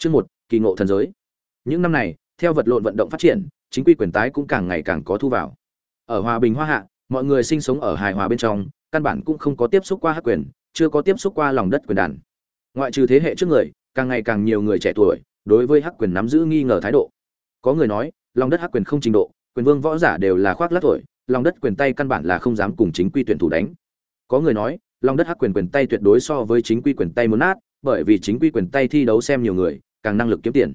Chương một, kỳ ngộ thần giới. Những năm này, theo vật lộn vận động phát triển, chính quy quyền tái cũng càng ngày càng có thu vào. Ở Hòa Bình Hoa Hạ, mọi người sinh sống ở hài hòa bên trong, căn bản cũng không có tiếp xúc qua hắc quyền, chưa có tiếp xúc qua lòng đất quyền đàn. Ngoại trừ thế hệ trước người, càng ngày càng nhiều người trẻ tuổi đối với hắc quyền nắm giữ nghi ngờ thái độ. Có người nói, lòng đất hắc quyền không trình độ, quyền vương võ giả đều là khoác lác tuổi, lòng đất quyền tay căn bản là không dám cùng chính quy tuyển thủ đánh. Có người nói, lòng đất hắc quyền quyền tay tuyệt đối so với chính quy quyền tay muốn nát, bởi vì chính quy quyền tay thi đấu xem nhiều người, càng năng lực kiếm tiền.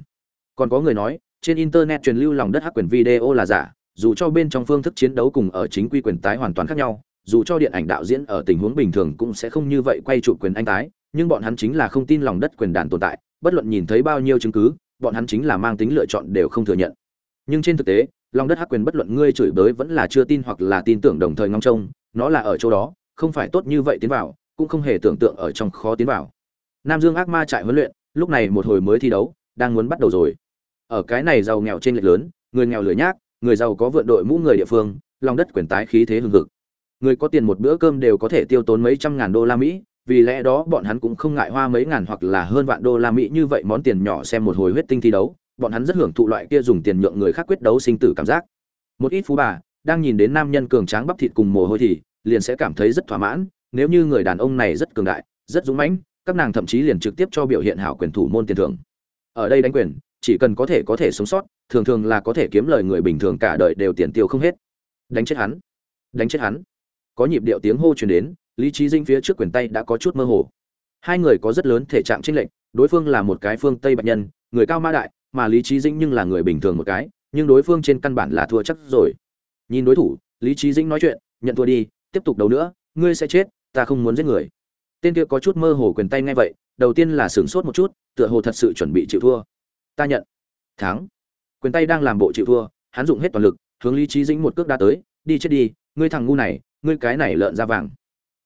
Còn có người nói, trên internet truyền lưu lòng đất hắc quyền video là giả, dù cho bên trong phương thức chiến đấu cùng ở chính quy quyền tái hoàn toàn khác nhau, dù cho điện ảnh đạo diễn ở tình huống bình thường cũng sẽ không như vậy quay trụ quyền anh tái, nhưng bọn hắn chính là không tin lòng đất quyền đàn tồn tại, bất luận nhìn thấy bao nhiêu chứng cứ, bọn hắn chính là mang tính lựa chọn đều không thừa nhận. Nhưng trên thực tế, lòng đất hắc quyền bất luận ngươi chửi bới vẫn là chưa tin hoặc là tin tưởng đồng thời ngong trông, nó là ở chỗ đó, không phải tốt như vậy tiến vào, cũng không hề tưởng tượng ở trong khó tiến vào. Nam Dương ác ma trại huấn luyện, lúc này một hồi mới thi đấu, đang muốn bắt đầu rồi. Ở cái này giàu nghèo trên lệch lớn, người nghèo lười nhác, người giàu có vượn đội mũ người địa phương, lòng đất quyền tái khí thế hưng hực. Người có tiền một bữa cơm đều có thể tiêu tốn mấy trăm ngàn đô la Mỹ, vì lẽ đó bọn hắn cũng không ngại hoa mấy ngàn hoặc là hơn vạn đô la Mỹ như vậy món tiền nhỏ xem một hồi huyết tinh thi đấu, bọn hắn rất hưởng thụ loại kia dùng tiền nhượng người khác quyết đấu sinh tử cảm giác. Một ít phú bà đang nhìn đến nam nhân cường tráng bắp thịt cùng mồ hôi thì liền sẽ cảm thấy rất thỏa mãn, nếu như người đàn ông này rất cường đại, rất dũng mãnh, các nàng thậm chí liền trực tiếp cho biểu hiện hảo quyền thủ môn tiền thưởng. Ở đây đánh quyền, chỉ cần có thể có thể sống sót, thường thường là có thể kiếm lời người bình thường cả đời đều tiền tiêu không hết. Đánh chết hắn, đánh chết hắn. Có nhịp điệu tiếng hô truyền đến, Lý Chí Dinh phía trước quyền tay đã có chút mơ hồ. Hai người có rất lớn thể trạng chênh lệch, đối phương là một cái phương Tây bạch nhân, người cao ma đại, mà Lý Chí Dinh nhưng là người bình thường một cái, nhưng đối phương trên căn bản là thua chắc rồi. Nhìn đối thủ, Lý Chí Dinh nói chuyện, nhận thua đi, tiếp tục đấu nữa, ngươi sẽ chết, ta không muốn giết người. Tên kia có chút mơ hồ quyền tay ngay vậy, đầu tiên là sửng sốt một chút, tựa hồ thật sự chuẩn bị chịu thua. Ta nhận. Thắng. Quyền tay đang làm bộ chịu thua, hắn dụng hết toàn lực, hướng Lý trí Dĩnh một cước đá tới, đi chết đi, ngươi thằng ngu này, ngươi cái này lợn da vàng.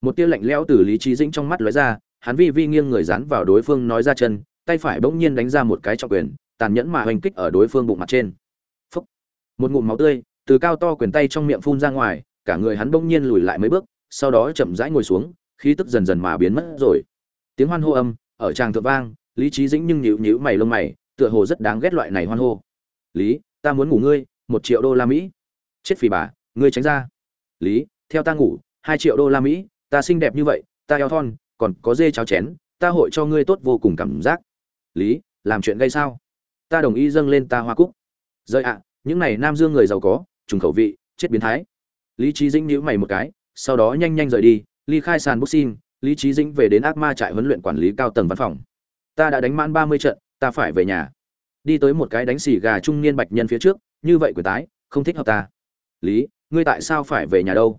Một tia lạnh lẽo từ Lý trí Dĩnh trong mắt lóe ra, hắn vi vi nghiêng người dán vào đối phương nói ra chân, tay phải bỗng nhiên đánh ra một cái trọng quyền, tàn nhẫn mà hoành kích ở đối phương bụng mặt trên. Phúc. Một ngụm máu tươi từ cao to quyền tay trong miệng phun ra ngoài, cả người hắn bỗng nhiên lùi lại mấy bước, sau đó chậm rãi ngồi xuống, khí tức dần dần mà biến mất rồi. Tiếng hoan hô âm ở tràng thượng vang, Lý Chí Dĩnh nhưng nhíu nhíu mày lông mày, tựa hồ rất đáng ghét loại này hoan hô. "Lý, ta muốn ngủ ngươi, một triệu đô la Mỹ." "Chết phì bà, ngươi tránh ra." "Lý, theo ta ngủ, hai triệu đô la Mỹ, ta xinh đẹp như vậy, ta eo thon, còn có dê cháo chén, ta hội cho ngươi tốt vô cùng cảm giác." "Lý, làm chuyện gây sao?" "Ta đồng ý dâng lên ta hoa cúc." "Rơi ạ, những này nam dương người giàu có, trùng khẩu vị, chết biến thái." Lý Chí Dĩnh nhíu mày một cái, sau đó nhanh nhanh rời đi, ly khai sàn boxing, Lý Chí Dĩnh về đến ác ma trại huấn luyện quản lý cao tầng văn phòng. Ta đã đánh mãn 30 trận, ta phải về nhà. Đi tới một cái đánh xì gà trung niên bạch nhân phía trước, như vậy quyền tái, không thích hợp ta. Lý, ngươi tại sao phải về nhà đâu?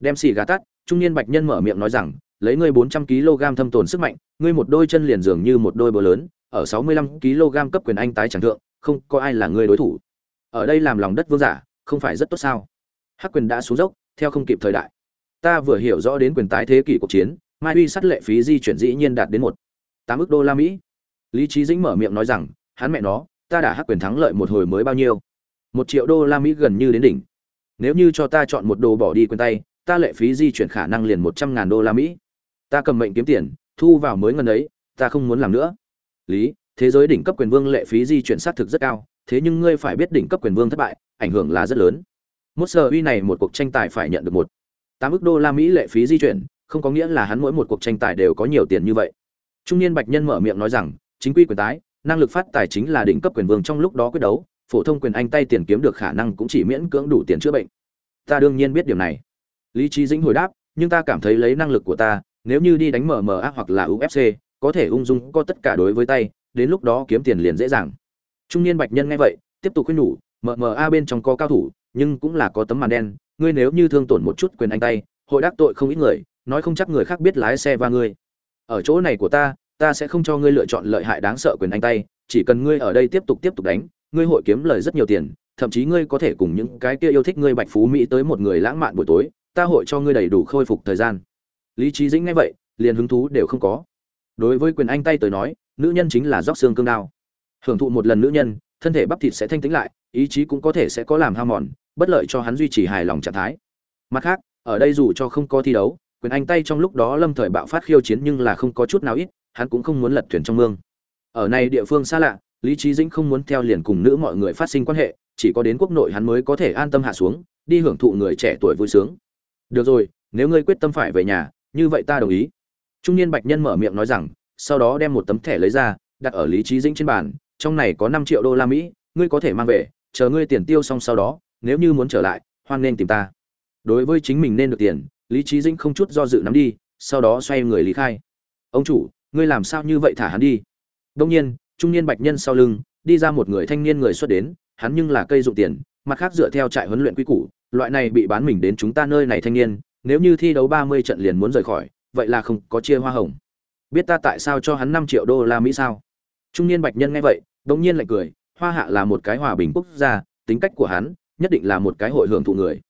Đem xì gà tắt, trung niên bạch nhân mở miệng nói rằng, lấy ngươi 400 kg thâm tồn sức mạnh, ngươi một đôi chân liền dường như một đôi bờ lớn, ở 65 kg cấp quyền anh tái chẳng thượng, không có ai là ngươi đối thủ. Ở đây làm lòng đất vương giả, không phải rất tốt sao? Hắc quyền đã xuống dốc, theo không kịp thời đại. Ta vừa hiểu rõ đến quyền tái thế kỷ cuộc chiến, mai uy sắt lệ phí di chuyển dĩ nhiên đạt đến một tám ước đô la mỹ. Lý trí dĩnh mở miệng nói rằng hắn mẹ nó ta đã hắc quyền thắng lợi một hồi mới bao nhiêu? Một triệu đô la mỹ gần như đến đỉnh. Nếu như cho ta chọn một đồ bỏ đi quyền tay ta lệ phí di chuyển khả năng liền một trăm ngàn đô la mỹ. Ta cầm mệnh kiếm tiền thu vào mới ngân ấy ta không muốn làm nữa. Lý thế giới đỉnh cấp quyền vương lệ phí di chuyển xác thực rất cao thế nhưng ngươi phải biết đỉnh cấp quyền vương thất bại ảnh hưởng là rất lớn. Một sở uy này một cuộc tranh tài phải nhận được một tám ước đô la mỹ lệ phí di chuyển, không có nghĩa là hắn mỗi một cuộc tranh tài đều có nhiều tiền như vậy. Trung niên bạch nhân mở miệng nói rằng, chính quy quyền tái, năng lực phát tài chính là đỉnh cấp quyền vương trong lúc đó quyết đấu, phổ thông quyền anh tay tiền kiếm được khả năng cũng chỉ miễn cưỡng đủ tiền chữa bệnh. Ta đương nhiên biết điều này. Lý trí dĩnh hồi đáp, nhưng ta cảm thấy lấy năng lực của ta, nếu như đi đánh mma hoặc là ufc có thể ung dung có tất cả đối với tay, đến lúc đó kiếm tiền liền dễ dàng. Trung niên bạch nhân nghe vậy, tiếp tục khuyên nhủ mma bên trong có cao thủ nhưng cũng là có tấm màn đen, ngươi nếu như thương tổn một chút quyền anh tay, hội đắc tội không ít người, nói không chắc người khác biết lái xe và ngươi. Ở chỗ này của ta ta sẽ không cho ngươi lựa chọn lợi hại đáng sợ quyền anh tay, chỉ cần ngươi ở đây tiếp tục tiếp tục đánh, ngươi hội kiếm lời rất nhiều tiền, thậm chí ngươi có thể cùng những cái kia yêu thích ngươi bạch phú mỹ tới một người lãng mạn buổi tối, ta hội cho ngươi đầy đủ khôi phục thời gian. Lý trí dĩnh nghe vậy, liền hứng thú đều không có. Đối với quyền anh tay tới nói, nữ nhân chính là róc xương cương đao. Hưởng thụ một lần nữ nhân thân thể bắp thịt sẽ thanh tĩnh lại, ý chí cũng có thể sẽ có làm hao mòn, bất lợi cho hắn duy trì hài lòng trạng thái. Mặt khác, ở đây dù cho không có thi đấu, quyền anh tay trong lúc đó lâm thời bạo phát khiêu chiến nhưng là không có chút nào ít, hắn cũng không muốn lật thuyền trong mương. Ở này địa phương xa lạ, lý trí dĩnh không muốn theo liền cùng nữ mọi người phát sinh quan hệ, chỉ có đến quốc nội hắn mới có thể an tâm hạ xuống, đi hưởng thụ người trẻ tuổi vui sướng. Được rồi, nếu ngươi quyết tâm phải về nhà, như vậy ta đồng ý. Trung niên bạch nhân mở miệng nói rằng, sau đó đem một tấm thẻ lấy ra, đặt ở lý trí dĩnh trên bàn trong này có năm triệu đô la mỹ, ngươi có thể mang về, chờ ngươi tiền tiêu xong sau đó, nếu như muốn trở lại, hoan nên tìm ta. Đối với chính mình nên được tiền, lý Chí dĩnh không chút do dự nắm đi, sau đó xoay người lý khai. Ông chủ, ngươi làm sao như vậy thả hắn đi? Đông nhiên, trung niên bạch nhân sau lưng, đi ra một người thanh niên người xuất đến, hắn nhưng là cây dụng tiền, mặt khác dựa theo trại huấn luyện quy củ, loại này bị bán mình đến chúng ta nơi này thanh niên, nếu như thi đấu ba mươi trận liền muốn rời khỏi, vậy là không có chia hoa hồng. Biết ta tại sao cho hắn năm triệu đô la mỹ sao? Trung niên bạch nhân nghe vậy, đống nhiên lại cười, hoa hạ là một cái hòa bình quốc gia, tính cách của hắn nhất định là một cái hội hưởng thụ người.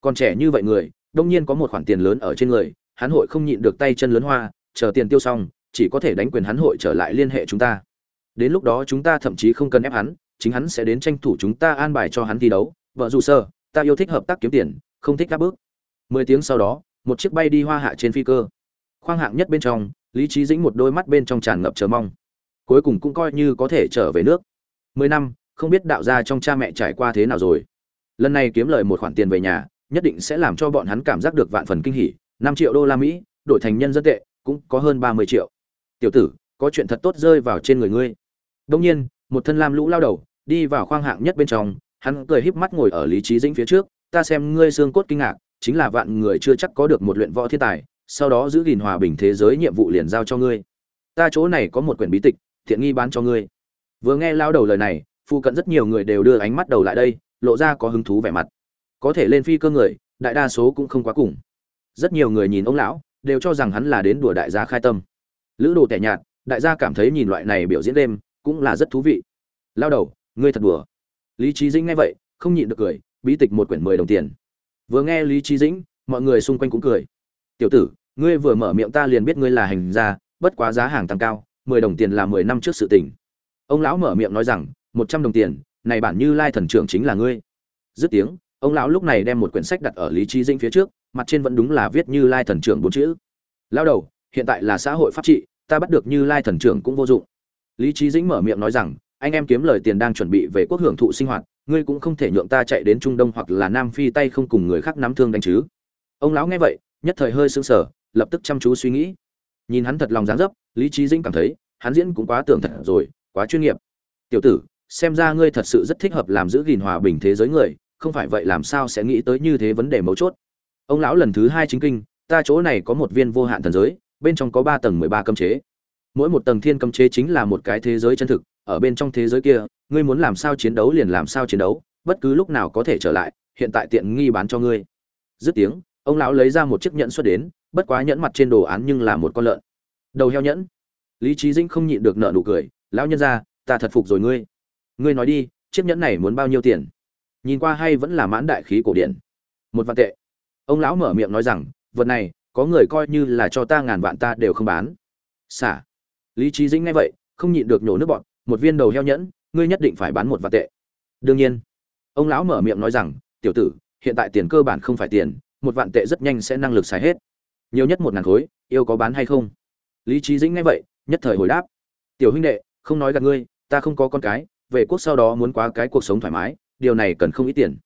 Còn trẻ như vậy người đông nhiên có một khoản tiền lớn ở trên người, hắn hội không nhịn được tay chân lớn hoa, chờ tiền tiêu xong, chỉ có thể đánh quyền hắn hội trở lại liên hệ chúng ta. Đến lúc đó chúng ta thậm chí không cần ép hắn, chính hắn sẽ đến tranh thủ chúng ta an bài cho hắn thi đấu. Vợ dù sơ, ta yêu thích hợp tác kiếm tiền, không thích các bước mười tiếng sau đó, một chiếc bay đi hoa hạ trên phi cơ. Khoang hạng nhất bên trong, lý trí dĩnh một đôi mắt bên trong tràn ngập chờ mong cuối cùng cũng coi như có thể trở về nước. Mười năm, không biết đạo gia trong cha mẹ trải qua thế nào rồi. Lần này kiếm lời một khoản tiền về nhà, nhất định sẽ làm cho bọn hắn cảm giác được vạn phần kinh hỉ. Năm triệu đô la mỹ, đổi thành nhân dân tệ, cũng có hơn ba mươi triệu. Tiểu tử, có chuyện thật tốt rơi vào trên người ngươi. Đông nhiên, một thân lam lũ lao đầu, đi vào khoang hạng nhất bên trong, hắn cười híp mắt ngồi ở lý trí dĩnh phía trước. Ta xem ngươi xương cốt kinh ngạc, chính là vạn người chưa chắc có được một luyện võ thiên tài, sau đó giữ gìn hòa bình thế giới nhiệm vụ liền giao cho ngươi. Ta chỗ này có một quyển bí tịch thiện nghi bán cho ngươi. Vừa nghe lao đầu lời này phụ cận rất nhiều người đều đưa ánh mắt đầu lại đây, lộ ra có hứng thú vẻ mặt. Có thể lên phi cơ người, đại đa số cũng không quá cùng. Rất nhiều người nhìn ông lão, đều cho rằng hắn là đến đùa đại gia khai tâm. Lữ đồ tẻ nhạt, đại gia cảm thấy nhìn loại này biểu diễn đêm, cũng là rất thú vị. Lao đầu, ngươi thật đùa. Lý trí dĩnh nghe vậy, không nhịn được cười, bí tịch một quyển mười đồng tiền. Vừa nghe lý trí dĩnh, mọi người xung quanh cũng cười. Tiểu tử, ngươi vừa mở miệng ta liền biết ngươi là hành gia, bất quá giá hàng tăng cao mười đồng tiền là mười năm trước sự tình. Ông lão mở miệng nói rằng, một trăm đồng tiền, này bản như lai thần trưởng chính là ngươi. Dứt tiếng, ông lão lúc này đem một quyển sách đặt ở lý trí dĩnh phía trước, mặt trên vẫn đúng là viết như lai thần trưởng bốn chữ. Lao đầu, hiện tại là xã hội pháp trị, ta bắt được như lai thần trưởng cũng vô dụng. Lý trí dĩnh mở miệng nói rằng, anh em kiếm lời tiền đang chuẩn bị về quốc hưởng thụ sinh hoạt, ngươi cũng không thể nhượng ta chạy đến trung đông hoặc là nam phi tay không cùng người khác nắm thương đánh chứ. Ông lão nghe vậy, nhất thời hơi sững sờ, lập tức chăm chú suy nghĩ. Nhìn hắn thật lòng dáng dấp lý trí dĩnh cảm thấy, hắn diễn cũng quá tưởng thật rồi, quá chuyên nghiệp. Tiểu tử, xem ra ngươi thật sự rất thích hợp làm giữ gìn hòa bình thế giới người, không phải vậy làm sao sẽ nghĩ tới như thế vấn đề mấu chốt. Ông lão lần thứ hai chính kinh, ta chỗ này có một viên vô hạn thần giới, bên trong có ba tầng mười ba cấm chế. Mỗi một tầng thiên cấm chế chính là một cái thế giới chân thực, ở bên trong thế giới kia, ngươi muốn làm sao chiến đấu liền làm sao chiến đấu, bất cứ lúc nào có thể trở lại, hiện tại tiện nghi bán cho ngươi. Dứt tiếng, ông lão lấy ra một chiếc nhẫn xuất đến, bất quá nhẫn mặt trên đồ án nhưng là một con lợn đầu heo nhẫn. Lý trí dĩnh không nhịn được nợ nụ cười, lão nhân ra ta thật phục rồi ngươi. Ngươi nói đi, chiếc nhẫn này muốn bao nhiêu tiền? Nhìn qua hay vẫn là mãn đại khí cổ điển. Một vạn tệ. Ông lão mở miệng nói rằng, vật này, có người coi như là cho ta ngàn vạn ta đều không bán. Xả. Lý trí dĩnh nghe vậy, không nhịn được nhổ nước bọn một viên đầu heo nhẫn, ngươi nhất định phải bán một vạn tệ. Đương nhiên. Ông lão mở miệng nói rằng, tiểu tử, hiện tại tiền cơ bản không phải tiền, một vạn tệ rất nhanh sẽ năng lực xài hết. Nhiều nhất một ngàn khối, yêu có bán hay không? Lý trí dĩnh nghe vậy, nhất thời hồi đáp. Tiểu huynh đệ, không nói gạt ngươi, ta không có con cái, về quốc sau đó muốn quá cái cuộc sống thoải mái, điều này cần không ít tiền.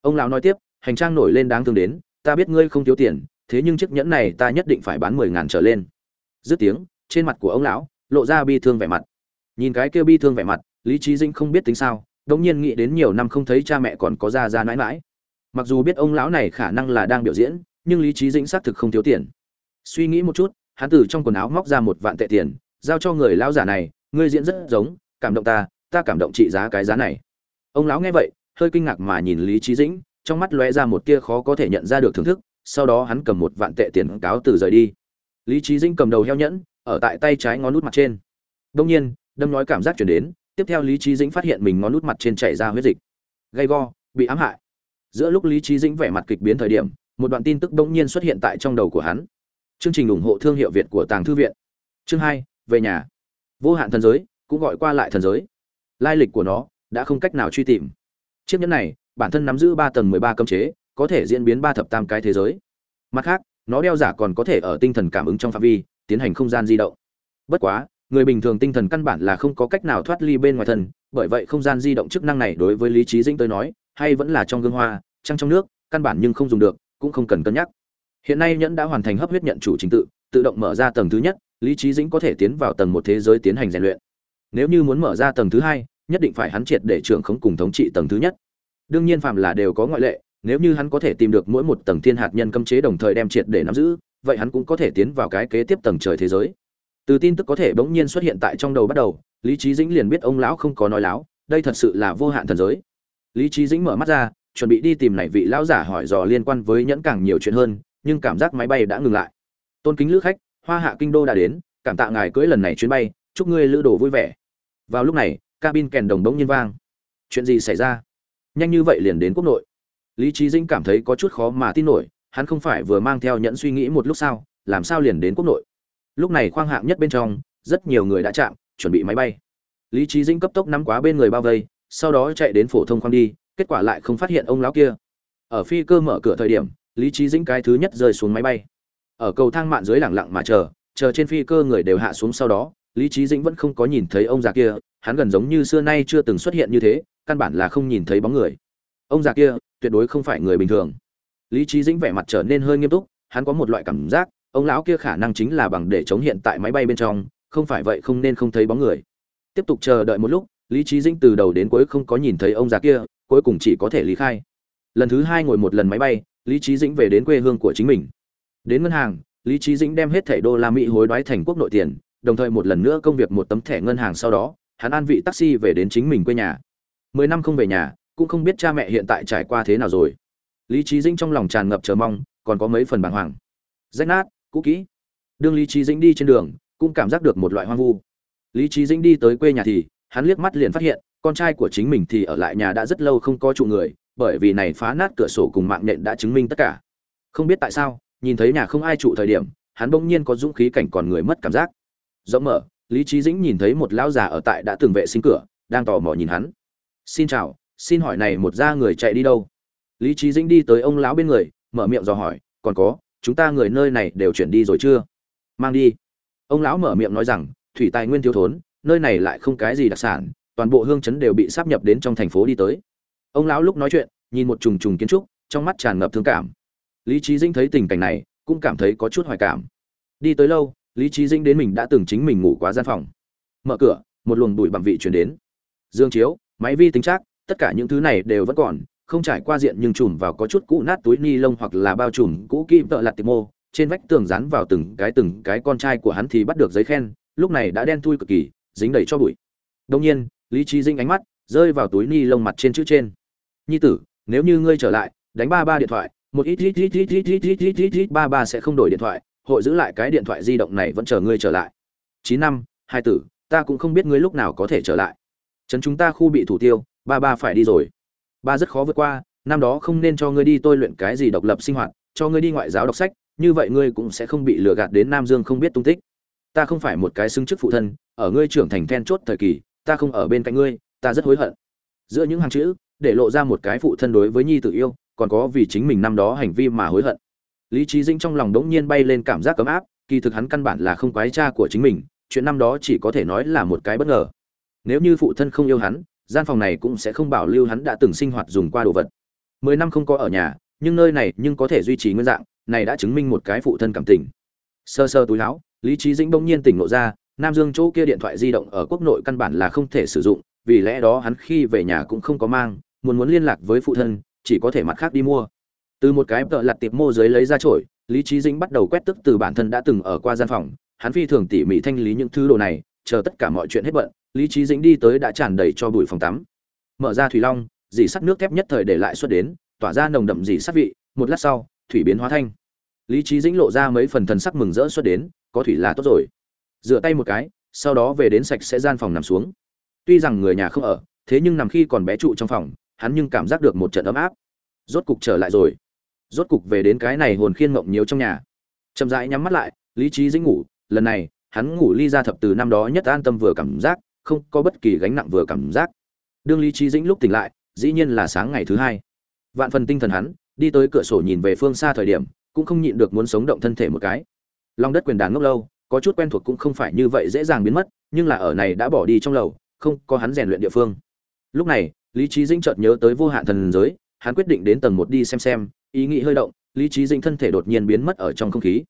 Ông lão nói tiếp, hành trang nổi lên đáng thương đến, ta biết ngươi không thiếu tiền, thế nhưng chiếc nhẫn này ta nhất định phải bán mười ngàn trở lên. Dứt tiếng, trên mặt của ông lão lộ ra bi thương vẻ mặt. Nhìn cái kia bi thương vẻ mặt, lý trí Dĩnh không biết tính sao, đống nhiên nghĩ đến nhiều năm không thấy cha mẹ còn có ra ra mãi mãi. Mặc dù biết ông lão này khả năng là đang biểu diễn, nhưng lý trí dĩnh xác thực không thiếu tiền. Suy nghĩ một chút hắn từ trong quần áo móc ra một vạn tệ tiền, giao cho người lão giả này, ngươi diễn rất giống, cảm động ta ta cảm động trị giá cái giá này. Ông lão nghe vậy, hơi kinh ngạc mà nhìn lý trí dĩnh, trong mắt lóe ra một tia khó có thể nhận ra được thưởng thức, sau đó hắn cầm một vạn tệ tiền cáo từ rời đi. Lý trí dĩnh cầm đầu heo nhẫn, ở tại tay trái ngón nút mặt trên. Đông nhiên, đâm nói cảm giác chuyển đến, tiếp theo lý trí dĩnh phát hiện mình ngón nút mặt trên chảy ra huyết dịch. Gay go, bị ám hại. Giữa lúc lý trí dĩnh vẻ mặt kịch biến thời điểm, một đoạn tin tức đông nhiên xuất hiện tại trong đầu của hắn chương trình ủng hộ thương hiệu việt của tàng thư viện. Chương hai, về nhà. Vô hạn thần giới, cũng gọi qua lại thần giới. Lai lịch của nó đã không cách nào truy tìm. Chiếc nhẫn này, bản thân nắm giữ ba tầng mười ba cấm chế, có thể diễn biến ba thập tam cái thế giới. Mặt khác, nó đeo giả còn có thể ở tinh thần cảm ứng trong phạm vi, tiến hành không gian di động. Bất quá, người bình thường tinh thần căn bản là không có cách nào thoát ly bên ngoài thân bởi vậy không gian di động chức năng này đối với lý trí dĩnh tới nói, hay vẫn là trong gương hoa, trăng trong nước, căn bản nhưng không dùng được, cũng không cần cân nhắc hiện nay nhẫn đã hoàn thành hấp huyết nhận chủ trình tự tự động mở ra tầng thứ nhất, lý trí dĩnh có thể tiến vào tầng một thế giới tiến hành rèn luyện. Nếu như muốn mở ra tầng thứ hai, nhất định phải hắn triệt để trưởng khống cùng thống trị tầng thứ nhất. Đương nhiên phạm là đều có ngoại lệ, nếu như hắn có thể tìm được mỗi một tầng thiên hạt nhân cấm chế đồng thời đem triệt để nắm giữ, vậy hắn cũng có thể tiến vào cái kế tiếp tầng trời thế giới. Từ tin tức có thể bỗng nhiên xuất hiện tại trong đầu bắt đầu, lý trí dĩnh liền biết ông lão không có nói láo, đây thật sự là vô hạn thần giới. Lý trí dĩnh mở mắt ra, chuẩn bị đi tìm này vị lão giả hỏi dò liên quan với nhẫn càng nhiều chuyện hơn nhưng cảm giác máy bay đã ngừng lại. Tôn kính lữ khách, hoa hạ kinh đô đã đến, cảm tạ ngài cưỡi lần này chuyến bay, chúc ngươi lữ đồ vui vẻ. Vào lúc này, cabin kèn đồng bỗng nhiên vang. Chuyện gì xảy ra? Nhanh như vậy liền đến quốc nội. Lý trí dĩnh cảm thấy có chút khó mà tin nổi, hắn không phải vừa mang theo nhẫn suy nghĩ một lúc sao làm sao liền đến quốc nội? Lúc này khoang hạng nhất bên trong, rất nhiều người đã chạm, chuẩn bị máy bay. Lý trí dĩnh cấp tốc nắm quá bên người bao vây, sau đó chạy đến phổ thông khoang đi, kết quả lại không phát hiện ông lão kia. Ở phi cơ mở cửa thời điểm lý trí dĩnh cái thứ nhất rơi xuống máy bay. Ở cầu thang mạn dưới lẳng lặng mà chờ chờ trên phi cơ người đều hạ xuống sau đó, lý trí dĩnh vẫn không có nhìn thấy ông già kia, hắn gần giống như xưa nay chưa từng xuất hiện như thế, căn bản là không nhìn thấy bóng người. Ông già kia, tuyệt đối không phải người bình thường. Lý trí dĩnh vẻ mặt trở nên hơi nghiêm túc, hắn có một loại cảm giác, ông lão kia khả năng chính là bằng để chống hiện tại máy bay bên trong, không phải vậy không nên không thấy bóng người. Tiếp tục chờ đợi một lúc, lý trí dĩnh từ đầu đến cuối không có nhìn thấy ông già kia, cuối cùng chỉ có thể lý khai. Lần thứ hai ngồi một lần máy bay lý trí dĩnh về đến quê hương của chính mình. Đến ngân hàng, lý trí dĩnh đem hết thẻ đô la mỹ hối đoái thành quốc nội tiền, đồng thời một lần nữa công việc một tấm thẻ ngân hàng sau đó, hắn an vị taxi về đến chính mình quê nhà. Mười năm không về nhà, cũng không biết cha mẹ hiện tại trải qua thế nào rồi. Lý trí dĩnh trong lòng tràn ngập chờ mong, còn có mấy phần bàng hoàng. Rách nát, cũ kỹ. Đương lý trí dĩnh đi trên đường, cũng cảm giác được một loại hoang vu. Lý trí dĩnh đi tới quê nhà thì, hắn liếc mắt liền phát hiện, con trai của chính mình thì ở lại nhà đã rất lâu không có trụ người bởi vì này phá nát cửa sổ cùng mạng nện đã chứng minh tất cả. Không biết tại sao, nhìn thấy nhà không ai trụ thời điểm, hắn bỗng nhiên có dũng khí cảnh còn người mất cảm giác. Rộng mở, lý Chí dĩnh nhìn thấy một lão già ở tại đã từng vệ sinh cửa, đang tò mò nhìn hắn. Xin chào, xin hỏi này một gia người chạy đi đâu? Lý Chí dĩnh đi tới ông lão bên người, mở miệng dò hỏi, còn có, chúng ta người nơi này đều chuyển đi rồi chưa? Mang đi. Ông lão mở miệng nói rằng, thủy tài nguyên thiếu thốn, nơi này lại không cái gì đặc sản, toàn bộ hương chấn đều bị sắp nhập đến trong thành phố đi tới ông lão lúc nói chuyện, nhìn một trùng trùng kiến trúc, trong mắt tràn ngập thương cảm. Lý trí dĩnh thấy tình cảnh này, cũng cảm thấy có chút hoài cảm. Đi tới lâu, lý trí dĩnh đến mình đã từng chính mình ngủ quá gian phòng. Mở cửa, một luồng bụi bặm vị chuyển đến. Dương chiếu, máy vi tính chắc, tất cả những thứ này đều vẫn còn, không trải qua diện nhưng chùm vào có chút cũ nát túi ni lông hoặc là bao trùm cũ kim tợ lạt tiệp mô. Trên vách tường dán vào từng cái từng cái con trai của hắn thì bắt được giấy khen, lúc này đã đen thui cực kỳ, dính đầy cho bụi. Đông nhiên, lý trí dinh ánh mắt rơi vào túi ni lông mặt trên chữ trên nhi tử nếu như ngươi trở lại đánh ba ba điện thoại một ít ít ít ít ít ít ít ít ít ít ba ba sẽ không đổi điện thoại hội giữ lại cái điện thoại di động này vẫn chờ ngươi trở lại chín năm hai tử ta cũng không biết ngươi lúc nào có thể trở lại trấn chúng ta khu bị thủ tiêu ba ba phải đi rồi ba rất khó vượt qua năm đó không nên cho ngươi đi tôi luyện cái gì độc lập sinh hoạt cho ngươi đi ngoại giáo đọc sách như vậy ngươi cũng sẽ không bị lừa gạt đến nam dương không biết tung tích ta không phải một cái xứng chức phụ thân ở ngươi trưởng thành then chốt thời kỳ ta không ở bên cạnh ngươi ta rất hối hận giữa những hàng chữ để lộ ra một cái phụ thân đối với nhi tự yêu, còn có vì chính mình năm đó hành vi mà hối hận. Lý trí dĩnh trong lòng đống nhiên bay lên cảm giác cấm áp, kỳ thực hắn căn bản là không quái cha của chính mình, chuyện năm đó chỉ có thể nói là một cái bất ngờ. Nếu như phụ thân không yêu hắn, gian phòng này cũng sẽ không bảo lưu hắn đã từng sinh hoạt dùng qua đồ vật. Mười năm không có ở nhà, nhưng nơi này nhưng có thể duy trì nguyên dạng, này đã chứng minh một cái phụ thân cảm tình. Sơ sơ túi láo lý trí dĩnh bỗng nhiên tỉnh ngộ ra, nam dương chỗ kia điện thoại di động ở quốc nội căn bản là không thể sử dụng, vì lẽ đó hắn khi về nhà cũng không có mang muốn muốn liên lạc với phụ thân, chỉ có thể mặt khác đi mua. Từ một cái tợ lặt tiệp mô dưới lấy ra trổi lý trí dĩnh bắt đầu quét tức từ bản thân đã từng ở qua gian phòng. Hắn phi thường tỉ mỉ thanh lý những thứ đồ này, chờ tất cả mọi chuyện hết bận, lý trí dĩnh đi tới đã tràn đầy cho bụi phòng tắm. Mở ra thủy long, dì sắt nước thép nhất thời để lại xuất đến, tỏa ra nồng đậm dì sắt vị, một lát sau, thủy biến hóa thanh. Lý trí dĩnh lộ ra mấy phần thần sắc mừng rỡ xuất đến, có thủy là tốt rồi. Rửa tay một cái, sau đó về đến sạch sẽ gian phòng nằm xuống. Tuy rằng người nhà không ở, thế nhưng nằm khi còn bé trụ trong phòng hắn nhưng cảm giác được một trận ấm áp. Rốt cục trở lại rồi. Rốt cục về đến cái này hồn khiên mộng nhiều trong nhà. Chậm rãi nhắm mắt lại, lý trí dĩnh ngủ. Lần này, hắn ngủ ly ra thập từ năm đó nhất an tâm vừa cảm giác, không có bất kỳ gánh nặng vừa cảm giác. Đương lý trí dĩnh lúc tỉnh lại, dĩ nhiên là sáng ngày thứ hai. Vạn phần tinh thần hắn, đi tới cửa sổ nhìn về phương xa thời điểm, cũng không nhịn được muốn sống động thân thể một cái. Lòng đất quyền đàn ngốc lâu, có chút quen thuộc cũng không phải như vậy dễ dàng biến mất, nhưng là ở này đã bỏ đi trong lầu, không có hắn rèn luyện địa phương. Lúc này lý trí dĩnh chợt nhớ tới vô hạn thần giới, hắn quyết định đến tầng một đi xem xem, ý nghĩ hơi động, lý trí dĩnh thân thể đột nhiên biến mất ở trong không khí.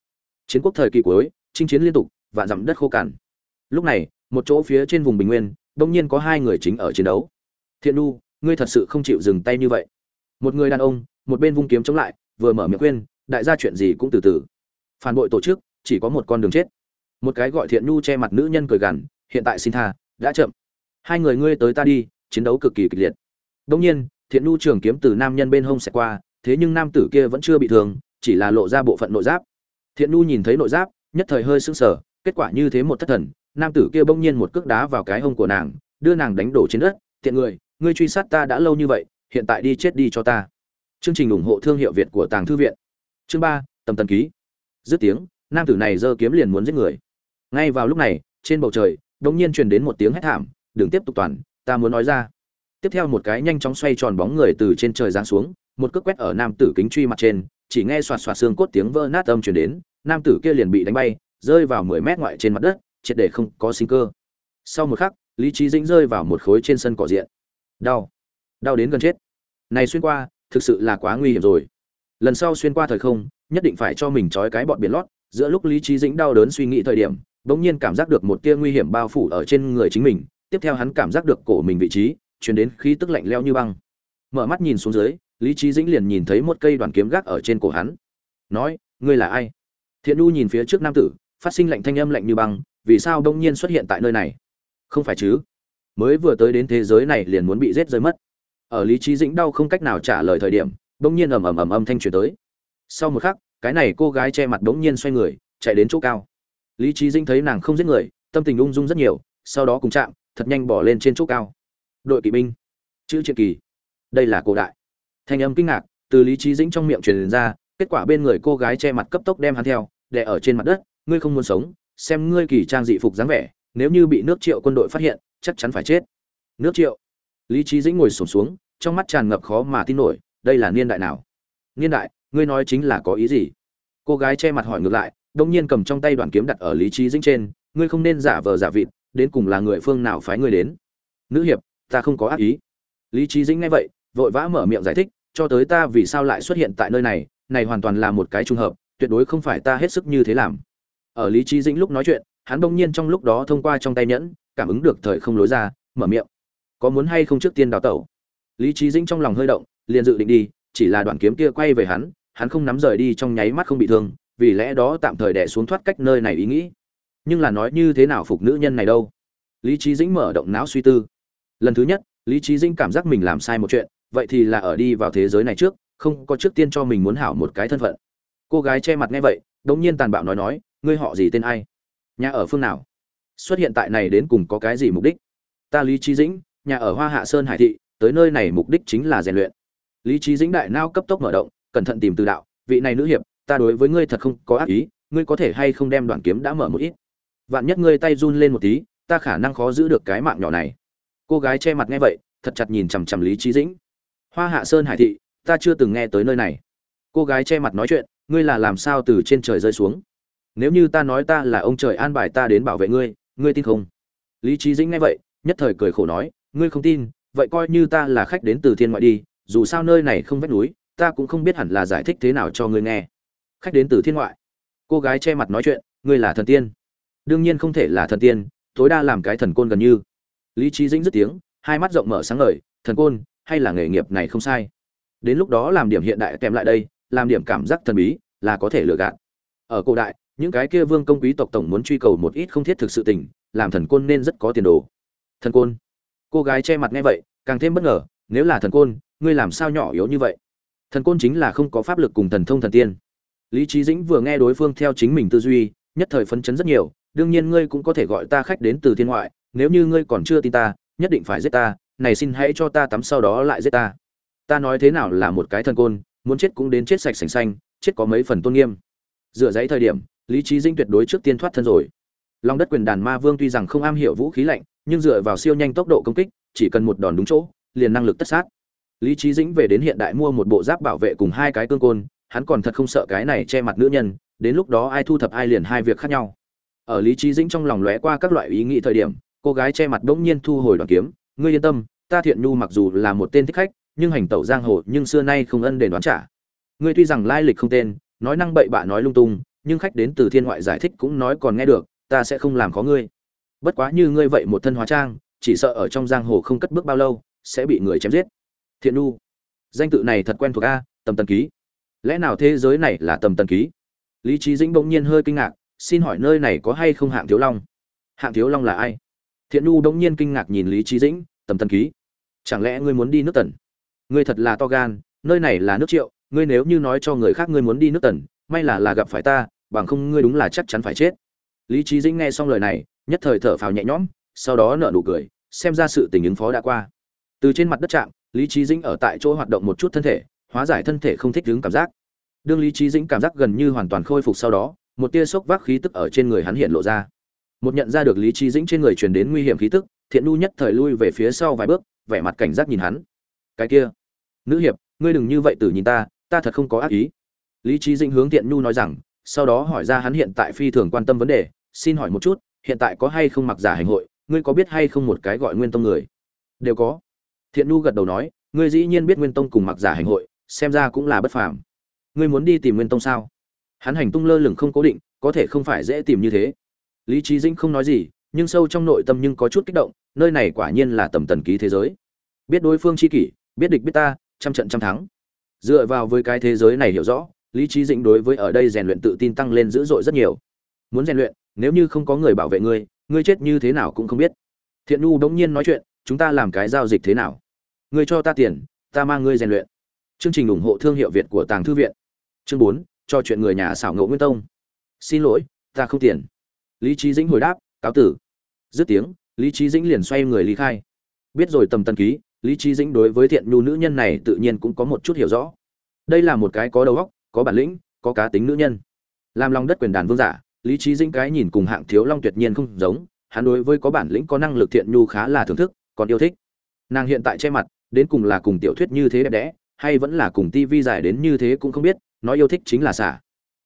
Chiến quốc thời kỳ cuối, chinh chiến liên tục và dặm đất khô cằn. Lúc này, một chỗ phía trên vùng bình nguyên, đông nhiên có hai người chính ở chiến đấu. Thiện nu ngươi thật sự không chịu dừng tay như vậy. Một người đàn ông, một bên vung kiếm chống lại, vừa mở miệng khuyên, đại gia chuyện gì cũng từ từ. Phản bội tổ chức, chỉ có một con đường chết. Một cái gọi thiện nhu che mặt nữ nhân cười gằn, hiện tại xin tha, đã chậm. Hai người ngươi tới ta đi chiến đấu cực kỳ kịch liệt. Đương nhiên, thiện nhu trường kiếm từ nam nhân bên hông sẽ qua, thế nhưng nam tử kia vẫn chưa bị thương, chỉ là lộ ra bộ phận nội giáp. Thiện nhu nhìn thấy nội giáp, nhất thời hơi sững sờ, kết quả như thế một thất thần, nam tử kia bỗng nhiên một cước đá vào cái hông của nàng, đưa nàng đánh đổ trên đất. Thiện người, ngươi truy sát ta đã lâu như vậy, hiện tại đi chết đi cho ta. Chương trình ủng hộ thương hiệu việt của tàng thư viện. Chương ba, tầm tần ký. Dứt tiếng, nam tử này giơ kiếm liền muốn giết người. Ngay vào lúc này, trên bầu trời, đột nhiên truyền đến một tiếng hét thảm đừng tiếp tục toàn ta muốn nói ra. Tiếp theo một cái nhanh chóng xoay tròn bóng người từ trên trời giáng xuống, một cước quét ở nam tử kính truy mặt trên, chỉ nghe xoạt xoạt xương cốt tiếng vỡ nát âm truyền đến, nam tử kia liền bị đánh bay, rơi vào mười mét ngoại trên mặt đất, triệt để không có sinh cơ. Sau một khắc, lý trí dĩnh rơi vào một khối trên sân cỏ diện. Đau. Đau đến gần chết. Này xuyên qua, thực sự là quá nguy hiểm rồi. Lần sau xuyên qua thời không, nhất định phải cho mình trói cái bọn biển lót, giữa lúc lý trí dĩnh đau đớn suy nghĩ thời điểm, bỗng nhiên cảm giác được một tia nguy hiểm bao phủ ở trên người chính mình tiếp theo hắn cảm giác được cổ mình vị trí, chuyển đến khí tức lạnh leo như băng. Mở mắt nhìn xuống dưới, lý trí dĩnh liền nhìn thấy một cây đoàn kiếm gác ở trên cổ hắn. Nói, ngươi là ai? Thiện u nhìn phía trước nam tử, phát sinh lạnh thanh âm lạnh như băng, vì sao đông nhiên xuất hiện tại nơi này? Không phải chứ. Mới vừa tới đến thế giới này liền muốn bị giết rơi mất. Ở lý trí dĩnh đau không cách nào trả lời thời điểm đông nhiên ầm ầm ầm âm thanh truyền tới. Sau một khắc, cái này cô gái che mặt đống nhiên xoay người, chạy đến chỗ cao. Lý trí dĩnh thấy nàng không giết người, tâm tình ung dung rất nhiều, sau đó cùng chạm thật nhanh bỏ lên trên chỗ cao. Đội kỵ binh. Chữ triệt kỳ. Đây là cổ đại. Thanh âm kinh ngạc, từ lý trí dĩnh trong miệng truyền ra, kết quả bên người cô gái che mặt cấp tốc đem hắn theo để ở trên mặt đất, ngươi không muốn sống, xem ngươi kỳ trang dị phục dáng vẻ, nếu như bị nước triệu quân đội phát hiện, chắc chắn phải chết. Nước triệu? Lý trí dĩnh ngồi sổm xuống, trong mắt tràn ngập khó mà tin nổi, đây là niên đại nào? Niên đại, ngươi nói chính là có ý gì? Cô gái che mặt hỏi ngược lại đông nhiên cầm trong tay đoàn kiếm đặt ở lý trí dĩnh trên, ngươi không nên giả vờ giả vịt đến cùng là người phương nào phái ngươi đến? Nữ hiệp, ta không có ác ý. Lý trí dĩnh nghe vậy, vội vã mở miệng giải thích, cho tới ta vì sao lại xuất hiện tại nơi này này hoàn toàn là một cái trùng hợp, tuyệt đối không phải ta hết sức như thế làm. Ở lý trí dĩnh lúc nói chuyện, hắn đông nhiên trong lúc đó thông qua trong tay nhẫn, cảm ứng được thời không lối ra, mở miệng. Có muốn hay không trước tiên đào tẩu? Lý trí dĩnh trong lòng hơi động, liền dự định đi, chỉ là đoạn kiếm kia quay về hắn hắn không nắm rời đi trong nháy mắt không bị thương, vì lẽ đó tạm thời đẻ xuống thoát cách nơi này ý nghĩ nhưng là nói như thế nào phục nữ nhân này đâu? Lý trí dĩnh mở động não suy tư. Lần thứ nhất, lý trí dĩnh cảm giác mình làm sai một chuyện, vậy thì là ở đi vào thế giới này trước, không có trước tiên cho mình muốn hảo một cái thân phận. Cô gái che mặt nghe vậy, đống nhiên tàn bạo nói nói, ngươi họ gì tên ai? Nhà ở phương nào? Xuất hiện tại này đến cùng có cái gì mục đích? Ta lý trí dĩnh, nhà ở hoa hạ sơn hải thị, tới nơi này mục đích chính là rèn luyện. Lý trí dĩnh đại nao cấp tốc mở động, cẩn thận tìm từ đạo, vị này nữ hiệp, ta đối với ngươi thật không có ác ý, ngươi có thể hay không đem đoạn kiếm đã mở một ít? Vạn nhất ngươi tay run lên một tí, ta khả năng khó giữ được cái mạng nhỏ này. Cô gái che mặt nghe vậy, thật chặt nhìn chằm chằm lý trí dĩnh. Hoa hạ sơn hải thị, ta chưa từng nghe tới nơi này. Cô gái che mặt nói chuyện, ngươi là làm sao từ trên trời rơi xuống? Nếu như ta nói ta là ông trời an bài ta đến bảo vệ ngươi ngươi tin không? Lý trí dĩnh nghe vậy, nhất thời cười khổ nói, ngươi không tin, vậy coi như ta là khách đến từ thiên ngoại đi, dù sao nơi này không vách núi, ta cũng không biết hẳn là giải thích thế nào cho ngươi nghe. Khách đến từ thiên ngoại. Cô gái che mặt nói chuyện, ngươi là thần tiên đương nhiên không thể là thần tiên, tối đa làm cái thần côn gần như. Lý trí dĩnh dứt tiếng, hai mắt rộng mở sáng ngời, thần côn, hay là nghề nghiệp này không sai. Đến lúc đó làm điểm hiện đại kèm lại đây, làm điểm cảm giác thần bí, là có thể lừa gạt. Ở cổ đại, những cái kia vương công quý tộc tổng muốn truy cầu một ít không thiết thực sự tình, làm thần côn nên rất có tiền đồ. Thần côn. Cô gái che mặt nghe vậy, càng thêm bất ngờ, nếu là thần côn, ngươi làm sao nhỏ yếu như vậy? Thần côn chính là không có pháp lực cùng thần thông thần tiên. Lý trí dĩnh vừa nghe đối phương theo chính mình tư duy, nhất thời phấn chấn rất nhiều đương nhiên ngươi cũng có thể gọi ta khách đến từ thiên ngoại, nếu như ngươi còn chưa tin ta, nhất định phải giết ta, này xin hãy cho ta tắm sau đó lại giết ta. Ta nói thế nào là một cái thần côn, muốn chết cũng đến chết sạch sành xanh, chết có mấy phần tôn nghiêm. Dựa dãy thời điểm, lý trí dĩnh tuyệt đối trước tiên thoát thân rồi. Lòng đất quyền đàn ma vương tuy rằng không am hiểu vũ khí lạnh, nhưng dựa vào siêu nhanh tốc độ công kích, chỉ cần một đòn đúng chỗ, liền năng lực tất sát. Lý trí dĩnh về đến hiện đại mua một bộ giáp bảo vệ cùng hai cái cương côn, hắn còn thật không sợ cái này che mặt nữ nhân, đến lúc đó ai thu thập ai liền hai việc khác nhau ở lý trí dĩnh trong lòng lóe qua các loại ý nghĩ thời điểm, cô gái che mặt bỗng nhiên thu hồi đoàn kiếm. Ngươi yên tâm, ta thiện nhu mặc dù là một tên thích khách, nhưng hành tẩu giang hồ nhưng xưa nay không ân đền đoán trả. Ngươi tuy rằng lai lịch không tên, nói năng bậy bạ nói lung tung, nhưng khách đến từ thiên ngoại giải thích cũng nói còn nghe được, ta sẽ không làm khó ngươi. Bất quá như ngươi vậy một thân hóa trang, chỉ sợ ở trong giang hồ không cất bước bao lâu, sẽ bị người chém giết. Thiện nhu, danh tự này thật quen thuộc a, tầm tần ký. Lẽ nào thế giới này là tầm tần ký? Lý trí dĩnh bỗng nhiên hơi kinh ngạc xin hỏi nơi này có hay không hạng thiếu long? Hạng thiếu long là ai? Thiện nhu đống nhiên kinh ngạc nhìn lý trí dĩnh, tầm tần ký. Chẳng lẽ ngươi muốn đi nước tần? Ngươi thật là to gan, nơi này là nước triệu, ngươi nếu như nói cho người khác ngươi muốn đi nước tần, may là là gặp phải ta, bằng không ngươi đúng là chắc chắn phải chết. Lý trí dĩnh nghe xong lời này, nhất thời thở phào nhẹ nhõm, sau đó nở nụ cười, xem ra sự tình ứng phó đã qua. Từ trên mặt đất chạm, lý trí dĩnh ở tại chỗ hoạt động một chút thân thể, hóa giải thân thể không thích đứng cảm giác. Đương lý trí dĩnh cảm giác gần như hoàn toàn khôi phục sau đó một tia sốc vác khí tức ở trên người hắn hiện lộ ra. Một nhận ra được lý trí dĩnh trên người truyền đến nguy hiểm khí tức, thiện nu nhất thời lui về phía sau vài bước, vẻ mặt cảnh giác nhìn hắn. Cái kia, nữ hiệp, ngươi đừng như vậy từ nhìn ta ta thật không có ác ý. Lý trí dĩnh hướng thiện nu nói rằng, sau đó hỏi ra hắn hiện tại phi thường quan tâm vấn đề, xin hỏi một chút, hiện tại có hay không mặc giả hành hội, ngươi có biết hay không một cái gọi nguyên tông người? Đều có. Thiện nu gật đầu nói, ngươi dĩ nhiên biết nguyên tông cùng mặc giả hành hội, xem ra cũng là bất phàm. Ngươi muốn đi tìm nguyên tông sao? Hắn hành tung lơ lửng không cố định, có thể không phải dễ tìm như thế. Lý trí dĩnh không nói gì, nhưng sâu trong nội tâm nhưng có chút kích động, nơi này quả nhiên là tầm tần ký thế giới. Biết đối phương chi kỷ, biết địch biết ta, trăm trận trăm thắng. Dựa vào với cái thế giới này hiểu rõ, lý trí dĩnh đối với ở đây rèn luyện tự tin tăng lên dữ dội rất nhiều. Muốn rèn luyện, nếu như không có người bảo vệ ngươi ngươi chết như thế nào cũng không biết. Thiện nhu đống nhiên nói chuyện, chúng ta làm cái giao dịch thế nào? Ngươi cho ta tiền, ta mang ngươi rèn luyện. Chương trình ủng hộ thương hiệu việt của tàng thư viện. Chương bốn cho chuyện người nhà xảo ngộ nguyên tông. Xin lỗi, ta không tiền. Lý trí dĩnh hồi đáp, cáo tử. Dứt tiếng, lý trí dĩnh liền xoay người lý khai. Biết rồi tầm tân ký, lý trí dĩnh đối với thiện nhu nữ nhân này tự nhiên cũng có một chút hiểu rõ. Đây là một cái có đầu óc, có bản lĩnh, có cá tính nữ nhân. Làm lòng đất quyền đàn vương giả, lý trí dĩnh cái nhìn cùng hạng thiếu long tuyệt nhiên không giống, hắn đối với có bản lĩnh, có năng lực thiện nhu khá là thưởng thức, còn yêu thích. Nàng hiện tại che mặt, đến cùng là cùng tiểu thuyết như thế đẹp đẽ, hay vẫn là cùng tivi dài đến như thế cũng không biết nói yêu thích chính là xả.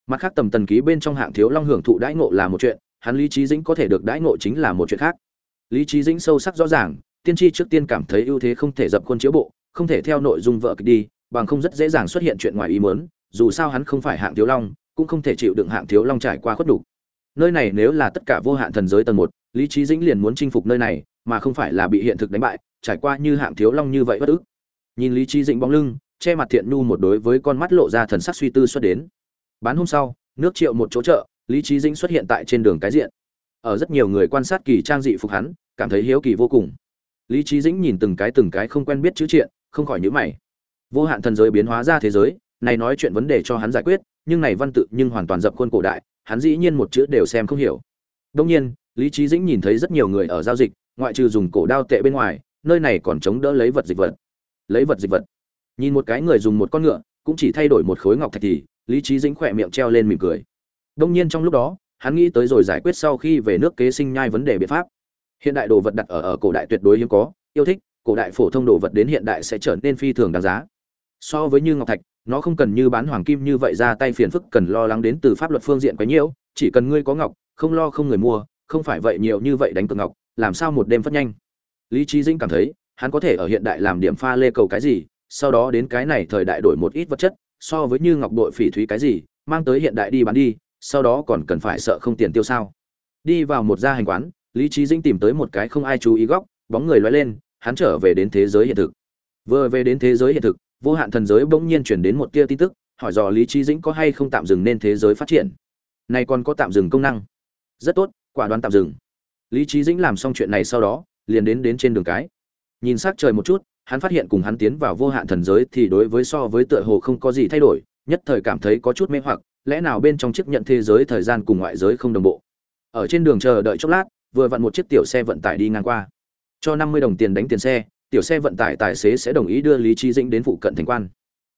Mặt khác tầm tần ký bên trong hạng thiếu long hưởng thụ đãi ngộ là một chuyện, hắn lý trí dĩnh có thể được đãi ngộ chính là một chuyện khác. Lý trí dĩnh sâu sắc rõ ràng, tiên tri trước tiên cảm thấy ưu thế không thể dập khuôn chiếu bộ, không thể theo nội dung vợ kịch đi, bằng không rất dễ dàng xuất hiện chuyện ngoài ý muốn, dù sao hắn không phải hạng thiếu long, cũng không thể chịu đựng hạng thiếu long trải qua khuất đủ nơi này nếu là tất cả vô hạn thần giới tầng một, lý trí dĩnh liền muốn chinh phục nơi này, mà không phải là bị hiện thực đánh bại, trải qua như hạng thiếu long như vậy bất ức. Nhìn lý trí dĩnh bóng lưng che mặt thiện nhu một đối với con mắt lộ ra thần sắc suy tư xuất đến. Bán hôm sau, nước triệu một chỗ chợ, lý trí dĩnh xuất hiện tại trên đường cái diện. Ở rất nhiều người quan sát kỳ trang dị phục hắn, cảm thấy hiếu kỳ vô cùng. Lý trí dĩnh nhìn từng cái từng cái không quen biết chữ triện, không khỏi nhữ mày. Vô hạn thần giới biến hóa ra thế giới, này nói chuyện vấn đề cho hắn giải quyết, nhưng này văn tự nhưng hoàn toàn dập khuôn cổ đại, hắn dĩ nhiên một chữ đều xem không hiểu. Đông nhiên, lý trí dĩnh nhìn thấy rất nhiều người ở giao dịch, ngoại trừ dùng cổ đao tệ bên ngoài, nơi này còn chống đỡ lấy vật dịch vật. Lấy vật dịch vật nhìn một cái người dùng một con ngựa, cũng chỉ thay đổi một khối ngọc thạch thì lý trí dĩnh khỏe miệng treo lên mỉm cười. Đông nhiên trong lúc đó, hắn nghĩ tới rồi giải quyết sau khi về nước kế sinh nhai vấn đề biện pháp. Hiện đại đồ vật đặt ở ở cổ đại tuyệt đối hiếm có, yêu thích, cổ đại phổ thông đồ vật đến hiện đại sẽ trở nên phi thường đáng giá. So với như ngọc thạch, nó không cần như bán hoàng kim như vậy ra tay phiền phức cần lo lắng đến từ pháp luật phương diện quá nhiều, chỉ cần ngươi có ngọc, không lo không người mua, không phải vậy nhiều như vậy đánh cược ngọc, làm sao một đêm phát nhanh? Lý trí dĩnh cảm thấy, hắn có thể ở hiện đại làm điểm pha lê cầu cái gì sau đó đến cái này thời đại đổi một ít vật chất, so với như ngọc bội phỉ thúy cái gì, mang tới hiện đại đi bán đi, sau đó còn cần phải sợ không tiền tiêu sao. Đi vào một gia hành quán, lý trí dĩnh tìm tới một cái không ai chú ý góc, bóng người loay lên, hắn trở về đến thế giới hiện thực. Vừa về đến thế giới hiện thực, vô hạn thần giới bỗng nhiên chuyển đến một tia tin tức, hỏi dò lý trí dĩnh có hay không tạm dừng nên thế giới phát triển. Này còn có tạm dừng công năng. Rất tốt, quả đoán tạm dừng. Lý trí dĩnh làm xong chuyện này sau đó, liền đến đến trên đường cái nhìn s ắ c trời một chút, hắn phát hiện cùng hắn tiến vào vô hạn thần giới thì đối với so với tựa hồ không có gì thay đổi, nhất thời cảm thấy có chút mê hoặc, lẽ nào bên trong chiếc nhận thế giới thời gian cùng ngoại giới không đồng bộ? Ở trên đường chờ đợi chốc lát, vừa vặn một chiếc tiểu xe vận tải đi ngang qua. Cho năm mươi đồng tiền đánh tiền xe, tiểu xe vận tải tài xế sẽ đồng ý đưa lý trí dĩnh đến phụ cận thành quan.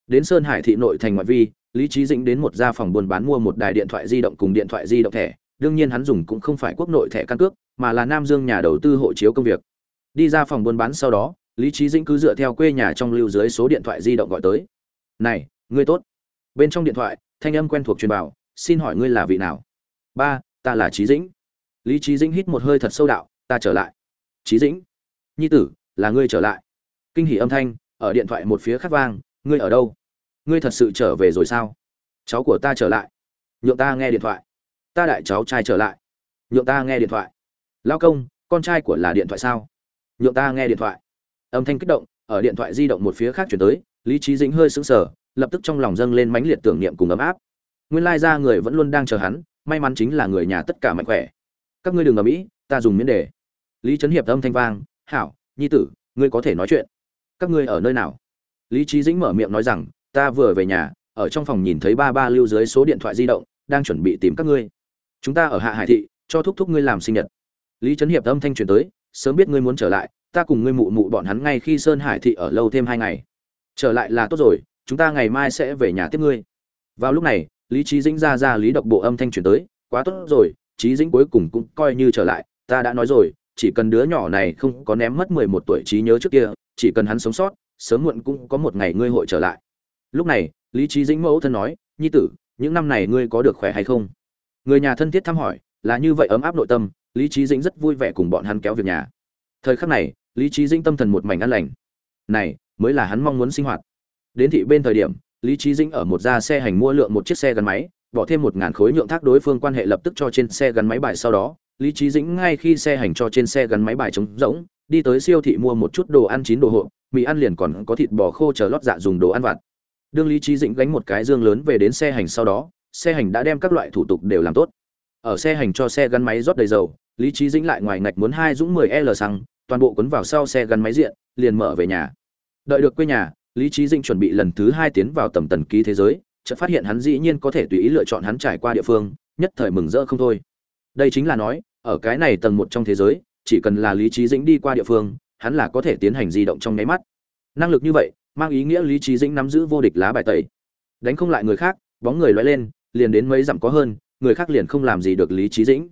Đến sơn hải thị nội thành ngoại vi, lý trí dĩnh đến một gia phòng buôn bán mua một đài điện thoại di động cùng điện thoại di động thẻ, đương nhiên hắn dùng cũng không phải quốc nội thẻ căn cước, mà là nam dương nhà đầu tư hộ chiếu công việc đi ra phòng buôn bán sau đó, lý trí dĩnh cứ dựa theo quê nhà trong lưu dưới số điện thoại di động gọi tới. Này, ngươi tốt. Bên trong điện thoại, thanh âm quen thuộc truyền bảo xin hỏi ngươi là vị nào? Ba, ta là trí dĩnh. Lý trí dĩnh hít một hơi thật sâu đạo, ta trở lại. Trí dĩnh, nhi tử, là ngươi trở lại. Kinh hỉ âm thanh, ở điện thoại một phía khắc vang, ngươi ở đâu? Ngươi thật sự trở về rồi sao? Cháu của ta trở lại. Nhượng ta nghe điện thoại. Ta đại cháu trai trở lại. Nhượng ta nghe điện thoại. Lao công, con trai của là điện thoại sao? Nhượng ta nghe điện thoại. Âm thanh kích động, ở điện thoại di động một phía khác chuyển tới, lý trí dĩnh hơi sững sờ, lập tức trong lòng dâng lên mãnh liệt tưởng niệm cùng ấm áp. Nguyên lai ra người vẫn luôn đang chờ hắn, may mắn chính là người nhà tất cả mạnh khỏe. Các ngươi đừng ở mỹ ta dùng miễn đề. Lý trấn hiệp âm thanh vang, hảo, nhi tử, ngươi có thể nói chuyện. Các ngươi ở nơi nào? Lý trí dĩnh mở miệng nói rằng, ta vừa về nhà, ở trong phòng nhìn thấy ba ba lưu dưới số điện thoại di động, đang chuẩn bị tìm các ngươi. Chúng ta ở hạ hải thị, cho thúc thúc ngươi làm sinh nhật. Lý trấn hiệp âm thanh truyền tới sớm biết ngươi muốn trở lại, ta cùng ngươi mụ mụ bọn hắn ngay khi sơn hải thị ở lâu thêm hai ngày. Trở lại là tốt rồi, chúng ta ngày mai sẽ về nhà tiếp ngươi. Vào lúc này, lý trí dĩnh ra ra lý độc bộ âm thanh truyền tới, quá tốt rồi trí dĩnh cuối cùng cũng coi như trở lại, ta đã nói rồi, chỉ cần đứa nhỏ này không có ném mất mười một tuổi trí nhớ trước kia, chỉ cần hắn sống sót, sớm muộn cũng có một ngày ngươi hội trở lại. Lúc này, lý trí dĩnh mẫu thân nói, nhi tử, những năm này ngươi có được khỏe hay không? Người nhà thân thiết thăm hỏi, là như vậy ấm áp nội tâm lý trí dĩnh rất vui vẻ cùng bọn hắn kéo việc nhà. Thời khắc này, lý trí dĩnh tâm thần một mảnh an lành. Này, mới là hắn mong muốn sinh hoạt. Đến thị bên thời điểm, lý trí dĩnh ở một gia xe hành mua lượng một chiếc xe gắn máy, bỏ thêm một ngàn khối nhượng thác đối phương quan hệ lập tức cho trên xe gắn máy bài sau đó, lý trí dĩnh ngay khi xe hành cho trên xe gắn máy bài trống rỗng, đi tới siêu thị mua một chút đồ ăn chín đồ hộp, mì ăn liền còn có thịt bò khô chờ lót dạ dùng đồ ăn vặt. Đương lý trí dĩnh gánh một cái dương lớn về đến xe hành sau đó, xe hành đã đem các loại thủ tục đều làm tốt. Ở xe hành cho xe gắn máy rót đầy dầu lý trí dĩnh lại ngoài ngạch muốn hai dũng 10 l xăng, toàn bộ cuốn vào sau xe gắn máy diện, liền mở về nhà. Đợi được quê nhà, lý trí dĩnh chuẩn bị lần thứ hai tiến vào tầm tần ký thế giới, chợt phát hiện hắn dĩ nhiên có thể tùy ý lựa chọn hắn trải qua địa phương, nhất thời mừng rỡ không thôi. Đây chính là nói, ở cái này tầng một trong thế giới, chỉ cần là lý trí dĩnh đi qua địa phương, hắn là có thể tiến hành di động trong nháy mắt. Năng lực như vậy, mang ý nghĩa lý trí dĩnh nắm giữ vô địch lá bài tẩy. Đánh không lại người khác, bóng người loay lên, liền đến mấy dặm có hơn, người khác liền không làm gì được lý trí dĩnh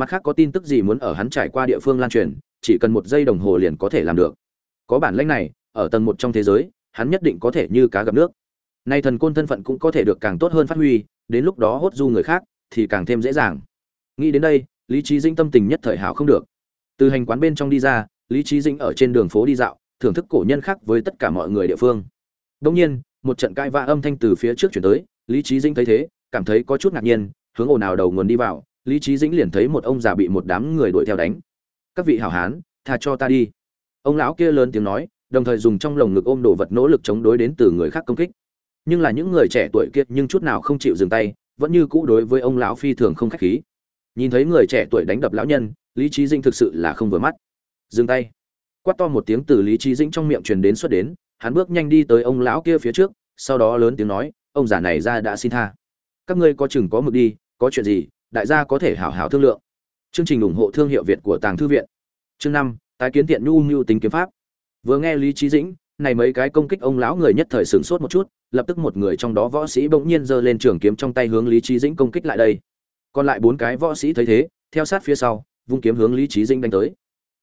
mặt khác có tin tức gì muốn ở hắn trải qua địa phương lan truyền, chỉ cần một giây đồng hồ liền có thể làm được. Có bản lĩnh này, ở tầng một trong thế giới, hắn nhất định có thể như cá gặp nước. Nay thần côn thân phận cũng có thể được càng tốt hơn phát huy, đến lúc đó hốt du người khác, thì càng thêm dễ dàng. Nghĩ đến đây, lý trí dĩnh tâm tình nhất thời hảo không được. Từ hành quán bên trong đi ra, lý trí dĩnh ở trên đường phố đi dạo, thưởng thức cổ nhân khác với tất cả mọi người địa phương. Đông nhiên, một trận cãi vã âm thanh từ phía trước chuyển tới, lý trí dĩnh thấy thế, cảm thấy có chút ngạc nhiên, hướng ồn ào đầu nguồn đi vào lý trí dĩnh liền thấy một ông già bị một đám người đuổi theo đánh. Các vị hảo hán, tha cho ta đi. Ông lão kia lớn tiếng nói, đồng thời dùng trong lồng ngực ôm đồ vật nỗ lực chống đối đến từ người khác công kích. Nhưng là những người trẻ tuổi kia nhưng chút nào không chịu dừng tay, vẫn như cũ đối với ông lão phi thường không khách khí. Nhìn thấy người trẻ tuổi đánh đập lão nhân, lý trí dĩnh thực sự là không vừa mắt. Dừng tay. Quát to một tiếng từ lý trí dĩnh trong miệng truyền đến xuất đến, hắn bước nhanh đi tới ông lão kia phía trước, sau đó lớn tiếng nói, ông già này ra đã xin tha. Các ngươi có chừng có mực đi, có chuyện gì đại gia có thể hảo hảo thương lượng. Chương trình ủng hộ thương hiệu việt của tàng thư viện. Chương năm, tái kiến tiện nhu nhu tính kiếm pháp. Vừa nghe lý Chí dĩnh, này mấy cái công kích ông lão người nhất thời sửng sốt một chút, lập tức một người trong đó võ sĩ bỗng nhiên giơ lên trường kiếm trong tay hướng lý Chí dĩnh công kích lại đây. Còn lại bốn cái võ sĩ thấy thế, theo sát phía sau, vung kiếm hướng lý Chí dĩnh đánh tới.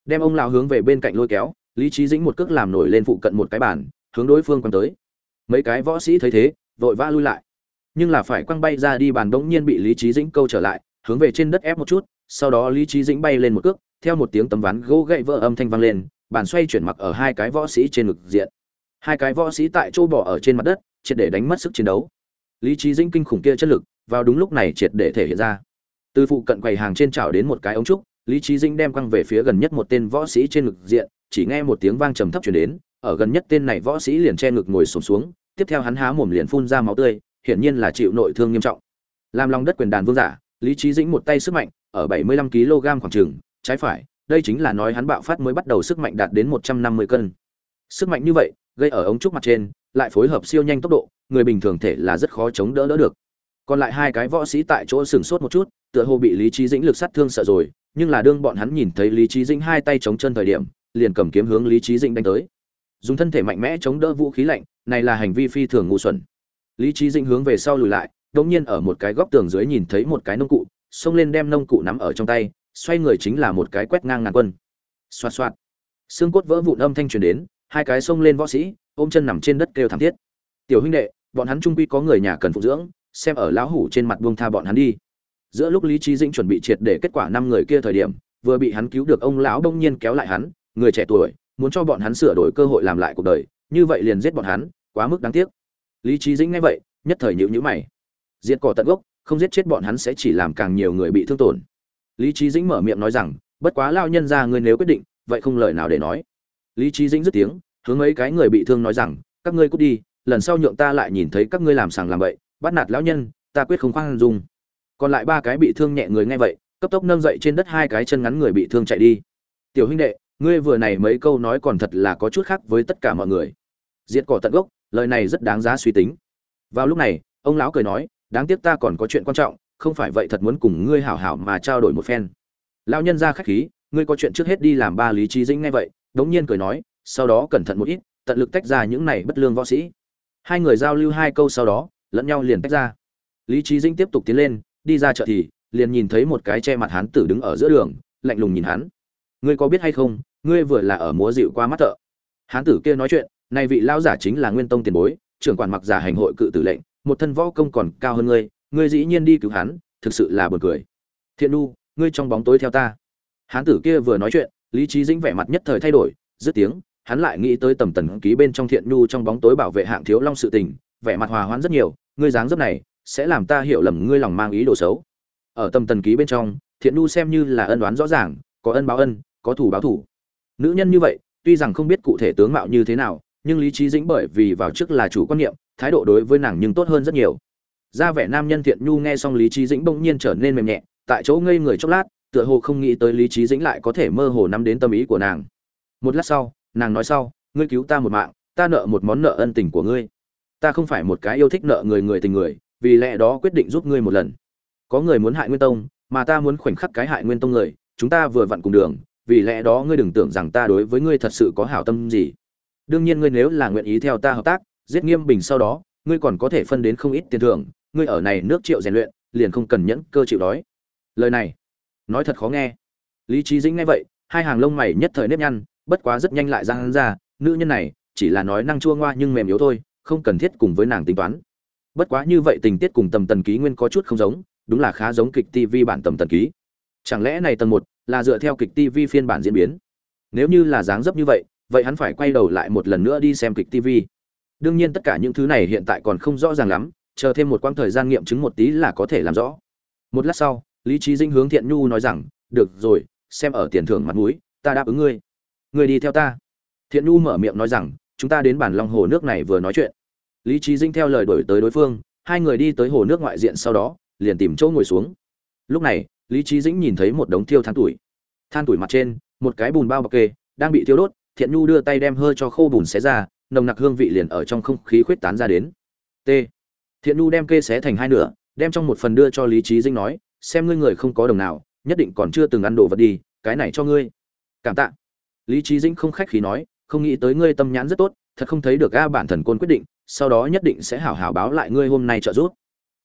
Đem ông lão hướng về bên cạnh lôi kéo, lý Chí dĩnh một cước làm nổi lên phụ cận một cái bàn, hướng đối phương quăng tới. Mấy cái võ sĩ thấy thế, vội vã lui lại nhưng là phải quăng bay ra đi bàn đống nhiên bị lý trí dĩnh câu trở lại hướng về trên đất ép một chút sau đó lý trí dĩnh bay lên một cước theo một tiếng tấm ván gỗ gậy vỡ âm thanh vang lên bàn xoay chuyển mặc ở hai cái võ sĩ trên ngực diện. Hai cái võ sĩ tại chỗ bỏ ở trên mặt đất triệt để đánh mất sức chiến đấu. Lý trí dĩnh kinh khủng kia chất lực vào đúng lúc này triệt để thể hiện ra. Từ phụ cận quầy hàng trên chảo đến một cái ống trúc lý trí dĩnh đem quăng về phía gần nhất một tên võ sĩ trên ngực diện chỉ nghe một tiếng vang trầm thấp chuyển đến ở gần nhất tên này võ sĩ liền che ngực ngồi sụp xuống, xuống tiếp theo hắn há mồm liền phun ra máu tươi hiển nhiên là chịu nội thương nghiêm trọng. Làm lòng đất quyền đàn vương giả, lý Chí dĩnh một tay sức mạnh, ở 75 kg khoảng trường trái phải, đây chính là nói hắn bạo phát mới bắt đầu sức mạnh đạt đến 150 cân. Sức mạnh như vậy, gây ở ống trúc mặt trên, lại phối hợp siêu nhanh tốc độ, người bình thường thể là rất khó chống đỡ đỡ được. Còn lại hai cái võ sĩ tại chỗ sừng sốt một chút, tựa hồ bị lý Chí dĩnh lực sát thương sợ rồi, nhưng là đương bọn hắn nhìn thấy lý Chí dĩnh hai tay chống chân thời điểm, liền cầm kiếm hướng lý Chí dĩnh đánh tới. Dùng thân thể mạnh mẽ chống đỡ vũ khí lạnh, này là hành vi phi thường ngu xuẩn lý trí dĩnh hướng về sau lùi lại đống nhiên ở một cái góc tường dưới nhìn thấy một cái nông cụ, xông lên đem nông cụ nắm ở trong tay, xoay người chính là một cái quét ngang ngàn quân. Xoạt xoạt. Xương cốt vỡ vụn âm thanh truyền đến, hai cái xông lên võ sĩ, ôm chân nằm trên đất kêu thảm thiết. Tiểu huynh đệ, bọn hắn trung quy có người nhà cần phụ dưỡng, xem ở lão hủ trên mặt buông tha bọn hắn đi. Giữa lúc lý trí dĩnh chuẩn bị triệt để kết quả năm người kia thời điểm, vừa bị hắn cứu được ông lão đông nhiên kéo lại hắn, người trẻ tuổi, muốn cho bọn hắn sửa đổi cơ hội làm lại cuộc đời, như vậy liền giết bọn hắn, quá mức đáng tiếc lý trí dĩnh nghe vậy, nhất thời nhịu nhữ mày. Diệt cỏ tận gốc, không giết chết bọn hắn sẽ chỉ làm càng nhiều người bị thương tổn. Lý trí dĩnh mở miệng nói rằng, bất quá lao nhân ra ngươi nếu quyết định, vậy không lời nào để nói. Lý trí dĩnh dứt tiếng, hướng mấy cái người bị thương nói rằng, các ngươi cút đi, lần sau nhượng ta lại nhìn thấy các ngươi làm sàng làm bậy, bắt nạt lão nhân, ta quyết không khoan dung. Còn lại ba cái bị thương nhẹ người nghe vậy, cấp tốc nâng dậy trên đất hai cái chân ngắn người bị thương chạy đi. Tiểu huynh đệ, ngươi vừa này mấy câu nói còn thật là có chút khác với tất cả mọi người. Diệt cỏ tận gốc lời này rất đáng giá suy tính. Vào lúc này, ông lão cười nói, đáng tiếc ta còn có chuyện quan trọng, không phải vậy thật muốn cùng ngươi hảo hảo mà trao đổi một phen. Lão nhân ra khách khí, ngươi có chuyện trước hết đi làm ba lý trí dĩnh ngay vậy. Đống nhiên cười nói, sau đó cẩn thận một ít, tận lực tách ra những này bất lương võ sĩ. Hai người giao lưu hai câu sau đó, lẫn nhau liền tách ra. Lý trí dĩnh tiếp tục tiến lên, đi ra chợ thì, liền nhìn thấy một cái che mặt hán tử đứng ở giữa đường, lạnh lùng nhìn hắn. Ngươi có biết hay không, ngươi vừa là ở múa dịu qua mắt thợ? Hán tử kia nói chuyện này vị lao giả chính là nguyên tông tiền bối, trưởng quản mặc giả hành hội cự tử lệnh, một thân võ công còn cao hơn ngươi ngươi dĩ nhiên đi cứu hắn, thực sự là buồn cười. Thiện nu ngươi trong bóng tối theo ta. Hán tử kia vừa nói chuyện, lý trí dĩnh vẻ mặt nhất thời thay đổi, dứt tiếng, hắn lại nghĩ tới tầm tần ký bên trong thiện nu trong bóng tối bảo vệ hạng thiếu long sự tình, vẻ mặt hòa hoãn rất nhiều, ngươi dáng dấp này, sẽ làm ta hiểu lầm ngươi lòng mang ý đồ xấu. Ở tầm tần ký bên trong, thiện nu xem như là ân đoán rõ ràng, có ân báo ân, có thủ báo thủ. Nữ nhân như vậy, tuy rằng không biết cụ thể tướng mạo như thế nào nhưng lý trí dĩnh bởi vì vào trước là chủ quan niệm, thái độ đối với nàng nhưng tốt hơn rất nhiều. Ra vẻ nam nhân thiện nhu nghe xong lý trí dĩnh bỗng nhiên trở nên mềm nhẹ, tại chỗ ngây người chốc lát, tựa hồ không nghĩ tới lý trí dĩnh lại có thể mơ hồ nắm đến tâm ý của nàng. Một lát sau, nàng nói sau, ngươi cứu ta một mạng, ta nợ một món nợ ân tình của ngươi. Ta không phải một cái yêu thích nợ người người tình người, vì lẽ đó quyết định giúp ngươi một lần. Có người muốn hại nguyên tông, mà ta muốn khoảnh khắc cái hại nguyên tông người, chúng ta vừa vặn cùng đường, vì lẽ đó ngươi đừng tưởng rằng ta đối với ngươi thật sự có hảo tâm gì đương nhiên ngươi nếu là nguyện ý theo ta hợp tác, giết nghiêm bình sau đó, ngươi còn có thể phân đến không ít tiền thưởng, ngươi ở này nước triệu rèn luyện, liền không cần nhẫn cơ chịu đói. Lời này, nói thật khó nghe. Lý trí dĩnh nghe vậy, hai hàng lông mày nhất thời nếp nhăn, bất quá rất nhanh lại ra hắn ra, nữ nhân này, chỉ là nói năng chua ngoa nhưng mềm yếu thôi, không cần thiết cùng với nàng tính toán. Bất quá như vậy tình tiết cùng tầm tần ký nguyên có chút không giống, đúng là khá giống kịch tv bản tầm tần ký. Chẳng lẽ này tầng một là dựa theo kịch tv phiên bản diễn biến? Nếu như là dáng dấp như vậy vậy hắn phải quay đầu lại một lần nữa đi xem kịch tv đương nhiên tất cả những thứ này hiện tại còn không rõ ràng lắm, chờ thêm một quãng thời gian nghiệm chứng một tí là có thể làm rõ. Một lát sau, lý trí dinh hướng thiện nhu nói rằng, được rồi, xem ở tiền thưởng mặt mũi, ta đáp ứng ngươi. Ngươi đi theo ta. Thiện nhu mở miệng nói rằng, chúng ta đến bản long hồ nước này vừa nói chuyện. Lý trí dinh theo lời đổi tới đối phương, hai người đi tới hồ nước ngoại diện sau đó, liền tìm chỗ ngồi xuống. Lúc này, lý trí dĩnh nhìn thấy một đống thiêu than tuổi. Than tuổi mặt trên, một cái bùn bao bọc kê, đang bị thiêu đốt thiện nhu đưa tay đem hơi cho khô bùn xé ra, nồng nặc hương vị liền ở trong không khí khuyết tán ra đến. T. Thiện nhu đem kê xé thành hai nửa, đem trong một phần đưa cho lý trí dĩnh nói, xem ngươi người không có đồng nào, nhất định còn chưa từng ăn đồ vật đi, cái này cho ngươi. Cảm tạ. Lý trí dĩnh không khách khí nói, không nghĩ tới ngươi tâm nhãn rất tốt, thật không thấy được a bản thần côn quyết định, sau đó nhất định sẽ hảo hảo báo lại ngươi hôm nay trợ giúp.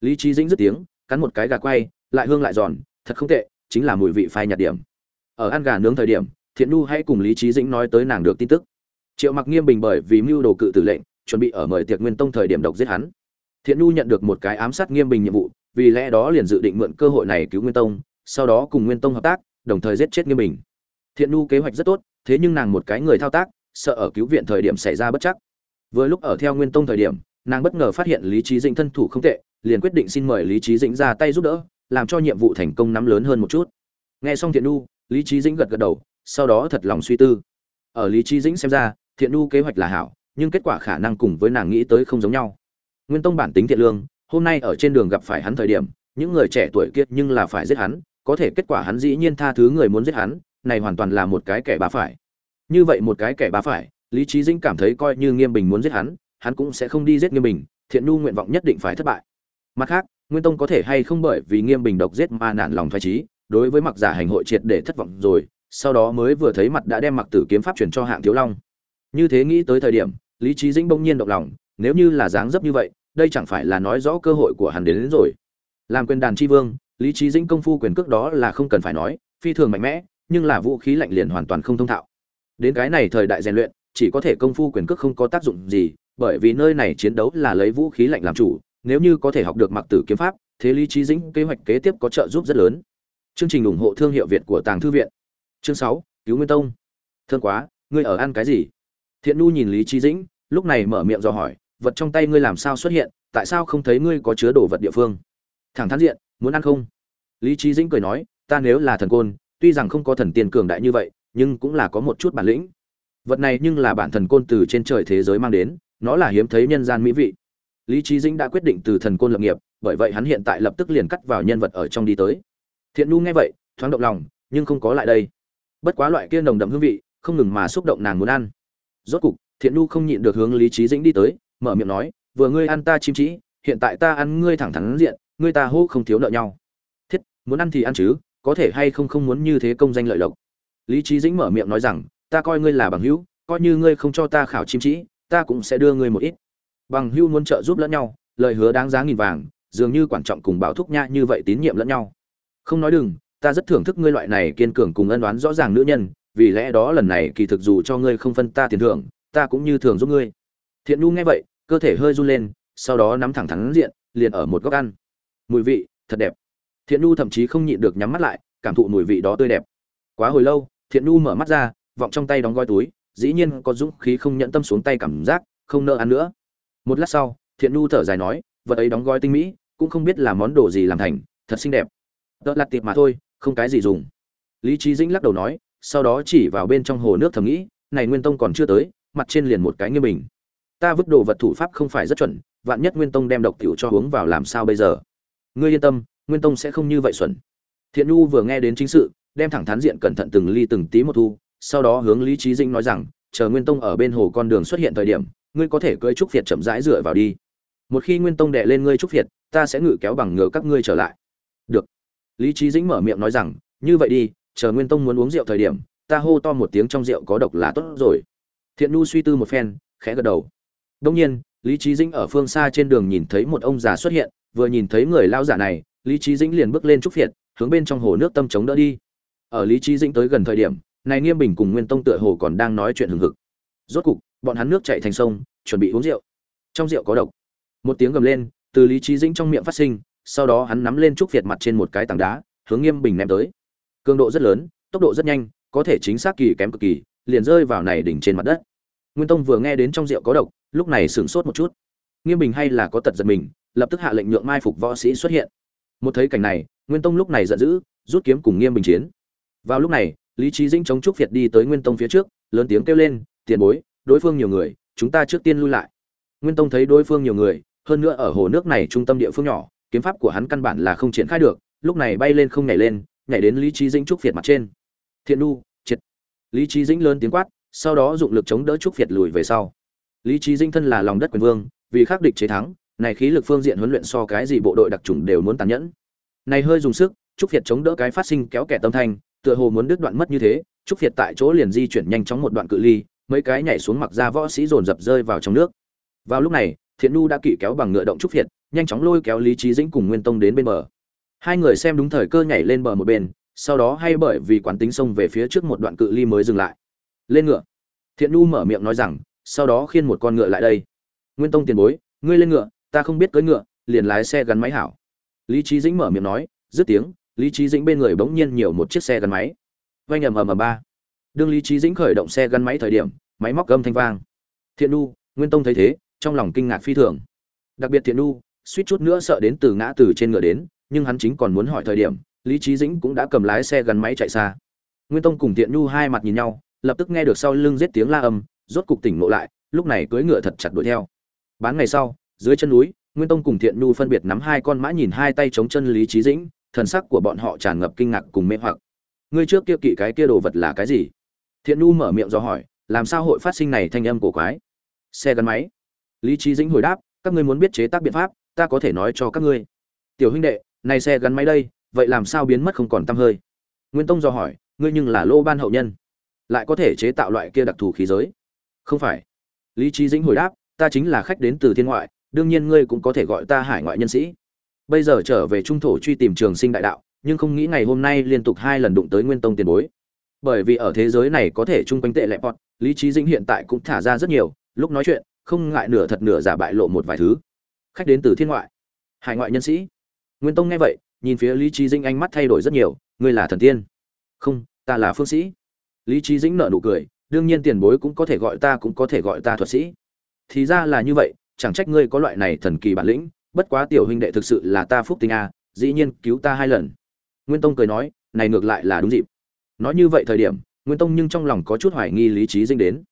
Lý trí dĩnh dứt tiếng, cắn một cái gà quay, lại hương lại giòn, thật không tệ, chính là mùi vị phai nhạt điểm. Ở ăn gà nướng thời điểm thiện nu hãy cùng lý trí dĩnh nói tới nàng được tin tức. Triệu mặc nghiêm bình bởi vì mưu đồ cự tử lệnh, chuẩn bị ở mời tiệc nguyên tông thời điểm độc giết hắn. Thiện nu nhận được một cái ám sát nghiêm bình nhiệm vụ, vì lẽ đó liền dự định mượn cơ hội này cứu nguyên tông, sau đó cùng nguyên tông hợp tác, đồng thời giết chết nghiêm bình. Thiện nu kế hoạch rất tốt, thế nhưng nàng một cái người thao tác, sợ ở cứu viện thời điểm xảy ra bất chắc. Vừa lúc ở theo nguyên tông thời điểm, nàng bất ngờ phát hiện lý trí dĩnh thân thủ không tệ, liền quyết định xin mời lý trí dĩnh ra tay giúp đỡ, làm cho nhiệm vụ thành công nắm lớn hơn một chút. Nghe xong thiện nu lý trí dĩnh gật gật đầu sau đó thật lòng suy tư. Ở lý trí dĩnh xem ra, thiện nu kế hoạch là hảo, nhưng kết quả khả năng cùng với nàng nghĩ tới không giống nhau. Nguyên tông bản tính thiện lương, hôm nay ở trên đường gặp phải hắn thời điểm, những người trẻ tuổi kiệt nhưng là phải giết hắn, có thể kết quả hắn dĩ nhiên tha thứ người muốn giết hắn, này hoàn toàn là một cái kẻ bá phải. Như vậy một cái kẻ bá phải, lý trí dĩnh cảm thấy coi như nghiêm bình muốn giết hắn hắn cũng sẽ không đi giết nghiêm bình, thiện nu nguyện vọng nhất định phải thất bại. Mặt khác, nguyên tông có thể hay không bởi vì nghiêm bình độc giết ma nản lòng thoái trí đối với mặc giả hành hội triệt để thất vọng rồi sau đó mới vừa thấy mặt đã đem mặc tử kiếm pháp truyền cho hạng thiếu long. Như thế nghĩ tới thời điểm lý trí dĩnh bỗng nhiên động lòng nếu như là dáng dấp như vậy đây chẳng phải là nói rõ cơ hội của hắn đến, đến rồi. Làm quyền đàn tri vương lý trí dĩnh công phu quyền cước đó là không cần phải nói phi thường mạnh mẽ nhưng là vũ khí lạnh liền hoàn toàn không thông thạo. Đến cái này thời đại rèn luyện chỉ có thể công phu quyền cước không có tác dụng gì bởi vì nơi này chiến đấu là lấy vũ khí lạnh làm chủ nếu như có thể học được mặc tử kiếm pháp thế lý trí dĩnh kế hoạch kế tiếp có trợ giúp rất lớn. Chương trình ủng hộ thương hiệu việt của tàng thư viện chương sáu, cứu nguyên tông. Thương quá, ngươi ở ăn cái gì? Thiện nu nhìn lý trí dĩnh, lúc này mở miệng dò hỏi, vật trong tay ngươi làm sao xuất hiện, tại sao không thấy ngươi có chứa đồ vật địa phương? Thẳng thắn diện, muốn ăn không? Lý trí dĩnh cười nói, ta nếu là thần côn, tuy rằng không có thần tiên cường đại như vậy, nhưng cũng là có một chút bản lĩnh. Vật này nhưng là bản thần côn từ trên trời thế giới mang đến, nó là hiếm thấy nhân gian mỹ vị. Lý trí dĩnh đã quyết định từ thần côn lập nghiệp, bởi vậy hắn hiện tại lập tức liền cắt vào nhân vật ở trong đi tới. Thiện nu nghe vậy, thoáng động lòng, nhưng không có lại đây bất quá loại kia nồng đậm hương vị, không ngừng mà xúc động nàng muốn ăn. Rốt cục, thiện nu không nhịn được hướng lý trí dĩnh đi tới, mở miệng nói, vừa ngươi ăn ta chim trĩ hiện tại ta ăn ngươi thẳng thắn diện, ngươi ta hô không thiếu nợ nhau. Thiết, muốn ăn thì ăn chứ, có thể hay không không muốn như thế công danh lợi lộc. Lý trí dĩnh mở miệng nói rằng, ta coi ngươi là bằng hữu, coi như ngươi không cho ta khảo chim trĩ ta cũng sẽ đưa ngươi một ít. Bằng hữu muốn trợ giúp lẫn nhau, lời hứa đáng giá nghìn vàng, dường như quan trọng cùng bảo thúc nha như vậy tín nhiệm lẫn nhau. Không nói đừng ta rất thưởng thức ngươi loại này kiên cường cùng ân đoán rõ ràng nữ nhân, vì lẽ đó lần này kỳ thực dù cho ngươi không phân ta tiền thưởng, ta cũng như thường giúp ngươi. Thiện nhu nghe vậy, cơ thể hơi run lên, sau đó nắm thẳng thắn diện, liền ở một góc ăn. Mùi vị, thật đẹp. Thiện nhu thậm chí không nhịn được nhắm mắt lại, cảm thụ mùi vị đó tươi đẹp. Quá hồi lâu, thiện nhu mở mắt ra, vọng trong tay đóng gói túi, dĩ nhiên có dũng khí không nhận tâm xuống tay cảm giác, không nợ ăn nữa. Một lát sau, thiện nhu thở dài nói, vật ấy đóng gói tinh mỹ, cũng không biết là món đồ gì làm thành, thật xinh đẹp. Đỡ lặt tiệp mà thôi không cái gì dùng. Lý trí dĩnh lắc đầu nói, sau đó chỉ vào bên trong hồ nước thầm nghĩ, này nguyên tông còn chưa tới, mặt trên liền một cái nghiêm bình. Ta vứt đồ vật thủ pháp không phải rất chuẩn, vạn nhất nguyên tông đem độc tiểu cho uống vào làm sao bây giờ? Ngươi yên tâm, nguyên tông sẽ không như vậy xuẩn. Thiện nhu vừa nghe đến chính sự, đem thẳng thắn diện cẩn thận từng ly từng tí một thu, sau đó hướng lý trí dĩnh nói rằng, chờ nguyên tông ở bên hồ con đường xuất hiện thời điểm, ngươi có thể cưỡi trúc việt chậm rãi dựa vào đi. Một khi nguyên tông đệ lên ngươi trúc việt ta sẽ ngự kéo bằng ngựa các ngươi trở lại. Được lý trí dĩnh mở miệng nói rằng, như vậy đi, chờ nguyên tông muốn uống rượu thời điểm, ta hô to một tiếng trong rượu có độc là tốt rồi. Thiện Nu suy tư một phen, khẽ gật đầu. Đông nhiên, lý trí dĩnh ở phương xa trên đường nhìn thấy một ông già xuất hiện, vừa nhìn thấy người lao giả này, lý trí dĩnh liền bước lên trúc phiệt, hướng bên trong hồ nước tâm chống đỡ đi. Ở lý trí dĩnh tới gần thời điểm, này nghiêm bình cùng nguyên tông tựa hồ còn đang nói chuyện hừng hực. Rốt cục, bọn hắn nước chạy thành sông, chuẩn bị uống rượu. Trong rượu có độc. Một tiếng gầm lên, từ lý trí dĩnh trong miệng phát sinh sau đó hắn nắm lên trúc việt mặt trên một cái tảng đá, hướng nghiêm bình ném tới. Cường độ rất lớn, tốc độ rất nhanh, có thể chính xác kỳ kém cực kỳ, liền rơi vào này đỉnh trên mặt đất. Nguyên tông vừa nghe đến trong rượu có độc, lúc này sửng sốt một chút. Nghiêm bình hay là có tật giật mình, lập tức hạ lệnh nhượng mai phục võ sĩ xuất hiện. Một thấy cảnh này, nguyên tông lúc này giận dữ, rút kiếm cùng nghiêm bình chiến. Vào lúc này, lý trí dĩnh chống trúc việt đi tới nguyên tông phía trước, lớn tiếng kêu lên, tiền bối, đối phương nhiều người, chúng ta trước tiên lui lại. Nguyên tông thấy đối phương nhiều người, hơn nữa ở hồ nước này trung tâm địa phương nhỏ kiếm pháp của hắn căn bản là không triển khai được, lúc này bay lên không nhảy lên, nhảy đến lý trí dĩnh trúc việt mặt trên. Thiện nu, triệt. Lý trí dĩnh lớn tiếng quát, sau đó dụng lực chống đỡ trúc việt lùi về sau. Lý trí dĩnh thân là lòng đất quyền vương, vì khắc địch chế thắng, này khí lực phương diện huấn luyện so cái gì bộ đội đặc trùng đều muốn tàn nhẫn. Này hơi dùng sức, trúc việt chống đỡ cái phát sinh kéo kẻ tâm thanh, tựa hồ muốn đứt đoạn mất như thế, trúc việt tại chỗ liền di chuyển nhanh chóng một đoạn cự ly, mấy cái nhảy xuống mặc ra võ sĩ dồn dập rơi vào trong nước. Vào lúc này, thiện nu đã kỵ kéo bằng ngựa động trúc việt nhanh chóng lôi kéo lý trí dĩnh cùng nguyên tông đến bên bờ. Hai người xem đúng thời cơ nhảy lên bờ một bên, sau đó hay bởi vì quán tính sông về phía trước một đoạn cự ly mới dừng lại. Lên ngựa. Thiện nhu mở miệng nói rằng, sau đó khiên một con ngựa lại đây. Nguyên tông tiền bối, ngươi lên ngựa, ta không biết cưỡi ngựa, liền lái xe gắn máy hảo. Lý trí dĩnh mở miệng nói, dứt tiếng, lý trí dĩnh bên người bỗng nhiên nhiều một chiếc xe gắn máy. Vanh ầm ầm ầm ba. Đương lý trí dĩnh khởi động xe gắn máy thời điểm, máy móc gầm thanh vang. Thiện nu nguyên tông thấy thế, trong lòng kinh ngạc phi thường. Đặc biệt thiện nu suýt chút nữa sợ đến từ ngã từ trên ngựa đến, nhưng hắn chính còn muốn hỏi thời điểm, lý trí dĩnh cũng đã cầm lái xe gắn máy chạy xa. Nguyên tông cùng thiện nu hai mặt nhìn nhau, lập tức nghe được sau lưng giết tiếng la âm, rốt cục tỉnh ngộ lại, lúc này cưỡi ngựa thật chặt đuổi theo. Bán ngày sau, dưới chân núi, nguyên tông cùng thiện nu phân biệt nắm hai con mã nhìn hai tay chống chân lý trí dĩnh, thần sắc của bọn họ tràn ngập kinh ngạc cùng mê hoặc. Ngươi trước kia kỵ cái kia đồ vật là cái gì? Thiện nu mở miệng do hỏi, làm sao hội phát sinh này thanh âm cổ quái? Xe gắn máy. Lý trí dĩnh hồi đáp, các ngươi muốn biết chế tác biện pháp ta có thể nói cho các ngươi. Tiểu huynh đệ này xe gắn máy đây vậy làm sao biến mất không còn tăm hơi? Nguyên tông do hỏi ngươi nhưng là lô ban hậu nhân. Lại có thể chế tạo loại kia đặc thù khí giới. Không phải. Lý trí dĩnh hồi đáp ta chính là khách đến từ thiên ngoại đương nhiên ngươi cũng có thể gọi ta hải ngoại nhân sĩ. Bây giờ trở về trung thổ truy tìm trường sinh đại đạo nhưng không nghĩ ngày hôm nay liên tục hai lần đụng tới nguyên tông tiền bối. Bởi vì ở thế giới này có thể chung quanh tệ lẹ bọt, lý trí dĩnh hiện tại cũng thả ra rất nhiều lúc nói chuyện không ngại nửa thật nửa giả bại lộ một vài thứ khách đến từ thiên ngoại. Hải ngoại nhân sĩ. Nguyên tông nghe vậy, nhìn phía lý trí dĩnh ánh mắt thay đổi rất nhiều, ngươi là thần tiên? Không, ta là phương sĩ. Lý trí dĩnh nợ nụ cười, đương nhiên tiền bối cũng có thể gọi ta cũng có thể gọi ta thuật sĩ. Thì ra là như vậy, chẳng trách ngươi có loại này thần kỳ bản lĩnh, bất quá tiểu huynh đệ thực sự là ta phúc tinh a, dĩ nhiên cứu ta hai lần. Nguyên tông cười nói, này ngược lại là đúng dịp. Nói như vậy thời điểm, nguyên tông nhưng trong lòng có chút hoài nghi lý trí dinh đến.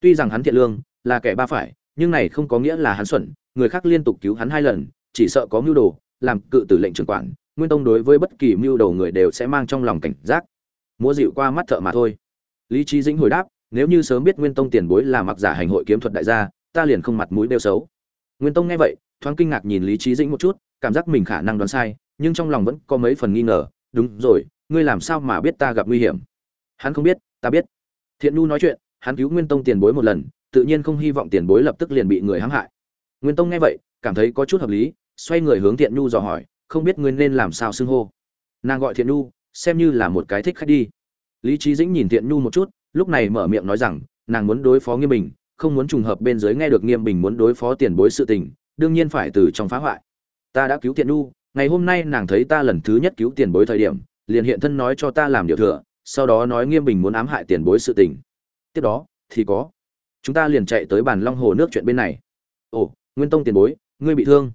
Tuy rằng hắn thiện lương, là kẻ ba phải nhưng này không có nghĩa là hắn xuẩn, người khác liên tục cứu hắn hai lần, chỉ sợ có mưu đồ, làm cự tử lệnh trưởng quản, nguyên tông đối với bất kỳ mưu đồ người đều sẽ mang trong lòng cảnh giác. Múa dịu qua mắt thợ mà thôi. Lý trí dĩnh hồi đáp, nếu như sớm biết nguyên tông tiền bối là mặc giả hành hội kiếm thuật đại gia, ta liền không mặt mũi đeo xấu. Nguyên tông nghe vậy, thoáng kinh ngạc nhìn lý trí dĩnh một chút, cảm giác mình khả năng đoán sai, nhưng trong lòng vẫn có mấy phần nghi ngờ, đúng rồi, ngươi làm sao mà biết ta gặp nguy hiểm? Hắn không biết, ta biết. Thiện nu nói chuyện, hắn cứu nguyên tông tiền bối một lần tự nhiên không hy vọng tiền bối lập tức liền bị người hãm hại. Nguyên tông nghe vậy, cảm thấy có chút hợp lý, xoay người hướng thiện nhu dò hỏi, không biết ngươi nên làm sao xưng hô? Nàng gọi thiện nhu, xem như là một cái thích khách đi. Lý trí dĩnh nhìn thiện nhu một chút, lúc này mở miệng nói rằng, nàng muốn đối phó nghiêm bình, không muốn trùng hợp bên dưới nghe được nghiêm bình muốn đối phó tiền bối sự tình, đương nhiên phải từ trong phá hoại. Ta đã cứu thiện nhu, ngày hôm nay nàng thấy ta lần thứ nhất cứu tiền bối thời điểm, liền hiện thân nói cho ta làm điều thừa, sau đó nói nghiêm bình muốn ám hại tiền bối sự tình. Tiếp đó, thì có chúng ta liền chạy tới bàn long hồ nước chuyện bên này. Ồ nguyên tông tiền bối ngươi bị thương.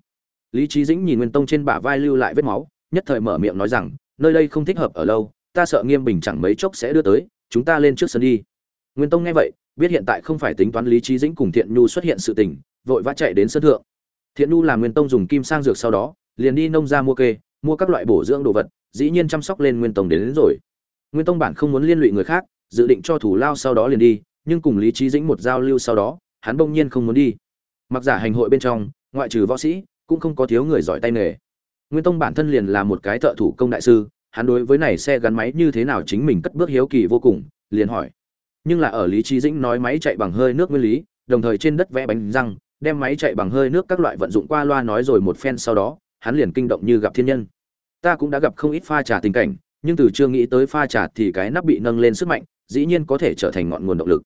Lý trí dĩnh nhìn nguyên tông trên bả vai lưu lại vết máu nhất thời mở miệng nói rằng nơi đây không thích hợp ở lâu ta sợ nghiêm bình chẳng mấy chốc sẽ đưa tới chúng ta lên trước sân đi. Nguyên tông nghe vậy biết hiện tại không phải tính toán lý trí dĩnh cùng thiện nhu xuất hiện sự tình vội vã chạy đến sân thượng. Thiện nhu làm nguyên tông dùng kim sang dược sau đó liền đi nông ra mua kê mua các loại bổ dưỡng đồ vật dĩ nhiên chăm sóc lên nguyên tông đến, đến rồi. Nguyên tông bản không muốn liên lụy người khác dự định cho thủ lao sau đó liền đi nhưng cùng lý trí dĩnh một giao lưu sau đó, hắn bỗng nhiên không muốn đi. Mặc giả hành hội bên trong, ngoại trừ võ sĩ, cũng không có thiếu người giỏi tay nghề. Nguyên tông bản thân liền là một cái thợ thủ công đại sư, hắn đối với này xe gắn máy như thế nào chính mình cất bước hiếu kỳ vô cùng, liền hỏi. Nhưng là ở lý trí dĩnh nói máy chạy bằng hơi nước nguyên lý, đồng thời trên đất vẽ bánh răng, đem máy chạy bằng hơi nước các loại vận dụng qua loa nói rồi một phen sau đó, hắn liền kinh động như gặp thiên nhân. Ta cũng đã gặp không ít pha trà tình cảnh, nhưng từ chưa nghĩ tới pha trà thì cái nắp bị nâng lên sức mạnh, dĩ nhiên có thể trở thành ngọn nguồn động lực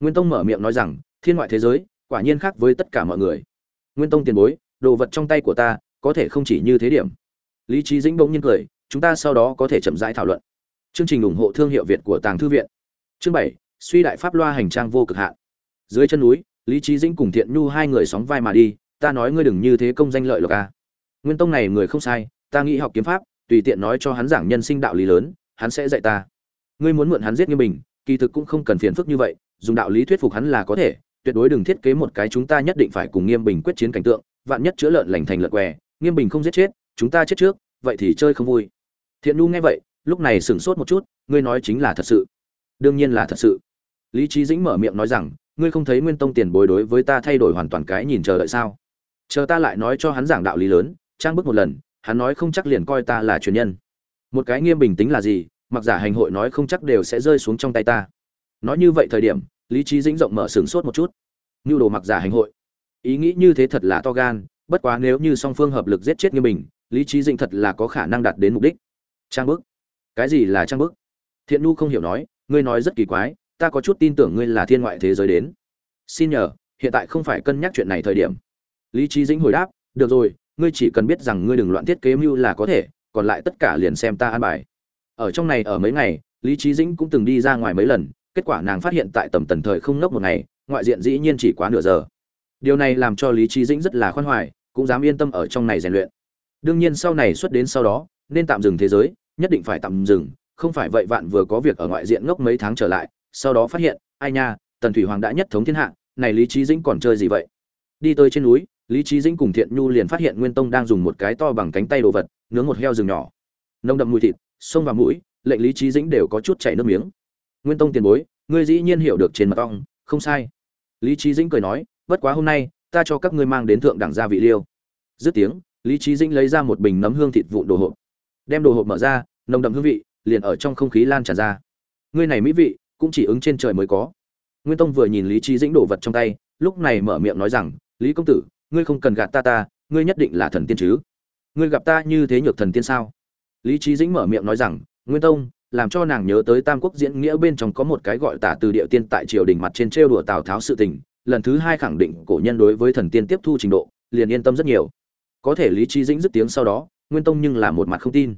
nguyên tông mở miệng nói rằng thiên ngoại thế giới quả nhiên khác với tất cả mọi người. Nguyên tông tiền bối đồ vật trong tay của ta có thể không chỉ như thế điểm. Lý trí dĩnh bỗng nhiên cười chúng ta sau đó có thể chậm rãi thảo luận. Chương trình ủng hộ thương hiệu việt của tàng thư viện. Chương bảy suy đại pháp loa hành trang vô cực hạn. Dưới chân núi lý trí dĩnh cùng thiện nhu hai người sóng vai mà đi ta nói ngươi đừng như thế công danh lợi lộc a nguyên tông này người không sai ta nghĩ học kiếm pháp tùy tiện nói cho hắn giảng nhân sinh đạo lý lớn hắn sẽ dạy ta. Ngươi muốn mượn hắn giết như mình, kỳ thực cũng không cần phiền phức như vậy dùng đạo lý thuyết phục hắn là có thể, tuyệt đối đừng thiết kế một cái chúng ta nhất định phải cùng nghiêm bình quyết chiến cảnh tượng, vạn nhất chữa lợn lành thành lợn què, nghiêm bình không giết chết, chúng ta chết trước, vậy thì chơi không vui. Thiện nu nghe vậy, lúc này sửng sốt một chút, ngươi nói chính là thật sự. Đương nhiên là thật sự. Lý trí dĩnh mở miệng nói rằng, ngươi không thấy nguyên tông tiền bối đối với ta thay đổi hoàn toàn cái nhìn chờ đợi sao? Chờ ta lại nói cho hắn giảng đạo lý lớn, trang bức một lần, hắn nói không chắc liền coi ta là truyền nhân. Một cái nghiêm bình tính là gì, mặc giả hành hội nói không chắc đều sẽ rơi xuống trong tay ta nói như vậy thời điểm, lý trí dĩnh rộng mở sửng sốt một chút. Như đồ mặc giả hành hội. Ý nghĩ như thế thật là to gan, bất quá nếu như song phương hợp lực giết chết như mình lý trí dĩnh thật là có khả năng đạt đến mục đích. Trang bức. Cái gì là trang bức? Thiện nu không hiểu nói, ngươi nói rất kỳ quái, ta có chút tin tưởng ngươi là thiên ngoại thế giới đến. Xin nhờ, hiện tại không phải cân nhắc chuyện này thời điểm. Lý trí dĩnh hồi đáp, được rồi, ngươi chỉ cần biết rằng ngươi đừng loạn thiết kế mưu là có thể, còn lại tất cả liền xem ta an bài. Ở trong này ở mấy ngày, lý trí dĩnh cũng từng đi ra ngoài mấy lần kết quả nàng phát hiện tại tầm tần thời không nốc một ngày, ngoại diện dĩ nhiên chỉ quá nửa giờ. Điều này làm cho lý trí dĩnh rất là khoan hoài, cũng dám yên tâm ở trong này rèn luyện. Đương nhiên sau này xuất đến sau đó, nên tạm dừng thế giới, nhất định phải tạm dừng, không phải vậy vạn vừa có việc ở ngoại diện ngốc mấy tháng trở lại, sau đó phát hiện, ai nha, tần thủy hoàng đã nhất thống thiên hạ, này lý trí dĩnh còn chơi gì vậy? Đi tới trên núi, lý trí dĩnh cùng thiện nhu liền phát hiện nguyên tông đang dùng một cái to bằng cánh tay đồ vật, nướng một heo rừng nhỏ. Nông đậm mùi thịt xông vào mũi, lệnh lý trí dĩnh đều có chút chảy nước miếng nguyên tông tiền bối, ngươi dĩ nhiên hiểu được trên mặt ong, không sai. Lý trí dĩnh cười nói, bất quá hôm nay, ta cho các ngươi mang đến thượng đẳng gia vị liêu. Dứt tiếng, lý trí dĩnh lấy ra một bình nấm hương thịt vụn đồ hộp. Đem đồ hộp mở ra, nồng đậm hương vị, liền ở trong không khí lan tràn ra. Ngươi này mỹ vị, cũng chỉ ứng trên trời mới có. Nguyên tông vừa nhìn lý trí dĩnh đồ vật trong tay, lúc này mở miệng nói rằng, lý công tử, ngươi không cần gạt ta ta, ngươi nhất định là thần tiên chứ? Ngươi gặp ta như thế nhược thần tiên sao? Lý trí dĩnh mở miệng nói rằng, nguyên tông làm cho nàng nhớ tới tam quốc diễn nghĩa bên trong có một cái gọi tả từ địa tiên tại triều đình mặt trên trêu đùa tào tháo sự tình. Lần thứ hai khẳng định cổ nhân đối với thần tiên tiếp thu trình độ, liền yên tâm rất nhiều. Có thể lý trí dĩnh dứt tiếng sau đó, nguyên tông nhưng là một mặt không tin.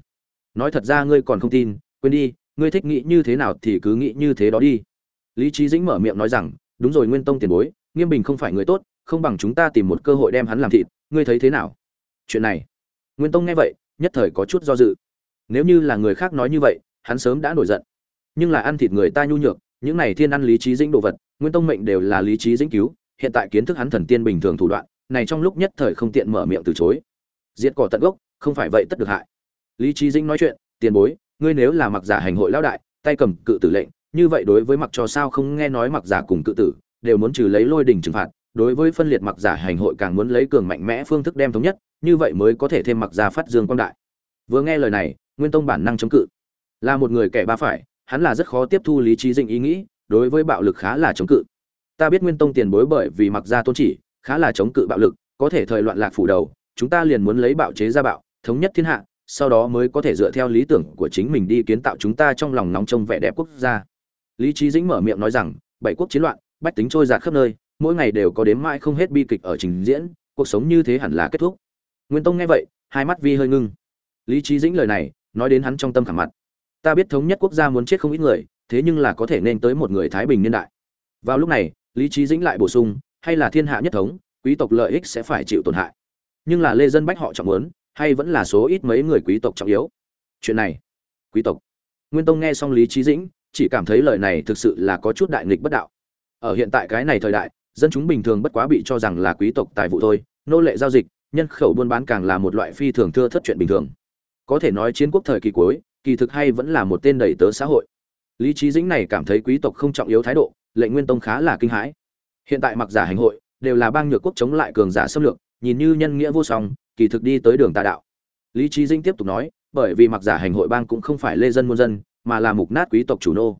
Nói thật ra ngươi còn không tin, quên đi, ngươi thích nghĩ như thế nào thì cứ nghĩ như thế đó đi. Lý trí dĩnh mở miệng nói rằng, đúng rồi nguyên tông tiền bối, nghiêm bình không phải người tốt, không bằng chúng ta tìm một cơ hội đem hắn làm thịt, ngươi thấy thế nào? Chuyện này, nguyên tông nghe vậy, nhất thời có chút do dự. Nếu như là người khác nói như vậy hắn sớm đã nổi giận. Nhưng là ăn thịt người ta nhu nhược, những này thiên ăn lý trí dĩnh đồ vật, nguyên tông mệnh đều là lý trí dĩnh cứu, hiện tại kiến thức hắn thần tiên bình thường thủ đoạn, này trong lúc nhất thời không tiện mở miệng từ chối. Diệt cỏ tận gốc, không phải vậy tất được hại. Lý trí dĩnh nói chuyện, tiền bối, ngươi nếu là mặc giả hành hội lão đại, tay cầm cự tử lệnh, như vậy đối với mặc cho sao không nghe nói mặc giả cùng cự tử, đều muốn trừ lấy lôi đình trừng phạt, đối với phân liệt mặc giả hành hội càng muốn lấy cường mạnh mẽ phương thức đem thống nhất, như vậy mới có thể thêm mặc giả phát dương quang đại. Vừa nghe lời này, nguyên tông bản năng chống cự là một người kẻ ba phải, hắn là rất khó tiếp thu lý trí dĩnh ý nghĩ, đối với bạo lực khá là chống cự. Ta biết nguyên tông tiền bối bởi vì mặc gia tôn chỉ, khá là chống cự bạo lực, có thể thời loạn lạc phủ đầu, chúng ta liền muốn lấy bạo chế ra bạo, thống nhất thiên hạ, sau đó mới có thể dựa theo lý tưởng của chính mình đi kiến tạo chúng ta trong lòng nóng trông vẻ đẹp quốc gia. Lý trí dĩnh mở miệng nói rằng, bảy quốc chiến loạn, bách tính trôi giạt khắp nơi, mỗi ngày đều có đếm mãi không hết bi kịch ở trình diễn, cuộc sống như thế hẳn là kết thúc. Nguyên tông nghe vậy, hai mắt vi hơi ngưng. Lý trí dĩnh lời này, nói đến hắn trong tâm khảm mặt ta biết thống nhất quốc gia muốn chết không ít người, thế nhưng là có thể nên tới một người thái bình niên đại. Vào lúc này, lý trí dĩnh lại bổ sung, hay là thiên hạ nhất thống, quý tộc lợi ích sẽ phải chịu tổn hại. Nhưng là lê dân bách họ trọng muốn, hay vẫn là số ít mấy người quý tộc trọng yếu? Chuyện này, quý tộc. Nguyên tông nghe xong lý trí dĩnh, chỉ cảm thấy lời này thực sự là có chút đại nghịch bất đạo. Ở hiện tại cái này thời đại, dân chúng bình thường bất quá bị cho rằng là quý tộc tài vụ thôi, nô lệ giao dịch, nhân khẩu buôn bán càng là một loại phi thường thưa thất chuyện bình thường. Có thể nói chiến quốc thời kỳ cuối kỳ thực hay vẫn là một tên đầy tớ xã hội. Lý trí dĩnh này cảm thấy quý tộc không trọng yếu thái độ lệnh nguyên tông khá là kinh hãi. Hiện tại mặc giả hành hội, đều là bang nhược quốc chống lại cường giả xâm lược, nhìn như nhân nghĩa vô song, kỳ thực đi tới đường tà đạo. Lý trí dĩnh tiếp tục nói, bởi vì mặc giả hành hội bang cũng không phải lê dân muôn dân, mà là mục nát quý tộc chủ nô.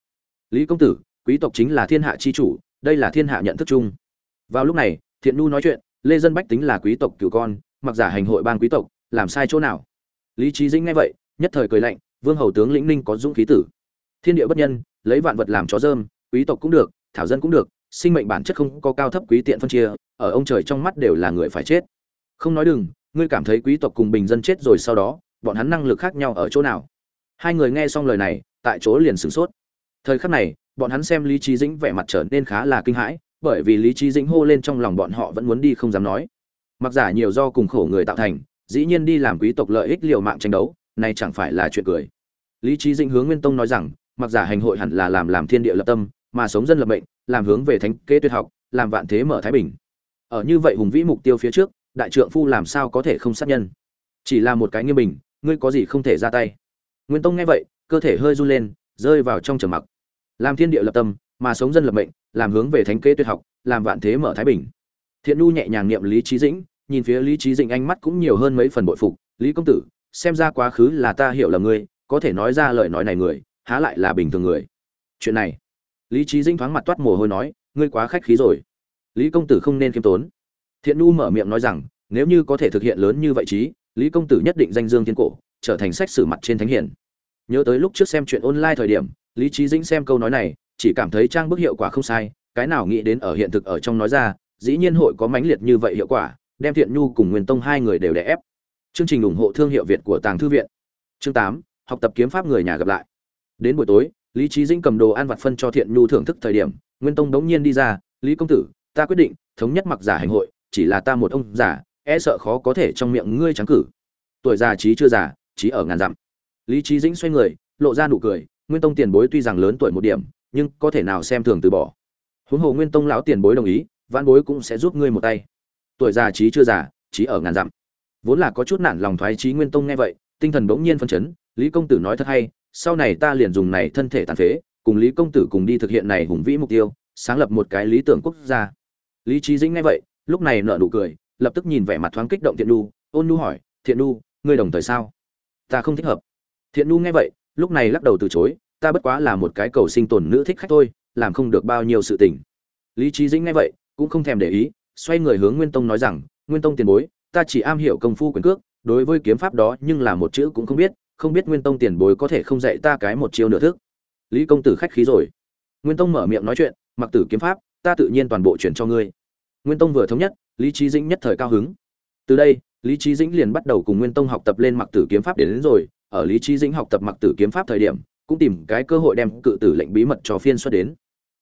Lý công tử, quý tộc chính là thiên hạ chi chủ, đây là thiên hạ nhận thức chung. Vào lúc này, thiện nu nói chuyện, lê dân bách tính là quý tộc cửu con, mặc giả hành hội bang quý tộc, làm sai chỗ nào? Lý trí dĩnh nghe vậy, nhất thời cười lạnh vương hầu tướng lĩnh ninh có dũng khí tử. Thiên địa bất nhân, lấy vạn vật làm chó dơm, quý tộc cũng được, thảo dân cũng được, sinh mệnh bản chất không có cao thấp quý tiện phân chia, ở ông trời trong mắt đều là người phải chết. Không nói đừng, ngươi cảm thấy quý tộc cùng bình dân chết rồi sau đó, bọn hắn năng lực khác nhau ở chỗ nào? Hai người nghe xong lời này, tại chỗ liền sửng sốt. Thời khắc này, bọn hắn xem lý trí dĩnh vẻ mặt trở nên khá là kinh hãi, bởi vì lý trí dĩnh hô lên trong lòng bọn họ vẫn muốn đi không dám nói. Mặc giả nhiều do cùng khổ người tạo thành, dĩ nhiên đi làm quý tộc lợi ích liều mạng tranh đấu nay chẳng phải là chuyện cười. Lý trí dĩnh hướng nguyên tông nói rằng, mặc giả hành hội hẳn là làm làm thiên địa lập tâm, mà sống dân lập mệnh, làm hướng về thánh kế tuyệt học, làm vạn thế mở thái bình. Ở như vậy hùng vĩ mục tiêu phía trước, đại trượng phu làm sao có thể không sát nhân? Chỉ là một cái nghiêm bình, ngươi có gì không thể ra tay? Nguyên tông nghe vậy, cơ thể hơi run lên, rơi vào trong trầm mặc. Làm thiên địa lập tâm, mà sống dân lập mệnh, làm hướng về thánh kế tuyệt học, làm vạn thế mở thái bình. Thiện nu nhẹ nhàng niệm lý trí dĩnh, nhìn phía lý trí dĩnh ánh mắt cũng nhiều hơn mấy phần bội phục, lý công tử xem ra quá khứ là ta hiểu là ngươi, có thể nói ra lời nói này người, há lại là bình thường người. Chuyện này, lý trí dĩnh thoáng mặt toát mồ hôi nói, ngươi quá khách khí rồi. Lý công tử không nên khiêm tốn. Thiện nu mở miệng nói rằng, nếu như có thể thực hiện lớn như vậy chí, lý công tử nhất định danh dương thiên cổ, trở thành sách sử mặt trên thánh hiển. Nhớ tới lúc trước xem chuyện online thời điểm, lý trí dĩnh xem câu nói này, chỉ cảm thấy trang bức hiệu quả không sai, cái nào nghĩ đến ở hiện thực ở trong nói ra, dĩ nhiên hội có mãnh liệt như vậy hiệu quả, đem thiện nhu cùng nguyên tông hai người đều đè ép chương trình ủng hộ thương hiệu việt của tàng thư viện. Chương 8. học tập kiếm pháp người nhà gặp lại. Đến buổi tối, lý Chí dĩnh cầm đồ ăn vặt phân cho thiện nhu thưởng thức thời điểm, nguyên tông đống nhiên đi ra, lý công tử, ta quyết định, thống nhất mặc giả hành hội, chỉ là ta một ông giả e sợ khó có thể trong miệng ngươi trắng cử. Tuổi già trí chưa già, trí ở ngàn dặm. Lý Chí dĩnh xoay người, lộ ra nụ cười, nguyên tông tiền bối tuy rằng lớn tuổi một điểm, nhưng có thể nào xem thường từ bỏ. Huống hồ nguyên tông lão tiền bối đồng ý, vãn bối cũng sẽ giúp ngươi một tay. Tuổi già trí chưa già, trí ở ngàn dặm vốn là có chút nản lòng thoái trí nguyên tông nghe vậy, tinh thần bỗng nhiên phân chấn, lý công tử nói thật hay, sau này ta liền dùng này thân thể tàn phế, cùng lý công tử cùng đi thực hiện này hùng vĩ mục tiêu, sáng lập một cái lý tưởng quốc gia. Lý trí dĩnh nghe vậy, lúc này nở nụ cười, lập tức nhìn vẻ mặt thoáng kích động thiện nu ôn nu hỏi, thiện nu ngươi đồng thời sao? Ta không thích hợp. Thiện nu nghe vậy, lúc này lắc đầu từ chối, ta bất quá là một cái cầu sinh tồn nữ thích khách thôi, làm không được bao nhiêu sự tình. Lý trí dĩnh nghe vậy, cũng không thèm để ý, xoay người hướng nguyên tông nói rằng, nguyên tông tiền bối ta chỉ am hiểu công phu quyền cước đối với kiếm pháp đó nhưng là một chữ cũng không biết không biết nguyên tông tiền bối có thể không dạy ta cái một chiêu nửa thức. Lý công tử khách khí rồi. Nguyên tông mở miệng nói chuyện mặc tử kiếm pháp ta tự nhiên toàn bộ chuyển cho ngươi. Nguyên tông vừa thống nhất lý trí dĩnh nhất thời cao hứng. Từ đây lý trí dĩnh liền bắt đầu cùng nguyên tông học tập lên mặc tử kiếm pháp đến, đến rồi. Ở lý trí dĩnh học tập mặc tử kiếm pháp thời điểm cũng tìm cái cơ hội đem cự tử lệnh bí mật cho phiên xuất đến.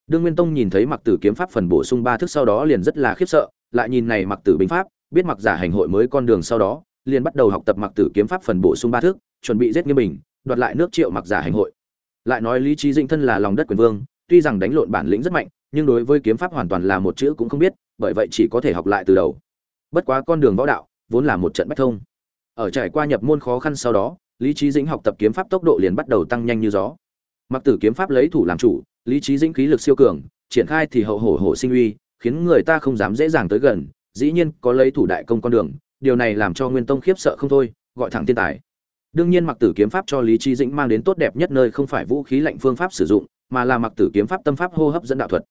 Đương nguyên tông nhìn thấy mặc tử kiếm pháp phần bổ sung ba thức sau đó liền rất là khiếp sợ lại nhìn này mặc tử binh pháp biết mặc giả hành hội mới con đường sau đó, liền bắt đầu học tập mặc tử kiếm pháp phần bổ sung ba thước, chuẩn bị giết nghiêm bình, đoạt lại nước triệu mặc giả hành hội. Lại nói lý trí dĩnh thân là lòng đất quyền vương, tuy rằng đánh lộn bản lĩnh rất mạnh, nhưng đối với kiếm pháp hoàn toàn là một chữ cũng không biết, bởi vậy chỉ có thể học lại từ đầu. Bất quá con đường võ đạo, vốn là một trận bách thông. Ở trải qua nhập môn khó khăn sau đó, lý trí dĩnh học tập kiếm pháp tốc độ liền bắt đầu tăng nhanh như gió. Mặc tử kiếm pháp lấy thủ làm chủ, lý trí dĩnh khí lực siêu cường, triển khai thì hậu hổ hổ sinh uy, khiến người ta không dám dễ dàng tới gần dĩ nhiên có lấy thủ đại công con đường, điều này làm cho nguyên tông khiếp sợ không thôi, gọi thẳng thiên tài. Đương nhiên mặc tử kiếm pháp cho lý trí dĩnh mang đến tốt đẹp nhất nơi không phải vũ khí lạnh phương pháp sử dụng, mà là mặc tử kiếm pháp tâm pháp hô hấp dẫn đạo thuật.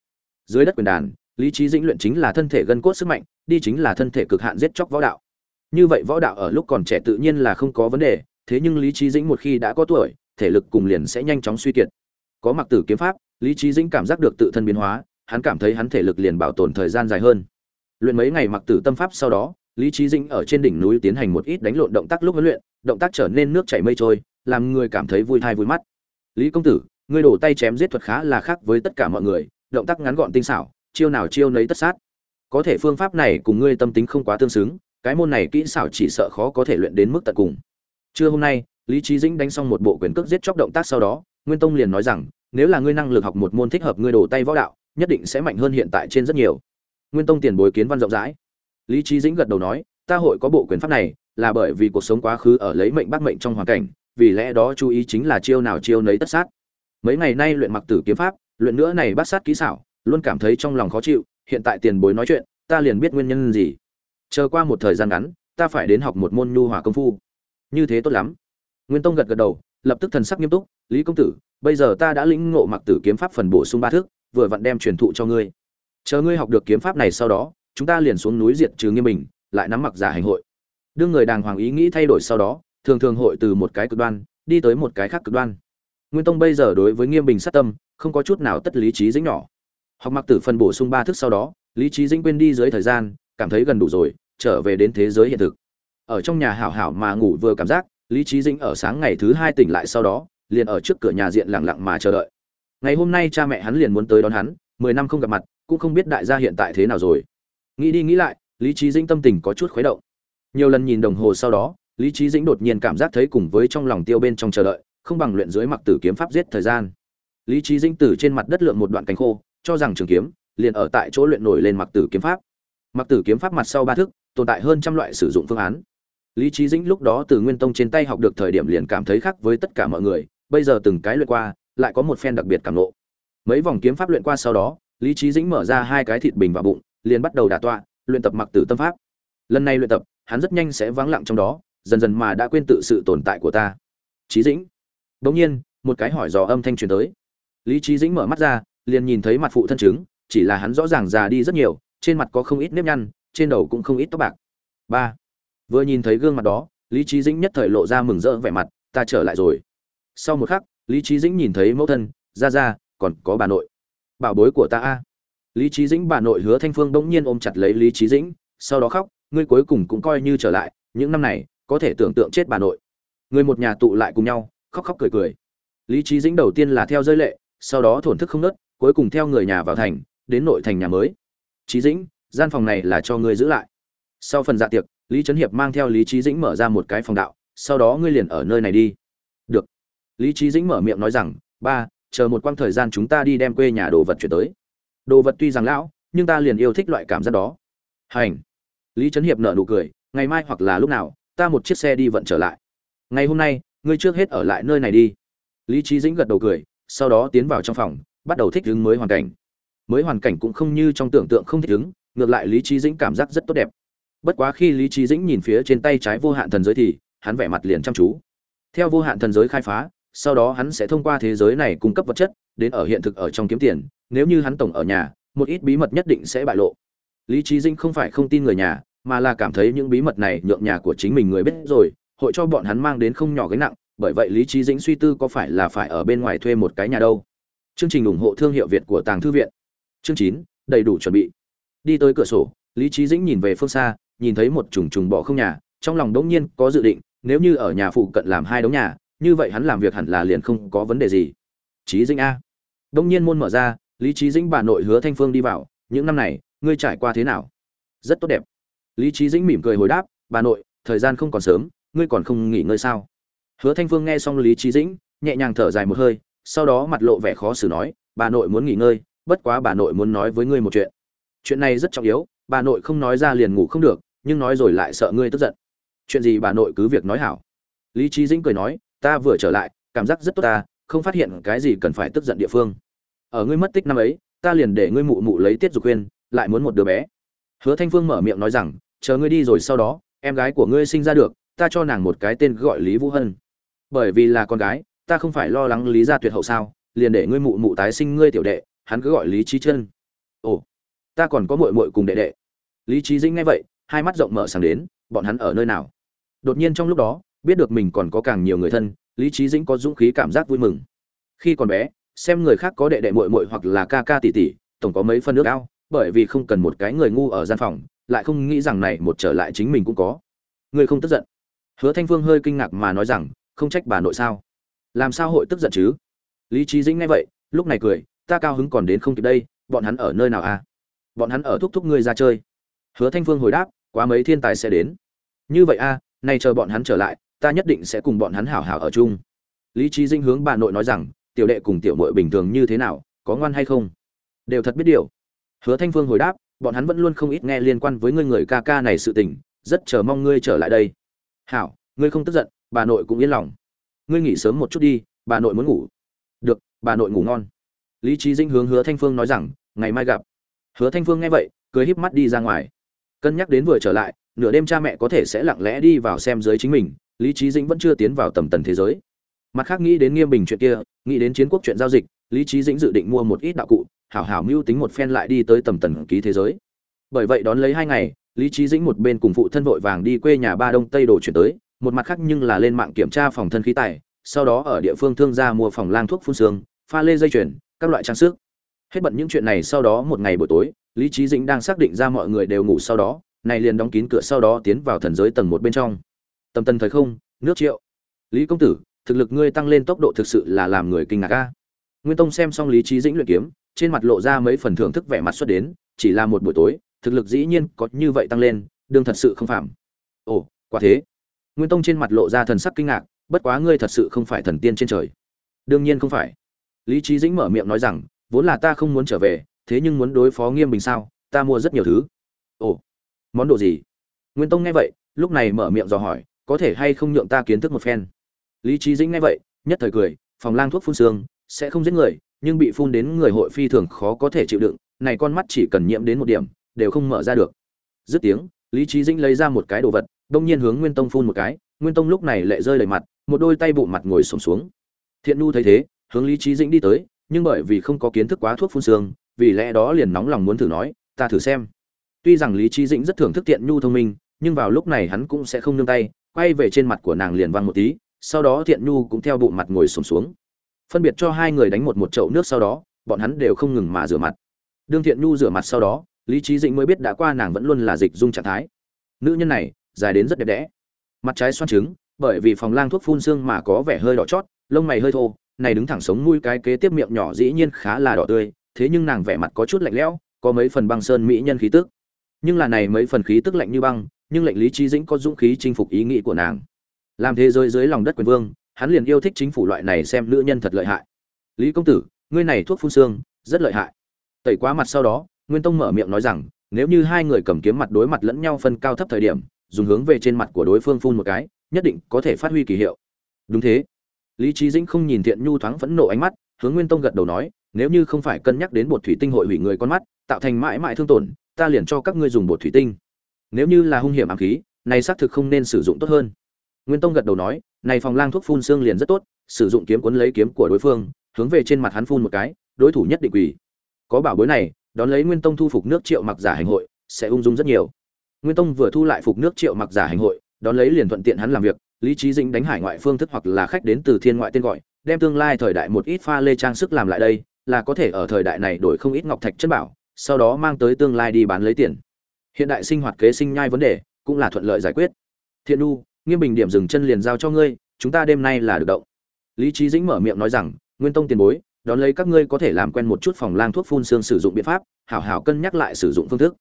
Dưới đất quyền đàn, lý trí dĩnh luyện chính là thân thể gân cốt sức mạnh, đi chính là thân thể cực hạn giết chóc võ đạo. Như vậy võ đạo ở lúc còn trẻ tự nhiên là không có vấn đề, thế nhưng lý trí dĩnh một khi đã có tuổi, thể lực cùng liền sẽ nhanh chóng suy kiệt. Có mặc tử kiếm pháp, lý trí dĩnh cảm giác được tự thân biến hóa, hắn cảm thấy hắn thể lực liền bảo tồn thời gian dài hơn luyện mấy ngày mặc tử tâm pháp sau đó, lý trí dĩnh ở trên đỉnh núi tiến hành một ít đánh lộn động tác lúc huấn luyện, động tác trở nên nước chảy mây trôi, làm người cảm thấy vui thai vui mắt. Lý công tử, ngươi đổ tay chém giết thuật khá là khác với tất cả mọi người, động tác ngắn gọn tinh xảo, chiêu nào chiêu nấy tất sát. Có thể phương pháp này cùng ngươi tâm tính không quá tương xứng, cái môn này kỹ xảo chỉ sợ khó có thể luyện đến mức tận cùng. Trưa hôm nay, lý trí dĩnh đánh xong một bộ quyền cước giết chóc động tác sau đó, nguyên tông liền nói rằng, nếu là ngươi năng lực học một môn thích hợp ngươi đổ tay võ đạo, nhất định sẽ mạnh hơn hiện tại trên rất nhiều nguyên tông tiền bối kiến văn rộng rãi. Lý trí dĩnh gật đầu nói, ta hội có bộ quyền pháp này, là bởi vì cuộc sống quá khứ ở lấy mệnh bắt mệnh trong hoàn cảnh, vì lẽ đó chú ý chính là chiêu nào chiêu nấy tất sát. Mấy ngày nay luyện mặc tử kiếm pháp, luyện nữa này bắt sát kỹ xảo, luôn cảm thấy trong lòng khó chịu, hiện tại tiền bối nói chuyện, ta liền biết nguyên nhân gì. Chờ qua một thời gian ngắn, ta phải đến học một môn nhu hòa công phu. Như thế tốt lắm. Nguyên tông gật gật đầu, lập tức thần sắc nghiêm túc, lý công tử, bây giờ ta đã lĩnh ngộ mặc tử kiếm pháp phần bổ sung ba thước vừa vặn đem truyền thụ cho ngươi chờ ngươi học được kiếm pháp này sau đó, chúng ta liền xuống núi diệt trừ nghiêm bình, lại nắm mặc giả hành hội. Đương người đàng hoàng ý nghĩ thay đổi sau đó, thường thường hội từ một cái cực đoan, đi tới một cái khác cực đoan. Nguyên tông bây giờ đối với nghiêm bình sát tâm, không có chút nào tất lý trí dĩnh nhỏ. Học mặc tử phân bổ sung ba thức sau đó, lý trí dĩnh quên đi dưới thời gian, cảm thấy gần đủ rồi, trở về đến thế giới hiện thực. Ở trong nhà hảo hảo mà ngủ vừa cảm giác, lý trí dĩnh ở sáng ngày thứ hai tỉnh lại sau đó, liền ở trước cửa nhà diện lặng lặng mà chờ đợi. Ngày hôm nay cha mẹ hắn liền muốn tới đón hắn, mười năm không gặp mặt cũng không biết đại gia hiện tại thế nào rồi. Nghĩ đi nghĩ lại, lý trí dĩnh tâm tình có chút khuấy động. Nhiều lần nhìn đồng hồ sau đó, lý trí dĩnh đột nhiên cảm giác thấy cùng với trong lòng tiêu bên trong chờ đợi, không bằng luyện dưới mặc tử kiếm pháp giết thời gian. Lý trí dĩnh từ trên mặt đất lượng một đoạn cánh khô, cho rằng trường kiếm liền ở tại chỗ luyện nổi lên mặc tử kiếm pháp. Mặc tử kiếm pháp mặt sau ba thức, tồn tại hơn trăm loại sử dụng phương án. Lý trí dĩnh lúc đó từ nguyên tông trên tay học được thời điểm liền cảm thấy khác với tất cả mọi người, bây giờ từng cái luyện qua, lại có một phen đặc biệt cảm nộ mấy vòng kiếm pháp luyện qua sau đó lý trí dĩnh mở ra hai cái thịt bình vào bụng, liền bắt đầu đả tọa, luyện tập mặc tử tâm pháp. Lần này luyện tập, hắn rất nhanh sẽ vắng lặng trong đó, dần dần mà đã quên tự sự tồn tại của ta. Trí dĩnh. Đ nhiên, một cái hỏi dò âm thanh truyền tới. Lý trí dĩnh mở mắt ra, liền nhìn thấy mặt phụ thân chứng, chỉ là hắn rõ ràng già đi rất nhiều, trên mặt có không ít nếp nhăn, trên đầu cũng không ít tóc bạc. Ba. Vừa nhìn thấy gương mặt đó, lý trí dĩnh nhất thời lộ ra mừng rỡ vẻ mặt, ta trở lại rồi. Sau một khắc, lý trí dĩnh nhìn thấy mẫu thân ra ra còn có bà nội bảo bối của ta a. Lý trí dĩnh bà nội hứa thanh phương bỗng nhiên ôm chặt lấy lý trí dĩnh, sau đó khóc, ngươi cuối cùng cũng coi như trở lại, những năm này, có thể tưởng tượng chết bà nội. Người một nhà tụ lại cùng nhau, khóc khóc cười cười. Lý trí dĩnh đầu tiên là theo rơi lệ, sau đó thổn thức không nớt, cuối cùng theo người nhà vào thành, đến nội thành nhà mới. Trí dĩnh, gian phòng này là cho ngươi giữ lại. Sau phần dạ tiệc, lý trấn hiệp mang theo lý trí dĩnh mở ra một cái phòng đạo, sau đó ngươi liền ở nơi này đi. Được. Lý trí dĩnh mở miệng nói rằng, ba chờ một quãng thời gian chúng ta đi đem quê nhà đồ vật chuyển tới. Đồ vật tuy rằng lão, nhưng ta liền yêu thích loại cảm giác đó. Hành. Lý trấn hiệp nợ nụ cười, ngày mai hoặc là lúc nào, ta một chiếc xe đi vận trở lại. Ngày hôm nay, ngươi trước hết ở lại nơi này đi. Lý trí dĩnh gật đầu cười, sau đó tiến vào trong phòng, bắt đầu thích ứng mới hoàn cảnh. Mới hoàn cảnh cũng không như trong tưởng tượng không thích ứng, ngược lại lý trí dĩnh cảm giác rất tốt đẹp. Bất quá khi lý trí dĩnh nhìn phía trên tay trái vô hạn thần giới thì, hắn vẻ mặt liền chăm chú. Theo vô hạn thần giới khai phá sau đó hắn sẽ thông qua thế giới này cung cấp vật chất, đến ở hiện thực ở trong kiếm tiền, nếu như hắn tổng ở nhà, một ít bí mật nhất định sẽ bại lộ. Lý trí dĩnh không phải không tin người nhà, mà là cảm thấy những bí mật này nhượng nhà của chính mình người biết rồi, hội cho bọn hắn mang đến không nhỏ gánh nặng, bởi vậy lý trí dĩnh suy tư có phải là phải ở bên ngoài thuê một cái nhà đâu. Chương trình ủng hộ thương hiệu việt của tàng thư viện. Chương chín, đầy đủ chuẩn bị. Đi tới cửa sổ, lý trí dĩnh nhìn về phương xa, nhìn thấy một trùng trùng bỏ không nhà, trong lòng đống nhiên có dự định, nếu như ở nhà phụ cận làm hai đống nhà như vậy hắn làm việc hẳn là liền không có vấn đề gì. Trí dĩnh a. Đống nhiên môn mở ra, lý trí dĩnh bà nội hứa thanh phương đi vào, những năm này, ngươi trải qua thế nào? Rất tốt đẹp. Lý trí dĩnh mỉm cười hồi đáp, bà nội, thời gian không còn sớm, ngươi còn không nghỉ ngơi sao? Hứa thanh phương nghe xong lý trí dĩnh, nhẹ nhàng thở dài một hơi, sau đó mặt lộ vẻ khó xử nói, bà nội muốn nghỉ ngơi, bất quá bà nội muốn nói với ngươi một chuyện. Chuyện này rất trọng yếu, bà nội không nói ra liền ngủ không được, nhưng nói rồi lại sợ ngươi tức giận. Chuyện gì bà nội cứ việc nói hảo. Lý trí dĩnh cười nói ta vừa trở lại, cảm giác rất tốt ta, không phát hiện cái gì cần phải tức giận địa phương. Ở ngươi mất tích năm ấy, ta liền để ngươi mụ mụ lấy tiết dục khuyên, lại muốn một đứa bé. Hứa thanh phương mở miệng nói rằng, chờ ngươi đi rồi sau đó, em gái của ngươi sinh ra được, ta cho nàng một cái tên gọi lý vũ hân. Bởi vì là con gái, ta không phải lo lắng lý gia tuyệt hậu sao, liền để ngươi mụ mụ tái sinh ngươi tiểu đệ, hắn cứ gọi lý trí chân ồ, ta còn có muội muội cùng đệ đệ. Lý trí dĩnh nghe vậy, hai mắt rộng mở sáng đến, bọn hắn ở nơi nào? Đột nhiên trong lúc đó biết được mình còn có càng nhiều người thân lý trí dĩnh có dũng khí cảm giác vui mừng. Khi còn bé xem người khác có đệ đệ muội muội hoặc là ca ca tỷ tỷ tổng có mấy phân nước ao bởi vì không cần một cái người ngu ở gian phòng lại không nghĩ rằng này một trở lại chính mình cũng có. Người không tức giận. Hứa thanh phương hơi kinh ngạc mà nói rằng không trách bà nội sao? Làm sao hội tức giận chứ? Lý trí dĩnh nghe vậy lúc này cười ta cao hứng còn đến không kịp đây bọn hắn ở nơi nào à? Bọn hắn ở thúc thúc ngươi ra chơi. Hứa thanh phương hồi đáp quá mấy thiên tài sẽ đến. Như vậy a à, nay chờ bọn hắn trở lại ta nhất định sẽ cùng bọn hắn hảo hảo ở chung. Lý trí dinh hướng bà nội nói rằng, tiểu đệ cùng tiểu mội bình thường như thế nào, có ngoan hay không? Đều thật biết điều. Hứa thanh phương hồi đáp, bọn hắn vẫn luôn không ít nghe liên quan với ngươi người ca ca này sự tình, rất chờ mong ngươi trở lại đây. Hảo, ngươi không tức giận, bà nội cũng yên lòng. Ngươi nghỉ sớm một chút đi, bà nội muốn ngủ. Được, bà nội ngủ ngon. Lý trí dinh hướng hứa thanh phương nói rằng, ngày mai gặp. Hứa thanh phương nghe vậy, cười híp mắt đi ra ngoài. Cân nhắc đến vừa trở lại, nửa đêm cha mẹ có thể sẽ lặng lẽ đi vào xem dưới chính mình lý trí dĩnh vẫn chưa tiến vào tầm tần thế giới. Mặt khác nghĩ đến nghiêm bình chuyện kia, nghĩ đến chiến quốc chuyện giao dịch, lý trí dĩnh dự định mua một ít đạo cụ, hảo hảo mưu tính một phen lại đi tới tầm tần ký thế giới. Bởi vậy đón lấy hai ngày, lý trí dĩnh một bên cùng phụ thân vội vàng đi quê nhà ba đông tây đồ chuyển tới, một mặt khác nhưng là lên mạng kiểm tra phòng thân khí tài, sau đó ở địa phương thương gia mua phòng lang thuốc phun xương, pha lê dây chuyền, các loại trang sức. Hết bận những chuyện này sau đó một ngày buổi tối, lý trí dĩnh đang xác định ra mọi người đều ngủ sau đó, này liền đóng kín cửa sau đó tiến vào thần giới tầng một bên trong tầm tần thời không, nước triệu. Lý công tử, thực lực ngươi tăng lên tốc độ thực sự là làm người kinh ngạc ca nguyên tông xem xong lý trí dĩnh luyện kiếm, trên mặt lộ ra mấy phần thưởng thức vẻ mặt xuất đến, chỉ là một buổi tối, thực lực dĩ nhiên có như vậy tăng lên, đương thật sự không phạm. Ồ, quả thế. Nguyên tông trên mặt lộ ra thần sắc kinh ngạc, bất quá ngươi thật sự không phải thần tiên trên trời. Đương nhiên không phải. Lý trí dĩnh mở miệng nói rằng, vốn là ta không muốn trở về, thế nhưng muốn đối phó nghiêm bình sao, ta mua rất nhiều thứ. Ồ, món đồ gì? Nguyên tông nghe vậy, lúc này mở miệng dò hỏi có thể hay không nhượng ta kiến thức một phen. Lý trí dĩnh nghe vậy, nhất thời cười, phòng lang thuốc phun xương, sẽ không giết người, nhưng bị phun đến người hội phi thường khó có thể chịu đựng, này con mắt chỉ cần nhiễm đến một điểm, đều không mở ra được. Dứt tiếng, lý trí dĩnh lấy ra một cái đồ vật, đông nhiên hướng nguyên tông phun một cái, nguyên tông lúc này lệ rơi đầy mặt, một đôi tay bụng mặt ngồi sổm xuống. Thiện nu thấy thế, hướng lý trí dĩnh đi tới, nhưng bởi vì không có kiến thức quá thuốc phun xương, vì lẽ đó liền nóng lòng muốn thử nói, ta thử xem. Tuy rằng lý trí dĩnh rất thưởng thức thiện nhu thông minh, nhưng vào lúc này hắn cũng sẽ không nương tay quay về trên mặt của nàng liền văng một tí, sau đó thiện nhu cũng theo bụng mặt ngồi sổm xuống. Phân biệt cho hai người đánh một một chậu nước sau đó, bọn hắn đều không ngừng mà rửa mặt. Đương thiện nhu rửa mặt sau đó, lý trí dĩnh mới biết đã qua nàng vẫn luôn là dịch dung trạng thái. Nữ nhân này, dài đến rất đẹp đẽ. Mặt trái xoan trứng, bởi vì phòng lang thuốc phun xương mà có vẻ hơi đỏ chót, lông mày hơi thô, này đứng thẳng sống mũi cái kế tiếp miệng nhỏ dĩ nhiên khá là đỏ tươi, thế nhưng nàng vẻ mặt có chút lạnh lẽo, có mấy phần băng sơn mỹ nhân khí tức. Nhưng là này mấy phần khí tức lạnh như băng nhưng lệnh lý trí dĩnh có dũng khí chinh phục ý nghĩ của nàng. Làm thế giới dưới lòng đất quyền vương, hắn liền yêu thích chính phủ loại này xem nữ nhân thật lợi hại. Lý công tử, ngươi này thuốc phun xương, rất lợi hại. Tẩy quá mặt sau đó, nguyên tông mở miệng nói rằng, nếu như hai người cầm kiếm mặt đối mặt lẫn nhau phân cao thấp thời điểm, dùng hướng về trên mặt của đối phương phun một cái, nhất định có thể phát huy kỳ hiệu. Đúng thế. Lý trí dĩnh không nhìn thiện nhu thoáng phẫn nộ ánh mắt, hướng nguyên tông gật đầu nói, nếu như không phải cân nhắc đến bột thủy tinh hội hủy người con mắt, tạo thành mãi mãi thương tổn, ta liền cho các ngươi dùng bột thủy tinh nếu như là hung hiểm ám khí, này xác thực không nên sử dụng tốt hơn. Nguyên tông gật đầu nói, này phòng lang thuốc phun xương liền rất tốt, sử dụng kiếm cuốn lấy kiếm của đối phương, hướng về trên mặt hắn phun một cái, đối thủ nhất định quỳ. Có bảo bối này, đón lấy nguyên tông thu phục nước triệu mặc giả hành hội, sẽ ung dung rất nhiều. Nguyên tông vừa thu lại phục nước triệu mặc giả hành hội, đón lấy liền thuận tiện hắn làm việc, lý trí dĩnh đánh hải ngoại phương thức hoặc là khách đến từ thiên ngoại tên gọi, đem tương lai thời đại một ít pha lê trang sức làm lại đây, là có thể ở thời đại này đổi không ít ngọc thạch chất bảo, sau đó mang tới tương lai đi bán lấy tiền hiện đại sinh hoạt kế sinh nhai vấn đề cũng là thuận lợi giải quyết. Thiện nu nghiêm bình điểm dừng chân liền giao cho ngươi, chúng ta đêm nay là được động. Lý trí dĩnh mở miệng nói rằng, nguyên tông tiền bối, đón lấy các ngươi có thể làm quen một chút phòng lang thuốc phun xương sử dụng biện pháp, hảo hảo cân nhắc lại sử dụng phương thức.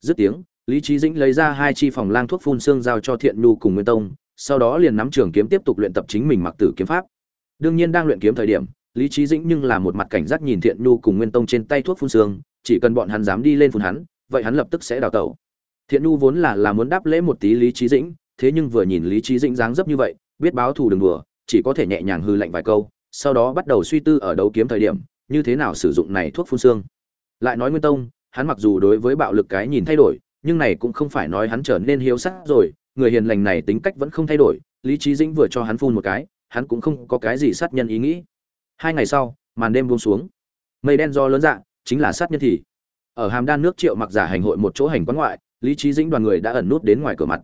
Dứt tiếng, lý trí dĩnh lấy ra hai chi phòng lang thuốc phun xương giao cho thiện nu cùng nguyên tông, sau đó liền nắm trường kiếm tiếp tục luyện tập chính mình mặc tử kiếm pháp. Đương nhiên đang luyện kiếm thời điểm, lý trí dĩnh nhưng là một mặt cảnh giác nhìn thiện nhu cùng nguyên tông trên tay thuốc phun xương, chỉ cần bọn hắn dám đi lên phun hắn vậy hắn lập tức sẽ đào tẩu. Thiện nhu vốn là là muốn đáp lễ một tí lý trí dĩnh, thế nhưng vừa nhìn lý trí dĩnh dáng dấp như vậy, biết báo thù đừng đùa, chỉ có thể nhẹ nhàng hư lạnh vài câu, sau đó bắt đầu suy tư ở đấu kiếm thời điểm, như thế nào sử dụng này thuốc phun xương. Lại nói nguyên tông, hắn mặc dù đối với bạo lực cái nhìn thay đổi, nhưng này cũng không phải nói hắn trở nên hiếu sắc rồi, người hiền lành này tính cách vẫn không thay đổi, lý trí dĩnh vừa cho hắn phun một cái, hắn cũng không có cái gì sát nhân ý nghĩ. Hai ngày sau, màn đêm buông xuống. Mây đen do lớn dạ chính là sát nhân thì ở hàm đan nước triệu mặc giả hành hội một chỗ hành quán ngoại, lý trí dĩnh đoàn người đã ẩn nút đến ngoài cửa mặt.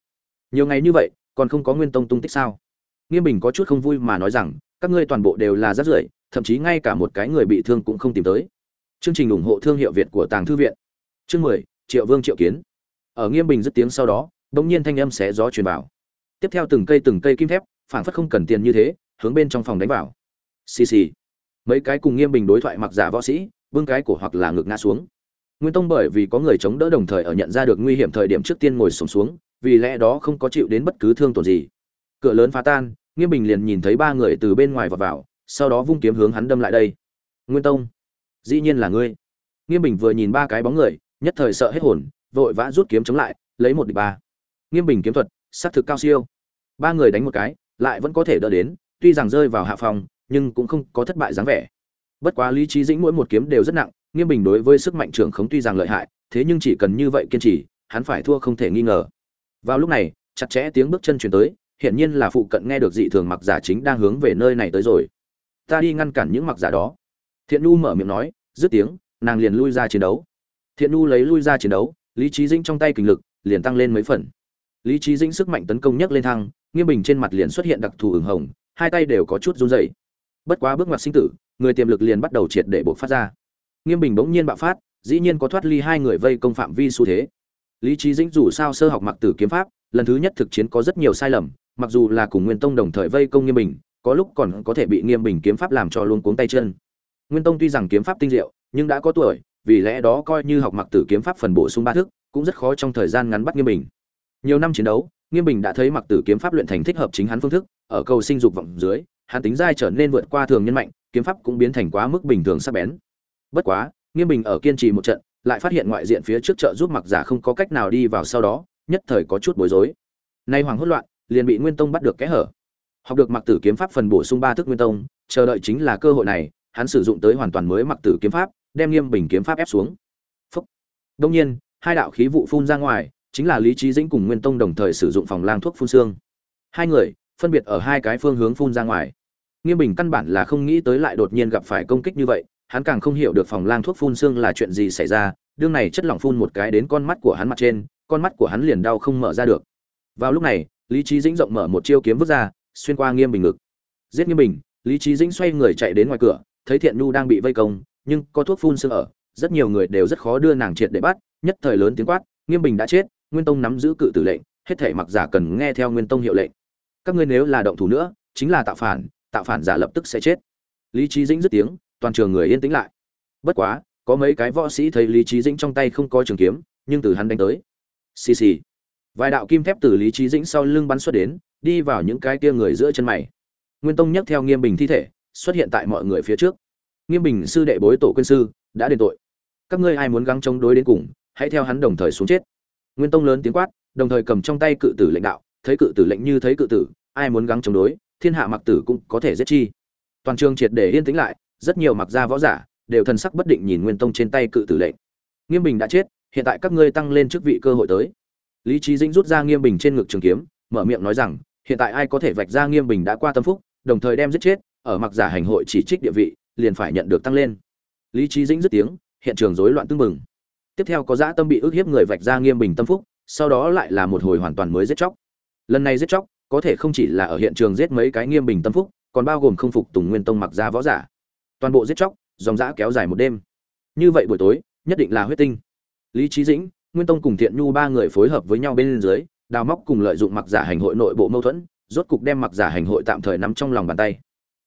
Nhiều ngày như vậy, còn không có nguyên tông tung tích sao? Nghiêm bình có chút không vui mà nói rằng, các ngươi toàn bộ đều là rất rưởi, thậm chí ngay cả một cái người bị thương cũng không tìm tới. Chương trình ủng hộ thương hiệu việt của tàng thư viện. Chương mười, triệu vương triệu kiến. Ở nghiêm bình dứt tiếng sau đó, bỗng nhiên thanh âm xé gió truyền vào. Tiếp theo từng cây từng cây kim thép, phảng phất không cần tiền như thế, hướng bên trong phòng đánh vào. Xì xì. Mấy cái cùng nghiêm bình đối thoại mặc giả võ sĩ, vương cái cổ hoặc là ngực ngã xuống nguyên tông bởi vì có người chống đỡ đồng thời ở nhận ra được nguy hiểm thời điểm trước tiên ngồi sổng xuống, vì lẽ đó không có chịu đến bất cứ thương tổn gì. Cửa lớn phá tan, nghiêm bình liền nhìn thấy ba người từ bên ngoài vọt vào, sau đó vung kiếm hướng hắn đâm lại đây. Nguyên tông, dĩ nhiên là ngươi. Nghiêm bình vừa nhìn ba cái bóng người, nhất thời sợ hết hồn, vội vã rút kiếm chống lại, lấy một địch ba. Nghiêm bình kiếm thuật, sát thực cao siêu. Ba người đánh một cái, lại vẫn có thể đỡ đến, tuy rằng rơi vào hạ phòng, nhưng cũng không có thất bại dáng vẻ. Bất quá lý trí dĩnh mỗi một kiếm đều rất nặng nghiêm bình đối với sức mạnh trưởng khống tuy rằng lợi hại, thế nhưng chỉ cần như vậy kiên trì, hắn phải thua không thể nghi ngờ. Vào lúc này, chặt chẽ tiếng bước chân chuyển tới, hiển nhiên là phụ cận nghe được dị thường mặc giả chính đang hướng về nơi này tới rồi. Ta đi ngăn cản những mặc giả đó. Thiện nhu mở miệng nói, dứt tiếng, nàng liền lui ra chiến đấu. Thiện nhu lấy lui ra chiến đấu, lý trí dĩnh trong tay kình lực liền tăng lên mấy phần. Lý trí dĩnh sức mạnh tấn công nhấc lên thăng, nghiêm bình trên mặt liền xuất hiện đặc thù ửng hồng, hai tay đều có chút run rẩy. Bất quá bước ngoặt sinh tử, người tiềm lực liền bắt đầu triệt để bộc phát ra nghiêm bình bỗng nhiên bạo phát, dĩ nhiên có thoát ly hai người vây công phạm vi xu thế. Lý trí dĩnh dù sao sơ học mặc tử kiếm pháp, lần thứ nhất thực chiến có rất nhiều sai lầm, mặc dù là cùng nguyên tông đồng thời vây công nghiêm bình, có lúc còn có thể bị nghiêm bình kiếm pháp làm cho luôn cuống tay chân. Nguyên tông tuy rằng kiếm pháp tinh diệu, nhưng đã có tuổi, vì lẽ đó coi như học mặc tử kiếm pháp phần bổ sung ba thức, cũng rất khó trong thời gian ngắn bắt nghiêm bình. Nhiều năm chiến đấu, nghiêm bình đã thấy mặc tử kiếm pháp luyện thành thích hợp chính hắn phương thức, ở cầu sinh dục vọng dưới, hắn tính dai trở nên vượt qua thường nhân mạnh, kiếm pháp cũng biến thành quá mức bình thường sắc bén bất quá, nghiêm bình ở kiên trì một trận, lại phát hiện ngoại diện phía trước chợ giúp mặc giả không có cách nào đi vào sau đó, nhất thời có chút bối rối. Nay hoàng hốt loạn, liền bị nguyên tông bắt được kẽ hở. Học được mặc tử kiếm pháp phần bổ sung ba thức nguyên tông, chờ đợi chính là cơ hội này, hắn sử dụng tới hoàn toàn mới mặc tử kiếm pháp, đem nghiêm bình kiếm pháp ép xuống. Phúc. đông nhiên, hai đạo khí vụ phun ra ngoài, chính là lý trí dĩnh cùng nguyên tông đồng thời sử dụng phòng lang thuốc phun xương. Hai người, phân biệt ở hai cái phương hướng phun ra ngoài. Nghiêm bình căn bản là không nghĩ tới lại đột nhiên gặp phải công kích như vậy hắn càng không hiểu được phòng lang thuốc phun xương là chuyện gì xảy ra, đương này chất lỏng phun một cái đến con mắt của hắn mặt trên, con mắt của hắn liền đau không mở ra được. Vào lúc này, lý trí dĩnh rộng mở một chiêu kiếm vứt ra, xuyên qua nghiêm bình ngực. Giết nghiêm bình, lý trí dĩnh xoay người chạy đến ngoài cửa, thấy thiện nhu đang bị vây công, nhưng có thuốc phun xương ở, rất nhiều người đều rất khó đưa nàng triệt để bắt, nhất thời lớn tiếng quát, nghiêm bình đã chết, nguyên tông nắm giữ cự tử lệnh, hết thể mặc giả cần nghe theo nguyên tông hiệu lệnh. Các ngươi nếu là động thủ nữa, chính là tạo phản tạo phản giả lập tức sẽ chết. Lý trí dĩnh dứt tiếng toàn trường người yên tĩnh lại. Bất quá, có mấy cái võ sĩ thấy lý trí dĩnh trong tay không có trường kiếm, nhưng từ hắn đánh tới. Xì xì. Vài đạo kim thép từ lý trí dĩnh sau lưng bắn xuất đến, đi vào những cái kia người giữa chân mày. Nguyên tông nhấc theo nghiêm bình thi thể, xuất hiện tại mọi người phía trước. Nghiêm bình sư đệ bối tổ quân sư, đã đền tội. Các ngươi ai muốn gắng chống đối đến cùng, hãy theo hắn đồng thời xuống chết. Nguyên tông lớn tiếng quát, đồng thời cầm trong tay cự tử lệnh đạo, thấy cự tử lệnh như thấy cự tử, ai muốn gắng chống đối, thiên hạ mặc tử cũng có thể giết chi. Toàn trường triệt để yên tĩnh lại rất nhiều mặc gia võ giả đều thần sắc bất định nhìn nguyên tông trên tay cự tử lệnh. Nghiêm bình đã chết, hiện tại các ngươi tăng lên chức vị cơ hội tới. Lý trí dĩnh rút ra nghiêm bình trên ngực trường kiếm, mở miệng nói rằng, hiện tại ai có thể vạch ra nghiêm bình đã qua tâm phúc, đồng thời đem giết chết, ở mặc giả hành hội chỉ trích địa vị, liền phải nhận được tăng lên. Lý trí dĩnh dứt tiếng, hiện trường rối loạn tưng mừng tiếp theo có dã tâm bị ức hiếp người vạch ra nghiêm bình tâm phúc, sau đó lại là một hồi hoàn toàn mới giết chóc. Lần này giết chóc, có thể không chỉ là ở hiện trường giết mấy cái nghiêm bình tâm phúc, còn bao gồm không phục tùng nguyên tông mặc ra võ giả toàn bộ giết chóc, dòng dã kéo dài một đêm. Như vậy buổi tối, nhất định là huyết tinh. Lý trí dĩnh, nguyên tông cùng thiện nhu ba người phối hợp với nhau bên dưới, đào móc cùng lợi dụng mặc giả hành hội nội bộ mâu thuẫn, rốt cục đem mặc giả hành hội tạm thời nắm trong lòng bàn tay.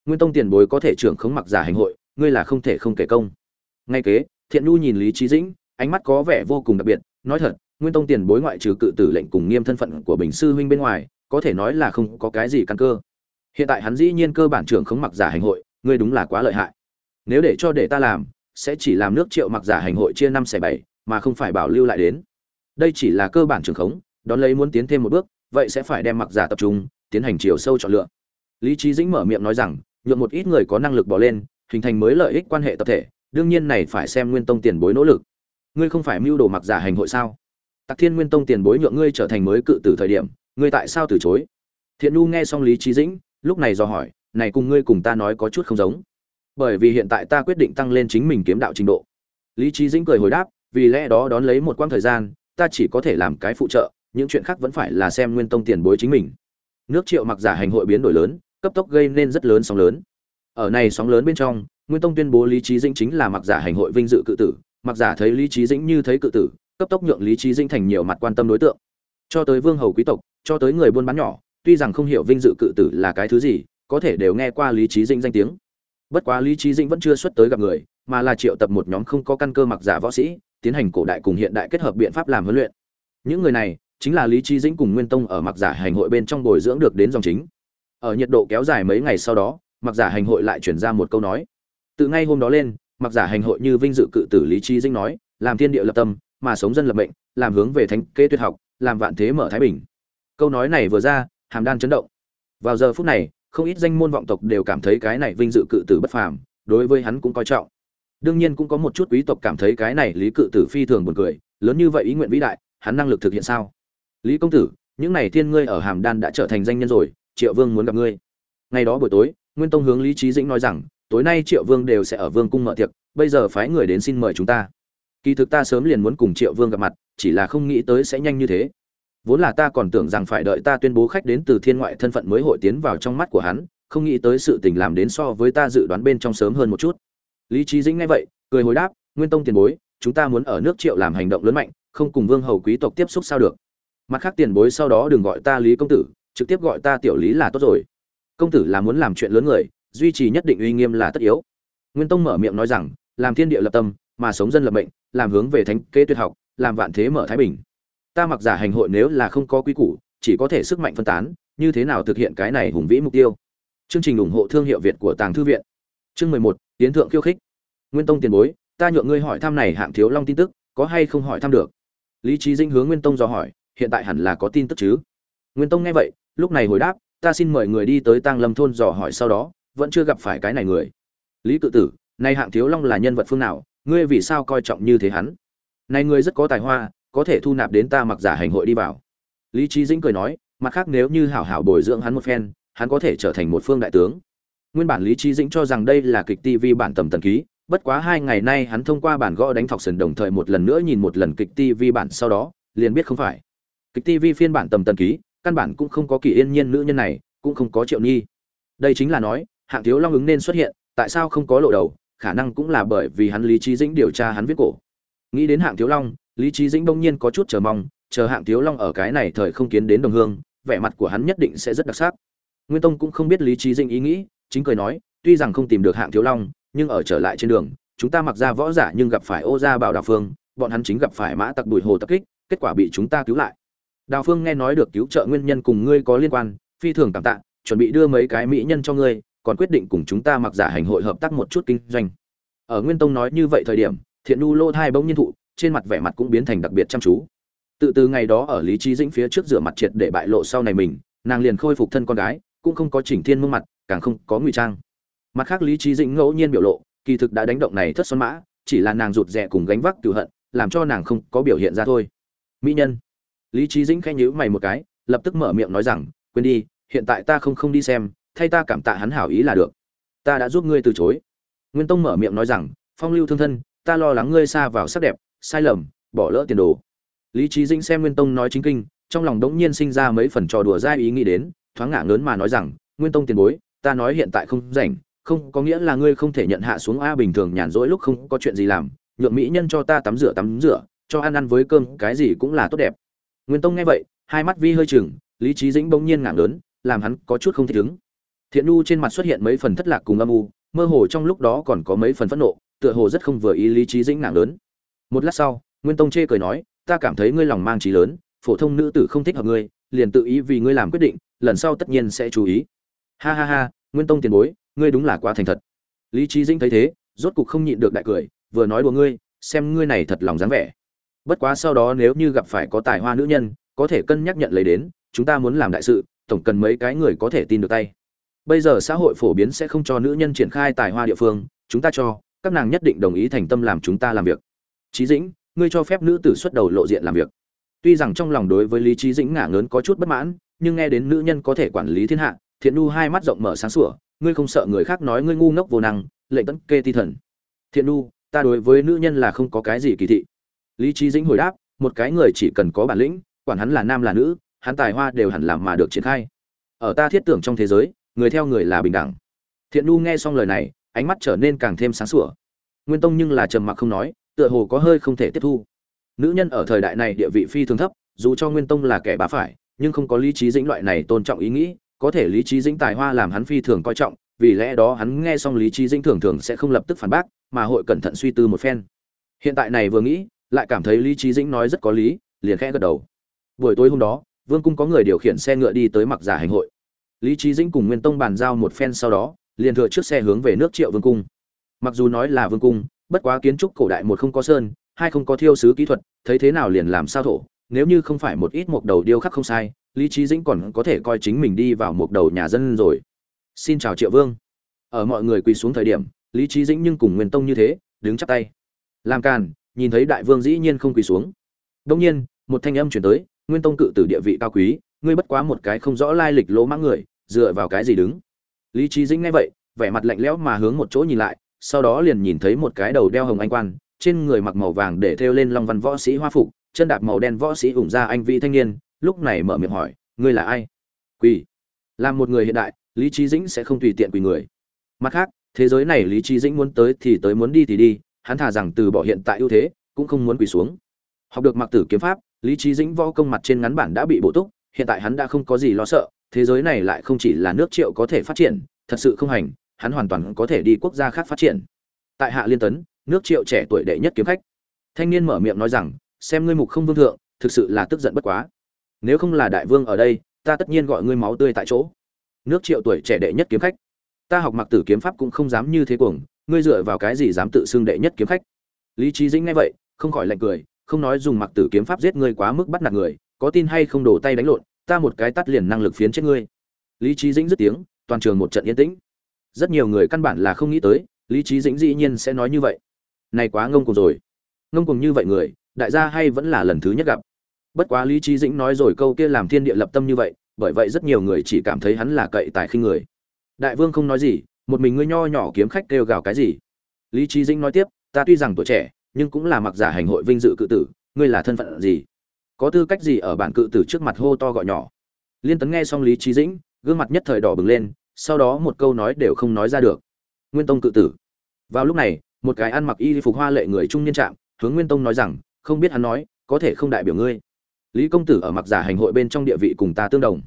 Nguyên tông tiền bối có thể trưởng khống mặc giả hành hội, ngươi là không thể không kể công. Ngay kế, thiện nhu nhìn lý trí dĩnh, ánh mắt có vẻ vô cùng đặc biệt, nói thật, nguyên tông tiền bối ngoại trừ cự tử lệnh cùng nghiêm thân phận của bình sư huynh bên ngoài, có thể nói là không có cái gì căn cơ. Hiện tại hắn dĩ nhiên cơ bản trưởng khống mặc giả hành hội, ngươi đúng là quá lợi hại nếu để cho để ta làm, sẽ chỉ làm nước triệu mặc giả hành hội chia năm xẻ bảy, mà không phải bảo lưu lại đến. Đây chỉ là cơ bản trưởng khống, đón lấy muốn tiến thêm một bước, vậy sẽ phải đem mặc giả tập trung, tiến hành chiều sâu chọn lựa. Lý trí dĩnh mở miệng nói rằng nhượng một ít người có năng lực bỏ lên, hình thành mới lợi ích quan hệ tập thể, đương nhiên này phải xem nguyên tông tiền bối nỗ lực. Ngươi không phải mưu đồ mặc giả hành hội sao? Tặc thiên nguyên tông tiền bối nhượng ngươi trở thành mới cự tử thời điểm, ngươi tại sao từ chối? Thiện nu nghe xong lý trí dĩnh, lúc này do hỏi, này cùng ngươi cùng ta nói có chút không giống bởi vì hiện tại ta quyết định tăng lên chính mình kiếm đạo trình độ. Lý trí dĩnh cười hồi đáp, vì lẽ đó đón lấy một quãng thời gian, ta chỉ có thể làm cái phụ trợ, những chuyện khác vẫn phải là xem nguyên tông tiền bối chính mình. Nước triệu mặc giả hành hội biến đổi lớn, cấp tốc gây nên rất lớn sóng lớn. Ở này sóng lớn bên trong, nguyên tông tuyên bố lý trí dĩnh chính là mặc giả hành hội vinh dự cự tử, mặc giả thấy lý trí dĩnh như thấy cự tử, cấp tốc nhượng lý trí dĩnh thành nhiều mặt quan tâm đối tượng. Cho tới vương hầu quý tộc, cho tới người buôn bán nhỏ, tuy rằng không hiểu vinh dự cự tử là cái thứ gì, có thể đều nghe qua lý trí dĩnh danh tiếng bất quá lý trí dĩnh vẫn chưa xuất tới gặp người, mà là triệu tập một nhóm không có căn cơ mặc giả võ sĩ, tiến hành cổ đại cùng hiện đại kết hợp biện pháp làm huấn luyện. Những người này, chính là lý trí dĩnh cùng nguyên tông ở mặc giả hành hội bên trong bồi dưỡng được đến dòng chính. Ở nhiệt độ kéo dài mấy ngày sau đó, mặc giả hành hội lại chuyển ra một câu nói. Từ ngay hôm đó lên, mặc giả hành hội như vinh dự cự tử lý trí dĩnh nói, làm thiên địa lập tâm, mà sống dân lập mệnh, làm hướng về thánh kế tuyệt học, làm vạn thế mở thái bình. Câu nói này vừa ra, hàm đan chấn động. Vào giờ phút này không ít danh môn vọng tộc đều cảm thấy cái này vinh dự cự tử bất phàm, đối với hắn cũng coi trọng. Đương nhiên cũng có một chút quý tộc cảm thấy cái này lý cự tử phi thường buồn cười, lớn như vậy ý nguyện vĩ đại, hắn năng lực thực hiện sao? Lý công tử, những này thiên ngươi ở hàm đan đã trở thành danh nhân rồi, triệu vương muốn gặp ngươi. Ngày đó buổi tối, nguyên tông hướng lý Chí dĩnh nói rằng, tối nay triệu vương đều sẽ ở vương cung mở tiệc, bây giờ phái người đến xin mời chúng ta. Kỳ thực ta sớm liền muốn cùng triệu vương gặp mặt, chỉ là không nghĩ tới sẽ nhanh như thế vốn là ta còn tưởng rằng phải đợi ta tuyên bố khách đến từ thiên ngoại thân phận mới hội tiến vào trong mắt của hắn, không nghĩ tới sự tình làm đến so với ta dự đoán bên trong sớm hơn một chút. Lý trí dĩnh nghe vậy, cười hồi đáp, nguyên tông tiền bối, chúng ta muốn ở nước triệu làm hành động lớn mạnh, không cùng vương hầu quý tộc tiếp xúc sao được. Mặt khác tiền bối sau đó đừng gọi ta lý công tử, trực tiếp gọi ta tiểu lý là tốt rồi. Công tử là muốn làm chuyện lớn người, duy trì nhất định uy nghiêm là tất yếu. Nguyên tông mở miệng nói rằng, làm thiên địa lập tâm, mà sống dân lập mệnh, làm hướng về thánh kế tuyệt học, làm vạn thế mở thái bình ta mặc giả hành hội nếu là không có quy củ, chỉ có thể sức mạnh phân tán, như thế nào thực hiện cái này hùng vĩ mục tiêu? Chương trình ủng hộ thương hiệu việt của tàng thư viện. Chương mười một tiến thượng khiêu khích. Nguyên tông tiền bối, ta nhượng ngươi hỏi thăm này hạng thiếu long tin tức, có hay không hỏi thăm được? Lý trí dinh hướng nguyên tông dò hỏi, hiện tại hẳn là có tin tức chứ? Nguyên tông nghe vậy, lúc này hồi đáp, ta xin mời người đi tới tang lâm thôn dò hỏi sau đó, vẫn chưa gặp phải cái này người. Lý cự tử nay hạng thiếu long là nhân vật phương nào, ngươi vì sao coi trọng như thế hắn? Này ngươi rất có tài hoa có thể thu nạp đến ta mặc giả hành hội đi vào. Lý trí dĩnh cười nói, mặt khác nếu như hảo hảo bồi dưỡng hắn một phen, hắn có thể trở thành một phương đại tướng. Nguyên bản lý trí dĩnh cho rằng đây là kịch tv bản tầm tần ký, bất quá hai ngày nay hắn thông qua bản gõ đánh thọc sần đồng thời một lần nữa nhìn một lần kịch tv bản sau đó, liền biết không phải. Kịch tv phiên bản tầm tần ký, căn bản cũng không có kỳ yên nhiên nữ nhân này, cũng không có triệu nhi. Đây chính là nói, hạng thiếu long ứng nên xuất hiện, tại sao không có lộ đầu, khả năng cũng là bởi vì hắn lý trí dĩnh điều tra hắn viết cổ. Nghĩ đến hạng thiếu long lý trí dĩnh đông nhiên có chút chờ mong, chờ hạng thiếu long ở cái này thời không kiến đến đồng hương, vẻ mặt của hắn nhất định sẽ rất đặc sắc. Nguyên tông cũng không biết lý trí dĩnh ý nghĩ, chính cười nói, tuy rằng không tìm được hạng thiếu long, nhưng ở trở lại trên đường, chúng ta mặc ra võ giả nhưng gặp phải ô gia bảo đào phương, bọn hắn chính gặp phải mã tặc bùi hồ tập kích, kết quả bị chúng ta cứu lại. Đào phương nghe nói được cứu trợ nguyên nhân cùng ngươi có liên quan, phi thường cảm tạ, chuẩn bị đưa mấy cái mỹ nhân cho ngươi, còn quyết định cùng chúng ta mặc giả hành hội hợp tác một chút kinh doanh. Ở nguyên tông nói như vậy thời điểm, thiện nu lô thai bỗng nhiên thụ trên mặt vẻ mặt cũng biến thành đặc biệt chăm chú. Tự từ ngày đó ở lý trí dĩnh phía trước rửa mặt triệt để bại lộ sau này mình, nàng liền khôi phục thân con gái, cũng không có chỉnh thiên mương mặt, càng không có ngụy trang. Mặt khác lý trí dĩnh ngẫu nhiên biểu lộ, kỳ thực đã đánh động này thất xuân mã, chỉ là nàng rụt rè cùng gánh vác cựu hận, làm cho nàng không có biểu hiện ra thôi. Mỹ nhân. Lý trí dĩnh khẽ nhíu mày một cái, lập tức mở miệng nói rằng, quên đi, hiện tại ta không không đi xem, thay ta cảm tạ hắn hảo ý là được. Ta đã giúp ngươi từ chối. Nguyên tông mở miệng nói rằng, phong lưu thương thân, ta lo lắng ngươi xa vào sắc đẹp sai lầm, bỏ lỡ tiền đồ. Lý trí dĩnh xem nguyên tông nói chính kinh, trong lòng đống nhiên sinh ra mấy phần trò đùa dai ý nghĩ đến, thoáng ngả lớn mà nói rằng, nguyên tông tiền bối, ta nói hiện tại không rảnh, không có nghĩa là ngươi không thể nhận hạ xuống a bình thường nhàn rỗi lúc không có chuyện gì làm, nhượng mỹ nhân cho ta tắm rửa tắm rửa, cho ăn ăn với cơm, cái gì cũng là tốt đẹp. Nguyên tông nghe vậy, hai mắt vi hơi chừng, lý trí dĩnh bỗng nhiên ngả lớn làm hắn có chút không thích ứng. Thiện nu trên mặt xuất hiện mấy phần thất lạc cùng âm u, mơ hồ trong lúc đó còn có mấy phần phẫn nộ, tựa hồ rất không vừa ý lý trí dĩnh ngả lớn một lát sau, nguyên tông chê cười nói, ta cảm thấy ngươi lòng mang trí lớn, phổ thông nữ tử không thích hợp ngươi, liền tự ý vì ngươi làm quyết định, lần sau tất nhiên sẽ chú ý. Ha ha ha, nguyên tông tiền bối, ngươi đúng là quá thành thật. Lý trí dĩnh thấy thế, rốt cục không nhịn được đại cười, vừa nói đùa ngươi, xem ngươi này thật lòng dáng vẻ. Bất quá sau đó nếu như gặp phải có tài hoa nữ nhân, có thể cân nhắc nhận lấy đến, chúng ta muốn làm đại sự, tổng cần mấy cái người có thể tin được tay. Bây giờ xã hội phổ biến sẽ không cho nữ nhân triển khai tài hoa địa phương, chúng ta cho, các nàng nhất định đồng ý thành tâm làm chúng ta làm việc trí dĩnh, ngươi cho phép nữ tử xuất đầu lộ diện làm việc. Tuy rằng trong lòng đối với lý trí dĩnh ngả ngớn có chút bất mãn, nhưng nghe đến nữ nhân có thể quản lý thiên hạ, thiện nu hai mắt rộng mở sáng sủa, ngươi không sợ người khác nói ngươi ngu ngốc vô năng, lệnh tấn kê thi thần. Thiện nu ta đối với nữ nhân là không có cái gì kỳ thị. Lý trí dĩnh hồi đáp, một cái người chỉ cần có bản lĩnh, quản hắn là nam là nữ, hắn tài hoa đều hẳn làm mà được triển khai. Ở ta thiết tưởng trong thế giới, người theo người là bình đẳng. Thiện nu nghe xong lời này, ánh mắt trở nên càng thêm sáng sủa. Nguyên tông nhưng là trầm mặc không nói tựa hồ có hơi không thể tiếp thu. Nữ nhân ở thời đại này địa vị phi thường thấp, dù cho nguyên tông là kẻ bá phải, nhưng không có lý trí dĩnh loại này tôn trọng ý nghĩ, có thể lý trí dĩnh tài hoa làm hắn phi thường coi trọng, vì lẽ đó hắn nghe xong lý trí dĩnh thường thường sẽ không lập tức phản bác, mà hội cẩn thận suy tư một phen. Hiện tại này vừa nghĩ, lại cảm thấy lý trí dĩnh nói rất có lý, liền khẽ gật đầu. Buổi tối hôm đó, vương cung có người điều khiển xe ngựa đi tới mặc giả hành hội. Lý trí dĩnh cùng nguyên tông bàn giao một phen sau đó, liền thừa trước xe hướng về nước triệu vương cung. Mặc dù nói là vương cung bất quá kiến trúc cổ đại một không có sơn, hai không có thiêu sứ kỹ thuật, thấy thế nào liền làm sao thổ, nếu như không phải một ít mộc đầu điêu khắc không sai, lý trí dĩnh còn có thể coi chính mình đi vào mộc đầu nhà dân rồi. Xin chào triệu vương. Ở mọi người quỳ xuống thời điểm, lý trí dĩnh nhưng cùng nguyên tông như thế, đứng chắp tay. Làm càn, nhìn thấy đại vương dĩ nhiên không quỳ xuống. Đông nhiên, một thanh âm chuyển tới, nguyên tông cự tử địa vị cao quý, ngươi bất quá một cái không rõ lai lịch lỗ mãng người, dựa vào cái gì đứng? Lý trí dĩnh nghe vậy, vẻ mặt lạnh lẽo mà hướng một chỗ nhìn lại sau đó liền nhìn thấy một cái đầu đeo hồng anh quan, trên người mặc màu vàng để thêu lên long văn võ sĩ hoa phục, chân đạp màu đen võ sĩ ủng ra anh vị thanh niên, lúc này mở miệng hỏi, ngươi là ai? Quỳ. Làm một người hiện đại, lý trí dĩnh sẽ không tùy tiện quỳ người. Mặt khác, thế giới này lý trí dĩnh muốn tới thì tới muốn đi thì đi, hắn thà rằng từ bỏ hiện tại ưu thế, cũng không muốn quỳ xuống. Học được mặc tử kiếm pháp, lý trí dĩnh võ công mặt trên ngắn bản đã bị bổ túc, hiện tại hắn đã không có gì lo sợ, thế giới này lại không chỉ là nước triệu có thể phát triển, thật sự không hành hắn hoàn toàn có thể đi quốc gia khác phát triển. Tại hạ liên tấn, nước triệu trẻ tuổi đệ nhất kiếm khách. Thanh niên mở miệng nói rằng, xem ngươi mục không vương thượng, thực sự là tức giận bất quá. Nếu không là đại vương ở đây, ta tất nhiên gọi ngươi máu tươi tại chỗ. Nước triệu tuổi trẻ đệ nhất kiếm khách. Ta học mặc tử kiếm pháp cũng không dám như thế cuồng, ngươi dựa vào cái gì dám tự xưng đệ nhất kiếm khách? Lý trí dĩnh nghe vậy, không khỏi lạnh cười, không nói dùng mặc tử kiếm pháp giết ngươi quá mức bắt nạt người, có tin hay không đổ tay đánh lộn, ta một cái tắt liền năng lực phiến chết ngươi. Lý trí dĩnh dứt tiếng, toàn trường một trận yên tĩnh rất nhiều người căn bản là không nghĩ tới, lý trí dĩnh dĩ nhiên sẽ nói như vậy. Này quá ngông cuồng rồi. Ngông cuồng như vậy người, đại gia hay vẫn là lần thứ nhất gặp. Bất quá lý trí dĩnh nói rồi câu kia làm thiên địa lập tâm như vậy, bởi vậy rất nhiều người chỉ cảm thấy hắn là cậy tài khinh người. Đại vương không nói gì, một mình ngươi nho nhỏ kiếm khách kêu gào cái gì? Lý trí dĩnh nói tiếp, ta tuy rằng tuổi trẻ, nhưng cũng là mặc giả hành hội vinh dự cự tử, ngươi là thân phận gì? Có tư cách gì ở bản cự tử trước mặt hô to gọi nhỏ? Liên tấn nghe xong lý trí dĩnh, gương mặt nhất thời đỏ bừng lên sau đó một câu nói đều không nói ra được. Nguyên tông cự tử. Vào lúc này, một cái ăn mặc y phục hoa lệ người trung niên trạm, hướng nguyên tông nói rằng, không biết hắn nói, có thể không đại biểu ngươi. Lý công tử ở mặc giả hành hội bên trong địa vị cùng ta tương đồng.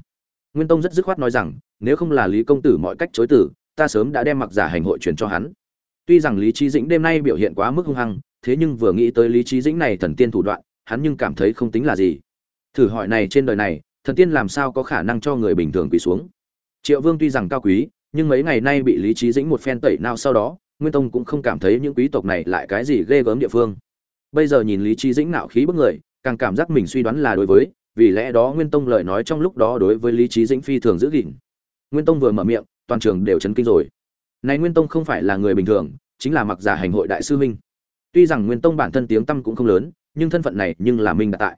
Nguyên tông rất dứt khoát nói rằng, nếu không là lý công tử mọi cách chối tử ta sớm đã đem mặc giả hành hội truyền cho hắn. Tuy rằng lý trí dĩnh đêm nay biểu hiện quá mức hung hăng, thế nhưng vừa nghĩ tới lý trí dĩnh này thần tiên thủ đoạn, hắn nhưng cảm thấy không tính là gì. Thử hỏi này trên đời này, thần tiên làm sao có khả năng cho người bình thường quỳ xuống? Triệu vương tuy rằng cao quý, nhưng mấy ngày nay bị lý trí dĩnh một phen tẩy nào sau đó, nguyên tông cũng không cảm thấy những quý tộc này lại cái gì ghê gớm địa phương. Bây giờ nhìn lý trí dĩnh nạo khí bức người, càng cảm giác mình suy đoán là đối với, vì lẽ đó nguyên tông lời nói trong lúc đó đối với lý trí dĩnh phi thường giữ gìn. Nguyên tông vừa mở miệng, toàn trường đều chấn kinh rồi. Này nguyên tông không phải là người bình thường, chính là mặc giả hành hội đại sư minh tuy rằng nguyên tông bản thân tiếng tăm cũng không lớn, nhưng thân phận này nhưng là minh đạt tại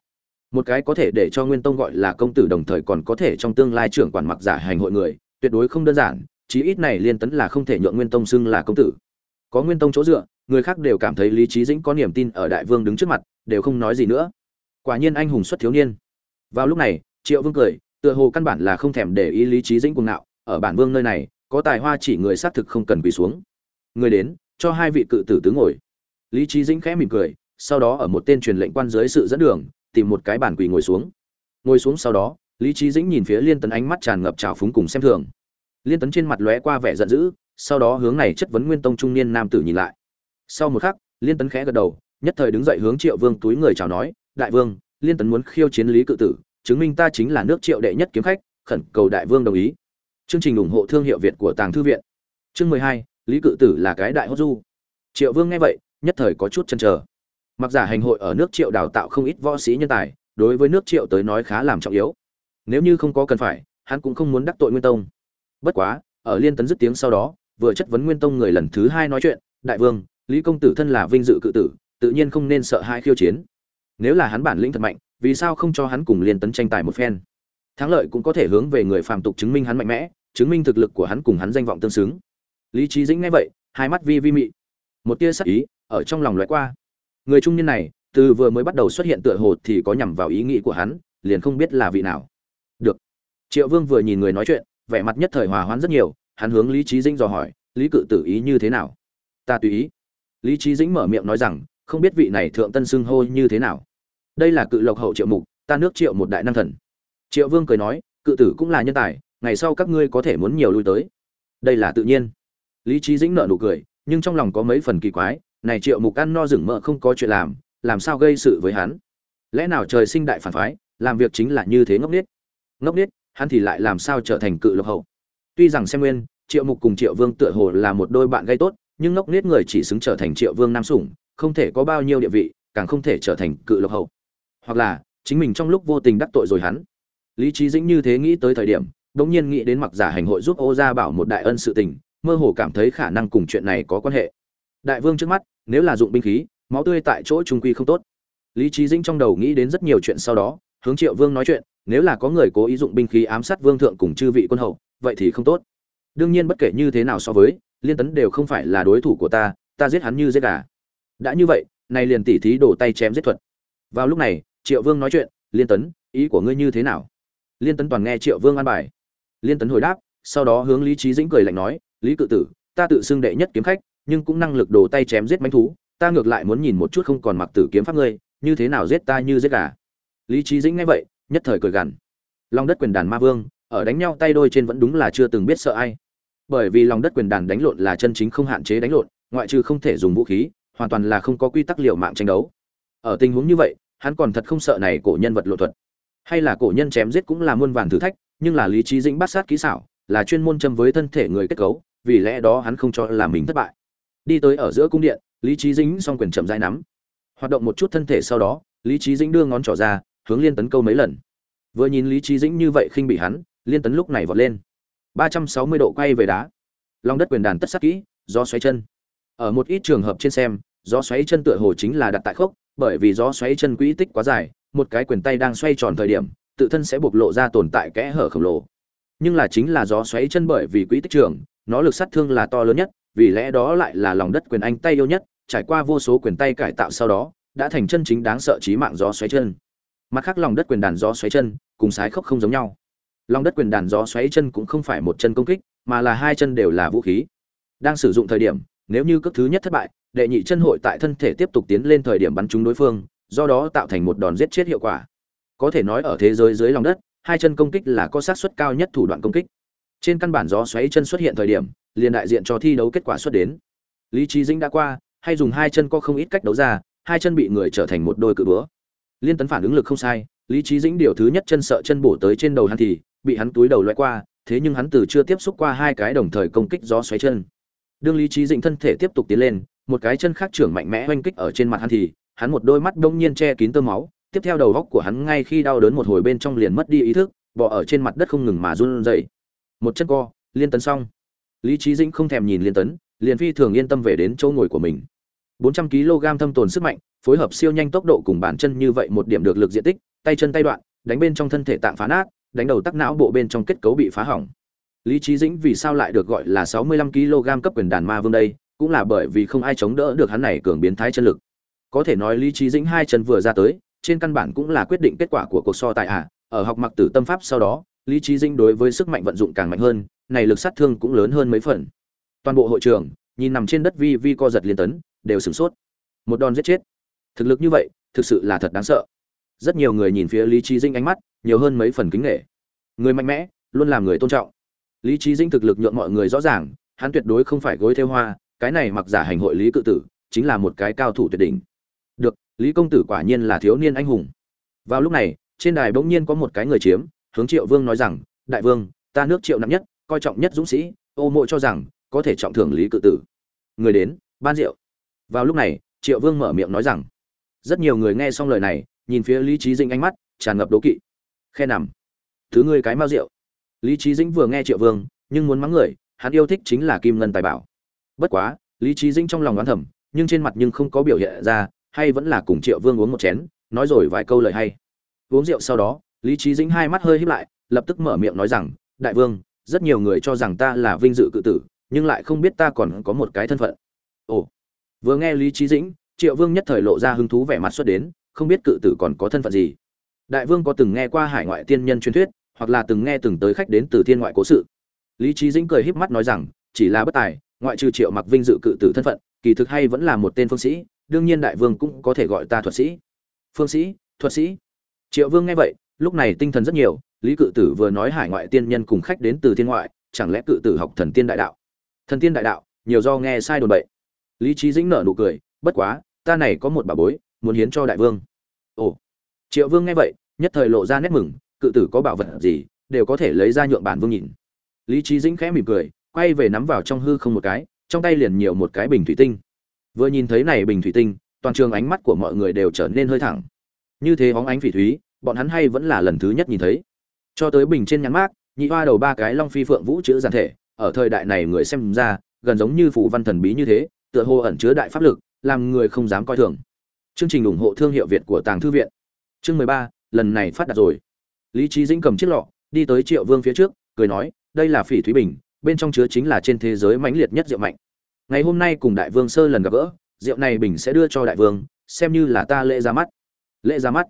một cái có thể để cho nguyên tông gọi là công tử đồng thời còn có thể trong tương lai trưởng quản mặc giả hành hội người, tuyệt đối không đơn giản, chí ít này liên tấn là không thể nhượng nguyên tông xưng là công tử. Có nguyên tông chỗ dựa, người khác đều cảm thấy lý trí dĩnh có niềm tin ở đại vương đứng trước mặt, đều không nói gì nữa. Quả nhiên anh hùng xuất thiếu niên. Vào lúc này, triệu vương cười, tựa hồ căn bản là không thèm để ý lý trí dĩnh cuồng ngạo, ở bản vương nơi này, có tài hoa chỉ người xác thực không cần quỳ xuống. Người đến, cho hai vị cự tử tướng ngồi. Lý trí dĩnh khẽ mỉm cười, sau đó ở một tên truyền lệnh quan dưới sự dẫn đường tìm một cái bàn quỳ ngồi xuống. Ngồi xuống sau đó, lý trí dĩnh nhìn phía liên tấn ánh mắt tràn ngập trào phúng cùng xem thường. Liên tấn trên mặt lóe qua vẻ giận dữ, sau đó hướng này chất vấn nguyên tông trung niên nam tử nhìn lại. Sau một khắc, liên tấn khẽ gật đầu, nhất thời đứng dậy hướng triệu vương túi người chào nói, đại vương, liên tấn muốn khiêu chiến lý cự tử, chứng minh ta chính là nước triệu đệ nhất kiếm khách, khẩn cầu đại vương đồng ý. Chương trình ủng hộ thương hiệu việt của tàng thư viện. Chương mười hai, lý cự tử là cái đại hốt du. Triệu vương nghe vậy, nhất thời có chút chần trở mặc giả hành hội ở nước triệu đào tạo không ít võ sĩ nhân tài, đối với nước triệu tới nói khá làm trọng yếu. Nếu như không có cần phải, hắn cũng không muốn đắc tội nguyên tông. Bất quá, ở liên tấn dứt tiếng sau đó, vừa chất vấn nguyên tông người lần thứ hai nói chuyện, đại vương, lý công tử thân là vinh dự cự tử, tự nhiên không nên sợ hai khiêu chiến. Nếu là hắn bản lĩnh thật mạnh, vì sao không cho hắn cùng liên tấn tranh tài một phen? Thắng lợi cũng có thể hướng về người phàm tục chứng minh hắn mạnh mẽ, chứng minh thực lực của hắn cùng hắn danh vọng tương xứng. Lý trí dĩnh nghe vậy, hai mắt vi vi mị. Một tia sắc ý ở trong lòng loại qua người trung niên này, từ vừa mới bắt đầu xuất hiện tựa hồ thì có nhằm vào ý nghĩ của hắn, liền không biết là vị nào. Được. Triệu vương vừa nhìn người nói chuyện, vẻ mặt nhất thời hòa hoãn rất nhiều, hắn hướng lý trí dĩnh dò hỏi, lý cự tử ý như thế nào? Ta tùy ý. Lý trí dĩnh mở miệng nói rằng, không biết vị này thượng tân xưng hô như thế nào. Đây là cự lộc hậu triệu mục, ta nước triệu một đại năng thần. Triệu vương cười nói, cự tử cũng là nhân tài, ngày sau các ngươi có thể muốn nhiều lui tới. Đây là tự nhiên. Lý trí dĩnh nợ nụ cười, nhưng trong lòng có mấy phần kỳ quái này triệu mục ăn no rừng mỡ không có chuyện làm làm sao gây sự với hắn? Lẽ nào trời sinh đại phản phái, làm việc chính là như thế ngốc nết ngốc nết hắn thì lại làm sao trở thành cự lộc hậu? Tuy rằng xem nguyên, triệu mục cùng triệu vương tựa hồ là một đôi bạn gây tốt, nhưng ngốc nết người chỉ xứng trở thành triệu vương nam sủng, không thể có bao nhiêu địa vị, càng không thể trở thành cự lộc hậu. Hoặc là, chính mình trong lúc vô tình đắc tội rồi hắn. Lý trí dĩnh như thế nghĩ tới thời điểm, đống nhiên nghĩ đến mặc giả hành hội giúp ô gia bảo một đại ân sự tình, mơ hồ cảm thấy khả năng cùng chuyện này có quan hệ. Đại vương trước mắt nếu là dụng binh khí, máu tươi tại chỗ trung quy không tốt. Lý trí dĩnh trong đầu nghĩ đến rất nhiều chuyện sau đó, hướng triệu vương nói chuyện, nếu là có người cố ý dụng binh khí ám sát vương thượng cùng chư vị quân hậu, vậy thì không tốt. Đương nhiên bất kể như thế nào so với, liên tấn đều không phải là đối thủ của ta ta giết hắn như giết gà. Đã như vậy, nay liền tỉ thí đổ tay chém giết thuật. Vào lúc này, triệu vương nói chuyện, liên tấn, ý của ngươi như thế nào? Liên tấn toàn nghe triệu vương an bài. Liên tấn hồi đáp, sau đó hướng lý trí dĩnh cười lạnh nói, lý cự tử, ta tự xưng đệ nhất kiếm khách nhưng cũng năng lực đổ tay chém giết manh thú, ta ngược lại muốn nhìn một chút không còn mặc tử kiếm pháp ngươi, như thế nào giết ta như giết gà. Lý trí dĩnh nghe vậy, nhất thời cười gằn. Lòng đất quyền đàn ma vương, ở đánh nhau tay đôi trên vẫn đúng là chưa từng biết sợ ai. Bởi vì lòng đất quyền đàn đánh lộn là chân chính không hạn chế đánh lộn, ngoại trừ không thể dùng vũ khí, hoàn toàn là không có quy tắc liệu mạng tranh đấu. Ở tình huống như vậy, hắn còn thật không sợ này cổ nhân vật lộ thuật. Hay là cổ nhân chém giết cũng là muôn vàn thử thách, nhưng là lý trí dĩnh bắt sát kỹ xảo, là chuyên môn châm với thân thể người kết cấu, vì lẽ đó hắn không cho là mình thất bại đi tới ở giữa cung điện, lý trí dĩnh xong quyền chậm dai nắm. Hoạt động một chút thân thể sau đó, lý trí dĩnh đưa ngón trỏ ra, hướng liên tấn câu mấy lần. Vừa nhìn lý trí dĩnh như vậy khinh bị hắn, liên tấn lúc này vọt lên. Ba trăm sáu mươi độ quay về đá. Lòng đất quyền đàn tất sắc kỹ do xoáy chân. Ở một ít trường hợp trên xem, gió xoáy chân tựa hồ chính là đặt tại khốc, bởi vì gió xoáy chân quỹ tích quá dài, một cái quyền tay đang xoay tròn thời điểm, tự thân sẽ bộc lộ ra tồn tại kẽ hở khổng lồ. Nhưng là chính là gió xoáy chân bởi vì quỹ tích trường, nó lực sát thương là to lớn nhất vì lẽ đó lại là lòng đất quyền anh tay yêu nhất, trải qua vô số quyền tay cải tạo sau đó, đã thành chân chính đáng sợ trí mạng gió xoáy chân. Mặt khác lòng đất quyền đàn gió xoáy chân, cùng sái khốc không giống nhau. Lòng đất quyền đàn gió xoáy chân cũng không phải một chân công kích, mà là hai chân đều là vũ khí. Đang sử dụng thời điểm, nếu như cước thứ nhất thất bại, đệ nhị chân hội tại thân thể tiếp tục tiến lên thời điểm bắn trúng đối phương, do đó tạo thành một đòn giết chết hiệu quả. Có thể nói ở thế giới dưới lòng đất, hai chân công kích là có xác suất cao nhất thủ đoạn công kích. Trên căn bản gió xoáy chân xuất hiện thời điểm liền đại diện cho thi đấu kết quả xuất đến. Lý trí dĩnh đã qua, hay dùng hai chân có không ít cách đấu ra, hai chân bị người trở thành một đôi cự búa. Liên tấn phản ứng lực không sai, lý trí dĩnh điều thứ nhất chân sợ chân bổ tới trên đầu hắn thì bị hắn túi đầu loại qua, thế nhưng hắn từ chưa tiếp xúc qua hai cái đồng thời công kích gió xoáy chân. Đương lý trí dĩnh thân thể tiếp tục tiến lên, một cái chân khác trưởng mạnh mẽ oanh kích ở trên mặt hắn thì hắn một đôi mắt đông nhiên che kín tơ máu, tiếp theo đầu góc của hắn ngay khi đau đớn một hồi bên trong liền mất đi ý thức, bò ở trên mặt đất không ngừng mà run rẩy. Một chân co, liên tấn xong lý trí dĩnh không thèm nhìn liên tấn, liền phi thường yên tâm về đến chỗ ngồi của mình 400 kg thâm tồn sức mạnh, phối hợp siêu nhanh tốc độ cùng bản chân như vậy một điểm được lực diện tích, tay chân tay đoạn, đánh bên trong thân thể tạng phá nát, đánh đầu tắc não bộ bên trong kết cấu bị phá hỏng lý trí dĩnh vì sao lại được gọi là 65 kg cấp quyền đàn ma vương đây, cũng là bởi vì không ai chống đỡ được hắn này cường biến thái chân lực có thể nói lý trí dĩnh hai chân vừa ra tới, trên căn bản cũng là quyết định kết quả của cuộc so tài à. ở học mặc tử tâm pháp sau đó lý trí dĩnh đối với sức mạnh vận dụng càng mạnh hơn, này lực sát thương cũng lớn hơn mấy phần. Toàn bộ hội trường, nhìn nằm trên đất vi vi co giật liên tấn, đều sửng sốt. Một đòn giết chết. Thực lực như vậy, thực sự là thật đáng sợ. Rất nhiều người nhìn phía lý trí dĩnh ánh mắt, nhiều hơn mấy phần kính nghệ người mạnh mẽ, luôn làm người tôn trọng. Lý trí dĩnh thực lực nhượng mọi người rõ ràng, hắn tuyệt đối không phải gối theo hoa, cái này mặc giả hành hội lý cự tử, chính là một cái cao thủ tuyệt đỉnh. Được, lý công tử quả nhiên là thiếu niên anh hùng. Vào lúc này, trên đài bỗng nhiên có một cái người chiếm hướng triệu vương nói rằng, đại vương, ta nước triệu nặng nhất, coi trọng nhất dũng sĩ, ô mộ cho rằng, có thể trọng thưởng lý cự tử. Người đến, ban rượu. Vào lúc này, triệu vương mở miệng nói rằng, rất nhiều người nghe xong lời này, nhìn phía lý trí dĩnh ánh mắt, tràn ngập đố kỵ. Khe nằm. Thứ ngươi cái mao rượu. Lý trí dĩnh vừa nghe triệu vương, nhưng muốn mắng người, hắn yêu thích chính là kim ngân tài bảo. Bất quá, lý trí dĩnh trong lòng đoán thầm, nhưng trên mặt nhưng không có biểu hiện ra, hay vẫn là cùng triệu vương uống một chén, nói rồi vài câu lời hay. Uống rượu sau đó lý trí dĩnh hai mắt hơi híp lại, lập tức mở miệng nói rằng, đại vương, rất nhiều người cho rằng ta là vinh dự cự tử, nhưng lại không biết ta còn có một cái thân phận. Ồ. Vừa nghe lý trí dĩnh, triệu vương nhất thời lộ ra hứng thú vẻ mặt xuất đến, không biết cự tử còn có thân phận gì. Đại vương có từng nghe qua hải ngoại tiên nhân truyền thuyết, hoặc là từng nghe từng tới khách đến từ thiên ngoại cố sự. Lý trí dĩnh cười híp mắt nói rằng, chỉ là bất tài, ngoại trừ triệu mặc vinh dự cự tử thân phận, kỳ thực hay vẫn là một tên phương sĩ, đương nhiên đại vương cũng có thể gọi ta thuật sĩ. Phương sĩ? Thuật sĩ? Triệu vương nghe vậy lúc này tinh thần rất nhiều, lý cự tử vừa nói hải ngoại tiên nhân cùng khách đến từ thiên ngoại, chẳng lẽ cự tử học thần tiên đại đạo? Thần tiên đại đạo, nhiều do nghe sai đồn bậy. Lý trí dĩnh nở nụ cười, bất quá, ta này có một bà bối, muốn hiến cho đại vương. Ồ. Triệu vương nghe vậy, nhất thời lộ ra nét mừng, cự tử có bảo vật gì, đều có thể lấy ra nhượng bản vương nhìn. Lý trí dĩnh khẽ mỉm cười, quay về nắm vào trong hư không một cái, trong tay liền nhiều một cái bình thủy tinh. Vừa nhìn thấy này bình thủy tinh, toàn trường ánh mắt của mọi người đều trở nên hơi thẳng. Như thế hóng ánh phỉ thúy bọn hắn hay vẫn là lần thứ nhất nhìn thấy. Cho tới bình trên nhãn mát nhị hoa đầu ba cái long phi phượng vũ chữ giản thể, ở thời đại này người xem ra, gần giống như phủ văn thần bí như thế, tựa hồ ẩn chứa đại pháp lực, làm người không dám coi thường. Chương trình ủng hộ thương hiệu việt của tàng thư viện. Chương mười ba, lần này phát đạt rồi. Lý trí dĩnh cầm chiếc lọ, đi tới triệu vương phía trước, cười nói, đây là phỉ thúy bình, bên trong chứa chính là trên thế giới mãnh liệt nhất rượu mạnh. Ngày hôm nay cùng đại vương sơ lần gặp gỡ, rượu này bình sẽ đưa cho đại vương, xem như là ta lễ ra mắt. Lễ ra mắt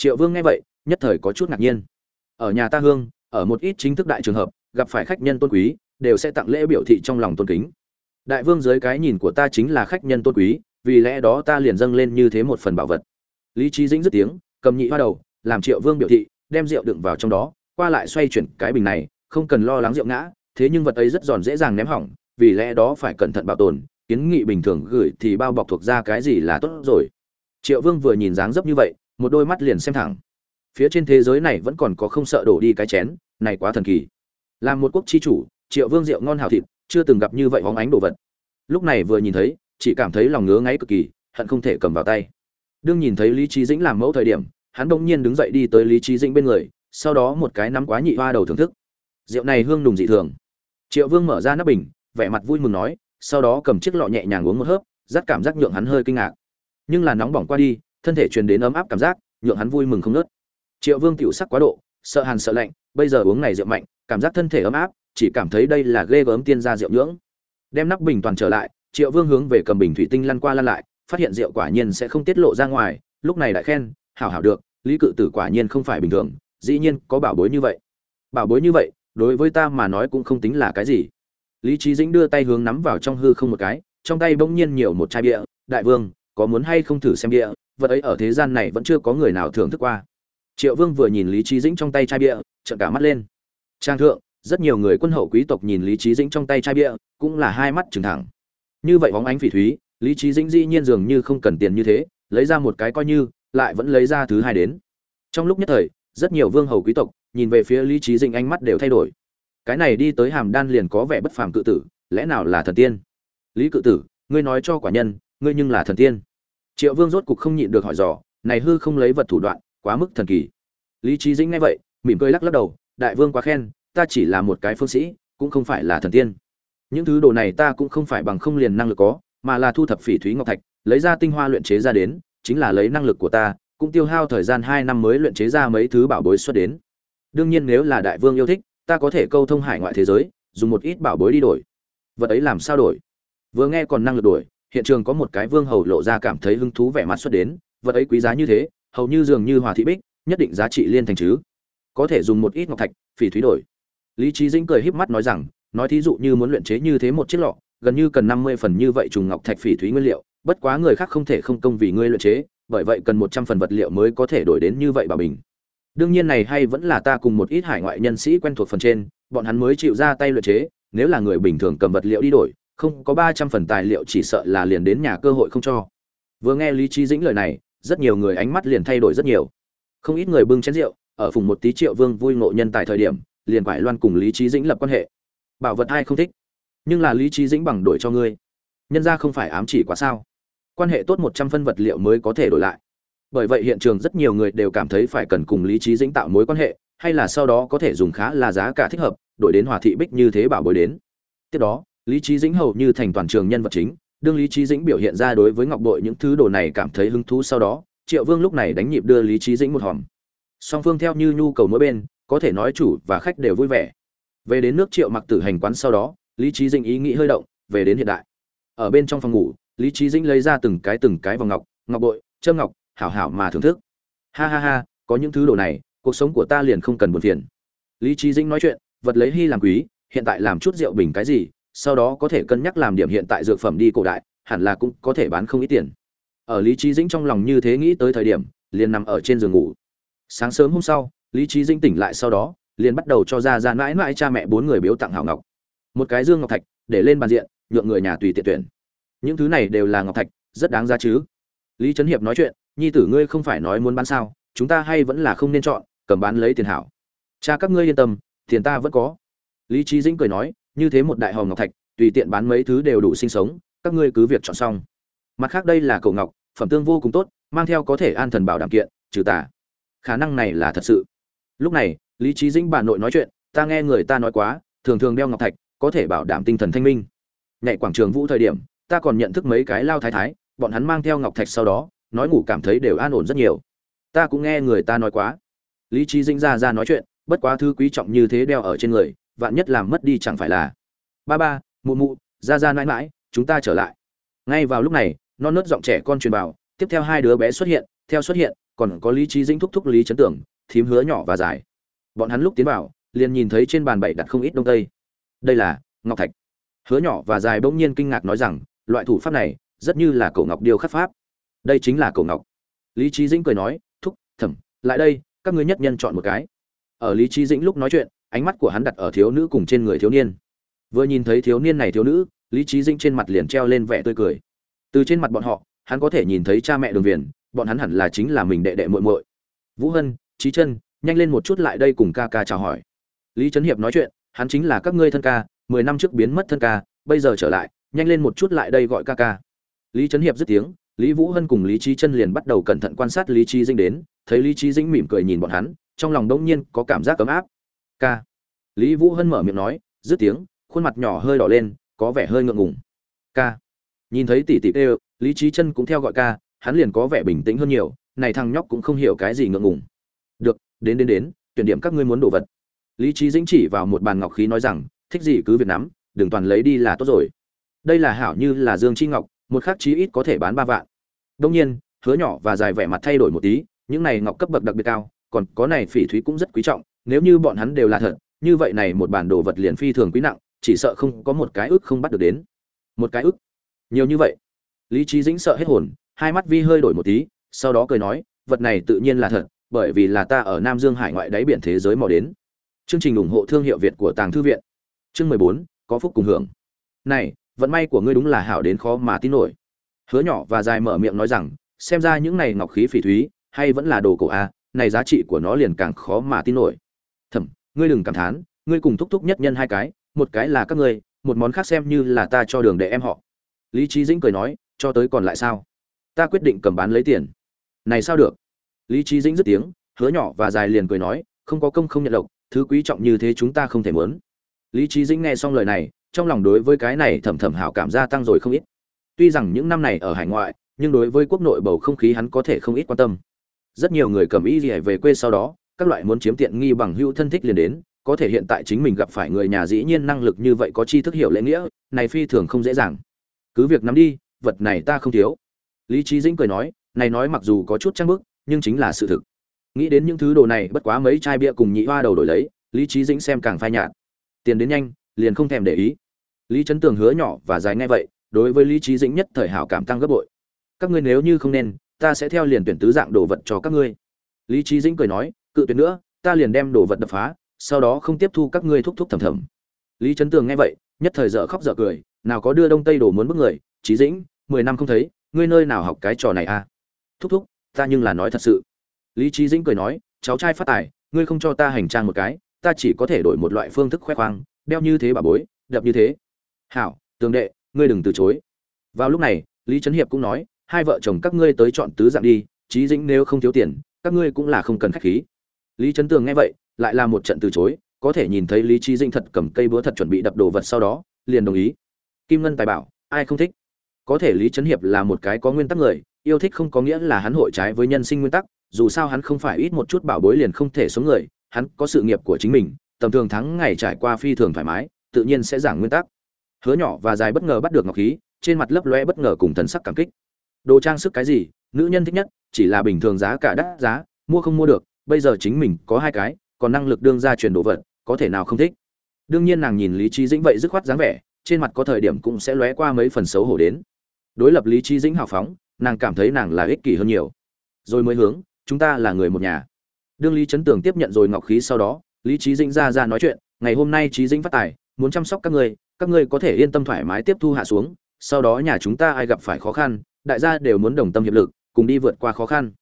triệu vương nghe vậy, nhất thời có chút ngạc nhiên. Ở nhà ta hương, ở một ít chính thức đại trường hợp, gặp phải khách nhân tôn quý, đều sẽ tặng lễ biểu thị trong lòng tôn kính. Đại vương dưới cái nhìn của ta chính là khách nhân tôn quý, vì lẽ đó ta liền dâng lên như thế một phần bảo vật. Lý trí dĩnh dứt tiếng, cầm nhị hoa đầu, làm triệu vương biểu thị, đem rượu đựng vào trong đó, qua lại xoay chuyển cái bình này, không cần lo lắng rượu ngã, thế nhưng vật ấy rất giòn dễ dàng ném hỏng, vì lẽ đó phải cẩn thận bảo tồn, kiến nghị bình thường gửi thì bao bọc thuộc ra cái gì là tốt rồi. Triệu vương vừa nhìn dáng dấp như vậy một đôi mắt liền xem thẳng. Phía trên thế giới này vẫn còn có không sợ đổ đi cái chén, này quá thần kỳ. Làm một quốc chi chủ, triệu vương rượu ngon hào thịt, chưa từng gặp như vậy hóng ánh đồ vật. Lúc này vừa nhìn thấy, chỉ cảm thấy lòng ngứa ngáy cực kỳ, hận không thể cầm vào tay. Đương nhìn thấy lý trí dĩnh làm mẫu thời điểm, hắn đông nhiên đứng dậy đi tới lý trí dĩnh bên người, sau đó một cái nắm quá nhị hoa đầu thưởng thức. Rượu này hương đùng dị thường. Triệu vương mở ra nắp bình, vẻ mặt vui mừng nói, sau đó cầm chiếc lọ nhẹ nhàng uống một hớp, rất cảm giác nhượng hắn hơi kinh ngạc. Nhưng là nóng bỏng qua đi thân thể truyền đến ấm áp cảm giác, nhượng hắn vui mừng không nớt triệu vương tiểu sắc quá độ, sợ hàn sợ lạnh, bây giờ uống này rượu mạnh, cảm giác thân thể ấm áp, chỉ cảm thấy đây là ghê gớm tiên gia rượu nhưỡng. Đem nắp bình toàn trở lại, triệu vương hướng về cầm bình thủy tinh lăn qua lăn lại, phát hiện rượu quả nhiên sẽ không tiết lộ ra ngoài, lúc này lại khen, hảo hảo được, lý cự tử quả nhiên không phải bình thường, dĩ nhiên có bảo bối như vậy. Bảo bối như vậy, đối với ta mà nói cũng không tính là cái gì. Lý trí dĩnh đưa tay hướng nắm vào trong hư không một cái, trong tay bỗng nhiên nhiều một chai bia, đại vương, có muốn hay không thử xem bia vật ấy ở thế gian này vẫn chưa có người nào thưởng thức qua. Triệu vương vừa nhìn lý trí dĩnh trong tay chai bia, trợn cả mắt lên. Trang thượng, rất nhiều người quân hậu quý tộc nhìn lý trí dĩnh trong tay chai bia, cũng là hai mắt trừng thẳng. Như vậy bóng ánh phỉ thúy, lý trí dĩnh dĩ nhiên dường như không cần tiền như thế, lấy ra một cái coi như, lại vẫn lấy ra thứ hai đến. Trong lúc nhất thời, rất nhiều vương hầu quý tộc, nhìn về phía lý trí dĩnh ánh mắt đều thay đổi. Cái này đi tới hàm đan liền có vẻ bất phàm cự tử, lẽ nào là thần tiên? Lý cự tử, ngươi nói cho quả nhân, ngươi nhưng là thần tiên triệu vương rốt cục không nhịn được hỏi dò, này hư không lấy vật thủ đoạn, quá mức thần kỳ. Lý trí dĩnh nghe vậy, mỉm cười lắc lắc đầu, đại vương quá khen, ta chỉ là một cái phương sĩ, cũng không phải là thần tiên. Những thứ đồ này ta cũng không phải bằng không liền năng lực có, mà là thu thập phỉ thúy ngọc thạch, lấy ra tinh hoa luyện chế ra đến, chính là lấy năng lực của ta, cũng tiêu hao thời gian hai năm mới luyện chế ra mấy thứ bảo bối xuất đến. Đương nhiên nếu là đại vương yêu thích, ta có thể câu thông hải ngoại thế giới, dùng một ít bảo bối đi đổi. Vật ấy làm sao đổi? Vừa nghe còn năng lực đổi hiện trường có một cái vương hầu lộ ra cảm thấy hứng thú vẻ mặt xuất đến, vật ấy quý giá như thế, hầu như dường như hòa thị bích, nhất định giá trị liên thành chứ. Có thể dùng một ít ngọc thạch, phỉ thúy đổi. Lý trí dĩnh cười híp mắt nói rằng, nói thí dụ như muốn luyện chế như thế một chiếc lọ, gần như cần năm mươi phần như vậy trùng ngọc thạch phỉ thúy nguyên liệu, bất quá người khác không thể không công vì ngươi luyện chế, bởi vậy cần một trăm phần vật liệu mới có thể đổi đến như vậy bà bình. Đương nhiên này hay vẫn là ta cùng một ít hải ngoại nhân sĩ quen thuộc phần trên, bọn hắn mới chịu ra tay luyện chế, nếu là người bình thường cầm vật liệu đi đổi không có ba trăm phần tài liệu, chỉ sợ là liền đến nhà cơ hội không cho. Vừa nghe lý trí dĩnh lời này, rất nhiều người ánh mắt liền thay đổi rất nhiều. Không ít người bưng chén rượu, ở phùng một tí triệu vương vui ngộ nhân tại thời điểm, liền quải loan cùng lý trí dĩnh lập quan hệ. Bảo vật ai không thích? Nhưng là lý trí dĩnh bằng đổi cho ngươi. Nhân ra không phải ám chỉ quá sao? Quan hệ tốt một trăm phân vật liệu mới có thể đổi lại. Bởi vậy hiện trường rất nhiều người đều cảm thấy phải cần cùng lý trí dĩnh tạo mối quan hệ, hay là sau đó có thể dùng khá là giá cả thích hợp, đổi đến hòa thị bích như thế bảo bối đến. Tiếp đó lý trí dĩnh hầu như thành toàn trường nhân vật chính, đương lý trí dĩnh biểu hiện ra đối với ngọc bội những thứ đồ này cảm thấy hứng thú sau đó, triệu vương lúc này đánh nhịp đưa lý trí dĩnh một hòm. Song phương theo như nhu cầu mỗi bên, có thể nói chủ và khách đều vui vẻ. Về đến nước triệu mặc tử hành quán sau đó, lý trí dĩnh ý nghĩ hơi động, về đến hiện đại. Ở bên trong phòng ngủ, lý trí dĩnh lấy ra từng cái từng cái vào ngọc ngọc bội trâm ngọc, hảo hảo mà thưởng thức. Ha ha ha, có những thứ đồ này, cuộc sống của ta liền không cần buồn phiền. Lý trí dĩnh nói chuyện, vật lấy hy làm quý, hiện tại làm chút rượu bình cái gì sau đó có thể cân nhắc làm điểm hiện tại dược phẩm đi cổ đại, hẳn là cũng có thể bán không ít tiền. Ở lý trí dĩnh trong lòng như thế nghĩ tới thời điểm, liền nằm ở trên giường ngủ. Sáng sớm hôm sau, lý trí dĩnh tỉnh lại sau đó, liền bắt đầu cho ra ra mãi mãi cha mẹ bốn người biếu tặng hảo ngọc. Một cái dương ngọc thạch, để lên bàn diện, nhượng người nhà tùy tiện tuyển. Những thứ này đều là ngọc thạch, rất đáng giá chứ. Lý trấn hiệp nói chuyện, nhi tử ngươi không phải nói muốn bán sao, chúng ta hay vẫn là không nên chọn, cầm bán lấy tiền hảo. Cha, các ngươi yên tâm, tiền ta vẫn có. Lý trí dĩnh cười nói như thế một đại hòm ngọc thạch, tùy tiện bán mấy thứ đều đủ sinh sống, các ngươi cứ việc chọn xong. Mặt khác đây là cổ ngọc, phẩm tương vô cùng tốt, mang theo có thể an thần bảo đảm kiện, trừ tà. Khả năng này là thật sự. Lúc này, lý trí dĩnh bà nội nói chuyện, ta nghe người ta nói quá, thường thường đeo ngọc thạch có thể bảo đảm tinh thần thanh minh. Nhảy quảng trường vũ thời điểm, ta còn nhận thức mấy cái lao thái thái, bọn hắn mang theo ngọc thạch sau đó, nói ngủ cảm thấy đều an ổn rất nhiều. Ta cũng nghe người ta nói quá. Lý trí dĩnh ra ra nói chuyện, bất quá thứ quý trọng như thế đeo ở trên người vạn nhất làm mất đi chẳng phải là. Ba ba, mụ mụ, ra ra mãi mãi, chúng ta trở lại. Ngay vào lúc này, non nớt giọng trẻ con truyền vào, tiếp theo hai đứa bé xuất hiện, theo xuất hiện, còn có lý trí dĩnh thúc thúc lý chấn tưởng, thím hứa nhỏ và dài. Bọn hắn lúc tiến vào, liền nhìn thấy trên bàn bảy đặt không ít đông tây. Đây là ngọc thạch. Hứa nhỏ và dài bỗng nhiên kinh ngạc nói rằng, loại thủ pháp này, rất như là cổ ngọc điêu khắc pháp. Đây chính là cổ ngọc. Lý trí dĩnh cười nói, thúc, thẩm, lại đây, các ngươi nhất nhân chọn một cái. Ở lý trí dĩnh lúc nói chuyện ánh mắt của hắn đặt ở thiếu nữ cùng trên người thiếu niên. Vừa nhìn thấy thiếu niên này thiếu nữ, lý trí dĩnh trên mặt liền treo lên vẻ tươi cười. Từ trên mặt bọn họ, hắn có thể nhìn thấy cha mẹ đường viền, bọn hắn hẳn là chính là mình đệ đệ muội muội. Vũ hân trí chân, nhanh lên một chút lại đây cùng ca ca chào hỏi. Lý trấn hiệp nói chuyện, hắn chính là các ngươi thân ca, mười năm trước biến mất thân ca, bây giờ trở lại, nhanh lên một chút lại đây gọi ca ca. Lý trấn hiệp dứt tiếng, lý vũ hân cùng lý trí chân liền bắt đầu cẩn thận quan sát lý trí dinh đến, thấy lý trí dinh mỉm cười nhìn bọn hắn, trong lòng đông nhiên có cảm giác ấm áp ca. Lý vũ hân mở miệng nói, dứt tiếng, khuôn mặt nhỏ hơi đỏ lên, có vẻ hơi ngượng ngùng. Ca. Nhìn thấy tỷ tỷ kêu, lý trí chân cũng theo gọi ca, hắn liền có vẻ bình tĩnh hơn nhiều, này thằng nhóc cũng không hiểu cái gì ngượng ngùng. Được, đến đến đến, tuyển điểm các ngươi muốn đồ vật. Lý trí dĩnh chỉ vào một bàn ngọc khí nói rằng, thích gì cứ việc nắm, đừng toàn lấy đi là tốt rồi. Đây là hảo như là dương chi ngọc, một khắc chí ít có thể bán ba vạn. Đông nhiên, hứa nhỏ và dài vẻ mặt thay đổi một tí, những này ngọc cấp bậc đặc biệt cao, còn có này phỉ thúy cũng rất quý trọng nếu như bọn hắn đều là thật, như vậy này một bản đồ vật liền phi thường quý nặng, chỉ sợ không có một cái ức không bắt được đến. Một cái ức nhiều như vậy. Lý trí dĩnh sợ hết hồn, hai mắt vi hơi đổi một tí, sau đó cười nói, vật này tự nhiên là thật, bởi vì là ta ở nam dương hải ngoại đáy biển thế giới mò đến. Chương trình ủng hộ thương hiệu việt của tàng thư viện. Chương mười bốn, có phúc cùng hưởng. Này, vận may của ngươi đúng là hảo đến khó mà tin nổi. Hứa nhỏ và dài mở miệng nói rằng, xem ra những này ngọc khí phỉ thúy, hay vẫn là đồ cổ a, này giá trị của nó liền càng khó mà tin nổi ngươi đừng cảm thán, ngươi cùng thúc thúc nhất nhân hai cái, một cái là các ngươi, một món khác xem như là ta cho đường để em họ. Lý trí dĩnh cười nói, cho tới còn lại sao? Ta quyết định cầm bán lấy tiền. Này sao được? Lý trí dĩnh dứt tiếng, hứa nhỏ và dài liền cười nói, không có công không nhận lộc, thứ quý trọng như thế chúng ta không thể muốn lý trí dĩnh nghe xong lời này, trong lòng đối với cái này thầm thầm hảo cảm gia tăng rồi không ít. Tuy rằng những năm này ở hải ngoại, nhưng đối với quốc nội bầu không khí hắn có thể không ít quan tâm. Rất nhiều người cầm ý gì về quê sau đó các loại muốn chiếm tiện nghi bằng hữu thân thích liền đến, có thể hiện tại chính mình gặp phải người nhà dĩ nhiên năng lực như vậy có chi thức hiểu lễ nghĩa, này phi thường không dễ dàng. Cứ việc nắm đi, vật này ta không thiếu. Lý trí dĩnh cười nói, này nói mặc dù có chút trang bức, nhưng chính là sự thực. Nghĩ đến những thứ đồ này, bất quá mấy chai bia cùng nhị hoa đầu đổi lấy, lý trí dĩnh xem càng phai nhạt. Tiền đến nhanh, liền không thèm để ý. Lý trấn tường hứa nhỏ và dài ngay vậy, đối với lý trí dĩnh nhất thời hảo cảm tăng gấp bội. Các ngươi nếu như không nên, ta sẽ theo liền tuyển tứ dạng đồ vật cho các ngươi. Lý trí dĩnh cười nói cự tuyệt nữa, ta liền đem đồ vật đập phá, sau đó không tiếp thu các ngươi thúc thúc thầm thầm. Lý trấn tường nghe vậy, nhất thời dở khóc dở cười, nào có đưa đông tây đồ muốn bức người trí dĩnh, mười năm không thấy, ngươi nơi nào học cái trò này à? Thúc thúc, ta nhưng là nói thật sự. Lý trí dĩnh cười nói, cháu trai phát tài, ngươi không cho ta hành trang một cái, ta chỉ có thể đổi một loại phương thức khoe khoang, đeo như thế bà bối, đập như thế. Hảo, tường đệ, ngươi đừng từ chối. Vào lúc này, lý trấn hiệp cũng nói, hai vợ chồng các ngươi tới chọn tứ dạng đi trí dĩnh nếu không thiếu tiền, các ngươi cũng là không cần khách khí lý trấn tường nghe vậy, lại là một trận từ chối, có thể nhìn thấy lý trí Dinh thật cầm cây búa thật chuẩn bị đập đồ vật sau đó, liền đồng ý. Kim ngân tài bảo, ai không thích? Có thể lý trấn hiệp là một cái có nguyên tắc người, yêu thích không có nghĩa là hắn hội trái với nhân sinh nguyên tắc, dù sao hắn không phải ít một chút bảo bối liền không thể sống người, hắn có sự nghiệp của chính mình, tầm thường thắng ngày trải qua phi thường thoải mái, tự nhiên sẽ giảng nguyên tắc. Hứa nhỏ và dài bất ngờ bắt được ngọc khí, trên mặt lấp loe bất ngờ cùng thần sắc cảm kích. Đồ trang sức cái gì, nữ nhân thích nhất, chỉ là bình thường giá cả đắt giá, mua không mua được bây giờ chính mình có hai cái, còn năng lực đương ra truyền đồ vật, có thể nào không thích? Đương nhiên nàng nhìn lý trí dĩnh vậy dứt khoát dáng vẻ, trên mặt có thời điểm cũng sẽ lóe qua mấy phần xấu hổ đến. Đối lập lý trí dĩnh hào phóng, nàng cảm thấy nàng là ích kỷ hơn nhiều. Rồi mới hướng, chúng ta là người một nhà. Đương lý trấn tường tiếp nhận rồi ngọc khí sau đó, lý trí dĩnh ra ra nói chuyện, ngày hôm nay trí dĩnh phát tài, muốn chăm sóc các ngươi các ngươi có thể yên tâm thoải mái tiếp thu hạ xuống, sau đó nhà chúng ta ai gặp phải khó khăn, đại gia đều muốn đồng tâm hiệp lực, cùng đi vượt qua khó khăn.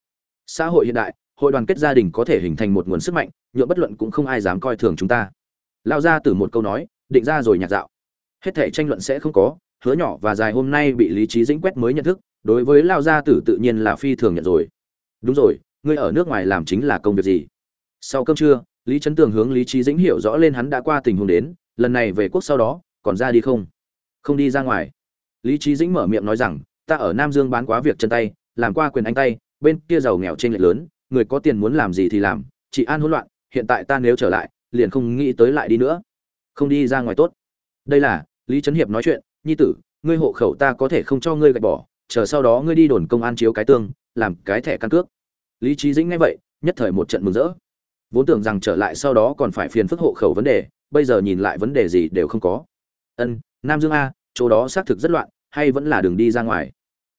Xã hội hiện đại hội đoàn kết gia đình có thể hình thành một nguồn sức mạnh, nhượng bất luận cũng không ai dám coi thường chúng ta. Lao ra từ một câu nói, định ra rồi nhạt dạo. Hết thể tranh luận sẽ không có, hứa nhỏ và dài hôm nay bị lý trí dĩnh quét mới nhận thức, đối với lao gia tử tự nhiên là phi thường nhận rồi. Đúng rồi, ngươi ở nước ngoài làm chính là công việc gì? Sau cơm trưa, lý trấn tường hướng lý trí dĩnh hiểu rõ lên hắn đã qua tình huống đến, lần này về quốc sau đó, còn ra đi không? Không đi ra ngoài. Lý trí dĩnh mở miệng nói rằng, ta ở nam dương bán quá việc chân tay, làm qua quyền anh tay, bên kia giàu nghèo trên lệch lớn người có tiền muốn làm gì thì làm, chị an hỗn loạn, hiện tại ta nếu trở lại, liền không nghĩ tới lại đi nữa. Không đi ra ngoài tốt. Đây là, lý trấn hiệp nói chuyện, nhi tử, ngươi hộ khẩu ta có thể không cho ngươi gạch bỏ, chờ sau đó ngươi đi đồn công an chiếu cái tương, làm cái thẻ căn cước. Lý trí dĩnh nghe vậy, nhất thời một trận mừng rỡ. Vốn tưởng rằng trở lại sau đó còn phải phiền phức hộ khẩu vấn đề, bây giờ nhìn lại vấn đề gì đều không có. Ân, nam dương a, chỗ đó xác thực rất loạn, hay vẫn là đường đi ra ngoài.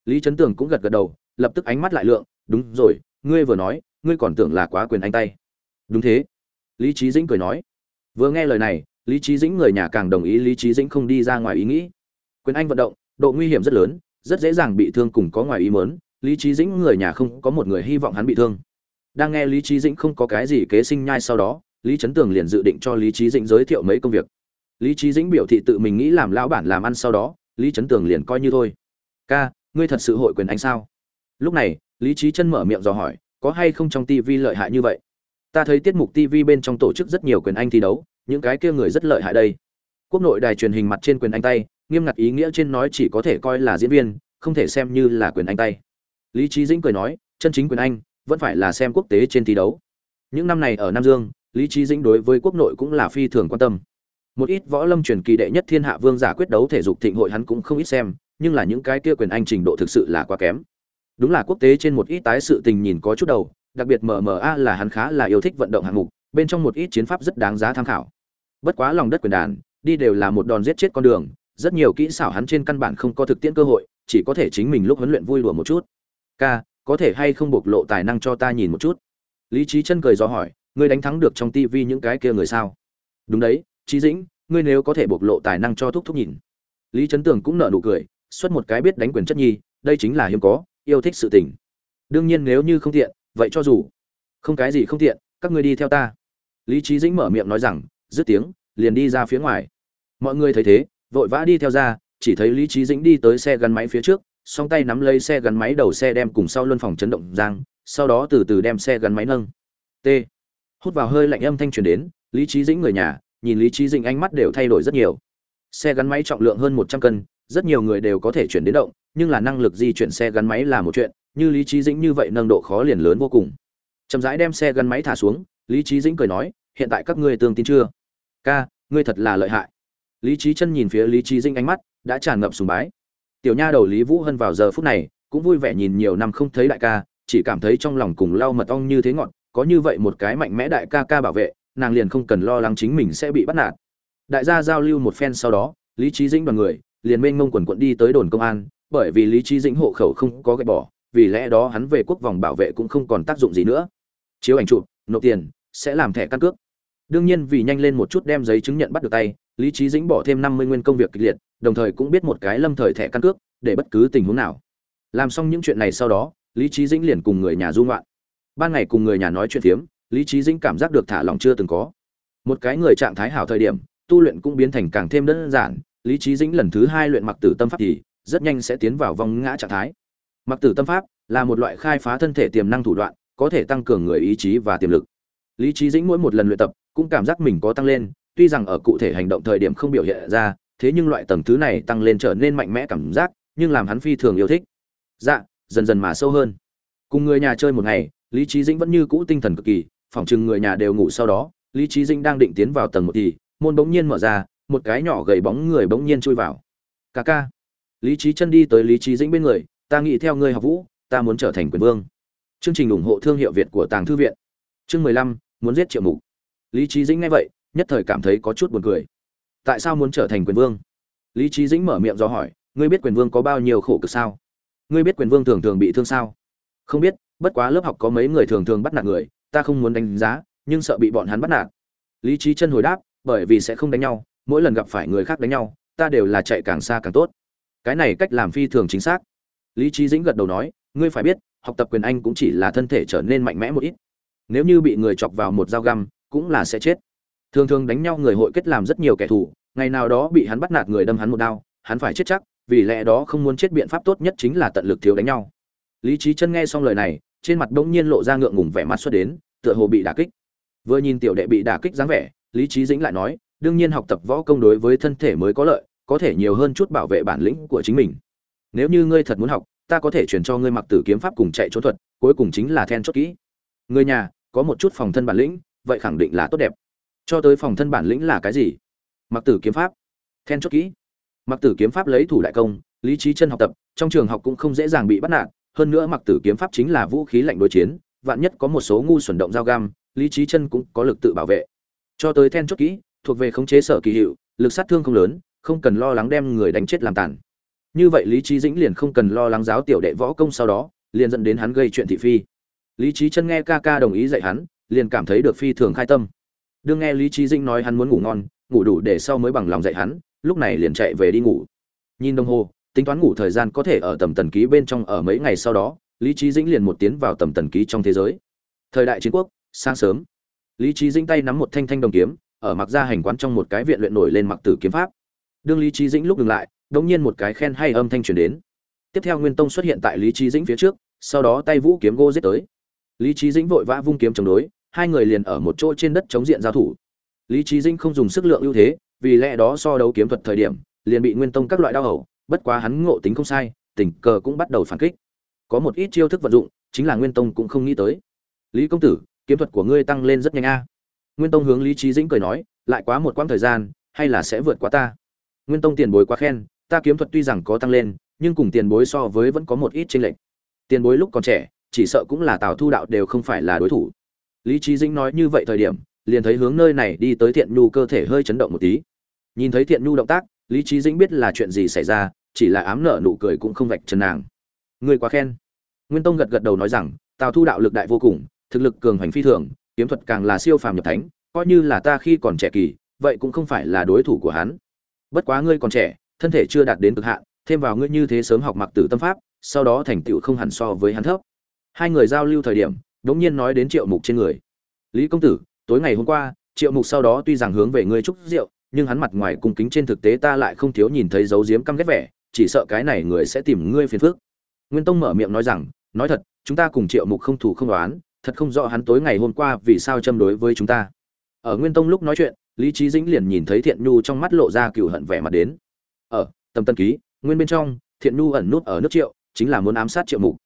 Lý trấn tường cũng gật gật đầu, lập tức ánh mắt lại lượng, đúng rồi ngươi vừa nói, ngươi còn tưởng là quá quyền anh tay. Đúng thế. Lý trí dĩnh cười nói. Vừa nghe lời này, lý trí dĩnh người nhà càng đồng ý lý trí dĩnh không đi ra ngoài ý nghĩ. Quyền anh vận động, độ nguy hiểm rất lớn, rất dễ dàng bị thương cùng có ngoài ý mớn lý trí dĩnh người nhà không có một người hy vọng hắn bị thương. Đang nghe lý trí dĩnh không có cái gì kế sinh nhai sau đó, lý trấn tường liền dự định cho lý trí dĩnh giới thiệu mấy công việc. Lý trí dĩnh biểu thị tự mình nghĩ làm lão bản làm ăn sau đó, lý trấn tường liền coi như thôi. Ca, ngươi thật sự hội quyền anh sao? Lúc này lý trí chân mở miệng dò hỏi, có hay không trong tv lợi hại như vậy? Ta thấy tiết mục tv bên trong tổ chức rất nhiều quyền anh thi đấu, những cái kia người rất lợi hại đây. Quốc nội đài truyền hình mặt trên quyền anh tay, nghiêm ngặt ý nghĩa trên nói chỉ có thể coi là diễn viên, không thể xem như là quyền anh tay. Lý trí dĩnh cười nói, chân chính quyền anh, vẫn phải là xem quốc tế trên thi đấu. Những năm này ở nam dương, lý trí dĩnh đối với quốc nội cũng là phi thường quan tâm. Một ít võ lâm truyền kỳ đệ nhất thiên hạ vương giả quyết đấu thể dục thịnh hội hắn cũng không ít xem, nhưng là những cái kia quyền anh trình độ thực sự là quá kém đúng là quốc tế trên một ít tái sự tình nhìn có chút đầu, đặc biệt mma là hắn khá là yêu thích vận động hạng mục, bên trong một ít chiến pháp rất đáng giá tham khảo. Bất quá lòng đất quyền đàn, đi đều là một đòn giết chết con đường, rất nhiều kỹ xảo hắn trên căn bản không có thực tiễn cơ hội, chỉ có thể chính mình lúc huấn luyện vui đùa một chút. Ca, có thể hay không bộc lộ tài năng cho ta nhìn một chút? Lý trí chân cười do hỏi, ngươi đánh thắng được trong tivi những cái kia người sao? Đúng đấy trí dĩnh, ngươi nếu có thể bộc lộ tài năng cho thúc thúc nhìn. Lý trấn tường cũng nở nụ cười, xuất một cái biết đánh quyền chất nhi, đây chính là hiếm có yêu thích sự tình. Đương nhiên nếu như không tiện, vậy cho dù. Không cái gì không tiện, các ngươi đi theo ta. Lý trí dĩnh mở miệng nói rằng, dứt tiếng, liền đi ra phía ngoài. Mọi người thấy thế, vội vã đi theo ra, chỉ thấy lý trí dĩnh đi tới xe gắn máy phía trước, song tay nắm lấy xe gắn máy đầu xe đem cùng sau luân phòng chấn động giang, sau đó từ từ đem xe gắn máy nâng. T. Hút vào hơi lạnh âm thanh truyền đến, lý trí dĩnh người nhà, nhìn lý trí dĩnh ánh mắt đều thay đổi rất nhiều. Xe gắn máy trọng lượng hơn một trăm cân, rất nhiều người đều có thể chuyển đến động nhưng là năng lực di chuyển xe gắn máy là một chuyện, như lý trí dĩnh như vậy nâng độ khó liền lớn vô cùng. Chậm rãi đem xe gắn máy thả xuống, lý trí dĩnh cười nói, hiện tại các ngươi tương tin chưa? Ca, ngươi thật là lợi hại. Lý trí chân nhìn phía lý trí dĩnh ánh mắt đã tràn ngập sùng bái. Tiểu nha đầu lý vũ hân vào giờ phút này cũng vui vẻ nhìn nhiều năm không thấy đại ca, chỉ cảm thấy trong lòng cùng lau mật ong như thế ngọn có như vậy một cái mạnh mẽ đại ca ca bảo vệ, nàng liền không cần lo lắng chính mình sẽ bị bắt nạt. Đại gia giao lưu một phen sau đó, lý trí dĩnh đoàn người liền mênh mông quần quận đi tới đồn công an bởi vì lý trí dĩnh hộ khẩu không có gạch bỏ, vì lẽ đó hắn về quốc vòng bảo vệ cũng không còn tác dụng gì nữa. Chiếu ảnh chụp, nộp tiền, sẽ làm thẻ căn cước. Đương nhiên vì nhanh lên một chút đem giấy chứng nhận bắt được tay, lý trí dĩnh bỏ thêm năm mươi nguyên công việc kịch liệt, đồng thời cũng biết một cái lâm thời thẻ căn cước, để bất cứ tình huống nào. Làm xong những chuyện này sau đó, lý trí dĩnh liền cùng người nhà du ngoạn. Ban ngày cùng người nhà nói chuyện phiếm, lý trí dĩnh cảm giác được thả lòng chưa từng có. Một cái người trạng thái hảo thời điểm, tu luyện cũng biến thành càng thêm đơn giản, lý trí dĩnh lần thứ hai luyện mặc tử tâm pháp thì rất nhanh sẽ tiến vào vòng ngã trạng thái. Mặc tử tâm pháp là một loại khai phá thân thể tiềm năng thủ đoạn, có thể tăng cường người ý chí và tiềm lực. Lý trí dĩnh mỗi một lần luyện tập cũng cảm giác mình có tăng lên, tuy rằng ở cụ thể hành động thời điểm không biểu hiện ra, thế nhưng loại tầng thứ này tăng lên trở nên mạnh mẽ cảm giác, nhưng làm hắn phi thường yêu thích. Dạ dần dần mà sâu hơn. Cùng người nhà chơi một ngày, lý trí dĩnh vẫn như cũ tinh thần cực kỳ, phỏng chừng người nhà đều ngủ sau đó, lý trí dĩnh đang định tiến vào tầng một thì, môn bỗng nhiên mở ra, một cái nhỏ gầy bóng người bỗng nhiên chui vào. Ca ca lý trí chân đi tới lý trí dĩnh bên người, ta nghĩ theo ngươi học vũ, ta muốn trở thành quyền vương. Chương trình ủng hộ thương hiệu việt của tàng thư viện. Chương mười lăm, muốn giết triệu mục. Lý trí dĩnh nghe vậy, nhất thời cảm thấy có chút buồn cười. Tại sao muốn trở thành quyền vương? Lý trí dĩnh mở miệng do hỏi, ngươi biết quyền vương có bao nhiêu khổ cực sao? Ngươi biết quyền vương thường thường bị thương sao? Không biết, bất quá lớp học có mấy người thường thường bắt nạt người, ta không muốn đánh giá, nhưng sợ bị bọn hắn bắt nạt. Lý trí chân hồi đáp, bởi vì sẽ không đánh nhau, mỗi lần gặp phải người khác đánh nhau, ta đều là chạy càng xa càng tốt cái này cách làm phi thường chính xác. Lý trí dĩnh gật đầu nói, ngươi phải biết, học tập quyền anh cũng chỉ là thân thể trở nên mạnh mẽ một ít. Nếu như bị người chọc vào một dao găm, cũng là sẽ chết. Thường thường đánh nhau người hội kết làm rất nhiều kẻ thù, ngày nào đó bị hắn bắt nạt người đâm hắn một đao, hắn phải chết chắc, vì lẽ đó không muốn chết biện pháp tốt nhất chính là tận lực thiếu đánh nhau. Lý trí chân nghe xong lời này, trên mặt bỗng nhiên lộ ra ngượng ngùng vẻ mặt xuất đến, tựa hồ bị đả kích. Vừa nhìn tiểu đệ bị đả kích dáng vẻ, lý trí dĩnh lại nói, đương nhiên học tập võ công đối với thân thể mới có lợi có thể nhiều hơn chút bảo vệ bản lĩnh của chính mình. Nếu như ngươi thật muốn học, ta có thể truyền cho ngươi mặc tử kiếm pháp cùng chạy trốn thuật, cuối cùng chính là then chốt kỹ. Người nhà, có một chút phòng thân bản lĩnh, vậy khẳng định là tốt đẹp. Cho tới phòng thân bản lĩnh là cái gì? Mặc tử kiếm pháp. Then chốt kỹ. Mặc tử kiếm pháp lấy thủ đại công, lý trí chân học tập, trong trường học cũng không dễ dàng bị bắt nạt, hơn nữa mặc tử kiếm pháp chính là vũ khí lạnh đối chiến, vạn nhất có một số ngu xuẩn động dao găm, lý trí chân cũng có lực tự bảo vệ. Cho tới then chốt kỹ, thuộc về khống chế sở kỳ hiệu, lực sát thương không lớn không cần lo lắng đem người đánh chết làm tàn. Như vậy lý trí dĩnh liền không cần lo lắng giáo tiểu đệ võ công sau đó, liền dẫn đến hắn gây chuyện thị phi. Lý trí chân nghe ca ca đồng ý dạy hắn, liền cảm thấy được phi thường khai tâm. Đương nghe lý trí dĩnh nói hắn muốn ngủ ngon, ngủ đủ để sau mới bằng lòng dạy hắn, lúc này liền chạy về đi ngủ. Nhìn đồng hồ, tính toán ngủ thời gian có thể ở tầm tần ký bên trong ở mấy ngày sau đó, lý trí dĩnh liền một tiến vào tầm tần ký trong thế giới. Thời đại chiến quốc, sáng sớm. Lý trí dĩnh tay nắm một thanh thanh đồng kiếm, ở mặc ra hành quán trong một cái viện luyện nổi lên mặc tử kiếm pháp đương lý trí dĩnh lúc ngừng lại đột nhiên một cái khen hay âm thanh truyền đến. Tiếp theo nguyên tông xuất hiện tại lý trí dĩnh phía trước, sau đó tay vũ kiếm gô giết tới. Lý trí dĩnh vội vã vung kiếm chống đối, hai người liền ở một chỗ trên đất chống diện giao thủ. Lý trí dĩnh không dùng sức lượng ưu thế, vì lẽ đó so đấu kiếm thuật thời điểm, liền bị nguyên tông các loại đau hầu, bất quá hắn ngộ tính không sai, tình cờ cũng bắt đầu phản kích. Có một ít chiêu thức vận dụng, chính là nguyên tông cũng không nghĩ tới. Lý công tử, kiếm thuật của ngươi tăng lên rất nhanh a. Nguyên tông hướng lý trí dĩnh cười nói, lại quá một quãng thời gian, hay là sẽ vượt qua ta? Nguyên tông tiền bối quá khen, ta kiếm thuật tuy rằng có tăng lên, nhưng cùng tiền bối so với vẫn có một ít chênh lệch. Tiền bối lúc còn trẻ, chỉ sợ cũng là tào thu đạo đều không phải là đối thủ. Lý trí dĩnh nói như vậy thời điểm, liền thấy hướng nơi này đi tới thiện nhu cơ thể hơi chấn động một tí. Nhìn thấy thiện nhu động tác, lý trí dĩnh biết là chuyện gì xảy ra, chỉ là ám nợ nụ cười cũng không vạch trần nàng. Người quá khen. Nguyên tông gật gật đầu nói rằng, tào thu đạo lực đại vô cùng, thực lực cường hành phi thường, kiếm thuật càng là siêu phàm nhập thánh, coi như là ta khi còn trẻ kỳ, vậy cũng không phải là đối thủ của hắn bất quá ngươi còn trẻ, thân thể chưa đạt đến cực hạn, thêm vào ngươi như thế sớm học mặc tử tâm pháp, sau đó thành tựu không hẳn so với hắn thấp. Hai người giao lưu thời điểm, đống nhiên nói đến triệu mục trên người. Lý công tử, tối ngày hôm qua, triệu mục sau đó tuy rằng hướng về ngươi chúc rượu, nhưng hắn mặt ngoài cung kính trên thực tế ta lại không thiếu nhìn thấy dấu diếm căm ghét vẻ, chỉ sợ cái này người sẽ tìm ngươi phiền phức. Nguyên tông mở miệng nói rằng, nói thật, chúng ta cùng triệu mục không thủ không đoán thật không rõ hắn tối ngày hôm qua vì sao châm đối với chúng ta. Ở nguyên tông lúc nói chuyện lý trí dĩnh liền nhìn thấy thiện nhu trong mắt lộ ra cựu hận vẻ mặt đến. Ở tầm tân ký, nguyên bên trong, thiện nhu ẩn nút ở nước triệu, chính là muốn ám sát triệu mục.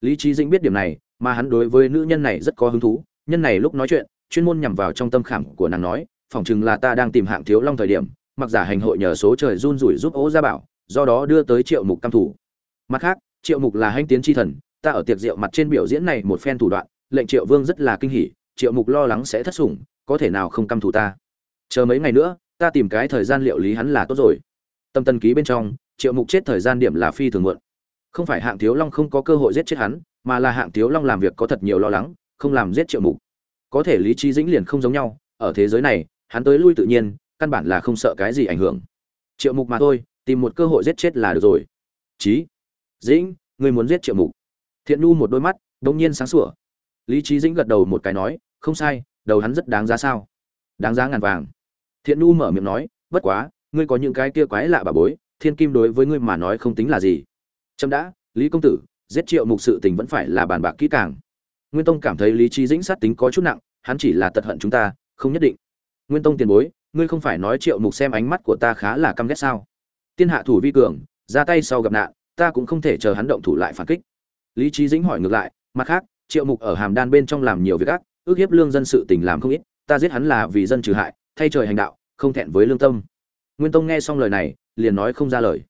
Lý trí dĩnh biết điểm này, mà hắn đối với nữ nhân này rất có hứng thú. Nhân này lúc nói chuyện, chuyên môn nhằm vào trong tâm khảm của nàng nói, phỏng chừng là ta đang tìm hạng thiếu long thời điểm, mặc giả hành hội nhờ số trời run rủi giúp ố gia bảo, do đó đưa tới triệu mục cam thủ mặt khác, triệu mục là hanh tiến tri thần, ta ở tiệc rượu mặt trên biểu diễn này một phen thủ đoạn, lệnh triệu vương rất là kinh hỉ, triệu mục lo lắng sẽ thất sủng, có thể nào không căm thủ ta? Chờ mấy ngày nữa, ta tìm cái thời gian liệu lý hắn là tốt rồi. Tâm tân ký bên trong, triệu mục chết thời gian điểm là phi thường muộn. Không phải hạng thiếu long không có cơ hội giết chết hắn, mà là hạng thiếu long làm việc có thật nhiều lo lắng, không làm giết triệu mục. Có thể lý trí dĩnh liền không giống nhau, ở thế giới này, hắn tới lui tự nhiên, căn bản là không sợ cái gì ảnh hưởng. Triệu mục mà thôi, tìm một cơ hội giết chết là được rồi. Chí, dĩnh, ngươi muốn giết triệu mục. Thiện nu một đôi mắt đông nhiên sáng sủa. Lý trí dĩnh gật đầu một cái nói, không sai, đầu hắn rất đáng giá sao? Đáng giá ngàn vàng thiện nhu mở miệng nói, bất quá, ngươi có những cái kia quái lạ bà bối, thiên kim đối với ngươi mà nói không tính là gì. Trâm đã, lý công tử, giết triệu mục sự tình vẫn phải là bàn bạc kỹ càng. Nguyên tông cảm thấy lý trí dĩnh sát tính có chút nặng, hắn chỉ là tật hận chúng ta, không nhất định. Nguyên tông tiền bối, ngươi không phải nói triệu mục xem ánh mắt của ta khá là căm ghét sao? Tiên hạ thủ vi cường, ra tay sau gặp nạn, ta cũng không thể chờ hắn động thủ lại phản kích. Lý trí dĩnh hỏi ngược lại, mặt khác, triệu mục ở hàm đan bên trong làm nhiều việc ác, ước hiếp lương dân sự tình làm không ít, ta giết hắn là vì dân trừ hại thay trời hành đạo, không thẹn với lương tâm. Nguyên tông nghe xong lời này, liền nói không ra lời.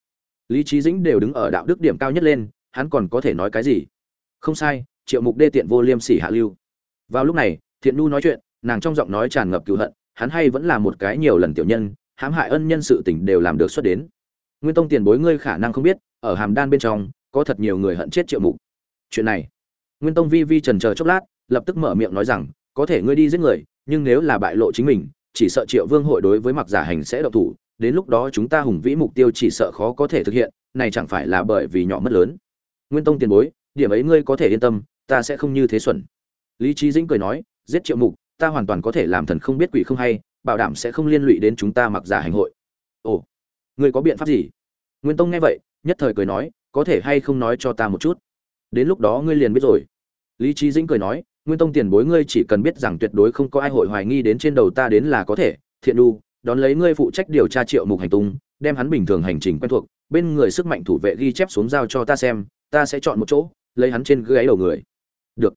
Lý trí dĩnh đều đứng ở đạo đức điểm cao nhất lên, hắn còn có thể nói cái gì? Không sai, triệu mục đê tiện vô liêm sỉ hạ lưu. Vào lúc này, thiện nu nói chuyện, nàng trong giọng nói tràn ngập cựu hận, hắn hay vẫn là một cái nhiều lần tiểu nhân, hãm hại ân nhân sự tình đều làm được xuất đến. Nguyên tông tiền bối ngươi khả năng không biết, ở hàm đan bên trong, có thật nhiều người hận chết triệu mục. Chuyện này, nguyên tông vi vi trần chờ chốc lát, lập tức mở miệng nói rằng, có thể ngươi đi giết người, nhưng nếu là bại lộ chính mình chỉ sợ triệu vương hội đối với mặc giả hành sẽ động thủ, đến lúc đó chúng ta hùng vĩ mục tiêu chỉ sợ khó có thể thực hiện, này chẳng phải là bởi vì nhỏ mất lớn. Nguyên tông tiền bối, điểm ấy ngươi có thể yên tâm, ta sẽ không như thế xuẩn. Lý trí dĩnh cười nói, giết triệu mục, ta hoàn toàn có thể làm thần không biết quỷ không hay, bảo đảm sẽ không liên lụy đến chúng ta mặc giả hành hội. Ồ, ngươi có biện pháp gì? Nguyên tông nghe vậy, nhất thời cười nói, có thể hay không nói cho ta một chút? Đến lúc đó ngươi liền biết rồi. Lý trí dĩnh cười nói nguyên tông tiền bối ngươi chỉ cần biết rằng tuyệt đối không có ai hội hoài nghi đến trên đầu ta đến là có thể, thiện đu đón lấy ngươi phụ trách điều tra triệu mục hành tung, đem hắn bình thường hành trình quen thuộc, bên người sức mạnh thủ vệ ghi chép xuống giao cho ta xem, ta sẽ chọn một chỗ, lấy hắn trên gáy đầu người. Được.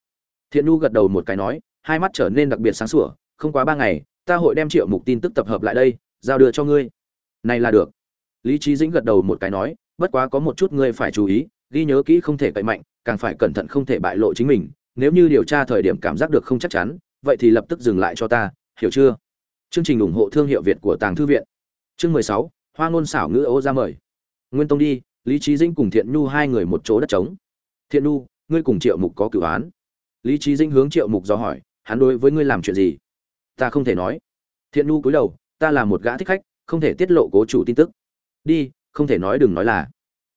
Thiện nu gật đầu một cái nói, hai mắt trở nên đặc biệt sáng sủa, không quá ba ngày, ta hội đem triệu mục tin tức tập hợp lại đây, giao đưa cho ngươi. Này là được. Lý trí dĩnh gật đầu một cái nói, bất quá có một chút ngươi phải chú ý, ghi nhớ kỹ không thể cậy mạnh, càng phải cẩn thận không thể bại lộ chính mình nếu như điều tra thời điểm cảm giác được không chắc chắn, vậy thì lập tức dừng lại cho ta, hiểu chưa? Chương trình ủng hộ thương hiệu việt của tàng thư viện. Chương mười sáu, hoa ngôn xảo ngữ ô ra mời. Nguyên tông đi, lý trí dĩnh cùng thiện nhu hai người một chỗ đất trống. Thiện nhu, ngươi cùng triệu mục có cửu án. Lý trí dĩnh hướng triệu mục do hỏi, hắn đối với ngươi làm chuyện gì? Ta không thể nói. Thiện nhu cúi đầu, ta là một gã thích khách, không thể tiết lộ cố chủ tin tức. Đi, không thể nói đừng nói là.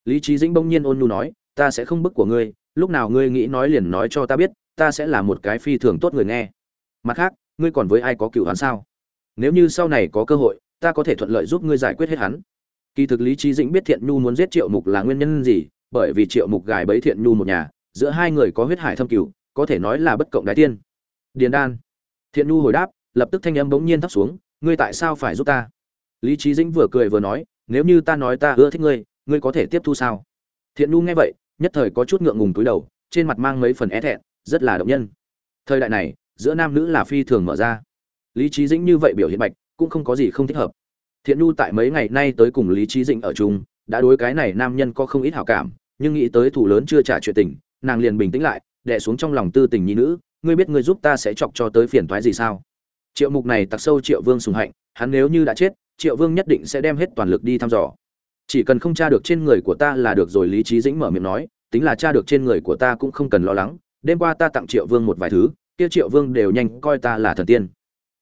Lý trí dĩnh bỗng nhiên ôn nhu nói, ta sẽ không bức của ngươi lúc nào ngươi nghĩ nói liền nói cho ta biết, ta sẽ là một cái phi thường tốt người nghe. Mặt khác, ngươi còn với ai có cựu hắn sao? Nếu như sau này có cơ hội, ta có thể thuận lợi giúp ngươi giải quyết hết hắn. Kỳ thực lý trí dĩnh biết thiện nhu muốn giết triệu mục là nguyên nhân gì, bởi vì triệu mục gài bẫy thiện nhu một nhà, giữa hai người có huyết hải thâm cửu, có thể nói là bất cộng đái tiên. Điền đan. Thiện nhu hồi đáp, lập tức thanh âm bỗng nhiên thấp xuống, ngươi tại sao phải giúp ta? Lý trí dĩnh vừa cười vừa nói, nếu như ta nói ta ưa thích ngươi ngươi có thể tiếp thu sao? Thiện nhu nghe vậy nhất thời có chút ngượng ngùng túi đầu, trên mặt mang mấy phần e thẹn, rất là động nhân. Thời đại này, giữa nam nữ là phi thường mở ra. Lý trí dĩnh như vậy biểu hiện bạch, cũng không có gì không thích hợp. Thiện nhu tại mấy ngày nay tới cùng lý trí dĩnh ở chung, đã đối cái này nam nhân có không ít hảo cảm, nhưng nghĩ tới thủ lớn chưa trả chuyện tình, nàng liền bình tĩnh lại đẻ xuống trong lòng tư tình nhi nữ, ngươi biết ngươi giúp ta sẽ chọc cho tới phiền toái gì sao? Triệu mục này tặc sâu triệu vương sùng hạnh, hắn nếu như đã chết, triệu vương nhất định sẽ đem hết toàn lực đi thăm dò chỉ cần không tra được trên người của ta là được rồi, lý trí dĩnh mở miệng nói, tính là tra được trên người của ta cũng không cần lo lắng, đêm qua ta tặng triệu vương một vài thứ, kia triệu vương đều nhanh coi ta là thần tiên.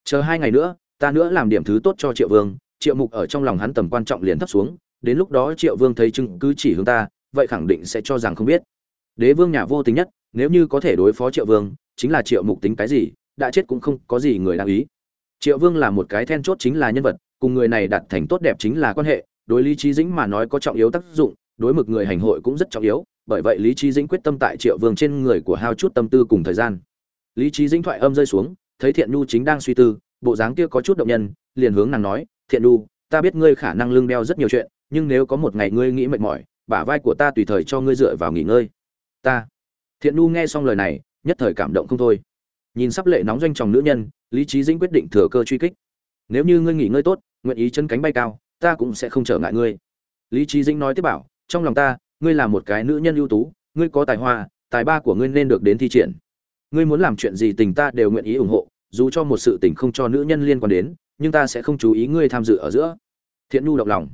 Chờ hai ngày nữa, ta nữa làm điểm thứ tốt cho triệu vương, triệu mục ở trong lòng hắn tầm quan trọng liền thấp xuống, đến lúc đó triệu vương thấy chứng cứ chỉ hướng ta, vậy khẳng định sẽ cho rằng không biết. Đế vương nhà vô tính nhất, nếu như có thể đối phó triệu vương, chính là triệu mục tính cái gì, đã chết cũng không có gì người đáng ý. Triệu vương là một cái then chốt chính là nhân vật, cùng người này đạt thành tốt đẹp chính là quan hệ đối lý trí dĩnh mà nói có trọng yếu tác dụng, đối mực người hành hội cũng rất trọng yếu, bởi vậy lý trí dĩnh quyết tâm tại triệu vương trên người của hao chút tâm tư cùng thời gian. Lý trí dĩnh thoại âm rơi xuống, thấy thiện nhu chính đang suy tư, bộ dáng kia có chút động nhân, liền hướng nàng nói, thiện nhu, ta biết ngươi khả năng lưng đeo rất nhiều chuyện, nhưng nếu có một ngày ngươi nghĩ mệt mỏi, bả vai của ta tùy thời cho ngươi dựa vào nghỉ ngơi. Ta? Thiện nhu nghe xong lời này, nhất thời cảm động không thôi. Nhìn sắp lệ nóng doanh chồng nữ nhân, lý trí dĩnh quyết định thừa cơ truy kích. Nếu như ngươi nghỉ ngơi tốt, nguyện ý chân cánh bay cao ta cũng sẽ không trở ngại ngươi. Lý trí dĩnh nói tiếp bảo, trong lòng ta, ngươi là một cái nữ nhân ưu tú, ngươi có tài hoa, tài ba của ngươi nên được đến thi triển. Ngươi muốn làm chuyện gì tình ta đều nguyện ý ủng hộ, dù cho một sự tình không cho nữ nhân liên quan đến, nhưng ta sẽ không chú ý ngươi tham dự ở giữa. Thiện nhu động lòng.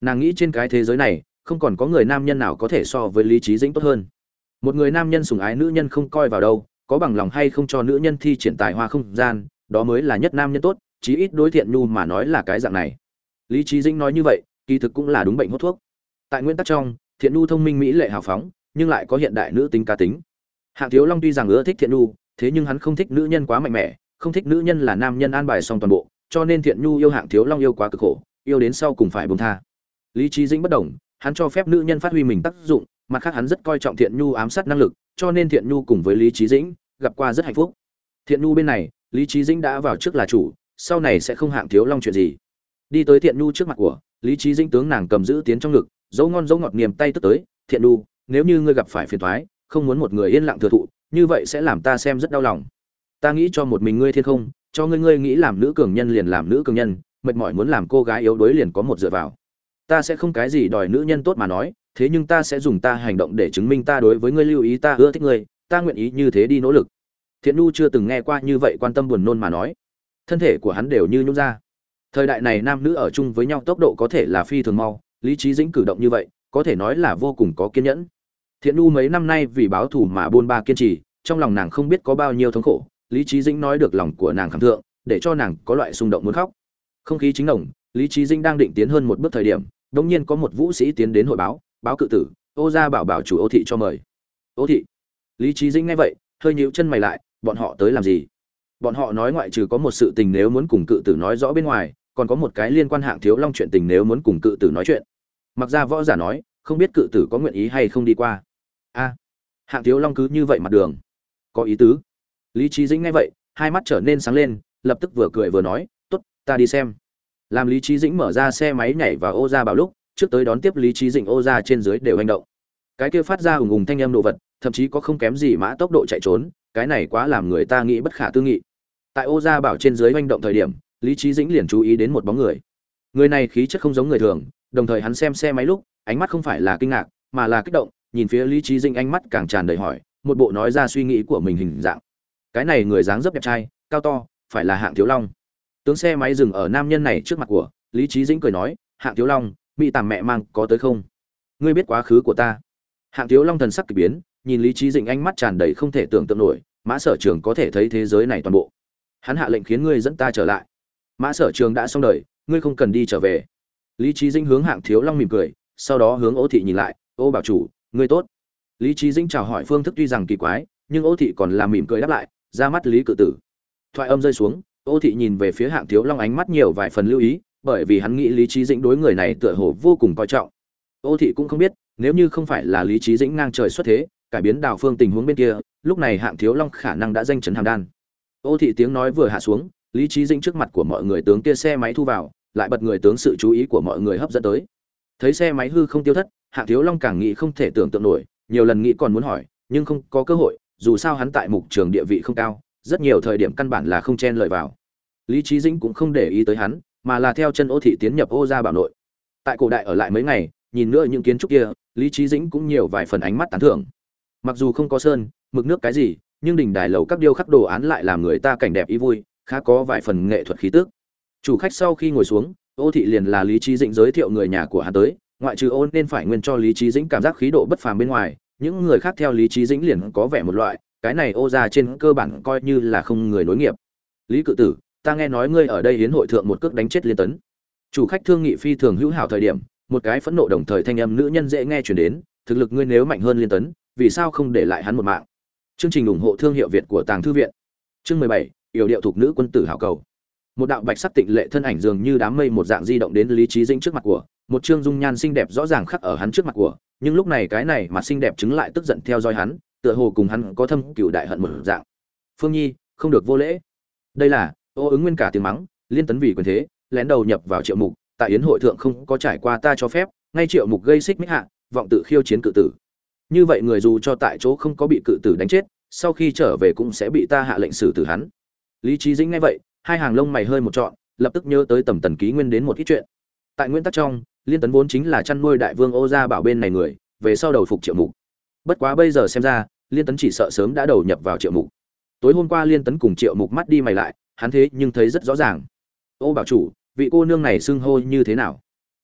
Nàng nghĩ trên cái thế giới này, không còn có người nam nhân nào có thể so với lý trí dĩnh tốt hơn. Một người nam nhân sùng ái nữ nhân không coi vào đâu, có bằng lòng hay không cho nữ nhân thi triển tài hoa không gian, đó mới là nhất nam nhân tốt, chí ít đối thiện nhu mà nói là cái dạng này lý trí dĩnh nói như vậy kỳ thực cũng là đúng bệnh hút thuốc. Tại nguyên tắc trong thiện Nu thông minh mỹ lệ hào phóng nhưng lại có hiện đại nữ tính cá tính. Hạng thiếu long tuy rằng ưa thích thiện Nu, thế nhưng hắn không thích nữ nhân quá mạnh mẽ không thích nữ nhân là nam nhân an bài xong toàn bộ cho nên thiện nhu yêu hạng thiếu long yêu quá cực khổ yêu đến sau cùng phải bông tha. Lý trí dĩnh bất đồng hắn cho phép nữ nhân phát huy mình tác dụng mặt khác hắn rất coi trọng thiện nhu ám sát năng lực cho nên thiện nhu cùng với lý trí dĩnh gặp qua rất hạnh phúc. Thiện nhu bên này lý trí dĩnh đã vào trước là chủ sau này sẽ không hạng thiếu long chuyện gì đi tới thiện nhu trước mặt của, lý trí Dinh tướng nàng cầm giữ tiến trong ngực dấu ngon dấu ngọt niềm tay tức tới, thiện nhu, nếu như ngươi gặp phải phiền thoái không muốn một người yên lặng thừa thụ, như vậy sẽ làm ta xem rất đau lòng. Ta nghĩ cho một mình ngươi thiên không, cho ngươi ngươi nghĩ làm nữ cường nhân liền làm nữ cường nhân, mệt mỏi muốn làm cô gái yếu đuối liền có một dựa vào. Ta sẽ không cái gì đòi nữ nhân tốt mà nói, thế nhưng ta sẽ dùng ta hành động để chứng minh ta đối với ngươi lưu ý, ta ưa thích ngươi, ta nguyện ý như thế đi nỗ lực. Thiện nu chưa từng nghe qua như vậy quan tâm buồn nôn mà nói. Thân thể của hắn đều như nhún ra thời đại này nam nữ ở chung với nhau tốc độ có thể là phi thường mau, lý trí dĩnh cử động như vậy, có thể nói là vô cùng có kiên nhẫn. Thiện nu mấy năm nay vì báo thù mà buôn ba kiên trì, trong lòng nàng không biết có bao nhiêu thống khổ, lý trí dĩnh nói được lòng của nàng khẳng thượng, để cho nàng có loại xung động muốn khóc. Không khí chính đồng, lý trí dĩnh đang định tiến hơn một bước thời điểm đống nhiên có một vũ sĩ tiến đến hội báo báo cự tử, ô gia bảo bảo chủ ô thị cho mời. Ô thị? Lý trí dĩnh nghe vậy, hơi nhíu chân mày lại, bọn họ tới làm gì? Bọn họ nói ngoại trừ có một sự tình nếu muốn cùng cự tử nói rõ bên ngoài còn có một cái liên quan hạng thiếu long chuyện tình nếu muốn cùng cự tử nói chuyện. Mặc ra võ giả nói, không biết cự tử có nguyện ý hay không đi qua. A, hạng thiếu long cứ như vậy mặt đường. Có ý tứ. Lý trí dĩnh nghe vậy, hai mắt trở nên sáng lên, lập tức vừa cười vừa nói t ố t ta đi xem. Làm lý trí dĩnh mở ra xe máy nhảy và ô ra bảo lúc, trước tới đón tiếp lý trí dĩnh ô ra trên dưới đều hành động. Cái kia phát ra ùng ùng thanh âm đồ vật, thậm chí có không kém gì mã tốc độ chạy trốn, cái này quá làm người ta nghĩ bất khả tư nghị. Tại ô gia bảo trên dưới hành động thời điểm lý trí dĩnh liền chú ý đến một bóng người. Người này khí chất không giống người thường, đồng thời hắn xem xe máy lúc, ánh mắt không phải là kinh ngạc, mà là kích động, nhìn phía lý trí dĩnh ánh mắt càng tràn đầy hỏi, một bộ nói ra suy nghĩ của mình hình dạng. Cái này người dáng dấp đẹp trai, cao to, phải là hạng thiếu long. Tướng xe máy dừng ở nam nhân này trước mặt của, lý trí dĩnh cười nói, hạng thiếu long, mỹ tàm mẹ mang có tới không? Ngươi biết quá khứ của ta. Hạng thiếu long thần sắc kỳ biến, nhìn lý trí dĩnh ánh mắt tràn đầy không thể tưởng tượng nổi, mã sở trường có thể thấy thế giới này toàn bộ. Hắn hạ lệnh khiến ngươi dẫn ta trở lại mã sở trường đã xong đời, ngươi không cần đi trở về. Lý trí dĩnh hướng hạng thiếu long mỉm cười, sau đó hướng ô thị nhìn lại, ô bảo chủ, ngươi tốt. Lý trí dĩnh chào hỏi phương thức tuy rằng kỳ quái, nhưng ô thị còn làm mỉm cười đáp lại, ra mắt lý cự tử. Thoại âm rơi xuống, ô thị nhìn về phía hạng thiếu long ánh mắt nhiều vài phần lưu ý, bởi vì hắn nghĩ lý trí dĩnh đối người này tựa hồ vô cùng coi trọng. Ô thị cũng không biết, nếu như không phải là lý trí dĩnh ngang trời xuất thế, cải biến đào phương tình huống bên kia, lúc này hạng thiếu long khả năng đã danh chấn hàm đan. Ô thị tiếng nói vừa hạ xuống lý trí dĩnh trước mặt của mọi người tướng kia xe máy thu vào, lại bật người tướng sự chú ý của mọi người hấp dẫn tới. Thấy xe máy hư không tiêu thất, hạng thiếu long càng nghĩ không thể tưởng tượng nổi, nhiều lần nghĩ còn muốn hỏi, nhưng không có cơ hội, dù sao hắn tại mục trường địa vị không cao, rất nhiều thời điểm căn bản là không chen lợi vào. Lý trí dĩnh cũng không để ý tới hắn, mà là theo chân ô thị tiến nhập ô gia bảo nội. Tại cổ đại ở lại mấy ngày, nhìn nữa những kiến trúc kia, lý trí dĩnh cũng nhiều vài phần ánh mắt tán thưởng. Mặc dù không có sơn, mực nước cái gì, nhưng đỉnh đài lầu các điêu khắc đồ án lại làm người ta cảnh đẹp ý vui khá có vài phần nghệ thuật khí tức. Chủ khách sau khi ngồi xuống, ô thị liền là lý Chí dĩnh giới thiệu người nhà của hắn tới, ngoại trừ Ôn nên phải nguyên cho lý Chí dĩnh cảm giác khí độ bất phàm bên ngoài, những người khác theo lý Chí dĩnh liền có vẻ một loại, cái này ô gia trên cơ bản coi như là không người nối nghiệp. Lý cự tử, ta nghe nói ngươi ở đây hiến hội thượng một cước đánh chết liên tấn. Chủ khách thương nghị phi thường hữu hảo thời điểm, một cái phẫn nộ đồng thời thanh âm nữ nhân dễ nghe truyền đến, thực lực ngươi nếu mạnh hơn liên tấn, vì sao không để lại hắn một mạng? Chương trình ủng hộ thương hiệu việt của tàng thư viện. Chương mười bảy yểu điệu thuộc nữ quân tử hảo cầu. Một đạo bạch sắc tịnh lệ thân ảnh dường như đám mây một dạng di động đến lý trí dĩnh trước mặt của. Một chương dung nhan xinh đẹp rõ ràng khắc ở hắn trước mặt của. Nhưng lúc này cái này mà xinh đẹp chứng lại tức giận theo dõi hắn, tựa hồ cùng hắn có thâm cựu đại hận một dạng. Phương nhi, không được vô lễ. Đây là, ô ứng nguyên cả tiếng mắng, liên tấn vì quyền thế, lén đầu nhập vào triệu mục, tại yến hội thượng không có trải qua ta cho phép, ngay triệu mục gây xích mích hạ, vọng tự khiêu chiến cự tử. Như vậy người dù cho tại chỗ không có bị cự tử đánh chết, sau khi trở về cũng sẽ bị ta hạ lệnh xử tử hắn lý trí dĩnh nghe vậy, hai hàng lông mày hơi một trọn, lập tức nhớ tới tầm tần ký nguyên đến một ít chuyện. Tại nguyên tắc trong, liên tấn vốn chính là chăn nuôi đại vương ô gia bảo bên này người, về sau đầu phục triệu mục. Bất quá bây giờ xem ra, liên tấn chỉ sợ sớm đã đầu nhập vào triệu mục. Tối hôm qua liên tấn cùng triệu mục mắt đi mày lại, hắn thế nhưng thấy rất rõ ràng. Ô bảo chủ, vị cô nương này xưng hô như thế nào?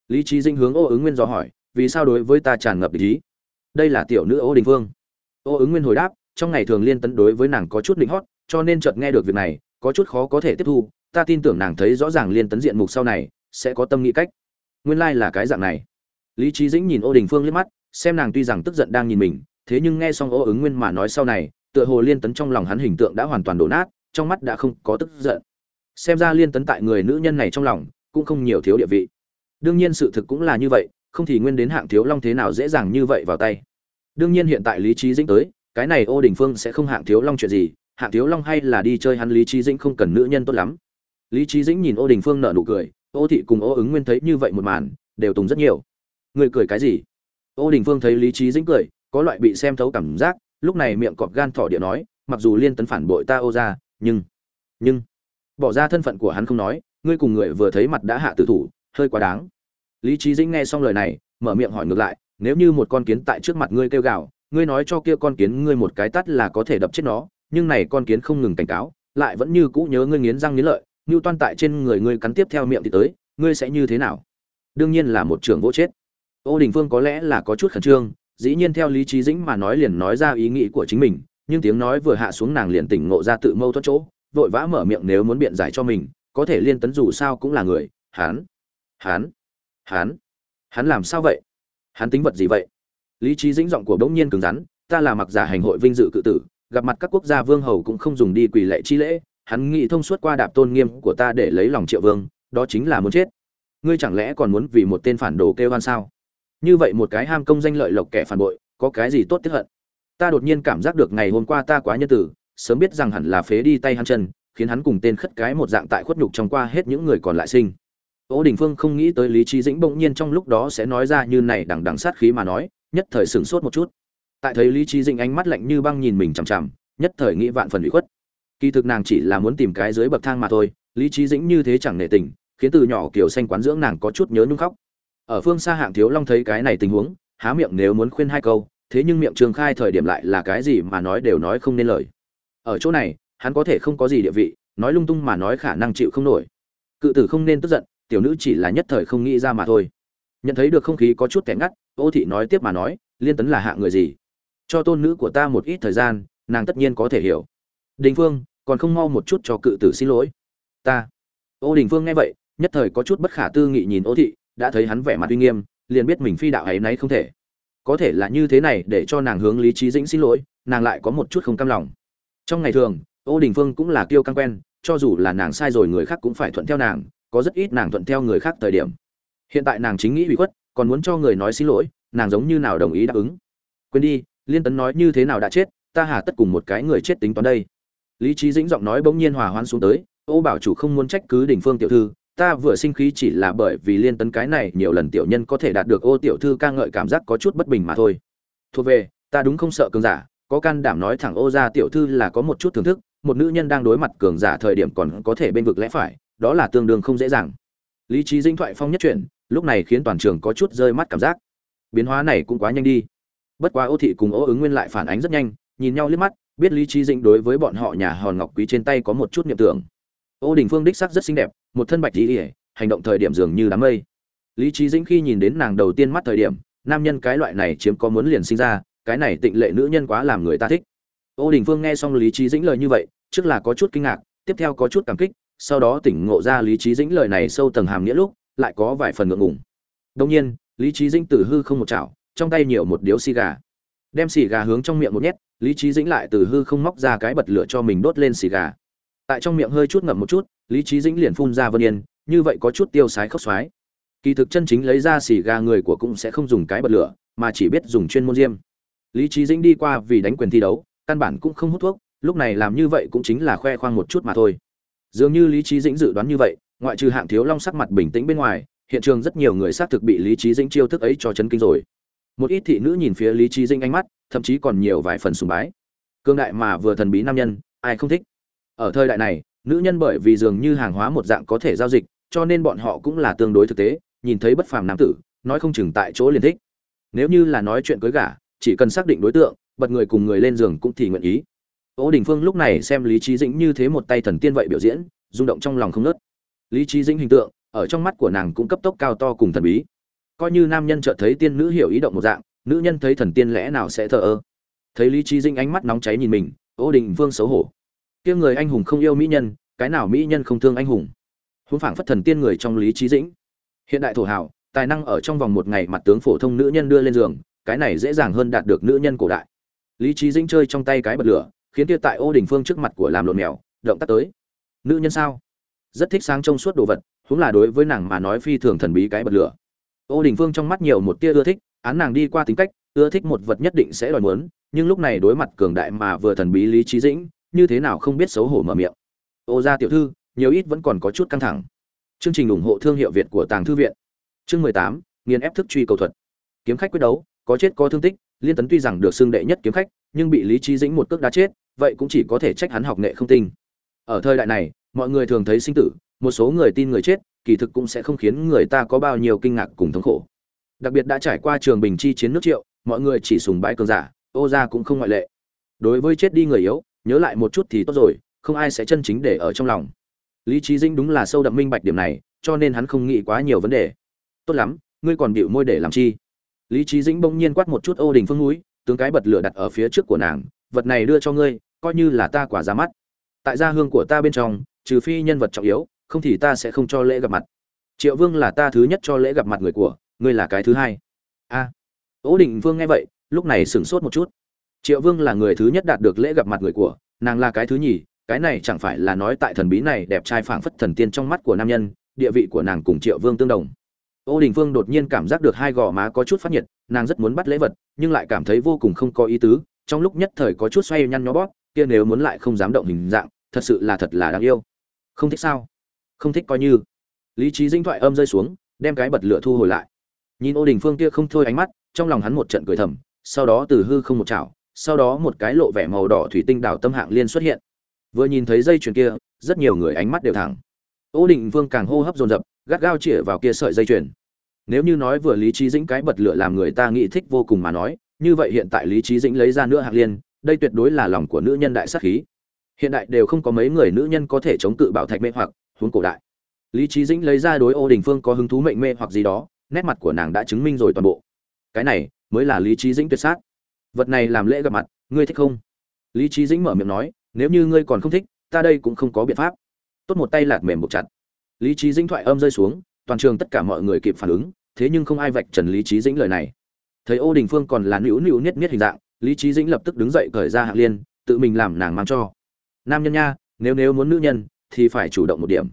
Lý trí dinh hướng ô ứng nguyên dò hỏi, vì sao đối với ta tràn ngập ý? Đây là tiểu nữ ô đình vương. ô ứng nguyên hồi đáp, trong ngày thường liên tấn đối với nàng có chút định hót, cho nên chợt nghe được việc này có chút khó có thể tiếp thu, ta tin tưởng nàng thấy rõ ràng liên tấn diện mục sau này, sẽ có tâm nghĩ cách. Nguyên lai là cái dạng này. Lý trí dĩnh nhìn ô đình phương liếc mắt, xem nàng tuy rằng tức giận đang nhìn mình, thế nhưng nghe xong ô ứng nguyên mà nói sau này, tựa hồ liên tấn trong lòng hắn hình tượng đã hoàn toàn đổ nát, trong mắt đã không có tức giận. Xem ra liên tấn tại người nữ nhân này trong lòng, cũng không nhiều thiếu địa vị. Đương nhiên sự thực cũng là như vậy, không thì nguyên đến hạng thiếu long thế nào dễ dàng như vậy vào tay. Đương nhiên hiện tại lý trí dĩnh tới, cái này ô đình phương sẽ không hạng thiếu long chuyện gì hạng thiếu long hay là đi chơi hắn lý trí dĩnh không cần nữ nhân tốt lắm. Lý trí dĩnh nhìn ô đình phương nở nụ cười, ô thị cùng ô ứng nguyên thấy như vậy một màn, đều tùng rất nhiều. Người cười cái gì? Ô đình phương thấy lý trí dĩnh cười, có loại bị xem thấu cảm giác, lúc này miệng cọp gan thỏ địa nói, mặc dù liên tấn phản bội ta ô ra nhưng nhưng, bỏ ra thân phận của hắn không nói, ngươi cùng người vừa thấy mặt đã hạ tử thủ, hơi quá đáng. Lý trí dĩnh nghe xong lời này, mở miệng hỏi ngược lại, nếu như một con kiến tại trước mặt ngươi kêu gào, ngươi nói cho kia con kiến ngươi một cái tắt là có thể đập chết nó nhưng này con kiến không ngừng cảnh cáo, lại vẫn như cũ nhớ ngươi nghiến răng nghiến lợi như toan tại trên người ngươi cắn tiếp theo miệng thì tới, ngươi sẽ như thế nào? Đương nhiên là một trường vô chết. Ô đình phương có lẽ là có chút khẩn trương, dĩ nhiên theo lý trí dĩnh mà nói liền nói ra ý nghĩ của chính mình, nhưng tiếng nói vừa hạ xuống nàng liền tỉnh ngộ ra tự mâu thuẫn chỗ, vội vã mở miệng nếu muốn biện giải cho mình, có thể liên tấn dù sao cũng là người, hắn hắn hắn hắn làm sao vậy? Hắn tính vật gì vậy? Lý trí dĩnh giọng của bỗng nhiên cứng rắn, ta là mặc giả hành hội vinh dự cự tử gặp mặt các quốc gia vương hầu cũng không dùng đi quỳ lệ chi lễ hắn nghĩ thông suốt qua đạp tôn nghiêm của ta để lấy lòng triệu vương đó chính là muốn chết. Ngươi chẳng lẽ còn muốn vì một tên phản đồ kêu hoan sao? Như vậy một cái ham công danh lợi lộc kẻ phản bội có cái gì tốt tiếp hận? Ta đột nhiên cảm giác được ngày hôm qua ta quá nhân tử sớm biết rằng hẳn là phế đi tay hắn chân khiến hắn cùng tên khất cái một dạng tại khuất nhục trong qua hết những người còn lại sinh. Ô Đình Phương không nghĩ tới Lý Chí Dĩnh bỗng nhiên trong lúc đó sẽ nói ra như này đằng đằng sát khí mà nói, nhất thời sửng sốt một chút. Tại thấy Lý trí Dĩnh ánh mắt lạnh như băng nhìn mình chằm chằm, nhất thời nghĩ vạn phần ủy khuất. Kỳ thực nàng chỉ là muốn tìm cái dưới bậc thang mà thôi, Lý trí Dĩnh như thế chẳng nể tình, khiến từ nhỏ kiểu xanh quán dưỡng nàng có chút nhớ nhung khóc. Ở phương xa Hạng Thiếu Long thấy cái này tình huống, há miệng nếu muốn khuyên hai câu, thế nhưng miệng Trường Khai thời điểm lại là cái gì mà nói đều nói không nên lời. Ở chỗ này, hắn có thể không có gì địa vị, nói lung tung mà nói khả năng chịu không nổi. Cự tử không nên tức giận, tiểu nữ chỉ là nhất thời không nghĩ ra mà thôi nhận thấy được không khí có chút kẻ ngắt ô thị nói tiếp mà nói liên tấn là hạ người gì cho tôn nữ của ta một ít thời gian, nàng tất nhiên có thể hiểu. Đình phương, còn không mau một chút cho cự tử xin lỗi. Ta. Ô đình phương nghe vậy, nhất thời có chút bất khả tư nghị nhìn ô thị, đã thấy hắn vẻ mặt uy nghiêm, liền biết mình phi đạo ấy nấy không thể. Có thể là như thế này để cho nàng hướng lý trí dĩnh xin lỗi, nàng lại có một chút không cam lòng. Trong ngày thường, ô đình phương cũng là kiêu căng quen, cho dù là nàng sai rồi người khác cũng phải thuận theo nàng, có rất ít nàng thuận theo người khác thời điểm. Hiện tại nàng chính nghĩ bị khuất, còn muốn cho người nói xin lỗi, nàng giống như nào đồng ý đáp ứng. Quên đi liên tấn nói như thế nào đã chết, ta hà tất cùng một cái người chết tính toán đây. Lý trí dĩnh giọng nói bỗng nhiên hòa hoan xuống tới, ô bảo chủ không muốn trách cứ đình phương tiểu thư, ta vừa sinh khí chỉ là bởi vì liên tấn cái này nhiều lần tiểu nhân có thể đạt được ô tiểu thư ca ngợi cảm giác có chút bất bình mà thôi. Thuộc về, ta đúng không sợ cường giả, có can đảm nói thẳng ô ra tiểu thư là có một chút thưởng thức, một nữ nhân đang đối mặt cường giả thời điểm còn có thể bên vực lẽ phải, đó là tương đương không dễ dàng. Lý trí dinh thoại phong nhất chuyển, lúc này khiến toàn trường có chút rơi mắt cảm giác. Biến hóa này cũng quá nhanh đi bất quá ô thị cùng ô ứng nguyên lại phản ánh rất nhanh, nhìn nhau liếc mắt, biết lý trí dĩnh đối với bọn họ nhà hòn ngọc quý trên tay có một chút niệm tưởng. Ô đình phương đích sắc rất xinh đẹp, một thân bạch lý ỉa hành động thời điểm dường như đám mây. Lý trí dĩnh khi nhìn đến nàng đầu tiên mắt thời điểm, nam nhân cái loại này chiếm có muốn liền sinh ra, cái này tịnh lệ nữ nhân quá làm người ta thích. Ô đình phương nghe xong lý trí dĩnh lời như vậy, trước là có chút kinh ngạc, tiếp theo có chút cảm kích, sau đó tỉnh ngộ ra lý trí dĩnh lời này sâu tầng hàm nghĩa lúc, lại có vài phần ngượng ngùng. Đông nhiên, lý trí dĩnh từ hư không một chảo trong tay nhiều một điếu xì gà. Đem xì gà hướng trong miệng một nhét, lý trí dĩnh lại từ hư không móc ra cái bật lửa cho mình đốt lên xì gà. Tại trong miệng hơi chút ngậm một chút, lý trí dĩnh liền phun ra vân yên, như vậy có chút tiêu sái khóc xoái. Kỳ thực chân chính lấy ra xì gà người của cũng sẽ không dùng cái bật lửa, mà chỉ biết dùng chuyên môn diêm. Lý trí dĩnh đi qua vì đánh quyền thi đấu, căn bản cũng không hút thuốc, lúc này làm như vậy cũng chính là khoe khoang một chút mà thôi. Dường như lý trí dĩnh dự đoán như vậy, ngoại trừ hạng thiếu long sắc mặt bình tĩnh bên ngoài, hiện trường rất nhiều người xác thực bị lý trí dĩnh chiêu thức ấy cho chấn kinh rồi một ít thị nữ nhìn phía lý trí dĩnh ánh mắt thậm chí còn nhiều vài phần sùng bái cương đại mà vừa thần bí nam nhân ai không thích ở thời đại này nữ nhân bởi vì dường như hàng hóa một dạng có thể giao dịch cho nên bọn họ cũng là tương đối thực tế nhìn thấy bất phàm nam tử nói không chừng tại chỗ liền thích nếu như là nói chuyện cưới gả chỉ cần xác định đối tượng bật người cùng người lên giường cũng thì nguyện ý Ô Đình Phương lúc này xem Lý Chí Dĩnh như thế một tay thần tiên vậy biểu diễn, rung động trong lòng không ngớt. Lý Chí Dĩnh hình tượng, ở trong mắt của nàng cũng cấp tốc cao to cùng thần bí. Coi như nam nhân chợt thấy tiên nữ hiểu ý động một dạng, nữ nhân thấy thần tiên lẽ nào sẽ thờ ơ. thấy lý trí dĩnh ánh mắt nóng cháy nhìn mình ô đình vương xấu hổ. Kia người anh hùng không yêu mỹ nhân cái nào mỹ nhân không thương anh hùng? Huống phảng phất thần tiên người trong lý trí dĩnh. Hiện đại thổ hào tài năng ở trong vòng một ngày mặt tướng phổ thông nữ nhân đưa lên giường cái này dễ dàng hơn đạt được nữ nhân cổ đại. Lý trí dĩnh chơi trong tay cái bật lửa khiến kia tại ô đình phương trước mặt của làm lộn mèo động tác tới. Nữ nhân sao? Rất thích sáng trông suốt đồ vật huống là đối với nàng mà nói phi thường thần bí cái bật lửa ô đình phương trong mắt nhiều một tia ưa thích, án nàng đi qua tính cách, ưa thích một vật nhất định sẽ đòi muốn, nhưng lúc này đối mặt cường đại mà vừa thần bí lý trí dĩnh, như thế nào không biết xấu hổ mở miệng. Ô gia tiểu thư, nhiều ít vẫn còn có chút căng thẳng. Chương trình ủng hộ thương hiệu việt của tàng thư viện. Chương mười tám, nghiền ép thức truy cầu thuật. Kiếm khách quyết đấu, có chết có thương tích, liên tấn tuy rằng được xưng đệ nhất kiếm khách, nhưng bị lý trí dĩnh một cước đá chết, vậy cũng chỉ có thể trách hắn học nghệ không tinh. Ở thời đại này, mọi người thường thấy sinh tử, một số người tin người chết kỳ thực cũng sẽ không khiến người ta có bao nhiêu kinh ngạc cùng thống khổ. Đặc biệt đã trải qua trường bình chi chiến nước triệu, mọi người chỉ sùng bái cường giả, ô gia cũng không ngoại lệ. Đối với chết đi người yếu, nhớ lại một chút thì tốt rồi, không ai sẽ chân chính để ở trong lòng. Lý trí dĩnh đúng là sâu đậm minh bạch điểm này, cho nên hắn không nghĩ quá nhiều vấn đề. Tốt lắm, ngươi còn bịu môi để làm chi? Lý trí dĩnh bỗng nhiên quát một chút ô đình phương núi, tướng cái bật lửa đặt ở phía trước của nàng, vật này đưa cho ngươi, coi như là ta quả ra mắt. Tại gia hương của ta bên trong, trừ phi nhân vật trọng yếu không thì ta sẽ không cho lễ gặp mặt. Triệu vương là ta thứ nhất cho lễ gặp mặt người của ngươi là cái thứ hai. A. À, ố định vương nghe vậy lúc này sửng sốt một chút. Triệu vương là người thứ nhất đạt được lễ gặp mặt người của nàng là cái thứ nhì cái này chẳng phải là nói tại thần bí này đẹp trai phảng phất thần tiên trong mắt của nam nhân địa vị của nàng cùng triệu vương tương đồng. Ô đình Vương đột nhiên cảm giác được hai gò má có chút phát nhiệt nàng rất muốn bắt lễ vật nhưng lại cảm thấy vô cùng không có ý tứ trong lúc nhất thời có chút xoay nhăn nhó bóp kia nếu muốn lại không dám động hình dạng thật sự là thật là đáng yêu. Không thích sao? Không thích coi như. Lý trí dinh thoại âm rơi xuống, đem cái bật lửa thu hồi lại. Nhìn ô đình phương kia không thôi ánh mắt, trong lòng hắn một trận cười thầm, sau đó từ hư không một chảo, sau đó một cái lộ vẻ màu đỏ thủy tinh đảo tâm hạng liên xuất hiện. Vừa nhìn thấy dây chuyền kia, rất nhiều người ánh mắt đều thẳng. Ô đình vương càng hô hấp dồn dập, gắt gao chĩa vào kia sợi dây chuyền. Nếu như nói vừa lý trí dĩnh cái bật lửa làm người ta nghĩ thích vô cùng mà nói, như vậy hiện tại lý trí dĩnh lấy ra nữa hạng liên, đây tuyệt đối là lòng của nữ nhân đại sắc khí. Hiện đại đều không có mấy người nữ nhân có thể chống cự bảo thạch mê hoặc huống cổ đại. Lý trí dĩnh lấy ra đối ô đình phương có hứng thú mệnh mê hoặc gì đó, nét mặt của nàng đã chứng minh rồi toàn bộ. Cái này mới là lý trí dĩnh tuyệt sát. Vật này làm lễ gặp mặt, ngươi thích không? Lý trí dĩnh mở miệng nói, nếu như ngươi còn không thích, ta đây cũng không có biện pháp. Tốt một tay lạt mềm buộc chặt. Lý trí dĩnh thoại âm rơi xuống, toàn trường tất cả mọi người kịp phản ứng, thế nhưng không ai vạch trần lý trí dĩnh lời này. Thấy ô đình phương còn là nữu nữu niết niết hình dạng, lý trí dĩnh lập tức đứng dậy cởi ra hạng liên, tự mình làm nàng mang cho. Nam nhân nha, nếu nếu muốn nữ nhân thì phải chủ động một điểm.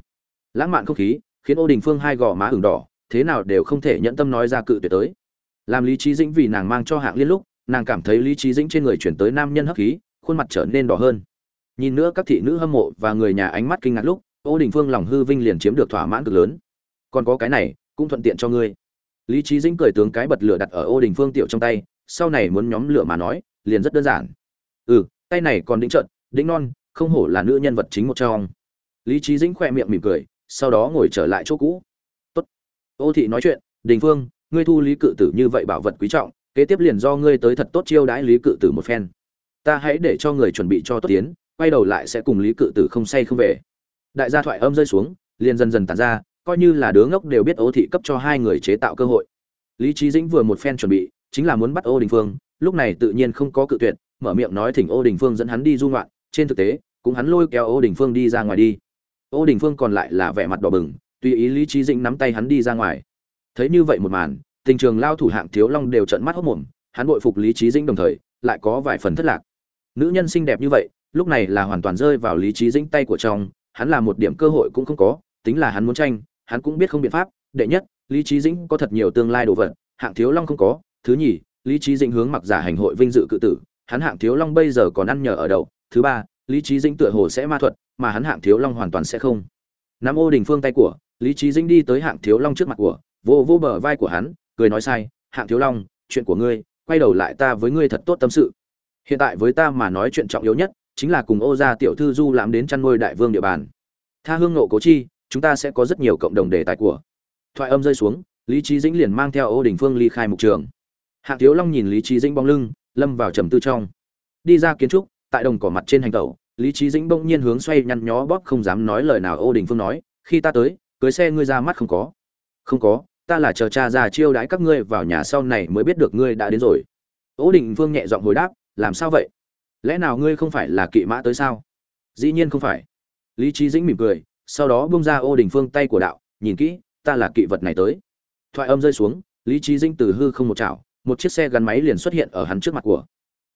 Lãng mạn không khí, khiến ô đình phương hai gò má ửng đỏ, thế nào đều không thể nhẫn tâm nói ra cự tuyệt tới. Làm lý trí dĩnh vì nàng mang cho hạng liên lúc, nàng cảm thấy lý trí dĩnh trên người chuyển tới nam nhân hấp khí, khuôn mặt trở nên đỏ hơn. Nhìn nữa các thị nữ hâm mộ và người nhà ánh mắt kinh ngạc lúc, ô đình phương lòng hư vinh liền chiếm được thỏa mãn cực lớn. Còn có cái này, cũng thuận tiện cho ngươi. Lý trí dĩnh cười tướng cái bật lửa đặt ở ô đình phương tiểu trong tay, sau này muốn nhóm lửa mà nói, liền rất đơn giản. Ừ tay này còn đĩnh trợn, đĩnh non, không hổ là nữ nhân vật chính một trong lý trí dĩnh khoe miệng mỉm cười, sau đó ngồi trở lại chỗ cũ. Tốt. Ô thị nói chuyện, đình phương, ngươi thu lý cự tử như vậy bảo vật quý trọng, kế tiếp liền do ngươi tới thật tốt chiêu đãi lý cự tử một phen. Ta hãy để cho người chuẩn bị cho tốt tiến, quay đầu lại sẽ cùng lý cự tử không say không về. Đại gia thoại âm rơi xuống, liền dần dần tàn ra, coi như là đứa ngốc đều biết ô thị cấp cho hai người chế tạo cơ hội. Lý trí dĩnh vừa một phen chuẩn bị, chính là muốn bắt ô đình phương, lúc này tự nhiên không có cự tuyệt, mở miệng nói thỉnh ô đình phương dẫn hắn đi du ngoạn, trên thực tế, cũng hắn lôi kéo ô đình phương đi ra ngoài đi ô đình phương còn lại là vẻ mặt đỏ bừng, tùy ý lý trí dĩnh nắm tay hắn đi ra ngoài. Thấy như vậy một màn, tình trường lao thủ hạng thiếu long đều trợn mắt hốt mồm, hắn bội phục lý trí dĩnh đồng thời, lại có vài phần thất lạc. Nữ nhân xinh đẹp như vậy, lúc này là hoàn toàn rơi vào lý trí dĩnh tay của trong, hắn là một điểm cơ hội cũng không có, tính là hắn muốn tranh, hắn cũng biết không biện pháp, đệ nhất, lý trí dĩnh có thật nhiều tương lai đồ vật, hạng thiếu long không có, thứ nhì, lý trí dĩnh hướng mặc giả hành hội vinh dự cự tử, hắn hạng thiếu long bây giờ còn ăn nhờ ở đậu, thứ ba, lý trí dĩnh tựa hồ sẽ ma thuật mà hắn hạng thiếu long hoàn toàn sẽ không. Nam ô đình phương tay của, lý trí dĩnh đi tới hạng thiếu long trước mặt của, vô vô bờ vai của hắn, cười nói sai, hạng thiếu long, chuyện của ngươi, quay đầu lại ta với ngươi thật tốt tâm sự. Hiện tại với ta mà nói chuyện trọng yếu nhất, chính là cùng ô gia tiểu thư du lãm đến chăn nuôi đại vương địa bàn. Tha hương nộ cố chi, chúng ta sẽ có rất nhiều cộng đồng đề tài của. Thoại âm rơi xuống, lý trí dĩnh liền mang theo ô đình phương ly khai mục trường. Hạng thiếu long nhìn lý trí dĩnh bóng lưng, lâm vào trầm tư trong. Đi ra kiến trúc, tại đồng cỏ mặt trên hành tẩu lý trí dĩnh bỗng nhiên hướng xoay nhăn nhó bóp không dám nói lời nào, ô đình phương nói, khi ta tới, cưới xe ngươi ra mắt không có? Không có, ta là chờ cha già chiêu đãi các ngươi vào nhà sau này mới biết được ngươi đã đến rồi. Ô đình phương nhẹ giọng hồi đáp, làm sao vậy? Lẽ nào ngươi không phải là kỵ mã tới sao? Dĩ nhiên không phải. Lý trí dĩnh mỉm cười, sau đó bung ra ô đình phương tay của đạo, nhìn kỹ, ta là kỵ vật này tới. Thoại âm rơi xuống, lý trí dĩnh từ hư không một chảo, một chiếc xe gắn máy liền xuất hiện ở hắn trước mặt của.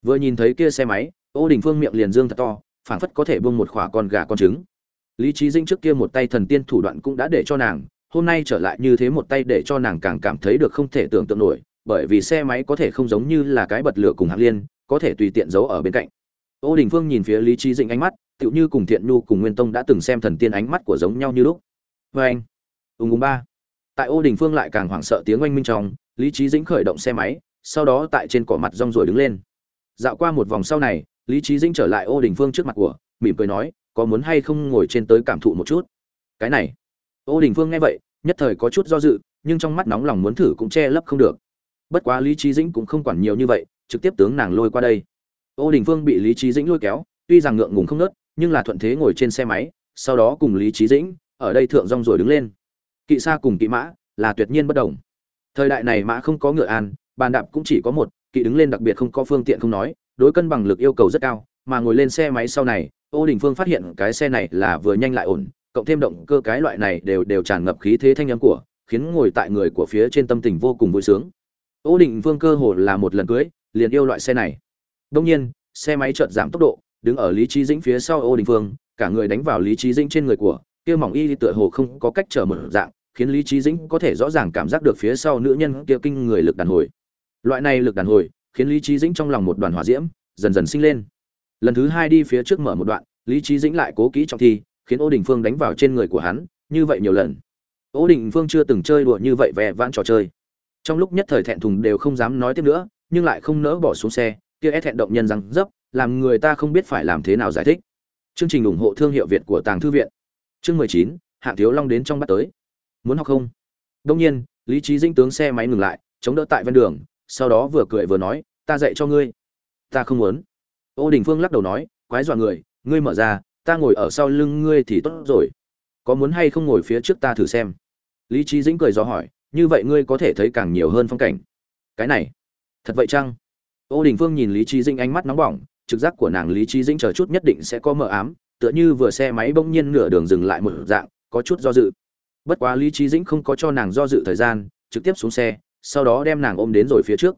Vừa nhìn thấy kia xe máy, ô đình phương miệng liền dương thật to phảng phất có thể buông một khỏa con gà con trứng. Lý trí dĩnh trước kia một tay thần tiên thủ đoạn cũng đã để cho nàng, hôm nay trở lại như thế một tay để cho nàng càng cảm thấy được không thể tưởng tượng nổi, bởi vì xe máy có thể không giống như là cái bật lửa cùng hạng liên, có thể tùy tiện giấu ở bên cạnh. Ô đình phương nhìn phía lý trí dĩnh ánh mắt, tựu như cùng thiện nhu cùng nguyên tông đã từng xem thần tiên ánh mắt của giống nhau như lúc. Vê anh, ùng ùng ba. Tại ô đình phương lại càng hoảng sợ tiếng oanh minh trong, lý trí dĩnh khởi động xe máy, sau đó tại trên cỏ mặt rong rồi đứng lên. Dạo qua một vòng sau này lý trí dĩnh trở lại ô đình phương trước mặt của, mỉm cười nói, có muốn hay không ngồi trên tới cảm thụ một chút? Cái này. Ô đình phương nghe vậy, nhất thời có chút do dự, nhưng trong mắt nóng lòng muốn thử cũng che lấp không được. Bất quá lý trí dĩnh cũng không quản nhiều như vậy, trực tiếp tướng nàng lôi qua đây. Ô đình phương bị lý trí dĩnh lôi kéo, tuy rằng ngượng ngùng không nớt, nhưng là thuận thế ngồi trên xe máy, sau đó cùng lý trí dĩnh ở đây thượng rong rồi đứng lên. Kỵ xa cùng kỵ mã là tuyệt nhiên bất đồng. Thời đại này mã không có ngựa an, bàn đạp cũng chỉ có một, kỵ đứng lên đặc biệt không có phương tiện không nói đối cân bằng lực yêu cầu rất cao, mà ngồi lên xe máy sau này, ô đình phương phát hiện cái xe này là vừa nhanh lại ổn, cộng thêm động cơ cái loại này đều đều tràn ngập khí thế thanh âm của, khiến ngồi tại người của phía trên tâm tình vô cùng vui sướng. Ô đình phương cơ hồ là một lần cưới, liền yêu loại xe này. Đông nhiên, xe máy chợt giảm tốc độ, đứng ở lý trí dĩnh phía sau ô đình phương, cả người đánh vào lý trí dĩnh trên người của, kia mỏng y tựa hồ không có cách trở một dạng, khiến lý trí dĩnh có thể rõ ràng cảm giác được phía sau nữ nhân kia kinh người lực đàn hồi. Loại này lực đàn hồi khiến lý trí dĩnh trong lòng một đoàn hỏa diễm, dần dần sinh lên. Lần thứ hai đi phía trước mở một đoạn, lý trí dĩnh lại cố kỹ trọng thi, khiến ô đình phương đánh vào trên người của hắn, như vậy nhiều lần. Ô đình phương chưa từng chơi đùa như vậy vẻ vãn trò chơi. Trong lúc nhất thời thẹn thùng đều không dám nói tiếp nữa, nhưng lại không nỡ bỏ xuống xe, kia é thẹn động nhân rằng dấp, làm người ta không biết phải làm thế nào giải thích. Chương trình ủng hộ thương hiệu việt của tàng thư viện. Chương mười chín, hạng thiếu long đến trong bắt tới. Muốn học không? Đông nhiên, lý trí dinh tướng xe máy ngừng lại, chống đỡ tại ven đường sau đó vừa cười vừa nói, ta dạy cho ngươi. Ta không muốn. Ô đình phương lắc đầu nói, quái dọa người, ngươi mở ra, ta ngồi ở sau lưng ngươi thì tốt rồi. Có muốn hay không ngồi phía trước ta thử xem. Lý trí dĩnh cười do hỏi, như vậy ngươi có thể thấy càng nhiều hơn phong cảnh. Cái này, thật vậy chăng? Ô đình phương nhìn lý trí dĩnh ánh mắt nóng bỏng, trực giác của nàng lý trí dĩnh chờ chút nhất định sẽ có mờ ám, tựa như vừa xe máy bỗng nhiên nửa đường dừng lại một dạng, có chút do dự. Bất quá lý trí dĩnh không có cho nàng do dự thời gian, trực tiếp xuống xe sau đó đem nàng ôm đến rồi phía trước.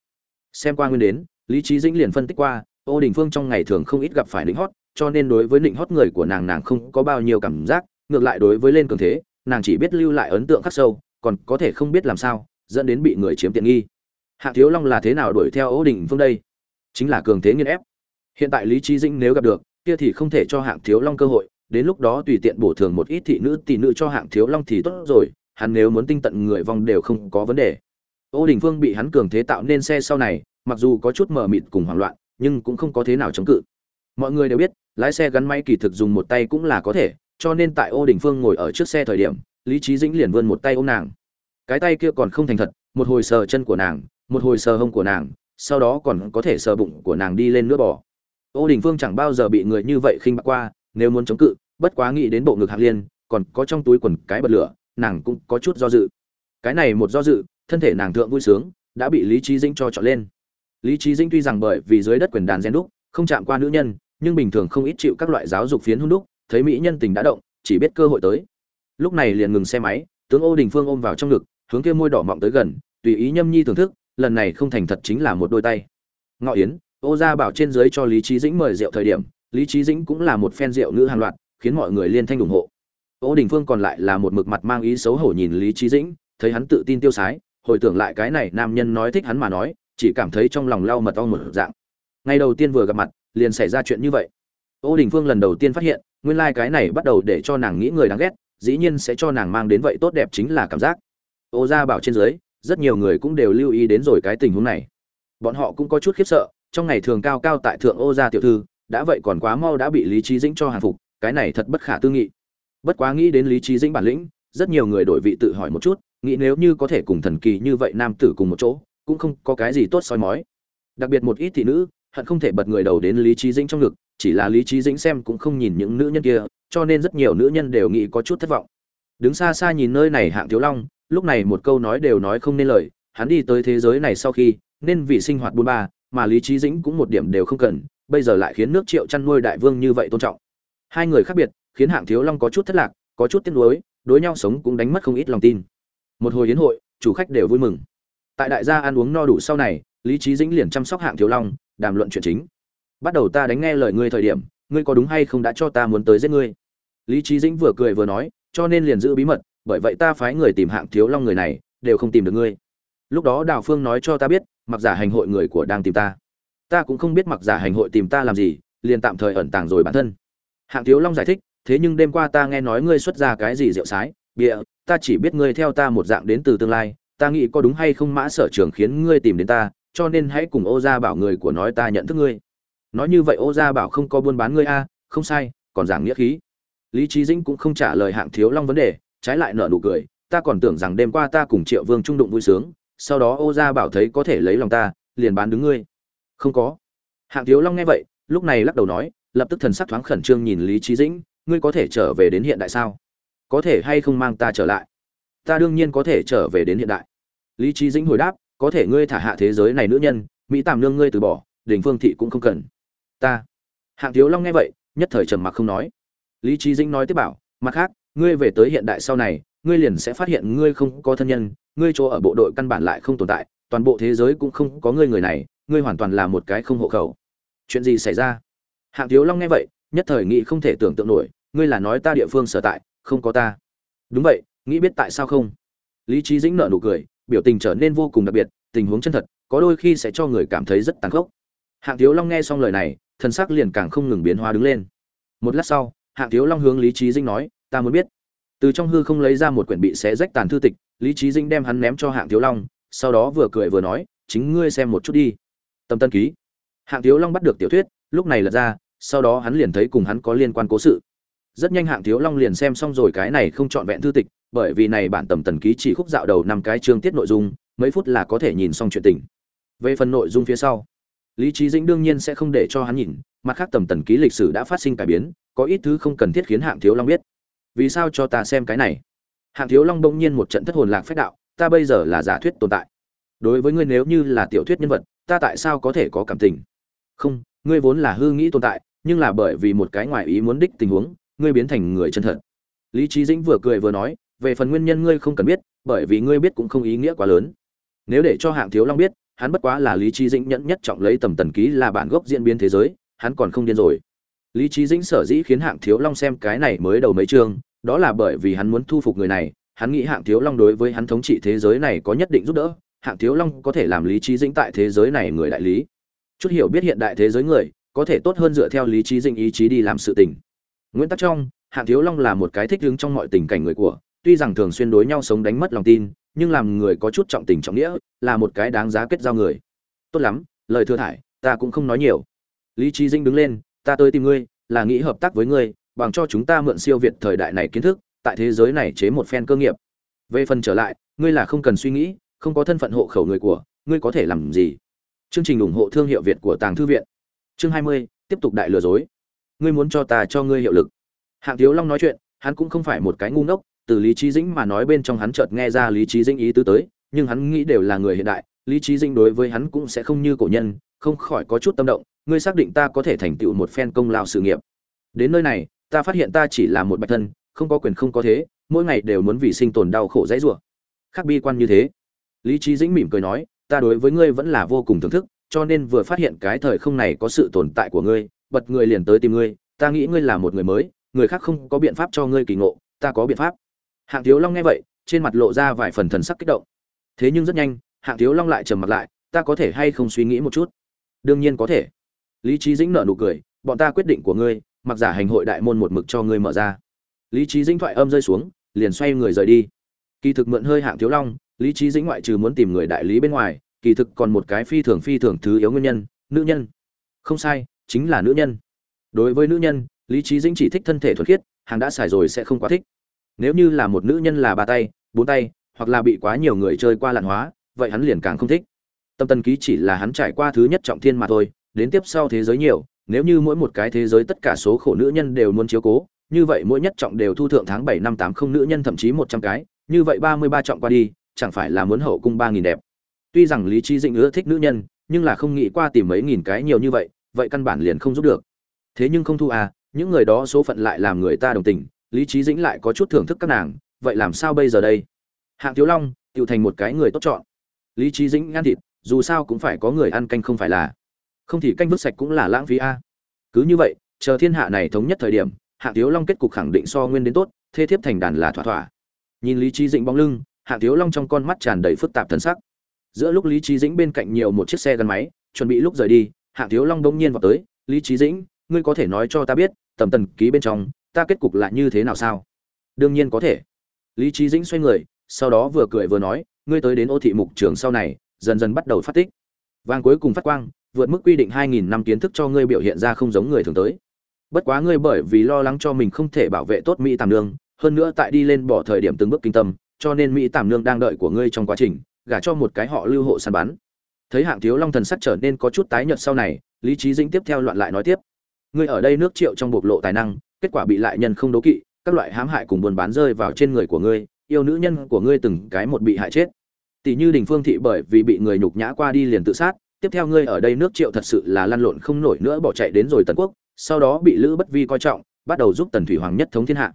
Xem qua nguyên đến, lý trí dĩnh liền phân tích qua, ô đình phương trong ngày thường không ít gặp phải định hót, cho nên đối với định hót người của nàng nàng không có bao nhiêu cảm giác, ngược lại đối với lên cường thế, nàng chỉ biết lưu lại ấn tượng khắc sâu, còn có thể không biết làm sao, dẫn đến bị người chiếm tiện nghi. Hạ thiếu long là thế nào đuổi theo ô đình phương đây? Chính là cường thế nghiên ép. Hiện tại lý trí dĩnh nếu gặp được, kia thì không thể cho hạng thiếu long cơ hội, đến lúc đó tùy tiện bổ thường một ít thị nữ, tỷ nữ cho hạng thiếu long thì tốt rồi, hắn nếu muốn tinh tận người vong đều không có vấn đề ô đình phương bị hắn cường thế tạo nên xe sau này, mặc dù có chút mờ mịt cùng hoảng loạn, nhưng cũng không có thế nào chống cự. Mọi người đều biết, lái xe gắn máy kỳ thực dùng một tay cũng là có thể, cho nên tại ô đình phương ngồi ở trước xe thời điểm, lý Chí dĩnh liền vươn một tay ôm nàng. Cái tay kia còn không thành thật, một hồi sờ chân của nàng, một hồi sờ hông của nàng, sau đó còn có thể sờ bụng của nàng đi lên nữa bò. Ô đình phương chẳng bao giờ bị người như vậy khinh bạc qua, nếu muốn chống cự, bất quá nghĩ đến bộ ngực hạng liên, còn có trong túi quần cái bật lửa, nàng cũng có chút do dự. Cái này một do dự thân thể nàng thượng vui sướng, đã bị lý trí dĩnh cho trọn lên. Lý trí dĩnh tuy rằng bởi vì dưới đất quyền đàn gen đúc, không chạm qua nữ nhân, nhưng bình thường không ít chịu các loại giáo dục phiến hung đúc, thấy mỹ nhân tình đã động, chỉ biết cơ hội tới. Lúc này liền ngừng xe máy, tướng ô đình phương ôm vào trong ngực, hướng kia môi đỏ mọng tới gần, tùy ý nhâm nhi thưởng thức, lần này không thành thật chính là một đôi tay. Ngọ yến, ô gia bảo trên dưới cho lý trí dĩnh mời rượu thời điểm, lý trí dĩnh cũng là một phen rượu nữ hàng loạt, khiến mọi người liên thanh ủng hộ. Ô đình phương còn lại là một mực mặt mang ý xấu hổ nhìn lý trí dĩnh, thấy hắn tự tin tiêu sái hồi tưởng lại cái này nam nhân nói thích hắn mà nói, chỉ cảm thấy trong lòng lau mật ong một dạng. Ngày đầu tiên vừa gặp mặt, liền xảy ra chuyện như vậy. Ô đình phương lần đầu tiên phát hiện, nguyên lai、like、cái này bắt đầu để cho nàng nghĩ người đáng ghét, dĩ nhiên sẽ cho nàng mang đến vậy tốt đẹp chính là cảm giác. Ô gia bảo trên dưới, rất nhiều người cũng đều lưu ý đến rồi cái tình huống này. Bọn họ cũng có chút khiếp sợ, trong ngày thường cao cao tại thượng ô gia tiểu thư, đã vậy còn quá mau đã bị lý trí dĩnh cho hàng phục, cái này thật bất khả tư nghị. Bất quá nghĩ đến lý trí dĩnh bản lĩnh, rất nhiều người đổi vị tự hỏi một chút nghĩ nếu như có thể cùng thần kỳ như vậy nam tử cùng một chỗ, cũng không có cái gì tốt soi mói. Đặc biệt một ít thị nữ, hận không thể bật người đầu đến lý trí dĩnh trong ngực, chỉ là lý trí dĩnh xem cũng không nhìn những nữ nhân kia, cho nên rất nhiều nữ nhân đều nghĩ có chút thất vọng. Đứng xa xa nhìn nơi này hạng thiếu long, lúc này một câu nói đều nói không nên lời, hắn đi tới thế giới này sau khi, nên vì sinh hoạt buôn ba, mà lý trí dĩnh cũng một điểm đều không cần, bây giờ lại khiến nước triệu chăn nuôi đại vương như vậy tôn trọng. Hai người khác biệt, khiến hạng thiếu long có chút thất lạc, có chút tiếc nuối, đối nhau sống cũng đánh mất không ít lòng tin một hồi yến hội, chủ khách đều vui mừng. Tại đại gia ăn uống no đủ sau này, lý trí dĩnh liền chăm sóc hạng thiếu long, đàm luận chuyện chính. Bắt đầu ta đánh nghe lời ngươi thời điểm, ngươi có đúng hay không đã cho ta muốn tới giết ngươi? Lý trí dĩnh vừa cười vừa nói, cho nên liền giữ bí mật, bởi vậy ta phái người tìm hạng thiếu long người này, đều không tìm được ngươi. Lúc đó đào phương nói cho ta biết, mặc giả hành hội người của đang tìm ta. Ta cũng không biết mặc giả hành hội tìm ta làm gì, liền tạm thời ẩn tàng rồi bản thân. Hạng thiếu long giải thích, thế nhưng đêm qua ta nghe nói ngươi xuất ra cái gì rượu sái bịa ta chỉ biết ngươi theo ta một dạng đến từ tương lai, ta nghĩ có đúng hay không mã sở trường khiến ngươi tìm đến ta, cho nên hãy cùng ô gia bảo người của nói ta nhận thức ngươi. Nói như vậy ô gia bảo không có buôn bán ngươi a, không sai, còn giảng nghĩa khí. Lý trí dĩnh cũng không trả lời hạng thiếu long vấn đề, trái lại nở nụ cười, ta còn tưởng rằng đêm qua ta cùng triệu vương trung đụng vui sướng, sau đó ô gia bảo thấy có thể lấy lòng ta, liền bán đứng ngươi. Không có. Hạng thiếu long nghe vậy, lúc này lắc đầu nói, lập tức thần sắc thoáng khẩn trương nhìn lý trí dĩnh, ngươi có thể trở về đến hiện đại sao? Có thể hay không mang ta trở lại? Ta đương nhiên có thể trở về đến hiện đại. Lý trí dĩnh hồi đáp, có thể ngươi thả hạ thế giới này nữ nhân, mỹ tàm nương ngươi từ bỏ đình phương thị cũng không cần. Ta. Hạng thiếu long nghe vậy, nhất thời trầm mặc không nói. Lý trí dĩnh nói tiếp bảo, mặt khác, ngươi về tới hiện đại sau này, ngươi liền sẽ phát hiện ngươi không có thân nhân, ngươi chỗ ở bộ đội căn bản lại không tồn tại, toàn bộ thế giới cũng không có ngươi người này, ngươi hoàn toàn là một cái không hộ khẩu. Chuyện gì xảy ra? Hạng thiếu long nghe vậy, nhất thời nghĩ không thể tưởng tượng nổi, ngươi là nói ta địa phương sở tại không có ta. Đúng vậy, nghĩ biết tại sao không? Lý trí dĩnh nợ nụ cười, biểu tình trở nên vô cùng đặc biệt, tình huống chân thật, có đôi khi sẽ cho người cảm thấy rất tàn khốc. Hạng thiếu long nghe xong lời này thân xác liền càng không ngừng biến hóa đứng lên. Một lát sau, hạng thiếu long hướng lý trí dĩnh nói, ta muốn biết. Từ trong hư không lấy ra một quyển bị xé rách tàn thư tịch, lý trí dĩnh đem hắn ném cho hạng thiếu long, sau đó vừa cười vừa nói, chính ngươi xem một chút đi. Tâm tân ký. Hạng thiếu long bắt được tiểu thuyết, lúc này lật ra, sau đó hắn liền thấy cùng hắn có liên quan cố sự rất nhanh hạng thiếu long liền xem xong rồi cái này không trọn vẹn thư tịch, bởi vì này bản tầm tần ký chỉ khúc dạo đầu năm cái chương tiết nội dung, mấy phút là có thể nhìn xong chuyện tình. Về phần nội dung phía sau, lý trí dĩnh đương nhiên sẽ không để cho hắn nhìn, mặt khác tầm tần ký lịch sử đã phát sinh cải biến, có ít thứ không cần thiết khiến hạng thiếu long biết. Vì sao cho ta xem cái này? Hạng thiếu long bỗng nhiên một trận thất hồn lạc phép đạo, ta bây giờ là giả thuyết tồn tại. Đối với ngươi nếu như là tiểu thuyết nhân vật, ta tại sao có thể có cảm tình? Không, ngươi vốn là hư nghĩ tồn tại, nhưng là bởi vì một cái ngoài ý muốn đích tình huống ngươi biến thành người chân thật. Lý trí dĩnh vừa cười vừa nói, về phần nguyên nhân ngươi không cần biết, bởi vì ngươi biết cũng không ý nghĩa quá lớn. Nếu để cho hạng thiếu long biết, hắn bất quá là lý trí dĩnh nhẫn nhất trọng lấy tầm tần ký là bản gốc diễn biến thế giới, hắn còn không điên rồi. Lý trí dĩnh sở dĩ khiến hạng thiếu long xem cái này mới đầu mấy chương, đó là bởi vì hắn muốn thu phục người này, hắn nghĩ hạng thiếu long đối với hắn thống trị thế giới này có nhất định giúp đỡ, hạng thiếu long có thể làm lý trí dĩnh tại thế giới này người đại lý. Chút hiểu biết hiện đại thế giới người, có thể tốt hơn dựa theo lý trí dĩnh ý chí đi làm sự tình. Nguyễn tắc trong, hạng thiếu long là một cái thích ứng trong mọi tình cảnh người của, tuy rằng thường xuyên đối nhau sống đánh mất lòng tin, nhưng làm người có chút trọng tình trọng nghĩa, là một cái đáng giá kết giao người. Tốt lắm, lời thừa thải, ta cũng không nói nhiều. Lý Chí Dinh đứng lên, ta tới tìm ngươi, là nghĩ hợp tác với ngươi, bằng cho chúng ta mượn siêu việt thời đại này kiến thức, tại thế giới này chế một phen cơ nghiệp. Về phần trở lại, ngươi là không cần suy nghĩ, không có thân phận hộ khẩu người của, ngươi có thể làm gì? Chương trình ủng hộ thương hiệu việt của tàng thư viện. Chương hai mươi, tiếp tục đại lừa dối ngươi muốn cho ta cho ngươi hiệu lực. Hạng thiếu long nói chuyện, hắn cũng không phải một cái ngu ngốc, từ lý trí dĩnh mà nói bên trong hắn chợt nghe ra lý trí dĩnh ý tứ tới, nhưng hắn nghĩ đều là người hiện đại, lý trí dĩnh đối với hắn cũng sẽ không như cổ nhân, không khỏi có chút tâm động, ngươi xác định ta có thể thành tựu một phen công lao sự nghiệp. Đến nơi này, ta phát hiện ta chỉ là một bạch thân, không có quyền không có thế, mỗi ngày đều muốn vì sinh tồn đau khổ dãy rủa. Khác bi quan như thế. Lý trí dĩnh mỉm cười nói, ta đối với ngươi vẫn là vô cùng thưởng thức, cho nên vừa phát hiện cái thời không này có sự tồn tại của ngươi bật người liền tới tìm ngươi, ta nghĩ ngươi là một người mới, người khác không có biện pháp cho ngươi kỳ ngộ, ta có biện pháp. Hạng thiếu long nghe vậy, trên mặt lộ ra vài phần thần sắc kích động. Thế nhưng rất nhanh, hạng thiếu long lại trầm mặt lại, ta có thể hay không suy nghĩ một chút? Đương nhiên có thể. Lý trí dĩnh nở nụ cười, bọn ta quyết định của ngươi, mặc giả hành hội đại môn một mực cho ngươi mở ra. Lý trí dĩnh thoại âm rơi xuống, liền xoay người rời đi. Kỳ thực mượn hơi hạng thiếu long, lý trí dĩnh ngoại trừ muốn tìm người đại lý bên ngoài, kỳ thực còn một cái phi thường phi thường thứ yếu nguyên nhân, nữ nhân. Không sai chính là nữ nhân. Đối với nữ nhân, lý trí dĩnh chỉ thích thân thể thuần khiết, hàng đã xài rồi sẽ không quá thích. Nếu như là một nữ nhân là ba tay, bốn tay, hoặc là bị quá nhiều người chơi qua lạn hóa, vậy hắn liền càng không thích. Tâm tân ký chỉ là hắn trải qua thứ nhất trọng thiên mà thôi, đến tiếp sau thế giới nhiều, nếu như mỗi một cái thế giới tất cả số khổ nữ nhân đều muốn chiếu cố, như vậy mỗi nhất trọng đều thu thượng tháng bảy năm tám không nữ nhân thậm chí một trăm cái, như vậy ba mươi ba trọng qua đi, chẳng phải là muốn hậu cung ba nghìn đẹp. Tuy rằng lý trí dĩnh ưa thích nữ nhân, nhưng là không nghĩ qua tìm mấy nghìn cái nhiều như vậy vậy căn bản liền không giúp được. Thế nhưng không thu à những người đó số phận lại làm người ta đồng tình, lý trí dĩnh lại có chút thưởng thức các nàng, vậy làm sao bây giờ đây? Hạng thiếu long tự thành một cái người tốt chọn. Lý trí dĩnh ăn thịt, dù sao cũng phải có người ăn canh không phải là. Không thì canh vứt sạch cũng là lãng phí a cứ như vậy, chờ thiên hạ này thống nhất thời điểm, hạng thiếu long kết cục khẳng định so nguyên đến tốt, thê thiếp thành đàn là thỏa thỏa. Nhìn lý trí dĩnh bóng lưng, hạng thiếu long trong con mắt tràn đầy phức tạp thần sắc. Giữa lúc lý trí dĩnh bên cạnh nhiều một chiếc xe gắn máy, chuẩn bị lúc rời đi hạng thiếu long bỗng nhiên vào tới, lý trí dĩnh, ngươi có thể nói cho ta biết, tầm tần ký bên trong, ta kết cục lại như thế nào sao? Đương nhiên có thể. Lý trí dĩnh xoay người, sau đó vừa cười vừa nói, ngươi tới đến ô thị mục trường sau này, dần dần bắt đầu phát tích. Vàng cuối cùng phát quang, vượt mức quy định hai nghìn năm kiến thức cho ngươi biểu hiện ra không giống người thường tới. Bất quá ngươi bởi vì lo lắng cho mình không thể bảo vệ tốt mỹ tàm nương, hơn nữa tại đi lên bỏ thời điểm từng bước kinh tâm, cho nên mỹ tàm nương đang đợi của ngươi trong quá trình, gả cho một cái họ lưu hộ săn bắn thấy hạng thiếu long thần sắc trở nên có chút tái nhợt sau này, lý trí dĩnh tiếp theo loạn lại nói tiếp. Ngươi ở đây nước triệu trong bộc lộ tài năng, kết quả bị lại nhân không đố kỵ, các loại hãm hại cùng buôn bán rơi vào trên người của ngươi, yêu nữ nhân của ngươi từng cái một bị hại chết. Tỷ như đình phương thị bởi vì bị người nhục nhã qua đi liền tự sát, tiếp theo ngươi ở đây nước triệu thật sự là lăn lộn không nổi nữa bỏ chạy đến rồi tần quốc, sau đó bị lữ bất vi coi trọng, bắt đầu giúp tần thủy hoàng nhất thống thiên hạ.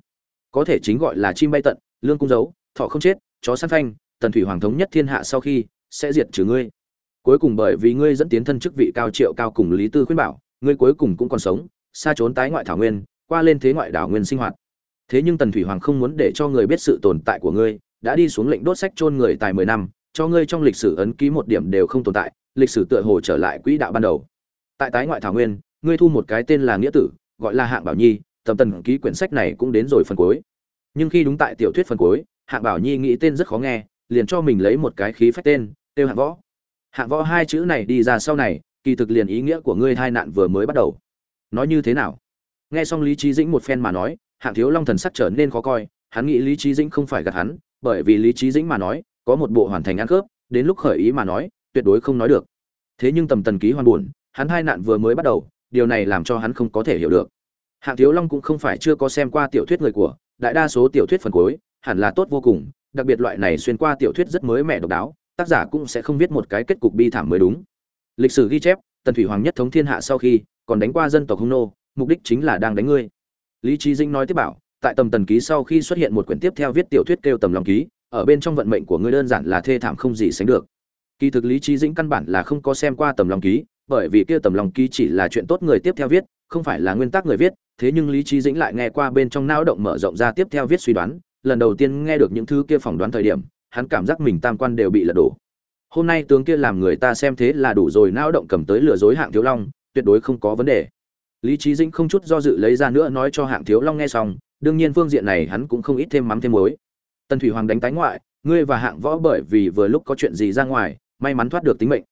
Có thể chính gọi là chim bay tận, lương cung giấu, thọ không chết, chó săn phanh, tần thủy hoàng thống nhất thiên hạ sau khi, sẽ diệt trừ ngươi cuối cùng bởi vì ngươi dẫn tiến thân chức vị cao triệu cao cùng lý tư khuyên bảo, ngươi cuối cùng cũng còn sống, xa trốn tái ngoại thảo nguyên, qua lên thế ngoại đảo nguyên sinh hoạt. Thế nhưng tần thủy hoàng không muốn để cho người biết sự tồn tại của ngươi, đã đi xuống lệnh đốt sách chôn người tài mười năm, cho ngươi trong lịch sử ấn ký một điểm đều không tồn tại, lịch sử tựa hồ trở lại quỹ đạo ban đầu. Tại tái ngoại thảo nguyên, ngươi thu một cái tên là nghĩa tử, gọi là hạng bảo nhi, tầm tần ký quyển sách này cũng đến rồi phần cuối. Nhưng khi đúng tại tiểu thuyết phần cuối, hạng bảo nhi nghĩ tên rất khó nghe, liền cho mình lấy một cái khí phách tên, tiêu hạng võ hạng võ hai chữ này đi ra sau này, kỳ thực liền ý nghĩa của ngươi hai nạn vừa mới bắt đầu. Nói như thế nào? Nghe xong lý trí dĩnh một phen mà nói, hạng thiếu long thần sắc trở nên khó coi, hắn nghĩ lý trí dĩnh không phải gạt hắn, bởi vì lý trí dĩnh mà nói, có một bộ hoàn thành ăn khớp, đến lúc khởi ý mà nói, tuyệt đối không nói được. Thế nhưng tầm tần ký hoàn buồn, hắn hai nạn vừa mới bắt đầu, điều này làm cho hắn không có thể hiểu được. Hạng thiếu long cũng không phải chưa có xem qua tiểu thuyết người của, đại đa số tiểu thuyết phần cuối, hẳn là tốt vô cùng, đặc biệt loại này xuyên qua tiểu thuyết rất mới mẻ độc đáo tác giả cũng sẽ không viết một cái kết cục bi thảm mới đúng. Lịch sử ghi chép, tần thủy hoàng nhất thống thiên hạ sau khi còn đánh qua dân tộc hung nô, mục đích chính là đang đánh ngươi. Lý trí dinh nói tiếp bảo, tại tầm tần ký sau khi xuất hiện một quyển tiếp theo viết tiểu thuyết kêu tầm lòng ký, ở bên trong vận mệnh của ngươi đơn giản là thê thảm không gì sánh được. Kỳ thực lý trí dĩnh căn bản là không có xem qua tầm lòng ký, bởi vì kia tầm lòng ký chỉ là chuyện tốt người tiếp theo viết, không phải là nguyên tắc người viết, thế nhưng lý trí dĩnh lại nghe qua bên trong não động mở rộng ra tiếp theo viết suy đoán, lần đầu tiên nghe được những thứ kia phỏng đoán thời điểm hắn cảm giác mình tam quan đều bị lật đổ. Hôm nay tướng kia làm người ta xem thế là đủ rồi, não động cầm tới lừa dối hạng thiếu long, tuyệt đối không có vấn đề. Lý trí dĩnh không chút do dự lấy ra nữa nói cho hạng thiếu long nghe xong, đương nhiên phương diện này hắn cũng không ít thêm mắm thêm muối. Tần thủy hoàng đánh tái ngoại, ngươi và hạng võ bởi vì vừa lúc có chuyện gì ra ngoài, may mắn thoát được tính mệnh.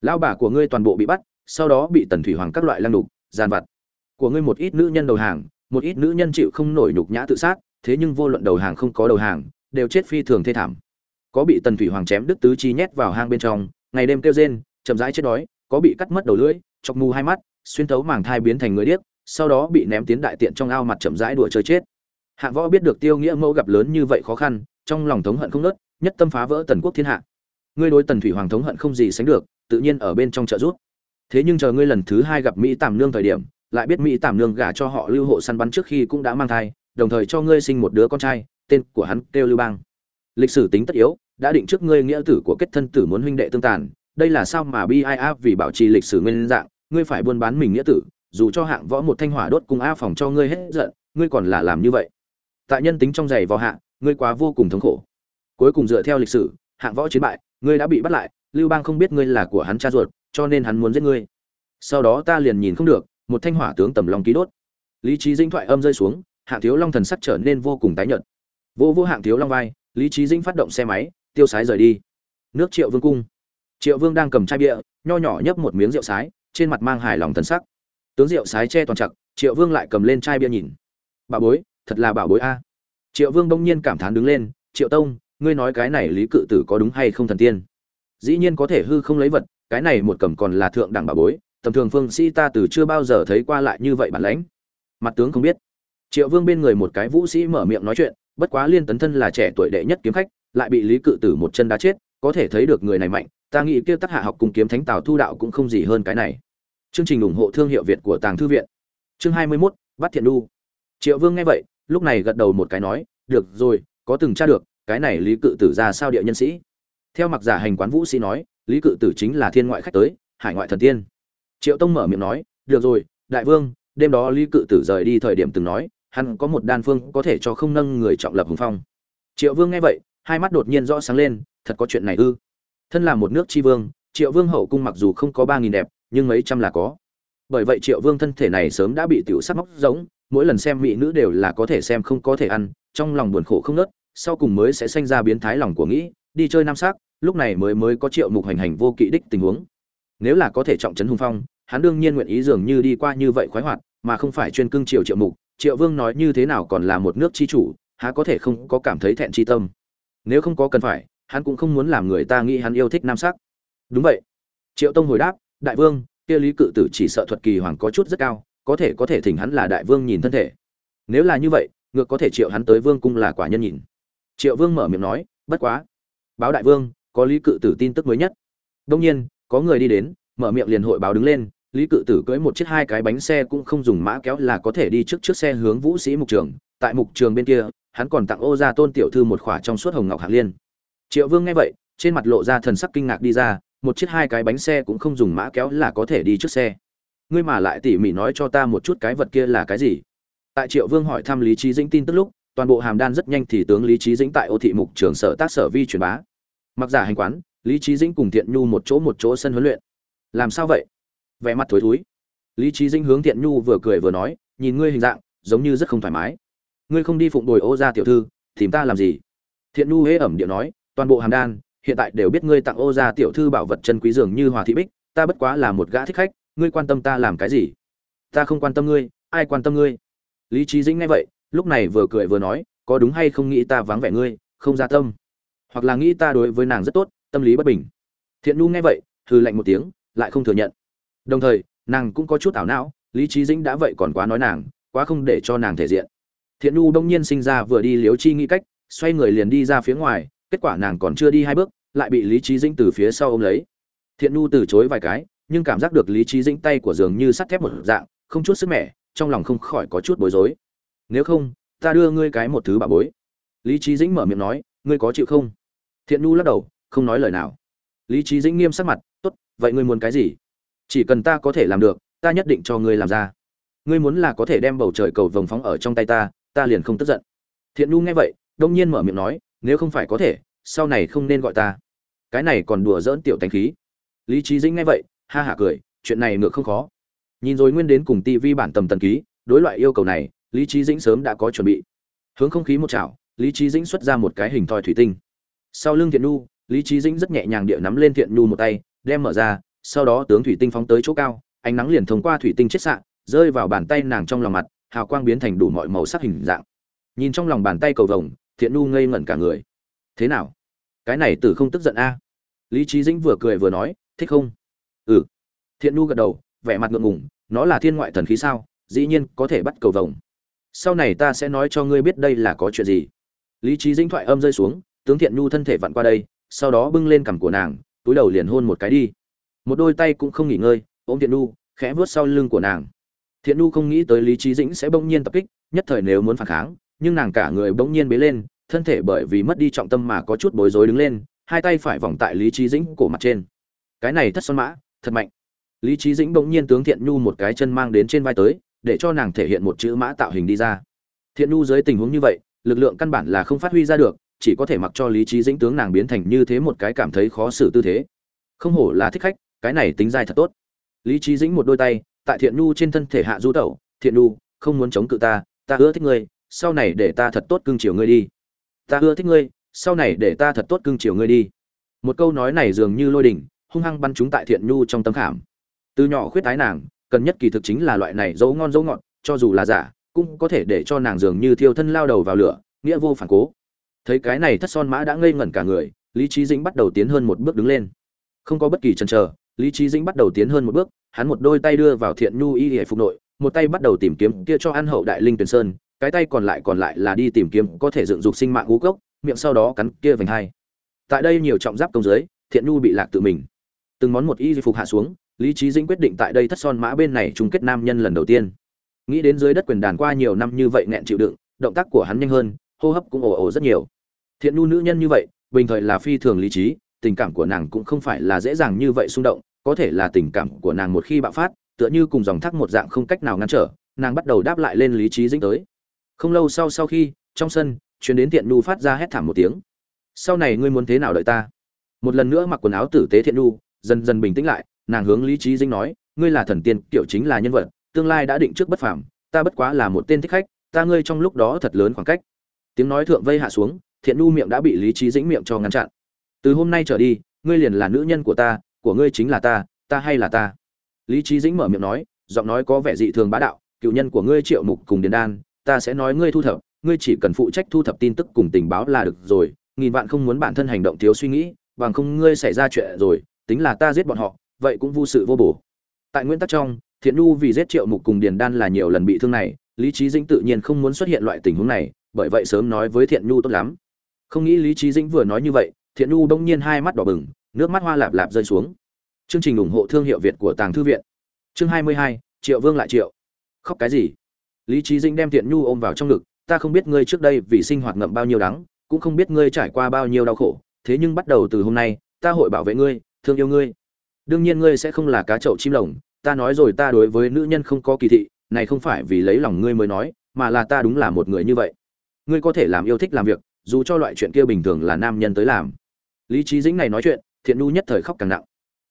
Lão bà của ngươi toàn bộ bị bắt, sau đó bị tần thủy hoàng các loại lăng đục gian vặt. Của ngươi một ít nữ nhân đầu hàng, một ít nữ nhân chịu không nổi nhục nhã tự sát, thế nhưng vô luận đầu hàng không có đầu hàng, đều chết phi thường thê thảm có bị tần thủy hoàng chém đứt tứ chi nhét vào hang bên trong, ngày đêm kêu rên, chậm rãi chết đói, có bị cắt mất đầu lưỡi, chọc mù hai mắt, xuyên thấu màng thai biến thành người điếc, sau đó bị ném tiến đại tiện trong ao mặt chậm rãi đùa chơi chết. Hạng võ biết được tiêu nghĩa mẫu gặp lớn như vậy khó khăn, trong lòng thống hận không nớt, nhất tâm phá vỡ tần quốc thiên hạ. Ngươi đối tần thủy hoàng thống hận không gì sánh được, tự nhiên ở bên trong trợ giúp. Thế nhưng chờ ngươi lần thứ hai gặp mỹ tàm nương thời điểm, lại biết mỹ tàm nương gả cho họ lưu hộ săn bắn trước khi cũng đã mang thai, đồng thời cho ngươi sinh một đứa con trai, tên của hắn kêu lưu bang lịch sử tính tất yếu, đã định trước ngươi nghĩa tử của kết thân tử muốn huynh đệ tương tàn. Đây là sao mà bi ai áp vì bảo trì lịch sử nguyên dạng? Ngươi phải buôn bán mình nghĩa tử, dù cho hạng võ một thanh hỏa đốt cùng a phòng cho ngươi hết giận, ngươi còn là làm như vậy. Tại nhân tính trong giày vào hạ, ngươi quá vô cùng thống khổ. Cuối cùng dựa theo lịch sử, hạng võ chiến bại, ngươi đã bị bắt lại, lưu bang không biết ngươi là của hắn cha ruột, cho nên hắn muốn giết ngươi. Sau đó ta liền nhìn không được, một thanh hỏa tướng tầm lòng ký đốt. Lý trí dinh thoại âm rơi xuống, hạng thiếu long thần sắc trở nên vô cùng tái nhợt. Vô vô hạng thiếu long vai lý trí Dĩnh phát động xe máy, tiêu sái rời đi. Nước triệu vương cung. Triệu vương đang cầm chai bia, nho nhỏ nhấp một miếng rượu sái, trên mặt mang hài lòng thân sắc. Tướng rượu sái che toàn chặt, triệu vương lại cầm lên chai bia nhìn. Bà bối, thật là bảo bối a. Triệu vương đông nhiên cảm thán đứng lên, triệu tông, ngươi nói cái này lý cự tử có đúng hay không thần tiên? Dĩ nhiên có thể hư không lấy vật, cái này một cầm còn là thượng đẳng bà bối, tầm thường phương sĩ ta từ chưa bao giờ thấy qua lại như vậy bản lãnh. Mặt tướng không biết. Triệu vương bên người một cái vũ sĩ mở miệng nói chuyện bất quá liên tấn thân là trẻ tuổi đệ nhất kiếm khách lại bị lý cự tử một chân đá chết có thể thấy được người này mạnh ta nghĩ kia tác hạ học cùng kiếm thánh tào thu đạo cũng không gì hơn cái này. Chương trình ủng hộ thương hiệu việt của tàng thư viện. Chương hai mươi 21, bắt thiện đu. Triệu vương nghe vậy lúc này gật đầu một cái nói được rồi có từng tra được cái này lý cự tử ra sao địa nhân sĩ? Theo mặc giả hành quán vũ sĩ nói lý cự tử chính là thiên ngoại khách tới hải ngoại thần tiên. Triệu tông mở miệng nói được rồi đại vương đêm đó lý cự tử rời đi thời điểm từng nói hắn có một đan phương có thể cho không nâng người trọng lập hùng phong. Triệu vương nghe vậy, hai mắt đột nhiên rõ sáng lên, thật có chuyện này ư? Thân là một nước tri vương, triệu vương hậu cung mặc dù không có ba nghìn đẹp, nhưng mấy trăm là có. Bởi vậy triệu vương thân thể này sớm đã bị tiểu sắc móc giống, mỗi lần xem mỹ nữ đều là có thể xem không có thể ăn, trong lòng buồn khổ không nớt sau cùng mới sẽ sinh ra biến thái lòng của nghĩ, đi chơi nam sắc, lúc này mới mới có triệu mục hành hành vô kỵ đích tình huống. Nếu là có thể trọng trấn hùng phong, hắn đương nhiên nguyện ý dường như đi qua như vậy khoái hoạt mà không phải chuyên cưng triệu triệu mục, triệu vương nói như thế nào còn là một nước chi chủ, há có thể không có cảm thấy thẹn chi tâm. Nếu không có cần phải, hắn cũng không muốn làm người ta nghĩ hắn yêu thích nam sắc. Đúng vậy. Triệu tông hồi đáp, đại vương, kia lý cự tử chỉ sợ thuật kỳ hoàng có chút rất cao, có thể có thể thỉnh hắn là đại vương nhìn thân thể. Nếu là như vậy, ngược có thể triệu hắn tới vương cung là quả nhân nhìn. Triệu vương mở miệng nói, bất quá. Báo đại vương, có lý cự tử tin tức mới nhất. Đông nhiên, có người đi đến, mở miệng liền hội báo đứng lên lý cự tử cưỡi một chiếc hai cái bánh xe cũng không dùng mã kéo là có thể đi trước trước xe hướng vũ sĩ mục trường. Tại mục trường bên kia, hắn còn tặng ô gia tôn tiểu thư một khỏa trong suốt hồng ngọc hạng liên. Triệu vương nghe vậy, trên mặt lộ ra thần sắc kinh ngạc đi ra, một chiếc hai cái bánh xe cũng không dùng mã kéo là có thể đi trước xe. Ngươi mà lại tỉ mỉ nói cho ta một chút cái vật kia là cái gì? Tại triệu vương hỏi thăm lý trí dĩnh tin tức lúc, toàn bộ hàm đan rất nhanh thì tướng lý trí dĩnh tại ô thị mục trường sở tác sở vi truyền bá. Mặc giả hành quán, lý trí dĩnh cùng thiện nhu một chỗ một chỗ sân huấn luyện. Làm sao vậy? Vẻ mặt thối thúi. Lý trí dĩnh hướng thiện nhu vừa cười vừa nói, nhìn ngươi hình dạng, giống như rất không thoải mái. Ngươi không đi phụng bồi ô gia tiểu thư tìm ta làm gì? Thiện nhu hễ ẩm điệu nói, toàn bộ hàm đan, hiện tại đều biết ngươi tặng ô gia tiểu thư bảo vật chân quý dường như hòa thị bích, ta bất quá là một gã thích khách, ngươi quan tâm ta làm cái gì? Ta không quan tâm ngươi, ai quan tâm ngươi? Lý trí dĩnh nghe vậy, lúc này vừa cười vừa nói, có đúng hay không nghĩ ta vắng vẻ ngươi, không ra tâm. Hoặc là nghĩ ta đối với nàng rất tốt, tâm lý bất bình. Thiện nhu nghe vậy, hừ lạnh một tiếng, lại không thừa nhận đồng thời, nàng cũng có chút ảo não, lý trí dĩnh đã vậy còn quá nói nàng, quá không để cho nàng thể diện. Thiện nhu đông nhiên sinh ra vừa đi liếu chi nghĩ cách, xoay người liền đi ra phía ngoài, kết quả nàng còn chưa đi hai bước, lại bị lý trí dĩnh từ phía sau ôm lấy. Thiện nhu từ chối vài cái, nhưng cảm giác được lý trí dĩnh tay của giường như sắt thép một dạng, không chút sức mẻ, trong lòng không khỏi có chút bối rối. Nếu không, ta đưa ngươi cái một thứ bà bối. Lý trí dĩnh mở miệng nói, ngươi có chịu không? Thiện nhu lắc đầu, không nói lời nào. Lý trí dĩnh nghiêm sắc mặt, tốt, vậy ngươi muốn cái gì? Chỉ cần ta có thể làm được, ta nhất định cho ngươi làm ra. Ngươi muốn là có thể đem bầu trời cầu vồng phóng ở trong tay ta ta liền không tức giận. Thiện nhu nghe vậy, đông nhiên mở miệng nói, nếu không phải có thể, sau này không nên gọi ta. Cái này còn đùa dỡn tiểu thanh khí. Lý trí dĩnh nghe vậy, ha hả cười, chuyện này ngược không khó. Nhìn rồi nguyên đến cùng tivi bản tầm tần ký, đối loại yêu cầu này, lý trí dĩnh sớm đã có chuẩn bị. Hướng không khí một chảo, lý trí dĩnh xuất ra một cái hình thoi thủy tinh. Sau lưng thiện nhu lý trí dĩnh rất nhẹ nhàng địa nắm lên thiện nhu một tay, đem mở ra sau đó tướng thủy tinh phóng tới chỗ cao, ánh nắng liền thông qua thủy tinh chết sạn rơi vào bàn tay nàng trong lòng mặt, hào quang biến thành đủ mọi màu sắc hình dạng. Nhìn trong lòng bàn tay cầu vồng, thiện nu ngây ngẩn cả người. Thế nào? Cái này tử không tức giận a? Lý trí dĩnh vừa cười vừa nói, thích không? Ừ. Thiện nu gật đầu, vẻ mặt ngượng ngùng, nó là thiên ngoại thần khí sao? Dĩ nhiên có thể bắt cầu vồng. Sau này ta sẽ nói cho ngươi biết đây là có chuyện gì. Lý trí dĩnh thoại âm rơi xuống, tướng thiện nu thân thể vặn qua đây, sau đó bưng lên cằm của nàng, túi đầu liền hôn một cái đi một đôi tay cũng không nghỉ ngơi, ôm thiện Nu khẽ vuốt sau lưng của nàng. Thiện Nu không nghĩ tới lý trí dĩnh sẽ bỗng nhiên tập kích, nhất thời nếu muốn phản kháng, nhưng nàng cả người bỗng nhiên bế lên, thân thể bởi vì mất đi trọng tâm mà có chút bối rối đứng lên, hai tay phải vòng tại lý trí dĩnh cổ mặt trên. Cái này thất son mã, thật mạnh. Lý trí dĩnh bỗng nhiên tướng thiện nhu một cái chân mang đến trên vai tới, để cho nàng thể hiện một chữ mã tạo hình đi ra. Thiện nhu dưới tình huống như vậy, lực lượng căn bản là không phát huy ra được, chỉ có thể mặc cho lý trí dĩnh tướng nàng biến thành như thế một cái cảm thấy khó xử tư thế. Không hổ là thích khách cái này tính dai thật tốt. Lý trí dĩnh một đôi tay, tại thiện nhu trên thân thể hạ du tẩu, thiện nhu, không muốn chống cự ta ta ưa thích ngươi, sau này để ta thật tốt cưng chiều ngươi đi. Ta ưa thích ngươi, sau này để ta thật tốt cưng chiều ngươi đi. Một câu nói này dường như lôi đỉnh, hung hăng bắn chúng tại thiện nhu trong tâm khảm. Từ nhỏ khuyết tái nàng, cần nhất kỳ thực chính là loại này dấu ngon dấu ngọt, cho dù là giả, cũng có thể để cho nàng dường như thiêu thân lao đầu vào lửa, nghĩa vô phản cố. Thấy cái này thất son mã đã ngây ngẩn cả người, lý trí dĩnh bắt đầu tiến hơn một bước đứng lên. Không có bất kỳ chần chờ lý trí dĩnh bắt đầu tiến hơn một bước, hắn một đôi tay đưa vào thiện nhu y hệ phục nội, một tay bắt đầu tìm kiếm kia cho ăn hậu đại linh tuyền sơn, cái tay còn lại còn lại là đi tìm kiếm có thể dựng dục sinh mạng ngũ cốc, miệng sau đó cắn kia vành hai. Tại đây nhiều trọng giáp công giới, thiện nhu bị lạc tự mình. Từng món một y phục hạ xuống, lý trí dĩnh quyết định tại đây thất son mã bên này chung kết nam nhân lần đầu tiên. Nghĩ đến dưới đất quyền đàn qua nhiều năm như vậy nghẹn chịu đựng, động tác của hắn nhanh hơn, hô hấp cũng ồ ồ rất nhiều. Thiện nhu nữ nhân như vậy, bình thời là phi thường lý trí, tình cảm của nàng cũng không phải là dễ dàng như vậy xung động có thể là tình cảm của nàng một khi bạo phát, tựa như cùng dòng thác một dạng không cách nào ngăn trở, nàng bắt đầu đáp lại lên lý trí dĩnh tới. Không lâu sau sau khi, trong sân chuyến đến thiện nhu phát ra hét thảm một tiếng. Sau này ngươi muốn thế nào đợi ta? Một lần nữa mặc quần áo tử tế thiện nhu, dần dần bình tĩnh lại, nàng hướng lý trí dĩnh nói, ngươi là thần tiên, kiểu chính là nhân vật, tương lai đã định trước bất phàm, ta bất quá là một tên thích khách, ta ngươi trong lúc đó thật lớn khoảng cách. Tiếng nói thượng vây hạ xuống, thiện nhu miệng đã bị lý trí dĩnh miệng cho ngăn chặn. Từ hôm nay trở đi, ngươi liền là nữ nhân của ta của ngươi chính là ta ta hay là ta? Lý trí dĩnh mở miệng nói, giọng nói có vẻ dị thường bá đạo, cựu nhân của ngươi triệu mục cùng điền đan, ta sẽ nói ngươi thu thập, ngươi chỉ cần phụ trách thu thập tin tức cùng tình báo là được rồi, nghìn vạn không muốn bản thân hành động thiếu suy nghĩ, bằng không ngươi xảy ra chuyện rồi, tính là ta giết bọn họ, vậy cũng vô sự vô bổ. Tại nguyên tắc trong, thiện nhu vì giết triệu mục cùng điền đan là nhiều lần bị thương này, lý trí dĩnh tự nhiên không muốn xuất hiện loại tình huống này, bởi vậy sớm nói với thiện nhu tốt lắm. Không nghĩ lý trí dĩnh vừa nói như vậy, thiện nhu đông nhiên hai mắt đỏ bừng nước mắt hoa lạp lạp rơi xuống. Chương trình ủng hộ thương hiệu việt của tàng thư viện. Chương hai mươi hai, triệu vương lại triệu. Khóc cái gì? Lý trí dĩnh đem thiện nhu ôm vào trong ngực, ta không biết ngươi trước đây vì sinh hoạt ngậm bao nhiêu đắng, cũng không biết ngươi trải qua bao nhiêu đau khổ, thế nhưng bắt đầu từ hôm nay, ta hội bảo vệ ngươi, thương yêu ngươi. Đương nhiên ngươi sẽ không là cá chậu chim lồng, ta nói rồi ta đối với nữ nhân không có kỳ thị, này không phải vì lấy lòng ngươi mới nói, mà là ta đúng là một người như vậy. Ngươi có thể làm yêu thích làm việc, dù cho loại chuyện kia bình thường là nam nhân tới làm. Lý trí dĩnh này nói chuyện thiện nu nhất thời khóc càng nặng.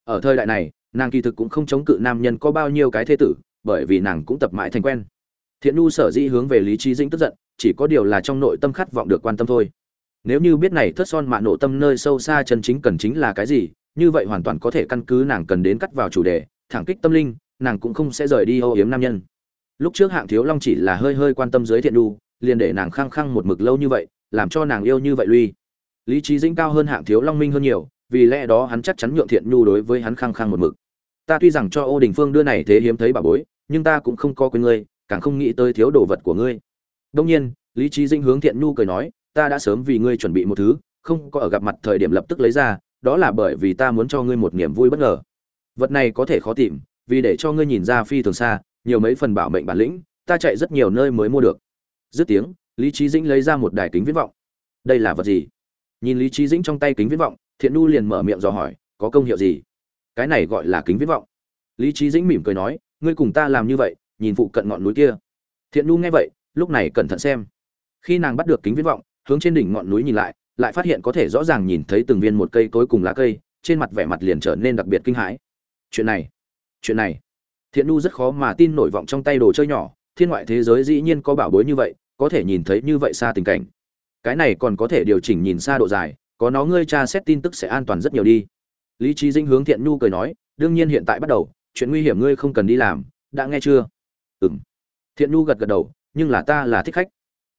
Ở thời đại này, nàng kỳ thực cũng không chống cự nam nhân có bao nhiêu cái thế tử, bởi vì nàng cũng tập mãi thành quen. Thiện nu sở dĩ hướng về lý trí dĩnh tức giận, chỉ có điều là trong nội tâm khát vọng được quan tâm thôi. Nếu như biết này thất son mạ nộ tâm nơi sâu xa chân chính cần chính là cái gì, như vậy hoàn toàn có thể căn cứ nàng cần đến cắt vào chủ đề, thẳng kích tâm linh, nàng cũng không sẽ rời đi âu yếm nam nhân. Lúc trước hạng thiếu long chỉ là hơi hơi quan tâm dưới thiện đu liền để nàng khăng khăng một mực lâu như vậy, làm cho nàng yêu như vậy lui. Lý trí dĩnh cao hơn hạng thiếu long minh hơn nhiều vì lẽ đó hắn chắc chắn nhượng thiện nhu đối với hắn khăng khăng một mực. Ta tuy rằng cho ô đình phương đưa này thế hiếm thấy bà bối, nhưng ta cũng không có quên ngươi, càng không nghĩ tới thiếu đồ vật của ngươi. Đông nhiên, lý trí dĩnh hướng thiện nhu cười nói, ta đã sớm vì ngươi chuẩn bị một thứ, không có ở gặp mặt thời điểm lập tức lấy ra, đó là bởi vì ta muốn cho ngươi một niềm vui bất ngờ. Vật này có thể khó tìm, vì để cho ngươi nhìn ra phi thường xa, nhiều mấy phần bảo mệnh bản lĩnh, ta chạy rất nhiều nơi mới mua được. Dứt tiếng, lý trí dĩnh lấy ra một đài kính viễn vọng. Đây là vật gì? Nhìn lý trí dĩnh trong tay kính viễn vọng thiện nu liền mở miệng dò hỏi, có công hiệu gì? Cái này gọi là kính viễn vọng. Lý trí dĩnh mỉm cười nói, ngươi cùng ta làm như vậy, nhìn phụ cận ngọn núi kia. Thiện nu nghe vậy, lúc này cẩn thận xem. Khi nàng bắt được kính viễn vọng, hướng trên đỉnh ngọn núi nhìn lại lại phát hiện có thể rõ ràng nhìn thấy từng viên một cây tối cùng lá cây, trên mặt vẻ mặt liền trở nên đặc biệt kinh hãi. Chuyện này chuyện này. Thiện nu rất khó mà tin nổi vọng trong tay đồ chơi nhỏ, thiên ngoại thế giới dĩ nhiên có bảo bối như vậy, có thể nhìn thấy như vậy xa tình cảnh. Cái này còn có thể điều chỉnh nhìn xa độ dài có nó ngươi tra xét tin tức sẽ an toàn rất nhiều đi. Lý trí dinh hướng thiện nhu cười nói, đương nhiên hiện tại bắt đầu, chuyện nguy hiểm ngươi không cần đi làm, đã nghe chưa? Ừng thiện nhu gật gật đầu, nhưng là ta là thích khách.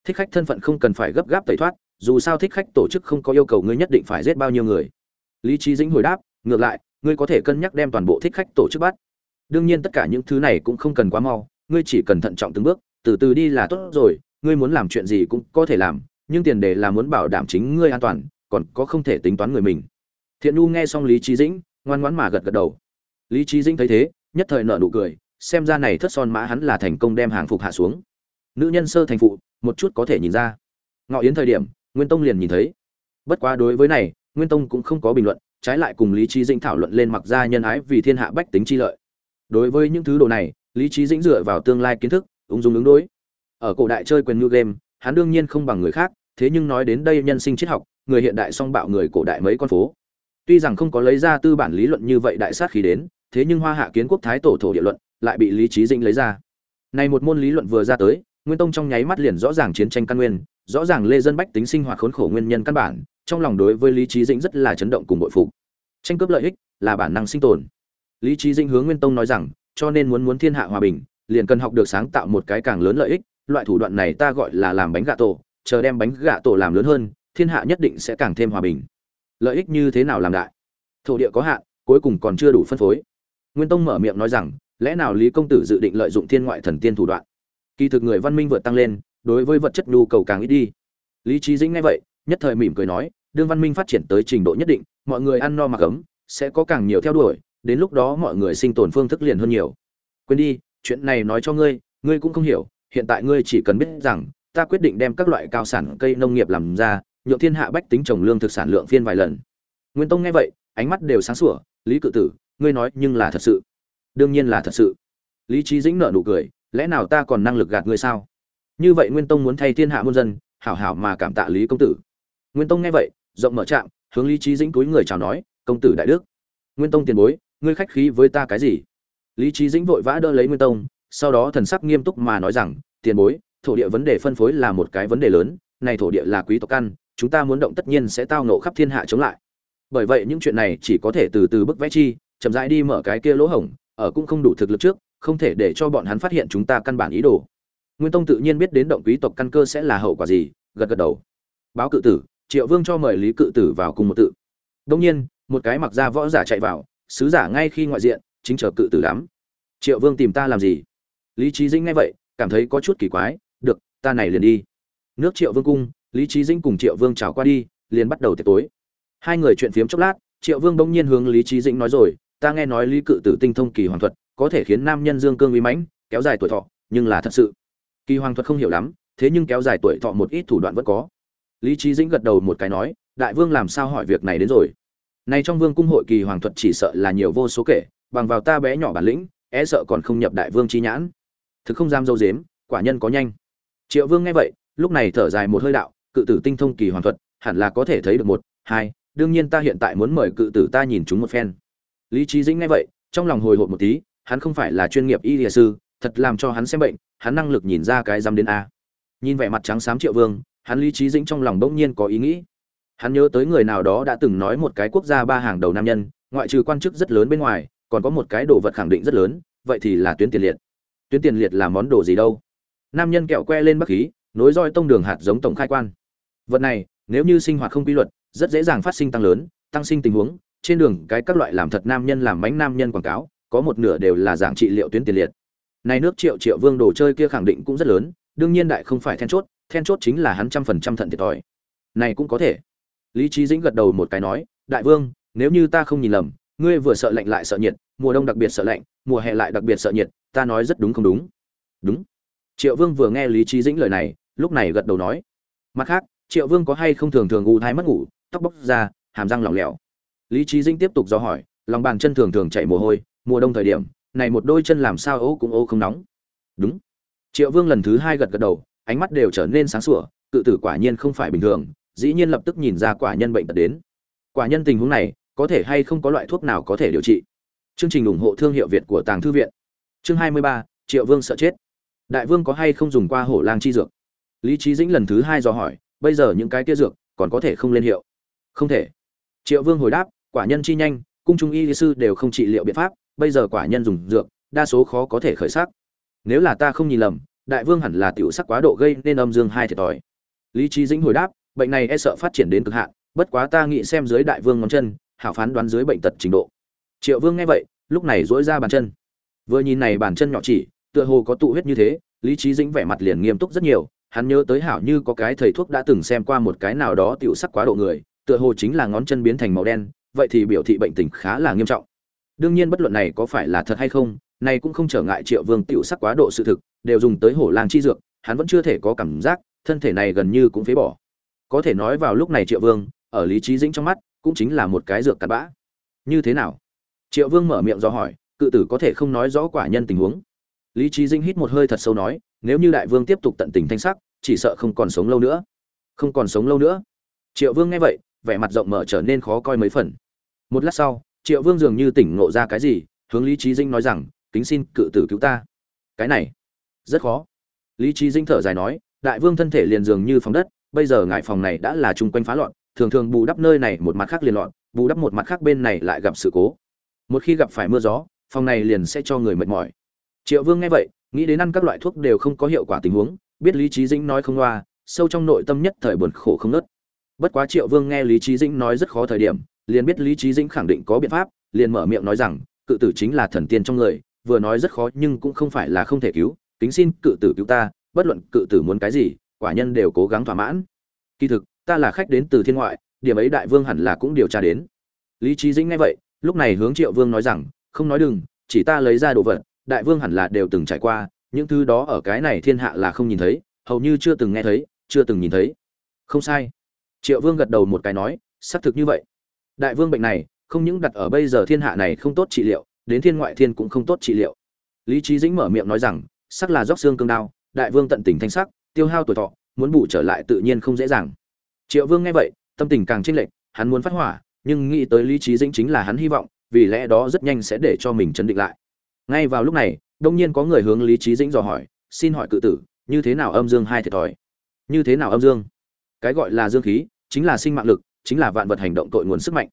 Thích khách thân phận không cần phải gấp gáp tẩy thoát, dù sao thích khách tổ chức không có yêu cầu ngươi nhất định phải giết bao nhiêu người. Lý trí dĩnh hồi đáp, ngược lại, ngươi có thể cân nhắc đem toàn bộ thích khách tổ chức bắt. Đương nhiên tất cả những thứ này cũng không cần quá mau, ngươi chỉ cần thận trọng từng bước, từ từ đi là tốt rồi, ngươi muốn làm chuyện gì cũng có thể làm, nhưng tiền đề là muốn bảo đảm chính ngươi an toàn còn có không thể tính toán người mình. Thiện nu nghe xong lý trí dĩnh, ngoan ngoãn mà gật gật đầu. Lý trí dĩnh thấy thế, nhất thời nợ nụ cười, xem ra này thất son mã hắn là thành công đem hàng phục hạ xuống. Nữ nhân sơ thành phụ, một chút có thể nhìn ra. Ngọ yến thời điểm, nguyên tông liền nhìn thấy. Bất quá đối với này, nguyên tông cũng không có bình luận, trái lại cùng lý trí dĩnh thảo luận lên mặc ra nhân ái vì thiên hạ bách tính chi lợi. Đối với những thứ đồ này, lý trí dĩnh dựa vào tương lai kiến thức, ung dung ứng đối. Ở cổ đại chơi quyền ngư game, hắn đương nhiên không bằng người khác thế nhưng nói đến đây nhân sinh triết học, người hiện đại song bạo người cổ đại mấy con phố. Tuy rằng không có lấy ra tư bản lý luận như vậy đại sát khí đến, thế nhưng hoa hạ kiến quốc thái tổ thổ địa luận lại bị lý trí dĩnh lấy ra. Này một môn lý luận vừa ra tới, nguyên tông trong nháy mắt liền rõ ràng chiến tranh căn nguyên, rõ ràng lê dân bách tính sinh hoạt khốn khổ nguyên nhân căn bản, trong lòng đối với lý trí dĩnh rất là chấn động cùng bội phục. Tranh cướp lợi ích là bản năng sinh tồn. Lý trí dĩnh hướng nguyên tông nói rằng, cho nên muốn muốn thiên hạ hòa bình, liền cần học được sáng tạo một cái càng lớn lợi ích, loại thủ đoạn này ta gọi là làm bánh gà tổ chờ đem bánh gạ tổ làm lớn hơn, thiên hạ nhất định sẽ càng thêm hòa bình. Lợi ích như thế nào làm đại? Thổ địa có hạn, cuối cùng còn chưa đủ phân phối. Nguyên tông mở miệng nói rằng, lẽ nào lý công tử dự định lợi dụng thiên ngoại thần tiên thủ đoạn? Kỳ thực người văn minh vượt tăng lên, đối với vật chất nhu cầu càng ít đi. Lý trí dĩnh nghe vậy, nhất thời mỉm cười nói, đương văn minh phát triển tới trình độ nhất định, mọi người ăn no mặc ấm, sẽ có càng nhiều theo đuổi, đến lúc đó mọi người sinh tồn phương thức liền hơn nhiều. Quên đi, chuyện này nói cho ngươi ngươi cũng không hiểu, hiện tại ngươi chỉ cần biết rằng ta quyết định đem các loại cao sản cây nông nghiệp làm ra, nhượng thiên hạ bách tính trồng lương thực sản lượng phiên vài lần. Nguyên tông nghe vậy, ánh mắt đều sáng sủa, lý cự tử, ngươi nói nhưng là thật sự? Đương nhiên là thật sự. Lý trí dĩnh nở nụ cười, lẽ nào ta còn năng lực gạt ngươi sao? Như vậy nguyên tông muốn thay thiên hạ muôn dân, hảo hảo mà cảm tạ lý công tử. Nguyên tông nghe vậy, rộng mở trạm, hướng lý trí dĩnh túi người chào nói, công tử đại đức, nguyên tông tiền bối, ngươi khách khí với ta cái gì? Lý trí dĩnh vội vã đỡ lấy nguyên tông, sau đó thần sắc nghiêm túc mà nói rằng, tiền bối thổ địa vấn đề phân phối là một cái vấn đề lớn, này thổ địa là quý tộc căn chúng ta muốn động tất nhiên sẽ tao nộ khắp thiên hạ chống lại. Bởi vậy những chuyện này chỉ có thể từ từ bức vẽ chi, chậm rãi đi mở cái kia lỗ hổng, ở cũng không đủ thực lực trước, không thể để cho bọn hắn phát hiện chúng ta căn bản ý đồ. Nguyên tông tự nhiên biết đến động quý tộc căn cơ sẽ là hậu quả gì, gật gật đầu. Báo cự tử, triệu vương cho mời lý cự tử vào cùng một tự. Đông nhiên, một cái mặc ra võ giả chạy vào, sứ giả ngay khi ngoại diện, chính chờ cự tử lắm. Triệu vương tìm ta làm gì? Lý trí dĩnh nghe vậy, cảm thấy có chút kỳ quái ta này liền đi. Nước triệu vương cung, lý trí dĩnh cùng triệu vương chào qua đi, liền bắt đầu tiệc tối. Hai người chuyện phiếm chốc lát, triệu vương bỗng nhiên hướng lý trí dĩnh nói rồi, ta nghe nói lý cự tử tinh thông kỳ hoàng thuật, có thể khiến nam nhân dương cương uy mãnh, kéo dài tuổi thọ, nhưng là thật sự, kỳ hoàng thuật không hiểu lắm, thế nhưng kéo dài tuổi thọ một ít thủ đoạn vẫn có. Lý trí dĩnh gật đầu một cái nói, đại vương làm sao hỏi việc này đến rồi? Nay trong vương cung hội kỳ hoàng thuật chỉ sợ là nhiều vô số kể, bằng vào ta bé nhỏ bản lĩnh e sợ còn không nhập đại vương chi nhãn. Thực không dám dâu dếm, quả nhân có nhanh triệu vương nghe vậy, lúc này thở dài một hơi đạo, cự tử tinh thông kỳ hoàn thuật, hẳn là có thể thấy được một, hai, đương nhiên ta hiện tại muốn mời cự tử ta nhìn chúng một phen. Lý trí dĩnh nghe vậy, trong lòng hồi hộp một tí, hắn không phải là chuyên nghiệp y địa sư, thật làm cho hắn xem bệnh, hắn năng lực nhìn ra cái dám đến a. Nhìn vẻ mặt trắng xám triệu vương, hắn lý trí dĩnh trong lòng bỗng nhiên có ý nghĩ. Hắn nhớ tới người nào đó đã từng nói một cái quốc gia ba hàng đầu nam nhân, ngoại trừ quan chức rất lớn bên ngoài, còn có một cái đồ vật khẳng định rất lớn, vậy thì là tuyến tiền liệt. Tuyến tiền liệt là món đồ gì đâu? Nam nhân kẹo que lên bắc khí, nối roi tông đường hạt giống tổng khai quan. Vật này, nếu như sinh hoạt không quy luật, rất dễ dàng phát sinh tăng lớn, tăng sinh tình huống. Trên đường, cái các loại làm thật nam nhân làm bánh nam nhân quảng cáo, có một nửa đều là dạng trị liệu tuyến tiền liệt. Này nước triệu triệu vương đồ chơi kia khẳng định cũng rất lớn, đương nhiên đại không phải then chốt then chốt chính là hắn trăm phần trăm thận thiệt thòi. Này cũng có thể. Lý trí dĩnh gật đầu một cái nói, đại vương, nếu như ta không nhìn lầm, ngươi vừa sợ lạnh lại sợ nhiệt, mùa đông đặc biệt sợ lạnh, mùa hè lại đặc biệt sợ nhiệt, ta nói rất đúng không đúng? Đúng triệu vương vừa nghe lý trí dĩnh lời này, lúc này gật đầu nói. Mặt khác, triệu vương có hay không thường thường u thai mất ngủ, tóc bóc ra, hàm răng lỏng lẻo. Lý trí dĩnh tiếp tục do hỏi, lòng bàn chân thường thường chảy mồ hôi, mùa đông thời điểm, này một đôi chân làm sao ố cũng ô không nóng. Đúng. Triệu vương lần thứ hai gật gật đầu, ánh mắt đều trở nên sáng sủa, cự tử quả nhiên không phải bình thường, dĩ nhiên lập tức nhìn ra quả nhân bệnh tật đến. Quả nhân tình huống này, có thể hay không có loại thuốc nào có thể điều trị? Chương trình ủng hộ thương hiệu việt của tàng thư viện. Chương hai mươi ba, triệu vương sợ chết đại vương có hay không dùng qua hổ lang chi dược? Lý trí dĩnh lần thứ hai dò hỏi, bây giờ những cái kia dược còn có thể không lên hiệu? Không thể. Triệu vương hồi đáp, quả nhân chi nhanh, cung trung y sư đều không trị liệu biện pháp, bây giờ quả nhân dùng dược, đa số khó có thể khởi sắc. Nếu là ta không nhìn lầm, đại vương hẳn là tiểu sắc quá độ gây nên âm dương hai thiệt thòi. Lý trí dĩnh hồi đáp, bệnh này e sợ phát triển đến cực hạn, bất quá ta nghĩ xem dưới đại vương ngón chân, hảo phán đoán dưới bệnh tật trình độ. Triệu vương nghe vậy, lúc này dỗi ra bàn chân. Vừa nhìn này bàn chân nhỏ chỉ tựa hồ có tụ huyết như thế, lý trí dĩnh vẻ mặt liền nghiêm túc rất nhiều, hắn nhớ tới hảo như có cái thầy thuốc đã từng xem qua một cái nào đó tiểu sắc quá độ người, tựa hồ chính là ngón chân biến thành màu đen, vậy thì biểu thị bệnh tình khá là nghiêm trọng. Đương nhiên bất luận này có phải là thật hay không, này cũng không trở ngại triệu vương tiểu sắc quá độ sự thực, đều dùng tới hổ lang chi dược, hắn vẫn chưa thể có cảm giác, thân thể này gần như cũng phế bỏ. Có thể nói vào lúc này triệu vương, ở lý trí dĩnh trong mắt, cũng chính là một cái dược cặn bã. Như thế nào? Triệu vương mở miệng do hỏi, cự tử có thể không nói rõ quả nhân tình huống lý trí Dinh hít một hơi thật sâu nói, nếu như đại vương tiếp tục tận tình thanh sắc, chỉ sợ không còn sống lâu nữa. Không còn sống lâu nữa. Triệu vương nghe vậy, vẻ mặt rộng mở trở nên khó coi mấy phần. Một lát sau, triệu vương dường như tỉnh ngộ ra cái gì, hướng lý trí Dinh nói rằng, kính xin cự tử cứu ta. Cái này, rất khó. Lý trí Dinh thở dài nói, đại vương thân thể liền dường như phòng đất, bây giờ ngại phòng này đã là chung quanh phá loạn, thường thường bù đắp nơi này một mặt khác liền loạn, bù đắp một mặt khác bên này lại gặp sự cố. Một khi gặp phải mưa gió, phòng này liền sẽ cho người mệt mỏi triệu vương nghe vậy, nghĩ đến ăn các loại thuốc đều không có hiệu quả tình huống, biết lý trí dĩnh nói không loa, sâu trong nội tâm nhất thời buồn khổ không nớt bất quá triệu vương nghe lý trí dĩnh nói rất khó thời điểm, liền biết lý trí dĩnh khẳng định có biện pháp, liền mở miệng nói rằng, cự tử chính là thần tiên trong người, vừa nói rất khó nhưng cũng không phải là không thể cứu, kính xin cự tử cứu ta, bất luận cự tử muốn cái gì, quả nhân đều cố gắng thỏa mãn. Kỳ thực, ta là khách đến từ thiên ngoại, điểm ấy đại vương hẳn là cũng điều tra đến. Lý trí dĩnh nghe vậy, lúc này hướng triệu vương nói rằng, không nói đừng, chỉ ta lấy ra đồ vật đại vương hẳn là đều từng trải qua, những thứ đó ở cái này thiên hạ là không nhìn thấy, hầu như chưa từng nghe thấy, chưa từng nhìn thấy. Không sai. Triệu vương gật đầu một cái nói, xác thực như vậy. Đại vương bệnh này, không những đặt ở bây giờ thiên hạ này không tốt trị liệu, đến thiên ngoại thiên cũng không tốt trị liệu. Lý trí dĩnh mở miệng nói rằng, sắc là róc xương cương đao, đại vương tận tình thanh sắc, tiêu hao tuổi thọ, muốn bù trở lại tự nhiên không dễ dàng. Triệu vương nghe vậy, tâm tình càng chênh lệch, hắn muốn phát hỏa, nhưng nghĩ tới lý trí dĩnh chính là hắn hy vọng, vì lẽ đó rất nhanh sẽ để cho mình chấn định lại ngay vào lúc này đông nhiên có người hướng lý trí dĩnh dò hỏi, xin hỏi cự tử, như thế nào âm dương hai thiệt thòi? Như thế nào âm dương? Cái gọi là dương khí, chính là sinh mạng lực, chính là vạn vật hành động tội nguồn sức mạnh.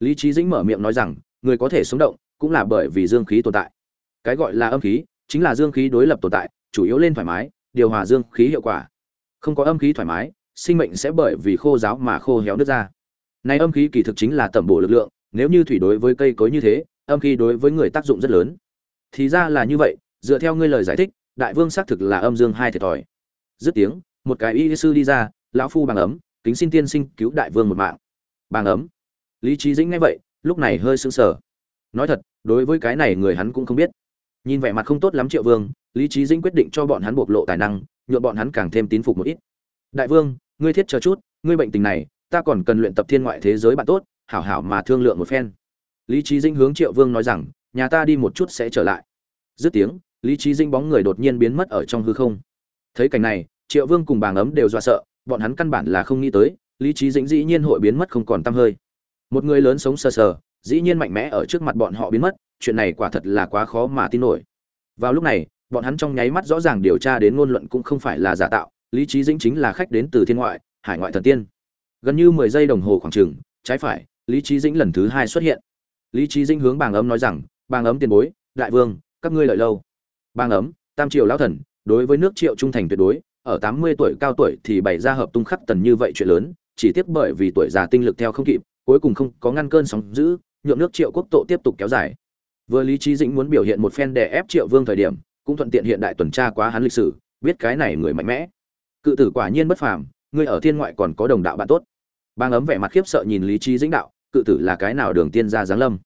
Lý trí dĩnh mở miệng nói rằng, người có thể sống động, cũng là bởi vì dương khí tồn tại. Cái gọi là âm khí, chính là dương khí đối lập tồn tại, chủ yếu lên thoải mái, điều hòa dương khí hiệu quả. Không có âm khí thoải mái, sinh mệnh sẽ bởi vì khô giáo mà khô héo nước ra. Nay âm khí kỳ thực chính là tẩm bổ lực lượng, nếu như thủy đối với cây cối như thế, âm khí đối với người tác dụng rất lớn thì ra là như vậy, dựa theo ngươi lời giải thích, đại vương xác thực là âm dương hai thiệt thòi. Dứt tiếng, một cái y sư đi ra, lão phu bằng ấm, kính xin tiên sinh cứu đại vương một mạng. Bằng ấm. Lý trí dĩnh nghe vậy, lúc này hơi sững sờ. Nói thật, đối với cái này người hắn cũng không biết. Nhìn vẻ mặt không tốt lắm triệu vương, lý trí dĩnh quyết định cho bọn hắn bộc lộ tài năng nhuộm bọn hắn càng thêm tín phục một ít. Đại vương, ngươi thiết chờ chút, ngươi bệnh tình này, ta còn cần luyện tập thiên ngoại thế giới bạn tốt, hảo hảo mà thương lượng một phen. Lý trí dĩnh hướng triệu vương nói rằng nhà ta đi một chút sẽ trở lại. Dứt tiếng, lý trí dĩnh bóng người đột nhiên biến mất ở trong hư không. Thấy cảnh này, triệu vương cùng bàng ấm đều do sợ, bọn hắn căn bản là không nghĩ tới, lý trí dĩnh dĩ nhiên hội biến mất không còn t hơi. Một người lớn sống sờ sờ, dĩ nhiên mạnh mẽ ở trước mặt bọn họ biến mất, chuyện này quả thật là quá khó mà tin nổi. Vào lúc này, bọn hắn trong nháy mắt rõ ràng điều tra đến ngôn luận cũng không phải là giả tạo, lý trí dĩnh chính là khách đến từ thiên ngoại, hải ngoại thần tiên. Gần như mười giây đồng hồ khoảng chừng, trái phải, lý trí dĩnh lần thứ hai xuất hiện. Lý trí dĩnh hướng bàng ấm nói rằng Bang ấm tiền bối, đại vương, các ngươi lợi lâu. Bang ấm, tam triều lão thần, đối với nước triệu trung thành tuyệt đối, ở tám mươi tuổi cao tuổi thì bày ra hợp tung khắc tần như vậy chuyện lớn, chỉ tiếc bởi vì tuổi già tinh lực theo không kịp, cuối cùng không có ngăn cơn sóng dữ, nhượng nước triệu quốc tộ tiếp tục kéo dài. Vừa lý trí dĩnh muốn biểu hiện một phen đè ép triệu vương thời điểm, cũng thuận tiện hiện đại tuần tra quá hắn lịch sử, biết cái này người mạnh mẽ. Cự tử quả nhiên bất phàm ngươi ở thiên ngoại còn có đồng đạo bạn tốt. Bang ấm vẻ mặt khiếp sợ nhìn lý trí dĩnh đạo, cự tử là cái nào đường tiên gia giáng lâm?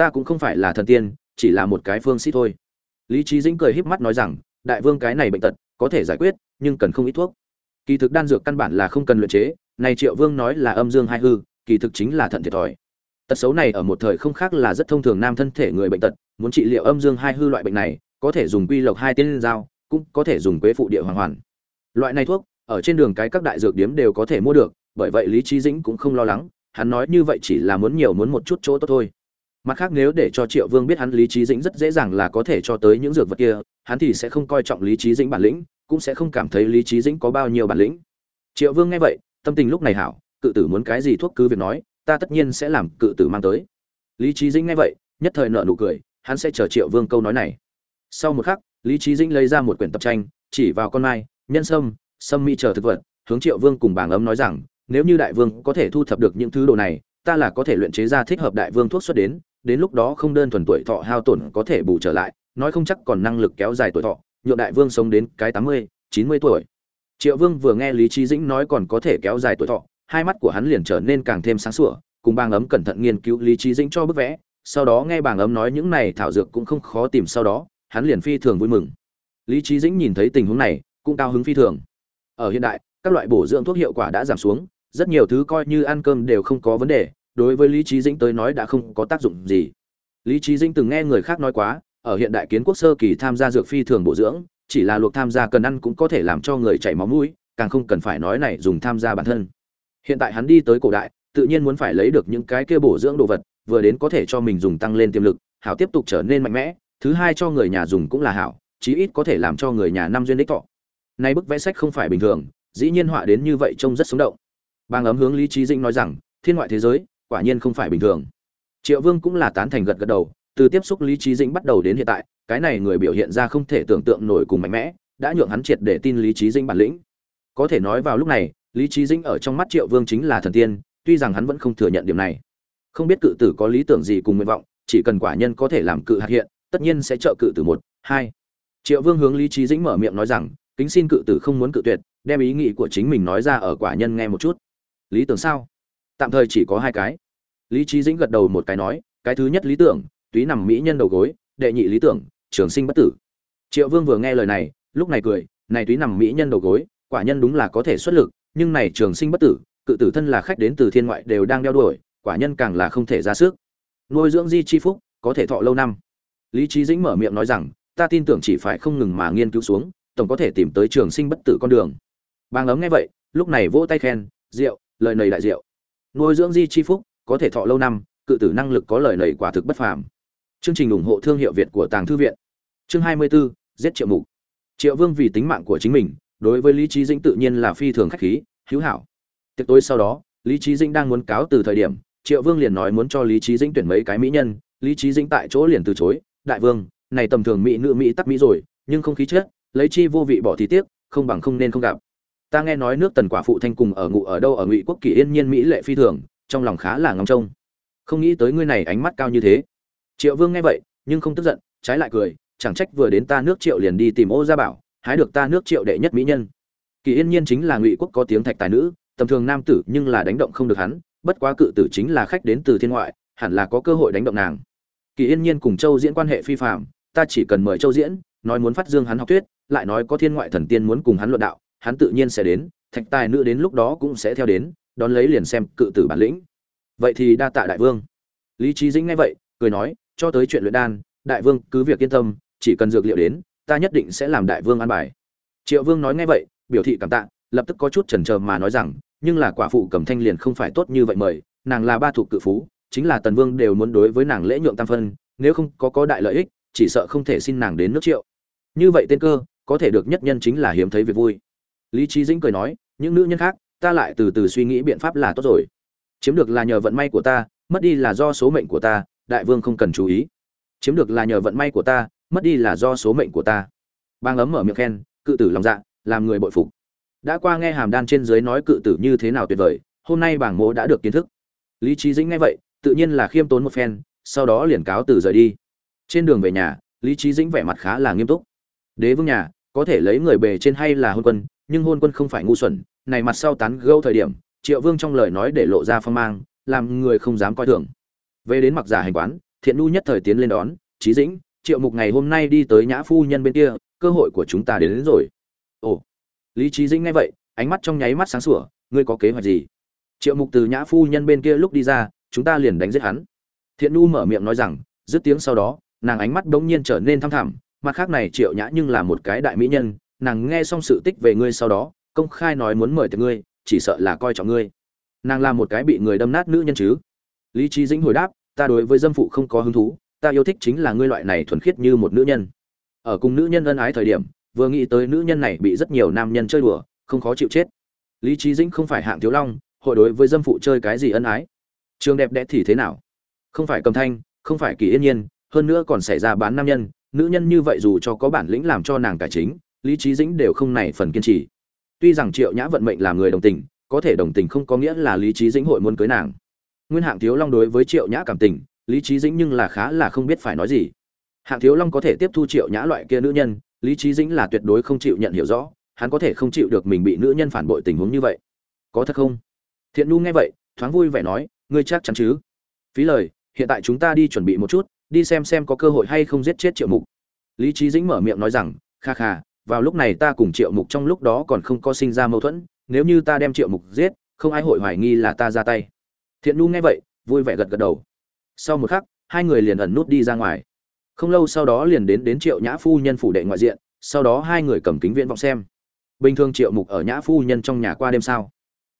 Ta cũng không phải là thần tiên, chỉ là một cái phương sĩ thôi. Lý trí dĩnh cười híp mắt nói rằng, đại vương cái này bệnh tật, có thể giải quyết, nhưng cần không ít thuốc. Kỳ thực đan dược căn bản là không cần luyện chế, này triệu vương nói là âm dương hai hư, kỳ thực chính là thận thiệt thòi. Tật xấu này ở một thời không khác là rất thông thường nam thân thể người bệnh tật, muốn trị liệu âm dương hai hư loại bệnh này, có thể dùng quy lộc hai tiên dao cũng có thể dùng quế phụ địa hoàng hoàn. Loại này thuốc, ở trên đường cái các đại dược điếm đều có thể mua được, bởi vậy lý trí dĩnh cũng không lo lắng, hắn nói như vậy chỉ là muốn nhiều muốn một chút chỗ tốt thôi mặt khác nếu để cho triệu vương biết hắn lý trí dĩnh rất dễ dàng là có thể cho tới những dược vật kia, hắn thì sẽ không coi trọng lý trí dĩnh bản lĩnh, cũng sẽ không cảm thấy lý trí dĩnh có bao nhiêu bản lĩnh. Triệu vương nghe vậy, tâm tình lúc này hảo, cự tử muốn cái gì thuốc cứ việc nói, ta tất nhiên sẽ làm cự tử mang tới. Lý trí dĩnh nghe vậy, nhất thời nợ nụ cười, hắn sẽ chờ triệu vương câu nói này. Sau một khắc, lý trí dĩnh lấy ra một quyển tập tranh, chỉ vào con mai, nhân sâm sâm mỹ chờ thực vật, hướng triệu vương cùng bảng ấm nói rằng, nếu như đại vương có thể thu thập được những thứ đồ này, ta là có thể luyện chế ra thích hợp đại vương thuốc xuất đến đến lúc đó không đơn thuần tuổi thọ hao tổn có thể bù trở lại, nói không chắc còn năng lực kéo dài tuổi thọ, nhượng đại vương sống đến cái tám mươi, chín mươi tuổi. Triệu vương vừa nghe lý Chí dĩnh nói còn có thể kéo dài tuổi thọ, hai mắt của hắn liền trở nên càng thêm sáng sủa, cùng bàng ấm cẩn thận nghiên cứu lý Chí dĩnh cho bức vẽ, sau đó nghe bàng ấm nói những này thảo dược cũng không khó tìm sau đó, hắn liền phi thường vui mừng. Lý Chí dĩnh nhìn thấy tình huống này, cũng cao hứng phi thường. Ở hiện đại, các loại bổ dưỡng thuốc hiệu quả đã giảm xuống, rất nhiều thứ coi như ăn cơm đều không có vấn đề đối với lý trí dĩnh tới nói đã không có tác dụng gì. Lý trí dĩnh từng nghe người khác nói quá, ở hiện đại kiến quốc sơ kỳ tham gia dược phi thường bổ dưỡng, chỉ là luộc tham gia cần ăn cũng có thể làm cho người chảy máu mũi, càng không cần phải nói này dùng tham gia bản thân. Hiện tại hắn đi tới cổ đại, tự nhiên muốn phải lấy được những cái kia bổ dưỡng đồ vật, vừa đến có thể cho mình dùng tăng lên tiềm lực, hảo tiếp tục trở nên mạnh mẽ, thứ hai cho người nhà dùng cũng là hảo, chí ít có thể làm cho người nhà năm duyên đích thọ. Nay bức vẽ sách không phải bình thường, dĩ nhiên họa đến như vậy trông rất sống động. Bang ấm hướng lý trí dĩnh nói rằng, thiên ngoại thế giới quả nhiên không phải bình thường. Triệu vương cũng là tán thành gật gật đầu, từ tiếp xúc lý trí dĩnh bắt đầu đến hiện tại, cái này người biểu hiện ra không thể tưởng tượng nổi cùng mạnh mẽ, đã nhượng hắn triệt để tin lý trí dĩnh bản lĩnh. Có thể nói vào lúc này, lý trí dĩnh ở trong mắt triệu vương chính là thần tiên, tuy rằng hắn vẫn không thừa nhận điểm này. Không biết cự tử có lý tưởng gì cùng nguyện vọng, chỉ cần quả nhân có thể làm cự hạt hiện, tất nhiên sẽ trợ cự tử một, hai. Triệu vương hướng lý trí dĩnh mở miệng nói rằng, kính xin cự tử không muốn cự tuyệt, đem ý nghĩ của chính mình nói ra ở quả nhân nghe một chút. Lý tưởng sao? Tạm thời chỉ có hai cái. Lý trí dĩnh gật đầu một cái nói, cái thứ nhất lý tưởng, túy nằm mỹ nhân đầu gối, đệ nhị lý tưởng, trường sinh bất tử. Triệu vương vừa nghe lời này, lúc này cười, này túy nằm mỹ nhân đầu gối, quả nhân đúng là có thể xuất lực, nhưng này trường sinh bất tử, cự tử thân là khách đến từ thiên ngoại đều đang đeo đuổi, quả nhân càng là không thể ra sức. Nuôi dưỡng di chi phúc, có thể thọ lâu năm. Lý trí dĩnh mở miệng nói rằng, ta tin tưởng chỉ phải không ngừng mà nghiên cứu xuống, tổng có thể tìm tới trường sinh bất tử con đường. Bàng ấm nghe vậy, lúc này vỗ tay khen, rượu, lời nầy đại rượu nuôi dưỡng di chi phúc có thể thọ lâu năm cự tử năng lực có lời lầy quả thực bất phàm. Chương trình ủng hộ thương hiệu việt của tàng thư viện. Chương 24, giết triệu mục. Triệu vương vì tính mạng của chính mình đối với lý trí dĩnh tự nhiên là phi thường khách khí hữu hảo. Tiệc tối sau đó lý trí dĩnh đang muốn cáo từ thời điểm triệu vương liền nói muốn cho lý trí dĩnh tuyển mấy cái mỹ nhân. Lý trí dĩnh tại chỗ liền từ chối đại vương này tầm thường mỹ nữ mỹ tắc mỹ rồi nhưng không khí chết lấy chi vô vị bỏ thì tiếc không bằng không nên không gặp ta nghe nói nước tần quả phụ thanh cùng ở ngụ ở đâu ở ngụy quốc kỳ yên nhiên mỹ lệ phi thường, trong lòng khá là ngóng trông. Không nghĩ tới ngươi này ánh mắt cao như thế. Triệu vương nghe vậy, nhưng không tức giận, trái lại cười, chẳng trách vừa đến ta nước triệu liền đi tìm ô gia bảo, hái được ta nước triệu đệ nhất mỹ nhân. Kỳ yên nhiên chính là ngụy quốc có tiếng thạch tài nữ, tầm thường nam tử nhưng là đánh động không được hắn, bất quá cự tử chính là khách đến từ thiên ngoại, hẳn là có cơ hội đánh động nàng. Kỳ yên nhiên cùng châu diễn quan hệ phi phạm ta chỉ cần mời châu diễn, nói muốn phát dương hắn học thuyết, lại nói có thiên ngoại thần tiên muốn cùng hắn luận đạo hắn tự nhiên sẽ đến, thạch tài nữ đến lúc đó cũng sẽ theo đến, đón lấy liền xem cự tử bản lĩnh. Vậy thì đa tạ đại vương. Lý trí dĩnh nghe vậy, cười nói, cho tới chuyện luyện đan, đại vương cứ việc yên tâm, chỉ cần dược liệu đến, ta nhất định sẽ làm đại vương an bài. Triệu vương nói nghe vậy, biểu thị cảm tạ, lập tức có chút chần chờ mà nói rằng, nhưng là quả phụ cẩm thanh liền không phải tốt như vậy mời, nàng là ba thuộc cự phú, chính là tần vương đều muốn đối với nàng lễ nhượng tam phân, nếu không có có đại lợi ích, chỉ sợ không thể xin nàng đến nước triệu. Như vậy tên cơ, có thể được nhất nhân chính là hiếm thấy việc vui lý trí dĩnh cười nói, những nữ nhân khác, ta lại từ từ suy nghĩ biện pháp là tốt rồi. Chiếm được là nhờ vận may của ta, mất đi là do số mệnh của ta, đại vương không cần chú ý. Chiếm được là nhờ vận may của ta, mất đi là do số mệnh của ta. Bang ấm mở miệng khen, cự tử lòng dạ làm người bội phục. Đã qua nghe hàm đan trên dưới nói cự tử như thế nào tuyệt vời, hôm nay bảng mộ đã được kiến thức. Lý trí dĩnh nghe vậy, tự nhiên là khiêm tốn một phen, sau đó liền cáo từ rời đi. Trên đường về nhà, lý trí dĩnh vẻ mặt khá là nghiêm túc. Đế vương nhà, có thể lấy người bề trên hay là hôn quân nhưng hôn quân không phải ngu xuẩn này mặt sau tán gâu thời điểm triệu vương trong lời nói để lộ ra phong mang làm người không dám coi thường. Về đến mặc giả hành quán thiện nu nhất thời tiến lên đón trí dĩnh triệu mục ngày hôm nay đi tới nhã phu nhân bên kia cơ hội của chúng ta đến, đến rồi. Ồ. Lý trí dĩnh nghe vậy ánh mắt trong nháy mắt sáng sủa ngươi có kế hoạch gì? Triệu mục từ nhã phu nhân bên kia lúc đi ra chúng ta liền đánh giết hắn. Thiện nu mở miệng nói rằng dứt tiếng sau đó nàng ánh mắt bỗng nhiên trở nên thăm thẳm mặt khác này triệu nhã nhưng là một cái đại mỹ nhân nàng nghe xong sự tích về ngươi sau đó, công khai nói muốn mời tiệc ngươi, chỉ sợ là coi trọng ngươi. Nàng là một cái bị người đâm nát nữ nhân chứ. Lý trí dĩnh hồi đáp, ta đối với dâm phụ không có hứng thú, ta yêu thích chính là ngươi loại này thuần khiết như một nữ nhân. Ở cùng nữ nhân ân ái thời điểm, vừa nghĩ tới nữ nhân này bị rất nhiều nam nhân chơi đùa, không khó chịu chết. Lý trí dĩnh không phải hạng thiếu long, hội đối với dâm phụ chơi cái gì ân ái? Trường đẹp đẽ thì thế nào? Không phải cầm thanh, không phải kỳ yên nhiên, hơn nữa còn xảy ra bán nam nhân, nữ nhân như vậy dù cho có bản lĩnh làm cho nàng cải chính lý trí dĩnh đều không này phần kiên trì. Tuy rằng triệu nhã vận mệnh làm người đồng tình, có thể đồng tình không có nghĩa là lý trí dĩnh hội muốn cưới nàng. Nguyên hạng thiếu long đối với triệu nhã cảm tình, lý trí dĩnh nhưng là khá là không biết phải nói gì. Hạng thiếu long có thể tiếp thu triệu nhã loại kia nữ nhân, lý trí dĩnh là tuyệt đối không chịu nhận hiểu rõ, hắn có thể không chịu được mình bị nữ nhân phản bội tình huống như vậy. Có thật không? Thiện nu nghe vậy, thoáng vui vẻ nói, ngươi chắc chắn chứ? Phí lời, hiện tại chúng ta đi chuẩn bị một chút, đi xem xem có cơ hội hay không giết chết triệu mục. Lý trí dĩnh mở miệng nói rằng, kha kha vào lúc này ta cùng triệu mục trong lúc đó còn không có sinh ra mâu thuẫn, nếu như ta đem triệu mục giết, không ai hội hoài nghi là ta ra tay. Thiện nhu nghe vậy, vui vẻ gật gật đầu. Sau một khắc, hai người liền ẩn nút đi ra ngoài. Không lâu sau đó liền đến đến triệu nhã phu nhân phủ đệ ngoại diện, sau đó hai người cầm kính viễn vọng xem. Bình thường triệu mục ở nhã phu nhân trong nhà qua đêm sao?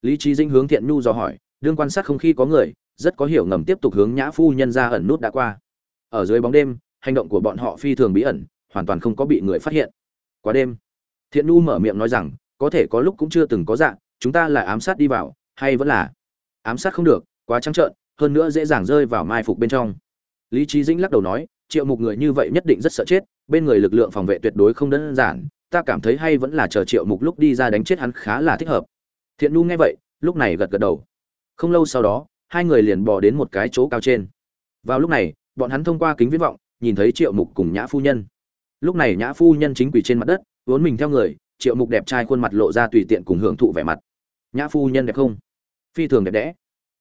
Lý trí dinh hướng thiện nhu dò hỏi, đương quan sát không khi có người, rất có hiểu ngầm tiếp tục hướng nhã phu nhân ra ẩn nút đã qua. Ở dưới bóng đêm, hành động của bọn họ phi thường bí ẩn, hoàn toàn không có bị người phát hiện quá đêm. Thiện nu mở miệng nói rằng, có thể có lúc cũng chưa từng có dạng chúng ta là ám sát đi vào, hay vẫn là ám sát không được, quá trắng trợn, hơn nữa dễ dàng rơi vào mai phục bên trong. Lý trí dĩnh lắc đầu nói, triệu mục người như vậy nhất định rất sợ chết, bên người lực lượng phòng vệ tuyệt đối không đơn giản, ta cảm thấy hay vẫn là chờ triệu mục lúc đi ra đánh chết hắn khá là thích hợp. Thiện nu nghe vậy, lúc này gật gật đầu. Không lâu sau đó, hai người liền bò đến một cái chỗ cao trên. Vào lúc này, bọn hắn thông qua kính viễn vọng, nhìn thấy triệu mục cùng nhã phu nhân lúc này nhã phu nhân chính quỷ trên mặt đất, vốn mình theo người, triệu mục đẹp trai khuôn mặt lộ ra tùy tiện cùng hưởng thụ vẻ mặt. Nhã phu nhân đẹp không? Phi thường đẹp đẽ.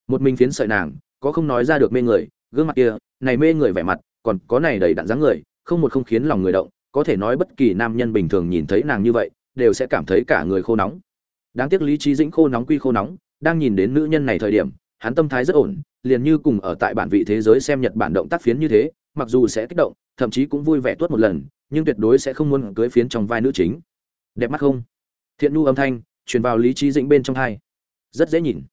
Một mình phiến sợi nàng, có không nói ra được mê người, gương mặt kia, này mê người vẻ mặt, còn có này đầy đặn dáng người, không một không khiến lòng người động, có thể nói bất kỳ nam nhân bình thường nhìn thấy nàng như vậy, đều sẽ cảm thấy cả người khô nóng. Đáng tiếc lý trí dĩnh khô nóng quy khô nóng, đang nhìn đến nữ nhân này thời điểm, hắn tâm thái rất ổn, liền như cùng ở tại bản vị thế giới xem nhật bản động tác phiến như thế, mặc dù sẽ kích động, thậm chí cũng vui vẻ tuốt một lần nhưng tuyệt đối sẽ không muốn cưới phiến trong vai nữ chính. Đẹp mắt không? Thiện nu âm thanh, truyền vào lý trí dĩnh bên trong hai rất dễ nhìn.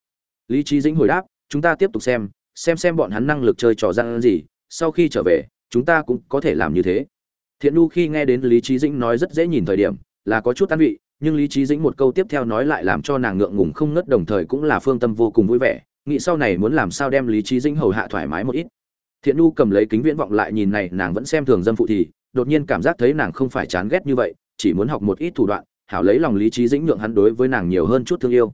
Lý trí dĩnh hồi đáp, chúng ta tiếp tục xem xem xem bọn hắn năng lực chơi trò gian gì, sau khi trở về, chúng ta cũng có thể làm như thế. Thiện nu khi nghe đến lý trí dĩnh nói rất dễ nhìn thời điểm, là có chút an vị, nhưng lý trí dĩnh một câu tiếp theo nói lại làm cho nàng ngượng ngùng không ngất đồng thời cũng là phương tâm vô cùng vui vẻ, nghĩ sau này muốn làm sao đem lý trí dĩnh hầu hạ thoải mái một ít. Thiện nu cầm lấy kính viễn vọng lại nhìn này, nàng vẫn xem thường dâm phụ thì đột nhiên cảm giác thấy nàng không phải chán ghét như vậy, chỉ muốn học một ít thủ đoạn, hảo lấy lòng lý trí dĩnh nhượng hắn đối với nàng nhiều hơn chút thương yêu.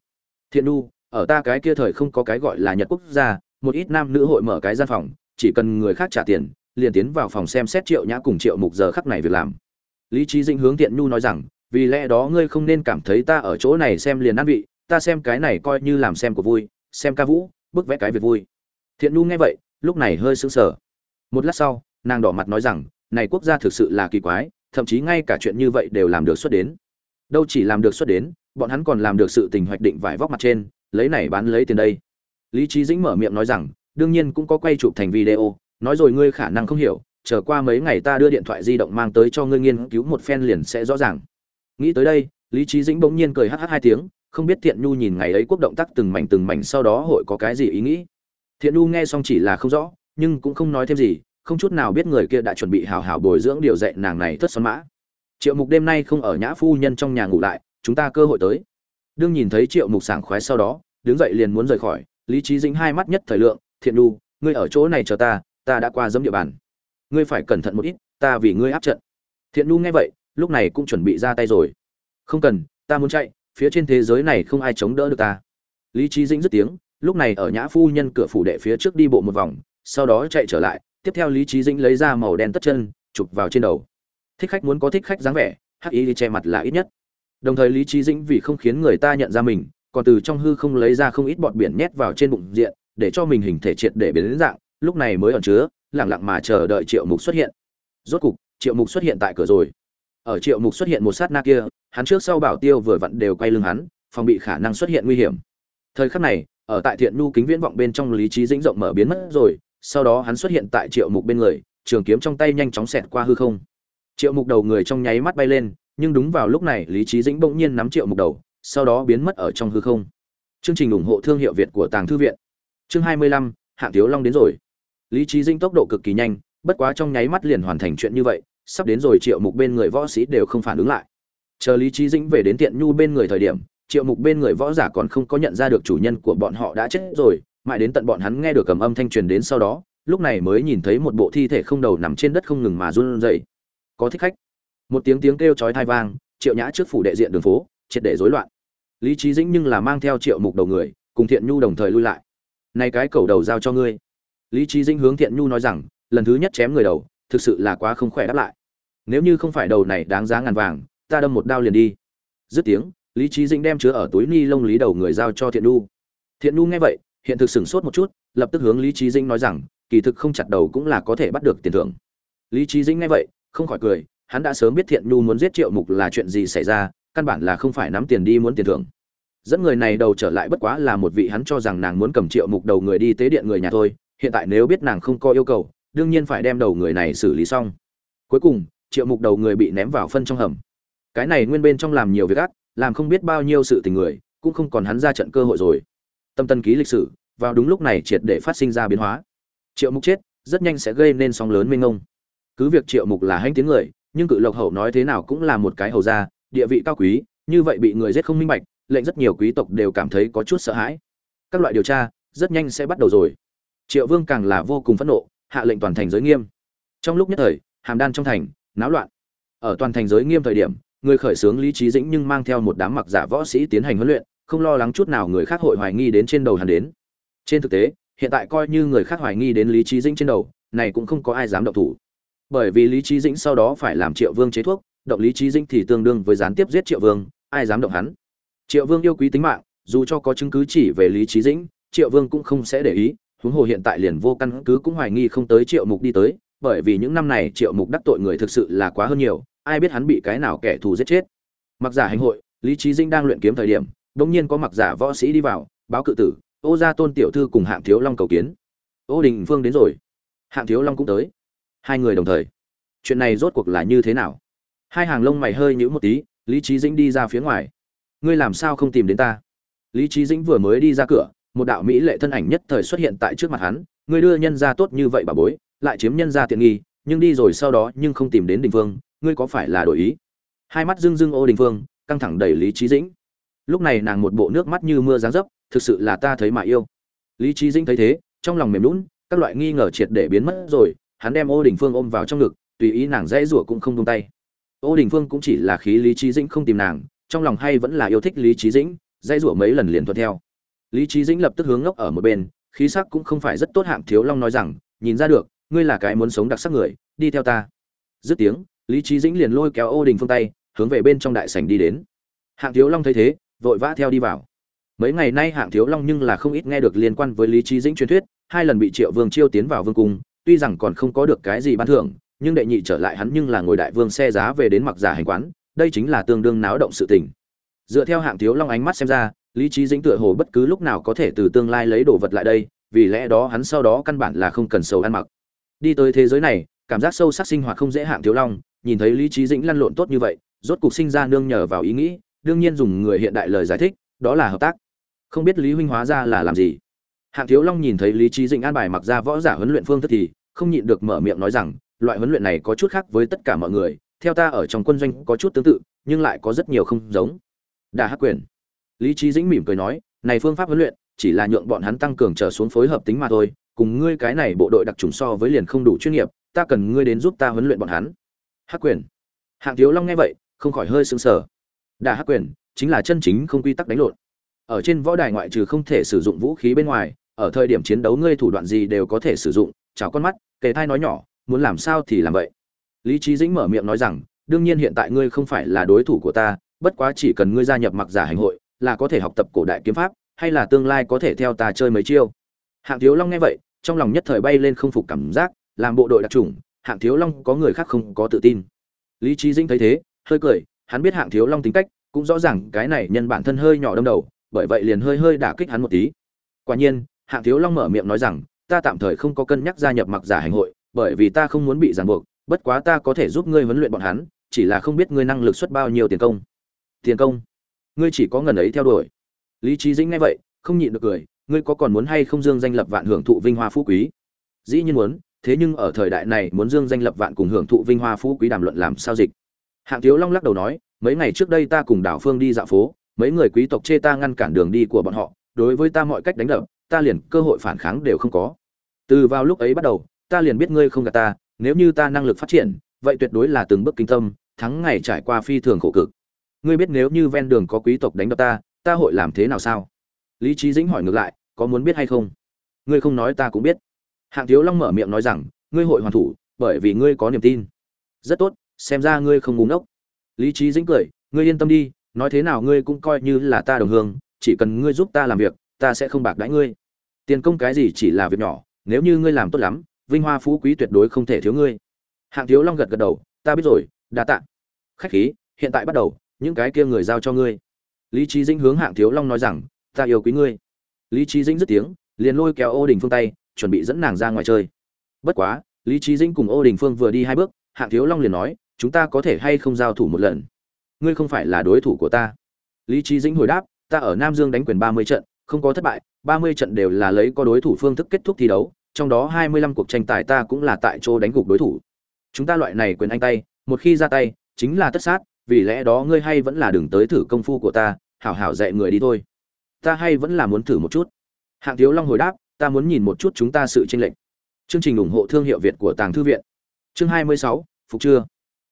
Thiện nu ở ta cái kia thời không có cái gọi là nhật quốc gia, một ít nam nữ hội mở cái gian phòng, chỉ cần người khác trả tiền, liền tiến vào phòng xem xét triệu nhã cùng triệu mục giờ khắc này việc làm. Lý trí dĩnh hướng thiện nu nói rằng, vì lẽ đó ngươi không nên cảm thấy ta ở chỗ này xem liền ăn vị, ta xem cái này coi như làm xem của vui, xem ca vũ, bức vẽ cái việc vui. Thiện nu nghe vậy, lúc này hơi sững sờ. Một lát sau, nàng đỏ mặt nói rằng này quốc gia thực sự là kỳ quái, thậm chí ngay cả chuyện như vậy đều làm được xuất đến. Đâu chỉ làm được xuất đến, bọn hắn còn làm được sự tình hoạch định vải vóc mặt trên, lấy này bán lấy tiền đây. Lý trí dĩnh mở miệng nói rằng, đương nhiên cũng có quay chụp thành video, nói rồi ngươi khả năng không hiểu, chờ qua mấy ngày ta đưa điện thoại di động mang tới cho ngươi nghiên cứu một phen liền sẽ rõ ràng. Nghĩ tới đây, lý trí dĩnh bỗng nhiên cười hh hai tiếng, không biết thiện nhu nhìn ngày ấy quốc động tác từng mảnh từng mảnh sau đó hội có cái gì ý nghĩ. Thiện nhu nghe xong chỉ là không rõ, nhưng cũng không nói thêm gì không chút nào biết người kia đã chuẩn bị hào hào bồi dưỡng điều dạy nàng này thất xoắn mã. Triệu mục đêm nay không ở nhã phu nhân trong nhà ngủ lại, chúng ta cơ hội tới. Đương nhìn thấy triệu mục sảng khoái sau đó, đứng dậy liền muốn rời khỏi, lý trí dĩnh hai mắt nhất thời lượng, thiện đu ngươi ở chỗ này chờ ta ta đã qua dẫm địa bàn. Ngươi phải cẩn thận một ít, ta vì ngươi áp trận. Thiện đu nghe vậy, lúc này cũng chuẩn bị ra tay rồi. Không cần, ta muốn chạy, phía trên thế giới này không ai chống đỡ được ta. Lý trí dĩnh dứt tiếng, lúc này ở nhã phu nhân cửa phủ đệ phía trước đi bộ một vòng, sau đó chạy trở lại tiếp theo lý trí dĩnh lấy ra màu đen tất chân, chụp vào trên đầu. Thích khách muốn có thích khách dáng vẻ, hắc y che mặt là ít nhất. Đồng thời lý trí dĩnh vì không khiến người ta nhận ra mình, còn từ trong hư không lấy ra không ít bọt biển nhét vào trên bụng diện, để cho mình hình thể triệt để biến đến dạng, lúc này mới ẩn chứa lẳng lặng mà chờ đợi triệu mục xuất hiện. Rốt cục, triệu mục xuất hiện tại cửa rồi. Ở triệu mục xuất hiện một sát na kia, hắn trước sau bảo tiêu vừa vặn đều quay lưng hắn, phòng bị khả năng xuất hiện nguy hiểm. Thời khắc này, ở tại thiện nhu kính viễn vọng bên trong lý trí dĩnh rộng mở biến mất rồi sau đó hắn xuất hiện tại triệu mục bên người, trường kiếm trong tay nhanh chóng xẹt qua hư không. Triệu mục đầu người trong nháy mắt bay lên, nhưng đúng vào lúc này, lý trí dĩnh bỗng nhiên nắm triệu mục đầu, sau đó biến mất ở trong hư không. Chương trình ủng hộ thương hiệu việt của tàng thư viện. Chương hai mươi lăm, hạng thiếu long đến rồi. Lý trí dĩnh tốc độ cực kỳ nhanh, bất quá trong nháy mắt liền hoàn thành chuyện như vậy, sắp đến rồi triệu mục bên người võ sĩ đều không phản ứng lại. Chờ lý trí dĩnh về đến tiện nhu bên người thời điểm, triệu mục bên người võ giả còn không có nhận ra được chủ nhân của bọn họ đã chết rồi mãi đến tận bọn hắn nghe được cầm âm thanh truyền đến sau đó, lúc này mới nhìn thấy một bộ thi thể không đầu nằm trên đất không ngừng mà run rẩy. Có thích khách. Một tiếng tiếng kêu chói tai vang, triệu nhã trước phủ đệ diện đường phố, triệt để rối loạn. Lý trí dĩnh nhưng là mang theo triệu mục đầu người, cùng thiện nhu đồng thời lui lại. Này cái cầu đầu giao cho ngươi. Lý trí dĩnh hướng thiện nhu nói rằng, lần thứ nhất chém người đầu, thực sự là quá không khỏe đáp lại. Nếu như không phải đầu này đáng giá ngàn vàng, ta đâm một đao liền đi. Dứt tiếng, lý trí dĩnh đem chứa ở túi ni lông lý đầu người giao cho thiện nhu. Thiện nhu nghe vậy hiện thực sửng sốt một chút, lập tức hướng lý trí dĩnh nói rằng, kỳ thực không chặt đầu cũng là có thể bắt được tiền thưởng. Lý trí dĩnh nghe vậy, không khỏi cười, hắn đã sớm biết thiện nhu muốn giết triệu mục là chuyện gì xảy ra, căn bản là không phải nắm tiền đi muốn tiền thưởng. Dẫn người này đầu trở lại bất quá là một vị hắn cho rằng nàng muốn cầm triệu mục đầu người đi tế điện người nhà thôi, hiện tại nếu biết nàng không có yêu cầu, đương nhiên phải đem đầu người này xử lý xong. Cuối cùng, triệu mục đầu người bị ném vào phân trong hầm. Cái này nguyên bên trong làm nhiều việc ác, làm không biết bao nhiêu sự tình người, cũng không còn hắn ra trận cơ hội rồi tâm tân ký lịch sử, vào đúng lúc này triệt để phát sinh ra biến hóa. Triệu mục chết, rất nhanh sẽ gây nên sóng lớn minh ngông cứ việc triệu mục là hanh tiếng người, nhưng cự lộc hậu nói thế nào cũng là một cái hầu gia, địa vị cao quý, như vậy bị người giết không minh bạch, lệnh rất nhiều quý tộc đều cảm thấy có chút sợ hãi. Các loại điều tra, rất nhanh sẽ bắt đầu rồi. Triệu vương càng là vô cùng phẫn nộ, hạ lệnh toàn thành giới nghiêm. Trong lúc nhất thời, hàm đan trong thành, náo loạn. Ở toàn thành giới nghiêm thời điểm, người khởi xướng lý trí dĩnh nhưng mang theo một đám mặc giả võ sĩ tiến hành huấn luyện không lo lắng chút nào người khác hội hoài nghi đến trên đầu hắn đến. Trên thực tế, hiện tại coi như người khác hoài nghi đến lý trí dĩnh trên đầu, này cũng không có ai dám động thủ. Bởi vì lý trí dĩnh sau đó phải làm triệu vương chế thuốc, động lý trí dĩnh thì tương đương với gián tiếp giết triệu vương, ai dám động hắn? Triệu vương yêu quý tính mạng, dù cho có chứng cứ chỉ về lý trí dĩnh, triệu vương cũng không sẽ để ý, huống hồ hiện tại liền vô căn cứ cũng hoài nghi không tới triệu mục đi tới, bởi vì những năm này triệu mục đắc tội người thực sự là quá hơn nhiều, ai biết hắn bị cái nào kẻ thù giết chết. Mặc giả hành hội, lý trí dĩnh đang luyện kiếm thời điểm đ nhiên có mặc giả võ sĩ đi vào, báo cự tử, ô gia tôn tiểu thư cùng hạng thiếu long cầu kiến. Ô đình phương đến rồi. Hạng thiếu long cũng tới. Hai người đồng thời. Chuyện này rốt cuộc là như thế nào? Hai hàng lông mày hơi nhữ một tí, lý trí dĩnh đi ra phía ngoài. Ngươi làm sao không tìm đến ta? Lý trí dĩnh vừa mới đi ra cửa, một đạo mỹ lệ thân ảnh nhất thời xuất hiện tại trước mặt hắn. Ngươi đưa nhân ra tốt như vậy bà bối, lại chiếm nhân ra tiện nghi, nhưng đi rồi sau đó nhưng không tìm đến đình phương, ngươi có phải là đổi ý? Hai mắt dưng dưng ô đình phương, căng thẳng đầy lý trí dĩnh lúc này nàng một bộ nước mắt như mưa giáng dấp, thực sự là ta thấy mà yêu. Lý trí dĩnh thấy thế, trong lòng mềm lún các loại nghi ngờ triệt để biến mất rồi, hắn đem ô đình phương ôm vào trong ngực, tùy ý nàng dễ rủa cũng không buông tay. Ô đình phương cũng chỉ là khí lý trí dĩnh không tìm nàng, trong lòng hay vẫn là yêu thích lý trí dĩnh dễ rủa mấy lần liền thuận theo. Lý trí dĩnh lập tức hướng ngốc ở một bên, khí sắc cũng không phải rất tốt hạng thiếu long nói rằng, nhìn ra được, ngươi là cái muốn sống đặc sắc người, đi theo ta. Dứt tiếng, lý trí dĩnh liền lôi kéo ô đình phương tay, hướng về bên trong đại sảnh đi đến. Hạng thiếu long thấy thế vội vã theo đi vào. Mấy ngày nay hạng thiếu long nhưng là không ít nghe được liên quan với lý trí dĩnh truyền thuyết, hai lần bị triệu vương chiêu tiến vào vương cung, tuy rằng còn không có được cái gì ban thưởng, nhưng đệ nhị trở lại hắn nhưng là ngồi đại vương xe giá về đến mặc giả hành quán, đây chính là tương đương náo động sự tình. Dựa theo hạng thiếu long ánh mắt xem ra, lý trí dĩnh tựa hồ bất cứ lúc nào có thể từ tương lai lấy đồ vật lại đây, vì lẽ đó hắn sau đó căn bản là không cần sầu ăn mặc. Đi tới thế giới này, cảm giác sâu sắc sinh hoạt không dễ hạng thiếu long, nhìn thấy lý trí dĩnh lăn lộn tốt như vậy, rốt cục sinh ra nương nhờ vào ý nghĩ đương nhiên dùng người hiện đại lời giải thích, đó là hợp tác. Không biết lý huynh hóa ra là làm gì. Hạng thiếu long nhìn thấy lý trí dĩnh an bài mặc ra võ giả huấn luyện phương thức thì không nhịn được mở miệng nói rằng, loại huấn luyện này có chút khác với tất cả mọi người, theo ta ở trong quân doanh có chút tương tự, nhưng lại có rất nhiều không giống. Đà hắc quyền. Lý trí dĩnh mỉm cười nói, này phương pháp huấn luyện, chỉ là nhượng bọn hắn tăng cường trở xuống phối hợp tính mà thôi, cùng ngươi cái này bộ đội đặc trùng so với liền không đủ chuyên nghiệp, ta cần ngươi đến giúp ta huấn luyện bọn hắn. Hắc quyền. Hạng thiếu long nghe vậy, không khỏi hơi sững sờ đả hắc quyền, chính là chân chính không quy tắc đánh lộn. Ở trên võ đài ngoại trừ không thể sử dụng vũ khí bên ngoài, ở thời điểm chiến đấu ngươi thủ đoạn gì đều có thể sử dụng chào con mắt, kề thai nói nhỏ, muốn làm sao thì làm vậy. Lý trí dĩnh mở miệng nói rằng, đương nhiên hiện tại ngươi không phải là đối thủ của ta, bất quá chỉ cần ngươi gia nhập mặc giả hành hội, là có thể học tập cổ đại kiếm pháp, hay là tương lai có thể theo ta chơi mấy chiêu. Hạng thiếu long nghe vậy, trong lòng nhất thời bay lên không phục cảm giác, làm bộ đội đặc trùng hạng thiếu long có người khác không có tự tin. Lý trí dĩnh thấy thế, hơi cười hắn biết hạng thiếu long tính cách, cũng rõ ràng cái này nhân bản thân hơi nhỏ đâm đầu, bởi vậy liền hơi hơi đả kích hắn một tí. Quả nhiên, hạng thiếu long mở miệng nói rằng, ta tạm thời không có cân nhắc gia nhập mặc giả hành hội, bởi vì ta không muốn bị ràng buộc, bất quá ta có thể giúp ngươi huấn luyện bọn hắn, chỉ là không biết ngươi năng lực xuất bao nhiêu tiền công. Tiền công? Ngươi chỉ có ngần ấy theo đuổi. Lý trí dĩnh nghe vậy, không nhịn được cười, ngươi có còn muốn hay không dương danh lập vạn hưởng thụ vinh hoa phú quý? Dĩ nhiên muốn, thế nhưng ở thời đại này muốn dương danh lập vạn cùng hưởng thụ vinh hoa phú quý đàm luận làm sao dịch? Hạng thiếu long lắc đầu nói, mấy ngày trước đây ta cùng đảo phương đi dạo phố, mấy người quý tộc chê ta ngăn cản đường đi của bọn họ, đối với ta mọi cách đánh đập, ta liền cơ hội phản kháng đều không có. Từ vào lúc ấy bắt đầu, ta liền biết ngươi không gạt ta, nếu như ta năng lực phát triển, vậy tuyệt đối là từng bước kinh tâm, thắng ngày trải qua phi thường khổ cực. Ngươi biết nếu như ven đường có quý tộc đánh đập ta ta hội làm thế nào sao? Lý trí dĩnh hỏi ngược lại, có muốn biết hay không? Ngươi không nói ta cũng biết. Hạng thiếu long mở miệng nói rằng, ngươi hội hoàn thủ, bởi vì ngươi có niềm tin. Rất tốt xem ra ngươi không ngúng ốc lý trí dĩnh cười, ngươi yên tâm đi, nói thế nào ngươi cũng coi như là ta đồng hương, chỉ cần ngươi giúp ta làm việc, ta sẽ không bạc đãi ngươi. Tiền công cái gì chỉ là việc nhỏ, nếu như ngươi làm tốt lắm, vinh hoa phú quý tuyệt đối không thể thiếu ngươi. Hạng thiếu long gật gật đầu, ta biết rồi, đa tạ. Khách khí, hiện tại bắt đầu, những cái kia người giao cho ngươi. Lý trí dĩnh hướng hạng thiếu long nói rằng, ta yêu quý ngươi. Lý trí dĩnh dứt tiếng, liền lôi kéo ô đình phương tay, chuẩn bị dẫn nàng ra ngoài chơi. Bất quá, lý trí dĩnh cùng ô đình phương vừa đi hai bước, hạng thiếu long liền nói chúng ta có thể hay không giao thủ một lần? Ngươi không phải là đối thủ của ta. Lý trí dĩnh hồi đáp, ta ở nam dương đánh quyền ba mươi trận, không có thất bại, ba mươi trận đều là lấy có đối thủ phương thức kết thúc thi đấu, trong đó hai mươi lăm cuộc tranh tài ta cũng là tại chỗ đánh gục đối thủ. Chúng ta loại này quyền anh tay, một khi ra tay, chính là tất sát, vì lẽ đó ngươi hay vẫn là đừng tới thử công phu của ta, hảo hảo dạy người đi thôi. Ta hay vẫn là muốn thử một chút. Hạng thiếu long hồi đáp, ta muốn nhìn một chút chúng ta sự tranh lệch. Chương trình ủng hộ thương hiệu việt của tàng thư viện. Chương hai mươi sáu, phục chưa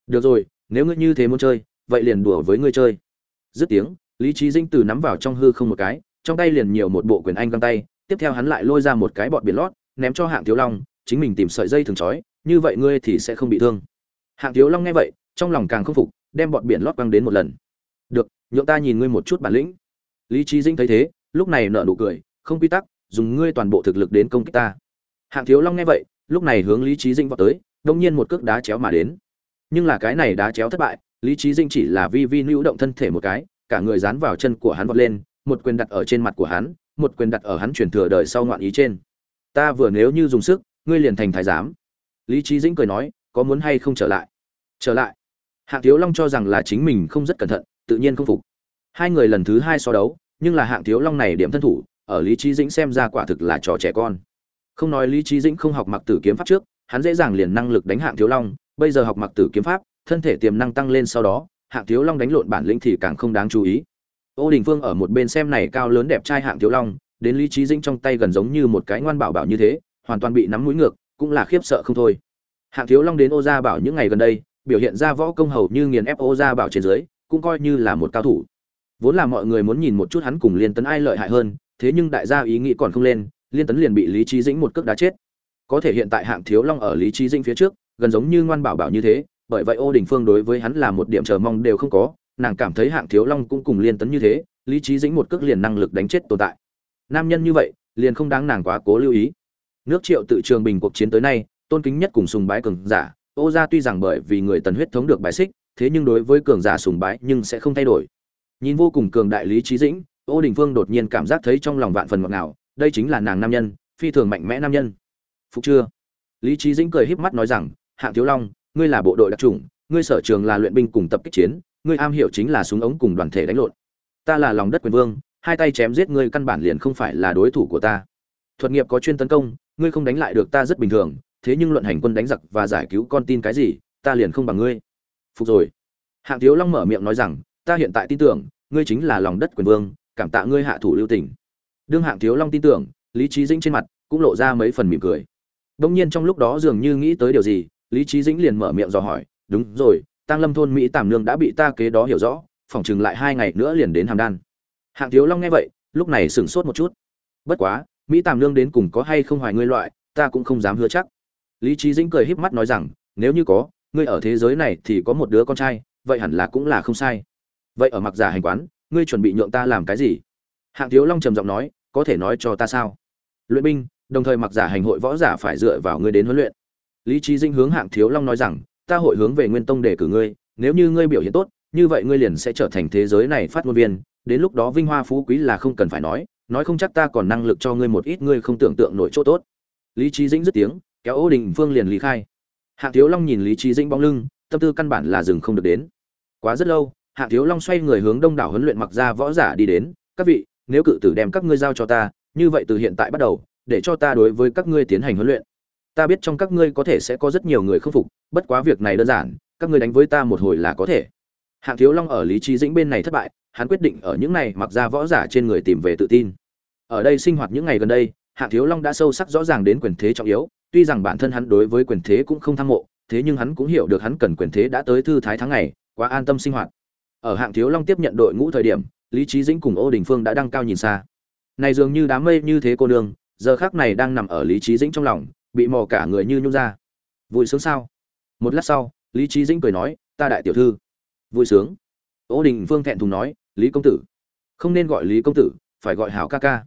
được rồi, nếu ngươi như thế muốn chơi, vậy liền đùa với ngươi chơi. Dứt tiếng, lý trí dinh từ nắm vào trong hư không một cái, trong tay liền nhiều một bộ quyền anh găng tay, tiếp theo hắn lại lôi ra một cái bọt biển lót, ném cho hạng thiếu long, chính mình tìm sợi dây thường trói, như vậy ngươi thì sẽ không bị thương. Hạng thiếu long nghe vậy, trong lòng càng không phục, đem bọt biển lót băng đến một lần. Được, nhượng ta nhìn ngươi một chút bản lĩnh. Lý trí dinh thấy thế, lúc này nở nụ cười, không quy tắc, dùng ngươi toàn bộ thực lực đến công kích ta. Hạng thiếu long nghe vậy, lúc này hướng lý trí Dinh vào tới, đông nhiên một cước đá chéo mà đến nhưng là cái này đá chéo thất bại, lý trí dĩnh chỉ là vi vi lưu động thân thể một cái, cả người dán vào chân của hắn vọt lên, một quyền đặt ở trên mặt của hắn, một quyền đặt ở hắn chuyển thừa đời sau ngoạn ý trên. Ta vừa nếu như dùng sức, ngươi liền thành thái giám. Lý trí dĩnh cười nói, có muốn hay không trở lại? Trở lại. Hạng thiếu long cho rằng là chính mình không rất cẩn thận, tự nhiên không phục. Hai người lần thứ hai so đấu, nhưng là hạng thiếu long này điểm thân thủ, ở lý trí dĩnh xem ra quả thực là trò trẻ con. Không nói lý trí dĩnh không học mặc tử kiếm pháp trước, hắn dễ dàng liền năng lực đánh hạng thiếu long bây giờ học mặc tử kiếm pháp, thân thể tiềm năng tăng lên sau đó, hạng thiếu long đánh lộn bản lĩnh thì càng không đáng chú ý. Ô đình phương ở một bên xem này cao lớn đẹp trai hạng thiếu long, đến lý trí dĩnh trong tay gần giống như một cái ngoan bảo bảo như thế, hoàn toàn bị nắm mũi ngược, cũng là khiếp sợ không thôi. Hạng thiếu long đến ô gia bảo những ngày gần đây, biểu hiện ra võ công hầu như nghiền ép ô gia bảo trên dưới, cũng coi như là một cao thủ. Vốn là mọi người muốn nhìn một chút hắn cùng liên tấn ai lợi hại hơn, thế nhưng đại gia ý nghĩ còn không lên, liên tấn liền bị lý trí dĩnh một cước đá chết. Có thể hiện tại hạng thiếu long ở lý trí dĩnh phía trước gần giống như ngoan bảo bảo như thế, bởi vậy ô đình phương đối với hắn là một điểm chờ mong đều không có, nàng cảm thấy hạng thiếu long cũng cùng liên tấn như thế, lý trí dĩnh một cước liền năng lực đánh chết tồn tại. Nam nhân như vậy, liền không đáng nàng quá cố lưu ý. Nước triệu tự trường bình cuộc chiến tới nay, tôn kính nhất cùng sùng bái cường giả, ô gia tuy rằng bởi vì người tần huyết thống được bài xích, thế nhưng đối với cường giả sùng bái nhưng sẽ không thay đổi. Nhìn vô cùng cường đại lý trí dĩnh, ô đình phương đột nhiên cảm giác thấy trong lòng vạn phần ngọt ngào, đây chính là nàng nam nhân, phi thường mạnh mẽ nam nhân. Phục chưa? Lý trí dĩnh cười híp mắt nói rằng hạng thiếu long, ngươi là bộ đội đặc trùng ngươi sở trường là luyện binh cùng tập kích chiến, ngươi am hiểu chính là súng ống cùng đoàn thể đánh lộn. Ta là lòng đất quyền vương, hai tay chém giết ngươi căn bản liền không phải là đối thủ của ta. Thuật nghiệp có chuyên tấn công, ngươi không đánh lại được ta rất bình thường, thế nhưng luận hành quân đánh giặc và giải cứu con tin cái gì, ta liền không bằng ngươi. Phục rồi. Hạng thiếu long mở miệng nói rằng, ta hiện tại tin tưởng, ngươi chính là lòng đất quyền vương, cảm tạ ngươi hạ thủ lưu tỉnh. đương hạng thiếu long tin tưởng, lý trí dĩnh trên mặt cũng lộ ra mấy phần mỉm cười. Đông nhiên trong lúc đó dường như nghĩ tới điều gì lý trí dĩnh liền mở miệng dò hỏi, đúng rồi tăng lâm thôn mỹ tàm nương đã bị ta kế đó hiểu rõ, phỏng chừng lại hai ngày nữa liền đến hàm đan. Hạng thiếu long nghe vậy, lúc này sửng sốt một chút. Bất quá, mỹ tàm nương đến cùng có hay không hoài ngươi loại, ta cũng không dám hứa chắc. Lý trí dĩnh cười híp mắt nói rằng, nếu như có, ngươi ở thế giới này thì có một đứa con trai, vậy hẳn là cũng là không sai. Vậy ở mặc giả hành quán, ngươi chuẩn bị nhượng ta làm cái gì? Hạng thiếu long trầm giọng nói, có thể nói cho ta sao? Luyện binh, đồng thời mặc giả hành hội võ giả phải dựa vào ngươi đến huấn luyện lý trí dinh hướng hạng thiếu long nói rằng, ta hội hướng về nguyên tông để cử ngươi, nếu như ngươi biểu hiện tốt, như vậy ngươi liền sẽ trở thành thế giới này phát ngôn viên, đến lúc đó vinh hoa phú quý là không cần phải nói nói không chắc ta còn năng lực cho ngươi một ít ngươi không tưởng tượng nổi chỗ tốt. Lý trí dĩnh dứt tiếng, kéo ô đình phương liền lý khai. Hạng thiếu long nhìn lý trí dĩnh bóng lưng, tâm tư căn bản là dừng không được đến. Quá rất lâu, hạng thiếu long xoay người hướng đông đảo huấn luyện mặc ra võ giả đi đến, các vị, nếu cự tử đem các ngươi giao cho ta, như vậy từ hiện tại bắt đầu, để cho ta đối với các ngươi tiến hành huấn luyện ta biết trong các ngươi có thể sẽ có rất nhiều người khâm phục, bất quá việc này đơn giản, các ngươi đánh với ta một hồi là có thể. Hạng thiếu long ở lý trí dĩnh bên này thất bại, hắn quyết định ở những này mặc ra võ giả trên người tìm về tự tin. Ở đây sinh hoạt những ngày gần đây, hạng thiếu long đã sâu sắc rõ ràng đến quyền thế trọng yếu, tuy rằng bản thân hắn đối với quyền thế cũng không tham mộ, thế nhưng hắn cũng hiểu được hắn cần quyền thế đã tới thư thái tháng ngày, quá an tâm sinh hoạt. Ở hạng thiếu long tiếp nhận đội ngũ thời điểm, lý trí dĩnh cùng ô đình phương đã đăng cao nhìn xa. Này dường như đám mây như thế cô nương, giờ khác này đang nằm ở lý trí dĩnh trong lòng bị mò cả người như nhung ra. Vui sướng sao? Một lát sau, lý trí dĩnh cười nói, ta đại tiểu thư. Vui sướng. Ô đình phương thẹn thùng nói, lý công tử. Không nên gọi lý công tử, phải gọi hảo ca ca.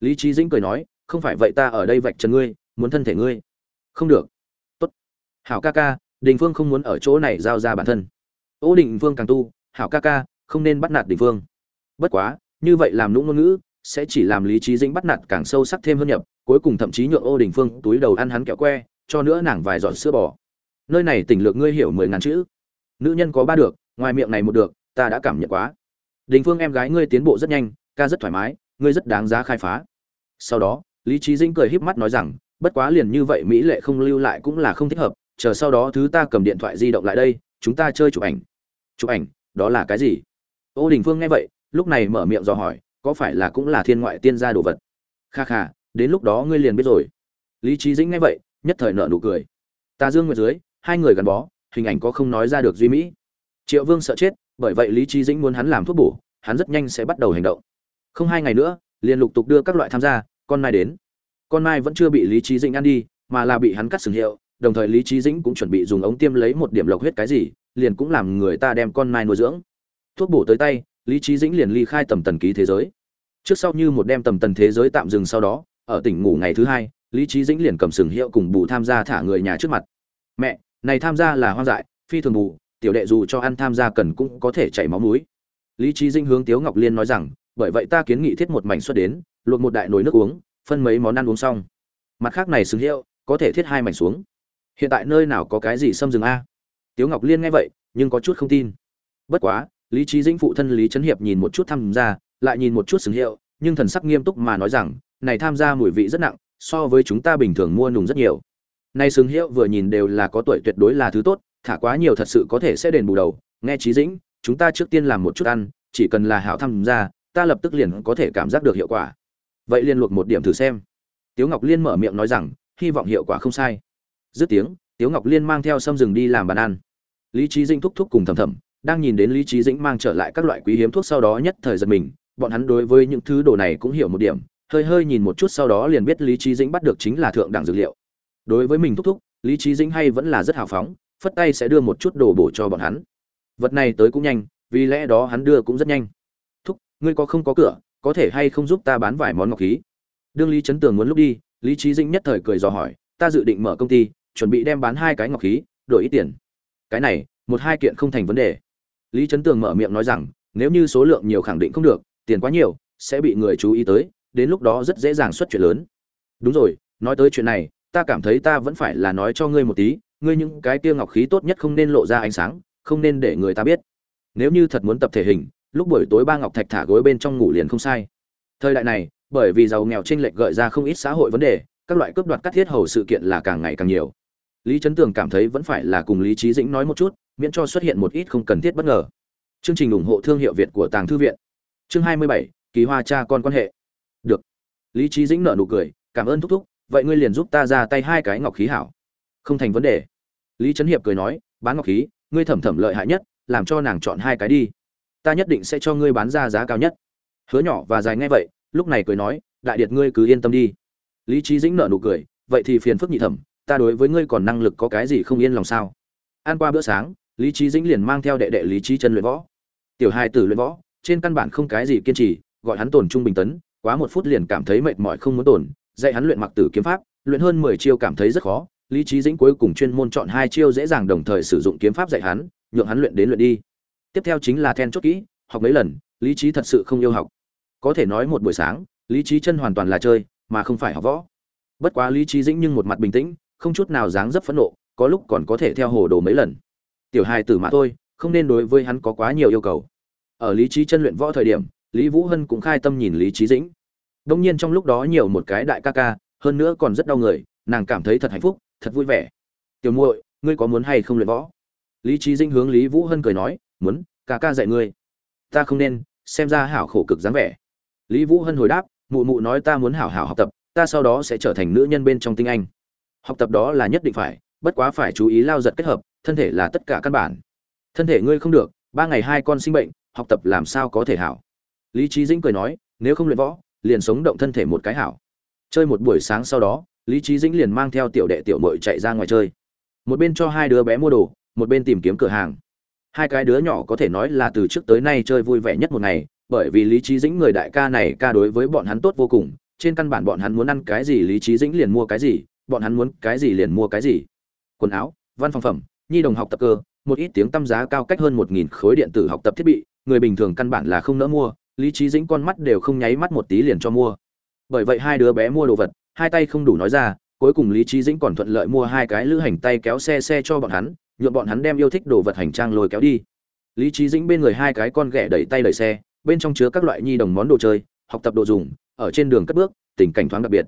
Lý trí dĩnh cười nói, không phải vậy ta ở đây vạch trần ngươi, muốn thân thể ngươi. Không được. Tốt. Hảo ca ca, đình phương không muốn ở chỗ này giao ra bản thân. Ô đình phương càng tu, hảo ca ca, không nên bắt nạt đình phương. Bất quá, như vậy làm lũng ngôn ngữ, sẽ chỉ làm lý trí dĩnh bắt nạt càng sâu sắc thêm hơn nhập cuối cùng thậm chí nhượng ô đình phương túi đầu ăn hắn kẹo que, cho nữa nàng vài giọt sữa bò. Nơi này tỉnh lược ngươi hiểu mười ngàn chữ. Nữ nhân có ba được, ngoài miệng này một được, ta đã cảm nhận quá. Đình phương em gái ngươi tiến bộ rất nhanh, ca rất thoải mái, ngươi rất đáng giá khai phá. Sau đó, lý trí dĩnh cười híp mắt nói rằng, bất quá liền như vậy mỹ lệ không lưu lại cũng là không thích hợp, chờ sau đó thứ ta cầm điện thoại di động lại đây, chúng ta chơi chụp ảnh. Chụp ảnh, đó là cái gì? Ô đình phương nghe vậy, lúc này mở miệng dò hỏi, có phải là cũng là thiên ngoại tiên gia đồ vật? Kha kha đến lúc đó ngươi liền biết rồi. Lý trí dĩnh nghe vậy, nhất thời nợ nụ cười. Tà dương nguyệt dưới, hai người gắn bó, hình ảnh có không nói ra được duy mỹ. Triệu vương sợ chết, bởi vậy lý trí dĩnh muốn hắn làm thuốc bổ, hắn rất nhanh sẽ bắt đầu hành động. Không hai ngày nữa, liền lục tục đưa các loại tham gia, con mai đến. Con mai vẫn chưa bị lý trí dĩnh ăn đi, mà là bị hắn cắt sừng hiệu, đồng thời lý trí dĩnh cũng chuẩn bị dùng ống tiêm lấy một điểm lộc huyết cái gì, liền cũng làm người ta đem con mai nuôi dưỡng. Thuốc bổ tới tay, lý trí dĩnh liền ly khai tầm tần ký thế giới. Trước sau như một đem tầm tần thế giới tạm dừng sau đó ở tỉnh ngủ ngày thứ hai, lý trí dĩnh liền cầm sừng hiệu cùng bù tham gia thả người nhà trước mặt. Mẹ, này tham gia là hoang dại, phi thường bù, tiểu đệ dù cho ăn tham gia cần cũng có thể chảy máu mũi lý trí dĩnh hướng tiếu ngọc liên nói rằng, bởi vậy ta kiến nghị thiết một mảnh xuất đến, luộc một đại nồi nước uống, phân mấy món ăn uống xong. Mặt khác này sừng hiệu, có thể thiết hai mảnh xuống. Hiện tại nơi nào có cái gì xâm rừng a? Tiếu ngọc liên nghe vậy, nhưng có chút không tin. Bất quá, lý trí dĩnh phụ thân lý trấn hiệp nhìn một chút tham gia, lại nhìn một chút sừng hiệu, nhưng thần sắc nghiêm túc mà nói rằng này tham gia mùi vị rất nặng, so với chúng ta bình thường mua nùng rất nhiều. Nay sừng hiệu vừa nhìn đều là có tuổi tuyệt đối là thứ tốt, thả quá nhiều thật sự có thể sẽ đền bù đầu. Nghe trí dĩnh, chúng ta trước tiên làm một chút ăn, chỉ cần là hảo tham gia, ta lập tức liền có thể cảm giác được hiệu quả. Vậy liên luộc một điểm thử xem. Tiếu ngọc liên mở miệng nói rằng, hy vọng hiệu quả không sai. Dứt tiếng, tiếu ngọc liên mang theo sâm rừng đi làm bàn ăn. Lý trí dĩnh thúc thúc cùng thầm thầm, đang nhìn đến lý trí dĩnh mang trở lại các loại quý hiếm thuốc sau đó nhất thời giật mình, bọn hắn đối với những thứ đồ này cũng hiểu một điểm hơi hơi nhìn một chút sau đó liền biết lý trí dĩnh bắt được chính là thượng đẳng dược liệu. Đối với mình thúc thúc, lý trí dĩnh hay vẫn là rất hào phóng, phất tay sẽ đưa một chút đồ bổ cho bọn hắn. Vật này tới cũng nhanh, vì lẽ đó hắn đưa cũng rất nhanh. Thúc, ngươi có không có cửa, có thể hay không giúp ta bán vài món ngọc khí? Đương lý trấn tường muốn lúc đi, lý trí dĩnh nhất thời cười dò hỏi, ta dự định mở công ty, chuẩn bị đem bán hai cái ngọc khí, đổi ít tiền. Cái này, một hai kiện không thành vấn đề. Lý trấn tường mở miệng nói rằng, nếu như số lượng nhiều khẳng định không được, tiền quá nhiều, sẽ bị người chú ý tới đến lúc đó rất dễ dàng xuất chuyện lớn. Đúng rồi nói tới chuyện này ta cảm thấy ta vẫn phải là nói cho ngươi một tí ngươi những cái kia ngọc khí tốt nhất không nên lộ ra ánh sáng không nên để người ta biết. Nếu như thật muốn tập thể hình lúc buổi tối ba ngọc thạch thả gối bên trong ngủ liền không sai. Thời đại này bởi vì giàu nghèo chênh lệch gợi ra không ít xã hội vấn đề các loại cướp đoạt cắt thiết hầu sự kiện là càng ngày càng nhiều. Lý trấn tường cảm thấy vẫn phải là cùng lý trí dĩnh nói một chút miễn cho xuất hiện một ít không cần thiết bất ngờ. Chương trình ủng hộ thương hiệu việt của tàng thư viện. Chương 27, kỳ hoa cha con quan hệ lý trí dĩnh nở nụ cười, cảm ơn thúc thúc, vậy ngươi liền giúp ta ra tay hai cái ngọc khí hảo. Không thành vấn đề. Lý trấn hiệp cười nói, bán ngọc khí, ngươi thẩm thẩm lợi hại nhất, làm cho nàng chọn hai cái đi. Ta nhất định sẽ cho ngươi bán ra giá cao nhất. Hứa nhỏ và dài ngay vậy, lúc này cười nói, đại điệt ngươi cứ yên tâm đi. Lý trí dĩnh nở nụ cười, vậy thì phiền phức nhị thẩm, ta đối với ngươi còn năng lực có cái gì không yên lòng sao? Ăn qua bữa sáng, lý trí dĩnh liền mang theo đệ đệ lý trí chân luyện võ. Tiểu hai tử luyện võ, trên căn bản không cái gì kiên trì, gọi hắn tổn trung bình tấn quá một phút liền cảm thấy mệt mỏi không muốn tổn dạy hắn luyện mặc tử kiếm pháp, luyện hơn mười chiêu cảm thấy rất khó, lý trí dĩnh cuối cùng chuyên môn chọn hai chiêu dễ dàng đồng thời sử dụng kiếm pháp dạy hắn, nhượng hắn luyện đến luyện đi. Tiếp theo chính là then chốt kỹ, học mấy lần, lý trí thật sự không yêu học. Có thể nói một buổi sáng, lý trí chân hoàn toàn là chơi, mà không phải học võ. Bất quá lý trí dĩnh nhưng một mặt bình tĩnh, không chút nào dáng dấp phẫn nộ, có lúc còn có thể theo hồ đồ mấy lần. Tiểu hài tử mà thôi, không nên đối với hắn có quá nhiều yêu cầu. Ở lý trí chân luyện võ thời điểm lý vũ hân cũng khai tâm nhìn lý Chí dĩnh. Đông nhiên trong lúc đó nhiều một cái đại ca ca, hơn nữa còn rất đau người, nàng cảm thấy thật hạnh phúc, thật vui vẻ. Tiểu muội, ngươi có muốn hay không luyện võ? Lý Chí dĩnh hướng lý vũ hân cười nói, muốn, ca ca dạy ngươi. Ta không nên, xem ra hảo khổ cực dáng vẻ. Lý vũ hân hồi đáp, mụ mụ nói ta muốn hảo hảo học tập, ta sau đó sẽ trở thành nữ nhân bên trong tinh anh. Học tập đó là nhất định phải, bất quá phải chú ý lao giật kết hợp, thân thể là tất cả căn bản. Thân thể ngươi không được, ba ngày hai con sinh bệnh, học tập làm sao có thể hảo? Lý trí dĩnh cười nói, nếu không luyện võ, liền sống động thân thể một cái hảo. Chơi một buổi sáng sau đó, lý trí dĩnh liền mang theo tiểu đệ tiểu mội chạy ra ngoài chơi. Một bên cho hai đứa bé mua đồ, một bên tìm kiếm cửa hàng. Hai cái đứa nhỏ có thể nói là từ trước tới nay chơi vui vẻ nhất một ngày, bởi vì lý trí dĩnh người đại ca này ca đối với bọn hắn tốt vô cùng, trên căn bản bọn hắn muốn ăn cái gì lý trí dĩnh liền mua cái gì, bọn hắn muốn cái gì liền mua cái gì. Quần áo, văn phòng phẩm, nhi đồng học tập cơ, một ít tiếng tăm giá cao cách hơn một nghìn khối điện tử học tập thiết bị, người bình thường căn bản là không nỡ mua lý trí dĩnh con mắt đều không nháy mắt một tí liền cho mua. Bởi vậy hai đứa bé mua đồ vật, hai tay không đủ nói ra, cuối cùng lý trí dĩnh còn thuận lợi mua hai cái lữ hành tay kéo xe xe cho bọn hắn nhuộm bọn hắn đem yêu thích đồ vật hành trang lôi kéo đi. Lý trí dĩnh bên người hai cái con ghẻ đẩy tay đẩy xe, bên trong chứa các loại nhi đồng món đồ chơi, học tập đồ dùng, ở trên đường cất bước, tình cảnh thoáng đặc biệt.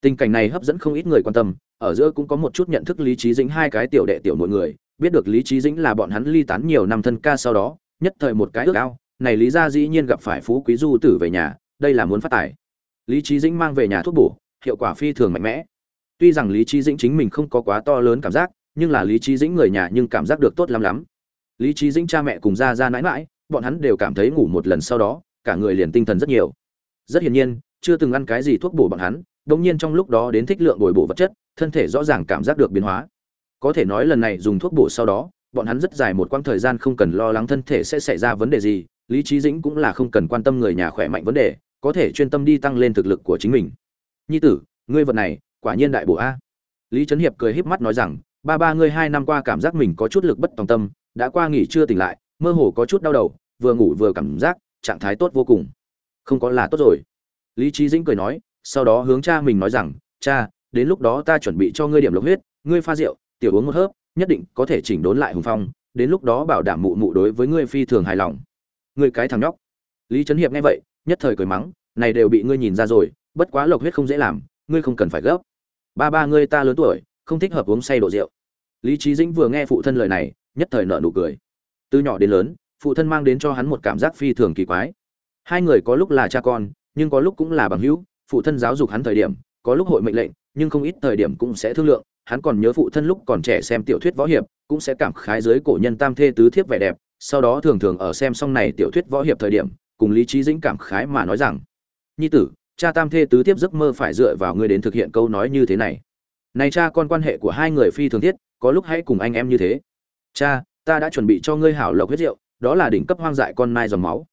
Tình cảnh này hấp dẫn không ít người quan tâm, ở giữa cũng có một chút nhận thức lý trí dĩnh hai cái tiểu đệ tiểu mọi người, biết được lý trí dĩnh là bọn hắn ly tán nhiều năm thân ca sau đó, nhất thời một cái ước ao này lý ra dĩ nhiên gặp phải phú quý du tử về nhà, đây là muốn phát tài. Lý trí dĩnh mang về nhà thuốc bổ, hiệu quả phi thường mạnh mẽ. Tuy rằng lý trí dĩnh chính mình không có quá to lớn cảm giác, nhưng là lý trí dĩnh người nhà nhưng cảm giác được tốt lắm lắm. Lý trí dĩnh cha mẹ cùng ra ra mãi mãi bọn hắn đều cảm thấy ngủ một lần sau đó, cả người liền tinh thần rất nhiều. Rất hiển nhiên, chưa từng ăn cái gì thuốc bổ bọn hắn đống nhiên trong lúc đó đến thích lượng bồi bổ vật chất, thân thể rõ ràng cảm giác được biến hóa. Có thể nói lần này dùng thuốc bổ sau đó, bọn hắn rất dài một quãng thời gian không cần lo lắng thân thể sẽ xảy ra vấn đề gì lý trí dĩnh cũng là không cần quan tâm người nhà khỏe mạnh vấn đề, có thể chuyên tâm đi tăng lên thực lực của chính mình. Nhi tử, ngươi vật này, quả nhiên đại bổ a. Lý trấn hiệp cười híp mắt nói rằng, ba ba ngươi hai năm qua cảm giác mình có chút lực bất tòng tâm, đã qua nghỉ chưa tỉnh lại, mơ hồ có chút đau đầu, vừa ngủ vừa cảm giác, trạng thái tốt vô cùng. Không có là tốt rồi. Lý trí dĩnh cười nói, sau đó hướng cha mình nói rằng, cha, đến lúc đó ta chuẩn bị cho ngươi điểm lộc huyết, ngươi pha rượu, tiểu uống một hớp, nhất định có thể chỉnh đốn lại hùng phong, đến lúc đó bảo đảm mụ mụ đối với ngươi phi thường hài lòng ngươi cái thằng nhóc. Lý trấn hiệp nghe vậy, nhất thời cười mắng, này đều bị ngươi nhìn ra rồi, bất quá lộc huyết không dễ làm, ngươi không cần phải gấp. Ba ba ngươi ta lớn tuổi, không thích hợp uống say độ rượu. Lý trí dĩnh vừa nghe phụ thân lời này, nhất thời nợ nụ cười. Từ nhỏ đến lớn, phụ thân mang đến cho hắn một cảm giác phi thường kỳ quái. Hai người có lúc là cha con, nhưng có lúc cũng là bằng hữu, phụ thân giáo dục hắn thời điểm, có lúc hội mệnh lệnh, nhưng không ít thời điểm cũng sẽ thương lượng, hắn còn nhớ phụ thân lúc còn trẻ xem tiểu thuyết võ hiệp, cũng sẽ cảm khái dưới cổ nhân tam thê tứ thiếp vẻ đẹp sau đó thường thường ở xem xong này tiểu thuyết võ hiệp thời điểm, cùng lý trí dĩnh cảm khái mà nói rằng, nhi tử, cha tam thê tứ tiếp giấc mơ phải dựa vào ngươi đến thực hiện câu nói như thế này. Này cha, con quan hệ của hai người phi thường thiết, có lúc hãy cùng anh em như thế. Cha, ta đã chuẩn bị cho ngươi hảo lộc huyết rượu, đó là đỉnh cấp hoang dại con nai dòng máu.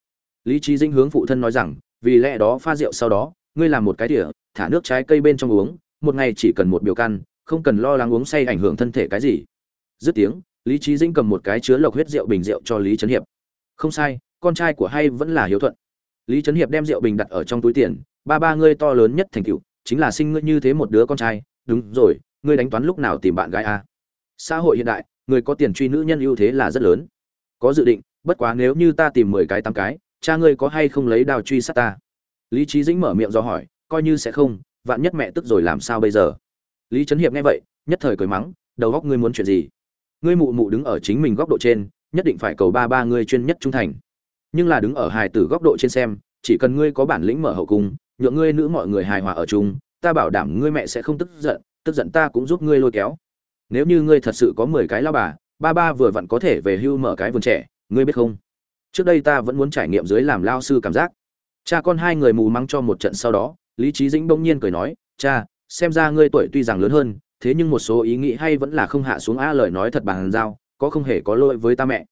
Lý trí dinh hướng phụ thân nói rằng, vì lẽ đó pha rượu sau đó, ngươi làm một cái đĩa thả nước trái cây bên trong uống, một ngày chỉ cần một biểu căn, không cần lo lắng uống say ảnh hưởng thân thể cái gì. Dứt tiếng lý trí dĩnh cầm một cái chứa lộc huyết rượu bình rượu cho lý trấn hiệp. Không sai, con trai của hay vẫn là hiếu thuận. Lý trấn hiệp đem rượu bình đặt ở trong túi tiền. Ba ba ngươi to lớn nhất thành tựu, chính là sinh ngươi như thế một đứa con trai. Đúng rồi, ngươi đánh toán lúc nào tìm bạn gái a xã hội hiện đại, người có tiền truy nữ nhân ưu thế là rất lớn. Có dự định, bất quá nếu như ta tìm mười cái, tám cái, cha ngươi có hay không lấy đào truy sát ta? Lý trí dĩnh mở miệng do hỏi, coi như sẽ không, vạn nhất mẹ tức rồi làm sao bây giờ? Lý trấn hiệp nghe vậy, nhất thời cười mắng, đầu góc ngươi muốn chuyện gì? Ngươi mụ mụ đứng ở chính mình góc độ trên, nhất định phải cầu ba ba ngươi chuyên nhất trung thành. Nhưng là đứng ở hài tử góc độ trên xem, chỉ cần ngươi có bản lĩnh mở hậu cung, nhượng ngươi nữ mọi người hài hòa ở chung, ta bảo đảm ngươi mẹ sẽ không tức giận tức giận ta cũng giúp ngươi lôi kéo. Nếu như ngươi thật sự có mười cái lao bà, ba ba vừa vặn có thể về hưu mở cái vườn trẻ, ngươi biết không? Trước đây ta vẫn muốn trải nghiệm dưới làm lao sư cảm giác. Cha con hai người mù mắng cho một trận sau đó, lý trí dĩnh bỗng nhiên cười nói, cha, xem ra ngươi tuổi tuy rằng lớn hơn thế nhưng một số ý nghĩ hay vẫn là không hạ xuống a lời nói thật bằng giao có không hề có lỗi với ta mẹ.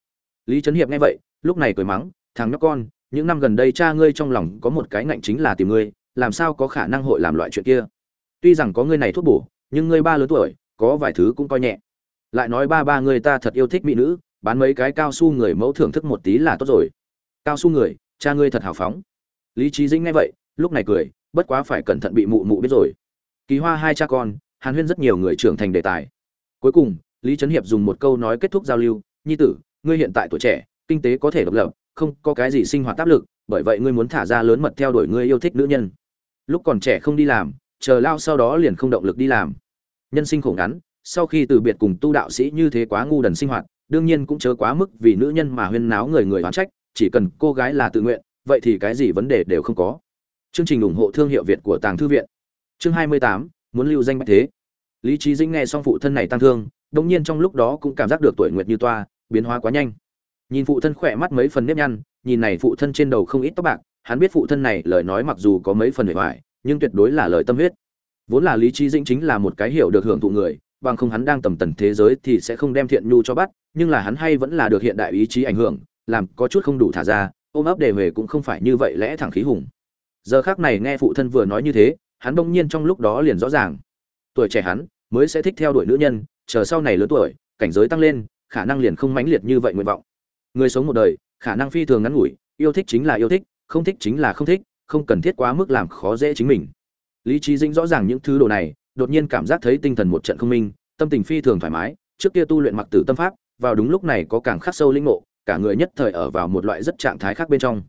Lý trấn hiệp nghe vậy, lúc này cười mắng, thằng nhóc con, những năm gần đây cha ngươi trong lòng có một cái ngạnh chính là tìm ngươi, làm sao có khả năng hội làm loại chuyện kia? Tuy rằng có ngươi này thuốc bổ, nhưng ngươi ba lớn tuổi, có vài thứ cũng coi nhẹ. Lại nói ba ba ngươi ta thật yêu thích mỹ nữ, bán mấy cái cao su người mẫu thưởng thức một tí là tốt rồi. Cao su người, cha ngươi thật hào phóng. Lý trí dĩnh nghe vậy, lúc này cười, bất quá phải cẩn thận bị mụ mụ biết rồi. Kỳ hoa hai cha con hàn huyên rất nhiều người trưởng thành đề tài. Cuối cùng, lý trấn hiệp dùng một câu nói kết thúc giao lưu, nhi tử, ngươi hiện tại tuổi trẻ, kinh tế có thể độc lập, không có cái gì sinh hoạt áp lực, bởi vậy ngươi muốn thả ra lớn mật theo đuổi ngươi yêu thích nữ nhân. Lúc còn trẻ không đi làm, chờ lao sau đó liền không động lực đi làm. Nhân sinh khổ ngắn, sau khi từ biệt cùng tu đạo sĩ như thế quá ngu đần sinh hoạt, đương nhiên cũng chớ quá mức vì nữ nhân mà huyên náo người người oán trách, chỉ cần cô gái là tự nguyện, vậy thì cái gì vấn đề đều không có. Chương trình ủng hộ thương hiệu việt của tàng thư viện. Chương hai mươi tám muốn lưu danh bách thế. Lý trí dĩnh nghe xong phụ thân này tăng thương đông nhiên trong lúc đó cũng cảm giác được tuổi nguyệt như toa, biến hóa quá nhanh. Nhìn phụ thân khỏe mắt mấy phần nếp nhăn, nhìn này phụ thân trên đầu không ít tóc bạc, hắn biết phụ thân này lời nói mặc dù có mấy phần hề ngoài nhưng tuyệt đối là lời tâm huyết. Vốn là lý trí dĩnh chính là một cái hiểu được hưởng thụ người, bằng không hắn đang tầm tần thế giới thì sẽ không đem thiện nhu cho bắt, nhưng là hắn hay vẫn là được hiện đại ý chí ảnh hưởng, làm có chút không đủ thả ra, ôm ấp đề về cũng không phải như vậy lẽ thẳng khí hùng. Giờ khác này nghe phụ thân vừa nói như thế hắn đông nhiên trong lúc đó liền rõ ràng. Tuổi trẻ hắn, mới sẽ thích theo đuổi nữ nhân, chờ sau này lớn tuổi, cảnh giới tăng lên, khả năng liền không mãnh liệt như vậy nguyện vọng. Người sống một đời, khả năng phi thường ngắn ngủi, yêu thích chính là yêu thích, không thích chính là không thích, không cần thiết quá mức làm khó dễ chính mình. Lý trí dĩnh rõ ràng những thứ đồ này, đột nhiên cảm giác thấy tinh thần một trận không minh, tâm tình phi thường thoải mái, trước kia tu luyện mặc tử tâm pháp, vào đúng lúc này có càng khắc sâu linh ngộ cả người nhất thời ở vào một loại rất trạng thái khác bên trong.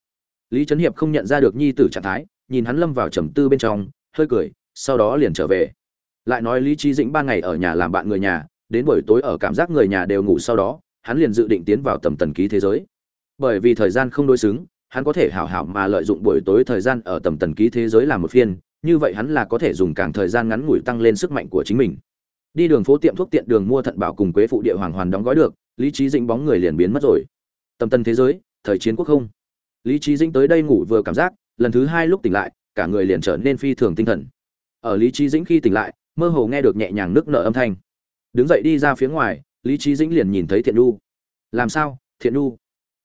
Lý trấn hiệp không nhận ra được nhi tử trạng thái, nhìn hắn lâm vào trầm tư bên trong hơi cười, sau đó liền trở về. Lại nói lý trí dĩnh ba ngày ở nhà làm bạn người nhà, đến buổi tối ở cảm giác người nhà đều ngủ sau đó, hắn liền dự định tiến vào tầm tần ký thế giới. Bởi vì thời gian không đối xứng, hắn có thể hảo hảo mà lợi dụng buổi tối thời gian ở tầm tần ký thế giới làm một phiên, như vậy hắn là có thể dùng càng thời gian ngắn ngủi tăng lên sức mạnh của chính mình. Đi đường phố tiệm thuốc tiện đường mua thận bảo cùng quế phụ địa hoàng hoàn đóng gói được, lý trí dĩnh bóng người liền biến mất rồi. Tầm tần thế giới, thời chiến quốc không. Lý trí dĩnh tới đây ngủ vừa cảm giác, lần thứ hai lúc tỉnh lại cả người liền trở nên phi thường tinh thần. Ở lý trí dĩnh khi tỉnh lại, mơ hồ nghe được nhẹ nhàng nước nợ âm thanh. Đứng dậy đi ra phía ngoài, lý trí dĩnh liền nhìn thấy thiện nhu. Làm sao, thiện nhu?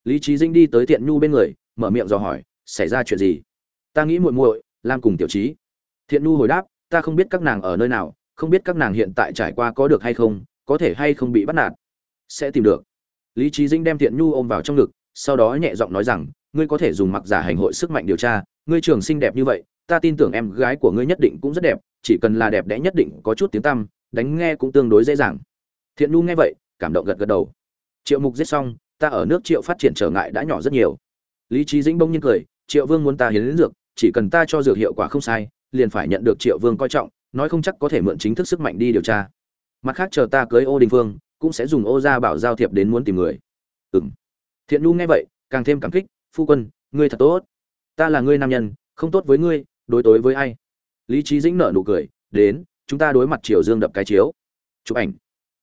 Lý trí dĩnh đi tới thiện nhu bên người, mở miệng dò hỏi, xảy ra chuyện gì? Ta nghĩ muội muội làm cùng tiểu trí thiện nhu hồi đáp, ta không biết các nàng ở nơi nào, không biết các nàng hiện tại trải qua có được hay không, có thể hay không bị bắt nạt. Sẽ tìm được. Lý trí dĩnh đem thiện nhu ôm vào trong ngực, sau đó nhẹ giọng nói rằng, ngươi có thể dùng mặc giả hành hội sức mạnh điều tra ngươi trường xinh đẹp như vậy ta tin tưởng em gái của ngươi nhất định cũng rất đẹp chỉ cần là đẹp đẽ nhất định có chút tiếng tăm đánh nghe cũng tương đối dễ dàng. Thiện nhu nghe vậy cảm động gật gật đầu. Triệu mục giết xong ta ở nước triệu phát triển trở ngại đã nhỏ rất nhiều. Lý trí dĩnh bông nhiên cười triệu vương muốn ta hiến đến dược chỉ cần ta cho dược hiệu quả không sai liền phải nhận được triệu vương coi trọng nói không chắc có thể mượn chính thức sức mạnh đi điều tra. Mặt khác chờ ta cưới ô đình Vương, cũng sẽ dùng ô gia bảo giao thiệp đến muốn tìm người. Ừ m thiện nhu nghe vậy càng thêm cảm kích phu quân ngươi thật tốt ta là ngươi nam nhân, không tốt với ngươi, đối tối với ai? Lý trí dĩnh nở nụ cười, đến, chúng ta đối mặt triều dương đập cái chiếu. Chụp ảnh.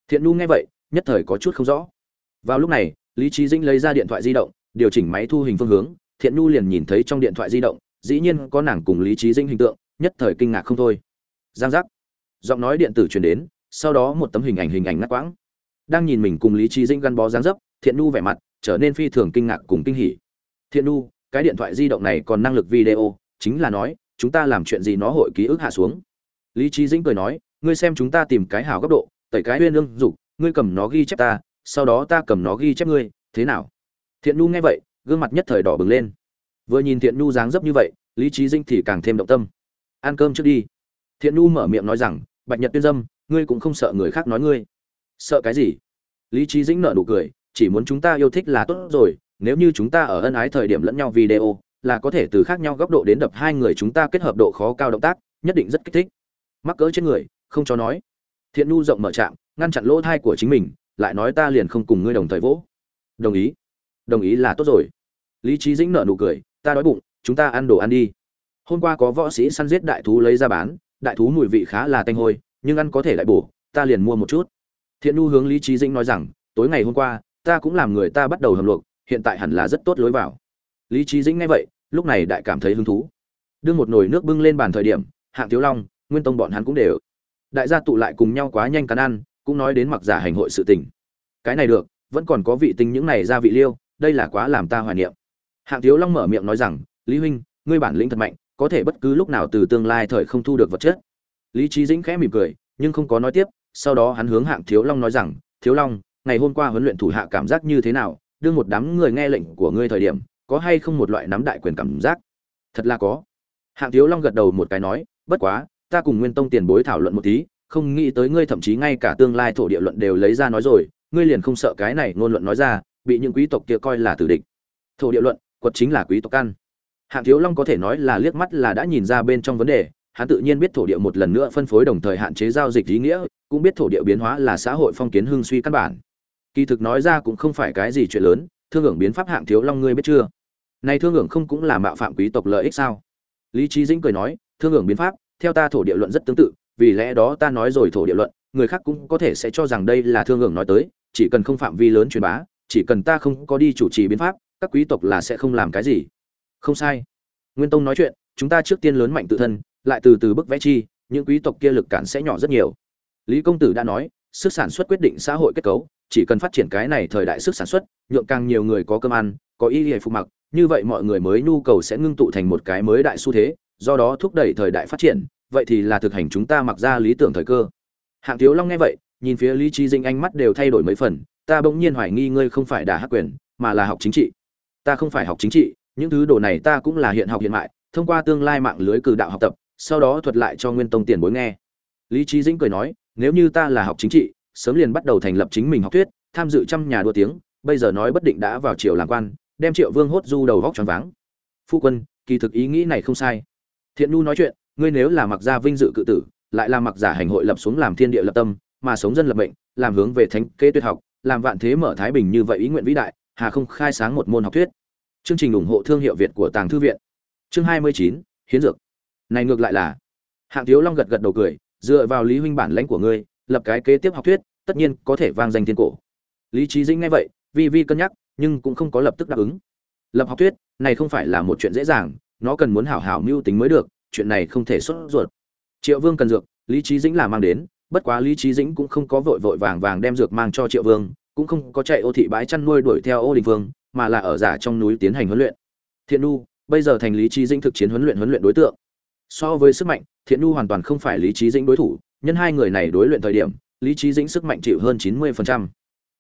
Thiện nhu nghe vậy, nhất thời có chút không rõ. Vào lúc này, lý trí dĩnh lấy ra điện thoại di động, điều chỉnh máy thu hình phương hướng, thiện nhu liền nhìn thấy trong điện thoại di động, dĩ nhiên có nàng cùng lý trí dĩnh hình tượng, nhất thời kinh ngạc không thôi. Giang giác. Giọng nói điện tử truyền đến, sau đó một tấm hình ảnh hình ảnh ngắt quãng. Đang nhìn mình cùng lý trí dĩnh gắn bó dáng dấp, thiện nhu vẻ mặt trở nên phi thường kinh ngạc cùng kinh hỉ. Thiện nhu cái điện thoại di động này còn năng lực video, chính là nói, chúng ta làm chuyện gì nó hội ký ức hạ xuống. Lý trí dĩnh cười nói, ngươi xem chúng ta tìm cái hảo góc độ, tẩy cái huyên lương dục, ngươi cầm nó ghi chép ta, sau đó ta cầm nó ghi chép ngươi, thế nào? Thiện nhu nghe vậy, gương mặt nhất thời đỏ bừng lên. Vừa nhìn thiện nhu dáng dấp như vậy, lý trí dĩnh thì càng thêm động tâm. Ăn cơm trước đi. Thiện nhu mở miệng nói rằng, bạch nhật tuyên dâm, ngươi cũng không sợ người khác nói ngươi. Sợ cái gì? Lý trí dĩnh nợ nụ cười, chỉ muốn chúng ta yêu thích là tốt rồi nếu như chúng ta ở ân ái thời điểm lẫn nhau video, là có thể từ khác nhau góc độ đến đập hai người chúng ta kết hợp độ khó cao động tác, nhất định rất kích thích. Mắc cỡ trên người, không cho nói. Thiện nu rộng mở trạm, ngăn chặn lỗ thai của chính mình, lại nói ta liền không cùng ngươi đồng thời vỗ. Đồng ý. Đồng ý là tốt rồi. Lý trí dĩnh nợ nụ cười, ta đói bụng, chúng ta ăn đồ ăn đi. Hôm qua có võ sĩ săn giết đại thú lấy ra bán, đại thú mùi vị khá là tanh hôi, nhưng ăn có thể lại bổ, ta liền mua một chút. Thiện nu hướng lý trí dĩnh nói rằng, tối ngày hôm qua, ta cũng làm người ta bắt đầu hầm luộc hiện tại hẳn là rất tốt lối vào. Lý trí dĩnh nghe vậy, lúc này đại cảm thấy hứng thú. Đưa một nồi nước bưng lên bàn thời điểm, hạng thiếu long, nguyên tông bọn hắn cũng đều. Đại gia tụ lại cùng nhau quá nhanh cắn ăn, cũng nói đến mặc giả hành hội sự tình. Cái này được, vẫn còn có vị tinh những này ra vị liêu, đây là quá làm ta hoài niệm. Hạng thiếu long mở miệng nói rằng, lý huynh, ngươi bản lĩnh thật mạnh, có thể bất cứ lúc nào từ tương lai thời không thu được vật chất. Lý trí dĩnh khẽ mỉm cười, nhưng không có nói tiếp, sau đó hắn hướng hạng thiếu long nói rằng, thiếu long, ngày hôm qua huấn luyện thủ hạ cảm giác như thế nào? Đưa một đám người nghe lệnh của ngươi thời điểm, có hay không một loại nắm đại quyền cảm giác? Thật là có. Hạng thiếu long gật đầu một cái nói, bất quá, ta cùng nguyên tông tiền bối thảo luận một tí, không nghĩ tới ngươi thậm chí ngay cả tương lai thổ địa luận đều lấy ra nói rồi, ngươi liền không sợ cái này ngôn luận nói ra, bị những quý tộc kia coi là tử địch. Thổ địa luận, quật chính là quý tộc căn. Hạng thiếu long có thể nói là liếc mắt là đã nhìn ra bên trong vấn đề, hắn tự nhiên biết thổ địa một lần nữa phân phối đồng thời hạn chế giao dịch ý nghĩa, cũng biết thổ địa biến hóa là xã hội phong kiến hưng suy căn bản kỳ thực nói ra cũng không phải cái gì chuyện lớn, thương hưởng biến pháp hạng thiếu long ngươi biết chưa? Này thương hưởng không cũng là mạo phạm quý tộc lợi ích sao? Lý trí dĩnh cười nói, thương hưởng biến pháp, theo ta thổ địa luận rất tương tự, vì lẽ đó ta nói rồi thổ địa luận, người khác cũng có thể sẽ cho rằng đây là thương hưởng nói tới, chỉ cần không phạm vi lớn truyền bá, chỉ cần ta không có đi chủ trì biến pháp, các quý tộc là sẽ không làm cái gì. Không sai. Nguyên tông nói chuyện, chúng ta trước tiên lớn mạnh tự thân, lại từ từ bức vẽ chi, những quý tộc kia lực cản sẽ nhỏ rất nhiều. Lý công tử đã nói, sức sản xuất quyết định xã hội kết cấu chỉ cần phát triển cái này thời đại sức sản xuất, nhượng càng nhiều người có cơm ăn, có y hề phục mặc, như vậy mọi người mới nhu cầu sẽ ngưng tụ thành một cái mới đại xu thế, do đó thúc đẩy thời đại phát triển, vậy thì là thực hành chúng ta mặc ra lý tưởng thời cơ. Hạng thiếu long nghe vậy, nhìn phía lý trí dinh ánh mắt đều thay đổi mấy phần, ta bỗng nhiên hoài nghi ngươi không phải đả hắc quyền, mà là học chính trị. Ta không phải học chính trị, những thứ đồ này ta cũng là hiện học hiện mại, thông qua tương lai mạng lưới cử đạo học tập, sau đó thuật lại cho nguyên tông tiền bối nghe. Lý trí dĩnh cười nói, nếu như ta là học chính trị sớm liền bắt đầu thành lập chính mình học thuyết, tham dự trăm nhà đua tiếng, bây giờ nói bất định đã vào triều làm quan, đem triệu vương hốt du đầu vóc tròn váng. Phu quân, kỳ thực ý nghĩ này không sai. Thiện nu nói chuyện, ngươi nếu là mặc gia vinh dự cự tử, lại là mặc giả hành hội lập xuống làm thiên địa lập tâm, mà sống dân lập mệnh, làm hướng về thánh kế tuyệt học, làm vạn thế mở thái bình như vậy ý nguyện vĩ đại, hà không khai sáng một môn học thuyết. Chương trình ủng hộ thương hiệu việt của tàng thư viện. Chương hai mươi chín, hiến dược. Này ngược lại là, hạng thiếu long gật gật đầu cười, dựa vào lý huynh bản lãnh của ngươi lập cái kế tiếp học thuyết, tất nhiên có thể vang danh thiên cổ. Lý trí dĩnh nghe vậy, vi vi cân nhắc, nhưng cũng không có lập tức đáp ứng. Lập học thuyết, này không phải là một chuyện dễ dàng, nó cần muốn hảo hảo mưu tính mới được, chuyện này không thể xuất ruột. Triệu vương cần dược, lý trí dĩnh là mang đến, bất quá lý trí dĩnh cũng không có vội vội vàng vàng đem dược mang cho triệu vương, cũng không có chạy ô thị bãi chăn nuôi đuổi theo ô đình vương, mà là ở giả trong núi tiến hành huấn luyện. Thiện nu bây giờ thành lý trí dĩnh thực chiến huấn luyện huấn luyện đối tượng. So với sức mạnh, thiện nu hoàn toàn không phải lý trí dĩnh đối thủ nhân hai người này đối luyện thời điểm, lý trí dĩnh sức mạnh chịu hơn chín mươi phần trăm.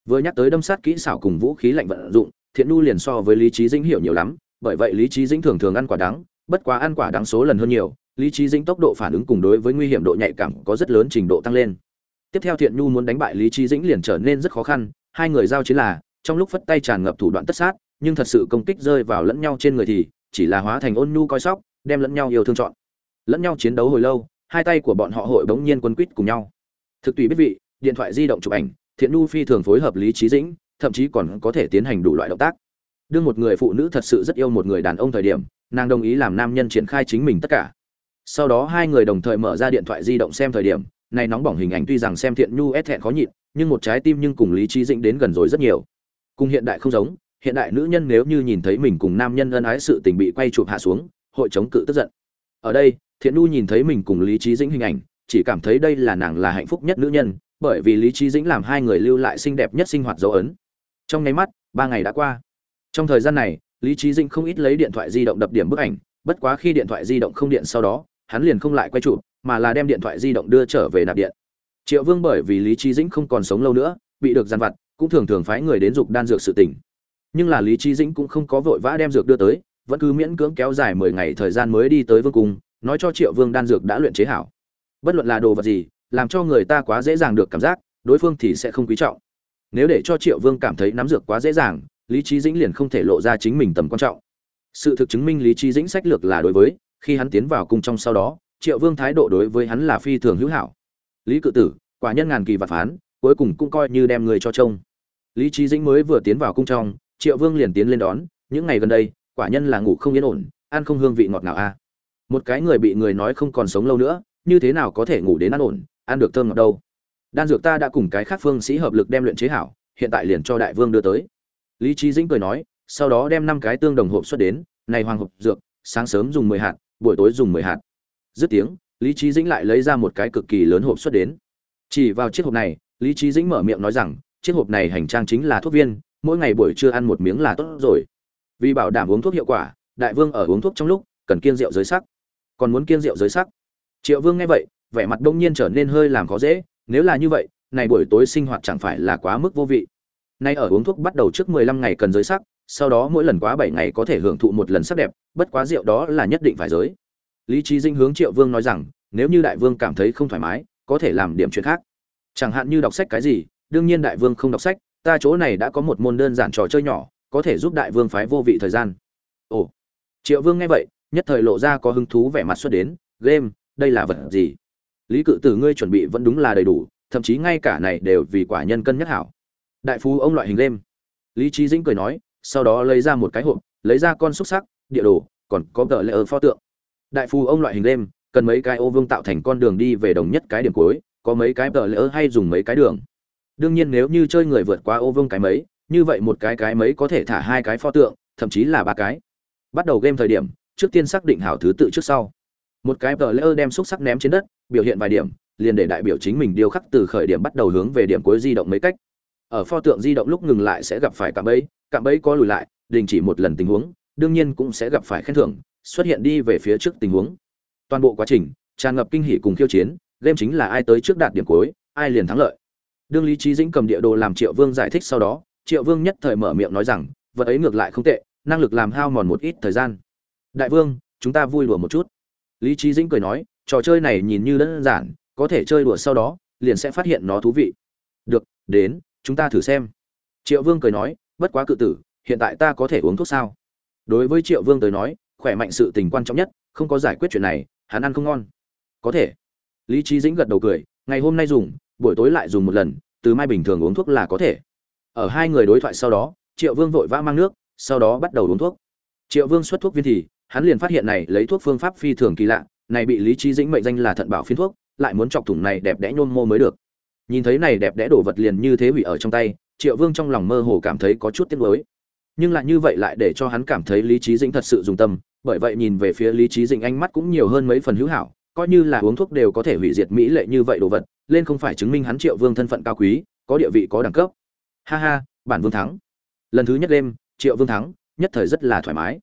Vừa nhắc tới đâm sát kỹ xảo cùng vũ khí lạnh vận dụng, thiện Nu liền so với lý trí dĩnh hiểu nhiều lắm, bởi vậy lý trí dĩnh thường thường ăn quả đắng, bất quá ăn quả đắng số lần hơn nhiều, lý trí dĩnh tốc độ phản ứng cùng đối với nguy hiểm độ nhạy cảm có rất lớn trình độ tăng lên. Tiếp theo thiện nhu muốn đánh bại lý trí dĩnh liền trở nên rất khó khăn, hai người giao chiến là, trong lúc phất tay tràn ngập thủ đoạn tất sát, nhưng thật sự công kích rơi vào lẫn nhau trên người thì, chỉ là hóa thành ôn nhu coi sóc, đem lẫn nhau yêu thương chọn. Lẫn nhau chiến đấu hồi lâu hai tay của bọn họ hội bỗng nhiên quân quýt cùng nhau. Thực tùy biết vị, điện thoại di động chụp ảnh, thiện nhu phi thường phối hợp lý trí dĩnh, thậm chí còn có thể tiến hành đủ loại động tác. Đương một người phụ nữ thật sự rất yêu một người đàn ông thời điểm, nàng đồng ý làm nam nhân triển khai chính mình tất cả. Sau đó hai người đồng thời mở ra điện thoại di động xem thời điểm, này nóng bỏng hình ảnh tuy rằng xem thiện nhu ép thẹn khó nhịn, nhưng một trái tim nhưng cùng lý trí dĩnh đến gần rồi rất nhiều. Cùng hiện đại không giống, hiện đại nữ nhân nếu như nhìn thấy mình cùng nam nhân ân ái sự tình bị quay chụp hạ xuống, hội chống cự tức giận. Ở đây thiện nu nhìn thấy mình cùng lý trí dĩnh hình ảnh, chỉ cảm thấy đây là nàng là hạnh phúc nhất nữ nhân, bởi vì lý trí dĩnh làm hai người lưu lại xinh đẹp nhất sinh hoạt dấu ấn. Trong nháy mắt, ba ngày đã qua. Trong thời gian này, lý trí dĩnh không ít lấy điện thoại di động đập điểm bức ảnh, bất quá khi điện thoại di động không điện sau đó, hắn liền không lại quay chụp, mà là đem điện thoại di động đưa trở về nạp điện. Triệu vương bởi vì lý trí dĩnh không còn sống lâu nữa, bị được dàn vặt, cũng thường thường phái người đến dục đan dược sự tỉnh nhưng là lý trí dĩnh cũng không có vội vã đem dược đưa tới, vẫn cứ miễn cưỡng kéo dài mười ngày thời gian mới đi tới vương cung nói cho triệu vương đan dược đã luyện chế hảo. Bất luận là đồ vật gì, làm cho người ta quá dễ dàng được cảm giác, đối phương thì sẽ không quý trọng. Nếu để cho triệu vương cảm thấy nắm dược quá dễ dàng, lý trí dĩnh liền không thể lộ ra chính mình tầm quan trọng. Sự thực chứng minh lý trí dĩnh sách lược là đối với, khi hắn tiến vào cung trong sau đó, triệu vương thái độ đối với hắn là phi thường hữu hảo. Lý cự tử, quả nhân ngàn kỳ và phán, cuối cùng cũng coi như đem người cho trông. Lý trí dĩnh mới vừa tiến vào cung trong, triệu vương liền tiến lên đón, những ngày gần đây, quả nhân là ngủ không yên ổn, ăn không hương vị ngọt nào a một cái người bị người nói không còn sống lâu nữa, như thế nào có thể ngủ đến ăn ổn, ăn được thơm ngọt đâu. Đan dược ta đã cùng cái khác phương sĩ hợp lực đem luyện chế hảo, hiện tại liền cho đại vương đưa tới. Lý trí dĩnh cười nói, sau đó đem năm cái tương đồng hộp xuất đến, này hoàng hộp dược, sáng sớm dùng mười hạt, buổi tối dùng mười hạt. Dứt tiếng, lý trí dĩnh lại lấy ra một cái cực kỳ lớn hộp xuất đến. Chỉ vào chiếc hộp này, lý trí dĩnh mở miệng nói rằng, chiếc hộp này hành trang chính là thuốc viên, mỗi ngày buổi trưa ăn một miếng là tốt rồi. Vì bảo đảm uống thuốc hiệu quả, đại vương ở uống thuốc trong lúc, cần kiên rượu giới sắc còn muốn kiêng rượu giới sắc. Triệu vương nghe vậy, vẻ mặt đông nhiên trở nên hơi làm khó dễ, nếu là như vậy, này buổi tối sinh hoạt chẳng phải là quá mức vô vị. Nay ở uống thuốc bắt đầu trước mười lăm ngày cần giới sắc, sau đó mỗi lần quá bảy ngày có thể hưởng thụ một lần sắc đẹp, bất quá rượu đó là nhất định phải giới. Lý trí dinh hướng triệu vương nói rằng, nếu như đại vương cảm thấy không thoải mái, có thể làm điểm chuyện khác. Chẳng hạn như đọc sách cái gì, đương nhiên đại vương không đọc sách, ta chỗ này đã có một môn đơn giản trò chơi nhỏ, có thể giúp đại vương phái vô vị thời gian. Ồ. Triệu vương nghe vậy nhất thời lộ ra có hứng thú vẻ mặt xuất đến, game, đây là vật gì? Lý cự tử ngươi chuẩn bị vẫn đúng là đầy đủ, thậm chí ngay cả này đều vì quả nhân cân nhắc hảo. Đại phú ông loại hình game. Lý trí dĩnh cười nói, sau đó lấy ra một cái hộp, lấy ra con xúc sắc, địa đồ, còn có tờ lễ ở pho tượng. Đại phú ông loại hình game, cần mấy cái ô vương tạo thành con đường đi về đồng nhất cái điểm cuối, có mấy cái tờ lễ hay dùng mấy cái đường. Đương nhiên nếu như chơi người vượt qua ô vương cái mấy, như vậy một cái cái mấy có thể thả hai cái pho tượng, thậm chí là ba cái. Bắt đầu game thời điểm trước tiên xác định hảo thứ tự trước sau. Một cái tờ lỡ đem xúc sắc ném trên đất, biểu hiện vài điểm, liền để đại biểu chính mình điêu khắc từ khởi điểm bắt đầu hướng về điểm cuối di động mấy cách. Ở pho tượng di động lúc ngừng lại sẽ gặp phải cạm bẫy cạm bẫy có lùi lại, đình chỉ một lần tình huống, đương nhiên cũng sẽ gặp phải khen thưởng, xuất hiện đi về phía trước tình huống. Toàn bộ quá trình, tràn ngập kinh hỉ cùng khiêu chiến, game chính là ai tới trước đạt điểm cuối, ai liền thắng lợi. Đương lý trí dĩnh cầm địa đồ làm triệu vương giải thích sau đó, triệu vương nhất thời mở miệng nói rằng, vật ấy ngược lại không tệ, năng lực làm hao mòn một ít thời gian đại vương, chúng ta vui đùa một chút. Lý trí dĩnh cười nói, trò chơi này nhìn như đơn giản, có thể chơi đùa sau đó, liền sẽ phát hiện nó thú vị. Được, đến, chúng ta thử xem. Triệu vương cười nói, bất quá cự tử, hiện tại ta có thể uống thuốc sao? Đối với triệu vương tới nói, khỏe mạnh sự tình quan trọng nhất, không có giải quyết chuyện này, hắn ăn không ngon. Có thể. Lý trí dĩnh gật đầu cười, ngày hôm nay dùng, buổi tối lại dùng một lần, từ mai bình thường uống thuốc là có thể. Ở hai người đối thoại sau đó, triệu vương vội vã mang nước, sau đó bắt đầu uống thuốc. Triệu vương xuất thuốc viên thì hắn liền phát hiện này lấy thuốc phương pháp phi thường kỳ lạ, này bị lý trí dĩnh mệnh danh là thận bảo phiến thuốc, lại muốn chọc thủng này đẹp đẽ nhôm mô mới được. Nhìn thấy này đẹp đẽ đổ vật liền như thế hủy ở trong tay, triệu vương trong lòng mơ hồ cảm thấy có chút tiếc nuối. Nhưng lại như vậy lại để cho hắn cảm thấy lý trí dĩnh thật sự dùng tâm, bởi vậy nhìn về phía lý trí dĩnh ánh mắt cũng nhiều hơn mấy phần hữu hảo, coi như là uống thuốc đều có thể hủy diệt mỹ lệ như vậy đồ vật, lên không phải chứng minh hắn triệu vương thân phận cao quý, có địa vị có đẳng cấp. Ha ha, bản vương thắng. Lần thứ nhất đêm, triệu vương thắng, nhất thời rất là thoải mái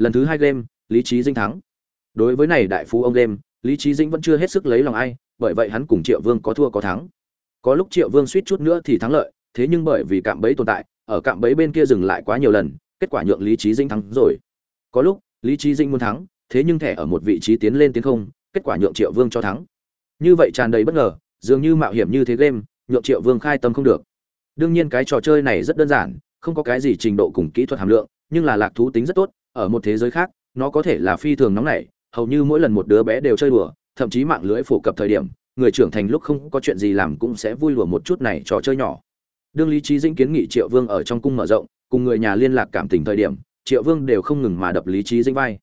lần thứ hai game, lý trí dinh thắng. Đối với này đại phú ông game, lý trí dinh vẫn chưa hết sức lấy lòng ai, bởi vậy hắn cùng triệu vương có thua có thắng. Có lúc triệu vương suýt chút nữa thì thắng lợi, thế nhưng bởi vì cạm bẫy tồn tại, ở cạm bẫy bên kia dừng lại quá nhiều lần, kết quả nhượng lý trí dinh thắng rồi. Có lúc, lý trí dinh muốn thắng, thế nhưng thẻ ở một vị trí tiến lên tiến không, kết quả nhượng triệu vương cho thắng. Như vậy tràn đầy bất ngờ, dường như mạo hiểm như thế game, nhượng triệu vương khai tâm không được. Đương nhiên cái trò chơi này rất đơn giản, không có cái gì trình độ cùng kỹ thuật hàm lượng, nhưng là lạc thú tính rất tốt ở một thế giới khác, nó có thể là phi thường nóng nảy, hầu như mỗi lần một đứa bé đều chơi đùa, thậm chí mạng lưới phổ cập thời điểm, người trưởng thành lúc không có chuyện gì làm cũng sẽ vui lùa một chút này trò chơi nhỏ. Đương lý trí dĩnh kiến nghị triệu vương ở trong cung mở rộng, cùng người nhà liên lạc cảm tình thời điểm, triệu vương đều không ngừng mà đập lý trí dĩnh vai.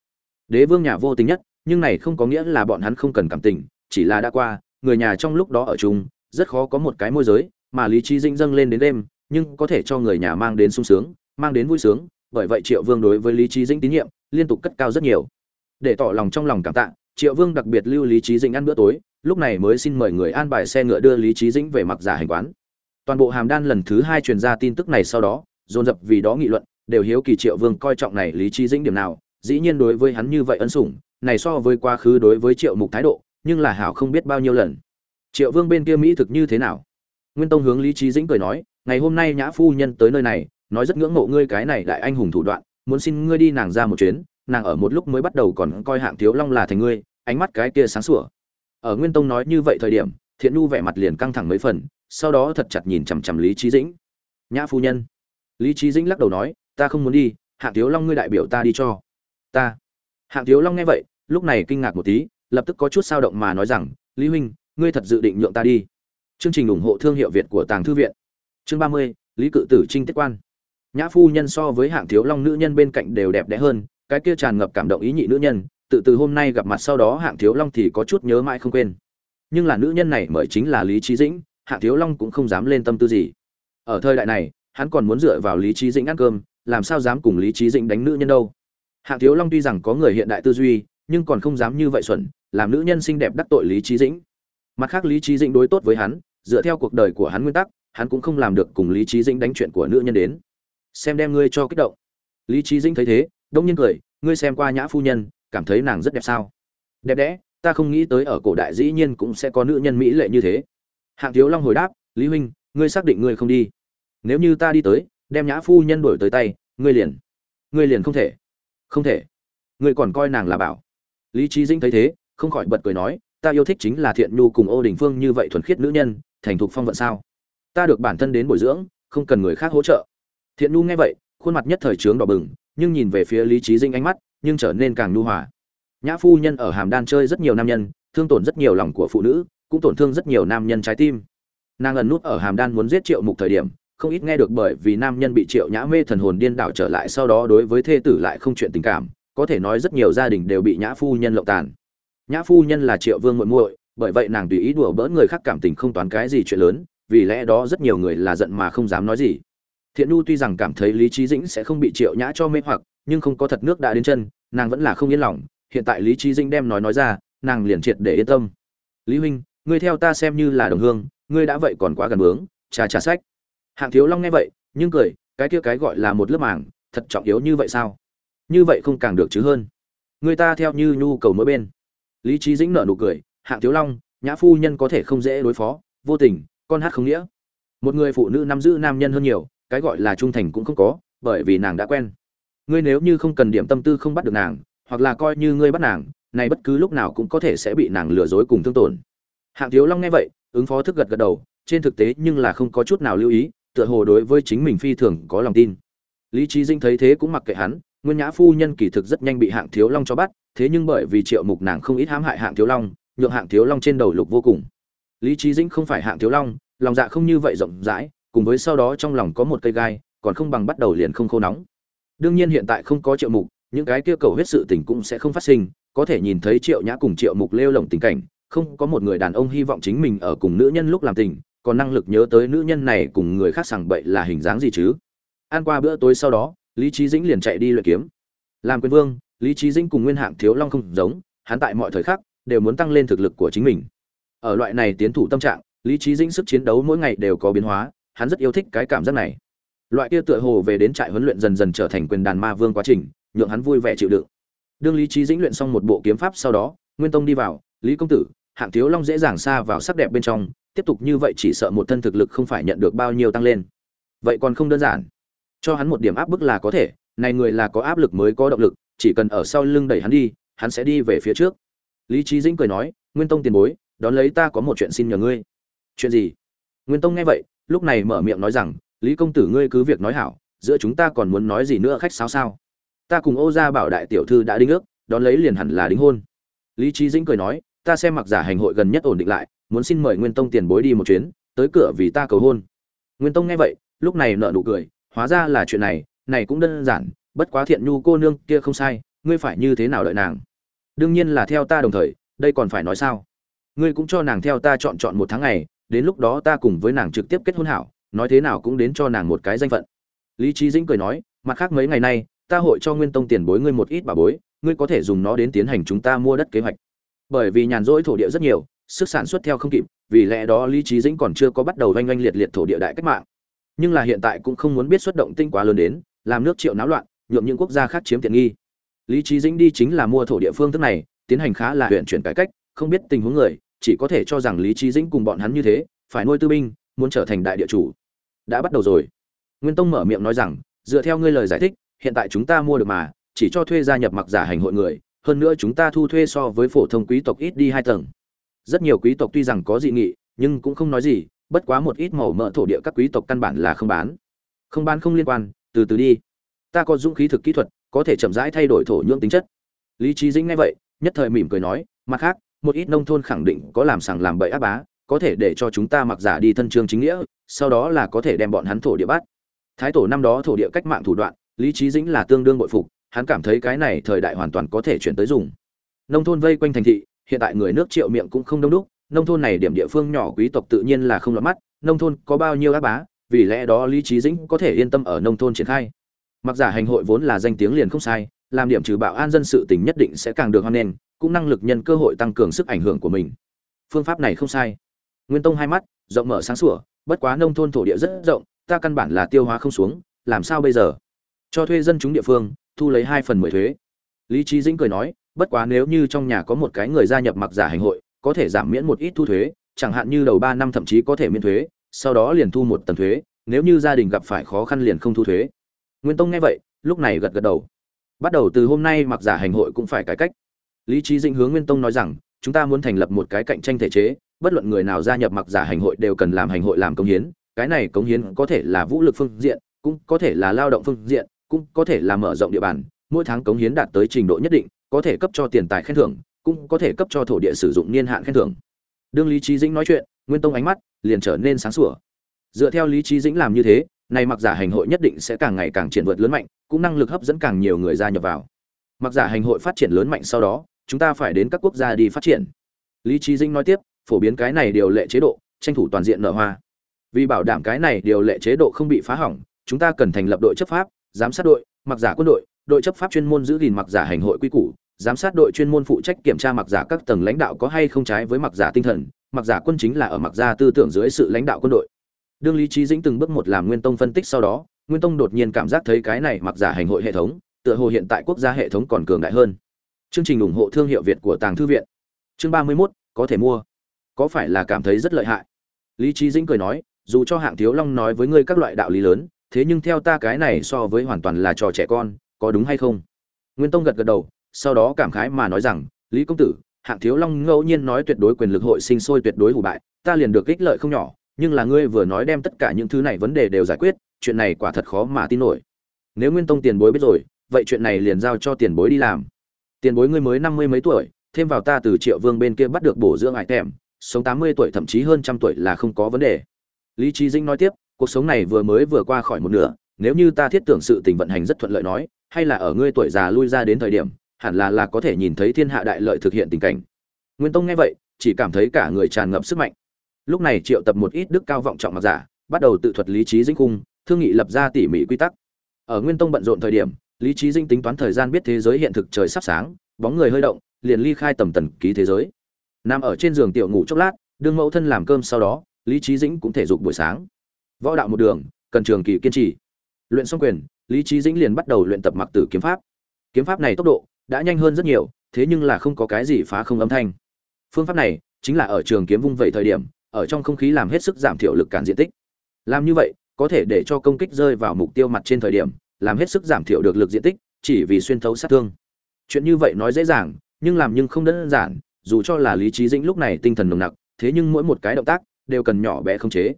Đế vương nhà vô tình nhất, nhưng này không có nghĩa là bọn hắn không cần cảm tình, chỉ là đã qua, người nhà trong lúc đó ở chung, rất khó có một cái môi giới, mà lý trí dĩnh dâng lên đến đêm, nhưng có thể cho người nhà mang đến sung sướng, mang đến vui sướng bởi vậy triệu vương đối với lý trí dĩnh tín nhiệm liên tục cất cao rất nhiều. Để tỏ lòng trong lòng cảm tạ, triệu vương đặc biệt lưu lý trí dĩnh ăn bữa tối, lúc này mới xin mời người an bài xe ngựa đưa lý trí dĩnh về mặc giả hành quán. Toàn bộ hàm đan lần thứ hai truyền ra tin tức này sau đó, dồn dập vì đó nghị luận, đều hiếu kỳ triệu vương coi trọng này lý trí dĩnh điểm nào, dĩ nhiên đối với hắn như vậy ân sủng, này so với quá khứ đối với triệu mục thái độ, nhưng là hảo không biết bao nhiêu lần. Triệu vương bên kia mỹ thực như thế nào? Nguyên tông hướng lý trí dĩnh cười nói, ngày hôm nay nhã phu nhân tới nơi này nói rất ngưỡng mộ ngươi cái này đại anh hùng thủ đoạn, muốn xin ngươi đi nàng ra một chuyến, nàng ở một lúc mới bắt đầu còn coi hạng thiếu long là thành ngươi, ánh mắt cái kia sáng sủa. Ở nguyên tông nói như vậy thời điểm, thiện nhu vẻ mặt liền căng thẳng mấy phần, sau đó thật chặt nhìn chằm chằm lý trí dĩnh. Nhã phu nhân. Lý trí dĩnh lắc đầu nói, ta không muốn đi, hạng thiếu long ngươi đại biểu ta đi cho. Ta. Hạng thiếu long nghe vậy, lúc này kinh ngạc một tí, lập tức có chút sao động mà nói rằng, lý huynh, ngươi thật dự định nhượng ta đi. Chương trình ủng hộ thương hiệu việt của tàng thư viện. Chương ba mươi, lý cự tử trinh tiết quan nhã phu nhân so với hạng thiếu long nữ nhân bên cạnh đều đẹp đẽ hơn, cái kia tràn ngập cảm động ý nhị nữ nhân, tự từ hôm nay gặp mặt sau đó hạng thiếu long thì có chút nhớ mãi không quên. Nhưng là nữ nhân này mời chính là lý trí dĩnh, hạng thiếu long cũng không dám lên tâm tư gì. Ở thời đại này, hắn còn muốn dựa vào lý trí dĩnh ăn cơm, làm sao dám cùng lý trí dĩnh đánh nữ nhân đâu. Hạng thiếu long tuy rằng có người hiện đại tư duy, nhưng còn không dám như vậy xuẩn, làm nữ nhân xinh đẹp đắc tội lý trí dĩnh. Mặt khác lý trí dĩnh đối tốt với hắn, dựa theo cuộc đời của hắn nguyên tắc, hắn cũng không làm được cùng lý trí dĩnh đánh chuyện của nữ nhân đến xem đem ngươi cho kích động. Lý trí dĩnh thấy thế, đông nhiên cười, ngươi xem qua nhã phu nhân, cảm thấy nàng rất đẹp sao? Đẹp đẽ, ta không nghĩ tới ở cổ đại dĩ nhiên cũng sẽ có nữ nhân mỹ lệ như thế. Hạng thiếu long hồi đáp, lý huynh, ngươi xác định ngươi không đi. Nếu như ta đi tới, đem nhã phu nhân đổi tới tay, ngươi liền ngươi liền không thể. Không thể. Ngươi còn coi nàng là bảo. Lý trí dĩnh thấy thế, không khỏi bật cười nói, ta yêu thích chính là thiện nhu cùng ô đình phương như vậy thuần khiết nữ nhân, thành thục phong vận sao? Ta được bản thân đến bồi dưỡng, không cần người khác hỗ trợ thiện nu nghe vậy, khuôn mặt nhất thời trướng đỏ bừng, nhưng nhìn về phía lý trí dinh ánh mắt, nhưng trở nên càng nhu hòa. Nhã phu nhân ở hàm đan chơi rất nhiều nam nhân, thương tổn rất nhiều lòng của phụ nữ, cũng tổn thương rất nhiều nam nhân trái tim. Nàng ẩn nút ở hàm đan muốn giết triệu mục thời điểm, không ít nghe được bởi vì nam nhân bị triệu nhã mê thần hồn điên đảo trở lại sau đó đối với thê tử lại không chuyện tình cảm, có thể nói rất nhiều gia đình đều bị nhã phu nhân lộng tàn. Nhã phu nhân là triệu vương muội muội, bởi vậy nàng tùy ý đùa bỡn người khác cảm tình không toán cái gì chuyện lớn, vì lẽ đó rất nhiều người là giận mà không dám nói gì thiện nu tuy rằng cảm thấy lý trí dĩnh sẽ không bị triệu nhã cho mê hoặc, nhưng không có thật nước đã đến chân, nàng vẫn là không yên lòng. Hiện tại lý trí dĩnh đem nói nói ra, nàng liền triệt để yên tâm. Lý huynh, ngươi theo ta xem như là đồng hương, ngươi đã vậy còn quá gần bướng trà trà sách. Hạng thiếu long nghe vậy, nhưng cười, cái kia cái gọi là một lớp màng, thật trọng yếu như vậy sao? Như vậy không càng được chứ hơn. Người ta theo như nhu cầu mỗi bên. Lý trí dĩnh nở nụ cười, hạng thiếu long, nhã phu nhân có thể không dễ đối phó, vô tình, con hát không nghĩa. Một người phụ nữ nắm giữ nam nhân hơn nhiều cái gọi là trung thành cũng không có, bởi vì nàng đã quen. Ngươi nếu như không cần điểm tâm tư không bắt được nàng, hoặc là coi như ngươi bắt nàng, này bất cứ lúc nào cũng có thể sẽ bị nàng lừa dối cùng thương tổn. Hạng thiếu long nghe vậy, ứng phó thức gật gật đầu, trên thực tế nhưng là không có chút nào lưu ý, tựa hồ đối với chính mình phi thường có lòng tin. Lý trí dinh thấy thế cũng mặc kệ hắn, nguyên nhã phu nhân kỳ thực rất nhanh bị hạng thiếu long cho bắt, thế nhưng bởi vì triệu mục nàng không ít hãm hại hạng thiếu long, nhượng hạng thiếu long trên đầu lục vô cùng. Lý trí dĩnh không phải hạng thiếu long, lòng dạ không như vậy rộng rãi cùng với sau đó trong lòng có một cây gai, còn không bằng bắt đầu liền không khô nóng. Đương nhiên hiện tại không có triệu mục, những cái kia cầu huyết sự tình cũng sẽ không phát sinh, có thể nhìn thấy triệu nhã cùng triệu mục lêu lồng tình cảnh, không có một người đàn ông hy vọng chính mình ở cùng nữ nhân lúc làm tình, còn năng lực nhớ tới nữ nhân này cùng người khác sằng bậy là hình dáng gì chứ? Ăn qua bữa tối sau đó, lý trí dĩnh liền chạy đi luyện kiếm. Làm quyền vương, lý trí dĩnh cùng nguyên hạng thiếu long không giống, hắn tại mọi thời khắc đều muốn tăng lên thực lực của chính mình. Ở loại này tiến thủ tâm trạng, lý trí dĩnh sức chiến đấu mỗi ngày đều có biến hóa hắn rất yêu thích cái cảm giác này. Loại kia tựa hồ về đến trại huấn luyện dần dần trở thành quyền đàn ma vương quá trình, nhượng hắn vui vẻ chịu đựng. Đương lý trí dĩnh luyện xong một bộ kiếm pháp sau đó, nguyên tông đi vào, lý công tử, hạng thiếu long dễ dàng xa vào sắc đẹp bên trong, tiếp tục như vậy chỉ sợ một thân thực lực không phải nhận được bao nhiêu tăng lên. Vậy còn không đơn giản. Cho hắn một điểm áp bức là có thể, này người là có áp lực mới có động lực, chỉ cần ở sau lưng đẩy hắn đi, hắn sẽ đi về phía trước. Lý trí dĩnh cười nói, nguyên tông tiền bối, đón lấy ta có một chuyện xin nhờ ngươi. Chuyện gì? Nguyên tông nghe vậy lúc này mở miệng nói rằng, lý công tử ngươi cứ việc nói hảo, giữa chúng ta còn muốn nói gì nữa khách sáo sao? Ta cùng ô gia bảo đại tiểu thư đã đính ước, đón lấy liền hẳn là đính hôn. Lý trí dĩnh cười nói, ta xem mặc giả hành hội gần nhất ổn định lại, muốn xin mời nguyên tông tiền bối đi một chuyến, tới cửa vì ta cầu hôn. Nguyên tông nghe vậy, lúc này nợ nụ cười, hóa ra là chuyện này này cũng đơn giản, bất quá thiện nhu cô nương kia không sai, ngươi phải như thế nào đợi nàng? Đương nhiên là theo ta đồng thời, đây còn phải nói sao? Ngươi cũng cho nàng theo ta chọn chọn một tháng ngày đến lúc đó ta cùng với nàng trực tiếp kết hôn hảo, nói thế nào cũng đến cho nàng một cái danh phận. Lý trí dĩnh cười nói, mặt khác mấy ngày nay, ta hội cho nguyên tông tiền bối ngươi một ít bà bối, ngươi có thể dùng nó đến tiến hành chúng ta mua đất kế hoạch. Bởi vì nhàn rỗi thổ địa rất nhiều, sức sản xuất theo không kịp, vì lẽ đó lý trí dĩnh còn chưa có bắt đầu oanh oanh liệt liệt thổ địa đại cách mạng. Nhưng là hiện tại cũng không muốn biết xuất động tinh quá lớn đến, làm nước triệu náo loạn, nhuộm những quốc gia khác chiếm tiện nghi. Lý trí dĩnh đi chính là mua thổ địa phương thức này, tiến hành khá là huyện chuyển cải cách, không biết tình huống người chỉ có thể cho rằng lý trí dĩnh cùng bọn hắn như thế, phải nuôi tư binh, muốn trở thành đại địa chủ. Đã bắt đầu rồi. Nguyên tông mở miệng nói rằng, dựa theo ngươi lời giải thích, hiện tại chúng ta mua được mà, chỉ cho thuê gia nhập mặc giả hành hội người, hơn nữa chúng ta thu thuê so với phổ thông quý tộc ít đi hai tầng. Rất nhiều quý tộc tuy rằng có dị nghị, nhưng cũng không nói gì, bất quá một ít màu mỡ thổ địa các quý tộc căn bản là không bán. Không bán không liên quan, từ từ đi. Ta có dũng khí thực kỹ thuật, có thể chậm rãi thay đổi thổ nhưỡng tính chất. Lý trí dĩnh nghe vậy, nhất thời mỉm cười nói, mặt khác một ít nông thôn khẳng định có làm sằng làm bậy áp bá, có thể để cho chúng ta mặc giả đi thân trương chính nghĩa, sau đó là có thể đem bọn hắn thổ địa bắt. Thái tổ năm đó thổ địa cách mạng thủ đoạn, lý trí dĩnh là tương đương bội phục, hắn cảm thấy cái này thời đại hoàn toàn có thể chuyển tới dùng. Nông thôn vây quanh thành thị, hiện tại người nước triệu miệng cũng không đông đúc, nông thôn này điểm địa phương nhỏ quý tộc tự nhiên là không lọt mắt, nông thôn có bao nhiêu áp bá, vì lẽ đó lý trí dĩnh có thể yên tâm ở nông thôn triển khai. Mặc giả hành hội vốn là danh tiếng liền không sai, làm điểm trừ bạo an dân sự tình nhất định sẽ càng được hoan nghênh cũng năng lực nhân cơ hội tăng cường sức ảnh hưởng của mình. Phương pháp này không sai. Nguyên tông hai mắt, rộng mở sáng sủa, bất quá nông thôn thổ địa rất rộng, ta căn bản là tiêu hóa không xuống, làm sao bây giờ? Cho thuê dân chúng địa phương, thu lấy hai phần mười thuế. Lý trí dĩnh cười nói, bất quá nếu như trong nhà có một cái người gia nhập mặc giả hành hội, có thể giảm miễn một ít thu thuế, chẳng hạn như đầu ba năm thậm chí có thể miễn thuế, sau đó liền thu một tầng thuế, nếu như gia đình gặp phải khó khăn liền không thu thuế. Nguyên tông nghe vậy, lúc này gật gật đầu. Bắt đầu từ hôm nay mặc giả hành hội cũng phải cải cách lý trí dĩnh hướng nguyên tông nói rằng, chúng ta muốn thành lập một cái cạnh tranh thể chế, bất luận người nào gia nhập mặc giả hành hội đều cần làm hành hội làm công hiến. Cái này công hiến có thể là vũ lực phương diện, cũng có thể là lao động phương diện, cũng có thể là mở rộng địa bàn. Mỗi tháng cống hiến đạt tới trình độ nhất định, có thể cấp cho tiền tài khen thưởng, cũng có thể cấp cho thổ địa sử dụng niên hạn khen thưởng. Đương lý trí dĩnh nói chuyện, nguyên tông ánh mắt liền trở nên sáng sủa. Dựa theo lý trí dĩnh làm như thế, này mặc giả hành hội nhất định sẽ càng ngày càng triển vượt lớn mạnh, cũng năng lực hấp dẫn càng nhiều người gia nhập vào. Mặc giả hành hội phát triển lớn mạnh sau đó chúng ta phải đến các quốc gia đi phát triển. Lý trí dĩnh nói tiếp, phổ biến cái này điều lệ chế độ, tranh thủ toàn diện nợ hoa. Vì bảo đảm cái này điều lệ chế độ không bị phá hỏng, chúng ta cần thành lập đội chấp pháp, giám sát đội, mặc giả quân đội đội chấp pháp chuyên môn giữ gìn mặc giả hành hội quy củ, giám sát đội chuyên môn phụ trách kiểm tra mặc giả các tầng lãnh đạo có hay không trái với mặc giả tinh thần, mặc giả quân chính là ở mặc gia tư tưởng dưới sự lãnh đạo quân đội. Đương lý trí dĩnh từng bước một làm nguyên tông phân tích sau đó, nguyên tông đột nhiên cảm giác thấy cái này mặc giả hành hội hệ thống, tựa hồ hiện tại quốc gia hệ thống còn cường đại hơn chương trình ủng hộ thương hiệu việt của tàng thư viện. Chương ba mươi 31, có thể mua. Có phải là cảm thấy rất lợi hại? Lý Chí dĩnh cười nói dù cho hạng thiếu long nói với ngươi các loại đạo lý lớn thế nhưng theo ta cái này so với hoàn toàn là trò trẻ con có đúng hay không? Nguyên tông gật gật đầu sau đó cảm khái mà nói rằng lý công tử hạng thiếu long ngẫu nhiên nói tuyệt đối quyền lực hội sinh sôi tuyệt đối hủ bại ta liền được ích lợi không nhỏ nhưng là ngươi vừa nói đem tất cả những thứ này vấn đề đều giải quyết chuyện này quả thật khó mà tin nổi. Nếu nguyên tông tiền bối biết rồi vậy chuyện này liền giao cho tiền bối đi làm tiền bối ngươi mới năm mươi mấy tuổi, thêm vào ta từ triệu vương bên kia bắt được bổ dưỡng ải tèm sống tám mươi tuổi thậm chí hơn trăm tuổi là không có vấn đề. Lý trí dinh nói tiếp, cuộc sống này vừa mới vừa qua khỏi một nửa, nếu như ta thiết tưởng sự tình vận hành rất thuận lợi nói, hay là ở ngươi tuổi già lui ra đến thời điểm, hẳn là là có thể nhìn thấy thiên hạ đại lợi thực hiện tình cảnh. Nguyên tông nghe vậy, chỉ cảm thấy cả người tràn ngập sức mạnh. Lúc này triệu tập một ít đức cao vọng trọng mặc giả, bắt đầu tự thuật lý trí dinh cung thương nghị lập ra tỉ mỉ quy tắc. Ở nguyên tông bận rộn thời điểm lý trí dinh tính toán thời gian biết thế giới hiện thực trời sắp sáng, bóng người hơi động, liền ly khai tầm tần ký thế giới. Nằm ở trên giường tiểu ngủ chốc lát, đương mẫu thân làm cơm sau đó, lý trí dĩnh cũng thể dục buổi sáng. Võ đạo một đường, cần trường kỳ kiên trì. Luyện xong quyền, lý trí dĩnh liền bắt đầu luyện tập mặc tử kiếm pháp. Kiếm pháp này tốc độ đã nhanh hơn rất nhiều, thế nhưng là không có cái gì phá không âm thanh. Phương pháp này chính là ở trường kiếm vung vẩy thời điểm, ở trong không khí làm hết sức giảm thiểu lực cản diện tích. Làm như vậy, có thể để cho công kích rơi vào mục tiêu mặt trên thời điểm làm hết sức giảm thiểu được lực diện tích, chỉ vì xuyên thấu sát thương. Chuyện như vậy nói dễ dàng, nhưng làm nhưng không đơn giản, dù cho là lý trí dĩnh lúc này tinh thần nồng nặc, thế nhưng mỗi một cái động tác đều cần nhỏ bé không chế.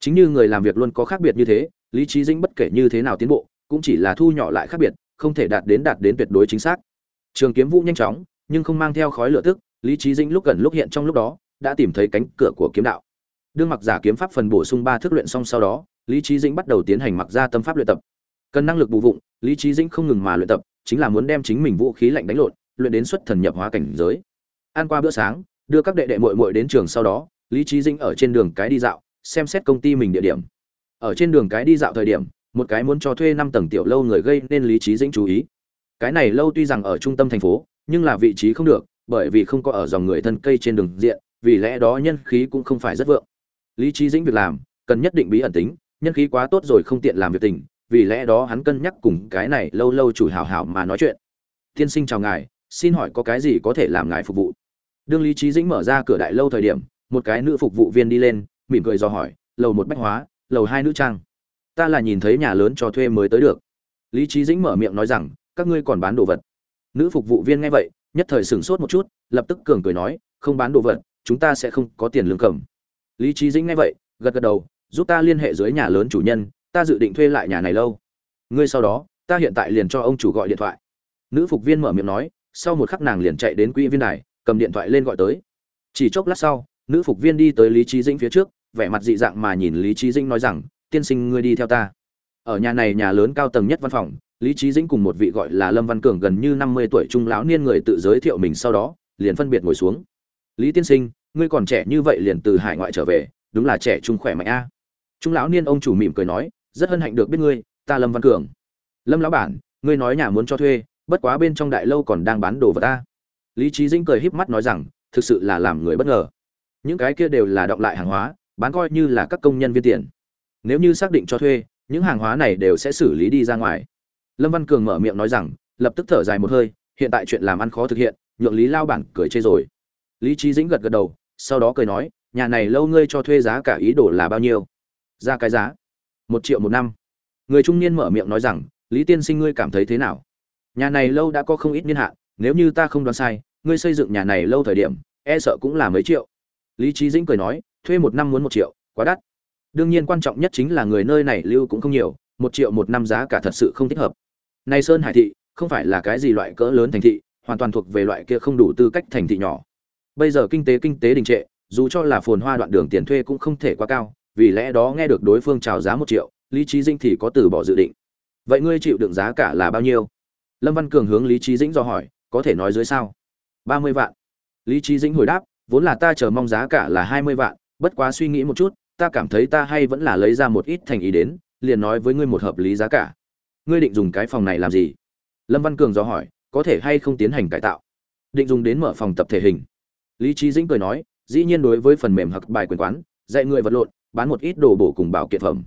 Chính như người làm việc luôn có khác biệt như thế, lý trí dĩnh bất kể như thế nào tiến bộ, cũng chỉ là thu nhỏ lại khác biệt, không thể đạt đến đạt đến tuyệt đối chính xác. Trường kiếm vũ nhanh chóng, nhưng không mang theo khói lửa tức, lý trí dĩnh lúc gần lúc hiện trong lúc đó, đã tìm thấy cánh cửa của kiếm đạo. Đương mặc giả kiếm pháp phần bổ sung ba thức luyện xong sau đó, lý trí dĩnh bắt đầu tiến hành mặc ra tâm pháp luyện tập cần năng lực bù vụng, lý trí dĩnh không ngừng mà luyện tập, chính là muốn đem chính mình vũ khí lạnh đánh lộn, luyện đến xuất thần nhập hóa cảnh giới. Ăn qua bữa sáng, đưa các đệ đệ muội muội đến trường sau đó, lý trí dĩnh ở trên đường cái đi dạo, xem xét công ty mình địa điểm. Ở trên đường cái đi dạo thời điểm, một cái muốn cho thuê năm tầng tiểu lâu người gây nên lý trí dĩnh chú ý. Cái này lâu tuy rằng ở trung tâm thành phố, nhưng là vị trí không được, bởi vì không có ở dòng người thân cây trên đường diện, vì lẽ đó nhân khí cũng không phải rất vượng. Lý trí dĩnh việc làm, cần nhất định bí ẩn tính, nhân khí quá tốt rồi không tiện làm việc tình vì lẽ đó hắn cân nhắc cùng cái này lâu lâu chủ hào hào mà nói chuyện. Tiên sinh chào ngài, xin hỏi có cái gì có thể làm ngài phục vụ? Đương lý trí dĩnh mở ra cửa đại lâu thời điểm, một cái nữ phục vụ viên đi lên, mỉm cười do hỏi, lầu một bách hóa, lầu hai nữ trang. Ta là nhìn thấy nhà lớn cho thuê mới tới được. Lý trí dĩnh mở miệng nói rằng, các ngươi còn bán đồ vật? Nữ phục vụ viên nghe vậy, nhất thời sửng sốt một chút, lập tức cường cười nói, không bán đồ vật, chúng ta sẽ không có tiền lương cầm. Lý trí dĩnh nghe vậy, gật gật đầu, giúp ta liên hệ dưới nhà lớn chủ nhân ta dự định thuê lại nhà này lâu. Ngươi sau đó ta hiện tại liền cho ông chủ gọi điện thoại. Nữ phục viên mở miệng nói sau một khắc nàng liền chạy đến quỹ viên này, cầm điện thoại lên gọi tới. Chỉ chốc lát sau nữ phục viên đi tới lý trí dĩnh phía trước vẻ mặt dị dạng mà nhìn lý trí dĩnh nói rằng tiên sinh ngươi đi theo ta. Ở nhà này nhà lớn cao tầng nhất văn phòng lý trí dĩnh cùng một vị gọi là lâm văn cường gần như năm mươi tuổi trung lão niên người tự giới thiệu mình sau đó liền phân biệt ngồi xuống. Lý tiên sinh ngươi còn trẻ như vậy liền từ hải ngoại trở về đúng là trẻ trung khỏe mạnh a. Trung lão niên ông chủ mỉm cười nói rất hân hạnh được biết ngươi, ta lâm văn cường. Lâm lão bản, ngươi nói nhà muốn cho thuê, bất quá bên trong đại lâu còn đang bán đồ vật ta. Lý trí dĩnh cười híp mắt nói rằng, thực sự là làm người bất ngờ. Những cái kia đều là động lại hàng hóa, bán coi như là các công nhân viên tiền. Nếu như xác định cho thuê, những hàng hóa này đều sẽ xử lý đi ra ngoài. Lâm văn cường mở miệng nói rằng, lập tức thở dài một hơi, hiện tại chuyện làm ăn khó thực hiện, nhượng lý lao bản cười chê rồi. Lý trí dĩnh gật gật đầu, sau đó cười nói, nhà này lâu ngươi cho thuê giá cả ý đồ là bao nhiêu? Ra cái giá một triệu một năm. Người trung niên mở miệng nói rằng, lý tiên sinh ngươi cảm thấy thế nào? Nhà này lâu đã có không ít niên hạn, nếu như ta không đoán sai, ngươi xây dựng nhà này lâu thời điểm e sợ cũng là mấy triệu. Lý trí dĩnh cười nói, thuê một năm muốn một triệu, quá đắt. Đương nhiên quan trọng nhất chính là người nơi này lưu cũng không nhiều, một triệu một năm giá cả thật sự không thích hợp. Nay sơn hải thị, không phải là cái gì loại cỡ lớn thành thị, hoàn toàn thuộc về loại kia không đủ tư cách thành thị nhỏ. Bây giờ kinh tế kinh tế đình trệ, dù cho là phồn hoa đoạn đường tiền thuê cũng không thể quá cao vì lẽ đó nghe được đối phương chào giá một triệu, lý trí dĩnh thì có từ bỏ dự định. Vậy ngươi chịu đựng giá cả là bao nhiêu? Lâm văn cường hướng lý trí dĩnh do hỏi, có thể nói dưới sao? Ba mươi vạn. Lý trí dĩnh hồi đáp, vốn là ta chờ mong giá cả là hai mươi vạn, bất quá suy nghĩ một chút, ta cảm thấy ta hay vẫn là lấy ra một ít thành ý đến, liền nói với ngươi một hợp lý giá cả. Ngươi định dùng cái phòng này làm gì? Lâm văn cường do hỏi, có thể hay không tiến hành cải tạo? Định dùng đến mở phòng tập thể hình. Lý trí dĩnh cười nói, dĩ nhiên đối với phần mềm học bài quyền quán, dạy người vật lộn bán một ít đồ bổ cùng bảo kiện phẩm.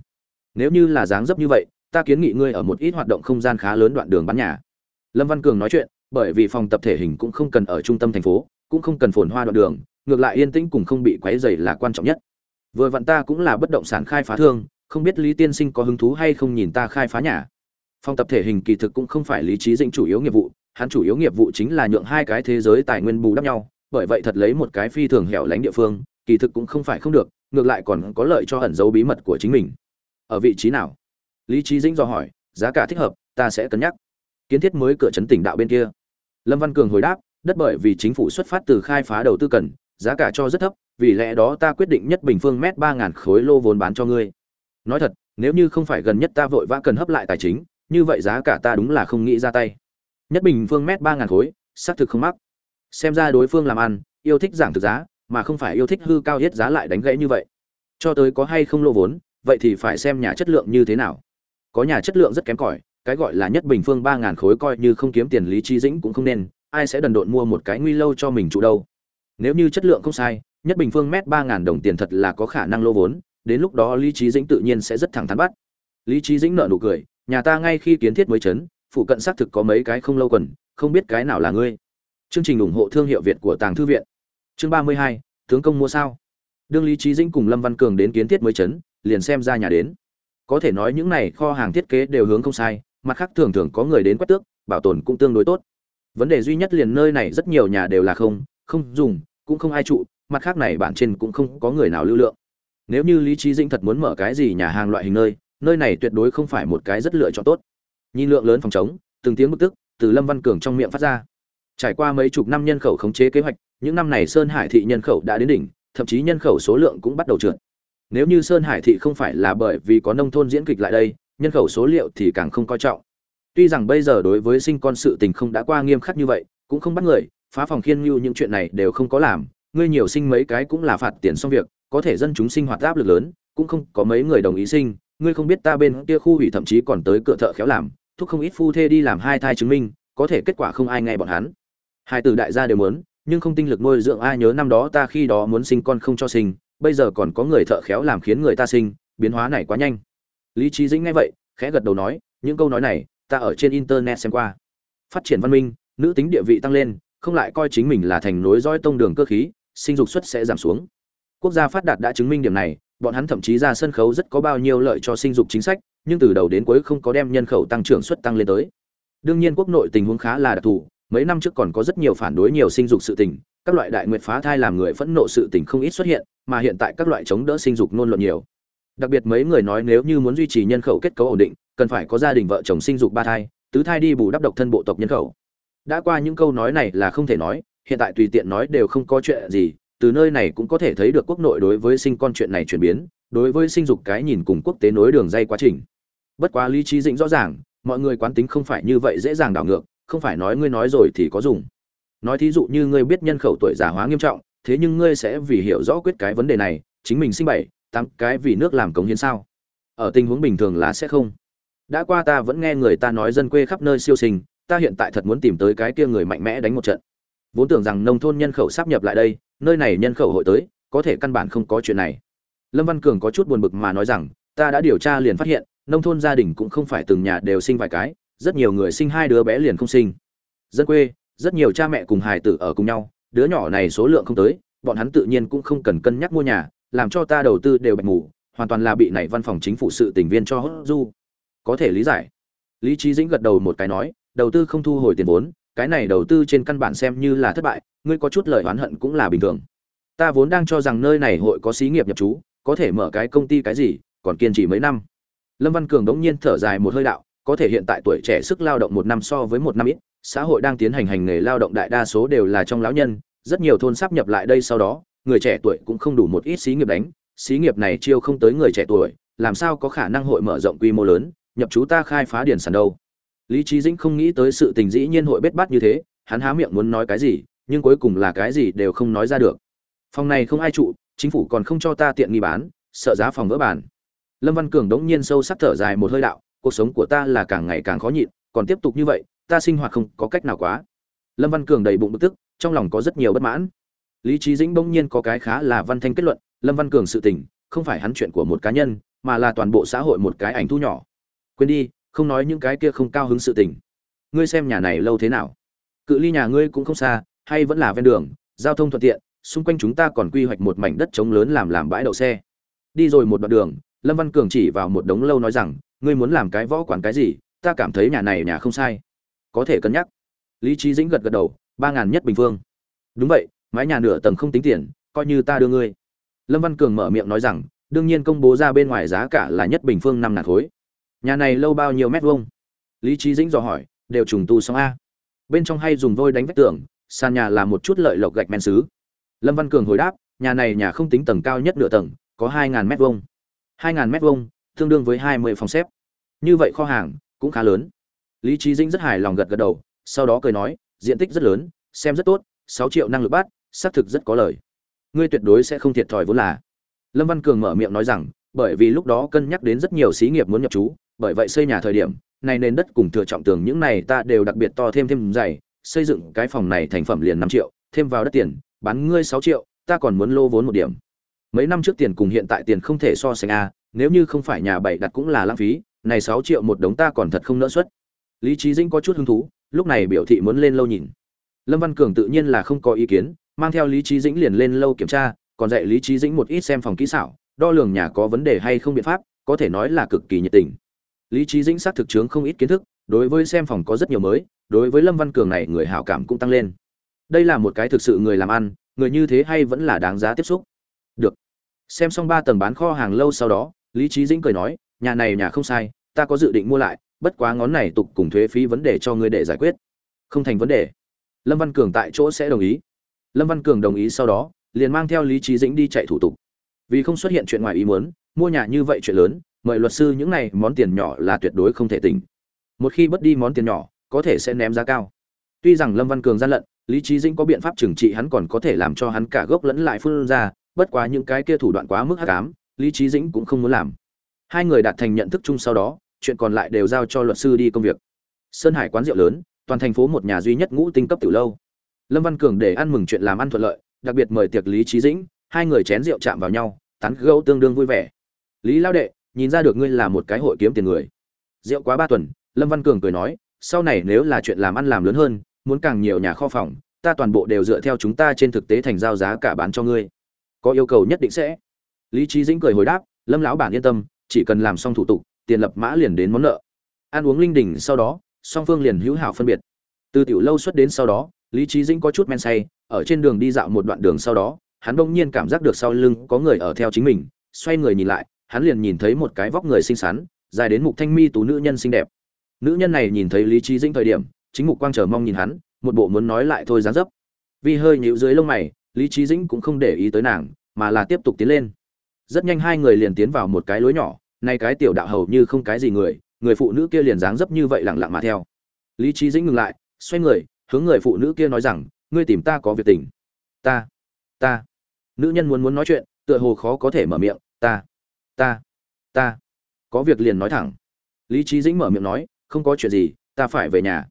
Nếu như là dáng dấp như vậy, ta kiến nghị ngươi ở một ít hoạt động không gian khá lớn đoạn đường bán nhà. Lâm văn cường nói chuyện, bởi vì phòng tập thể hình cũng không cần ở trung tâm thành phố, cũng không cần phồn hoa đoạn đường, ngược lại yên tĩnh cùng không bị quấy rầy là quan trọng nhất. Vừa vặn ta cũng là bất động sản khai phá thương, không biết lý tiên sinh có hứng thú hay không nhìn ta khai phá nhà. Phòng tập thể hình kỳ thực cũng không phải lý trí dĩnh chủ yếu nghiệp vụ, hắn chủ yếu nghiệp vụ chính là nhượng hai cái thế giới tài nguyên bù đắp nhau, bởi vậy thật lấy một cái phi thường hẻo lánh địa phương, kỳ thực cũng không phải không được ngược lại còn có lợi cho ẩn dấu bí mật của chính mình. Ở vị trí nào? Lý trí dĩnh dò hỏi, giá cả thích hợp, ta sẽ cân nhắc. Kiến thiết mới cửa trấn tỉnh đạo bên kia. Lâm văn cường hồi đáp, đất bởi vì chính phủ xuất phát từ khai phá đầu tư cần, giá cả cho rất thấp, vì lẽ đó ta quyết định nhất bình phương mét ba ngàn khối lô vốn bán cho ngươi. Nói thật, nếu như không phải gần nhất ta vội vã cần hấp lại tài chính, như vậy giá cả ta đúng là không nghĩ ra tay. Nhất bình phương mét ba ngàn khối, xác thực không mắc. Xem ra đối phương làm ăn, yêu thích giảm thực giá mà không phải yêu thích hư cao hết giá lại đánh gãy như vậy. Cho tới có hay không lô vốn, vậy thì phải xem nhà chất lượng như thế nào. Có nhà chất lượng rất kém cỏi, cái gọi là nhất bình phương ba ngàn khối coi như không kiếm tiền lý trí dĩnh cũng không nên, ai sẽ đần độn mua một cái nguy lâu cho mình trụ đâu. Nếu như chất lượng không sai, nhất bình phương mét ba ngàn đồng tiền thật là có khả năng lô vốn, đến lúc đó lý trí dĩnh tự nhiên sẽ rất thẳng thắn bắt. Lý trí dĩnh nợ nụ cười, nhà ta ngay khi kiến thiết mới chấn, phụ cận xác thực có mấy cái không lâu quần, không biết cái nào là ngươi. Chương trình ủng hộ thương hiệu việt của tàng thư viện chương ba mươi hai, tướng công mua sao? Đương lý trí dĩnh cùng lâm văn cường đến kiến thiết mới chấn, liền xem ra nhà đến. Có thể nói những này kho hàng thiết kế đều hướng không sai, mặt khác thường thường có người đến quét tước, bảo tồn cũng tương đối tốt. Vấn đề duy nhất liền nơi này rất nhiều nhà đều là không không dùng, cũng không ai trụ, mặt khác này bản trên cũng không có người nào lưu lượng. Nếu như lý trí dĩnh thật muốn mở cái gì nhà hàng loại hình nơi nơi này tuyệt đối không phải một cái rất lựa chọn tốt. Nhìn lượng lớn phòng chống từng tiếng bức tức từ lâm văn cường trong miệng phát ra. Trải qua mấy chục năm nhân khẩu khống chế kế hoạch những năm này sơn hải thị nhân khẩu đã đến đỉnh, thậm chí nhân khẩu số lượng cũng bắt đầu trượt. Nếu như sơn hải thị không phải là bởi vì có nông thôn diễn kịch lại đây, nhân khẩu số liệu thì càng không coi trọng. Tuy rằng bây giờ đối với sinh con sự tình không đã qua nghiêm khắc như vậy, cũng không bắt người, phá phòng khiên mưu những chuyện này đều không có làm, ngươi nhiều sinh mấy cái cũng là phạt tiền xong việc, có thể dân chúng sinh hoạt áp lực lớn, cũng không có mấy người đồng ý sinh, ngươi không biết ta bên kia khu hủy thậm chí còn tới cửa thợ khéo làm, thúc không ít phu thê đi làm hai thai chứng minh, có thể kết quả không ai nghe bọn hắn. Hai từ đại gia đều muốn nhưng không tinh lực nuôi dưỡng ai nhớ năm đó ta khi đó muốn sinh con không cho sinh, bây giờ còn có người thợ khéo làm khiến người ta sinh, biến hóa này quá nhanh. Lý trí dĩnh nghe vậy, khẽ gật đầu nói, những câu nói này, ta ở trên internet xem qua. Phát triển văn minh, nữ tính địa vị tăng lên, không lại coi chính mình là thành nối dõi tông đường cơ khí, sinh dục suất sẽ giảm xuống. Quốc gia phát đạt đã chứng minh điểm này, bọn hắn thậm chí ra sân khấu rất có bao nhiêu lợi cho sinh dục chính sách, nhưng từ đầu đến cuối không có đem nhân khẩu tăng trưởng suất tăng lên tới. Đương nhiên quốc nội tình huống khá là đặc thù mấy năm trước còn có rất nhiều phản đối nhiều sinh dục sự tình, các loại đại nguyệt phá thai làm người phẫn nộ sự tình không ít xuất hiện, mà hiện tại các loại chống đỡ sinh dục nôn luận nhiều. Đặc biệt mấy người nói nếu như muốn duy trì nhân khẩu kết cấu ổn định, cần phải có gia đình vợ chồng sinh dục ba thai, tứ thai đi bù đắp độc thân bộ tộc nhân khẩu. Đã qua những câu nói này là không thể nói, hiện tại tùy tiện nói đều không có chuyện gì, từ nơi này cũng có thể thấy được quốc nội đối với sinh con chuyện này chuyển biến, đối với sinh dục cái nhìn cùng quốc tế nối đường dây quá trình. Bất quá lý trí dĩnh rõ ràng, mọi người quán tính không phải như vậy dễ dàng đảo ngược không phải nói ngươi nói rồi thì có dùng. Nói thí dụ như ngươi biết nhân khẩu tuổi già hóa nghiêm trọng, thế nhưng ngươi sẽ vì hiểu rõ quyết cái vấn đề này, chính mình sinh bảy, tám cái vì nước làm cống hiến sao? Ở tình huống bình thường là sẽ không. Đã qua ta vẫn nghe người ta nói dân quê khắp nơi siêu sinh, ta hiện tại thật muốn tìm tới cái kia người mạnh mẽ đánh một trận. Vốn tưởng rằng nông thôn nhân khẩu sắp nhập lại đây, nơi này nhân khẩu hội tới, có thể căn bản không có chuyện này. Lâm văn cường có chút buồn bực mà nói rằng, ta đã điều tra liền phát hiện, nông thôn gia đình cũng không phải từng nhà đều sinh vài cái rất nhiều người sinh hai đứa bé liền không sinh. Dân quê, rất nhiều cha mẹ cùng hài tử ở cùng nhau, đứa nhỏ này số lượng không tới, bọn hắn tự nhiên cũng không cần cân nhắc mua nhà, làm cho ta đầu tư đều bạch mù, hoàn toàn là bị này văn phòng chính phủ sự tình viên cho hốt du. Có thể lý giải. Lý trí dĩnh gật đầu một cái nói, đầu tư không thu hồi tiền vốn, cái này đầu tư trên căn bản xem như là thất bại, ngươi có chút lời oán hận cũng là bình thường. Ta vốn đang cho rằng nơi này hội có xí nghiệp nhập trú, có thể mở cái công ty cái gì, còn kiên trì mấy năm. Lâm văn cường đống nhiên thở dài một hơi đạo có thể hiện tại tuổi trẻ sức lao động một năm so với một năm ít, xã hội đang tiến hành hành nghề lao động đại đa số đều là trong lão nhân, rất nhiều thôn sắp nhập lại đây sau đó, người trẻ tuổi cũng không đủ một ít xí nghiệp đánh, xí nghiệp này chiêu không tới người trẻ tuổi, làm sao có khả năng hội mở rộng quy mô lớn, nhập chú ta khai phá điển sản đâu. Lý trí dĩnh không nghĩ tới sự tình dĩ nhiên hội bết bát như thế, hắn há miệng muốn nói cái gì, nhưng cuối cùng là cái gì đều không nói ra được. Phòng này không ai trụ, chính phủ còn không cho ta tiện nghi bán, sợ giá phòng vỡ bản lâm văn cường đống nhiên sâu sắc thở dài một hơi đạo cuộc sống của ta là càng ngày càng khó nhịn, còn tiếp tục như vậy, ta sinh hoạt không có cách nào quá. Lâm văn cường đầy bụng bực tức, trong lòng có rất nhiều bất mãn. Lý trí dĩnh bỗng nhiên có cái khá là văn thanh kết luận, lâm văn cường sự tình, không phải hắn chuyện của một cá nhân, mà là toàn bộ xã hội một cái ảnh thu nhỏ. Quên đi, không nói những cái kia không cao hứng sự tình. Ngươi xem nhà này lâu thế nào? Cự ly nhà ngươi cũng không xa, hay vẫn là ven đường, giao thông thuận tiện, xung quanh chúng ta còn quy hoạch một mảnh đất trống lớn làm làm bãi đậu xe. Đi rồi một đoạn đường, lâm văn cường chỉ vào một đống lâu nói rằng ngươi muốn làm cái võ quản cái gì, ta cảm thấy nhà này nhà không sai. Có thể cân nhắc. Lý trí dĩnh gật gật đầu, ba ngàn nhất bình phương. Đúng vậy, mái nhà nửa tầng không tính tiền, coi như ta đưa ngươi. Lâm văn cường mở miệng nói rằng, đương nhiên công bố ra bên ngoài giá cả là nhất bình phương năm ngàn khối. Nhà này lâu bao nhiêu mét vuông? Lý trí dĩnh dò hỏi, đều trùng tu xong a. Bên trong hay dùng vôi đánh vách tường, sàn nhà là một chút lợi lộc gạch men xứ lâm văn cường hồi đáp, nhà này nhà không tính tầng cao nhất nửa tầng, có hai ngàn mét vuông. Hai ngàn mét vuông tương đương với hai mươi phòng xếp. Như vậy kho hàng cũng khá lớn. Lý trí dĩnh rất hài lòng gật gật đầu, sau đó cười nói, diện tích rất lớn, xem rất tốt, sáu triệu năng lực bát xác thực rất có lời. Ngươi tuyệt đối sẽ không thiệt thòi vốn là. Lâm văn cường mở miệng nói rằng, bởi vì lúc đó cân nhắc đến rất nhiều xí nghiệp muốn nhập trú, bởi vậy xây nhà thời điểm, này nền đất cùng thừa trọng tường những này ta đều đặc biệt to thêm thêm dày, xây dựng cái phòng này thành phẩm liền năm triệu, thêm vào đất tiền, bán ngươi sáu triệu, ta còn muốn lô vốn một điểm. Mấy năm trước tiền cùng hiện tại tiền không thể so sánh a nếu như không phải nhà bảy đặt cũng là lãng phí, này sáu triệu một đống ta còn thật không nỡ suất. Lý trí dĩnh có chút hứng thú, lúc này biểu thị muốn lên lâu nhìn. Lâm văn cường tự nhiên là không có ý kiến, mang theo lý trí dĩnh liền lên lâu kiểm tra, còn dạy lý trí dĩnh một ít xem phòng kỹ xảo, đo lường nhà có vấn đề hay không biện pháp, có thể nói là cực kỳ nhiệt tình. Lý trí dĩnh xác thực chướng không ít kiến thức, đối với xem phòng có rất nhiều mới, đối với lâm văn cường này người hảo cảm cũng tăng lên. Đây là một cái thực sự người làm ăn, người như thế hay vẫn là đáng giá tiếp xúc. Được. Xem xong ba tầng bán kho hàng lâu sau đó lý trí dĩnh cười nói, nhà này nhà không sai, ta có dự định mua lại, bất quá ngón này tục cùng thuế phí vấn đề cho ngươi để giải quyết. Không thành vấn đề. Lâm văn cường tại chỗ sẽ đồng ý. Lâm văn cường đồng ý sau đó, liền mang theo lý trí dĩnh đi chạy thủ tục. Vì không xuất hiện chuyện ngoài ý muốn, mua nhà như vậy chuyện lớn, mời luật sư những này món tiền nhỏ là tuyệt đối không thể tỉnh. Một khi bất đi món tiền nhỏ, có thể sẽ ném giá cao. Tuy rằng lâm văn cường gian lận, lý trí dĩnh có biện pháp trừng trị hắn còn có thể làm cho hắn cả gốc lẫn lại phun ra, bất quá những cái kia thủ đoạn quá mức hắc ám lý trí dĩnh cũng không muốn làm. Hai người đạt thành nhận thức chung sau đó, chuyện còn lại đều giao cho luật sư đi công việc. Sơn hải quán rượu lớn, toàn thành phố một nhà duy nhất ngũ tinh cấp từ lâu. Lâm văn cường để ăn mừng chuyện làm ăn thuận lợi, đặc biệt mời tiệc lý trí dĩnh, hai người chén rượu chạm vào nhau, tán gẫu tương đương vui vẻ. Lý lao đệ, nhìn ra được ngươi là một cái hội kiếm tiền người. Rượu quá ba tuần, lâm văn cường cười nói, sau này nếu là chuyện làm ăn làm lớn hơn, muốn càng nhiều nhà kho phòng, ta toàn bộ đều dựa theo chúng ta trên thực tế thành giao giá cả bán cho ngươi. Có yêu cầu nhất định sẽ lý trí dĩnh cười hồi đáp, lâm lão bản yên tâm, chỉ cần làm xong thủ tục, tiền lập mã liền đến món nợ. Ăn uống linh đình sau đó, song phương liền hữu hảo phân biệt. Từ tiểu lâu xuất đến sau đó, lý trí dĩnh có chút men say, ở trên đường đi dạo một đoạn đường sau đó, hắn bỗng nhiên cảm giác được sau lưng có người ở theo chính mình, xoay người nhìn lại, hắn liền nhìn thấy một cái vóc người xinh xắn, dài đến mục thanh mi tú nữ nhân xinh đẹp. Nữ nhân này nhìn thấy lý trí dĩnh thời điểm, chính mục quang chờ mong nhìn hắn, một bộ muốn nói lại thôi dáng dấp. Vì hơi nhịu dưới lông mày, lý trí dĩnh cũng không để ý tới nàng, mà là tiếp tục tiến lên rất nhanh hai người liền tiến vào một cái lối nhỏ, nay cái tiểu đạo hầu như không cái gì người người phụ nữ kia liền dáng dấp như vậy lẳng lặng mà theo. Lý trí dĩnh ngừng lại, xoay người, hướng người phụ nữ kia nói rằng, ngươi tìm ta có việc tình. Ta ta. Nữ nhân muốn muốn nói chuyện, tựa hồ khó có thể mở miệng, ta ta ta. Có việc liền nói thẳng. Lý trí dĩnh mở miệng nói, không có chuyện gì, ta phải về nhà.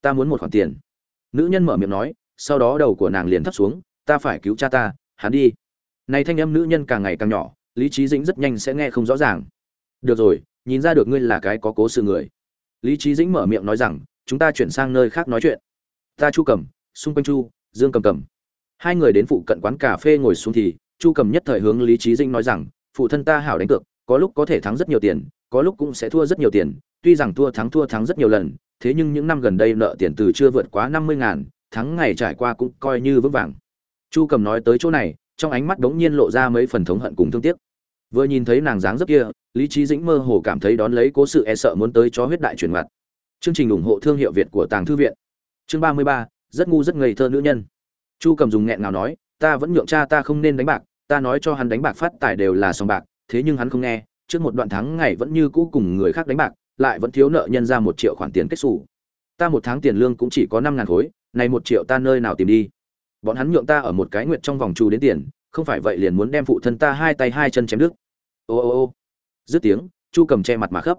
Ta muốn một khoản tiền. Nữ nhân mở miệng nói, sau đó đầu của nàng liền thấp xuống, ta phải cứu cha ta, hắn đi này thanh âm nữ nhân càng ngày càng nhỏ, lý trí dĩnh rất nhanh sẽ nghe không rõ ràng. Được rồi, nhìn ra được ngươi là cái có cố sự người. Lý trí dĩnh mở miệng nói rằng, chúng ta chuyển sang nơi khác nói chuyện. Ta chu cầm xung quanh chu, dương cầm cầm hai người đến phụ cận quán cà phê ngồi xuống thì, chu cầm nhất thời hướng lý trí dĩnh nói rằng, phụ thân ta hảo đánh cược, có lúc có thể thắng rất nhiều tiền, có lúc cũng sẽ thua rất nhiều tiền, tuy rằng thua thắng thua thắng rất nhiều lần, thế nhưng những năm gần đây nợ tiền từ chưa vượt quá năm mươi ngàn, thắng ngày trải qua cũng coi như vững vàng. Chu cầm nói tới chỗ này trong ánh mắt đống nhiên lộ ra mấy phần thống hận cùng thương tiếc. Vừa nhìn thấy nàng dáng dấp kia, lý trí dĩnh mơ hồ cảm thấy đón lấy cố sự e sợ muốn tới cho huyết đại truyền mặt chương trình ủng hộ thương hiệu việt của tàng thư viện. Chương ba mươi ba, rất ngu rất ngây thơ nữ nhân. Chu cầm dùng nghẹn ngào nói, ta vẫn nhượng cha ta không nên đánh bạc, ta nói cho hắn đánh bạc phát tài đều là sòng bạc, thế nhưng hắn không nghe, trước một đoạn tháng ngày vẫn như cũ cùng người khác đánh bạc, lại vẫn thiếu nợ nhân ra một triệu khoản tiền kết xù. Ta một tháng tiền lương cũng chỉ có năm ngàn khối, này một triệu ta nơi nào tìm đi? Bọn hắn nhượng ta ở một cái nguyện trong vòng trù đến tiền, không phải vậy liền muốn đem phụ thân ta hai tay hai chân chém đứt. Ô ô ô. Dứt tiếng, chu cầm che mặt mà khấp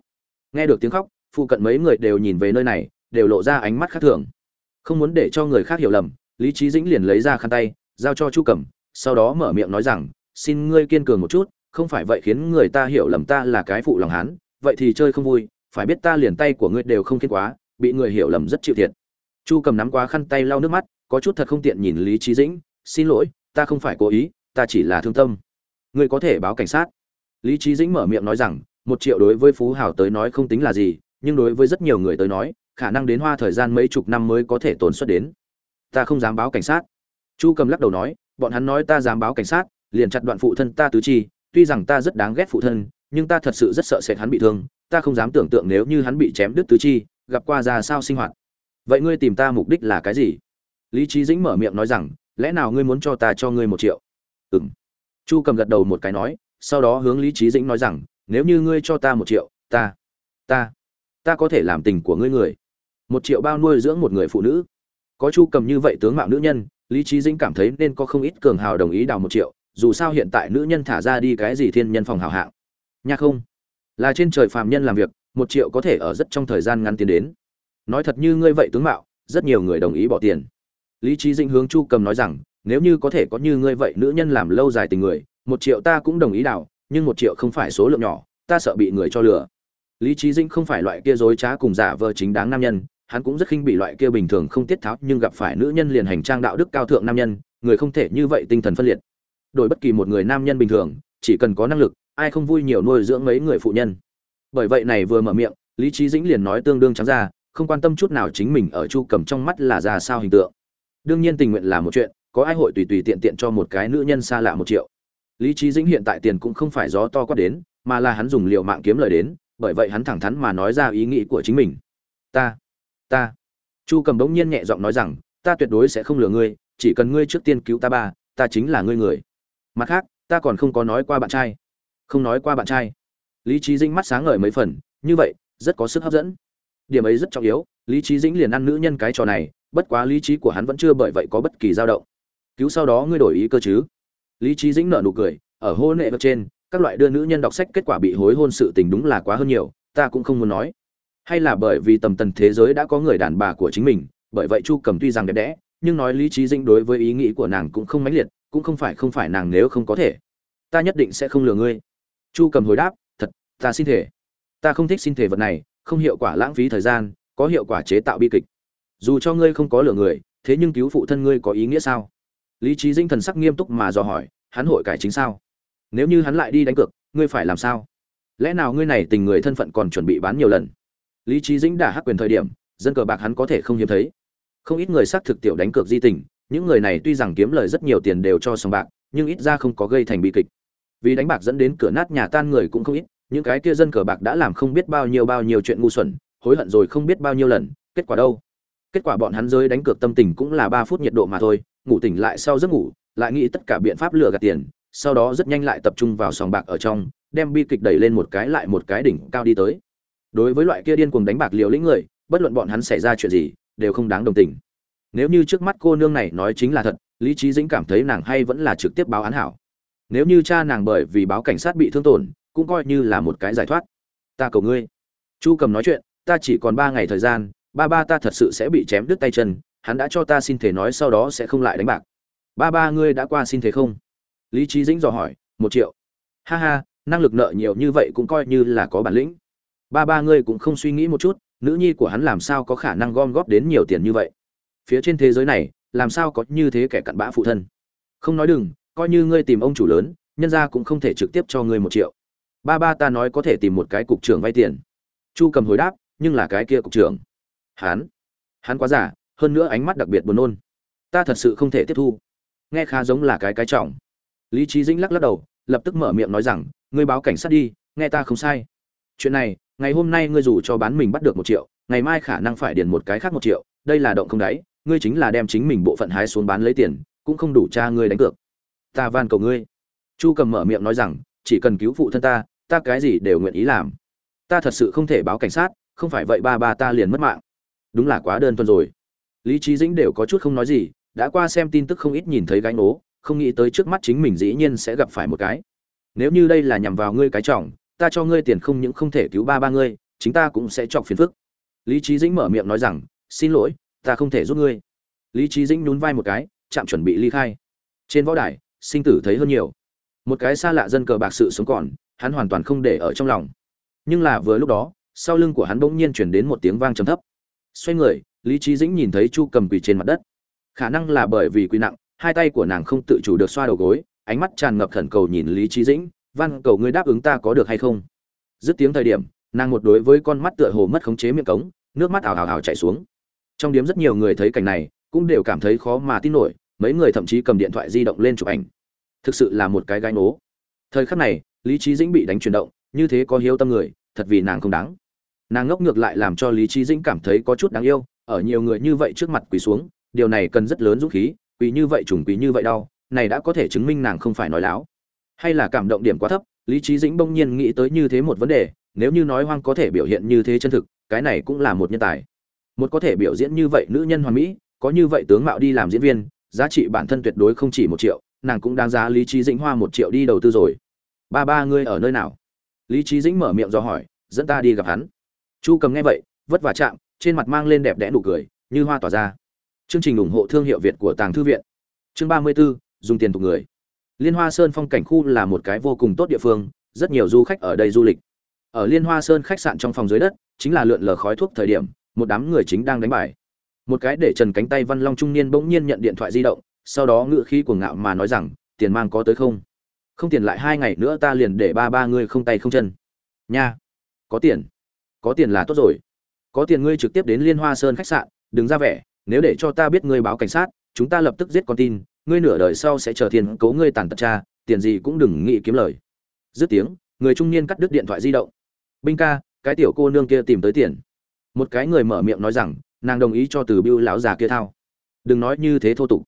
nghe được tiếng khóc, phụ cận mấy người đều nhìn về nơi này, đều lộ ra ánh mắt khác thường. Không muốn để cho người khác hiểu lầm, lý trí dĩnh liền lấy ra khăn tay, giao cho chu cầm, sau đó mở miệng nói rằng, xin ngươi kiên cường một chút, không phải vậy khiến người ta hiểu lầm ta là cái phụ lòng hán vậy thì chơi không vui, phải biết ta liền tay của ngươi đều không kiên quá, bị người hiểu lầm rất chịu thiệt. Chu cầm nắm quá khăn tay lau nước mắt có chút thật không tiện nhìn lý trí dĩnh, xin lỗi, ta không phải cố ý, ta chỉ là thương tâm. Ngươi có thể báo cảnh sát. Lý trí dĩnh mở miệng nói rằng, một triệu đối với phú hào tới nói không tính là gì, nhưng đối với rất nhiều người tới nói, khả năng đến hoa thời gian mấy chục năm mới có thể tồn xuất đến. Ta không dám báo cảnh sát. Chu cầm lắc đầu nói, bọn hắn nói ta dám báo cảnh sát, liền chặt đoạn phụ thân ta tứ chi, tuy rằng ta rất đáng ghét phụ thân, nhưng ta thật sự rất sợ sệt hắn bị thương, ta không dám tưởng tượng nếu như hắn bị chém đứt tứ chi, gặp qua ra sao sinh hoạt. Vậy ngươi tìm ta mục đích là cái gì? Lý trí dĩnh mở miệng nói rằng, lẽ nào ngươi muốn cho ta cho ngươi một triệu? Ừ m chu cầm gật đầu một cái nói, sau đó hướng lý trí dĩnh nói rằng, nếu như ngươi cho ta một triệu, ta ta ta có thể làm tình của ngươi người. Một triệu bao nuôi dưỡng một người phụ nữ. Có chu cầm như vậy tướng mạo nữ nhân, lý trí dĩnh cảm thấy nên có không ít cường hào đồng ý đào một triệu, dù sao hiện tại nữ nhân thả ra đi cái gì thiên nhân phòng hào hạng. Nha không? Là trên trời phàm nhân làm việc, một triệu có thể ở rất trong thời gian ngắn tiến đến. Nói thật như ngươi vậy tướng mạo, rất nhiều người đồng ý bỏ tiền lý trí dĩnh hướng chu cầm nói rằng, nếu như có thể có như ngươi vậy nữ nhân làm lâu dài tình người, một triệu ta cũng đồng ý đào nhưng một triệu không phải số lượng nhỏ, ta sợ bị người cho lừa. Lý trí dĩnh không phải loại kia dối trá cùng giả vờ chính đáng nam nhân, hắn cũng rất khinh bị loại kia bình thường không tiết tháo nhưng gặp phải nữ nhân liền hành trang đạo đức cao thượng nam nhân, người không thể như vậy tinh thần phân liệt. Đổi bất kỳ một người nam nhân bình thường, chỉ cần có năng lực, ai không vui nhiều nuôi dưỡng mấy người phụ nhân. Bởi vậy này vừa mở miệng, lý trí dĩnh liền nói tương đương trắng ra, không quan tâm chút nào chính mình ở chu cầm trong mắt là ra sao hình tượng đương nhiên tình nguyện là một chuyện, có ai hội tùy tùy tiện tiện cho một cái nữ nhân xa lạ một triệu. Lý trí dĩnh hiện tại tiền cũng không phải gió to quát đến, mà là hắn dùng liệu mạng kiếm lời đến, bởi vậy hắn thẳng thắn mà nói ra ý nghĩ của chính mình. Ta ta. Chu cầm bỗng nhiên nhẹ giọng nói rằng, ta tuyệt đối sẽ không lừa ngươi, chỉ cần ngươi trước tiên cứu ta ba, ta chính là ngươi người. Mặt khác, ta còn không có nói qua bạn trai. Không nói qua bạn trai. Lý trí dĩnh mắt sáng ngời mấy phần, như vậy, rất có sức hấp dẫn. Điểm ấy rất trọng yếu, lý trí dĩnh liền ăn nữ nhân cái trò này bất quá lý trí của hắn vẫn chưa bởi vậy có bất kỳ dao động. Cứu sau đó ngươi đổi ý cơ chứ? Lý trí dĩnh nợ nụ cười, ở hôn nệ vật trên, các loại đưa nữ nhân đọc sách kết quả bị hối hôn sự tình đúng là quá hơn nhiều, ta cũng không muốn nói. Hay là bởi vì tầm tần thế giới đã có người đàn bà của chính mình, bởi vậy chu cầm tuy rằng đẹp đẽ, nhưng nói lý trí dĩnh đối với ý nghĩ của nàng cũng không mãnh liệt, cũng không phải không phải nàng nếu không có thể. Ta nhất định sẽ không lừa ngươi. Chu cầm hồi đáp, thật, ta xin thể ta không thích xin thể vật này, không hiệu quả lãng phí thời gian, có hiệu quả chế tạo bi kịch dù cho ngươi không có lựa người, thế nhưng cứu phụ thân ngươi có ý nghĩa sao? Lý trí dinh thần sắc nghiêm túc mà dò hỏi, hắn hội cải chính sao? Nếu như hắn lại đi đánh cược, ngươi phải làm sao? Lẽ nào ngươi này tình người thân phận còn chuẩn bị bán nhiều lần? Lý trí dĩnh đã hắc quyền thời điểm, dân cờ bạc hắn có thể không hiếm thấy. Không ít người xác thực tiểu đánh cược di tình, những người này tuy rằng kiếm lời rất nhiều tiền đều cho sòng bạc, nhưng ít ra không có gây thành bi kịch. Vì đánh bạc dẫn đến cửa nát nhà tan người cũng không ít, những cái kia dân cờ bạc đã làm không biết bao nhiêu bao nhiêu chuyện ngu xuẩn, hối hận rồi không biết bao nhiêu lần, kết quả đâu? Kết quả bọn hắn rơi đánh cược tâm tình cũng là ba phút nhiệt độ mà thôi, ngủ tỉnh lại sau giấc ngủ, lại nghĩ tất cả biện pháp lừa gạt tiền, sau đó rất nhanh lại tập trung vào sòng bạc ở trong, đem bi kịch đẩy lên một cái lại một cái đỉnh cao đi tới. Đối với loại kia điên cuồng đánh bạc liều lĩnh người, bất luận bọn hắn xảy ra chuyện gì, đều không đáng đồng tình. Nếu như trước mắt cô nương này nói chính là thật, lý trí dĩnh cảm thấy nàng hay vẫn là trực tiếp báo án hảo. Nếu như cha nàng bởi vì báo cảnh sát bị thương tổn, cũng coi như là một cái giải thoát. Ta cầu ngươi. Chu cầm nói chuyện, ta chỉ còn ba ngày thời gian ba ba ta thật sự sẽ bị chém đứt tay chân, hắn đã cho ta xin thể nói sau đó sẽ không lại đánh bạc. Ba ba ngươi đã qua xin thể không? Lý trí dĩnh dò hỏi, một triệu. Ha ha, năng lực nợ nhiều như vậy cũng coi như là có bản lĩnh. Ba ba ngươi cũng không suy nghĩ một chút, nữ nhi của hắn làm sao có khả năng gom góp đến nhiều tiền như vậy? Phía trên thế giới này, làm sao có như thế kẻ cặn bã phụ thân? Không nói đừng, coi như ngươi tìm ông chủ lớn, nhân ra cũng không thể trực tiếp cho ngươi một triệu. Ba ba ta nói có thể tìm một cái cục trưởng vay tiền. Chu cầm hồi đáp, nhưng là cái kia cục trưởng hắn hắn quá giả hơn nữa ánh mắt đặc biệt buồn nôn. Ta thật sự không thể tiếp thu. Nghe khá giống là cái cái trọng. Lý trí dĩnh lắc lắc đầu, lập tức mở miệng nói rằng, ngươi báo cảnh sát đi, nghe ta không sai. Chuyện này, ngày hôm nay ngươi dù cho bán mình bắt được một triệu, ngày mai khả năng phải điền một cái khác một triệu, đây là động không đáy, ngươi chính là đem chính mình bộ phận hái xuống bán lấy tiền, cũng không đủ cha ngươi đánh cược. Ta van cầu ngươi. Chu cầm mở miệng nói rằng, chỉ cần cứu phụ thân ta ta cái gì đều nguyện ý làm. Ta thật sự không thể báo cảnh sát, không phải vậy ba ba ta liền mất mạng đúng là quá đơn thuần rồi. Lý trí dĩnh đều có chút không nói gì, đã qua xem tin tức không ít nhìn thấy gái nố không nghĩ tới trước mắt chính mình dĩ nhiên sẽ gặp phải một cái. Nếu như đây là nhằm vào ngươi cái trọng ta cho ngươi tiền không những không thể cứu ba ba ngươi, chính ta cũng sẽ chọc phiền phức. Lý trí dĩnh mở miệng nói rằng, xin lỗi, ta không thể giúp ngươi. Lý trí dĩnh nhún vai một cái, chạm chuẩn bị ly khai. Trên võ đài, sinh tử thấy hơn nhiều. Một cái xa lạ dân cờ bạc sự sống còn, hắn hoàn toàn không để ở trong lòng. Nhưng là vừa lúc đó, sau lưng của hắn bỗng nhiên chuyển đến một tiếng vang trầm thấp xoay người, lý trí dĩnh nhìn thấy chu cầm quỳ trên mặt đất. Khả năng là bởi vì quỳ nặng, hai tay của nàng không tự chủ được xoa đầu gối, ánh mắt tràn ngập khẩn cầu nhìn lý trí dĩnh, văn, cầu ngươi đáp ứng ta có được hay không? Dứt tiếng thời điểm, nàng một đối với con mắt tựa hồ mất khống chế miệng cống, nước mắt ào ào ào chảy xuống. Trong điếm rất nhiều người thấy cảnh này, cũng đều cảm thấy khó mà tin nổi, mấy người thậm chí cầm điện thoại di động lên chụp ảnh. Thực sự là một cái gai nố thời khắc này, lý trí dĩnh bị đánh chuyển động, như thế có hiếu tâm người, thật vì nàng không đáng nàng ngốc ngược lại làm cho lý trí dĩnh cảm thấy có chút đáng yêu, ở nhiều người như vậy trước mặt quỳ xuống, điều này cần rất lớn dũng khí, quỳ như vậy trùng quỳ như vậy đau, này đã có thể chứng minh nàng không phải nói láo. Hay là cảm động điểm quá thấp, lý trí dĩnh bỗng nhiên nghĩ tới như thế một vấn đề, nếu như nói hoang có thể biểu hiện như thế chân thực, cái này cũng là một nhân tài. Một có thể biểu diễn như vậy nữ nhân hoàn mỹ, có như vậy tướng mạo đi làm diễn viên, giá trị bản thân tuyệt đối không chỉ một triệu, nàng cũng đáng giá lý trí dĩnh hoa một triệu đi đầu tư rồi. Ba ba ngươi ở nơi nào? Lý trí dĩnh mở miệng do hỏi, dẫn ta đi gặp hắn chu cầm nghe vậy vất vả chạm trên mặt mang lên đẹp đẽ nụ cười như hoa tỏa ra. Chương trình ủng hộ thương hiệu việt của tàng thư viện. Chương ba mươi 34, dùng tiền tục người. Liên hoa sơn phong cảnh khu là một cái vô cùng tốt địa phương rất nhiều du khách ở đây du lịch. Ở liên hoa sơn khách sạn trong phòng dưới đất chính là lượn lờ khói thuốc thời điểm một đám người chính đang đánh bài. Một cái để trần cánh tay văn long trung niên bỗng nhiên nhận điện thoại di động sau đó ngựa khí của ngạo mà nói rằng tiền mang có tới không? Không tiền lại hai ngày nữa ta liền để ba ba ngươi không tay không chân. Nha có tiền có tiền là tốt rồi. Có tiền ngươi trực tiếp đến liên hoa sơn khách sạn, đừng ra vẻ, nếu để cho ta biết ngươi báo cảnh sát, chúng ta lập tức giết con tin, ngươi nửa đời sau sẽ chờ tiền cấu ngươi tàn tật cha, tiền gì cũng đừng nghĩ kiếm lời. Dứt tiếng, người trung niên cắt đứt điện thoại di động. Binh ca, cái tiểu cô nương kia tìm tới tiền. Một cái người mở miệng nói rằng, nàng đồng ý cho từ biêu lão già kia thao. Đừng nói như thế thô tục.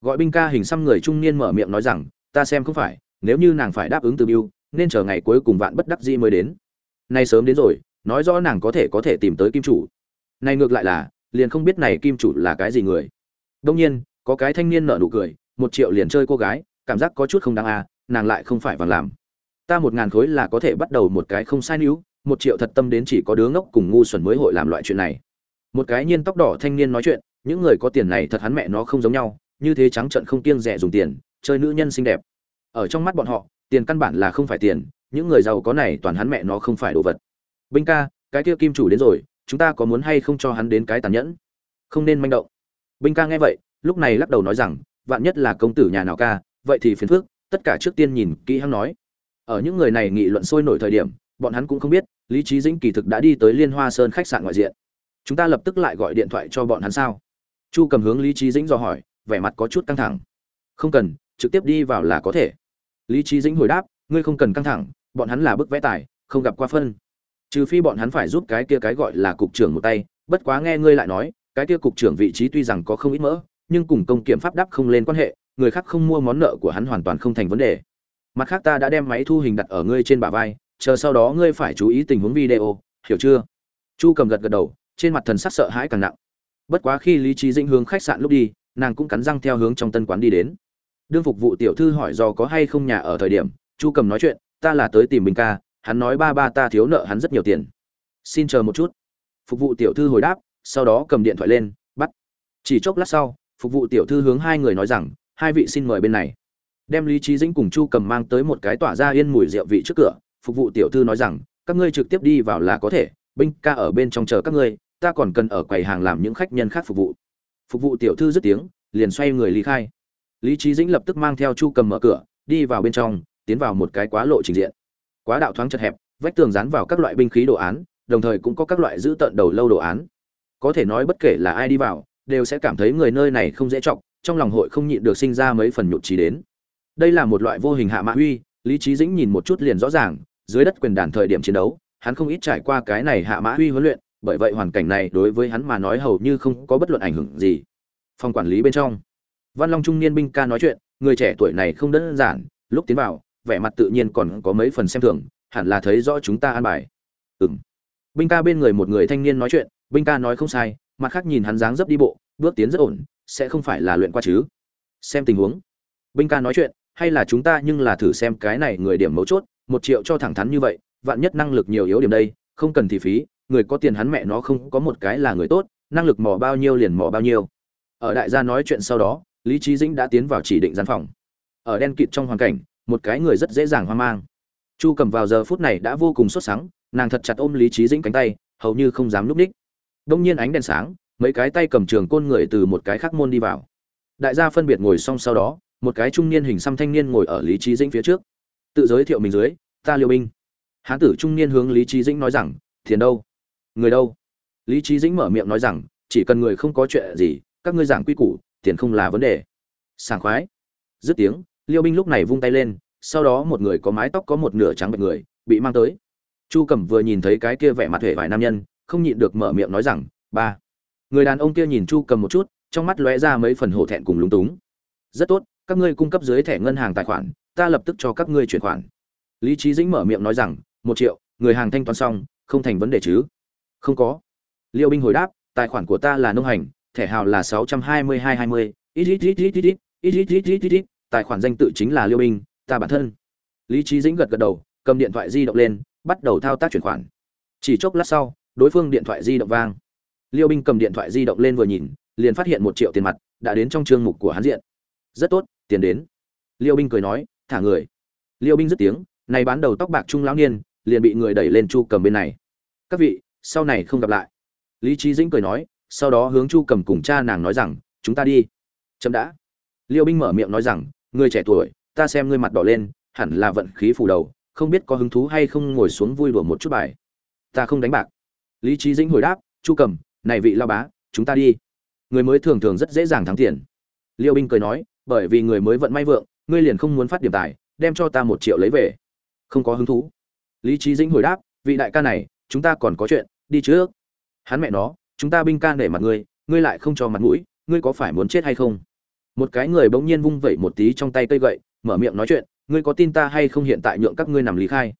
Gọi binh ca hình xăm người trung niên mở miệng nói rằng, ta xem không phải, nếu như nàng phải đáp ứng từ biêu nên chờ ngày cuối cùng vạn bất đắc dĩ mới đến. Nay sớm đến rồi nói rõ nàng có thể có thể tìm tới kim chủ. Này ngược lại là, liền không biết này kim chủ là cái gì người. Đông nhiên, có cái thanh niên nợ nụ cười, một triệu liền chơi cô gái, cảm giác có chút không đáng à nàng lại không phải vàng làm. Ta một ngàn khối là có thể bắt đầu một cái không sai níu, một triệu thật tâm đến chỉ có đứa ngốc cùng ngu xuẩn mới hội làm loại chuyện này. Một cái nhiên tóc đỏ thanh niên nói chuyện, những người có tiền này thật hắn mẹ nó không giống nhau, như thế trắng trận không kiêng rẻ dùng tiền, chơi nữ nhân xinh đẹp. Ở trong mắt bọn họ, tiền căn bản là không phải tiền, những người giàu có này toàn hắn mẹ nó không phải đồ vật binh ca, cái kia kim chủ đến rồi, chúng ta có muốn hay không cho hắn đến cái tàn nhẫn? Không nên manh động. Binh ca nghe vậy, lúc này lắc đầu nói rằng, vạn nhất là công tử nhà nào ca, vậy thì phiền phức, tất cả trước tiên nhìn kỹ hắn nói. Ở những người này nghị luận sôi nổi thời điểm, bọn hắn cũng không biết, lý trí dĩnh kỳ thực đã đi tới liên hoa sơn khách sạn ngoại diện. Chúng ta lập tức lại gọi điện thoại cho bọn hắn sao? Chu cầm hướng lý trí dĩnh dò hỏi, vẻ mặt có chút căng thẳng. Không cần, trực tiếp đi vào là có thể. Lý trí dĩnh hồi đáp, ngươi không cần căng thẳng, bọn hắn là bức vẽ tài, không gặp qua phân trừ phi bọn hắn phải giúp cái kia cái gọi là cục trưởng một tay, bất quá nghe ngươi lại nói, cái kia cục trưởng vị trí tuy rằng có không ít mỡ, nhưng cùng công kiểm pháp đáp không lên quan hệ, người khác không mua món nợ của hắn hoàn toàn không thành vấn đề. Mặt khác ta đã đem máy thu hình đặt ở ngươi trên bả vai, chờ sau đó ngươi phải chú ý tình huống video, hiểu chưa? Chu cầm gật gật đầu, trên mặt thần sắc sợ hãi càng nặng. Bất quá khi lý trí dĩnh hướng khách sạn lúc đi, nàng cũng cắn răng theo hướng trong tân quán đi đến. Đương phục vụ tiểu thư hỏi do có hay không nhà ở thời điểm, chu cầm nói chuyện, ta là tới tìm bình ca hắn nói ba ba ta thiếu nợ hắn rất nhiều tiền. Xin chờ một chút. Phục vụ tiểu thư hồi đáp, sau đó cầm điện thoại lên, bắt. Chỉ chốc lát sau, phục vụ tiểu thư hướng hai người nói rằng, hai vị xin mời bên này. Đem lý trí dĩnh cùng chu cầm mang tới một cái tỏa ra yên mùi rượu vị trước cửa, phục vụ tiểu thư nói rằng, các ngươi trực tiếp đi vào là có thể, binh ca ở bên trong chờ các ngươi, ta còn cần ở quầy hàng làm những khách nhân khác phục vụ. Phục vụ tiểu thư dứt tiếng, liền xoay người lý khai. Lý trí dĩnh lập tức mang theo chu cầm mở cửa, đi vào bên trong, tiến vào một cái quá lộ trình diện quá đạo thoáng chật hẹp, vách tường dán vào các loại binh khí đồ án, đồng thời cũng có các loại giữ tận đầu lâu đồ án. Có thể nói bất kể là ai đi vào, đều sẽ cảm thấy người nơi này không dễ trọng trong lòng hội không nhịn được sinh ra mấy phần nhụt trí đến. Đây là một loại vô hình hạ mã uy, lý trí dĩnh nhìn một chút liền rõ ràng, dưới đất quyền đàn thời điểm chiến đấu, hắn không ít trải qua cái này hạ mã huy huấn luyện, bởi vậy hoàn cảnh này đối với hắn mà nói hầu như không có bất luận ảnh hưởng gì. Phòng quản lý bên trong, văn long trung niên binh ca nói chuyện, người trẻ tuổi này không đơn giản, lúc tiến vào vẻ mặt tự nhiên còn có mấy phần xem thường, hẳn là thấy rõ chúng ta an bài. Ừng binh ca bên người một người thanh niên nói chuyện, binh ca nói không sai, mặt khác nhìn hắn dáng dấp đi bộ, bước tiến rất ổn, sẽ không phải là luyện qua chứ. Xem tình huống. Binh ca nói chuyện, hay là chúng ta nhưng là thử xem cái này người điểm mấu chốt, một triệu cho thẳng thắn như vậy, vạn nhất năng lực nhiều yếu điểm đây, không cần thì phí, người có tiền hắn mẹ nó không có một cái là người tốt, năng lực mò bao nhiêu liền mò bao nhiêu. Ở đại gia nói chuyện sau đó, lý trí dĩnh đã tiến vào chỉ định gian phòng. Ở đen kịt trong hoàn cảnh một cái người rất dễ dàng hoang mang. Chu cầm vào giờ phút này đã vô cùng sốt sắng, nàng thật chặt ôm lý trí dĩnh cánh tay, hầu như không dám núp ních. Đông nhiên ánh đèn sáng, mấy cái tay cầm trường côn người từ một cái khác môn đi vào. Đại gia phân biệt ngồi xong sau đó, một cái trung niên hình xăm thanh niên ngồi ở lý trí dĩnh phía trước. Tự giới thiệu mình dưới, ta liêu binh. Hán tử trung niên hướng lý trí dĩnh nói rằng, tiền đâu? Người đâu? Lý trí dĩnh mở miệng nói rằng, chỉ cần người không có chuyện gì, các ngươi giảng quy củ, tiền không là vấn đề. Sảng khoái. Dứt tiếng liêu binh lúc này vung tay lên sau đó một người có mái tóc có một nửa trắng bệnh người bị mang tới chu cẩm vừa nhìn thấy cái kia vẻ mặt huệ vải nam nhân không nhịn được mở miệng nói rằng ba người đàn ông kia nhìn chu cầm một chút trong mắt lóe ra mấy phần hổ thẹn cùng lúng túng rất tốt các ngươi cung cấp dưới thẻ ngân hàng tài khoản ta lập tức cho các ngươi chuyển khoản lý trí dĩnh mở miệng nói rằng một triệu người hàng thanh toán xong không thành vấn đề chứ không có liêu binh hồi đáp tài khoản của ta là nông hành thẻ hào là sáu trăm hai mươi hai hai mươi ít ít ít ít ít ít ít ít ít ít ít tài khoản danh tự chính là liêu binh, ta bản thân. Lý trí dĩnh gật gật đầu, cầm điện thoại di động lên, bắt đầu thao tác chuyển khoản. Chỉ chốc lát sau, đối phương điện thoại di động vang. Liêu binh cầm điện thoại di động lên vừa nhìn, liền phát hiện một triệu tiền mặt đã đến trong chương mục của hắn diện. Rất tốt, tiền đến. Liêu binh cười nói, thả người. Liêu binh dứt tiếng, này bán đầu tóc bạc trung lão niên, liền bị người đẩy lên chu cầm bên này. Các vị, sau này không gặp lại. Lý trí dĩnh cười nói, sau đó hướng chu cầm cùng cha nàng nói rằng, chúng ta đi. Chậm đã. Liêu binh mở miệng nói rằng người trẻ tuổi, ta xem ngươi mặt đỏ lên, hẳn là vận khí phủ đầu, không biết có hứng thú hay không ngồi xuống vui đùa một chút bài. Ta không đánh bạc. Lý trí dĩnh hồi đáp, chu cầm, này vị lao bá, chúng ta đi. Người mới thường thường rất dễ dàng thắng tiền. Liêu binh cười nói, bởi vì người mới vận may vượng, ngươi liền không muốn phát điểm tài, đem cho ta một triệu lấy về. Không có hứng thú. Lý trí dĩnh hồi đáp, vị đại ca này, chúng ta còn có chuyện, đi trước. Hắn mẹ nó, chúng ta binh ca nể mặt ngươi ngươi lại không cho mặt mũi, ngươi có phải muốn chết hay không? Một cái người bỗng nhiên vung vẩy một tí trong tay cây gậy, mở miệng nói chuyện, ngươi có tin ta hay không hiện tại nhượng các ngươi nằm lý khai?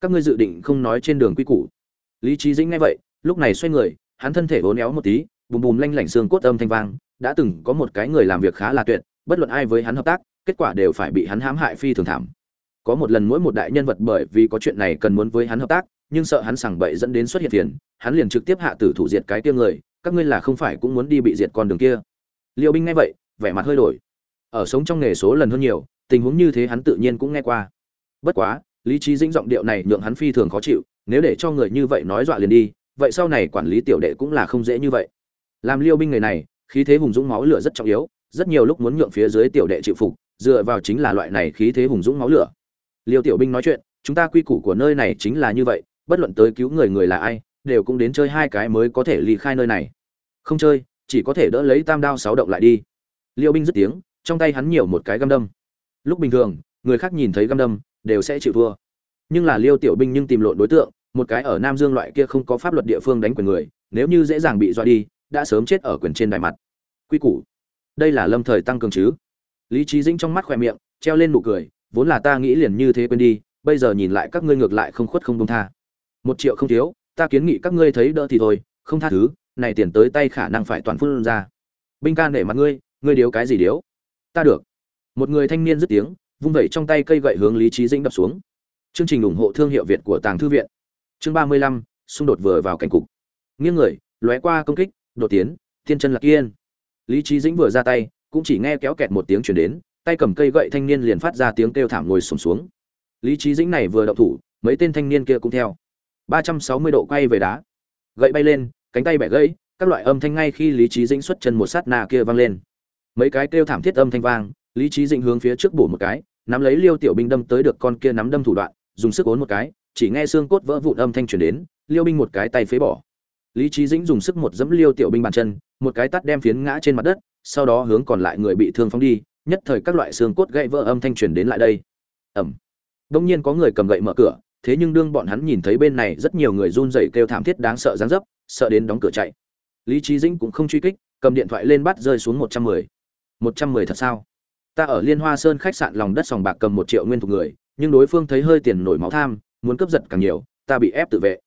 Các ngươi dự định không nói trên đường quy củ. Lý trí dĩnh nghe vậy, lúc này xoay người, hắn thân thể vốn éo một tí, bùm bùm lanh lảnh xương cốt âm thanh vang, đã từng có một cái người làm việc khá là tuyệt, bất luận ai với hắn hợp tác, kết quả đều phải bị hắn hãm hại phi thường thảm. Có một lần mỗi một đại nhân vật bởi vì có chuyện này cần muốn với hắn hợp tác, nhưng sợ hắn sảng bậy dẫn đến xuất hiện tiền hắn liền trực tiếp hạ tử thủ diệt cái kia người, các ngươi là không phải cũng muốn đi bị diệt con đường kia. Liêu binh nghe vậy vẻ mặt hơi đổi. Ở sống trong nghề số lần hơn nhiều, tình huống như thế hắn tự nhiên cũng nghe qua. Bất quá, lý trí dĩnh giọng điệu này nhượng hắn phi thường khó chịu, nếu để cho người như vậy nói dọa liền đi, vậy sau này quản lý tiểu đệ cũng là không dễ như vậy. Làm liêu binh người này, khí thế hùng dũng máu lửa rất trọng yếu, rất nhiều lúc muốn nhượng phía dưới tiểu đệ chịu phục, dựa vào chính là loại này khí thế hùng dũng máu lửa. Liêu tiểu binh nói chuyện, chúng ta quy củ của nơi này chính là như vậy, bất luận tới cứu người người là ai, đều cũng đến chơi hai cái mới có thể ly khai nơi này. Không chơi, chỉ có thể đỡ lấy tam đao sáu động lại đi liêu binh dứt tiếng, trong tay hắn nhiều một cái găm đâm. Lúc bình thường, người khác nhìn thấy găm đâm, đều sẽ chịu thua. Nhưng là liêu tiểu binh nhưng tìm lộn đối tượng, một cái ở nam dương loại kia không có pháp luật địa phương đánh quyền người, nếu như dễ dàng bị dọa đi, đã sớm chết ở quyền trên đài mặt. Quy củ. Đây là lâm thời tăng cường chứ. Lý trí dĩnh trong mắt khỏe miệng, treo lên nụ cười, vốn là ta nghĩ liền như thế quên đi, bây giờ nhìn lại các ngươi ngược lại không khuất không công tha. Một triệu không thiếu, ta kiến nghị các ngươi thấy đỡ thì thôi, không tha thứ, này tiền tới tay khả năng phải toàn phun ra. Binh ca nể mặt ngươi ngươi điếu cái gì điếu? Ta được. Một người thanh niên dứt tiếng vung vẩy trong tay cây gậy hướng lý trí dĩnh đập xuống. Chương trình ủng hộ thương hiệu việt của tàng thư viện. Chương ba mươi lăm xung đột vừa vào cảnh cục. Nghiêng người lóe qua công kích đột tiến thiên chân lạc yên. lý trí dĩnh vừa ra tay cũng chỉ nghe kéo kẹt một tiếng chuyển đến tay cầm cây gậy thanh niên liền phát ra tiếng kêu thảm ngồi sùng xuống, xuống. Lý trí dĩnh này vừa động thủ mấy tên thanh niên kia cũng theo. ba trăm sáu mươi độ quay về đá. Gậy bay lên cánh tay bẻ gãy các loại âm thanh ngay khi lý trí dĩnh xuất chân một sát na kia vang lên mấy cái kêu thảm thiết âm thanh vang, lý trí dĩnh hướng phía trước bổ một cái, nắm lấy liêu tiểu binh đâm tới được con kia nắm đâm thủ đoạn, dùng sức ốn một cái, chỉ nghe xương cốt vỡ vụn âm thanh truyền đến, liêu binh một cái tay phế bỏ. Lý trí dĩnh dùng sức một dẫm liêu tiểu binh bàn chân, một cái tắt đem phiến ngã trên mặt đất, sau đó hướng còn lại người bị thương phóng đi, nhất thời các loại xương cốt gãy vỡ âm thanh truyền đến lại đây. Ẩm đông nhiên có người cầm gậy mở cửa, thế nhưng đương bọn hắn nhìn thấy bên này rất nhiều người run rẩy kêu thảm thiết đáng sợ dáng dấp, sợ đến đóng cửa chạy. Lý trí dĩnh cũng không truy kích, cầm điện thoại lên bắt rơi xuống một trăm mười một trăm mười thật sao? Ta ở liên hoa sơn khách sạn lòng đất sòng bạc cầm một triệu nguyên thuộc người, nhưng đối phương thấy hơi tiền nổi máu tham, muốn cướp giật càng nhiều, ta bị ép tự vệ.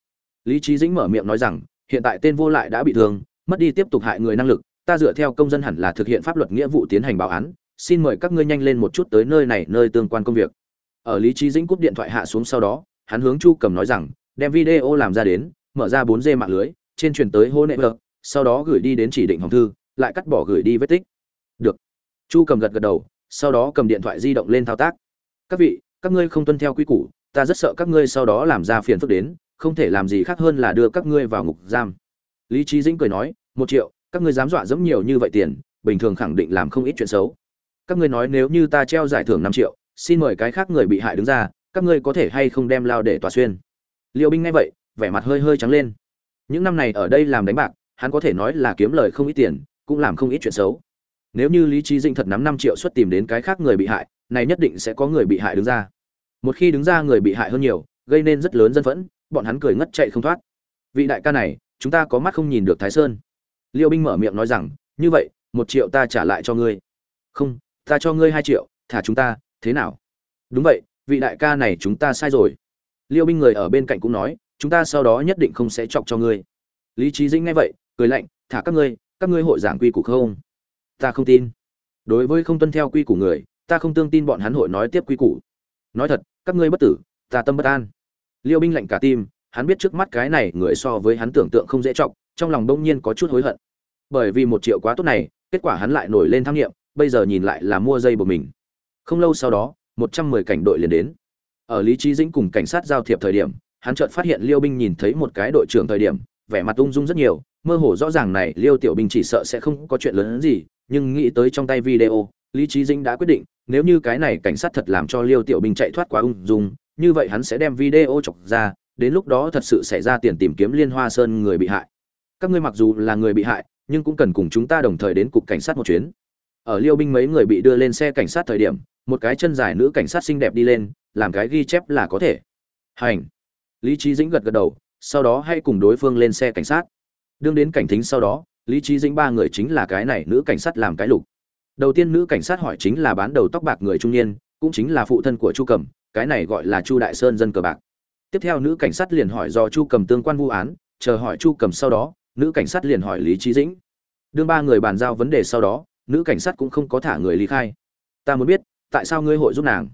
Lý trí dĩnh mở miệng nói rằng, hiện tại tên vô lại đã bị thương, mất đi tiếp tục hại người năng lực, ta dựa theo công dân hẳn là thực hiện pháp luật nghĩa vụ tiến hành báo án, xin mời các ngươi nhanh lên một chút tới nơi này, nơi tương quan công việc. Ở lý trí dĩnh cúp điện thoại hạ xuống sau đó, hắn hướng chu cầm nói rằng, đem video làm ra đến, mở ra bốn d mạng lưới, trên truyền tới hô nệ vợ, sau đó gửi đi đến chỉ định hồng thư, lại cắt bỏ gửi đi vết tích được. Chu cầm gật gật đầu, sau đó cầm điện thoại di động lên thao tác. Các vị, các ngươi không tuân theo quy củ, ta rất sợ các ngươi sau đó làm ra phiền phức đến, không thể làm gì khác hơn là đưa các ngươi vào ngục giam. Lý trí dĩnh cười nói, một triệu, các ngươi dám dọa dẫm nhiều như vậy tiền, bình thường khẳng định làm không ít chuyện xấu. Các ngươi nói nếu như ta treo giải thưởng năm triệu, xin mời cái khác người bị hại đứng ra, các ngươi có thể hay không đem lao để tòa xuyên? Liệu binh nghe vậy, vẻ mặt hơi hơi trắng lên. Những năm này ở đây làm đánh bạc, hắn có thể nói là kiếm lời không ít tiền, cũng làm không ít chuyện xấu nếu như lý trí dĩnh thật nắm năm triệu xuất tìm đến cái khác người bị hại, này nhất định sẽ có người bị hại đứng ra. Một khi đứng ra người bị hại hơn nhiều, gây nên rất lớn dân phẫn, bọn hắn cười ngất chạy không thoát. Vị đại ca này, chúng ta có mắt không nhìn được thái sơn. Liêu binh mở miệng nói rằng, như vậy, một triệu ta trả lại cho ngươi. Không, ta cho ngươi hai triệu, thả chúng ta, thế nào? Đúng vậy, vị đại ca này chúng ta sai rồi. Liêu binh người ở bên cạnh cũng nói, chúng ta sau đó nhất định không sẽ chọc cho ngươi. Lý trí dĩnh nghe vậy, cười lạnh, thả các ngươi các ngươi hội giảng quy củ không? Ta không tin. Đối với không tuân theo quy củ người, ta không tương tin bọn hắn hội nói tiếp quy củ. Nói thật, các ngươi bất tử, ta tâm bất an. Liêu binh lạnh cả tim, hắn biết trước mắt cái này người so với hắn tưởng tượng không dễ trọng trong lòng đông nhiên có chút hối hận. Bởi vì một triệu quá tốt này, kết quả hắn lại nổi lên tham nghiệm, bây giờ nhìn lại là mua dây của mình. Không lâu sau đó, một trăm mười cảnh đội liền đến. Ở lý trí dĩnh cùng cảnh sát giao thiệp thời điểm, hắn chợt phát hiện liêu binh nhìn thấy một cái đội trưởng thời điểm, vẻ mặt ung dung rất nhiều, mơ hồ rõ ràng này liêu tiểu binh chỉ sợ sẽ không có chuyện lớn hơn gì nhưng nghĩ tới trong tay video, lý trí dĩnh đã quyết định, nếu như cái này cảnh sát thật làm cho liêu tiểu binh chạy thoát quá ung dung, như vậy hắn sẽ đem video chọc ra, đến lúc đó thật sự xảy ra tiền tìm kiếm liên hoa sơn người bị hại. Các ngươi mặc dù là người bị hại, nhưng cũng cần cùng chúng ta đồng thời đến cục cảnh sát một chuyến. Ở liêu binh mấy người bị đưa lên xe cảnh sát thời điểm, một cái chân dài nữ cảnh sát xinh đẹp đi lên, làm cái ghi chép là có thể. Hành. Lý trí dĩnh gật gật đầu, sau đó hãy cùng đối phương lên xe cảnh sát. Đương đến cảnh thính sau đó lý trí dĩnh ba người chính là cái này nữ cảnh sát làm cái lục. Đầu tiên nữ cảnh sát hỏi chính là bán đầu tóc bạc người trung niên, cũng chính là phụ thân của chu cầm, cái này gọi là chu đại sơn dân cờ bạc. Tiếp theo nữ cảnh sát liền hỏi do chu cầm tương quan vụ án, chờ hỏi chu cầm sau đó, nữ cảnh sát liền hỏi lý trí dĩnh. Đương ba người bàn giao vấn đề sau đó, nữ cảnh sát cũng không có thả người ly khai. Ta muốn biết, tại sao ngươi hội giúp nàng?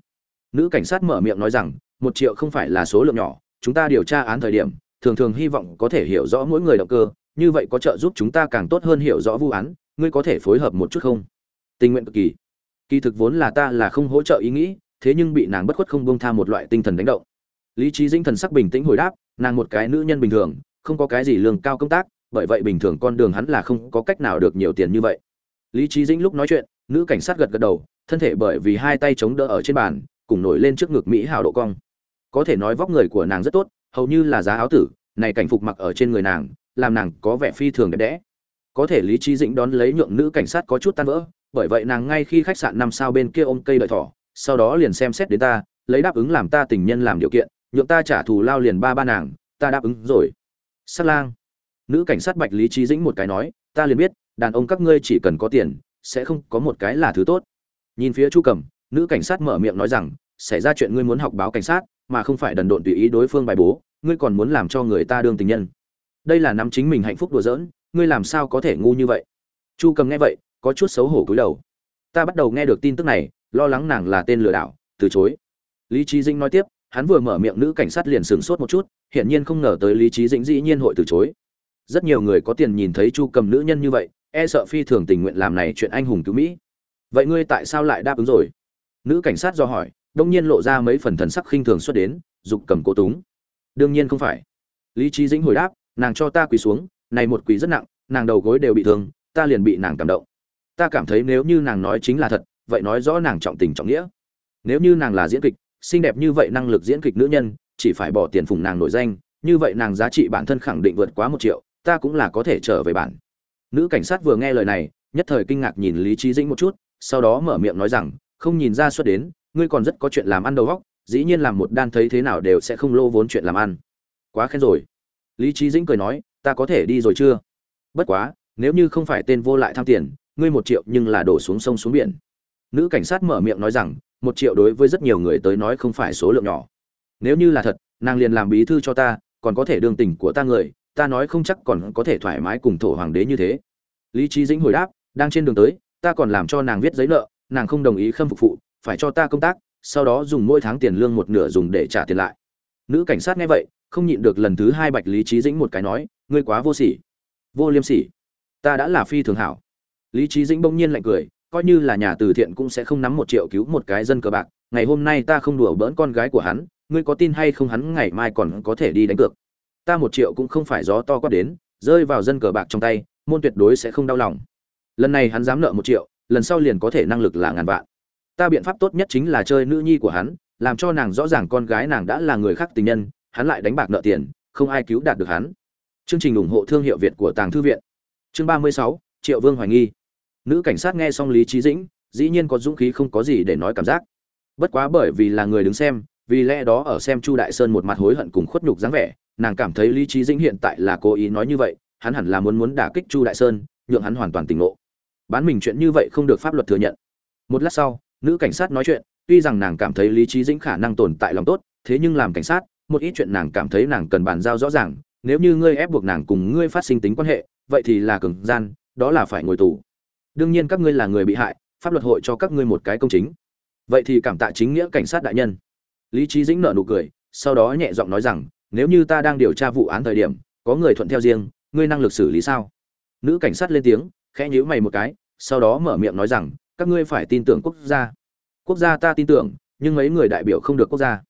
Nữ cảnh sát mở miệng nói rằng, một triệu không phải là số lượng nhỏ, chúng ta điều tra án thời điểm, thường thường hy vọng có thể hiểu rõ mỗi người động cơ như vậy có trợ giúp chúng ta càng tốt hơn hiểu rõ vụ án, ngươi có thể phối hợp một chút không? Tình nguyện cực kỳ. Kỳ thực vốn là ta là không hỗ trợ ý nghĩ, thế nhưng bị nàng bất khuất không bông tha một loại tinh thần đánh động. Lý trí dĩnh thần sắc bình tĩnh hồi đáp, nàng một cái nữ nhân bình thường, không có cái gì lương cao công tác, bởi vậy bình thường con đường hắn là không có cách nào được nhiều tiền như vậy. Lý trí dĩnh lúc nói chuyện, nữ cảnh sát gật gật đầu, thân thể bởi vì hai tay chống đỡ ở trên bàn, cùng nổi lên trước ngực mỹ hào độ cong. Có thể nói vóc người của nàng rất tốt, hầu như là giá áo tử, này cảnh phục mặc ở trên người nàng làm nàng có vẻ phi thường đẹp đẽ. Có thể lý trí dĩnh đón lấy nhượng nữ cảnh sát có chút tan vỡ, bởi vậy nàng ngay khi khách sạn năm sao bên kia ôm cây đợi thỏ, sau đó liền xem xét đến ta, lấy đáp ứng làm ta tình nhân làm điều kiện, nhượng ta trả thù lao liền ba ba nàng, ta đáp ứng rồi. Sát lang. Nữ cảnh sát bạch lý trí dĩnh một cái nói, ta liền biết, đàn ông các ngươi chỉ cần có tiền, sẽ không có một cái là thứ tốt. Nhìn phía chu cầm nữ cảnh sát mở miệng nói rằng, xảy ra chuyện ngươi muốn học báo cảnh sát, mà không phải đần độn tùy ý đối phương bài bố, ngươi còn muốn làm cho người ta đương tình nhân đây là nắm chính mình hạnh phúc đùa giỡn, ngươi làm sao có thể ngu như vậy? Chu cầm nghe vậy, có chút xấu hổ cúi đầu. Ta bắt đầu nghe được tin tức này, lo lắng nàng là tên lừa đảo, từ chối. Lý trí dĩnh nói tiếp, hắn vừa mở miệng nữ cảnh sát liền sửng sốt một chút, hiển nhiên không ngờ tới lý trí dĩnh dĩ nhiên hội từ chối. Rất nhiều người có tiền nhìn thấy chu cầm nữ nhân như vậy e sợ phi thường tình nguyện làm này chuyện anh hùng cứu mỹ. Vậy ngươi tại sao lại đáp ứng rồi? Nữ cảnh sát do hỏi, đông nhiên lộ ra mấy phần thần sắc khinh thường xuất đến, dục cầm cố túng. Đương nhiên không phải. Lý trí dĩnh hồi đáp nàng cho ta quỳ xuống, này một quỳ rất nặng, nàng đầu gối đều bị thương, ta liền bị nàng cảm động. Ta cảm thấy nếu như nàng nói chính là thật, vậy nói rõ nàng trọng tình trọng nghĩa. Nếu như nàng là diễn kịch, xinh đẹp như vậy năng lực diễn kịch nữ nhân, chỉ phải bỏ tiền phùng nàng nổi danh, như vậy nàng giá trị bản thân khẳng định vượt quá một triệu, ta cũng là có thể trở về bản. Nữ cảnh sát vừa nghe lời này, nhất thời kinh ngạc nhìn lý trí dĩnh một chút, sau đó mở miệng nói rằng, không nhìn ra xuất đến, ngươi còn rất có chuyện làm ăn đầu góc dĩ nhiên làm một đan thấy thế nào đều sẽ không lô vốn chuyện làm ăn. Quá khen rồi lý trí dĩnh cười nói, ta có thể đi rồi chưa? Bất quá, nếu như không phải tên vô lại tham tiền, ngươi một triệu nhưng là đổ xuống sông xuống biển. Nữ cảnh sát mở miệng nói rằng, một triệu đối với rất nhiều người tới nói không phải số lượng nhỏ. Nếu như là thật, nàng liền làm bí thư cho ta, còn có thể đương tình của ta người, ta nói không chắc còn có thể thoải mái cùng thổ hoàng đế như thế. Lý trí dĩnh hồi đáp, đang trên đường tới, ta còn làm cho nàng viết giấy nợ, nàng không đồng ý khâm phục phụ, phải cho ta công tác, sau đó dùng mỗi tháng tiền lương một nửa dùng để trả tiền lại. Nữ cảnh sát nghe vậy không nhịn được lần thứ hai bạch lý trí dĩnh một cái nói, ngươi quá vô sỉ, vô liêm sỉ. Ta đã là phi thường hảo. Lý trí dĩnh bỗng nhiên lạnh cười, coi như là nhà từ thiện cũng sẽ không nắm một triệu cứu một cái dân cờ bạc, ngày hôm nay ta không đùa bỡn con gái của hắn, ngươi có tin hay không hắn ngày mai còn có thể đi đánh cược. Ta một triệu cũng không phải gió to quát đến, rơi vào dân cờ bạc trong tay, môn tuyệt đối sẽ không đau lòng. Lần này hắn dám nợ một triệu, lần sau liền có thể năng lực là ngàn vạn. Ta biện pháp tốt nhất chính là chơi nữ nhi của hắn, làm cho nàng rõ ràng con gái nàng đã là người khác tình nhân hắn lại đánh bạc nợ tiền, không ai cứu đạt được hắn. Chương trình ủng hộ thương hiệu việt của tàng thư viện. Chương ba mươi sáu, triệu vương hoài nghi. Nữ cảnh sát nghe xong lý trí dĩnh, dĩ nhiên có dũng khí không có gì để nói cảm giác. Bất quá bởi vì là người đứng xem, vì lẽ đó ở xem chu đại sơn một mặt hối hận cùng khuất nhục dáng vẻ, nàng cảm thấy lý trí dĩnh hiện tại là cố ý nói như vậy, hắn hẳn là muốn muốn đả kích chu đại sơn, nhượng hắn hoàn toàn tỉnh ngộ. Bán mình chuyện như vậy không được pháp luật thừa nhận. Một lát sau, nữ cảnh sát nói chuyện, tuy rằng nàng cảm thấy lý trí dĩnh khả năng tồn tại lòng tốt, thế nhưng làm cảnh sát một ít chuyện nàng cảm thấy nàng cần bàn giao rõ ràng, nếu như ngươi ép buộc nàng cùng ngươi phát sinh tính quan hệ, vậy thì là cường gian, đó là phải ngồi tù. Đương nhiên các ngươi là người bị hại, pháp luật hội cho các ngươi một cái công chính. Vậy thì cảm tạ chính nghĩa cảnh sát đại nhân. Lý trí dĩnh nợ nụ cười, sau đó nhẹ giọng nói rằng, nếu như ta đang điều tra vụ án thời điểm, có người thuận theo riêng, ngươi năng lực xử lý sao? Nữ cảnh sát lên tiếng, khẽ nhíu mày một cái, sau đó mở miệng nói rằng, các ngươi phải tin tưởng quốc gia. Quốc gia ta tin tưởng, nhưng mấy người đại biểu không được quốc gia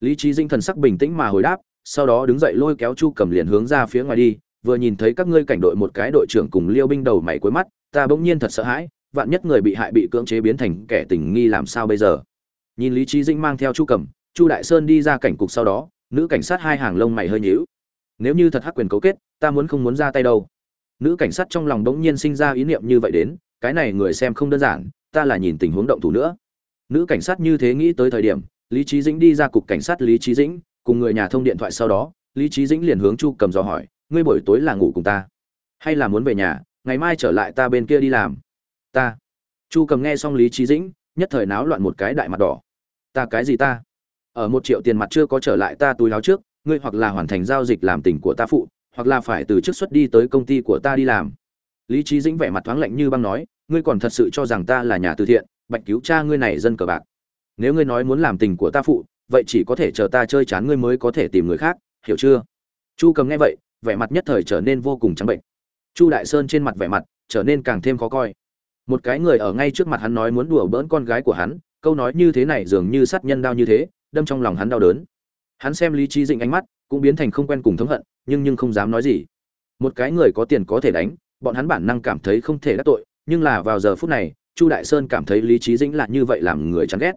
lý trí dinh thần sắc bình tĩnh mà hồi đáp, sau đó đứng dậy lôi kéo chu cầm liền hướng ra phía ngoài đi, vừa nhìn thấy các ngươi cảnh đội một cái đội trưởng cùng liêu binh đầu mày cuối mắt, ta bỗng nhiên thật sợ hãi, vạn nhất người bị hại bị cưỡng chế biến thành kẻ tình nghi làm sao bây giờ? Nhìn lý trí dĩnh mang theo chu cầm, chu đại sơn đi ra cảnh cục sau đó, nữ cảnh sát hai hàng lông mày hơi nhíu. Nếu như thật hắc quyền cấu kết, ta muốn không muốn ra tay đâu. Nữ cảnh sát trong lòng bỗng nhiên sinh ra ý niệm như vậy đến, cái này người xem không đơn giản, ta là nhìn tình huống động thủ nữa. Nữ cảnh sát như thế nghĩ tới thời điểm lý Chí dĩnh đi ra cục cảnh sát lý Chí dĩnh, cùng người nhà thông điện thoại sau đó, lý Chí dĩnh liền hướng chu cầm dò hỏi, ngươi buổi tối là ngủ cùng ta? Hay là muốn về nhà? Ngày mai trở lại ta bên kia đi làm. Ta. Chu cầm nghe xong lý Chí dĩnh, nhất thời náo loạn một cái đại mặt đỏ. Ta cái gì ta? Ở một triệu tiền mặt chưa có trở lại ta túi láo trước, ngươi hoặc là hoàn thành giao dịch làm tình của ta phụ, hoặc là phải từ chức xuất đi tới công ty của ta đi làm. Lý Chí dĩnh vẻ mặt thoáng lạnh như băng nói, ngươi còn thật sự cho rằng ta là nhà từ thiện, bạch cứu cha ngươi này dân cờ bạc nếu ngươi nói muốn làm tình của ta phụ, vậy chỉ có thể chờ ta chơi chán ngươi mới có thể tìm người khác, hiểu chưa? Chu cầm nghe vậy, vẻ mặt nhất thời trở nên vô cùng trắng bệnh. Chu đại sơn trên mặt vẻ mặt trở nên càng thêm khó coi. Một cái người ở ngay trước mặt hắn nói muốn đùa bỡn con gái của hắn, câu nói như thế này dường như sát nhân đau như thế, đâm trong lòng hắn đau đớn. Hắn xem lý trí dĩnh ánh mắt, cũng biến thành không quen cùng thống hận, nhưng nhưng không dám nói gì. Một cái người có tiền có thể đánh, bọn hắn bản năng cảm thấy không thể đắc tội, nhưng là vào giờ phút này, chu đại sơn cảm thấy lý trí dĩnh là như vậy làm người chán ghét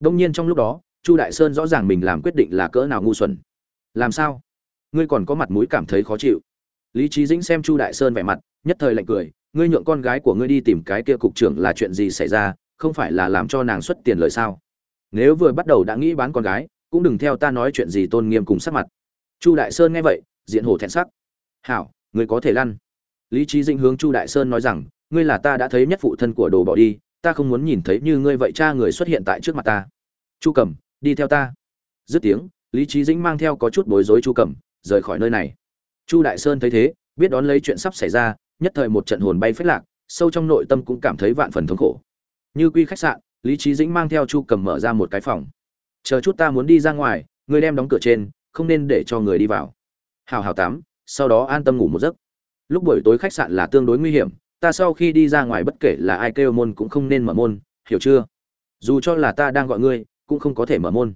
đông nhiên trong lúc đó, chu đại sơn rõ ràng mình làm quyết định là cỡ nào ngu xuẩn. Làm sao? Ngươi còn có mặt mũi cảm thấy khó chịu. Lý Chí dĩnh xem chu đại sơn vẻ mặt, nhất thời lạnh cười, ngươi nhượng con gái của ngươi đi tìm cái kia cục trưởng là chuyện gì xảy ra, không phải là làm cho nàng xuất tiền lời sao? Nếu vừa bắt đầu đã nghĩ bán con gái, cũng đừng theo ta nói chuyện gì tôn nghiêm cùng sắc mặt. Chu đại sơn nghe vậy, diện hổ thẹn sắc. Hảo, ngươi có thể lăn. Lý Chí dĩnh hướng chu đại sơn nói rằng, ngươi là ta đã thấy nhất phụ thân của đồ bỏ đi ta không muốn nhìn thấy như ngươi vậy cha người xuất hiện tại trước mặt ta. Chu cầm đi theo ta. Dứt tiếng lý trí dĩnh mang theo có chút bối rối chu cầm rời khỏi nơi này. Chu đại sơn thấy thế biết đón lấy chuyện sắp xảy ra nhất thời một trận hồn bay phết lạc sâu trong nội tâm cũng cảm thấy vạn phần thống khổ. Như quy khách sạn lý trí dĩnh mang theo chu cầm mở ra một cái phòng. Chờ chút ta muốn đi ra ngoài người đem đóng cửa trên không nên để cho người đi vào. Hào hào tám, sau đó an tâm ngủ một giấc. Lúc buổi tối khách sạn là tương đối nguy hiểm ta sau khi đi ra ngoài bất kể là ai kêu môn cũng không nên mở môn, hiểu chưa? Dù cho là ta đang gọi ngươi, cũng không có thể mở môn.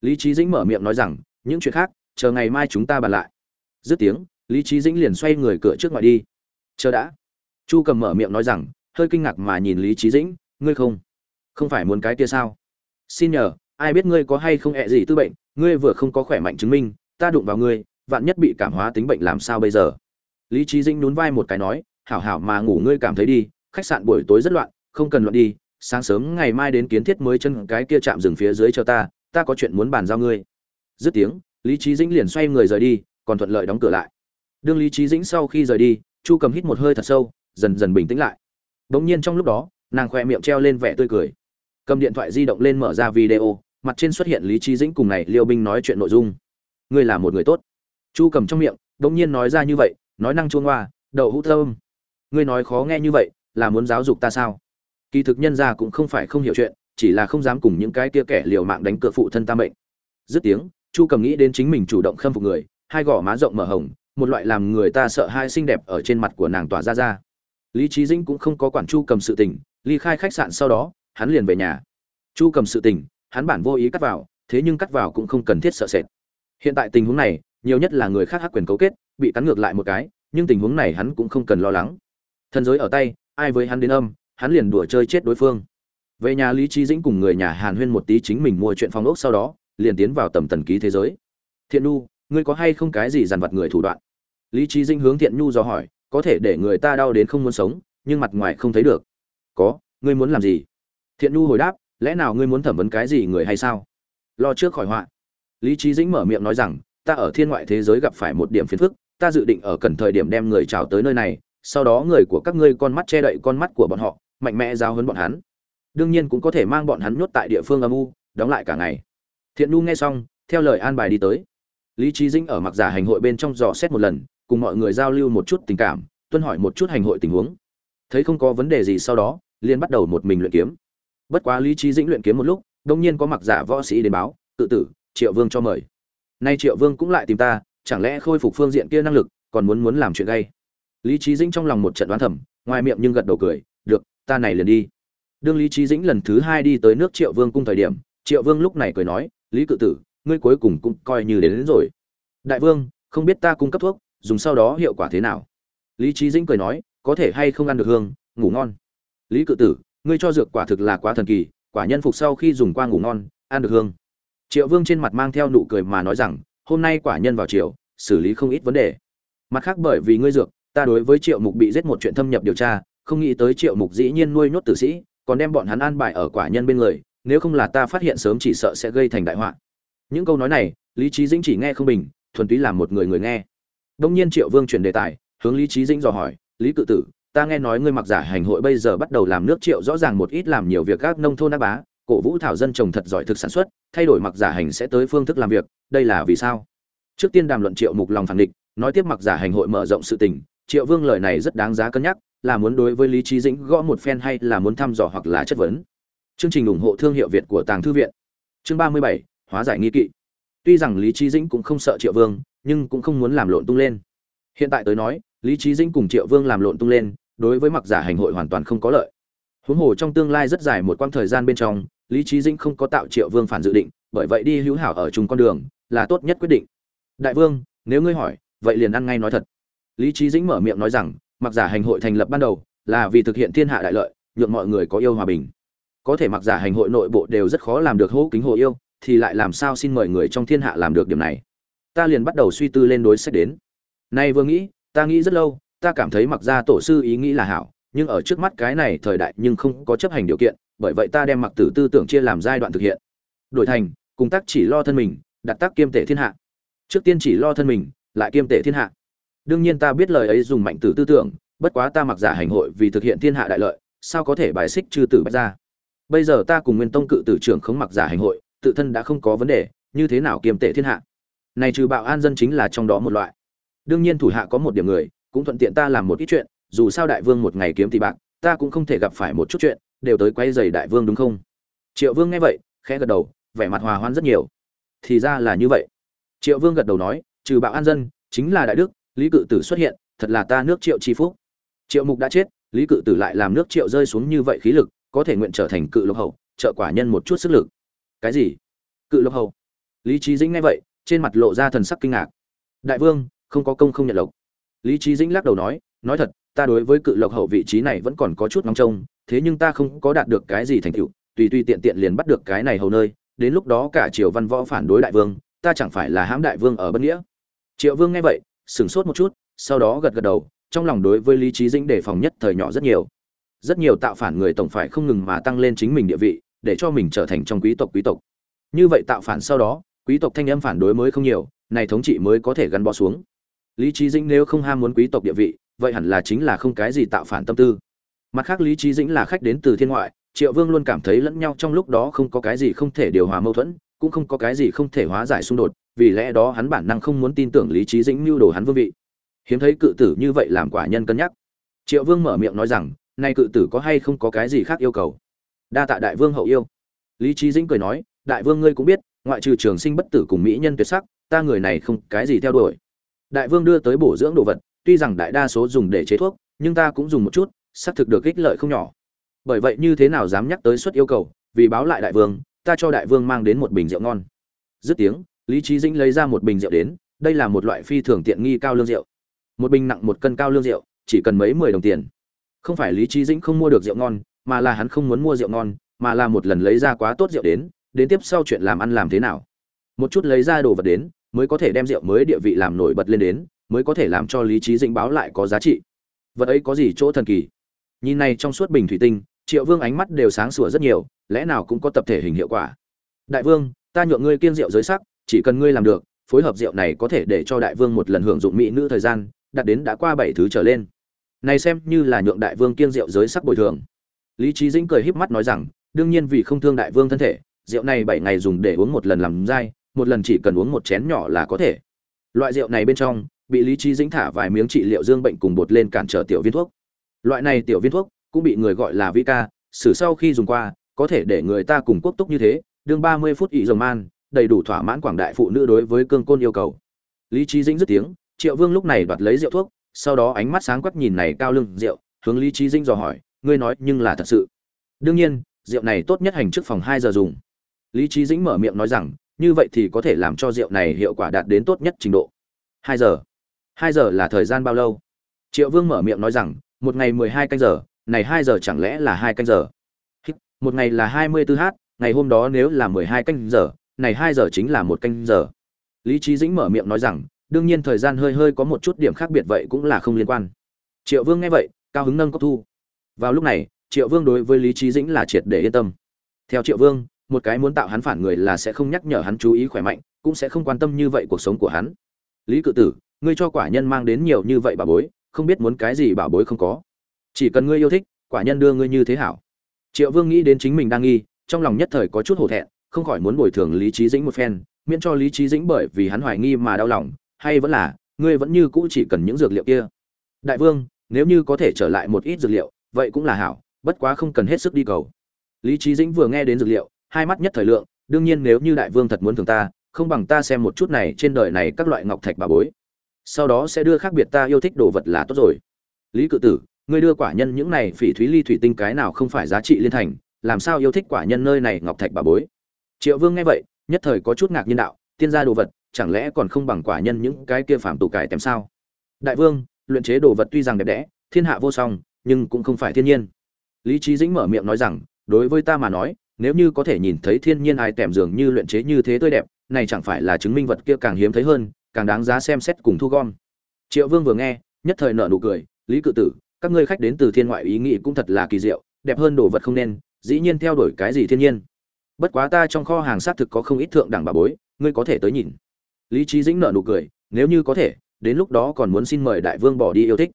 Lý trí dĩnh mở miệng nói rằng, những chuyện khác, chờ ngày mai chúng ta bàn lại. Dứt tiếng, lý trí dĩnh liền xoay người cửa trước ngoài đi. Chờ đã. Chu cầm mở miệng nói rằng, hơi kinh ngạc mà nhìn lý trí dĩnh, ngươi không? Không phải muốn cái kia sao? Xin nhờ, ai biết ngươi có hay không ẹ gì tư bệnh, ngươi vừa không có khỏe mạnh chứng minh, ta đụng vào ngươi, vạn nhất bị cảm hóa tính bệnh làm sao bây giờ? Lý trí dĩnh nhún vai một cái nói hảo hảo mà ngủ ngươi cảm thấy đi, khách sạn buổi tối rất loạn, không cần loạn đi, sáng sớm ngày mai đến kiến thiết mới chân cái kia chạm rừng phía dưới cho ta ta có chuyện muốn bàn giao ngươi. Dứt tiếng, lý trí dĩnh liền xoay người rời đi, còn thuận lợi đóng cửa lại. Đương lý trí dĩnh sau khi rời đi, chu cầm hít một hơi thật sâu, dần dần bình tĩnh lại. Bỗng nhiên trong lúc đó, nàng khoe miệng treo lên vẻ tươi cười. Cầm điện thoại di động lên mở ra video, mặt trên xuất hiện lý trí dĩnh cùng này liêu binh nói chuyện nội dung. Ngươi là một người tốt. Chu cầm trong miệng, bỗng nhiên nói ra như vậy, nói năng chuông hoa, đậu hũ thơm ngươi nói khó nghe như vậy, là muốn giáo dục ta sao? Kỳ thực nhân ra cũng không phải không hiểu chuyện, chỉ là không dám cùng những cái kia kẻ liều mạng đánh cược phụ thân ta mệnh. Dứt tiếng, chu cầm nghĩ đến chính mình chủ động khâm phục người, hai gò má rộng mở hồng, một loại làm người ta sợ hai xinh đẹp ở trên mặt của nàng tỏa ra ra. Lý trí dĩnh cũng không có quản chu cầm sự tình, ly khai khách sạn sau đó, hắn liền về nhà. Chu cầm sự tình, hắn bản vô ý cắt vào, thế nhưng cắt vào cũng không cần thiết sợ sệt. Hiện tại tình huống này, nhiều nhất là người khác hắc quyền cấu kết, bị cắn ngược lại một cái, nhưng tình huống này hắn cũng không cần lo lắng thần giới ở tay, ai với hắn đến âm, hắn liền đùa chơi chết đối phương. Về nhà lý trí dĩnh cùng người nhà hàn huyên một tí chính mình mua chuyện phong ốc sau đó, liền tiến vào tầm tần ký thế giới. Thiện nu ngươi có hay không cái gì dằn vặt người thủ đoạn? Lý trí dĩnh hướng thiện nhu dò hỏi, có thể để người ta đau đến không muốn sống, nhưng mặt ngoài không thấy được. Có, ngươi muốn làm gì? Thiện nhu hồi đáp, lẽ nào ngươi muốn thẩm vấn cái gì người hay sao? Lo trước khỏi họa. Lý trí dĩnh mở miệng nói rằng, ta ở thiên ngoại thế giới gặp phải một điểm phiền phức, ta dự định ở cần thời điểm đem người chào tới nơi này sau đó người của các ngươi con mắt che đậy con mắt của bọn họ, mạnh mẽ giao hấn bọn hắn. Đương nhiên cũng có thể mang bọn hắn nhốt tại địa phương âm u, đóng lại cả ngày. Thiện nu nghe xong, theo lời an bài đi tới. Lý trí dĩnh ở mặc giả hành hội bên trong dò xét một lần, cùng mọi người giao lưu một chút tình cảm, tuân hỏi một chút hành hội tình huống. Thấy không có vấn đề gì sau đó, liền bắt đầu một mình luyện kiếm. Bất quá lý trí dĩnh luyện kiếm một lúc, đông nhiên có mặc giả võ sĩ đến báo tự tử, triệu vương cho mời. Nay triệu vương cũng lại tìm ta, chẳng lẽ khôi phục phương diện kia năng lực, còn muốn muốn làm chuyện gay? Lý trí dĩnh trong lòng một trận đoán thầm ngoài miệng nhưng gật đầu cười được ta này liền đi. Đương lý trí dĩnh lần thứ hai đi tới nước triệu vương cung thời điểm triệu vương lúc này cười nói lý cự tử ngươi cuối cùng cũng coi như đến, đến rồi. Đại vương không biết ta cung cấp thuốc dùng sau đó hiệu quả thế nào? Lý trí dĩnh cười nói có thể hay không ăn được hương ngủ ngon. Lý cự tử ngươi cho dược quả thực là quá thần kỳ quả nhân phục sau khi dùng qua ngủ ngon ăn được hương. Triệu vương trên mặt mang theo nụ cười mà nói rằng hôm nay quả nhân vào triều xử lý không ít vấn đề. Mặt khác bởi vì ngươi dược ta đối với triệu mục bị giết một chuyện thâm nhập điều tra, không nghĩ tới triệu mục dĩ nhiên nuôi nhốt tử sĩ, còn đem bọn hắn an bài ở quả nhân bên người, nếu không là ta phát hiện sớm chỉ sợ sẽ gây thành đại họa. Những câu nói này, lý trí dĩnh chỉ nghe không bình, thuần túy làm một người người nghe. Đông nhiên triệu vương chuyển đề tài, hướng lý trí dĩnh dò hỏi, lý cự tử, ta nghe nói ngươi mặc giả hành hội bây giờ bắt đầu làm nước triệu, rõ ràng một ít làm nhiều việc các nông thôn ác bá, cổ vũ thảo dân trồng thật giỏi thực sản xuất, thay đổi mặc giả hành sẽ tới phương thức làm việc, đây là vì sao? Trước tiên đàm luận triệu mục lòng phản địch, nói tiếp mặc giả hành hội mở rộng sự tình triệu vương lời này rất đáng giá cân nhắc, là muốn đối với lý trí dĩnh gõ một phen hay là muốn thăm dò hoặc là chất vấn. Chương trình ủng hộ thương hiệu việt của tàng thư viện. Chương ba mươi bảy, hóa giải nghi kỵ. Tuy rằng lý trí dĩnh cũng không sợ triệu vương, nhưng cũng không muốn làm lộn tung lên. Hiện tại tới nói, lý trí dĩnh cùng triệu vương làm lộn tung lên, đối với mặc giả hành hội hoàn toàn không có lợi. Huống hồ trong tương lai rất dài một quãng thời gian bên trong, lý trí dĩnh không có tạo triệu vương phản dự định, bởi vậy đi hữu hảo ở chung con đường, là tốt nhất quyết định. Đại vương, nếu ngươi hỏi, vậy liền ăn ngay nói thật lý trí dĩnh mở miệng nói rằng, mặc giả hành hội thành lập ban đầu là vì thực hiện thiên hạ đại lợi, nhượng mọi người có yêu hòa bình. Có thể mặc giả hành hội nội bộ đều rất khó làm được hô kính hộ yêu, thì lại làm sao xin mời người trong thiên hạ làm được điểm này? Ta liền bắt đầu suy tư lên đối sách đến. Nay vừa nghĩ, ta nghĩ rất lâu, ta cảm thấy mặc ra tổ sư ý nghĩ là hảo, nhưng ở trước mắt cái này thời đại nhưng không có chấp hành điều kiện, bởi vậy ta đem mặc tử tư tưởng chia làm giai đoạn thực hiện. Đổi thành, cùng tác chỉ lo thân mình, đặt tác kiêm tể thiên hạ. Trước tiên chỉ lo thân mình, lại kiêm tể thiên hạ đương nhiên ta biết lời ấy dùng mạnh tử tư tưởng, bất quá ta mặc giả hành hội vì thực hiện thiên hạ đại lợi, sao có thể bài xích chư tử bách ra? Bây giờ ta cùng nguyên tông cự tử trưởng không mặc giả hành hội, tự thân đã không có vấn đề, như thế nào kiềm tệ thiên hạ? Này trừ bạo an dân chính là trong đó một loại. Đương nhiên thủ hạ có một điểm người, cũng thuận tiện ta làm một ít chuyện, dù sao đại vương một ngày kiếm thì bạc, ta cũng không thể gặp phải một chút chuyện, đều tới quay giày đại vương đúng không? Triệu vương nghe vậy, khẽ gật đầu, vẻ mặt hòa hoãn rất nhiều. Thì ra là như vậy. Triệu vương gật đầu nói, trừ bạo an dân, chính là đại đức lý cự tử xuất hiện, thật là ta nước triệu chi phúc. Triệu mục đã chết, lý cự tử lại làm nước triệu rơi xuống như vậy khí lực, có thể nguyện trở thành cự lộc hậu trợ quả nhân một chút sức lực. Cái gì? Cự lộc hậu lý trí dĩnh nghe vậy, trên mặt lộ ra thần sắc kinh ngạc. Đại vương, không có công không nhận lộc. Lý trí dĩnh lắc đầu nói nói thật, ta đối với cự lộc hậu vị trí này vẫn còn có chút nóng trông, thế nhưng ta không có đạt được cái gì thành tựu, tùy tùy tiện tiện liền bắt được cái này hầu nơi, đến lúc đó cả triều văn võ phản đối đại vương, ta chẳng phải là hãm đại vương ở bất nghĩa. Triệu vương nghe vậy sửng sốt một chút, sau đó gật gật đầu, trong lòng đối với lý trí dĩnh đề phòng nhất thời nhỏ rất nhiều. Rất nhiều tạo phản người tổng phải không ngừng mà tăng lên chính mình địa vị, để cho mình trở thành trong quý tộc quý tộc. Như vậy tạo phản sau đó, quý tộc thanh âm phản đối mới không nhiều, này thống trị mới có thể gắn bó xuống. Lý trí dĩnh nếu không ham muốn quý tộc địa vị, vậy hẳn là chính là không cái gì tạo phản tâm tư. Mặt khác lý trí dĩnh là khách đến từ thiên ngoại, triệu vương luôn cảm thấy lẫn nhau trong lúc đó không có cái gì không thể điều hòa mâu thuẫn, cũng không có cái gì không thể hóa giải xung đột vì lẽ đó hắn bản năng không muốn tin tưởng lý trí dĩnh mưu đồ hắn vương vị. Hiếm thấy cự tử như vậy làm quả nhân cân nhắc. Triệu vương mở miệng nói rằng, nay cự tử có hay không có cái gì khác yêu cầu? Đa tạ đại vương hậu yêu. Lý trí dĩnh cười nói, đại vương ngươi cũng biết, ngoại trừ trường sinh bất tử cùng mỹ nhân tuyệt sắc, ta người này không cái gì theo đuổi. Đại vương đưa tới bổ dưỡng đồ vật, tuy rằng đại đa số dùng để chế thuốc, nhưng ta cũng dùng một chút, xác thực được ích lợi không nhỏ. Bởi vậy như thế nào dám nhắc tới suất yêu cầu, vì báo lại đại vương, ta cho đại vương mang đến một bình rượu ngon. Dứt tiếng lý trí dĩnh lấy ra một bình rượu đến, đây là một loại phi thường tiện nghi cao lương rượu. Một bình nặng một cân cao lương rượu, chỉ cần mấy mười đồng tiền. Không phải lý trí dĩnh không mua được rượu ngon, mà là hắn không muốn mua rượu ngon, mà là một lần lấy ra quá tốt rượu đến đến tiếp sau chuyện làm ăn làm thế nào. Một chút lấy ra đồ vật đến, mới có thể đem rượu mới địa vị làm nổi bật lên đến, mới có thể làm cho lý trí dĩnh báo lại có giá trị. Vật ấy có gì chỗ thần kỳ? Nhìn này trong suốt bình thủy tinh, triệu vương ánh mắt đều sáng sủa rất nhiều, lẽ nào cũng có tập thể hình hiệu quả? Đại vương, ta nhượng ngươi kiên rượu giới sắc chỉ cần ngươi làm được, phối hợp rượu này có thể để cho đại vương một lần hưởng dụng mỹ nữ thời gian, đạt đến đã qua bảy thứ trở lên. Này xem như là nhượng đại vương kiêng rượu giới sắc bồi thường. Lý trí dĩnh cười híp mắt nói rằng, đương nhiên vì không thương đại vương thân thể, rượu này bảy ngày dùng để uống một lần làm dai, một lần chỉ cần uống một chén nhỏ là có thể. Loại rượu này bên trong, bị lý trí dĩnh thả vài miếng trị liệu dương bệnh cùng bột lên cản trở tiểu viên thuốc. Loại này tiểu viên thuốc cũng bị người gọi là vi ca xử sau khi dùng qua, có thể để người ta cùng quốc túc như thế, đương ba mươi phút ị dòng man đầy đủ thỏa mãn quảng đại phụ nữ đối với cương côn yêu cầu. Lý trí dĩnh dứt tiếng, triệu vương lúc này đoạt lấy rượu thuốc, sau đó ánh mắt sáng quắc nhìn này cao lưng rượu, hướng lý trí dĩnh dò hỏi, ngươi nói, nhưng là thật sự? Đương nhiên, rượu này tốt nhất hành trước phòng hai giờ dùng. Lý trí dĩnh mở miệng nói rằng, như vậy thì có thể làm cho rượu này hiệu quả đạt đến tốt nhất trình độ. Hai giờ? Hai giờ là thời gian bao lâu? Triệu vương mở miệng nói rằng, một ngày mười hai canh giờ, này hai giờ chẳng lẽ là hai canh giờ? Một ngày là hai mươi tư h ngày hôm đó nếu là mười hai canh giờ này hai giờ chính là một canh giờ. Lý trí dĩnh mở miệng nói rằng, đương nhiên thời gian hơi hơi có một chút điểm khác biệt vậy cũng là không liên quan. Triệu vương nghe vậy, cao hứng nâng cốc thu. Vào lúc này, triệu vương đối với lý trí dĩnh là triệt để yên tâm. Theo triệu vương, một cái muốn tạo hắn phản người là sẽ không nhắc nhở hắn chú ý khỏe mạnh, cũng sẽ không quan tâm như vậy cuộc sống của hắn. Lý cự tử, ngươi cho quả nhân mang đến nhiều như vậy bà bối, không biết muốn cái gì bà bối không có. Chỉ cần ngươi yêu thích, quả nhân đưa ngươi như thế hảo. Triệu vương nghĩ đến chính mình đang nghi, trong lòng nhất thời có chút hổ thẹn không khỏi muốn bồi thường lý trí dĩnh một phen, miễn cho lý trí dĩnh bởi vì hắn hoài nghi mà đau lòng, hay vẫn là, ngươi vẫn như cũ chỉ cần những dược liệu kia. Đại vương, nếu như có thể trở lại một ít dược liệu, vậy cũng là hảo, bất quá không cần hết sức đi cầu. Lý trí dĩnh vừa nghe đến dược liệu, hai mắt nhất thời lượng, đương nhiên nếu như đại vương thật muốn thường ta, không bằng ta xem một chút này trên đời này các loại ngọc thạch bà bối. Sau đó sẽ đưa khác biệt ta yêu thích đồ vật là tốt rồi. Lý cự tử, ngươi đưa quả nhân những này phỉ thúy ly thủy tinh cái nào không phải giá trị liên thành, làm sao yêu thích quả nhân nơi này ngọc thạch bà bối? Triệu vương nghe vậy, nhất thời có chút ngạc nhiên đạo, tiên gia đồ vật, chẳng lẽ còn không bằng quả nhân những cái kia phạm tù cải tém sao? Đại vương, luyện chế đồ vật tuy rằng đẹp đẽ, thiên hạ vô song, nhưng cũng không phải thiên nhiên. Lý trí dĩnh mở miệng nói rằng, đối với ta mà nói, nếu như có thể nhìn thấy thiên nhiên ai tèm dường như luyện chế như thế tươi đẹp, này chẳng phải là chứng minh vật kia càng hiếm thấy hơn, càng đáng giá xem xét cùng thu gom. Triệu vương vừa nghe, nhất thời nợ nụ cười, lý cự tử, các ngươi khách đến từ thiên ngoại ý nghĩ cũng thật là kỳ diệu, đẹp hơn đồ vật không nên, dĩ nhiên theo đuổi cái gì thiên nhiên bất quá ta trong kho hàng xác thực có không ít thượng đẳng bà bối, ngươi có thể tới nhìn. Lý trí dĩnh nợ nụ cười, nếu như có thể, đến lúc đó còn muốn xin mời đại vương bỏ đi yêu thích.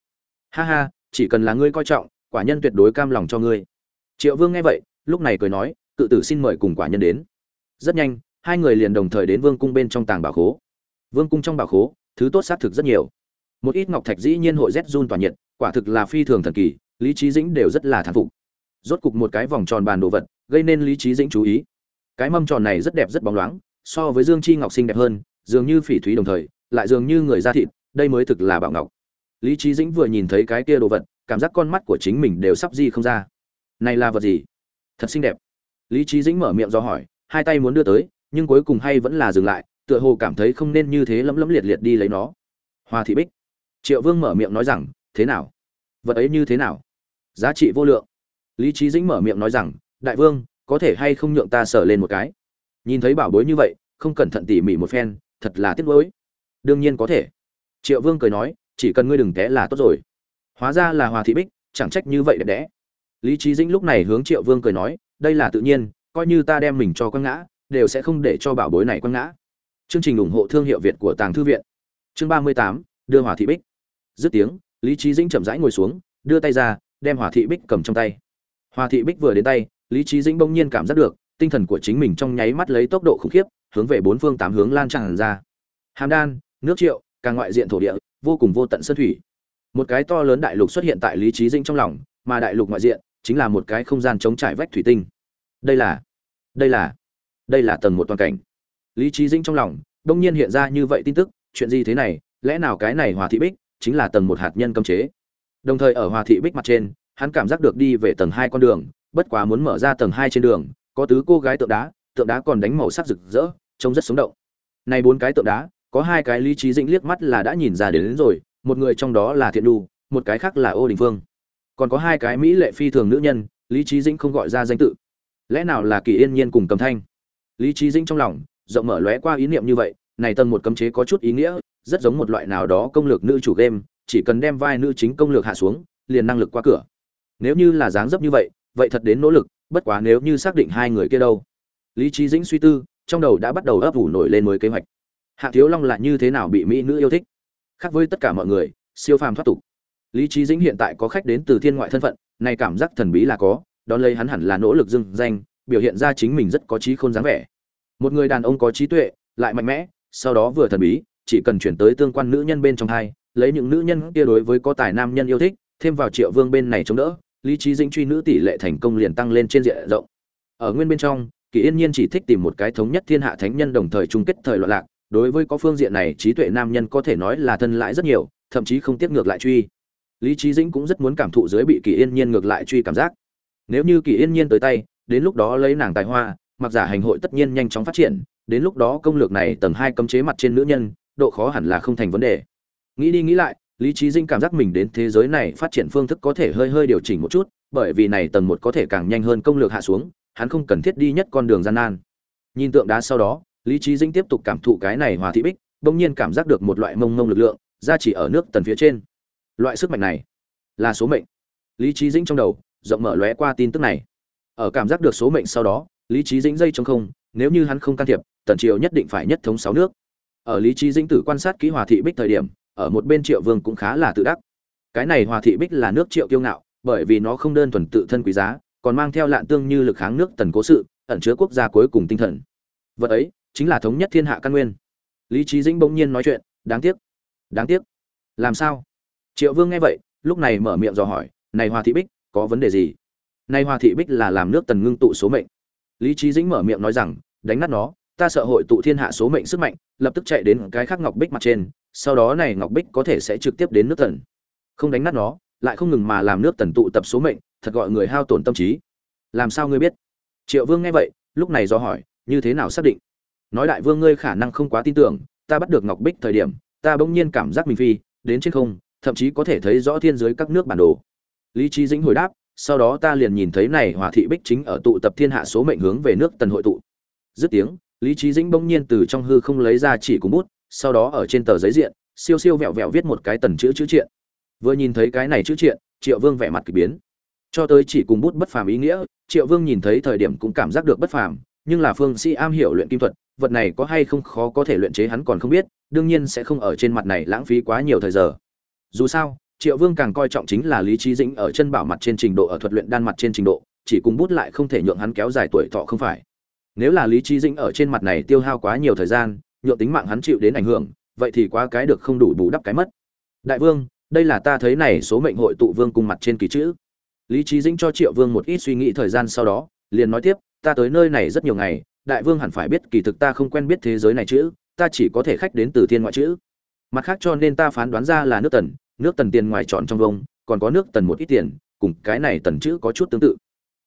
Ha ha, chỉ cần là ngươi coi trọng, quả nhân tuyệt đối cam lòng cho ngươi. Triệu vương nghe vậy, lúc này cười nói, cự tử xin mời cùng quả nhân đến. Rất nhanh, hai người liền đồng thời đến vương cung bên trong tàng bảo khố. Vương cung trong bảo khố, thứ tốt xác thực rất nhiều. Một ít ngọc thạch dĩ nhiên hội rét run tỏa nhiệt, quả thực là phi thường thần kỳ, lý trí dĩnh đều rất là thán phục. Rốt cục một cái vòng tròn bàn đồ vật, gây nên lý trí dĩnh chú ý cái mâm tròn này rất đẹp rất bóng loáng, so với dương chi ngọc xinh đẹp hơn, dường như phỉ thúy đồng thời, lại dường như người da thịt, đây mới thực là bảo ngọc. Lý trí dĩnh vừa nhìn thấy cái kia đồ vật, cảm giác con mắt của chính mình đều sắp di không ra. Này là vật gì? Thật xinh đẹp. Lý trí dĩnh mở miệng do hỏi, hai tay muốn đưa tới, nhưng cuối cùng hay vẫn là dừng lại, tựa hồ cảm thấy không nên như thế lấm lấm liệt liệt đi lấy nó. Hoa thị bích. Triệu vương mở miệng nói rằng, thế nào? Vật ấy như thế nào? Giá trị vô lượng. Lý trí dĩnh mở miệng nói rằng, đại vương có thể hay không nhượng ta sờ lên một cái? Nhìn thấy bảo bối như vậy, không cẩn thận tỉ mỉ một phen, thật là tiếc nuối. Đương nhiên có thể. Triệu vương cười nói, chỉ cần ngươi đừng té là tốt rồi. Hóa ra là hòa thị bích, chẳng trách như vậy đẹp đẽ. Lý trí dĩnh lúc này hướng triệu vương cười nói, đây là tự nhiên, coi như ta đem mình cho quăng ngã, đều sẽ không để cho bảo bối này quăng ngã. Chương trình ủng hộ thương hiệu việt của tàng thư viện. Chương ba mươi tám, đưa hòa thị bích. Dứt tiếng, lý trí dĩnh chậm rãi ngồi xuống, đưa tay ra, đem hòa thị bích cầm trong tay. Hòa thị bích vừa đến tay lý trí dĩnh bỗng nhiên cảm giác được, tinh thần của chính mình trong nháy mắt lấy tốc độ khủng khiếp, hướng về bốn phương tám hướng lan tràn ra. Hàm đan, nước triệu càng ngoại diện thổ địa, vô cùng vô tận sơn thủy. Một cái to lớn đại lục xuất hiện tại lý trí dĩnh trong lòng, mà đại lục ngoại diện chính là một cái không gian chống trải vách thủy tinh. Đây là đây là đây là tầng một toàn cảnh. Lý trí dĩnh trong lòng đông nhiên hiện ra như vậy tin tức, chuyện gì thế này, lẽ nào cái này hòa thị bích chính là tầng một hạt nhân cấm chế? Đồng thời ở hòa thị bích mặt trên, hắn cảm giác được đi về tầng hai con đường bất quá muốn mở ra tầng hai trên đường có tứ cô gái tượng đá tượng đá còn đánh màu sắc rực rỡ trông rất sống động. Này bốn cái tượng đá có hai cái lý trí dĩnh liếc mắt là đã nhìn ra đến, đến rồi một người trong đó là thiện đu một cái khác là ô đình phương. Còn có hai cái mỹ lệ phi thường nữ nhân lý trí dĩnh không gọi ra danh tự. Lẽ nào là kỳ yên nhiên cùng cầm thanh? Lý trí dĩnh trong lòng rộng mở lóe qua ý niệm như vậy này tầng một cấm chế có chút ý nghĩa rất giống một loại nào đó công lược nữ chủ game chỉ cần đem vai nữ chính công lược hạ xuống liền năng lực qua cửa. Nếu như là dáng dấp như vậy vậy thật đến nỗ lực, bất quá nếu như xác định hai người kia đâu. Lý trí dĩnh suy tư, trong đầu đã bắt đầu ấp ủ nổi lên mới kế hoạch. Hạ thiếu long là như thế nào bị mỹ nữ yêu thích? Khác với tất cả mọi người, siêu phàm thoát tục. Lý trí dĩnh hiện tại có khách đến từ thiên ngoại thân phận nay cảm giác thần bí là có, đón lấy hắn hẳn là nỗ lực dưng danh, biểu hiện ra chính mình rất có trí khôn dáng vẻ. Một người đàn ông có trí tuệ, lại mạnh mẽ, sau đó vừa thần bí, chỉ cần chuyển tới tương quan nữ nhân bên trong hai, lấy những nữ nhân kia đối với có tài nam nhân yêu thích, thêm vào triệu vương bên này chống đỡ lý trí dĩnh truy nữ tỷ lệ thành công liền tăng lên trên diện rộng. Ở nguyên bên trong, kỳ yên nhiên chỉ thích tìm một cái thống nhất thiên hạ thánh nhân đồng thời chung kết thời loạn lạc, đối với có phương diện này trí tuệ nam nhân có thể nói là thân lãi rất nhiều, thậm chí không tiếp ngược lại truy. Lý trí dĩnh cũng rất muốn cảm thụ dưới bị kỳ yên nhiên ngược lại truy cảm giác. Nếu như kỳ yên nhiên tới tay, đến lúc đó lấy nàng tài hoa, mặc giả hành hội tất nhiên nhanh chóng phát triển, đến lúc đó công lược này tầng hai cấm chế mặt trên nữ nhân, độ khó hẳn là không thành vấn đề. Nghĩ đi nghĩ lại lý trí dinh cảm giác mình đến thế giới này phát triển phương thức có thể hơi hơi điều chỉnh một chút, bởi vì này tầng một có thể càng nhanh hơn công lược hạ xuống, hắn không cần thiết đi nhất con đường gian nan. Nhìn tượng đá sau đó, lý trí Dinh tiếp tục cảm thụ cái này hòa thị bích, bỗng nhiên cảm giác được một loại mông mông lực lượng, ra chỉ ở nước tần phía trên. Loại sức mạnh này là số mệnh. Lý trí dĩnh trong đầu, rộng mở lóe qua tin tức này. Ở cảm giác được số mệnh sau đó, lý trí dĩnh dây trong không, nếu như hắn không can thiệp, tần triều nhất định phải nhất thống sáu nước. Ở lý trí dĩnh tử quan sát kỹ hòa thị bích thời điểm ở một bên triệu vương cũng khá là tự đắc. Cái này hòa thị bích là nước triệu kiêu ngạo, bởi vì nó không đơn thuần tự thân quý giá, còn mang theo lạn tương như lực kháng nước tần cố sự, ẩn chứa quốc gia cuối cùng tinh thần. Vật ấy chính là thống nhất thiên hạ căn nguyên. Lý trí dĩnh bỗng nhiên nói chuyện, đáng tiếc đáng tiếc. Làm sao? Triệu vương nghe vậy, lúc này mở miệng dò hỏi, này hòa thị bích, có vấn đề gì? Này hòa thị bích là làm nước tần ngưng tụ số mệnh. Lý trí dĩnh mở miệng nói rằng, đánh nát nó, ta sợ hội tụ thiên hạ số mệnh sức mạnh, lập tức chạy đến cái khắc ngọc bích mặt trên sau đó này ngọc bích có thể sẽ trực tiếp đến nước tần không đánh nát nó, lại không ngừng mà làm nước tần tụ tập số mệnh, thật gọi người hao tổn tâm trí. Làm sao ngươi biết? Triệu vương nghe vậy, lúc này do hỏi, như thế nào xác định? Nói đại vương ngươi khả năng không quá tin tưởng, ta bắt được ngọc bích thời điểm, ta bỗng nhiên cảm giác mình phi, đến trên không, thậm chí có thể thấy rõ thiên giới các nước bản đồ. Lý trí dĩnh hồi đáp, sau đó ta liền nhìn thấy này hòa thị bích chính ở tụ tập thiên hạ số mệnh hướng về nước tần hội tụ. Dứt tiếng, lý trí dĩnh bỗng nhiên từ trong hư không lấy ra chỉ cùng bút sau đó ở trên tờ giấy diện, siêu siêu vẹo vẹo viết một cái tần chữ chữ triện. Vừa nhìn thấy cái này chữ triện, triệu vương vẻ mặt kỳ biến. Cho tới chỉ cùng bút bất phàm ý nghĩa, triệu vương nhìn thấy thời điểm cũng cảm giác được bất phàm, nhưng là phương sĩ am hiểu luyện kim thuật, vật này có hay không khó có thể luyện chế hắn còn không biết, đương nhiên sẽ không ở trên mặt này lãng phí quá nhiều thời giờ. Dù sao, triệu vương càng coi trọng chính là lý trí dĩnh ở chân bảo mặt trên trình độ ở thuật luyện đan mặt trên trình độ, chỉ cùng bút lại không thể nhượng hắn kéo dài tuổi thọ không phải. Nếu là lý trí dĩnh ở trên mặt này tiêu hao quá nhiều thời gian nhượng tính mạng hắn chịu đến ảnh hưởng, vậy thì quá cái được không đủ bù đắp cái mất. Đại vương, đây là ta thấy này số mệnh hội tụ vương cùng mặt trên kỳ chữ. Lý trí dĩnh cho triệu vương một ít suy nghĩ thời gian sau đó, liền nói tiếp, ta tới nơi này rất nhiều ngày, đại vương hẳn phải biết kỳ thực ta không quen biết thế giới này chữ, ta chỉ có thể khách đến từ thiên ngoại chữ. Mặt khác cho nên ta phán đoán ra là nước tần nước tần tiền ngoài chọn trong vông, còn có nước tần một ít tiền, cùng cái này tần chữ có chút tương tự.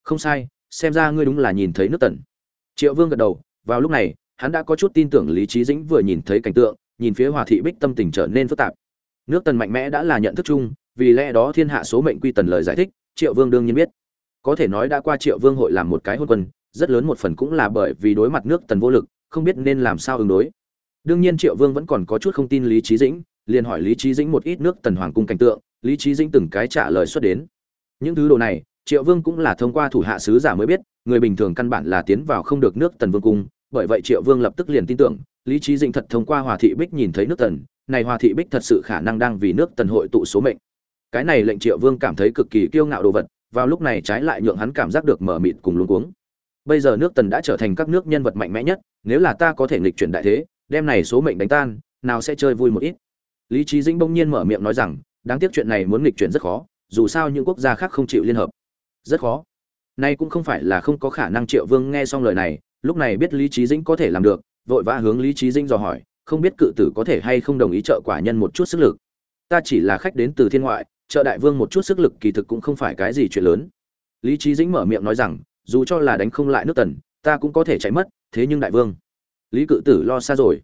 Không sai, xem ra ngươi đúng là nhìn thấy nước tần. Triệu vương gật đầu, vào lúc này hắn đã có chút tin tưởng lý trí dĩnh vừa nhìn thấy cảnh tượng, nhìn phía hòa thị bích tâm tình trở nên phức tạp. Nước tần mạnh mẽ đã là nhận thức chung, vì lẽ đó thiên hạ số mệnh quy tần lời giải thích, triệu vương đương nhiên biết. Có thể nói đã qua triệu vương hội làm một cái hôn quân, rất lớn một phần cũng là bởi vì đối mặt nước tần vô lực, không biết nên làm sao ứng đối. Đương nhiên triệu vương vẫn còn có chút không tin lý trí dĩnh, liền hỏi lý trí dĩnh một ít nước tần hoàng cung cảnh tượng, lý trí dĩnh từng cái trả lời xuất đến. Những thứ đồ này, triệu vương cũng là thông qua thủ hạ sứ giả mới biết, người bình thường căn bản là tiến vào không được nước tần vương cung bởi vậy triệu vương lập tức liền tin tưởng, lý trí dĩnh thật thông qua hòa thị bích nhìn thấy nước tần, này hòa thị bích thật sự khả năng đang vì nước tần hội tụ số mệnh. Cái này lệnh triệu vương cảm thấy cực kỳ kiêu ngạo đồ vật, vào lúc này trái lại nhượng hắn cảm giác được mở mịt cùng luống cuống. Bây giờ nước tần đã trở thành các nước nhân vật mạnh mẽ nhất, nếu là ta có thể nghịch chuyển đại thế, đem này số mệnh đánh tan, nào sẽ chơi vui một ít. Lý trí dĩnh bỗng nhiên mở miệng nói rằng, đáng tiếc chuyện này muốn nghịch chuyển rất khó, dù sao những quốc gia khác không chịu liên hợp. Rất khó. Nay cũng không phải là không có khả năng triệu vương nghe xong lời này lúc này biết lý trí dĩnh có thể làm được, vội vã hướng lý trí dĩnh dò hỏi, không biết cự tử có thể hay không đồng ý trợ quả nhân một chút sức lực. Ta chỉ là khách đến từ thiên ngoại, trợ đại vương một chút sức lực kỳ thực cũng không phải cái gì chuyện lớn. Lý trí dĩnh mở miệng nói rằng, dù cho là đánh không lại nước tần, ta cũng có thể chạy mất, thế nhưng đại vương. Lý cự tử lo xa rồi.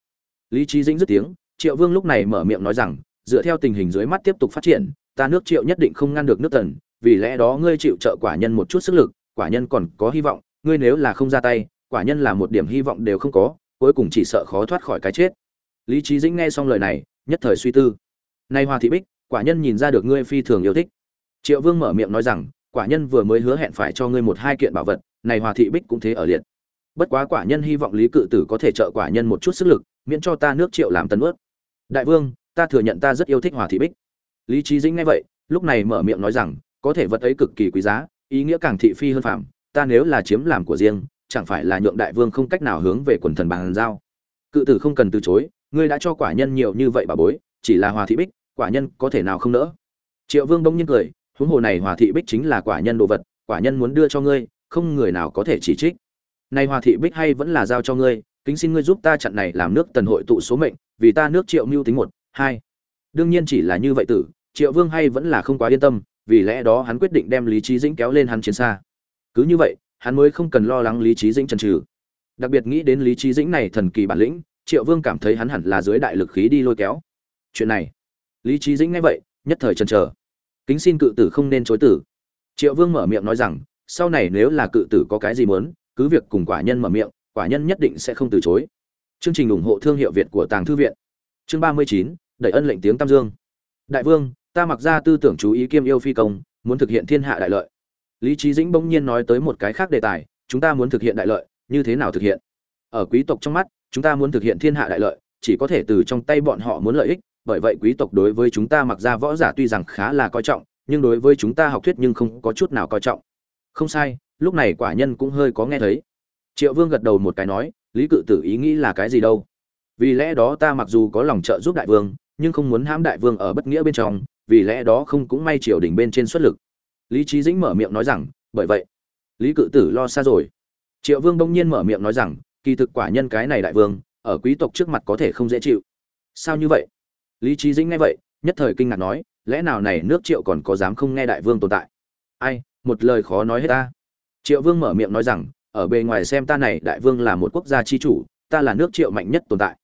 Lý trí dĩnh dứt tiếng, triệu vương lúc này mở miệng nói rằng, dựa theo tình hình dưới mắt tiếp tục phát triển, ta nước triệu nhất định không ngăn được nước tần, vì lẽ đó ngươi chịu trợ quả nhân một chút sức lực, quả nhân còn có hy vọng, ngươi nếu là không ra tay quả nhân là một điểm hy vọng đều không có, cuối cùng chỉ sợ khó thoát khỏi cái chết. Lý trí dĩnh nghe xong lời này, nhất thời suy tư. Nay hoa thị bích, quả nhân nhìn ra được ngươi phi thường yêu thích. Triệu vương mở miệng nói rằng, quả nhân vừa mới hứa hẹn phải cho ngươi một hai kiện bảo vật, này Hoa thị bích cũng thế ở liệt. Bất quá quả nhân hy vọng lý cự tử có thể trợ quả nhân một chút sức lực, miễn cho ta nước triệu làm tân ướt. Đại vương, ta thừa nhận ta rất yêu thích hòa thị bích. Lý trí dĩnh nghe vậy, lúc này mở miệng nói rằng, có thể vật ấy cực kỳ quý giá, ý nghĩa càng thị phi hơn phạm ta nếu là chiếm làm của riêng chẳng phải là nhượng đại vương không cách nào hướng về quần thần bàn giao. Cự tử không cần từ chối, ngươi đã cho quả nhân nhiều như vậy bà bối, chỉ là hòa thị bích, quả nhân có thể nào không nỡ? Triệu vương bỗng nhiên cười, huống hồ này hòa thị bích chính là quả nhân đồ vật, quả nhân muốn đưa cho ngươi, không người nào có thể chỉ trích. Nay hòa thị bích hay vẫn là giao cho ngươi, kính xin ngươi giúp ta chặn này làm nước tần hội tụ số mệnh, vì ta nước triệu mưu tính một, hai. Đương nhiên chỉ là như vậy tử, triệu vương hay vẫn là không quá yên tâm, vì lẽ đó hắn quyết định đem lý trí dĩnh kéo lên hắn chiến xa. Cứ như vậy hắn mới không cần lo lắng lý trí dĩnh trần trừ đặc biệt nghĩ đến lý trí dĩnh này thần kỳ bản lĩnh, triệu vương cảm thấy hắn hẳn là dưới đại lực khí đi lôi kéo. Chuyện này, lý trí dĩnh nghe vậy, nhất thời chần trờ kính xin cự tử không nên chối tử. Triệu vương mở miệng nói rằng, sau này nếu là cự tử có cái gì muốn, cứ việc cùng quả nhân mở miệng, quả nhân nhất định sẽ không từ chối. Chương trình ủng hộ thương hiệu việt của tàng thư viện. Chương ba mươi chín, đẩy ân lệnh tiếng tam dương. Đại vương, ta mặc ra tư tưởng chú ý kiêm yêu phi công, muốn thực hiện thiên hạ đại lợi lý trí dĩnh bỗng nhiên nói tới một cái khác đề tài, chúng ta muốn thực hiện đại lợi, như thế nào thực hiện? Ở quý tộc trong mắt, chúng ta muốn thực hiện thiên hạ đại lợi, chỉ có thể từ trong tay bọn họ muốn lợi ích, bởi vậy quý tộc đối với chúng ta mặc ra võ giả tuy rằng khá là coi trọng, nhưng đối với chúng ta học thuyết nhưng không có chút nào coi trọng. Không sai, lúc này quả nhân cũng hơi có nghe thấy. Triệu vương gật đầu một cái nói, lý cự tử ý nghĩ là cái gì đâu? Vì lẽ đó ta mặc dù có lòng trợ giúp đại vương, nhưng không muốn hãm đại vương ở bất nghĩa bên trong, vì lẽ đó không cũng may triều đình bên trên xuất lực lý trí dĩnh mở miệng nói rằng, bởi vậy, lý cự tử lo xa rồi. Triệu vương bỗng nhiên mở miệng nói rằng, kỳ thực quả nhân cái này đại vương, ở quý tộc trước mặt có thể không dễ chịu. Sao như vậy? Lý trí dĩnh nghe vậy, nhất thời kinh ngạc nói, lẽ nào này nước triệu còn có dám không nghe đại vương tồn tại? Ai, một lời khó nói hết ta. Triệu vương mở miệng nói rằng, ở bề ngoài xem ta này đại vương là một quốc gia chi chủ, ta là nước triệu mạnh nhất tồn tại.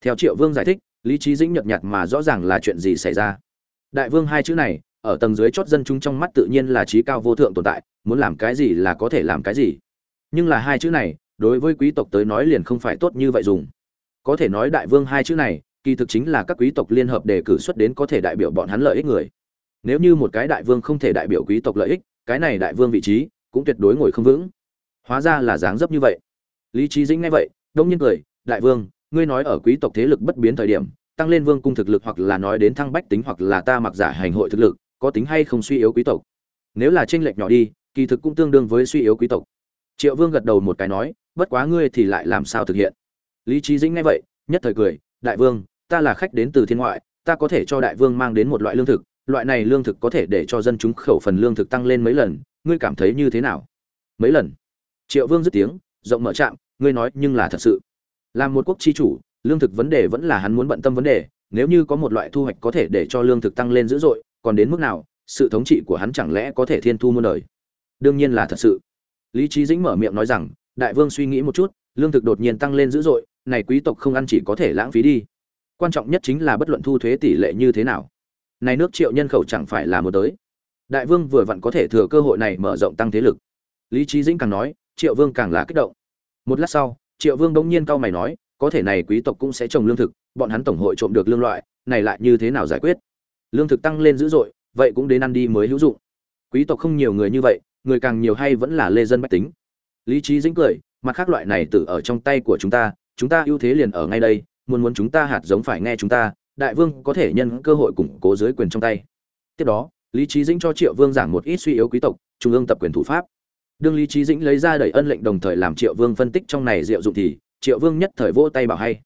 Theo triệu vương giải thích, lý trí dĩnh nhợt nhạt mà rõ ràng là chuyện gì xảy ra. Đại vương hai chữ này ở tầng dưới chót dân chúng trong mắt tự nhiên là trí cao vô thượng tồn tại, muốn làm cái gì là có thể làm cái gì. Nhưng là hai chữ này, đối với quý tộc tới nói liền không phải tốt như vậy dùng. Có thể nói đại vương hai chữ này, kỳ thực chính là các quý tộc liên hợp đề cử xuất đến có thể đại biểu bọn hắn lợi ích người. Nếu như một cái đại vương không thể đại biểu quý tộc lợi ích, cái này đại vương vị trí cũng tuyệt đối ngồi không vững. Hóa ra là dáng dấp như vậy. Lý trí dĩnh nghe vậy, đông nhiên cười, đại vương, ngươi nói ở quý tộc thế lực bất biến thời điểm, tăng lên vương cung thực lực hoặc là nói đến thăng bách tính hoặc là ta mặc giả hành hội thực lực có tính hay không suy yếu quý tộc. Nếu là tranh lệch nhỏ đi, kỳ thực cũng tương đương với suy yếu quý tộc. Triệu vương gật đầu một cái nói, bất quá ngươi thì lại làm sao thực hiện? Lý trí dĩnh nghe vậy, nhất thời cười, đại vương, ta là khách đến từ thiên ngoại, ta có thể cho đại vương mang đến một loại lương thực, loại này lương thực có thể để cho dân chúng khẩu phần lương thực tăng lên mấy lần, ngươi cảm thấy như thế nào? Mấy lần? Triệu vương dứt tiếng, rộng mở trạm, ngươi nói nhưng là thật sự. Làm một quốc chi chủ, lương thực vấn đề vẫn là hắn muốn bận tâm vấn đề, nếu như có một loại thu hoạch có thể để cho lương thực tăng lên dữ dội còn đến mức nào, sự thống trị của hắn chẳng lẽ có thể thiên thu muôn đời? Đương nhiên là thật sự. Lý trí dĩnh mở miệng nói rằng, đại vương suy nghĩ một chút, lương thực đột nhiên tăng lên dữ dội, này quý tộc không ăn chỉ có thể lãng phí đi. Quan trọng nhất chính là bất luận thu thuế tỷ lệ như thế nào. Này nước triệu nhân khẩu chẳng phải là một tới. Đại vương vừa vặn có thể thừa cơ hội này mở rộng tăng thế lực. Lý trí dĩnh càng nói, triệu vương càng là kích động. Một lát sau, triệu vương bỗng nhiên cau mày nói, có thể này quý tộc cũng sẽ trồng lương thực, bọn hắn tổng hội trộm được lương loại, này lại như thế nào giải quyết? Lương thực tăng lên dữ dội, vậy cũng đến ăn đi mới hữu dụng. Quý tộc không nhiều người như vậy, người càng nhiều hay vẫn là lê dân bách tính. Lý trí dĩnh cười, mặt khác loại này tự ở trong tay của chúng ta chúng ta ưu thế liền ở ngay đây, muốn muốn chúng ta hạt giống phải nghe chúng ta, đại vương có thể nhân cơ hội củng cố dưới quyền trong tay. Tiếp đó, lý trí dĩnh cho triệu vương giảng một ít suy yếu quý tộc, trung ương tập quyền thủ pháp. Đương lý trí dĩnh lấy ra đẩy ân lệnh đồng thời làm triệu vương phân tích trong này diệu dụng thì, triệu vương nhất thời vỗ tay bảo hay.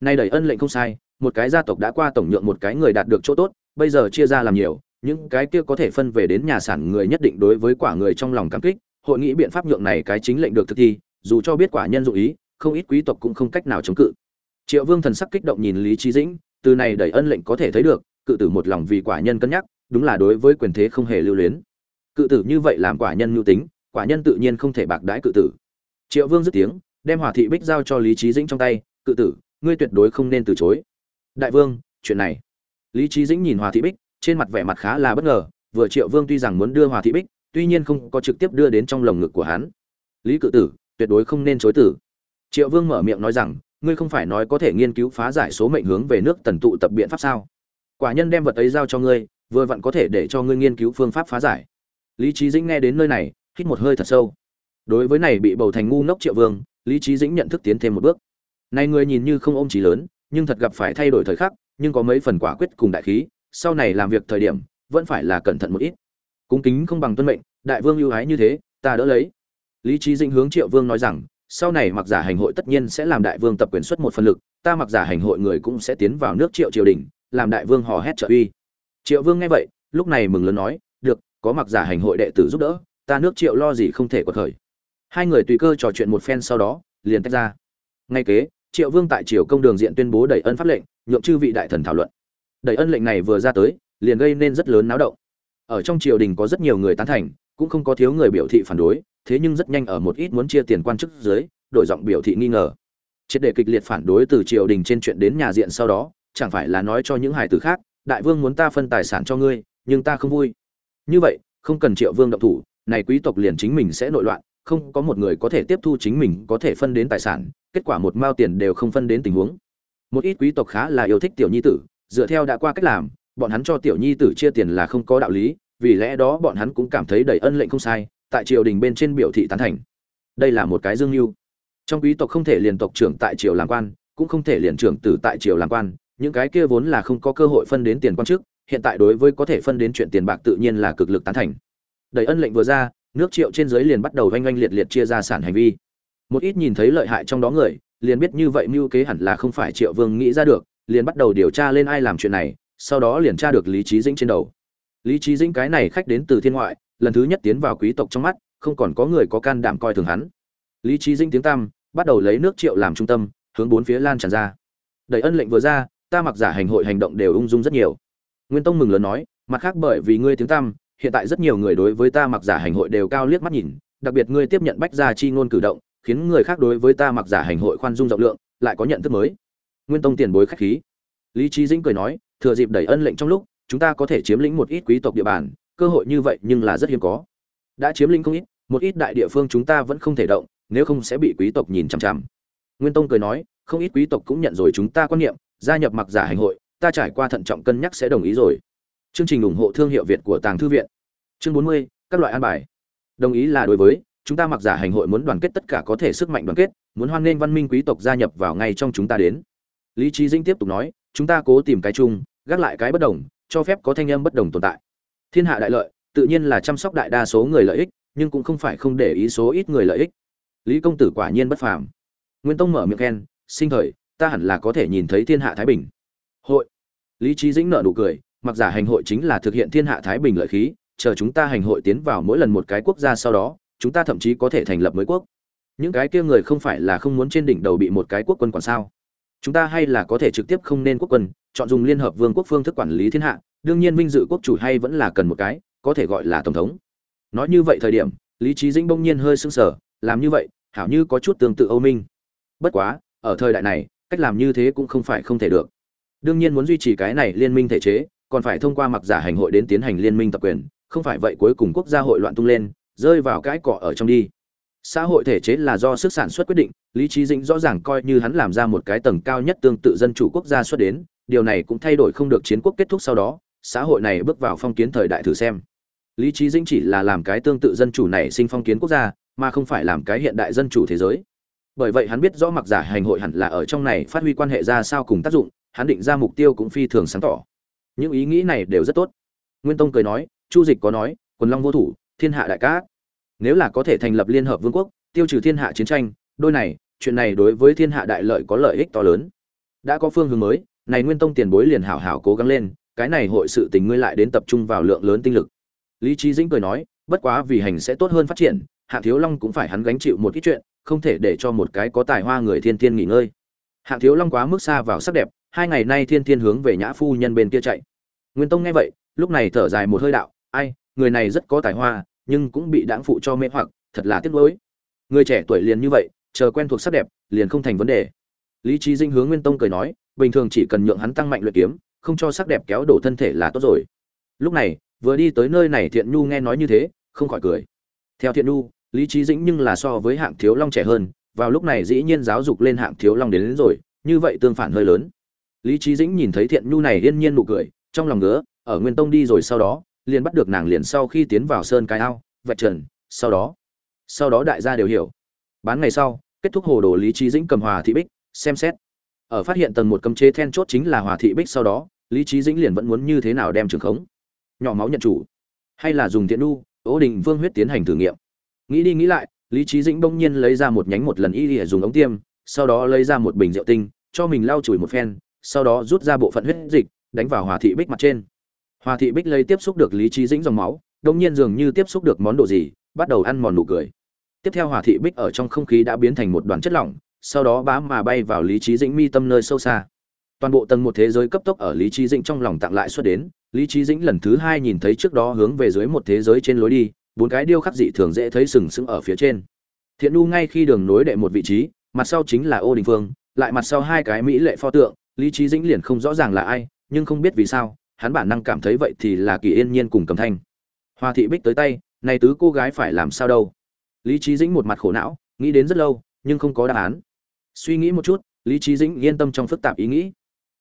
Nay đẩy ân lệnh không sai, một cái gia tộc đã qua tổng nhượng một cái người đạt được chỗ tốt bây giờ chia ra làm nhiều, những cái kia có thể phân về đến nhà sản người nhất định đối với quả người trong lòng cảm kích, hội nghị biện pháp nhượng này cái chính lệnh được thực thi, dù cho biết quả nhân dụ ý, không ít quý tộc cũng không cách nào chống cự. Triệu vương thần sắc kích động nhìn lý trí dĩnh, từ này đẩy ân lệnh có thể thấy được, cự tử một lòng vì quả nhân cân nhắc, đúng là đối với quyền thế không hề lưu luyến. Cự tử như vậy làm quả nhân mưu tính, quả nhân tự nhiên không thể bạc đãi cự tử. Triệu vương dứt tiếng, đem hỏa thị bích giao cho lý trí dĩnh trong tay, cự tử, ngươi tuyệt đối không nên từ chối. Đại vương, chuyện này lý trí dĩnh nhìn hòa thị bích, trên mặt vẻ mặt khá là bất ngờ, vừa triệu vương tuy rằng muốn đưa hòa thị bích, tuy nhiên không có trực tiếp đưa đến trong lồng ngực của hắn. Lý cự tử, tuyệt đối không nên chối tử. Triệu vương mở miệng nói rằng, ngươi không phải nói có thể nghiên cứu phá giải số mệnh hướng về nước tần tụ tập biện pháp sao? Quả nhân đem vật ấy giao cho ngươi, vừa vặn có thể để cho ngươi nghiên cứu phương pháp phá giải. Lý trí dĩnh nghe đến nơi này, hít một hơi thật sâu. Đối với này bị bầu thành ngu ngốc triệu vương, lý trí dĩnh nhận thức tiến thêm một bước. Này người nhìn như không ôm trí lớn, nhưng thật gặp phải thay đổi thời khắc nhưng có mấy phần quả quyết cùng đại khí, sau này làm việc thời điểm, vẫn phải là cẩn thận một ít. Cúng kính không bằng tuân mệnh, đại vương ưu ái như thế, ta đỡ lấy. Lý trí dĩnh hướng triệu vương nói rằng, sau này mặc giả hành hội tất nhiên sẽ làm đại vương tập quyền xuất một phần lực, ta mặc giả hành hội người cũng sẽ tiến vào nước triệu triều đình, làm đại vương hò hét trợ uy. Triệu vương nghe vậy, lúc này mừng lớn nói, được, có mặc giả hành hội đệ tử giúp đỡ, ta nước triệu lo gì không thể có khởi. Hai người tùy cơ trò chuyện một phen sau đó, liền tách ra. Ngay kế triệu vương tại triều công đường diện tuyên bố đẩy ân pháp lệnh, nhượng chư vị đại thần thảo luận. Đẩy ân lệnh này vừa ra tới, liền gây nên rất lớn náo động. Ở trong triều đình có rất nhiều người tán thành, cũng không có thiếu người biểu thị phản đối, thế nhưng rất nhanh ở một ít muốn chia tiền quan chức dưới, đổi giọng biểu thị nghi ngờ. Triệt để kịch liệt phản đối từ triều đình trên chuyện đến nhà diện sau đó, chẳng phải là nói cho những hài tử khác, đại vương muốn ta phân tài sản cho ngươi, nhưng ta không vui. Như vậy, không cần triệu vương động thủ, này quý tộc liền chính mình sẽ nội loạn, không có một người có thể tiếp thu chính mình có thể phân đến tài sản kết quả một mao tiền đều không phân đến tình huống. Một ít quý tộc khá là yêu thích tiểu nhi tử, dựa theo đã qua cách làm, bọn hắn cho tiểu nhi tử chia tiền là không có đạo lý, vì lẽ đó bọn hắn cũng cảm thấy đầy ân lệnh không sai, tại triều đình bên trên biểu thị tán thành. Đây là một cái dương mưu. Trong quý tộc không thể liền tộc trưởng tại triều làm quan, cũng không thể liền trưởng tử tại triều làm quan, những cái kia vốn là không có cơ hội phân đến tiền quan chức, hiện tại đối với có thể phân đến chuyện tiền bạc tự nhiên là cực lực tán thành. Đầy ân lệnh vừa ra, nước triệu trên dưới liền bắt đầu oanh oanh liệt liệt chia ra sản hành vi một ít nhìn thấy lợi hại trong đó người, liền biết như vậy mưu kế hẳn là không phải triệu vương nghĩ ra được, liền bắt đầu điều tra lên ai làm chuyện này, sau đó liền tra được lý trí dĩnh trên đầu. Lý trí dĩnh cái này khách đến từ thiên ngoại, lần thứ nhất tiến vào quý tộc trong mắt, không còn có người có can đảm coi thường hắn. Lý trí dĩnh tiếng tăm, bắt đầu lấy nước triệu làm trung tâm, hướng bốn phía lan tràn ra. Đầy ân lệnh vừa ra, ta mặc giả hành hội hành động đều ung dung rất nhiều. Nguyên tông mừng lớn nói, mặt khác bởi vì ngươi tiếng tăm, hiện tại rất nhiều người đối với ta mặc giả hành hội đều cao liếc mắt nhìn, đặc biệt ngươi tiếp nhận bách gia chi ngôn cử động khiến người khác đối với ta mặc giả hành hội khoan dung rộng lượng, lại có nhận thức mới. Nguyên tông tiền bối khách khí. Lý trí dĩnh cười nói, thừa dịp đẩy ân lệnh trong lúc, chúng ta có thể chiếm lĩnh một ít quý tộc địa bàn, cơ hội như vậy nhưng là rất hiếm có. Đã chiếm lĩnh không ít, một ít đại địa phương chúng ta vẫn không thể động, nếu không sẽ bị quý tộc nhìn chằm chằm. Nguyên tông cười nói, không ít quý tộc cũng nhận rồi chúng ta quan niệm, gia nhập mặc giả hành hội, ta trải qua thận trọng cân nhắc sẽ đồng ý rồi. Chương trình ủng hộ thương hiệu việt của tàng thư viện. Chương bốn mươi, các loại an bài. Đồng ý là đối với chúng ta mặc giả hành hội muốn đoàn kết tất cả có thể sức mạnh đoàn kết, muốn hoan nghênh văn minh quý tộc gia nhập vào ngay trong chúng ta đến. Lý trí dinh tiếp tục nói, chúng ta cố tìm cái chung, gác lại cái bất đồng, cho phép có thanh âm bất đồng tồn tại. Thiên hạ đại lợi, tự nhiên là chăm sóc đại đa số người lợi ích, nhưng cũng không phải không để ý số ít người lợi ích. Lý công tử quả nhiên bất phàm. Nguyên tông mở miệng khen, sinh thời, ta hẳn là có thể nhìn thấy thiên hạ thái bình. Hội. Lý trí dĩnh nợ nụ cười, mặc giả hành hội chính là thực hiện thiên hạ thái bình lợi khí, chờ chúng ta hành hội tiến vào mỗi lần một cái quốc gia sau đó chúng ta thậm chí có thể thành lập mới quốc. Những cái kia người không phải là không muốn trên đỉnh đầu bị một cái quốc quân quản sao? Chúng ta hay là có thể trực tiếp không nên quốc quân, chọn dùng liên hợp vương quốc phương thức quản lý thiên hạ, đương nhiên vinh dự quốc chủ hay vẫn là cần một cái, có thể gọi là tổng thống. Nói như vậy thời điểm, lý trí dĩnh bỗng nhiên hơi sưng sở làm như vậy, hảo như có chút tương tự âu minh. Bất quá, ở thời đại này, cách làm như thế cũng không phải không thể được. Đương nhiên muốn duy trì cái này liên minh thể chế, còn phải thông qua mặc giả hành hội đến tiến hành liên minh tập quyền, không phải vậy cuối cùng quốc gia hội loạn tung lên rơi vào cái cỏ ở trong đi. Xã hội thể chế là do sức sản xuất quyết định, lý trí dĩnh rõ ràng coi như hắn làm ra một cái tầng cao nhất tương tự dân chủ quốc gia xuất đến, điều này cũng thay đổi không được chiến quốc kết thúc sau đó, xã hội này bước vào phong kiến thời đại thử xem. Lý trí dĩnh chỉ là làm cái tương tự dân chủ này sinh phong kiến quốc gia, mà không phải làm cái hiện đại dân chủ thế giới. Bởi vậy hắn biết rõ mặc giả hành hội hẳn là ở trong này phát huy quan hệ ra sao cùng tác dụng, hắn định ra mục tiêu cũng phi thường sáng tỏ. Những ý nghĩ này đều rất tốt. Nguyên tông cười nói, chu dịch có nói, quần long vô thủ, thiên hạ đại cát nếu là có thể thành lập liên hợp vương quốc, tiêu trừ thiên hạ chiến tranh, đôi này, chuyện này đối với thiên hạ đại lợi có lợi ích to lớn. Đã có phương hướng mới, này nguyên tông tiền bối liền hảo hảo cố gắng lên, cái này hội sự tình ngươi lại đến tập trung vào lượng lớn tinh lực. Lý trí dĩnh cười nói, bất quá vì hành sẽ tốt hơn phát triển, hạ thiếu long cũng phải hắn gánh chịu một ít chuyện, không thể để cho một cái có tài hoa người thiên thiên nghỉ ngơi. Hạ thiếu long quá mức xa vào sắc đẹp, hai ngày nay thiên thiên hướng về nhã phu nhân bên kia chạy. Nguyên tông nghe vậy, lúc này thở dài một hơi đạo, ai, người này rất có tài hoa nhưng cũng bị đãng phụ cho mê hoặc thật là tiếc nuối. Người trẻ tuổi liền như vậy chờ quen thuộc sắc đẹp liền không thành vấn đề. Lý Chí dinh hướng nguyên tông cười nói bình thường chỉ cần nhượng hắn tăng mạnh luyện kiếm không cho sắc đẹp kéo đổ thân thể là tốt rồi. Lúc này vừa đi tới nơi này thiện nhu nghe nói như thế không khỏi cười. Theo thiện nhu lý Chí dĩnh nhưng là so với hạng thiếu long trẻ hơn vào lúc này dĩ nhiên giáo dục lên hạng thiếu long đến, đến rồi như vậy tương phản hơi lớn. Lý Chí dĩnh nhìn thấy thiện nhu này yên nhiên nụ cười trong lòng ngứa ở nguyên tông đi rồi sau đó liền bắt được nàng liền sau khi tiến vào sơn cái ao, vạch trần, sau đó sau đó đại gia đều hiểu. Bán ngày sau, kết thúc hồ đồ lý trí dĩnh cầm hòa thị bích, xem xét. Ở phát hiện tầng một cấm chế then chốt chính là hòa thị bích sau đó, lý trí dĩnh liền vẫn muốn như thế nào đem trường khống. Nhỏ máu nhận chủ. Hay là dùng thiện nu, ố đình vương huyết tiến hành thử nghiệm. Nghĩ đi nghĩ lại, lý trí dĩnh bỗng nhiên lấy ra một nhánh một lần y để dùng ống tiêm, sau đó lấy ra một bình rượu tinh, cho mình lau chùi một phen, sau đó rút ra bộ phận huyết dịch, đánh vào hòa thị bích mặt trên. Hoa thị bích lấy tiếp xúc được lý trí dĩnh dòng máu đột nhiên dường như tiếp xúc được món đồ gì bắt đầu ăn mòn nụ cười. Tiếp theo Hoa thị bích ở trong không khí đã biến thành một đoàn chất lỏng sau đó bám mà bay vào lý trí dĩnh mi tâm nơi sâu xa. Toàn bộ tầng một thế giới cấp tốc ở lý trí dĩnh trong lòng tặng lại xuất đến lý trí dĩnh lần thứ hai nhìn thấy trước đó hướng về dưới một thế giới trên lối đi bốn cái điêu khắc dị thường dễ thấy sừng sững ở phía trên. Thiện nu ngay khi đường nối đệ một vị trí mặt sau chính là ô đình Vương, lại mặt sau hai cái mỹ lệ pho tượng lý trí dĩnh liền không rõ ràng là ai nhưng không biết vì sao hắn bản năng cảm thấy vậy thì là kỳ yên nhiên cùng cầm thanh. Hoa thị bích tới tay, này tứ cô gái phải làm sao đâu? Lý trí dĩnh một mặt khổ não, nghĩ đến rất lâu, nhưng không có đáp án. Suy nghĩ một chút, lý trí dĩnh yên tâm trong phức tạp ý nghĩ.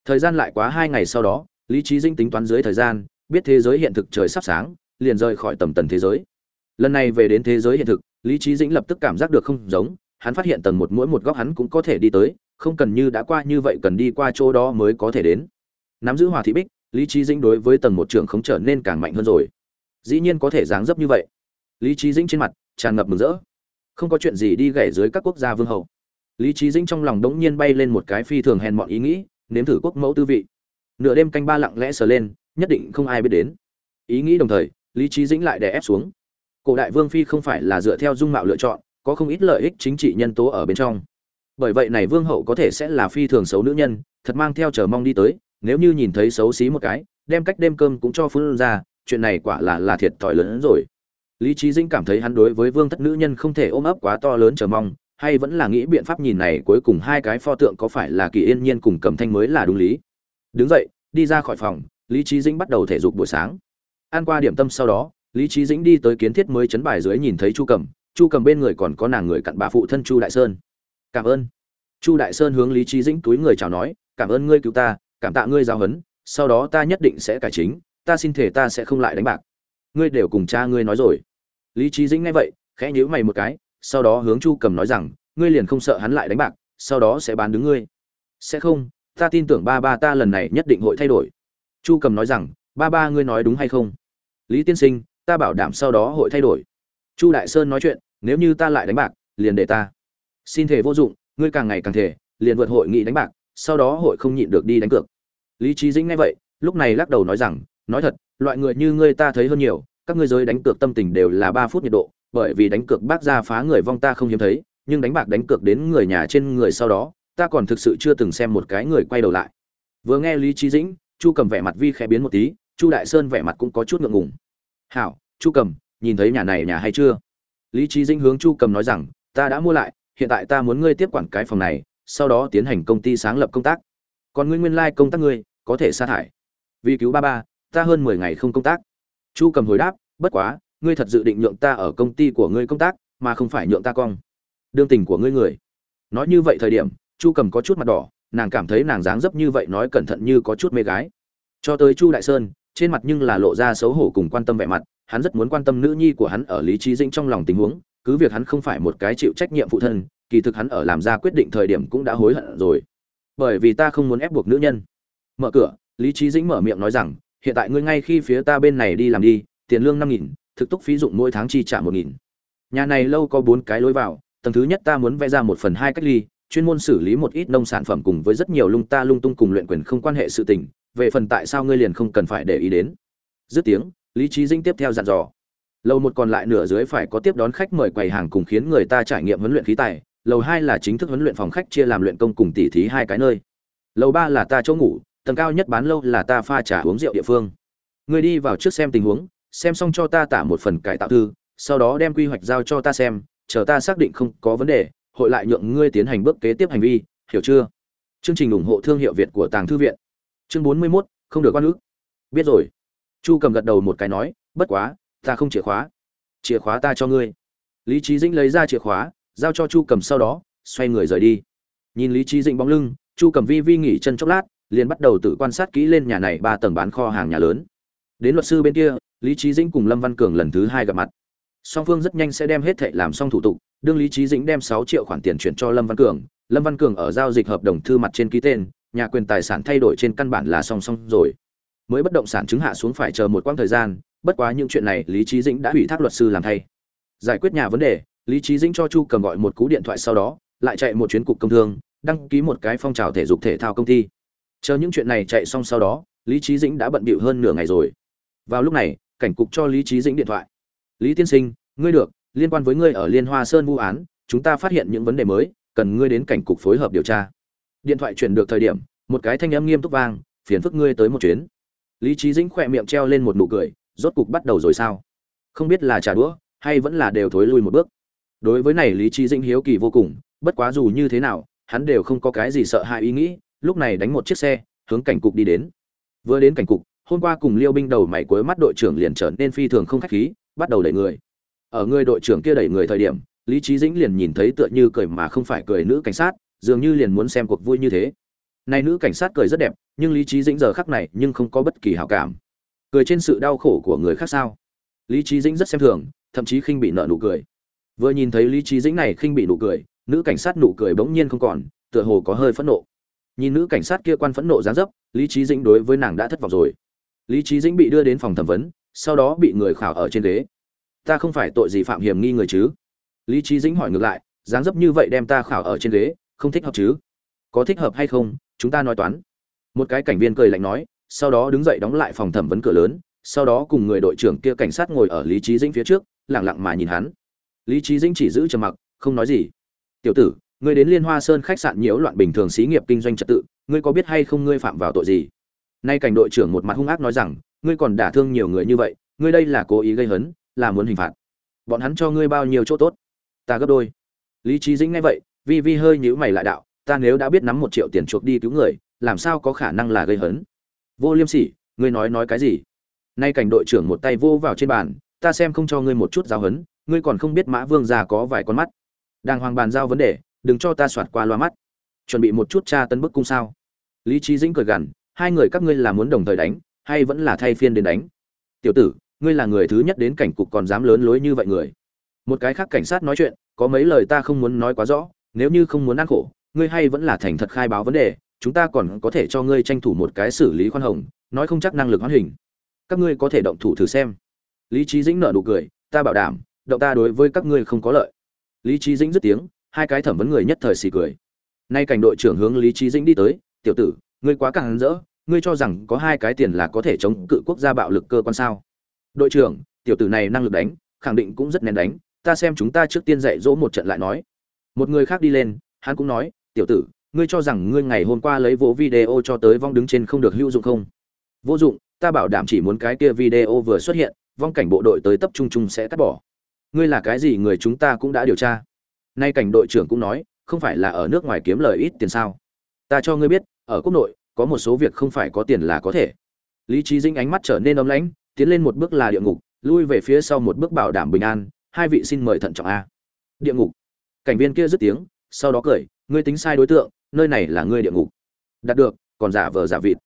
Thời gian lại quá hai ngày sau đó, lý trí dĩnh tính toán dưới thời gian, biết thế giới hiện thực trời sắp sáng, liền rời khỏi tầm tần thế giới. Lần này về đến thế giới hiện thực, lý trí dĩnh lập tức cảm giác được không giống, hắn phát hiện tầng một mỗi một góc hắn cũng có thể đi tới, không cần như đã qua như vậy cần đi qua chỗ đó mới có thể đến. Nắm giữ hòa thị bích lý trí dĩnh đối với tầng một trưởng không trở nên càng mạnh hơn rồi. Dĩ nhiên có thể dáng dấp như vậy. Lý trí dĩnh trên mặt tràn ngập mừng rỡ. Không có chuyện gì đi gãy dưới các quốc gia vương hậu lý trí dĩnh trong lòng đống nhiên bay lên một cái phi thường hèn mọn ý nghĩ, nếm thử quốc mẫu tư vị. Nửa đêm canh ba lặng lẽ sờ lên, nhất định không ai biết đến. Ý nghĩ đồng thời, lý trí dĩnh lại đè ép xuống. Cổ đại vương phi không phải là dựa theo dung mạo lựa chọn, có không ít lợi ích chính trị nhân tố ở bên trong. Bởi vậy này vương hậu có thể sẽ là phi thường xấu nữ nhân, thật mang theo chờ mong đi tới nếu như nhìn thấy xấu xí một cái, đem cách đêm cơm cũng cho phun ra, chuyện này quả là là thiệt thòi lớn hơn rồi. Lý trí dĩnh cảm thấy hắn đối với vương thất nữ nhân không thể ôm ấp quá to lớn chờ mong, hay vẫn là nghĩ biện pháp nhìn này cuối cùng hai cái pho tượng có phải là kỳ yên nhiên cùng cầm thanh mới là đúng lý. Đứng dậy, đi ra khỏi phòng, lý trí dĩnh bắt đầu thể dục buổi sáng. Ăn qua điểm tâm sau đó, lý trí dĩnh đi tới kiến thiết mới chấn bài dưới nhìn thấy chu cầm chu cầm bên người còn có nàng người cặn bà phụ thân chu đại sơn. Cảm ơn. Chu đại sơn hướng lý trí dĩnh túi người chào nói, cảm ơn ngươi cứu ta cảm tạ ngươi giáo huấn, sau đó ta nhất định sẽ cải chính, ta xin thể ta sẽ không lại đánh bạc. Ngươi đều cùng cha ngươi nói rồi. Lý trí dĩnh nghe vậy, khẽ nhíu mày một cái, sau đó hướng chu cầm nói rằng, ngươi liền không sợ hắn lại đánh bạc, sau đó sẽ bán đứng ngươi. Sẽ không, ta tin tưởng ba ba ta lần này nhất định hội thay đổi. Chu cầm nói rằng, ba ba ngươi nói đúng hay không? Lý tiên sinh, ta bảo đảm sau đó hội thay đổi. Chu đại sơn nói chuyện, nếu như ta lại đánh bạc, liền để ta. Xin thể vô dụng, ngươi càng ngày càng thể liền vượt hội nghị đánh bạc sau đó hội không nhịn được đi đánh cược. Lý trí dĩnh nghe vậy, lúc này lắc đầu nói rằng, nói thật, loại người như ngươi ta thấy hơn nhiều, các ngươi giới đánh cược tâm tình đều là ba phút nhiệt độ, bởi vì đánh cược bác ra phá người vong ta không hiếm thấy, nhưng đánh bạc đánh cược đến người nhà trên người sau đó, ta còn thực sự chưa từng xem một cái người quay đầu lại. Vừa nghe lý trí dĩnh, chu cầm vẻ mặt vi khẽ biến một tí, chu đại sơn vẻ mặt cũng có chút ngượng ngùng. Hảo, chu cầm, nhìn thấy nhà này nhà hay chưa? Lý trí dĩnh hướng chu cầm nói rằng, ta đã mua lại, hiện tại ta muốn ngươi tiếp quản cái phòng này sau đó tiến hành công ty sáng lập công tác. Còn ngươi nguyên lai công tác ngươi, có thể sa thải. Vì cứu ba ba, ta hơn mười ngày không công tác. Chu cầm hồi đáp, bất quá, ngươi thật dự định nhượng ta ở công ty của ngươi công tác, mà không phải nhượng ta cong. Đương tình của ngươi người. Nói như vậy thời điểm, chu cầm có chút mặt đỏ, nàng cảm thấy nàng dáng dấp như vậy nói cẩn thận như có chút mê gái. Cho tới chu đại sơn, trên mặt nhưng là lộ ra xấu hổ cùng quan tâm vẻ mặt, hắn rất muốn quan tâm nữ nhi của hắn ở lý trí dĩnh trong lòng tình huống, cứ việc hắn không phải một cái chịu trách nhiệm phụ thân kỳ thực hắn ở làm ra quyết định thời điểm cũng đã hối hận rồi. Bởi vì ta không muốn ép buộc nữ nhân. Mở cửa, lý trí dĩnh mở miệng nói rằng, hiện tại ngươi ngay khi phía ta bên này đi làm đi, tiền lương năm nghìn, thực túc phí dụng mỗi tháng chi trả một nghìn. Nhà này lâu có bốn cái lối vào, tầng thứ nhất ta muốn vẽ ra một phần hai cách ly, chuyên môn xử lý một ít nông sản phẩm cùng với rất nhiều lung ta lung tung cùng luyện quyền không quan hệ sự tình, về phần tại sao ngươi liền không cần phải để ý đến. Dứt tiếng, lý trí dinh tiếp theo dặn dò. Lâu một còn lại nửa dưới phải có tiếp đón khách mời quầy hàng cùng khiến người ta trải nghiệm huấn luyện khí tài lầu hai là chính thức huấn luyện phòng khách chia làm luyện công cùng tỉ thí hai cái nơi. Lầu ba là ta chỗ ngủ tầng cao nhất bán lâu là ta pha trà uống rượu địa phương. Ngươi đi vào trước xem tình huống xem xong cho ta tả một phần cải tạo thư sau đó đem quy hoạch giao cho ta xem chờ ta xác định không có vấn đề hội lại nhượng ngươi tiến hành bước kế tiếp hành vi hiểu chưa? Chương trình ủng hộ thương hiệu việt của tàng thư viện. Chương bốn mươi 41, không được quan ước biết rồi. Chu cầm gật đầu một cái nói bất quá ta không chìa khóa. Chìa khóa ta cho ngươi. Lý trí dĩnh lấy ra chìa khóa giao cho chu cầm sau đó, xoay người rời đi. Nhìn lý trí dĩnh bóng lưng, chu cầm vi vi nghỉ chân chốc lát, liền bắt đầu tự quan sát kỹ lên nhà này ba tầng bán kho hàng nhà lớn. Đến luật sư bên kia, lý trí dĩnh cùng lâm văn cường lần thứ hai gặp mặt. Song phương rất nhanh sẽ đem hết thệ làm xong thủ tục, đương lý trí dĩnh đem sáu triệu khoản tiền chuyển cho lâm văn cường. Lâm văn cường ở giao dịch hợp đồng thư mặt trên ký tên, nhà quyền tài sản thay đổi trên căn bản là song song rồi. Mới bất động sản chứng hạ xuống phải chờ một quãng thời gian, bất quá những chuyện này lý trí dĩnh đã ủy thác luật sư làm thay. Giải quyết nhà vấn đề lý trí dĩnh cho chu cầm gọi một cú điện thoại sau đó, lại chạy một chuyến cục công thương, đăng ký một cái phong trào thể dục thể thao công ty. Chờ những chuyện này chạy xong sau đó, lý trí dĩnh đã bận bịu hơn nửa ngày rồi. Vào lúc này, cảnh cục cho lý trí dĩnh điện thoại. Lý tiên sinh, ngươi được, liên quan với ngươi ở liên hoa sơn vụ án, chúng ta phát hiện những vấn đề mới, cần ngươi đến cảnh cục phối hợp điều tra. Điện thoại chuyển được thời điểm, một cái thanh âm nghiêm túc vang, phiền phức ngươi tới một chuyến. Lý trí dĩnh khỏe miệng treo lên một nụ cười, rốt cục bắt đầu rồi sao? Không biết là trả đũa, hay vẫn là đều thối lui một bước? Đối với này lý trí dĩnh hiếu kỳ vô cùng, bất quá dù như thế nào, hắn đều không có cái gì sợ hãi ý nghĩ, lúc này đánh một chiếc xe, hướng cảnh cục đi đến. Vừa đến cảnh cục, hôm qua cùng liêu binh đầu mày cuối mắt đội trưởng liền trở nên phi thường không khách khí, bắt đầu đẩy người. Ở người đội trưởng kia đẩy người thời điểm, lý trí dĩnh liền nhìn thấy tựa như cười mà không phải cười nữ cảnh sát, dường như liền muốn xem cuộc vui như thế. Này nữ cảnh sát cười rất đẹp, nhưng lý trí dĩnh giờ khắc này nhưng không có bất kỳ hảo cảm. Cười trên sự đau khổ của người khác sao? Lý trí dĩnh rất xem thường, thậm chí khinh bị nợ nụ cười vừa nhìn thấy lý trí dĩnh này khinh bị nụ cười, nữ cảnh sát nụ cười bỗng nhiên không còn, tựa hồ có hơi phẫn nộ. Nhìn nữ cảnh sát kia quan phẫn nộ dáng dấp, lý trí dĩnh đối với nàng đã thất vọng rồi. Lý trí dĩnh bị đưa đến phòng thẩm vấn, sau đó bị người khảo ở trên ghế. Ta không phải tội gì phạm hiểm nghi người chứ? Lý trí dĩnh hỏi ngược lại, dáng dấp như vậy đem ta khảo ở trên ghế, không thích hợp chứ? Có thích hợp hay không? Chúng ta nói toán. Một cái cảnh viên cười lạnh nói, sau đó đứng dậy đóng lại phòng thẩm vấn cửa lớn, sau đó cùng người đội trưởng kia cảnh sát ngồi ở lý trí dĩnh phía trước lẳng lặng mà nhìn hắn lý trí dĩnh chỉ giữ trầm mặc, không nói gì. Tiểu tử, ngươi đến liên hoa sơn khách sạn nhiễu loạn bình thường xí nghiệp kinh doanh trật tự, ngươi có biết hay không ngươi phạm vào tội gì? Nay cảnh đội trưởng một mặt hung ác nói rằng, ngươi còn đả thương nhiều người như vậy, ngươi đây là cố ý gây hấn, là muốn hình phạt. Bọn hắn cho ngươi bao nhiêu chỗ tốt? Ta gấp đôi. Lý trí dĩnh nghe vậy, vi vi hơi nhíu mày lại đạo, ta nếu đã biết nắm một triệu tiền chuộc đi cứu người, làm sao có khả năng là gây hấn? Vô liêm sỉ, ngươi nói nói cái gì? Nay cảnh đội trưởng một tay vô vào trên bàn, ta xem không cho ngươi một chút giáo hấn ngươi còn không biết mã vương già có vài con mắt. Đang hoàng bàn giao vấn đề, đừng cho ta soạt qua loa mắt. Chuẩn bị một chút tra tấn bức cung sao? Lý trí dĩnh cười gằn, hai người các ngươi là muốn đồng thời đánh, hay vẫn là thay phiên đến đánh? Tiểu tử, ngươi là người thứ nhất đến cảnh cục còn dám lớn lối như vậy người. Một cái khác cảnh sát nói chuyện, có mấy lời ta không muốn nói quá rõ, nếu như không muốn ăn khổ, ngươi hay vẫn là thành thật khai báo vấn đề, chúng ta còn có thể cho ngươi tranh thủ một cái xử lý khoan hồng, nói không chắc năng lực hoán hình. Các ngươi có thể động thủ thử xem. Lý trí dĩnh nở nụ cười, ta bảo đảm động ta đối với các ngươi không có lợi. Lý trí dĩnh dứt tiếng, hai cái thẩm vấn người nhất thời xì cười. Nay cảnh đội trưởng hướng lý trí dĩnh đi tới, tiểu tử, ngươi quá càng rỡ, ngươi cho rằng có hai cái tiền là có thể chống cự quốc gia bạo lực cơ quan sao? Đội trưởng, tiểu tử này năng lực đánh, khẳng định cũng rất nén đánh, ta xem chúng ta trước tiên dạy dỗ một trận lại nói. Một người khác đi lên, hắn cũng nói, tiểu tử, ngươi cho rằng ngươi ngày hôm qua lấy vỗ video cho tới vong đứng trên không được hữu dụng không? Vô dụng, ta bảo đảm chỉ muốn cái kia video vừa xuất hiện, vong cảnh bộ đội tới tập trung chung sẽ cắt bỏ ngươi là cái gì người chúng ta cũng đã điều tra. Nay cảnh đội trưởng cũng nói, không phải là ở nước ngoài kiếm lời ít tiền sao? Ta cho ngươi biết, ở quốc nội, có một số việc không phải có tiền là có thể. Lý trí dinh ánh mắt trở nên ấm lãnh, tiến lên một bước là địa ngục, lui về phía sau một bước bảo đảm bình an, hai vị xin mời thận trọng a. Địa ngục. Cảnh viên kia dứt tiếng, sau đó cười, ngươi tính sai đối tượng, nơi này là ngươi địa ngục. Đạt được, còn giả vờ giả vịt.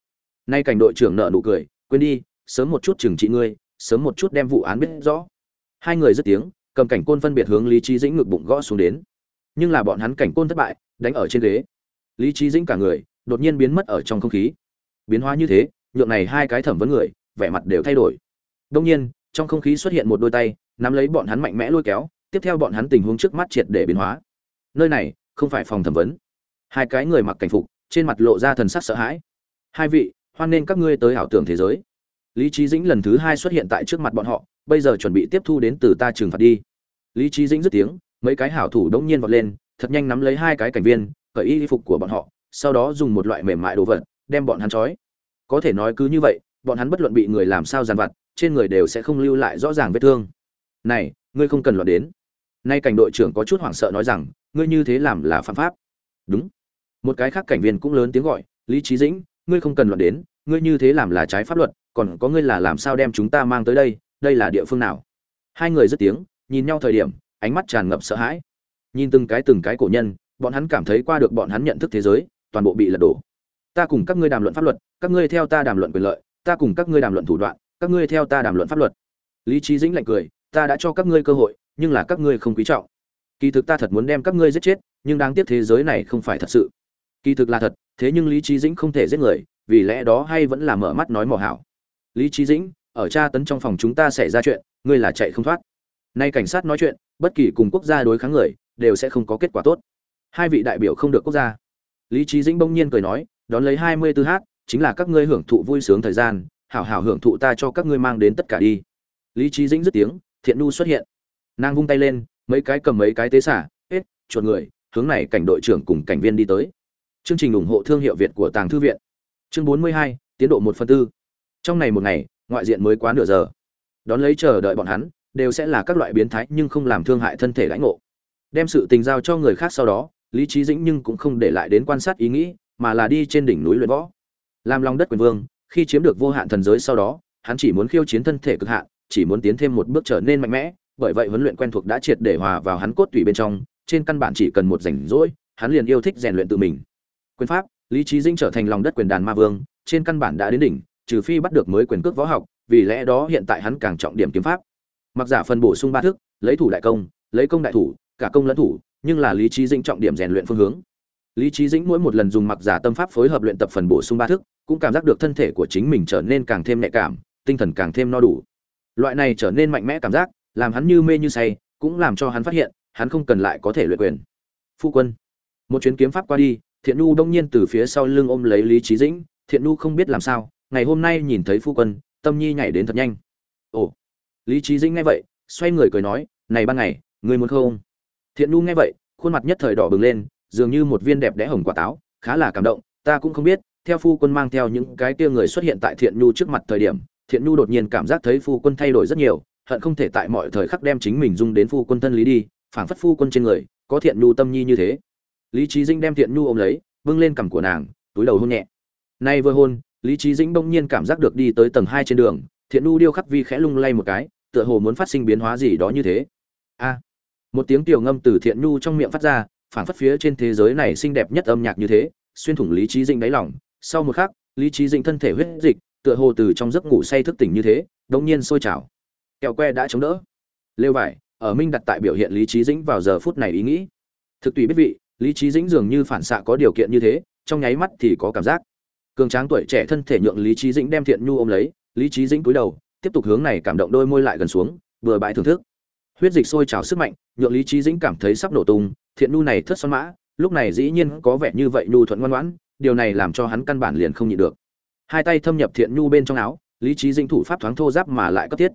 Nay cảnh đội trưởng nợ nụ cười, quên đi, sớm một chút trừng trị ngươi, sớm một chút đem vụ án biết rõ hai người dứt tiếng, cầm cảnh côn phân biệt hướng lý trí dĩnh ngực bụng gõ xuống đến. Nhưng là bọn hắn cảnh côn thất bại, đánh ở trên ghế. Lý trí dĩnh cả người đột nhiên biến mất ở trong không khí. Biến hóa như thế, nhượng này hai cái thẩm vấn người, vẻ mặt đều thay đổi. Đông nhiên, trong không khí xuất hiện một đôi tay, nắm lấy bọn hắn mạnh mẽ lôi kéo, tiếp theo bọn hắn tình huống trước mắt triệt để biến hóa. Nơi này không phải phòng thẩm vấn. Hai cái người mặc cảnh phục, trên mặt lộ ra thần sắc sợ hãi. Hai vị, hoan nên các ngươi tới ảo tưởng thế giới. Lý trí dĩnh lần thứ hai xuất hiện tại trước mặt bọn họ bây giờ chuẩn bị tiếp thu đến từ ta trừng phạt đi. Lý trí dĩnh dứt tiếng, mấy cái hảo thủ đống nhiên vọt lên, thật nhanh nắm lấy hai cái cảnh viên, cởi y phục của bọn họ, sau đó dùng một loại mềm mại đồ vật, đem bọn hắn trói. Có thể nói cứ như vậy, bọn hắn bất luận bị người làm sao dàn vặt, trên người đều sẽ không lưu lại rõ ràng vết thương. Này, ngươi không cần loạt đến. Nay cảnh đội trưởng có chút hoảng sợ nói rằng, ngươi như thế làm là phạm pháp. Đúng. Một cái khác cảnh viên cũng lớn tiếng gọi, lý trí dĩnh, ngươi không cần loạt đến, ngươi như thế làm là trái pháp luật, còn có ngươi là làm sao đem chúng ta mang tới đây đây là địa phương nào? Hai người dứt tiếng, nhìn nhau thời điểm, ánh mắt tràn ngập sợ hãi. Nhìn từng cái từng cái cổ nhân, bọn hắn cảm thấy qua được bọn hắn nhận thức thế giới, toàn bộ bị lật đổ. Ta cùng các ngươi đàm luận pháp luật, các ngươi theo ta đàm luận quyền lợi, ta cùng các ngươi đàm luận thủ đoạn, các ngươi theo ta đàm luận pháp luật. Lý trí dĩnh lạnh cười, ta đã cho các ngươi cơ hội, nhưng là các ngươi không quý trọng. Kỳ thực ta thật muốn đem các ngươi giết chết, nhưng đáng tiếc thế giới này không phải thật sự. Kỳ thực là thật, thế nhưng lý trí dĩnh không thể giết người, vì lẽ đó hay vẫn là mở mắt nói mỏ hảo. Lý trí dĩnh ở tra tấn trong phòng chúng ta xảy ra chuyện, ngươi là chạy không thoát. Nay cảnh sát nói chuyện, bất kỳ cùng quốc gia đối kháng người, đều sẽ không có kết quả tốt. Hai vị đại biểu không được quốc gia. Lý trí dĩnh bỗng nhiên cười nói, đón lấy hai mươi tư h chính là các ngươi hưởng thụ vui sướng thời gian, hảo hảo hưởng thụ ta cho các ngươi mang đến tất cả đi. Lý trí dĩnh dứt tiếng, thiện nu xuất hiện. Nàng vung tay lên, mấy cái cầm mấy cái tế xả hết chuột người, hướng này cảnh đội trưởng cùng cảnh viên đi tới. Chương trình ủng hộ thương hiệu việt của tàng thư viện. Chương bốn mươi hai, tiến độ một phần tư. Trong này một ngày ngoại diện mới quá nửa giờ. Đón lấy chờ đợi bọn hắn, đều sẽ là các loại biến thái nhưng không làm thương hại thân thể lãnh ngộ. Đem sự tình giao cho người khác sau đó, lý trí dĩnh nhưng cũng không để lại đến quan sát ý nghĩ, mà là đi trên đỉnh núi luyện võ. Làm lòng đất quyền vương, khi chiếm được vô hạn thần giới sau đó, hắn chỉ muốn khiêu chiến thân thể cực hạn, chỉ muốn tiến thêm một bước trở nên mạnh mẽ, bởi vậy huấn luyện quen thuộc đã triệt để hòa vào hắn cốt tủy bên trong, trên căn bản chỉ cần một rảnh rỗi, hắn liền yêu thích rèn luyện tự mình. Quyền pháp, lý trí dĩnh trở thành lòng đất quyền đàn ma vương, trên căn bản đã đến đỉnh trừ phi bắt được mới quyền cước võ học, vì lẽ đó hiện tại hắn càng trọng điểm kiếm pháp. Mặc giả phần bổ sung ba thức, lấy thủ đại công, lấy công đại thủ, cả công lẫn thủ, nhưng là lý trí dĩnh trọng điểm rèn luyện phương hướng. Lý trí dĩnh mỗi một lần dùng mặc giả tâm pháp phối hợp luyện tập phần bổ sung ba thức, cũng cảm giác được thân thể của chính mình trở nên càng thêm nhạy cảm, tinh thần càng thêm no đủ. Loại này trở nên mạnh mẽ cảm giác, làm hắn như mê như say, cũng làm cho hắn phát hiện, hắn không cần lại có thể luyện quyền. Phu quân, một chuyến kiếm pháp qua đi, thiện nu đông nhiên từ phía sau lưng ôm lấy lý trí dĩnh, thiện nu không biết làm sao ngày hôm nay nhìn thấy phu quân, tâm nhi nhảy đến thật nhanh. Ồ, lý trí dĩnh nghe vậy, xoay người cười nói, này ban ngày, ngươi muốn không? Thiện nu nghe vậy, khuôn mặt nhất thời đỏ bừng lên, dường như một viên đẹp đẽ hồng quả táo, khá là cảm động, ta cũng không biết, theo phu quân mang theo những cái kia người xuất hiện tại thiện nhu trước mặt thời điểm, thiện nhu đột nhiên cảm giác thấy phu quân thay đổi rất nhiều, hận không thể tại mọi thời khắc đem chính mình dung đến phu quân thân lý đi, phảng phất phu quân trên người, có thiện nhu tâm nhi như thế. Lý trí dinh đem thiện nhu ôm lấy vâng lên cằm của nàng, túi đầu hôn nhẹ. Nay vừa hôn lý trí dĩnh bỗng nhiên cảm giác được đi tới tầng hai trên đường, thiện Nu điêu khắc vi khẽ lung lay một cái, tựa hồ muốn phát sinh biến hóa gì đó như thế. A! Một tiếng tiểu ngâm từ thiện Nu trong miệng phát ra phản phất phía trên thế giới này xinh đẹp nhất âm nhạc như thế, xuyên thủng lý trí dĩnh đáy lòng. Sau một khắc, lý trí dĩnh thân thể huyết dịch, tựa hồ từ trong giấc ngủ say thức tỉnh như thế, đống nhiên sôi trào. Kẹo que đã chống đỡ. Lêu vải, ở minh đặt tại biểu hiện lý trí dĩnh vào giờ phút này ý nghĩ. Thực tùy biết vị, lý trí dĩnh dường như phản xạ có điều kiện như thế, trong nháy mắt thì có cảm giác cường tráng tuổi trẻ thân thể nhượng lý trí dĩnh đem thiện nhu ôm lấy, lý trí dĩnh cúi đầu, tiếp tục hướng này cảm động đôi môi lại gần xuống vừa bãi thưởng thức. Huyết dịch sôi trào sức mạnh, nhượng lý trí dĩnh cảm thấy sắp nổ tung, thiện nhu này thất xoắn mã, lúc này dĩ nhiên có vẻ như vậy nhu thuận ngoan ngoãn, điều này làm cho hắn căn bản liền không nhịn được. Hai tay thâm nhập thiện nhu bên trong áo, lý trí dĩnh thủ pháp thoáng thô giáp mà lại cấp thiết.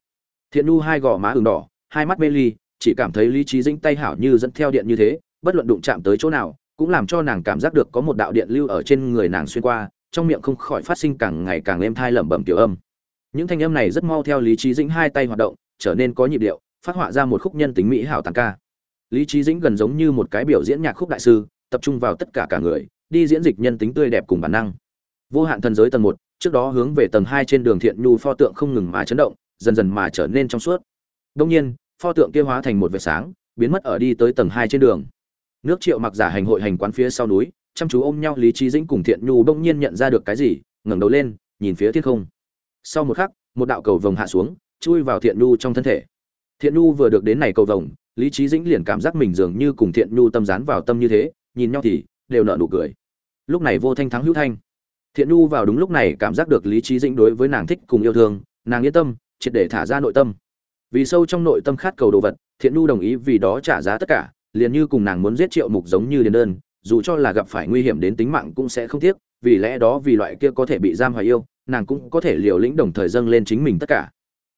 Thiện nhu hai gò má ửng đỏ, hai mắt mê ly, chỉ cảm thấy lý trí dĩnh tay hảo như dẫn theo điện như thế, bất luận đụng chạm tới chỗ nào, cũng làm cho nàng cảm giác được có một đạo điện lưu ở trên người nàng xuyên qua trong miệng không khỏi phát sinh càng ngày càng êm thai lẩm bẩm tiểu âm. Những thanh âm này rất mau theo lý trí dĩnh hai tay hoạt động, trở nên có nhịp điệu, phát họa ra một khúc nhân tính mỹ hảo tàng ca. Lý trí dĩnh gần giống như một cái biểu diễn nhạc khúc đại sư, tập trung vào tất cả cả người, đi diễn dịch nhân tính tươi đẹp cùng bản năng. Vô hạn thần giới tầng một, trước đó hướng về tầng hai trên đường thiện nhu pho tượng không ngừng mà chấn động, dần dần mà trở nên trong suốt. Đông nhiên, pho tượng kia hóa thành một vệt sáng, biến mất ở đi tới tầng hai trên đường. Nước triệu mặc giả hành hội hành quán phía sau núi chăm chú ôm nhau lý trí dĩnh cùng thiện nhu bỗng nhiên nhận ra được cái gì, ngẩng đầu lên, nhìn phía thiên không. Sau một khắc, một đạo cầu vồng hạ xuống, chui vào thiện nhu trong thân thể. Thiện nhu vừa được đến này cầu vồng, lý trí dĩnh liền cảm giác mình dường như cùng thiện nhu tâm dán vào tâm như thế, nhìn nhau thì đều nở nụ cười. Lúc này vô thanh thắng hữu thanh. Thiện nhu vào đúng lúc này cảm giác được lý trí dĩnh đối với nàng thích cùng yêu thương, nàng yên tâm, triệt để thả ra nội tâm. Vì sâu trong nội tâm khát cầu đồ vật, thiện nhu đồng ý vì đó trả giá tất cả, liền như cùng nàng muốn giết triệu mục giống như điền đơn dù cho là gặp phải nguy hiểm đến tính mạng cũng sẽ không tiếc, vì lẽ đó vì loại kia có thể bị giam hoài yêu, nàng cũng có thể liều lĩnh đồng thời dâng lên chính mình tất cả.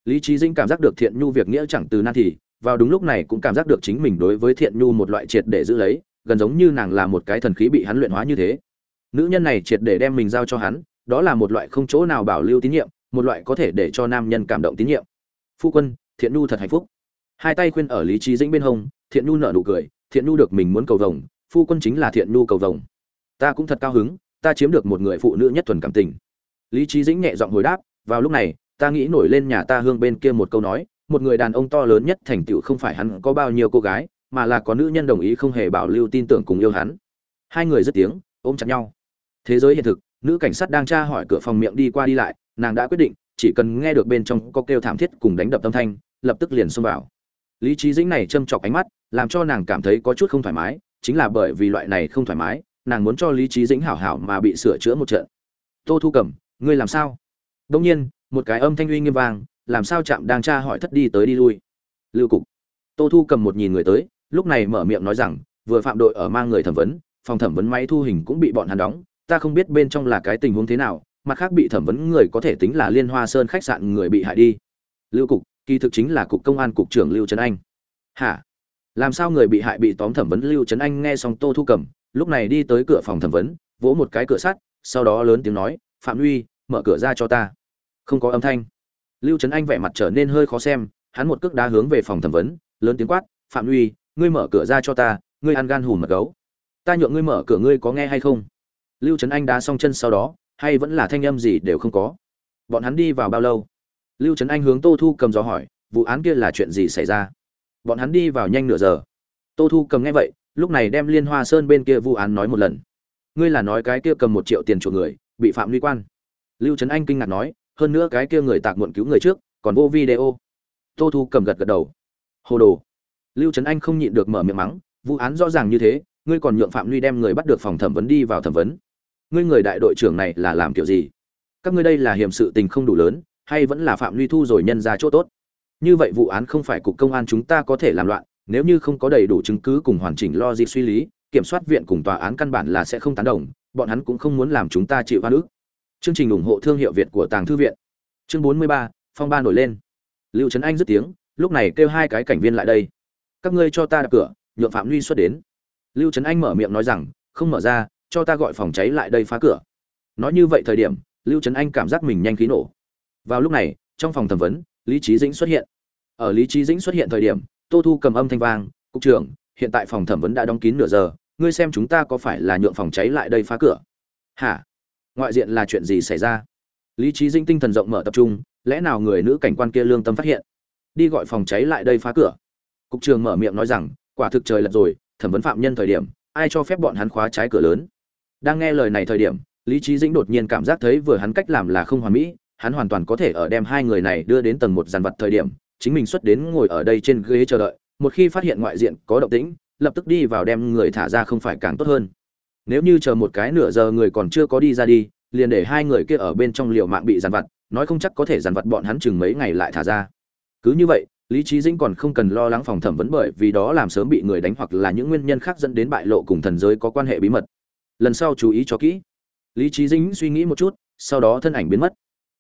Lý trí dĩnh cảm giác được thiện nhu việc nghĩa chẳng từ nan thì, vào đúng lúc này cũng cảm giác được chính mình đối với thiện nhu một loại triệt để giữ lấy, gần giống như nàng là một cái thần khí bị hắn luyện hóa như thế. Nữ nhân này triệt để đem mình giao cho hắn, đó là một loại không chỗ nào bảo lưu tín nhiệm, một loại có thể để cho nam nhân cảm động tín nhiệm. Phu quân, thiện nhu thật hạnh phúc. Hai tay khuyên ở lý trí dĩnh bên hông, thiện nhu nở nụ cười, thiện nhu được mình muốn cầu vồng phu quân chính là thiện nhu cầu vồng. Ta cũng thật cao hứng, ta chiếm được một người phụ nữ nhất thuần cảm tình. Lý trí dĩnh nhẹ giọng hồi đáp, vào lúc này, ta nghĩ nổi lên nhà ta hương bên kia một câu nói, một người đàn ông to lớn nhất thành tựu không phải hắn có bao nhiêu cô gái, mà là có nữ nhân đồng ý không hề bảo lưu tin tưởng cùng yêu hắn. Hai người rất tiếng, ôm chặt nhau. Thế giới hiện thực, nữ cảnh sát đang tra hỏi cửa phòng miệng đi qua đi lại, nàng đã quyết định, chỉ cần nghe được bên trong có kêu thảm thiết cùng đánh đập tâm thanh, lập tức liền xông vào. Lý trí dĩnh này châm chọc ánh mắt, làm cho nàng cảm thấy có chút không thoải mái chính là bởi vì loại này không thoải mái, nàng muốn cho lý trí dĩnh hảo hảo mà bị sửa chữa một trận. Tô thu cẩm, ngươi làm sao? Đông nhiên, một cái âm thanh uy nghiêm vang, làm sao chạm đang tra hỏi thất đi tới đi lui? Lưu cục. Tô thu cầm một nhìn người tới, lúc này mở miệng nói rằng, vừa phạm đội ở mang người thẩm vấn, phòng thẩm vấn máy thu hình cũng bị bọn hắn đóng, ta không biết bên trong là cái tình huống thế nào, mặt khác bị thẩm vấn người có thể tính là liên hoa sơn khách sạn người bị hại đi. Lưu cục, kỳ thực chính là cục công an cục trưởng lưu trấn anh. Hả? Làm sao người bị hại bị tóm thẩm vấn lưu trấn anh nghe xong tô thu cầm, lúc này đi tới cửa phòng thẩm vấn, vỗ một cái cửa sắt, sau đó lớn tiếng nói, phạm uy, mở cửa ra cho ta. Không có âm thanh. Lưu trấn anh vẻ mặt trở nên hơi khó xem, hắn một cước đá hướng về phòng thẩm vấn, lớn tiếng quát, phạm uy, ngươi mở cửa ra cho ta, ngươi ăn gan hùm mật gấu. Ta nhượng ngươi mở cửa ngươi có nghe hay không? Lưu trấn anh đá xong chân sau đó, hay vẫn là thanh âm gì đều không có. Bọn hắn đi vào bao lâu? Lưu trấn anh hướng tô thu cầm gió hỏi, vụ án kia là chuyện gì xảy ra? Bọn hắn đi vào nhanh nửa giờ. Tô thu cầm nghe vậy, lúc này đem liên hoa sơn bên kia vụ án nói một lần. Ngươi là nói cái kia cầm một triệu tiền chuộc người, bị phạm liên quan. Lưu trấn anh kinh ngạc nói, hơn nữa cái kia người tạc muộn cứu người trước, còn vô video. Tô thu cầm gật gật đầu. Hồ đồ. Lưu trấn anh không nhịn được mở miệng mắng vụ án rõ ràng như thế, ngươi còn nhượng phạm Luy đem người bắt được phòng thẩm vấn đi vào thẩm vấn. Ngươi người đại đội trưởng này là làm kiểu gì? Các ngươi đây là hiểm sự tình không đủ lớn, hay vẫn là phạm Luy thu rồi nhân ra chỗ tốt? Như vậy vụ án không phải cục công an chúng ta có thể làm loạn nếu như không có đầy đủ chứng cứ cùng hoàn chỉnh logic suy lý kiểm soát viện cùng tòa án căn bản là sẽ không tán đồng bọn hắn cũng không muốn làm chúng ta chịu oan ức. Chương trình ủng hộ thương hiệu việt của tàng thư viện. Chương 43, phong ba nổi lên. Lưu trấn anh dứt tiếng lúc này kêu hai cái cảnh viên lại đây. Các ngươi cho ta đập cửa nhượng phạm huy xuất đến. Lưu trấn anh mở miệng nói rằng không mở ra cho ta gọi phòng cháy lại đây phá cửa. Nói như vậy thời điểm lưu trấn anh cảm giác mình nhanh khí nổ. Vào lúc này trong phòng thẩm vấn lý trí dĩnh xuất hiện ở lý trí dĩnh xuất hiện thời điểm, tô thu cầm âm thanh vang, cục trưởng, hiện tại phòng thẩm vấn đã đóng kín nửa giờ, ngươi xem chúng ta có phải là nhượng phòng cháy lại đây phá cửa? Hả? Ngoại diện là chuyện gì xảy ra? Lý trí dĩnh tinh thần rộng mở tập trung, lẽ nào người nữ cảnh quan kia lương tâm phát hiện? Đi gọi phòng cháy lại đây phá cửa. Cục trưởng mở miệng nói rằng, quả thực trời lật rồi, thẩm vấn phạm nhân thời điểm, ai cho phép bọn hắn khóa trái cửa lớn? Đang nghe lời này thời điểm, lý trí dĩnh đột nhiên cảm giác thấy vừa hắn cách làm là không hoàn mỹ, hắn hoàn toàn có thể ở đem hai người này đưa đến tầng một dàn vật thời điểm chính mình xuất đến ngồi ở đây trên ghế chờ đợi, một khi phát hiện ngoại diện có động tĩnh, lập tức đi vào đem người thả ra không phải càng tốt hơn. Nếu như chờ một cái nửa giờ người còn chưa có đi ra đi, liền để hai người kia ở bên trong liều mạng bị dàn vặt, nói không chắc có thể dàn vặt bọn hắn chừng mấy ngày lại thả ra. Cứ như vậy, lý trí dĩnh còn không cần lo lắng phòng thẩm vấn bởi vì đó làm sớm bị người đánh hoặc là những nguyên nhân khác dẫn đến bại lộ cùng thần giới có quan hệ bí mật. Lần sau chú ý cho kỹ. Lý trí dĩnh suy nghĩ một chút, sau đó thân ảnh biến mất.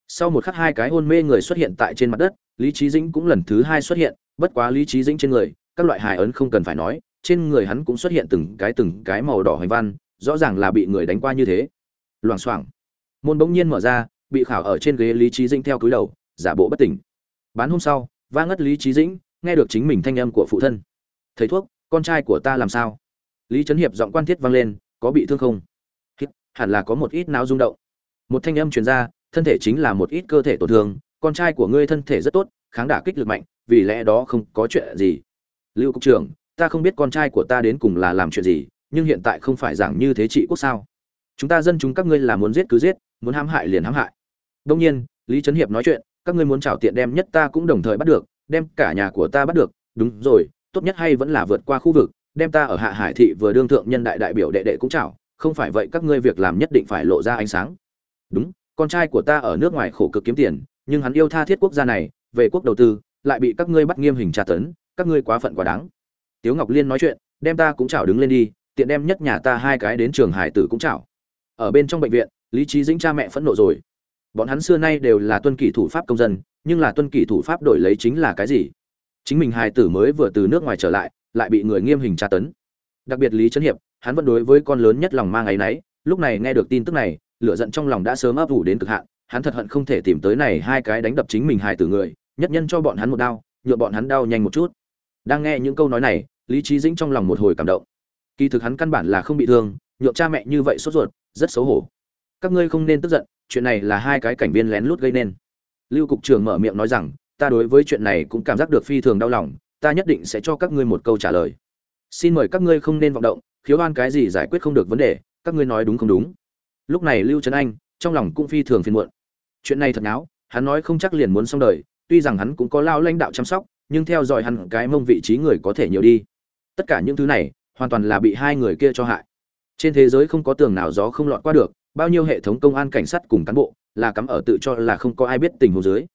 Sau một khắc hai cái hôn mê người xuất hiện tại trên mặt đất lý trí dĩnh cũng lần thứ hai xuất hiện, bất quá lý trí dĩnh trên người, các loại hài ấn không cần phải nói, trên người hắn cũng xuất hiện từng cái từng cái màu đỏ hoành văn, rõ ràng là bị người đánh qua như thế. Loảng xoảng. Môn bỗng nhiên mở ra, bị khảo ở trên ghế lý trí dĩnh theo cúi đầu, giả bộ bất tỉnh. Bán hôm sau, va ngất lý trí dĩnh, nghe được chính mình thanh âm của phụ thân. Thầy thuốc, con trai của ta làm sao? Lý trấn hiệp giọng quan thiết vang lên, có bị thương không? Hẳn là có một ít não rung động. Một thanh âm truyền ra, thân thể chính là một ít cơ thể tổn thương con trai của ngươi thân thể rất tốt, kháng đả kích lực mạnh, vì lẽ đó không có chuyện gì. Lưu cục trưởng, ta không biết con trai của ta đến cùng là làm chuyện gì, nhưng hiện tại không phải giảng như thế trị quốc sao. Chúng ta dân chúng các ngươi là muốn giết cứ giết, muốn hãm hại liền hãm hại. Đông nhiên, lý trấn hiệp nói chuyện, các ngươi muốn trào tiện đem nhất ta cũng đồng thời bắt được, đem cả nhà của ta bắt được. Đúng rồi, tốt nhất hay vẫn là vượt qua khu vực, đem ta ở hạ hải thị vừa đương thượng nhân đại đại biểu đệ đệ cũng chảo không phải vậy các ngươi việc làm nhất định phải lộ ra ánh sáng. Đúng, con trai của ta ở nước ngoài khổ cực kiếm tiền nhưng hắn yêu tha thiết quốc gia này, về quốc đầu tư, lại bị các ngươi bắt nghiêm hình tra tấn, các ngươi quá phận quá đáng. Tiếu ngọc liên nói chuyện, đem ta cũng chảo đứng lên đi, tiện đem nhất nhà ta hai cái đến trường hải tử cũng chảo. Ở bên trong bệnh viện, lý trí dĩnh cha mẹ phẫn nộ rồi. Bọn hắn xưa nay đều là tuân kỷ thủ pháp công dân, nhưng là tuân kỷ thủ pháp đổi lấy chính là cái gì? Chính mình hài tử mới vừa từ nước ngoài trở lại lại bị người nghiêm hình tra tấn. Đặc biệt lý trấn hiệp, hắn vẫn đối với con lớn nhất lòng mang áy náy lúc này nghe được tin tức này, lửa giận trong lòng đã sớm ấp ủ đến cực hạn hắn thật hận không thể tìm tới này hai cái đánh đập chính mình hài tử người, nhất nhân cho bọn hắn một đau nhựa bọn hắn đau nhanh một chút. Đang nghe những câu nói này, lý trí dĩnh trong lòng một hồi cảm động. Kỳ thực hắn căn bản là không bị thương, nhượng cha mẹ như vậy sốt ruột, rất xấu hổ. Các ngươi không nên tức giận, chuyện này là hai cái cảnh viên lén lút gây nên. Lưu cục trưởng mở miệng nói rằng, ta đối với chuyện này cũng cảm giác được phi thường đau lòng, ta nhất định sẽ cho các ngươi một câu trả lời. Xin mời các ngươi không nên vọng động, khiếu oan cái gì giải quyết không được vấn đề, các ngươi nói đúng không đúng. Lúc này lưu trấn anh, trong lòng cũng phi thường phiền muộn chuyện này thật náo hắn nói không chắc liền muốn xong đời, tuy rằng hắn cũng có lao lãnh đạo chăm sóc, nhưng theo dõi hắn cái mông vị trí người có thể nhiều đi. Tất cả những thứ này, hoàn toàn là bị hai người kia cho hại. Trên thế giới không có tường nào gió không lọt qua được, bao nhiêu hệ thống công an cảnh sát cùng cán bộ, là cắm ở tự cho là không có ai biết tình huống dưới.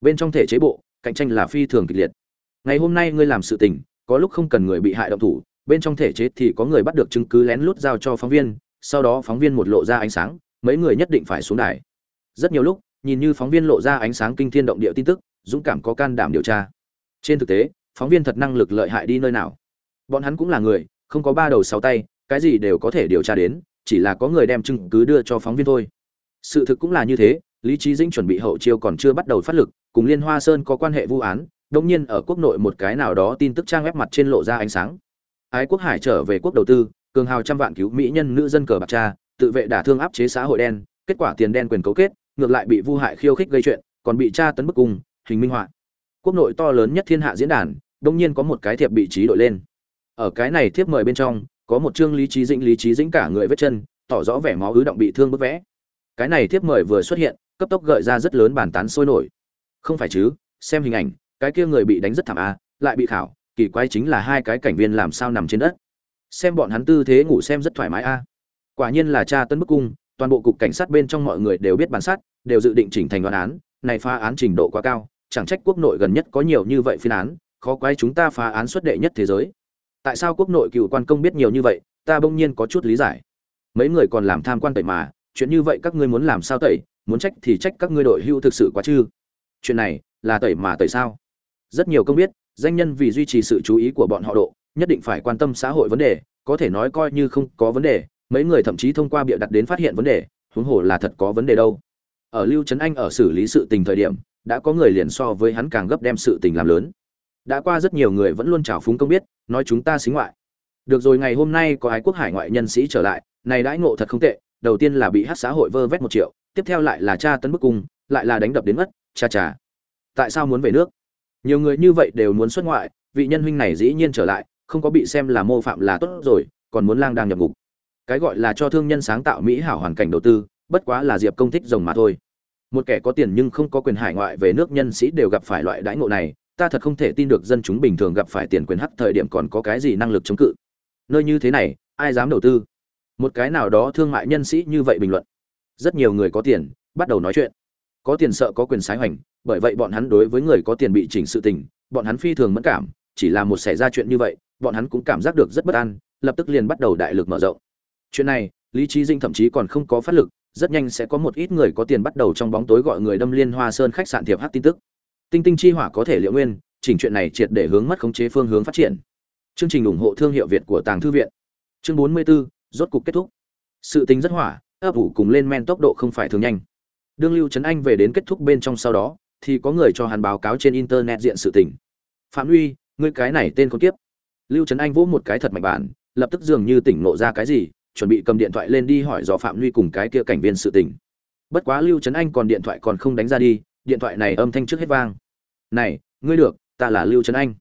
Bên trong thể chế bộ, cạnh tranh là phi thường kịch liệt. Ngày hôm nay ngươi làm sự tình, có lúc không cần người bị hại động thủ, bên trong thể chế thì có người bắt được chứng cứ lén lút giao cho phóng viên, sau đó phóng viên một lộ ra ánh sáng, mấy người nhất định phải xuống đài. Rất nhiều lúc nhìn như phóng viên lộ ra ánh sáng kinh thiên động địa tin tức, dũng cảm có can đảm điều tra. Trên thực tế, phóng viên thật năng lực lợi hại đi nơi nào. Bọn hắn cũng là người, không có ba đầu sáu tay, cái gì đều có thể điều tra đến, chỉ là có người đem chứng cứ đưa cho phóng viên thôi. Sự thực cũng là như thế, lý trí dĩnh chuẩn bị hậu chiêu còn chưa bắt đầu phát lực, cùng liên hoa sơn có quan hệ vụ án đông nhiên ở quốc nội một cái nào đó tin tức trang web mặt trên lộ ra ánh sáng. Ái quốc hải trở về quốc đầu tư, cường hào trăm vạn cứu mỹ nhân nữ dân cờ bạc cha, tự vệ đả thương áp chế xã hội đen, kết quả tiền đen quyền cấu kết ngược lại bị vu hại khiêu khích gây chuyện, còn bị tra tấn bức cung, hình minh họa. Quốc nội to lớn nhất thiên hạ diễn đàn, đông nhiên có một cái thiệp bị trí đội lên. Ở cái này thiếp mời bên trong, có một chương lý trí dĩnh, lý trí dĩnh cả người vết chân, tỏ rõ vẻ máu ứ động bị thương bức vẽ. Cái này thiếp mời vừa xuất hiện, cấp tốc gợi ra rất lớn bàn tán sôi nổi. Không phải chứ, xem hình ảnh, cái kia người bị đánh rất thảm a lại bị khảo, kỳ quái chính là hai cái cảnh viên làm sao nằm trên đất. Xem bọn hắn tư thế ngủ xem rất thoải mái a quả nhiên là cha tân bức cung toàn bộ cục cảnh sát bên trong mọi người đều biết bản sát, đều dự định chỉnh thành đoán án. Này phá án trình độ quá cao, chẳng trách quốc nội gần nhất có nhiều như vậy phiên án, khó quái chúng ta phá án xuất đệ nhất thế giới. Tại sao quốc nội cựu quan công biết nhiều như vậy, ta bỗng nhiên có chút lý giải. Mấy người còn làm tham quan tẩy mà, chuyện như vậy các ngươi muốn làm sao tẩy, muốn trách thì trách các ngươi đội hưu thực sự quá chứ. chuyện này, là tẩy mà tẩy sao? Rất nhiều công biết, danh nhân vì duy trì sự chú ý của bọn họ độ, nhất định phải quan tâm xã hội vấn đề, có thể nói coi như không có vấn đề mấy người thậm chí thông qua bịa đặt đến phát hiện vấn đề, huống hồ là thật có vấn đề đâu. Ở lưu trấn anh ở xử lý sự tình thời điểm, đã có người liền so với hắn càng gấp đem sự tình làm lớn. Đã qua rất nhiều người vẫn luôn trào phúng công biết, nói chúng ta xính ngoại. Được rồi, ngày hôm nay có ái quốc hải ngoại nhân sĩ trở lại, này đãi ngộ thật không tệ, đầu tiên là bị hát xã hội vơ vét một triệu, tiếp theo lại là cha tấn bức cung, lại là đánh đập đến mất, cha cha. Tại sao muốn về nước? Nhiều người như vậy đều muốn xuất ngoại, vị nhân huynh này dĩ nhiên trở lại, không có bị xem là mô phạm là tốt rồi, còn muốn lang đang nhập ngục cái gọi là cho thương nhân sáng tạo mỹ hảo hoàn cảnh đầu tư, bất quá là diệp công thích rồng mà thôi. Một kẻ có tiền nhưng không có quyền hải ngoại về nước nhân sĩ đều gặp phải loại đãi ngộ này, ta thật không thể tin được dân chúng bình thường gặp phải tiền quyền hắc thời điểm còn có cái gì năng lực chống cự. Nơi như thế này, ai dám đầu tư? Một cái nào đó thương mại nhân sĩ như vậy bình luận. Rất nhiều người có tiền, bắt đầu nói chuyện. Có tiền sợ có quyền sái hoành, bởi vậy bọn hắn đối với người có tiền bị chỉnh sự tình, bọn hắn phi thường mẫn cảm, chỉ là một xảy ra chuyện như vậy, bọn hắn cũng cảm giác được rất bất an, lập tức liền bắt đầu đại lực mở rộng chuyện này lý trí dinh thậm chí còn không có phát lực rất nhanh sẽ có một ít người có tiền bắt đầu trong bóng tối gọi người đâm liên hoa sơn khách sạn thiệp hát tin tức. Tinh tinh chi hỏa có thể liệu nguyên chỉnh chuyện này triệt để hướng mất khống chế phương hướng phát triển. Chương trình ủng hộ thương hiệu việt của tàng thư viện. Chương 44, rốt cục kết thúc. Sự tính rất hỏa ấp ủ cùng lên men tốc độ không phải thường nhanh. Đương lưu trấn anh về đến kết thúc bên trong sau đó thì có người cho hắn báo cáo trên internet diện sự tình. Phạm uy ngươi cái này tên con kiếp. Lưu trấn anh vỗ một cái thật mạnh bản lập tức dường như tỉnh nộ ra cái gì chuẩn bị cầm điện thoại lên đi hỏi dò phạm huy cùng cái kia cảnh viên sự tình. Bất quá lưu trấn anh còn điện thoại còn không đánh ra đi, điện thoại này âm thanh trước hết vang. Này, ngươi được, ta là lưu trấn anh.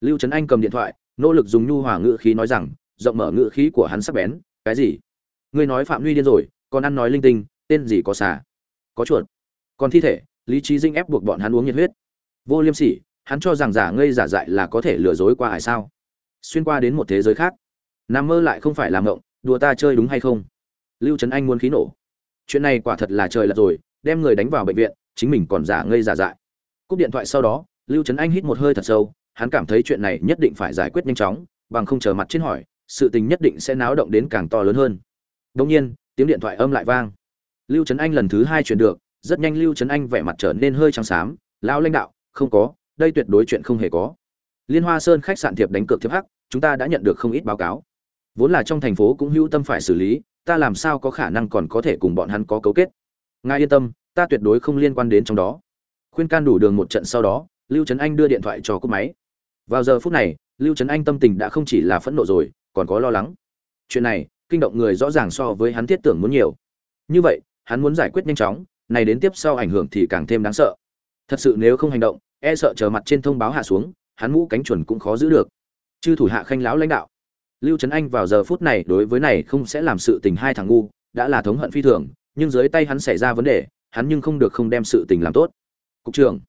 Lưu trấn anh cầm điện thoại, nỗ lực dùng nhu hòa ngữ khí nói rằng, rộng mở ngữ khí của hắn sắc bén, cái gì? Ngươi nói phạm huy điên rồi, còn ăn nói linh tinh, tên gì có xà? Có chuột? Còn thi thể, lý trí dinh ép buộc bọn hắn uống nhiệt huyết. Vô liêm sỉ, hắn cho rằng giả ngây giả dại là có thể lừa dối qua hải sao? Xuyên qua đến một thế giới khác. Nằm mơ lại không phải làm ngộng đùa ta chơi đúng hay không? Lưu trấn anh muốn khí nổ. Chuyện này quả thật là trời lật rồi, đem người đánh vào bệnh viện, chính mình còn giả ngây giả dại. Cúp điện thoại sau đó, lưu trấn anh hít một hơi thật sâu, hắn cảm thấy chuyện này nhất định phải giải quyết nhanh chóng, bằng không chờ mặt trên hỏi, sự tình nhất định sẽ náo động đến càng to lớn hơn. Đông nhiên, tiếng điện thoại âm lại vang. Lưu trấn anh lần thứ hai chuyển được, rất nhanh lưu trấn anh vẻ mặt trở nên hơi trắng xám, lão lãnh đạo, không có, đây tuyệt đối chuyện không hề có. Liên hoa sơn khách sạn thiệp đánh cược thiệp hắc, chúng ta đã nhận được không ít báo cáo vốn là trong thành phố cũng hữu tâm phải xử lý, ta làm sao có khả năng còn có thể cùng bọn hắn có cấu kết? Ngài yên tâm, ta tuyệt đối không liên quan đến trong đó. Khuyên can đủ đường một trận sau đó, lưu trấn anh đưa điện thoại cho cúp máy. Vào giờ phút này, lưu trấn anh tâm tình đã không chỉ là phẫn nộ rồi, còn có lo lắng. Chuyện này, kinh động người rõ ràng so với hắn thiết tưởng muốn nhiều. Như vậy, hắn muốn giải quyết nhanh chóng, này đến tiếp sau ảnh hưởng thì càng thêm đáng sợ. Thật sự nếu không hành động e sợ chờ mặt trên thông báo hạ xuống, hắn mũ cánh chuẩn cũng khó giữ được. Chư thủ hạ khanh lão lãnh đạo lưu trấn anh vào giờ phút này đối với này không sẽ làm sự tình hai thằng ngu đã là thống hận phi thường nhưng dưới tay hắn xảy ra vấn đề hắn nhưng không được không đem sự tình làm tốt. Cục trưởng.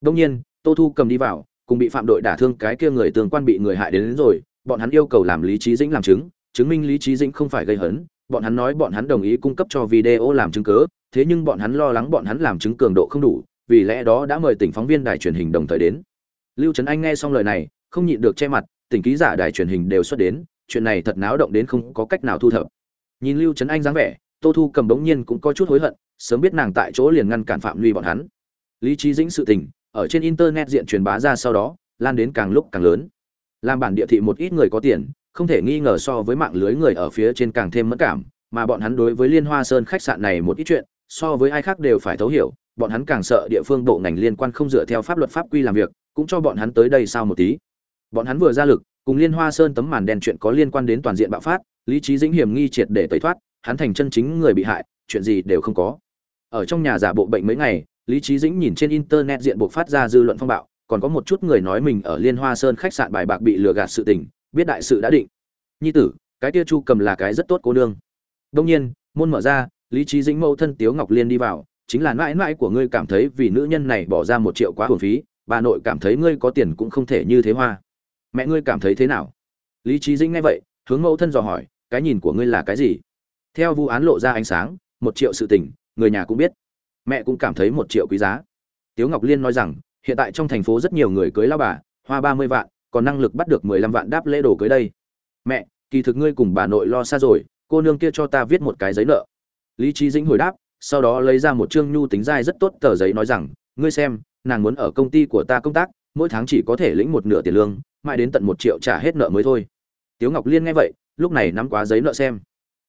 Đông nhiên tô thu cầm đi vào cùng bị phạm đội đả thương cái kia người tương quan bị người hại đến, đến rồi bọn hắn yêu cầu làm lý trí dĩnh làm chứng chứng minh lý trí dĩnh không phải gây hấn bọn hắn nói bọn hắn đồng ý cung cấp cho video làm chứng cớ thế nhưng bọn hắn lo lắng bọn hắn làm chứng cường độ không đủ vì lẽ đó đã mời tỉnh phóng viên đài truyền hình đồng thời đến. Lưu trấn anh nghe xong lời này không nhịn được che mặt tỉnh ký giả đài truyền hình đều xuất đến chuyện này thật náo động đến không có cách nào thu thập. Nhìn lưu trấn anh dáng vẻ, tô thu cầm bỗng nhiên cũng có chút hối hận, sớm biết nàng tại chỗ liền ngăn cản phạm nguy bọn hắn. Lý trí dĩnh sự tình, ở trên internet diện truyền bá ra sau đó, lan đến càng lúc càng lớn. Làm bản địa thị một ít người có tiền, không thể nghi ngờ so với mạng lưới người ở phía trên càng thêm mất cảm, mà bọn hắn đối với liên hoa sơn khách sạn này một ít chuyện, so với ai khác đều phải thấu hiểu, bọn hắn càng sợ địa phương bộ ngành liên quan không dựa theo pháp luật pháp quy làm việc, cũng cho bọn hắn tới đây sao một tí. Bọn hắn vừa ra lực cùng liên hoa sơn tấm màn đen chuyện có liên quan đến toàn diện bạo phát, lý trí dĩnh hiểm nghi triệt để tẩy thoát, hắn thành chân chính người bị hại, chuyện gì đều không có. Ở trong nhà giả bộ bệnh mấy ngày, lý trí dĩnh nhìn trên internet diện buộc phát ra dư luận phong bạo, còn có một chút người nói mình ở liên hoa sơn khách sạn bài bạc bị lừa gạt sự tình, biết đại sự đã định. Nhi tử, cái tia chu cầm là cái rất tốt cô nương. Đông nhiên, môn mở ra, lý trí dĩnh mẫu thân tiếu ngọc liên đi vào, chính là mãi mãi của ngươi cảm thấy vì nữ nhân này bỏ ra một triệu quá hồn phí, bà nội cảm thấy ngươi có tiền cũng không thể như thế hoa mẹ ngươi cảm thấy thế nào? Lý trí dĩnh nghe vậy, hướng mẫu thân dò hỏi, cái nhìn của ngươi là cái gì? Theo vụ án lộ ra ánh sáng, một triệu sự tình, người nhà cũng biết. Mẹ cũng cảm thấy một triệu quý giá. Tiếu ngọc liên nói rằng, hiện tại trong thành phố rất nhiều người cưới lao bà, hoa ba mươi vạn, còn năng lực bắt được mười lăm vạn đáp lễ đồ cưới đây. Mẹ, kỳ thực ngươi cùng bà nội lo xa rồi, cô nương kia cho ta viết một cái giấy nợ. Lý trí dĩnh hồi đáp, sau đó lấy ra một chương nhu tính dai rất tốt tờ giấy nói rằng, ngươi xem, nàng muốn ở công ty của ta công tác, mỗi tháng chỉ có thể lĩnh một nửa tiền lương mãi đến tận một triệu trả hết nợ mới thôi. Tiếu ngọc liên nghe vậy, lúc này nắm quá giấy nợ xem.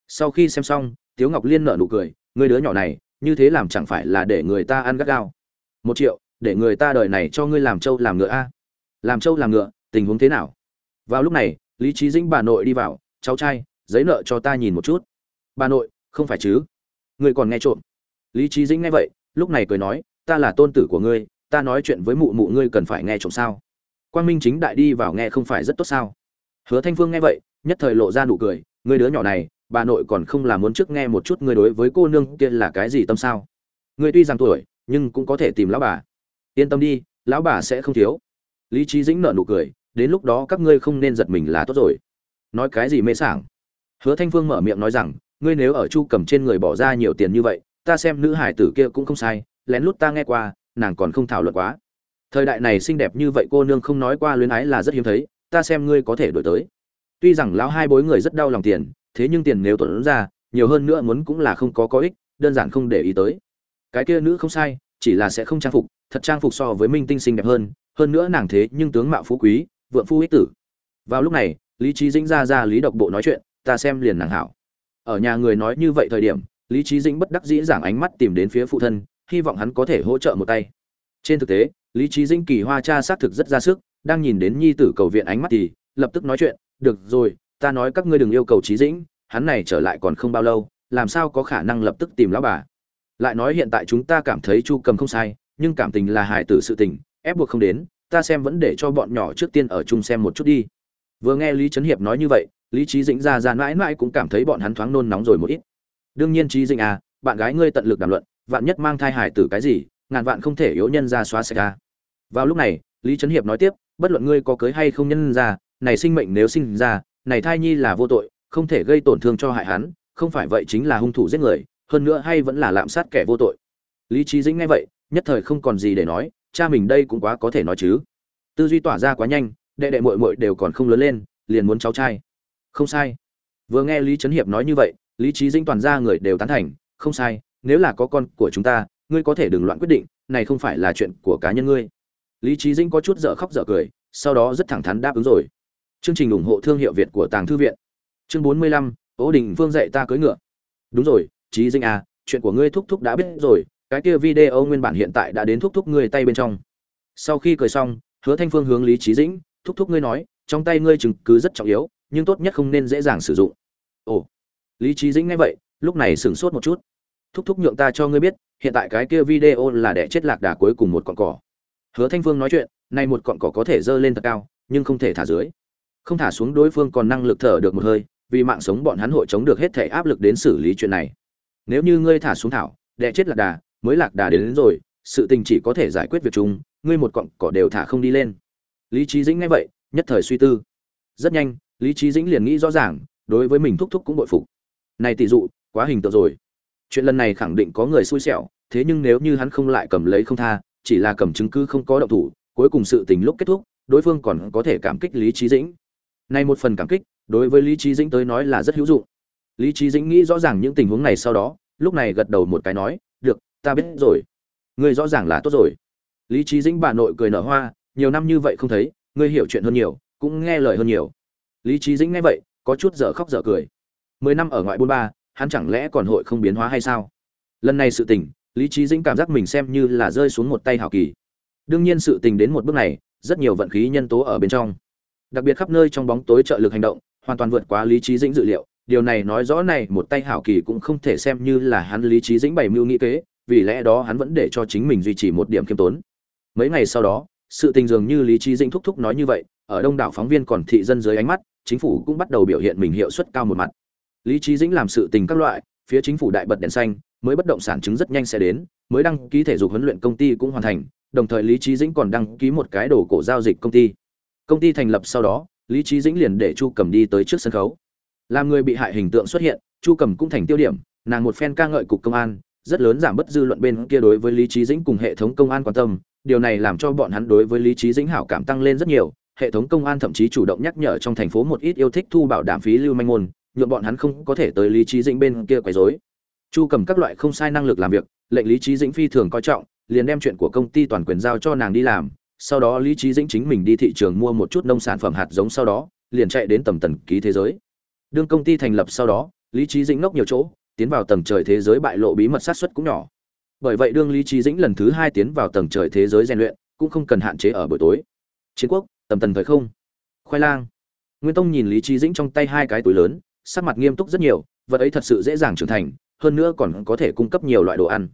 Sau khi xem xong, tiếu ngọc liên nợ nụ cười, ngươi đứa nhỏ này, như thế làm chẳng phải là để người ta ăn gắt gao? Một triệu, để người ta đợi này cho ngươi làm trâu làm ngựa a. À? Làm trâu làm ngựa, tình huống thế nào? Vào lúc này, lý trí dĩnh bà nội đi vào, cháu trai, giấy nợ cho ta nhìn một chút. Bà nội, không phải chứ? Ngươi còn nghe trộm. Lý trí dĩnh nghe vậy, lúc này cười nói, ta là tôn tử của ngươi, ta nói chuyện với mụ mụ ngươi cần phải nghe trộm sao? Quang minh chính đại đi vào nghe không phải rất tốt sao? Hứa thanh phương nghe vậy, nhất thời lộ ra nụ cười, ngươi đứa nhỏ này, bà nội còn không là muốn trước nghe một chút người đối với cô nương kia là cái gì tâm sao? Ngươi tuy rằng tuổi, nhưng cũng có thể tìm lão bà. Yên tâm đi, lão bà sẽ không thiếu. Lý trí dĩnh nợ nụ cười, đến lúc đó các ngươi không nên giật mình là tốt rồi. Nói cái gì mê sảng? Hứa thanh phương mở miệng nói rằng, ngươi nếu ở chu cầm trên người bỏ ra nhiều tiền như vậy, ta xem nữ hải tử kia cũng không sai, lén lút ta nghe qua, nàng còn không thảo luận quá thời đại này xinh đẹp như vậy cô nương không nói qua luyến ái là rất hiếm thấy, ta xem ngươi có thể đổi tới. Tuy rằng lão hai bối người rất đau lòng tiền, thế nhưng tiền nếu tuần ra, nhiều hơn nữa muốn cũng là không có có ích, đơn giản không để ý tới. Cái kia nữ không sai, chỉ là sẽ không trang phục, thật trang phục so với minh tinh xinh đẹp hơn hơn nữa nàng thế nhưng tướng mạo phú quý, vượng phu ích tử. Vào lúc này, lý trí dĩnh ra ra lý độc bộ nói chuyện, ta xem liền nàng hảo. Ở nhà người nói như vậy thời điểm, lý trí dĩnh bất đắc dĩ giảng ánh mắt tìm đến phía phụ thân, hy vọng hắn có thể hỗ trợ một tay. Trên thực tế lý trí dĩnh kỳ hoa cha xác thực rất ra sức, đang nhìn đến nhi tử cầu viện ánh mắt thì lập tức nói chuyện, được rồi, ta nói các ngươi đừng yêu cầu trí dĩnh, hắn này trở lại còn không bao lâu, làm sao có khả năng lập tức tìm lão bà? Lại nói hiện tại chúng ta cảm thấy chu cầm không sai, nhưng cảm tình là hài tử sự tình, ép buộc không đến, ta xem vẫn để cho bọn nhỏ trước tiên ở chung xem một chút đi. Vừa nghe lý trấn hiệp nói như vậy, lý trí dĩnh ra ra mãi mãi cũng cảm thấy bọn hắn thoáng nôn nóng rồi một ít. Đương nhiên trí dĩnh à bạn gái ngươi tận lực đàm luận, vạn nhất mang thai hài tử cái gì ngàn vạn không thể yếu nhân ra xóa sạch ra. Vào lúc này, lý trấn hiệp nói tiếp, bất luận ngươi có cưới hay không nhân ra, này sinh mệnh nếu sinh ra, này thai nhi là vô tội, không thể gây tổn thương cho hại hắn, không phải vậy chính là hung thủ giết người, hơn nữa hay vẫn là lạm sát kẻ vô tội. Lý trí dĩnh nghe vậy, nhất thời không còn gì để nói, cha mình đây cũng quá có thể nói chứ. Tư duy tỏa ra quá nhanh, đệ đệ muội muội đều còn không lớn lên, liền muốn cháu trai. Không sai. Vừa nghe lý trấn hiệp nói như vậy, lý trí dĩnh toàn ra người đều tán thành, không sai, nếu là có con của chúng ta ngươi có thể đừng loạn quyết định, này không phải là chuyện của cá nhân ngươi. Lý trí dĩnh có chút dở khóc dở cười, sau đó rất thẳng thắn đáp ứng rồi. Chương trình ủng hộ thương hiệu việt của tàng thư viện. Chương bốn mươi lăm ố đình phương dạy ta cưỡi ngựa. Đúng rồi trí dĩnh à chuyện của ngươi thúc thúc đã biết rồi, cái kia video nguyên bản hiện tại đã đến thúc thúc ngươi tay bên trong. Sau khi cười xong, hứa thanh phương hướng lý trí dĩnh, thúc thúc ngươi nói, trong tay ngươi chứng cứ rất trọng yếu, nhưng tốt nhất không nên dễ dàng sử dụng. Ồ, lý trí dĩnh nghe vậy, lúc này sửng sốt một chút thúc thúc nhượng ta cho ngươi biết hiện tại cái kia video là để chết lạc đà cuối cùng một con cỏ. Hứa thanh phương nói chuyện nay một con cỏ có thể dơ lên thật cao nhưng không thể thả dưới. Không thả xuống đối phương còn năng lực thở được một hơi vì mạng sống bọn hắn hội chống được hết thể áp lực đến xử lý chuyện này. Nếu như ngươi thả xuống thảo đẻ chết lạc đà mới lạc đà đến, đến rồi sự tình chỉ có thể giải quyết việc chung ngươi một cọng cỏ đều thả không đi lên. Lý trí dĩnh nghe vậy nhất thời suy tư. Rất nhanh lý trí dĩnh liền nghĩ rõ ràng đối với mình thúc thúc cũng bội phục. Này tỷ dụ quá hình tượng rồi chuyện lần này khẳng định có người xui xẻo, thế nhưng nếu như hắn không lại cầm lấy không tha, chỉ là cầm chứng cứ không có động thủ, cuối cùng sự tình lúc kết thúc, đối phương còn có thể cảm kích lý trí dĩnh. Này một phần cảm kích, đối với lý trí dĩnh tới nói là rất hữu dụng. Lý trí dĩnh nghĩ rõ ràng những tình huống này sau đó, lúc này gật đầu một cái nói, được, ta biết rồi. Ngươi rõ ràng là tốt rồi. Lý trí dĩnh bà nội cười nở hoa, nhiều năm như vậy không thấy, ngươi hiểu chuyện hơn nhiều, cũng nghe lời hơn nhiều. Lý trí dĩnh nghe vậy, có chút dở khóc dở cười. Mười năm ở ngoại buôn ba hắn chẳng lẽ còn hội không biến hóa hay sao? Lần này sự tình, lý trí dĩnh cảm giác mình xem như là rơi xuống một tay hảo kỳ. Đương nhiên sự tình đến một bước này, rất nhiều vận khí nhân tố ở bên trong. Đặc biệt khắp nơi trong bóng tối trợ lực hành động, hoàn toàn vượt quá lý trí dĩnh dự liệu. Điều này nói rõ này, một tay hảo kỳ cũng không thể xem như là hắn lý trí dĩnh bày mưu nghĩ kế, vì lẽ đó hắn vẫn để cho chính mình duy trì một điểm kiêm tốn. Mấy ngày sau đó, sự tình dường như lý trí dĩnh thúc thúc nói như vậy, ở đông đảo phóng viên còn thị dân dưới ánh mắt, chính phủ cũng bắt đầu biểu hiện mình hiệu suất cao một mặt lý trí dĩnh làm sự tình các loại, phía chính phủ đại bật đèn xanh, mới bất động sản chứng rất nhanh sẽ đến, mới đăng ký thể dục huấn luyện công ty cũng hoàn thành, đồng thời lý trí dĩnh còn đăng ký một cái đồ cổ giao dịch công ty. Công ty thành lập sau đó, lý trí dĩnh liền để chu cầm đi tới trước sân khấu. Làm người bị hại hình tượng xuất hiện, chu cầm cũng thành tiêu điểm, nàng một phen ca ngợi cục công an, rất lớn giảm bớt dư luận bên kia đối với lý trí dĩnh cùng hệ thống công an quan tâm, điều này làm cho bọn hắn đối với lý trí dĩnh hảo cảm tăng lên rất nhiều, hệ thống công an thậm chí chủ động nhắc nhở trong thành phố một ít yêu thích thu bảo đảm phí lưu manh môn nhuộm bọn hắn không có thể tới lý trí dĩnh bên kia quấy rối. Chu cầm các loại không sai năng lực làm việc, lệnh lý trí dĩnh phi thường coi trọng, liền đem chuyện của công ty toàn quyền giao cho nàng đi làm, sau đó lý trí dĩnh chính mình đi thị trường mua một chút nông sản phẩm hạt giống sau đó, liền chạy đến tầm tần ký thế giới. Đương công ty thành lập sau đó, lý trí dĩnh ngốc nhiều chỗ, tiến vào tầng trời thế giới bại lộ bí mật sát xuất cũng nhỏ. Bởi vậy đương lý trí dĩnh lần thứ hai tiến vào tầng trời thế giới rèn luyện, cũng không cần hạn chế ở buổi tối. Chiến quốc, tầm tần thời không. Khoai lang. Nguyên tông nhìn lý trí dĩnh trong tay hai cái túi lớn sắc mặt nghiêm túc rất nhiều, vật ấy thật sự dễ dàng trưởng thành, hơn nữa còn có thể cung cấp nhiều loại đồ ăn.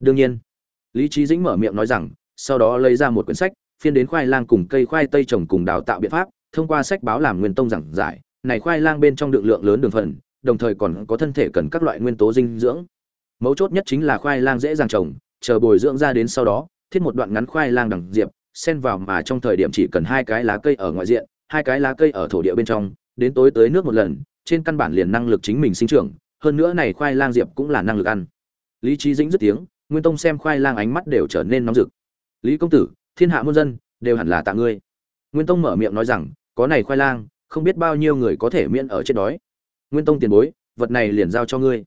Đương nhiên, lý trí dĩnh mở miệng nói rằng, sau đó lấy ra một quyển sách, phiên đến khoai lang cùng cây khoai tây trồng cùng đào tạo biện pháp, thông qua sách báo làm nguyên tông giảng giải, này khoai lang bên trong lượng lượng lớn đường phần, đồng thời còn có thân thể cần các loại nguyên tố dinh dưỡng. Mấu chốt nhất chính là khoai lang dễ dàng trồng, chờ bồi dưỡng ra đến sau đó, thiết một đoạn ngắn khoai lang đằng diệp, xen vào mà trong thời điểm chỉ cần hai cái lá cây ở ngoại diện, hai cái lá cây ở thổ địa bên trong, đến tối tới nước một lần trên căn bản liền năng lực chính mình sinh trưởng, hơn nữa này khoai lang diệp cũng là năng lực ăn. Lý trí dĩnh dứt tiếng, nguyên tông xem khoai lang ánh mắt đều trở nên nóng rực. Lý công tử, thiên hạ muôn dân, đều hẳn là tạ ngươi. Nguyên tông mở miệng nói rằng, có này khoai lang, không biết bao nhiêu người có thể miễn ở chết đói. Nguyên tông tiền bối, vật này liền giao cho ngươi.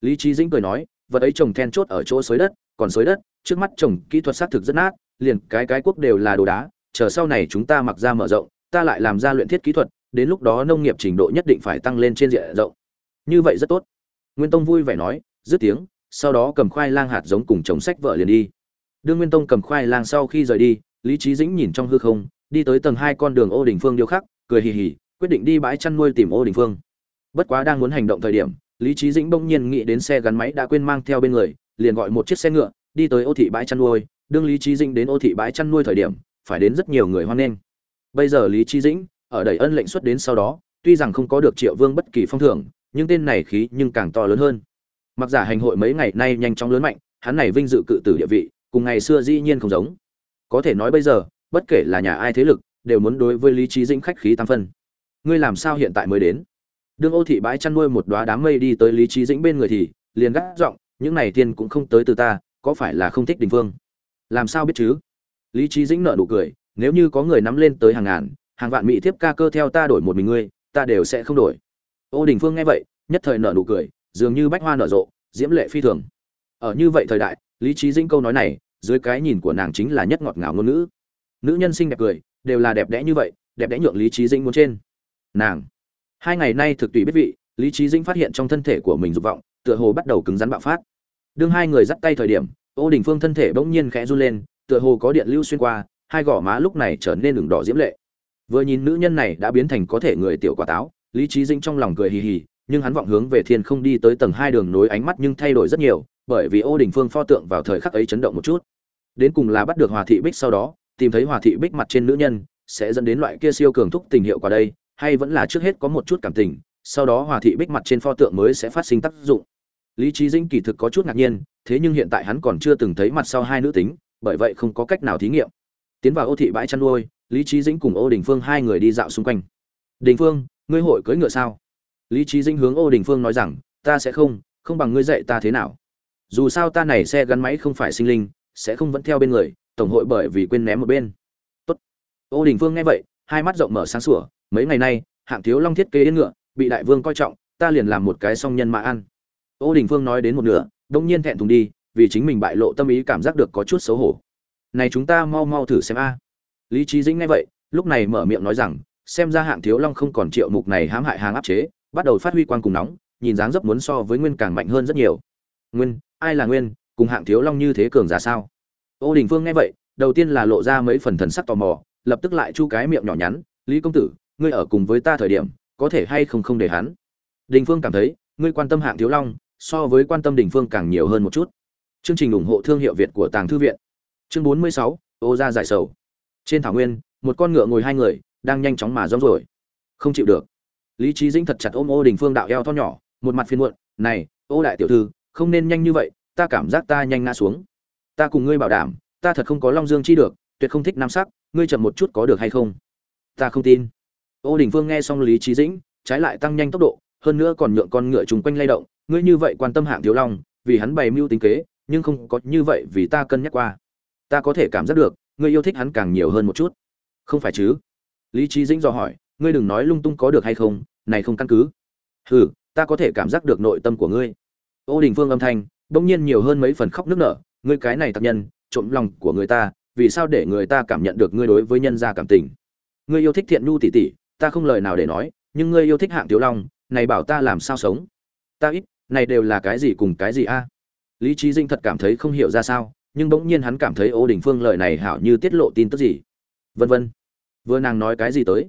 Lý trí dĩnh cười nói, vật ấy trồng then chốt ở chỗ xới đất, còn xới đất, trước mắt trồng kỹ thuật xác thực rất nát, liền cái cái quốc đều là đồ đá, chờ sau này chúng ta mặc ra mở rộng, ta lại làm ra luyện thiết kỹ thuật đến lúc đó nông nghiệp trình độ nhất định phải tăng lên trên diện rộng. Như vậy rất tốt. Nguyên tông vui vẻ nói, dứt tiếng, sau đó cầm khoai lang hạt giống cùng chồng sách vợ liền đi. Đưa nguyên tông cầm khoai lang sau khi rời đi, lý trí dĩnh nhìn trong hư không, đi tới tầng hai con đường ô đình phương điêu khắc, cười hì hì, quyết định đi bãi chăn nuôi tìm ô đình phương. Bất quá đang muốn hành động thời điểm, lý trí dĩnh bỗng nhiên nghĩ đến xe gắn máy đã quên mang theo bên người, liền gọi một chiếc xe ngựa, đi tới ô thị bãi chăn nuôi. Đương lý trí dĩnh đến ô thị bãi chăn nuôi thời điểm, phải đến rất nhiều người hoan nghênh. Bây giờ lý trí dĩnh ở đẩy ân lệnh xuất đến sau đó, tuy rằng không có được triệu vương bất kỳ phong thưởng, nhưng tên này khí nhưng càng to lớn hơn. Mặc giả hành hội mấy ngày nay nhanh chóng lớn mạnh, hắn này vinh dự cự tử địa vị, cùng ngày xưa dĩ nhiên không giống. Có thể nói bây giờ, bất kể là nhà ai thế lực, đều muốn đối với lý trí dĩnh khách khí tam phân. Ngươi làm sao hiện tại mới đến? Đương ô thị bãi chăn nuôi một đoá đám mây đi tới lý trí dĩnh bên người thì, liền gắt giọng, những này thiên cũng không tới từ ta, có phải là không thích đình phương làm sao biết chứ? Lý trí dĩnh nợ nụ cười, nếu như có người nắm lên tới hàng ngàn hàng vạn mỹ thiếp ca cơ theo ta đổi một mình ngươi, ta đều sẽ không đổi. Ô đình phương nghe vậy, nhất thời nở nụ cười, dường như bách hoa nở rộ, diễm lệ phi thường. Ở như vậy thời đại, lý trí dĩnh câu nói này, dưới cái nhìn của nàng chính là nhất ngọt ngào ngôn ngữ. nữ nhân xinh đẹp cười, đều là đẹp đẽ như vậy, đẹp đẽ nhượng lý trí dĩnh muốn trên. Nàng. Hai ngày nay thực tùy biết vị, lý trí dĩnh phát hiện trong thân thể của mình dục vọng, tựa hồ bắt đầu cứng rắn bạo phát. Đương hai người dắt tay thời điểm, ô đình phương thân thể bỗng nhiên khẽ run lên, tựa hồ có điện lưu xuyên qua, hai gò má lúc này trở nên đường đỏ diễm lệ vừa nhìn nữ nhân này đã biến thành có thể người tiểu quả táo, lý trí dĩnh trong lòng cười hì hì, nhưng hắn vọng hướng về thiên không đi tới tầng hai đường nối ánh mắt nhưng thay đổi rất nhiều, bởi vì ô đình phương pho tượng vào thời khắc ấy chấn động một chút. Đến cùng là bắt được hòa thị bích sau đó, tìm thấy hòa thị bích mặt trên nữ nhân, sẽ dẫn đến loại kia siêu cường thúc tình hiệu quả đây, hay vẫn là trước hết có một chút cảm tình, sau đó hòa thị bích mặt trên pho tượng mới sẽ phát sinh tác dụng. Lý trí dĩnh kỳ thực có chút ngạc nhiên, thế nhưng hiện tại hắn còn chưa từng thấy mặt sau hai nữ tính, bởi vậy không có cách nào thí nghiệm. Tiến vào ô thị bãi chăn nuôi lý trí dĩnh cùng ô đình phương hai người đi dạo xung quanh. Đình phương, ngươi hội cưỡi ngựa sao? Lý trí dĩnh hướng ô đình phương nói rằng, ta sẽ không không bằng ngươi dạy ta thế nào. Dù sao ta này xe gắn máy không phải sinh linh, sẽ không vẫn theo bên người, tổng hội bởi vì quên ném một bên. Tốt. ô đình phương nghe vậy, hai mắt rộng mở sáng sủa, mấy ngày nay, hạng thiếu long thiết kế yên ngựa, bị đại vương coi trọng, ta liền làm một cái song nhân mà ăn. Ô đình phương nói đến một nửa, đông nhiên thẹn thùng đi, vì chính mình bại lộ tâm ý cảm giác được có chút xấu hổ. Này chúng ta mau mau thử xem a lý trí dĩnh nghe vậy lúc này mở miệng nói rằng xem ra hạng thiếu long không còn triệu mục này hãm hại hàng áp chế bắt đầu phát huy quan cùng nóng nhìn dáng dấp muốn so với nguyên càng mạnh hơn rất nhiều. Nguyên ai là nguyên cùng hạng thiếu long như thế cường giả sao? Ô đình phương nghe vậy đầu tiên là lộ ra mấy phần thần sắc tò mò lập tức lại chu cái miệng nhỏ nhắn lý công tử ngươi ở cùng với ta thời điểm có thể hay không không để hắn? Đình phương cảm thấy ngươi quan tâm hạng thiếu long so với quan tâm đình phương càng nhiều hơn một chút. Chương trình ủng hộ thương hiệu việt của tàng thư viện. Chương 46, ô gia giải sầu trên thảo nguyên, một con ngựa ngồi hai người, đang nhanh chóng mà rong rồi không chịu được. Lý trí dĩnh thật chặt ôm ô đình phương đạo eo thon nhỏ, một mặt phiền muộn, này, ô đại tiểu thư, không nên nhanh như vậy, ta cảm giác ta nhanh ngã xuống. Ta cùng ngươi bảo đảm, ta thật không có long dương chi được, tuyệt không thích nam sắc, ngươi chậm một chút có được hay không? Ta không tin. Ô đình phương nghe xong lý trí dĩnh, trái lại tăng nhanh tốc độ, hơn nữa còn nhượng con ngựa chung quanh lay động, ngươi như vậy quan tâm hạng thiếu long, vì hắn bày mưu tính kế, nhưng không có như vậy vì ta cân nhắc qua. Ta có thể cảm giác được ngươi yêu thích hắn càng nhiều hơn một chút. Không phải chứ? Lý trí dĩnh dò hỏi, ngươi đừng nói lung tung có được hay không, này không căn cứ. Hừ, ta có thể cảm giác được nội tâm của ngươi. Ô đình phương âm thanh bỗng nhiên nhiều hơn mấy phần khóc nức nở, ngươi cái này tác nhân, trộm lòng của người ta, vì sao để người ta cảm nhận được ngươi đối với nhân gia cảm tình? Ngươi yêu thích thiện nhu tỷ tỷ, ta không lời nào để nói, nhưng ngươi yêu thích hạng Tiểu long, này bảo ta làm sao sống? Ta ít, này đều là cái gì cùng cái gì a? Lý trí dinh thật cảm thấy không hiểu ra sao nhưng bỗng nhiên hắn cảm thấy ô đình phương lời này hảo như tiết lộ tin tức gì. Vân vân. Vừa nàng nói cái gì tới?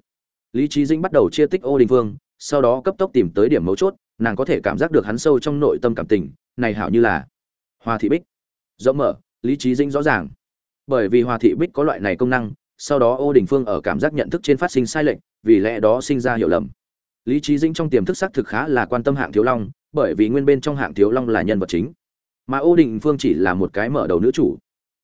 Lý trí dinh bắt đầu chia tích ô đình phương, sau đó cấp tốc tìm tới điểm mấu chốt, nàng có thể cảm giác được hắn sâu trong nội tâm cảm tình, này hảo như là hoa thị bích. Rộng mở, lý trí dinh rõ ràng. Bởi vì hoa thị bích có loại này công năng, sau đó ô đình phương ở cảm giác nhận thức trên phát sinh sai lệch, vì lẽ đó sinh ra hiểu lầm. Lý trí dinh trong tiềm thức xác thực khá là quan tâm hạng thiếu long, bởi vì nguyên bên trong hạng thiếu long là nhân vật chính mà ô đình phương chỉ là một cái mở đầu nữ chủ.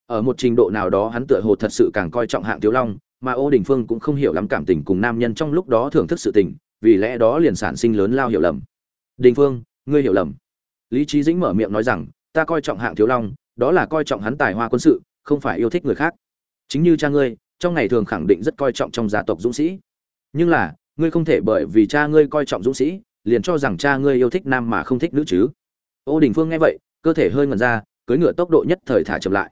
Ở một trình độ nào đó hắn tựa hồ thật sự càng coi trọng hạng thiếu long, mà ô đình phương cũng không hiểu lắm cảm tình cùng nam nhân trong lúc đó thưởng thức sự tình, vì lẽ đó liền sản sinh lớn lao hiểu lầm. Đình phương, ngươi hiểu lầm. Lý trí dĩnh mở miệng nói rằng, ta coi trọng hạng thiếu long, đó là coi trọng hắn tài hoa quân sự, không phải yêu thích người khác. Chính như cha ngươi, trong ngày thường khẳng định rất coi trọng trong gia tộc dũng sĩ. Nhưng là, ngươi không thể bởi vì cha ngươi coi trọng dũng sĩ, liền cho rằng cha ngươi yêu thích nam mà không thích nữ chứ. Ô đình phương nghe vậy cơ thể hơi ngần ra cưới ngựa tốc độ nhất thời thả chậm lại.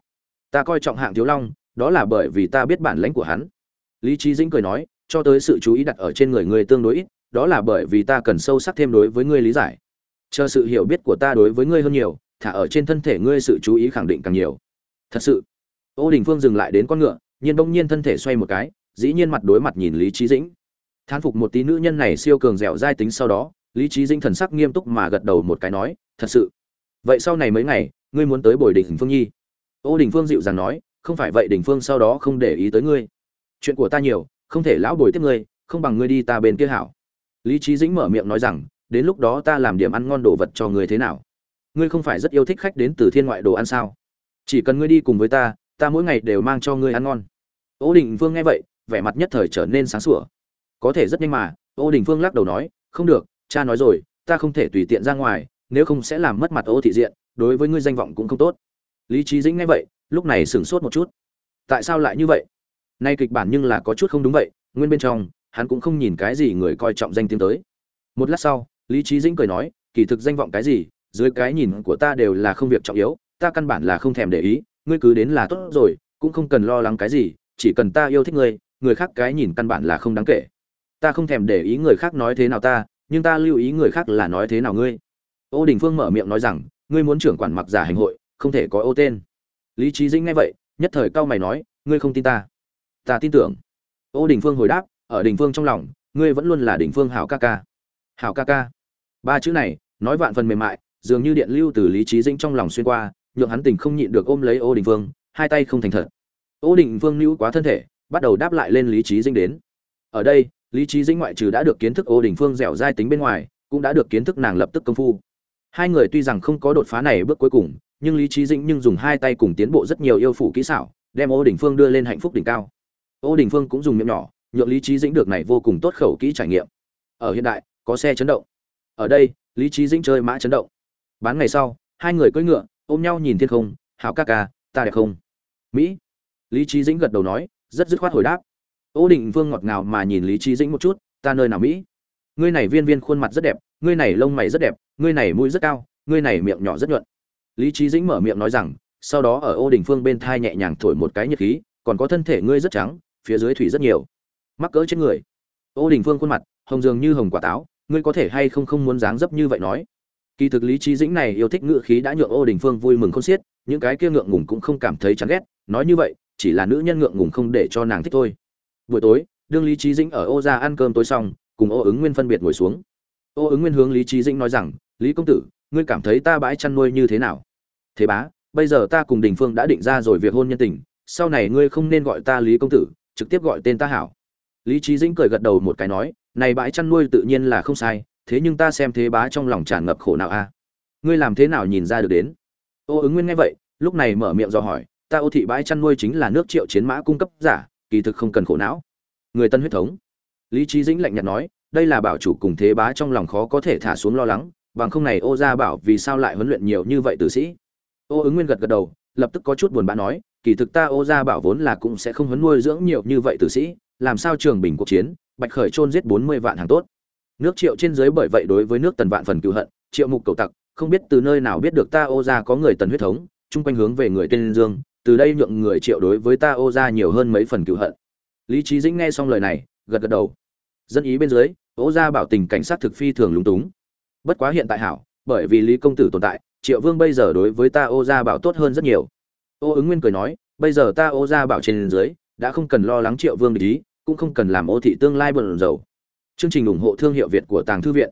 Ta coi trọng hạng thiếu long, đó là bởi vì ta biết bản lãnh của hắn. Lý trí dĩnh cười nói, cho tới sự chú ý đặt ở trên người ngươi tương đối ít, đó là bởi vì ta cần sâu sắc thêm đối với ngươi lý giải. Chờ sự hiểu biết của ta đối với ngươi hơn nhiều, thả ở trên thân thể ngươi sự chú ý khẳng định càng nhiều. Thật sự, ô đình phương dừng lại đến con ngựa, nhiên bỗng nhiên thân thể xoay một cái, dĩ nhiên mặt đối mặt nhìn lý trí dĩnh. Thán phục một tí nữ nhân này siêu cường dẻo dai tính sau đó, lý trí dĩnh thần sắc nghiêm túc mà gật đầu một cái nói, thật sự vậy sau này mấy ngày, ngươi muốn tới bồi đình phương nhi. Ô đình phương dịu dàng nói, không phải vậy đình phương sau đó không để ý tới ngươi. Chuyện của ta nhiều, không thể lão bồi tiếp ngươi, không bằng ngươi đi ta bên kia hảo. Lý trí dĩnh mở miệng nói rằng, đến lúc đó ta làm điểm ăn ngon đồ vật cho ngươi thế nào? Ngươi không phải rất yêu thích khách đến từ thiên ngoại đồ ăn sao? Chỉ cần ngươi đi cùng với ta ta mỗi ngày đều mang cho ngươi ăn ngon. Ô đình phương nghe vậy, vẻ mặt nhất thời trở nên sáng sủa. Có thể rất nhanh mà, ô đình phương lắc đầu nói, không được, cha nói rồi, ta không thể tùy tiện ra ngoài nếu không sẽ làm mất mặt ô thị diện, đối với ngươi danh vọng cũng không tốt. Lý trí dĩnh nghe vậy, lúc này sửng sốt một chút. Tại sao lại như vậy? Nay kịch bản nhưng là có chút không đúng vậy, nguyên bên trong, hắn cũng không nhìn cái gì người coi trọng danh tiếng tới. Một lát sau, lý trí dĩnh cười nói, kỳ thực danh vọng cái gì, dưới cái nhìn của ta đều là không việc trọng yếu, ta căn bản là không thèm để ý, ngươi cứ đến là tốt rồi, cũng không cần lo lắng cái gì, chỉ cần ta yêu thích ngươi, người khác cái nhìn căn bản là không đáng kể. Ta không thèm để ý người khác nói thế nào ta, nhưng ta lưu ý người khác là nói thế nào ngươi ô đình phương mở miệng nói rằng, ngươi muốn trưởng quản mặc giả hành hội, không thể có ô tên. Lý trí dĩnh nghe vậy, nhất thời cao mày nói, ngươi không tin ta? Ta tin tưởng. Ô đình phương hồi đáp, ở đình phương trong lòng, ngươi vẫn luôn là đình phương hảo ca ca. Hảo ca ca. Ba chữ này, nói vạn phần mềm mại, dường như điện lưu từ lý trí dĩnh trong lòng xuyên qua, nhượng hắn tình không nhịn được ôm lấy ô đình phương, hai tay không thành thật. Ô đình phương nữ quá thân thể, bắt đầu đáp lại lên lý trí dĩnh đến. Ở đây, lý trí dĩnh ngoại trừ đã được kiến thức ô đình phương dẻo dai tính bên ngoài, cũng đã được kiến thức nàng lập tức công phu hai người tuy rằng không có đột phá này bước cuối cùng, nhưng lý trí dĩnh nhưng dùng hai tay cùng tiến bộ rất nhiều yêu phủ kỹ xảo, đem ô đình phương đưa lên hạnh phúc đỉnh cao. Ô đình phương cũng dùng miệng nhỏ, nhượng lý trí dĩnh được này vô cùng tốt khẩu kỹ trải nghiệm. Ở hiện đại, có xe chấn động. Ở đây, lý trí dĩnh chơi mã chấn động. Bán ngày sau, hai người cưỡi ngựa, ôm nhau nhìn thiên không, hảo ca ca, ta đẹp không? Mỹ. Lý trí dĩnh gật đầu nói, rất dứt khoát hồi đáp. Ô đình vương ngọt ngào mà nhìn lý trí dĩnh một chút, ta nơi nào mỹ? Ngươi này viên viên khuôn mặt rất đẹp, ngươi này lông mày rất đẹp, ngươi này mũi rất cao, ngươi này miệng nhỏ rất nhuận. Lý trí dĩnh mở miệng nói rằng, sau đó ở ô đình phương bên thai nhẹ nhàng thổi một cái nhiệt khí, còn có thân thể ngươi rất trắng, phía dưới thủy rất nhiều. Mắc cỡ trên người. Ô đình phương khuôn mặt, hồng dường như hồng quả táo, ngươi có thể hay không không muốn dáng dấp như vậy nói. Kỳ thực lý trí dĩnh này yêu thích ngựa khí đã nhượng ô đình phương vui mừng không xiết, những cái kia ngượng ngùng cũng không cảm thấy chán ghét, nói như vậy, chỉ là nữ nhân ngượng ngùng không để cho nàng thích thôi. Buổi tối, đương lý trí dĩnh ở ô ra ăn cơm tối xong cùng ô ứng nguyên phân biệt ngồi xuống. Ô ứng nguyên hướng lý trí dĩnh nói rằng, lý công tử, ngươi cảm thấy ta bãi chăn nuôi như thế nào? Thế bá, bây giờ ta cùng đình phương đã định ra rồi việc hôn nhân tình, sau này ngươi không nên gọi ta lý công tử, trực tiếp gọi tên ta hảo. Lý trí dĩnh cười gật đầu một cái nói, này bãi chăn nuôi tự nhiên là không sai, thế nhưng ta xem thế bá trong lòng tràn ngập khổ nào a. Ngươi làm thế nào nhìn ra được đến? Ô ứng nguyên nghe vậy, lúc này mở miệng do hỏi, ta ô thị bãi chăn nuôi chính là nước triệu chiến mã cung cấp giả, kỳ thực không cần khổ não. Người tân huyết thống lý trí dĩnh lạnh nhạt nói, đây là bảo chủ cùng thế bá trong lòng khó có thể thả xuống lo lắng, bằng không này ô gia bảo vì sao lại huấn luyện nhiều như vậy tử sĩ? Ô ứng nguyên gật gật đầu, lập tức có chút buồn bã nói, kỳ thực ta ô gia bảo vốn là cũng sẽ không huấn nuôi dưỡng nhiều như vậy tử sĩ, làm sao trường bình cuộc chiến, bạch khởi chôn giết bốn mươi vạn hàng tốt. Nước triệu trên dưới bởi vậy đối với nước tần vạn phần cựu hận, triệu mục cầu tặc, không biết từ nơi nào biết được ta ô gia có người tần huyết thống, chung quanh hướng về người tên dương, từ đây nhượng người triệu đối với ta ô gia nhiều hơn mấy phần cựu hận. Lý trí dĩnh nghe xong lời này, gật gật đầu dân ý bên dưới ố gia bảo tình cảnh sát thực phi thường lúng túng. Bất quá hiện tại hảo, bởi vì lý công tử tồn tại, triệu vương bây giờ đối với ta ô gia bảo tốt hơn rất nhiều. Ô ứng nguyên cười nói, bây giờ ta ô gia bảo trên dưới, đã không cần lo lắng triệu vương ý, cũng không cần làm ô thị tương lai bận dầu chương trình ủng hộ thương hiệu việt của tàng thư viện.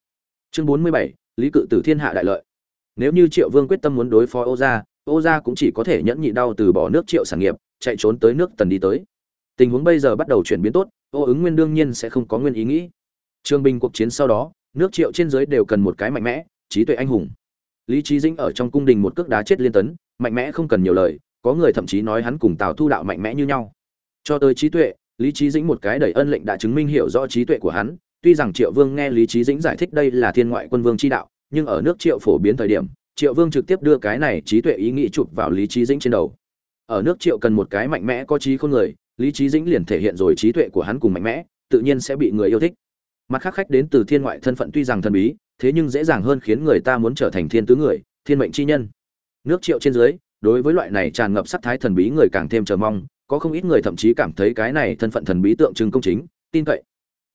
Chương bốn mươi bảy, lý cự tử thiên hạ đại lợi. Nếu như triệu vương quyết tâm muốn đối phó ô gia ô gia cũng chỉ có thể nhẫn nhịn đau từ bỏ nước triệu sản nghiệp, chạy trốn tới nước tần đi tới. Tình huống bây giờ bắt đầu chuyển biến tốt ô ứng nguyên đương nhiên sẽ không có nguyên ý nghĩ. Trường bình cuộc chiến sau đó, nước triệu trên dưới đều cần một cái mạnh mẽ, trí tuệ anh hùng. Lý trí dĩnh ở trong cung đình một cước đá chết liên tấn, mạnh mẽ không cần nhiều lời, có người thậm chí nói hắn cùng tào thu đạo mạnh mẽ như nhau. Cho tới trí tuệ, lý trí dĩnh một cái đẩy ân lệnh đã chứng minh hiểu rõ trí tuệ của hắn, tuy rằng triệu vương nghe lý trí dĩnh giải thích đây là thiên ngoại quân vương chi đạo, nhưng ở nước triệu phổ biến thời điểm, triệu vương trực tiếp đưa cái này trí tuệ ý nghĩ chụp vào lý trí dĩnh trên đầu. Ở nước triệu cần một cái mạnh mẽ có trí khôn người lý trí dĩnh liền thể hiện rồi trí tuệ của hắn cùng mạnh mẽ, tự nhiên sẽ bị người yêu thích. Mặt khác khách đến từ thiên ngoại thân phận tuy rằng thần bí, thế nhưng dễ dàng hơn khiến người ta muốn trở thành thiên tứ người, thiên mệnh chi nhân. Nước triệu trên dưới, đối với loại này tràn ngập sắc thái thần bí người càng thêm chờ mong, có không ít người thậm chí cảm thấy cái này thân phận thần bí tượng trưng công chính, tin cậy.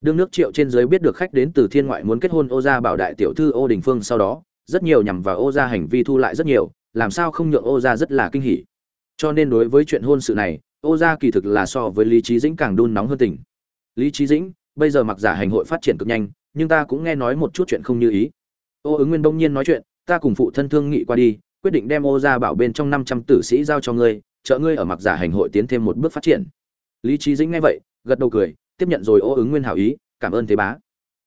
Đương nước triệu trên dưới biết được khách đến từ thiên ngoại muốn kết hôn ô gia bảo đại tiểu thư ô đình phương sau đó, rất nhiều nhằm vào ô gia hành vi thu lại rất nhiều, làm sao không nhượng ô gia rất là kinh hỉ. Cho nên đối với chuyện hôn sự này ô gia kỳ thực là so với lý trí dĩnh càng đun nóng hơn tình lý trí dĩnh, bây giờ mặc giả hành hội phát triển cực nhanh, nhưng ta cũng nghe nói một chút chuyện không như ý. Ô ứng nguyên đông nhiên nói chuyện, ta cùng phụ thân thương nghị qua đi, quyết định đem ô gia bảo bên trong năm trăm tử sĩ giao cho ngươi, trợ ngươi ở mặc giả hành hội tiến thêm một bước phát triển. Lý trí dĩnh nghe vậy, gật đầu cười, tiếp nhận rồi ô ứng nguyên hảo ý, cảm ơn thế bá.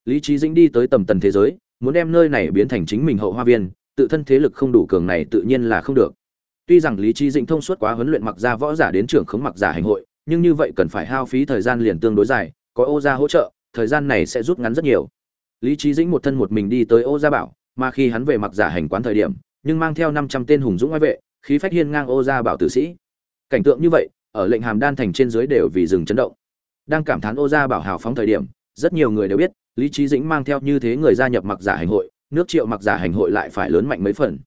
Lý trí dĩnh đi tới tầm tần thế giới, muốn đem nơi này biến thành chính mình hậu hoa viên, tự thân thế lực không đủ cường này tự nhiên là không được tuy rằng lý trí dĩnh thông suốt quá huấn luyện mặc gia võ giả đến trưởng khống mặc giả hành hội, nhưng như vậy cần phải hao phí thời gian liền tương đối dài, có ô gia hỗ trợ, thời gian này sẽ rút ngắn rất nhiều. Lý trí dĩnh một thân một mình đi tới ô gia bảo, mà khi hắn về mặc giả hành quán thời điểm, nhưng mang theo năm trăm tên hùng dũng ngoại vệ, khí phách hiên ngang ô gia bảo tử sĩ. Cảnh tượng như vậy, ở lệnh hàm đan thành trên dưới đều vì rừng chấn động. Đang cảm thán ô gia bảo hào phóng thời điểm, rất nhiều người đều biết, lý trí dĩnh mang theo như thế người gia nhập mặc giả hành hội, nước triệu mặc giả hành hội lại phải lớn mạnh mấy phần.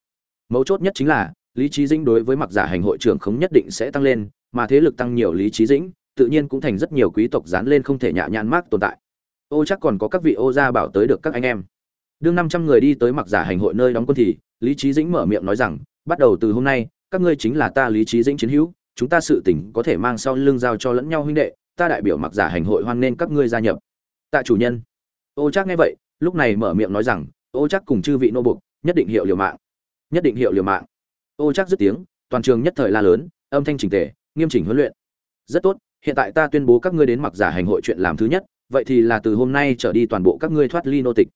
Mấu chốt nhất chính là lý trí dĩnh đối với mặc giả hành hội trưởng không nhất định sẽ tăng lên, mà thế lực tăng nhiều lý trí dĩnh, tự nhiên cũng thành rất nhiều quý tộc dán lên không thể nhạ nhãn mát tồn tại. Ô, chắc còn có các vị ô gia bảo tới được các anh em. Đương năm trăm người đi tới mặc giả hành hội nơi đóng quân thì, lý trí dĩnh mở miệng nói rằng, bắt đầu từ hôm nay, các ngươi chính là ta lý trí dĩnh chiến hữu, chúng ta sự tình có thể mang sau lưng giao cho lẫn nhau huynh đệ, ta đại biểu mặc giả hành hội hoan nên các ngươi gia nhập. Tạ chủ nhân. Ô, chắc nghe vậy, lúc này mở miệng nói rằng, ô, chắc cùng chư vị nô bục, nhất định hiệu liều mạng, nhất định hiệu liều mạng ô chắc dứt tiếng, toàn trường nhất thời la lớn, âm thanh chỉnh tề, nghiêm chỉnh huấn luyện. Rất tốt, hiện tại ta tuyên bố các ngươi đến mặc giả hành hội chuyện làm thứ nhất, vậy thì là từ hôm nay trở đi toàn bộ các ngươi thoát ly nô tịch.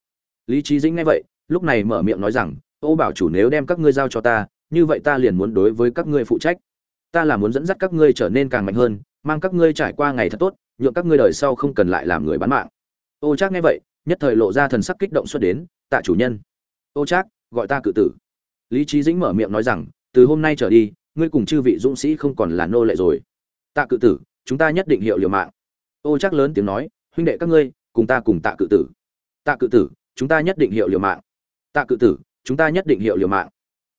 Lý trí dĩnh nghe vậy, lúc này mở miệng nói rằng, ô bảo chủ nếu đem các ngươi giao cho ta, như vậy ta liền muốn đối với các ngươi phụ trách. Ta là muốn dẫn dắt các ngươi trở nên càng mạnh hơn, mang các ngươi trải qua ngày thật tốt, nhượng các ngươi đời sau không cần lại làm người bán mạng. Ô trác nghe vậy, nhất thời lộ ra thần sắc kích động xuất đến, tạ chủ nhân. Ô trác, gọi ta cự tử. Lý trí dĩnh mở miệng nói rằng từ hôm nay trở đi, ngươi cùng chư vị dũng sĩ không còn là nô lệ rồi. Tạ cự tử, chúng ta nhất định hiệu liều mạng. Ô chắc lớn tiếng nói, huynh đệ các ngươi, cùng ta cùng tạ cự tử. Tạ cự tử, chúng ta nhất định hiệu liều mạng. Tạ cự tử, chúng ta nhất định hiệu liều mạng.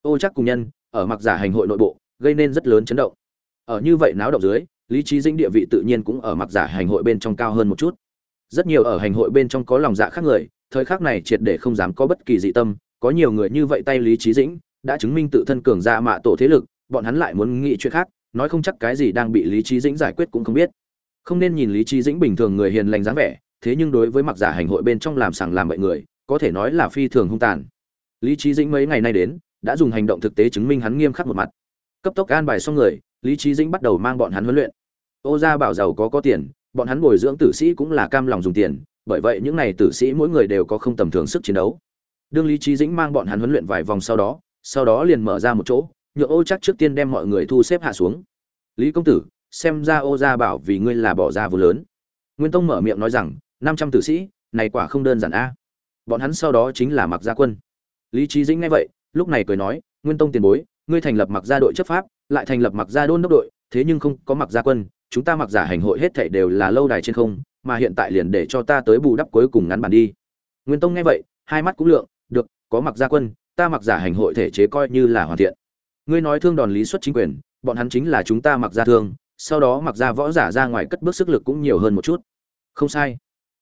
Ô chắc cùng nhân, ở mặc giả hành hội nội bộ, gây nên rất lớn chấn động. Ở như vậy náo động dưới, lý trí dĩnh địa vị tự nhiên cũng ở mặc giả hành hội bên trong cao hơn một chút. Rất nhiều ở hành hội bên trong có lòng dạ khác người, thời khắc này triệt để không dám có bất kỳ dị tâm, có nhiều người như vậy tay lý trí dĩnh đã chứng minh tự thân cường dạ mạ tổ thế lực, bọn hắn lại muốn nghĩ chuyện khác, nói không chắc cái gì đang bị lý trí dĩnh giải quyết cũng không biết. Không nên nhìn lý trí dĩnh bình thường người hiền lành dáng vẻ, thế nhưng đối với mặc giả hành hội bên trong làm sàng làm bậy người, có thể nói là phi thường hung tàn. Lý trí dĩnh mấy ngày nay đến, đã dùng hành động thực tế chứng minh hắn nghiêm khắc một mặt. Cấp tốc an bài xong người, lý trí dĩnh bắt đầu mang bọn hắn huấn luyện. Ô gia bảo giàu có có tiền, bọn hắn bồi dưỡng tử sĩ cũng là cam lòng dùng tiền, bởi vậy những này tử sĩ mỗi người đều có không tầm thường sức chiến đấu. Đương lý trí dĩnh mang bọn hắn huấn luyện vài vòng sau đó sau đó liền mở ra một chỗ nhựa ô chắc trước tiên đem mọi người thu xếp hạ xuống. Lý công tử, xem ra ô gia bảo vì ngươi là bỏ ra vô lớn. Nguyên tông mở miệng nói rằng, năm trăm tử sĩ, này quả không đơn giản a. Bọn hắn sau đó chính là mặc gia quân. Lý trí dĩnh nghe vậy, lúc này cười nói, nguyên tông tiền bối, ngươi thành lập mặc gia đội chấp pháp, lại thành lập mặc gia đôn đốc đội, thế nhưng không có mặc gia quân, chúng ta mặc giả hành hội hết thảy đều là lâu đài trên không, mà hiện tại liền để cho ta tới bù đắp cuối cùng ngắn bản đi. Nguyên tông nghe vậy, hai mắt cũng lượng, được, có mặc gia quân ta mặc giả hành hội thể chế coi như là hoàn thiện. Ngươi nói thương đòn lý xuất chính quyền, bọn hắn chính là chúng ta mặc giả thương, sau đó mặc giả võ giả ra ngoài cất bước sức lực cũng nhiều hơn một chút. Không sai.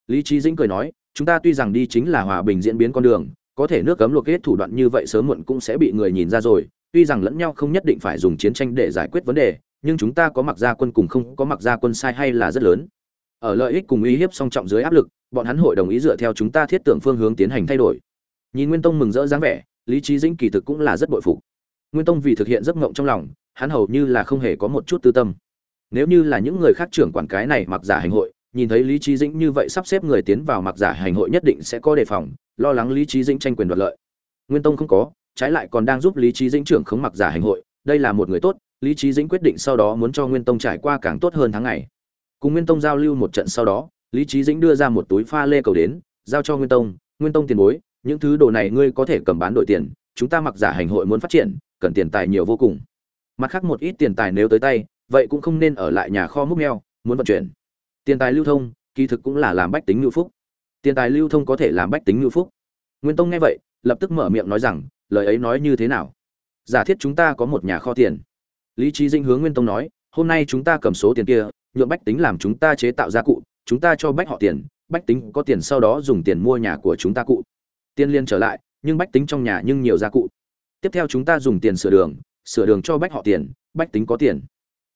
Lý trí dĩnh cười nói, chúng ta tuy rằng đi chính là hòa bình diễn biến con đường, có thể nước cấm luộc kết thủ đoạn như vậy sớm muộn cũng sẽ bị người nhìn ra rồi, tuy rằng lẫn nhau không nhất định phải dùng chiến tranh để giải quyết vấn đề, nhưng chúng ta có mặc giả quân cùng không có mặc giả quân sai hay là rất lớn. Ở lợi ích cùng uy hiếp song trọng dưới áp lực, bọn hắn hội đồng ý dựa theo chúng ta thiết tưởng phương hướng tiến hành thay đổi. Nhìn nguyên tông mừng rỡ dáng vẻ lý trí dĩnh kỳ thực cũng là rất bội phục. Nguyên tông vì thực hiện giấc mộng trong lòng, hắn hầu như là không hề có một chút tư tâm. Nếu như là những người khác trưởng quản cái này mặc giả hành hội, nhìn thấy lý trí dĩnh như vậy sắp xếp người tiến vào mặc giả hành hội nhất định sẽ có đề phòng, lo lắng lý trí dĩnh tranh quyền đoạt lợi. Nguyên tông không có, trái lại còn đang giúp lý trí dĩnh trưởng khống mặc giả hành hội, đây là một người tốt, lý trí dĩnh quyết định sau đó muốn cho nguyên tông trải qua càng tốt hơn tháng ngày. Cùng nguyên tông giao lưu một trận sau đó, lý trí dĩnh đưa ra một túi pha lê cầu đến, giao cho nguyên tông nguyên tông tiền bối những thứ đồ này ngươi có thể cầm bán đổi tiền chúng ta mặc giả hành hội muốn phát triển cần tiền tài nhiều vô cùng. Mặt khác một ít tiền tài nếu tới tay vậy cũng không nên ở lại nhà kho múc neo, muốn vận chuyển. Tiền tài lưu thông kỳ thực cũng là làm bách tính ngữ phúc. Tiền tài lưu thông có thể làm bách tính ngữ phúc. Nguyên tông nghe vậy lập tức mở miệng nói rằng lời ấy nói như thế nào? Giả thiết chúng ta có một nhà kho tiền. Lý trí dinh hướng nguyên tông nói hôm nay chúng ta cầm số tiền kia nhượng bách tính làm chúng ta chế tạo gia cụ chúng ta cho bách họ tiền bách tính có tiền sau đó dùng tiền mua nhà của chúng ta cụ tiền liên trở lại, nhưng bách tính trong nhà nhưng nhiều gia cụ. Tiếp theo chúng ta dùng tiền sửa đường sửa đường cho bách họ tiền, bách tính có tiền.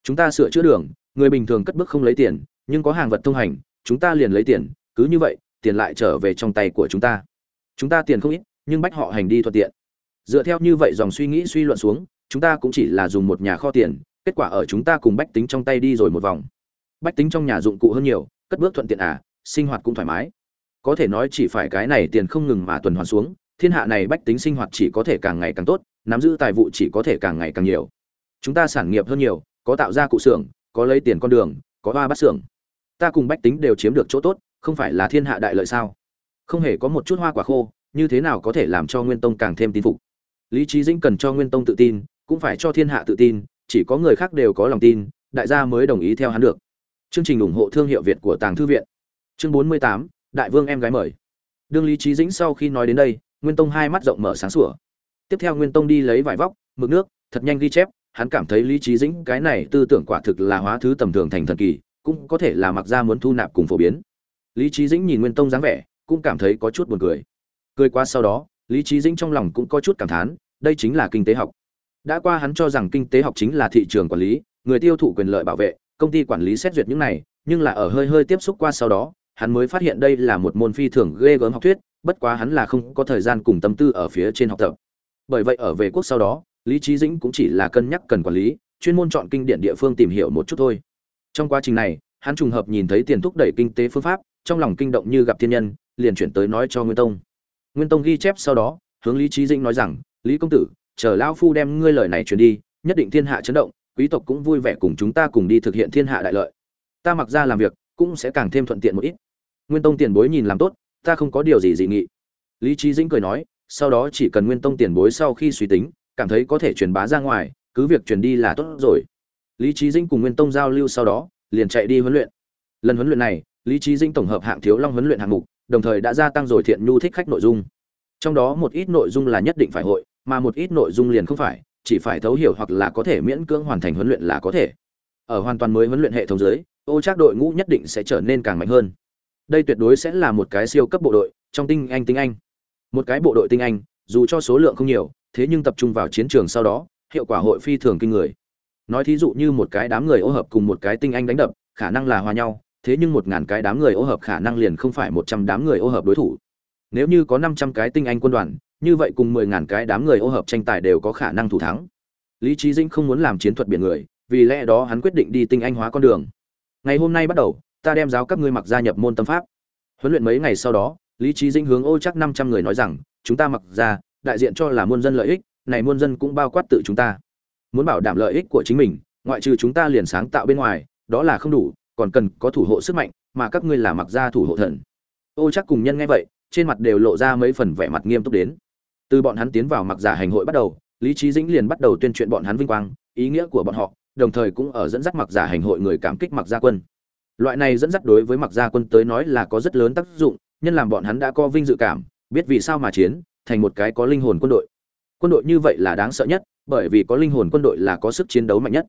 Chúng ta sửa chữa đường, người bình thường cất bước không lấy tiền, nhưng có hàng vật thông hành, chúng ta liền lấy tiền, cứ như vậy, tiền lại trở về trong tay của chúng ta. Chúng ta tiền không ít, nhưng bách họ hành đi thuận tiện. Dựa theo như vậy dòng suy nghĩ suy luận xuống, chúng ta cũng chỉ là dùng một nhà kho tiền, kết quả ở chúng ta cùng bách tính trong tay đi rồi một vòng. Bách tính trong nhà dụng cụ hơn nhiều, cất bước thuận tiện à sinh hoạt cũng thoải mái có thể nói chỉ phải cái này tiền không ngừng mà tuần hoàn xuống, thiên hạ này bách tính sinh hoạt chỉ có thể càng ngày càng tốt, nắm giữ tài vụ chỉ có thể càng ngày càng nhiều. Chúng ta sản nghiệp hơn nhiều, có tạo ra cụ xưởng, có lấy tiền con đường, có hoa bắt xưởng. Ta cùng bách tính đều chiếm được chỗ tốt, không phải là thiên hạ đại lợi sao? Không hề có một chút hoa quả khô, như thế nào có thể làm cho nguyên tông càng thêm tin phục? Lý trí dĩnh cần cho nguyên tông tự tin, cũng phải cho thiên hạ tự tin, chỉ có người khác đều có lòng tin, đại gia mới đồng ý theo hắn được. Chương trình ủng hộ thương hiệu việt của tàng thư viện. Chương bốn mươi tám đại vương em gái mời. Đương lý trí dĩnh sau khi nói đến đây, nguyên tông hai mắt rộng mở sáng sủa. Tiếp theo nguyên tông đi lấy vải vóc, mực nước, thật nhanh ghi chép, hắn cảm thấy lý trí dĩnh cái này tư tưởng quả thực là hóa thứ tầm thường thành thần kỳ, cũng có thể là mặc ra muốn thu nạp cùng phổ biến. Lý trí dĩnh nhìn nguyên tông dáng vẻ, cũng cảm thấy có chút buồn cười. Cười qua sau đó, lý trí dĩnh trong lòng cũng có chút cảm thán, đây chính là kinh tế học. Đã qua hắn cho rằng kinh tế học chính là thị trường quản lý, người tiêu thụ quyền lợi bảo vệ, công ty quản lý xét duyệt những này, nhưng là ở hơi hơi tiếp xúc qua sau đó hắn mới phát hiện đây là một môn phi thường ghê gớm học thuyết, bất quá hắn là không có thời gian cùng tâm tư ở phía trên học tập. Bởi vậy ở về quốc sau đó, lý trí dĩnh cũng chỉ là cân nhắc cần quản lý, chuyên môn chọn kinh điển địa phương tìm hiểu một chút thôi. Trong quá trình này, hắn trùng hợp nhìn thấy tiền thúc đẩy kinh tế phương pháp, trong lòng kinh động như gặp thiên nhân, liền chuyển tới nói cho nguyên tông. Nguyên tông ghi chép sau đó, hướng lý trí dĩnh nói rằng, lý công tử, chờ lão phu đem ngươi lời này truyền đi, nhất định thiên hạ chấn động, quý tộc cũng vui vẻ cùng chúng ta cùng đi thực hiện thiên hạ đại lợi. Ta mặc ra làm việc, cũng sẽ càng thêm thuận tiện một ít nguyên tông tiền bối nhìn làm tốt, ta không có điều gì dị nghị. Lý trí dĩnh cười nói, sau đó chỉ cần nguyên tông tiền bối sau khi suy tính, cảm thấy có thể truyền bá ra ngoài, cứ việc truyền đi là tốt rồi. Lý trí dĩnh cùng nguyên tông giao lưu sau đó, liền chạy đi huấn luyện. Lần huấn luyện này, lý trí dĩnh tổng hợp hạng thiếu long huấn luyện hạng mục, đồng thời đã gia tăng rồi thiện nhu thích khách nội dung. Trong đó một ít nội dung là nhất định phải hội, mà một ít nội dung liền không phải, chỉ phải thấu hiểu hoặc là có thể miễn cưỡng hoàn thành huấn luyện là có thể. Ở hoàn toàn mới huấn luyện hệ thống dưới, ô trác đội ngũ nhất định sẽ trở nên càng mạnh hơn đây tuyệt đối sẽ là một cái siêu cấp bộ đội, trong tinh anh tinh anh. Một cái bộ đội tinh anh, dù cho số lượng không nhiều, thế nhưng tập trung vào chiến trường sau đó, hiệu quả hội phi thường kinh người. Nói thí dụ như một cái đám người ô hợp cùng một cái tinh anh đánh đập, khả năng là hòa nhau, thế nhưng một ngàn cái đám người ô hợp khả năng liền không phải một trăm đám người ô hợp đối thủ. Nếu như có năm trăm cái tinh anh quân đoàn, như vậy cùng mười ngàn cái đám người ô hợp tranh tài đều có khả năng thủ thắng. Lý trí dĩnh không muốn làm chiến thuật biển người, vì lẽ đó hắn quyết định đi tinh anh hóa con đường. Ngày hôm nay bắt đầu ta đem giáo các ngươi mặc gia nhập môn tâm pháp. Huấn luyện mấy ngày sau đó, lý trí dĩnh hướng ô chắc năm trăm người nói rằng, chúng ta mặc ra đại diện cho là muôn dân lợi ích, này muôn dân cũng bao quát tự chúng ta. Muốn bảo đảm lợi ích của chính mình, ngoại trừ chúng ta liền sáng tạo bên ngoài, đó là không đủ, còn cần có thủ hộ sức mạnh, mà các ngươi là mặc gia thủ hộ thần. Ô chắc cùng nhân nghe vậy, trên mặt đều lộ ra mấy phần vẻ mặt nghiêm túc đến. Từ bọn hắn tiến vào mặc giả hành hội bắt đầu, lý trí dĩnh liền bắt đầu tuyên truyền bọn hắn vinh quang, ý nghĩa của bọn họ, đồng thời cũng ở dẫn dắt mặc giả hành hội người cảm kích mặc gia quân loại này dẫn dắt đối với mặc gia quân tới nói là có rất lớn tác dụng, nhân làm bọn hắn đã có vinh dự cảm, biết vì sao mà chiến, thành một cái có linh hồn quân đội. Quân đội như vậy là đáng sợ nhất, bởi vì có linh hồn quân đội là có sức chiến đấu mạnh nhất.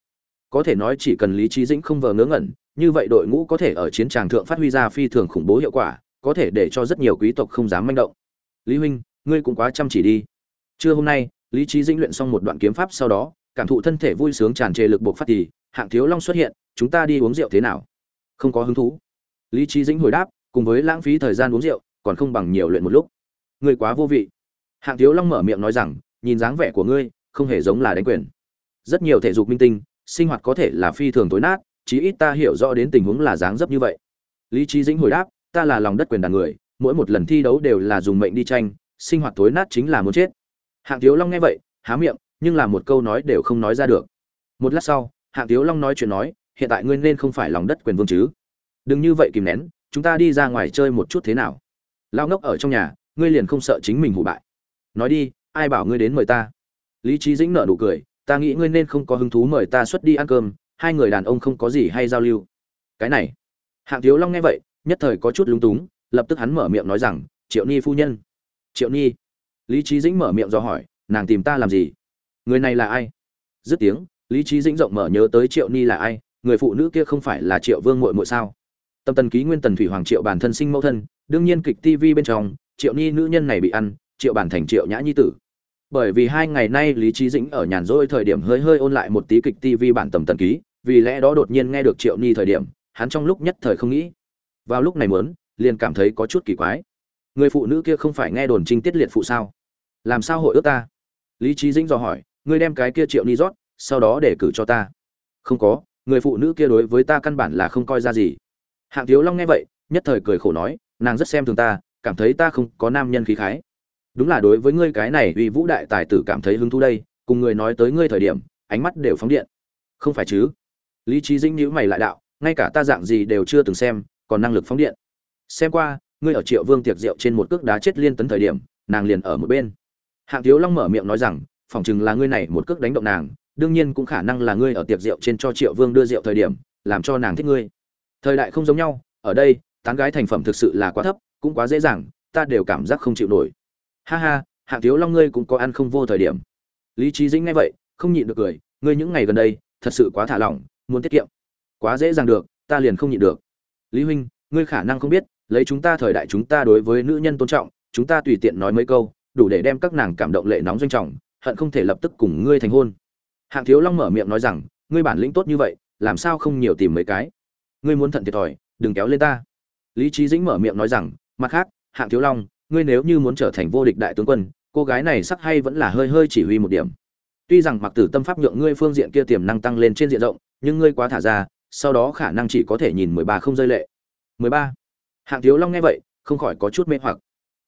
Có thể nói chỉ cần lý trí dĩnh không vờ ngớ ngẩn, như vậy đội ngũ có thể ở chiến tràng thượng phát huy ra phi thường khủng bố hiệu quả, có thể để cho rất nhiều quý tộc không dám manh động. Lý huynh, ngươi cũng quá chăm chỉ đi. Trưa hôm nay, lý trí dĩnh luyện xong một đoạn kiếm pháp sau đó, cảm thụ thân thể vui sướng tràn trề lực buộc phát thì, hạng thiếu long xuất hiện, chúng ta đi uống rượu thế nào? Không có hứng thú. Lý trí dĩnh hồi đáp, cùng với lãng phí thời gian uống rượu, còn không bằng nhiều luyện một lúc. Ngươi quá vô vị. Hạng thiếu long mở miệng nói rằng, nhìn dáng vẻ của ngươi, không hề giống là đánh quyền. Rất nhiều thể dục minh tinh, sinh hoạt có thể là phi thường tối nát, chí ít ta hiểu rõ đến tình huống là dáng dấp như vậy. Lý trí dĩnh hồi đáp, ta là lòng đất quyền đàn người, mỗi một lần thi đấu đều là dùng mệnh đi tranh, sinh hoạt tối nát chính là muốn chết. Hạng thiếu long nghe vậy, há miệng, nhưng là một câu nói đều không nói ra được. Một lát sau, hạng thiếu long nói chuyện nói hiện tại ngươi nên không phải lòng đất quyền vương chứ. Đừng như vậy kìm nén, chúng ta đi ra ngoài chơi một chút thế nào? Lao ngốc ở trong nhà, ngươi liền không sợ chính mình hủ bại. Nói đi, ai bảo ngươi đến mời ta? Lý trí dĩnh nợ nụ cười, ta nghĩ ngươi nên không có hứng thú mời ta xuất đi ăn cơm, hai người đàn ông không có gì hay giao lưu. Cái này. Hạng thiếu long nghe vậy, nhất thời có chút lúng túng, lập tức hắn mở miệng nói rằng, triệu ni phu nhân. Triệu ni lý trí dĩnh mở miệng do hỏi, nàng tìm ta làm gì? Người này là ai? Dứt tiếng, lý trí dĩnh rộng mở nhớ tới triệu ni là ai người phụ nữ kia không phải là triệu vương muội muội sao? Tâm tần ký nguyên tần thủy hoàng triệu bản thân sinh mẫu thân, đương nhiên kịch tv bên trong, triệu ni nữ nhân này bị ăn, triệu bản thành triệu nhã nhi tử. Bởi vì hai ngày nay lý trí dĩnh ở nhàn rỗi thời điểm hơi hơi ôn lại một tí kịch tv bản tầm tần ký, vì lẽ đó đột nhiên nghe được triệu ni thời điểm, hắn trong lúc nhất thời không nghĩ. Vào lúc này muốn, liền cảm thấy có chút kỳ quái. Người phụ nữ kia không phải nghe đồn trinh tiết liệt phụ sao? Làm sao hội ước ta? Lý trí dĩnh dò hỏi, ngươi đem cái kia triệu ni rót, sau đó để cử cho ta. Không có người phụ nữ kia đối với ta căn bản là không coi ra gì. Hạng thiếu long nghe vậy, nhất thời cười khổ nói, nàng rất xem thường ta, cảm thấy ta không có nam nhân khí khái. Đúng là đối với ngươi cái này uy vũ đại tài tử cảm thấy hứng thú đây, cùng người nói tới ngươi thời điểm, ánh mắt đều phóng điện. Không phải chứ? Lý trí dĩnh nhữ mày lại đạo, ngay cả ta dạng gì đều chưa từng xem, còn năng lực phóng điện. Xem qua, ngươi ở triệu vương tiệc rượu trên một cước đá chết liên tấn thời điểm, nàng liền ở một bên. Hạng thiếu long mở miệng nói rằng, phỏng chừng là ngươi này một cước đánh động nàng đương nhiên cũng khả năng là ngươi ở tiệc rượu trên cho triệu vương đưa rượu thời điểm, làm cho nàng thích ngươi. Thời đại không giống nhau, ở đây, tán gái thành phẩm thực sự là quá thấp, cũng quá dễ dàng, ta đều cảm giác không chịu nổi. Ha ha, hạng thiếu long ngươi cũng có ăn không vô thời điểm. Lý trí dĩnh nghe vậy, không nhịn được cười, ngươi những ngày gần đây, thật sự quá thả lỏng, muốn tiết kiệm. Quá dễ dàng được, ta liền không nhịn được. Lý huynh, ngươi khả năng không biết, lấy chúng ta thời đại chúng ta đối với nữ nhân tôn trọng, chúng ta tùy tiện nói mấy câu, đủ để đem các nàng cảm động lệ nóng doanh trọng, hận không thể lập tức cùng ngươi thành hôn hạng thiếu long mở miệng nói rằng, ngươi bản lĩnh tốt như vậy, làm sao không nhiều tìm mấy cái? Ngươi muốn thận thiệt thòi, đừng kéo lên ta. Lý trí dĩnh mở miệng nói rằng, mặt khác, hạng thiếu long, ngươi nếu như muốn trở thành vô địch đại tướng quân, cô gái này sắc hay vẫn là hơi hơi chỉ huy một điểm. Tuy rằng mặc tử tâm pháp nhượng ngươi phương diện kia tiềm năng tăng lên trên diện rộng, nhưng ngươi quá thả ra, sau đó khả năng chỉ có thể nhìn mười ba không rơi lệ. Mười ba. Hạng thiếu long nghe vậy, không khỏi có chút mê hoặc.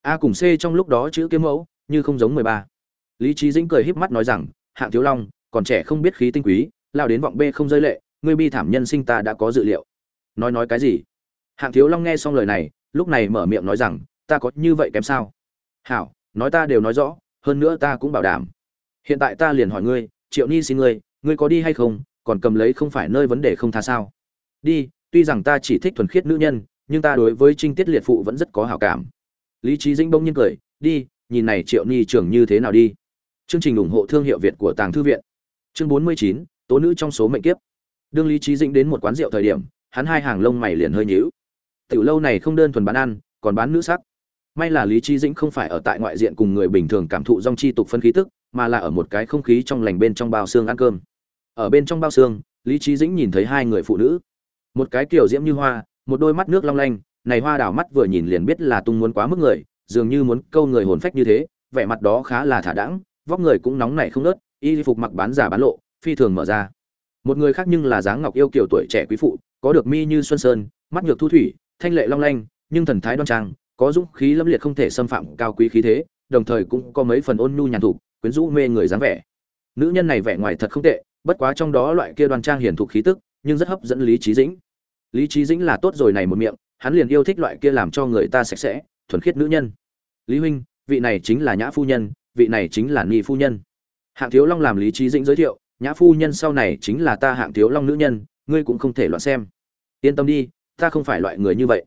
A cùng c trong lúc đó chữ kiếm mẫu, như không giống mười ba. Lý trí dĩnh cười híp mắt nói rằng, hạng thiếu long còn trẻ không biết khí tinh quý, lao đến vọng bê không rơi lệ, ngươi bi thảm nhân sinh ta đã có dự liệu. Nói nói cái gì? Hạng thiếu long nghe xong lời này, lúc này mở miệng nói rằng, ta có như vậy kém sao? Hảo, nói ta đều nói rõ, hơn nữa ta cũng bảo đảm. Hiện tại ta liền hỏi ngươi, triệu ni xin ngươi ngươi có đi hay không? Còn cầm lấy không phải nơi vấn đề không tha sao? Đi, tuy rằng ta chỉ thích thuần khiết nữ nhân, nhưng ta đối với trinh tiết liệt phụ vẫn rất có hảo cảm. Lý trí dĩnh bỗng nhiên cười, đi, nhìn này triệu ni trưởng như thế nào đi. Chương trình ủng hộ thương hiệu việt của tàng thư viện chương bốn mươi chín, tố nữ trong số mệnh kiếp. Đương lý trí dĩnh đến một quán rượu thời điểm, hắn hai hàng lông mày liền hơi nhíu. Tiểu lâu này không đơn thuần bán ăn, còn bán nữ sắc. May là lý trí dĩnh không phải ở tại ngoại diện cùng người bình thường cảm thụ dòng chi tục phân khí tức, mà là ở một cái không khí trong lành bên trong bao xương ăn cơm. Ở bên trong bao xương, lý trí dĩnh nhìn thấy hai người phụ nữ. Một cái kiểu diễm như hoa, một đôi mắt nước long lanh, này hoa đảo mắt vừa nhìn liền biết là tung muốn quá mức người, dường như muốn câu người hồn phách như thế, vẻ mặt đó khá là thả đãng, vóc người cũng nóng nảy không nớt y phục mặc bán giả bán lộ, phi thường mở ra. Một người khác nhưng là dáng ngọc yêu kiều tuổi trẻ quý phụ, có được mi như xuân sơn, mắt nhược thu thủy, thanh lệ long lanh, nhưng thần thái đoan trang, có dũng khí lâm liệt không thể xâm phạm cao quý khí thế, đồng thời cũng có mấy phần ôn nhu nhàn thục, quyến rũ mê người dáng vẻ. Nữ nhân này vẻ ngoài thật không tệ, bất quá trong đó loại kia đoan trang hiển thục khí tức, nhưng rất hấp dẫn lý trí dĩnh. Lý trí dĩnh là tốt rồi này một miệng, hắn liền yêu thích loại kia làm cho người ta sạch sẽ, thuần khiết nữ nhân. Lý huynh, vị này chính là nhã phu nhân, vị này chính là ni phu nhân hạng thiếu long làm lý trí dĩnh giới thiệu, nhã phu nhân sau này chính là ta hạng thiếu long nữ nhân, ngươi cũng không thể loạn xem. Yên tâm đi, ta không phải loại người như vậy.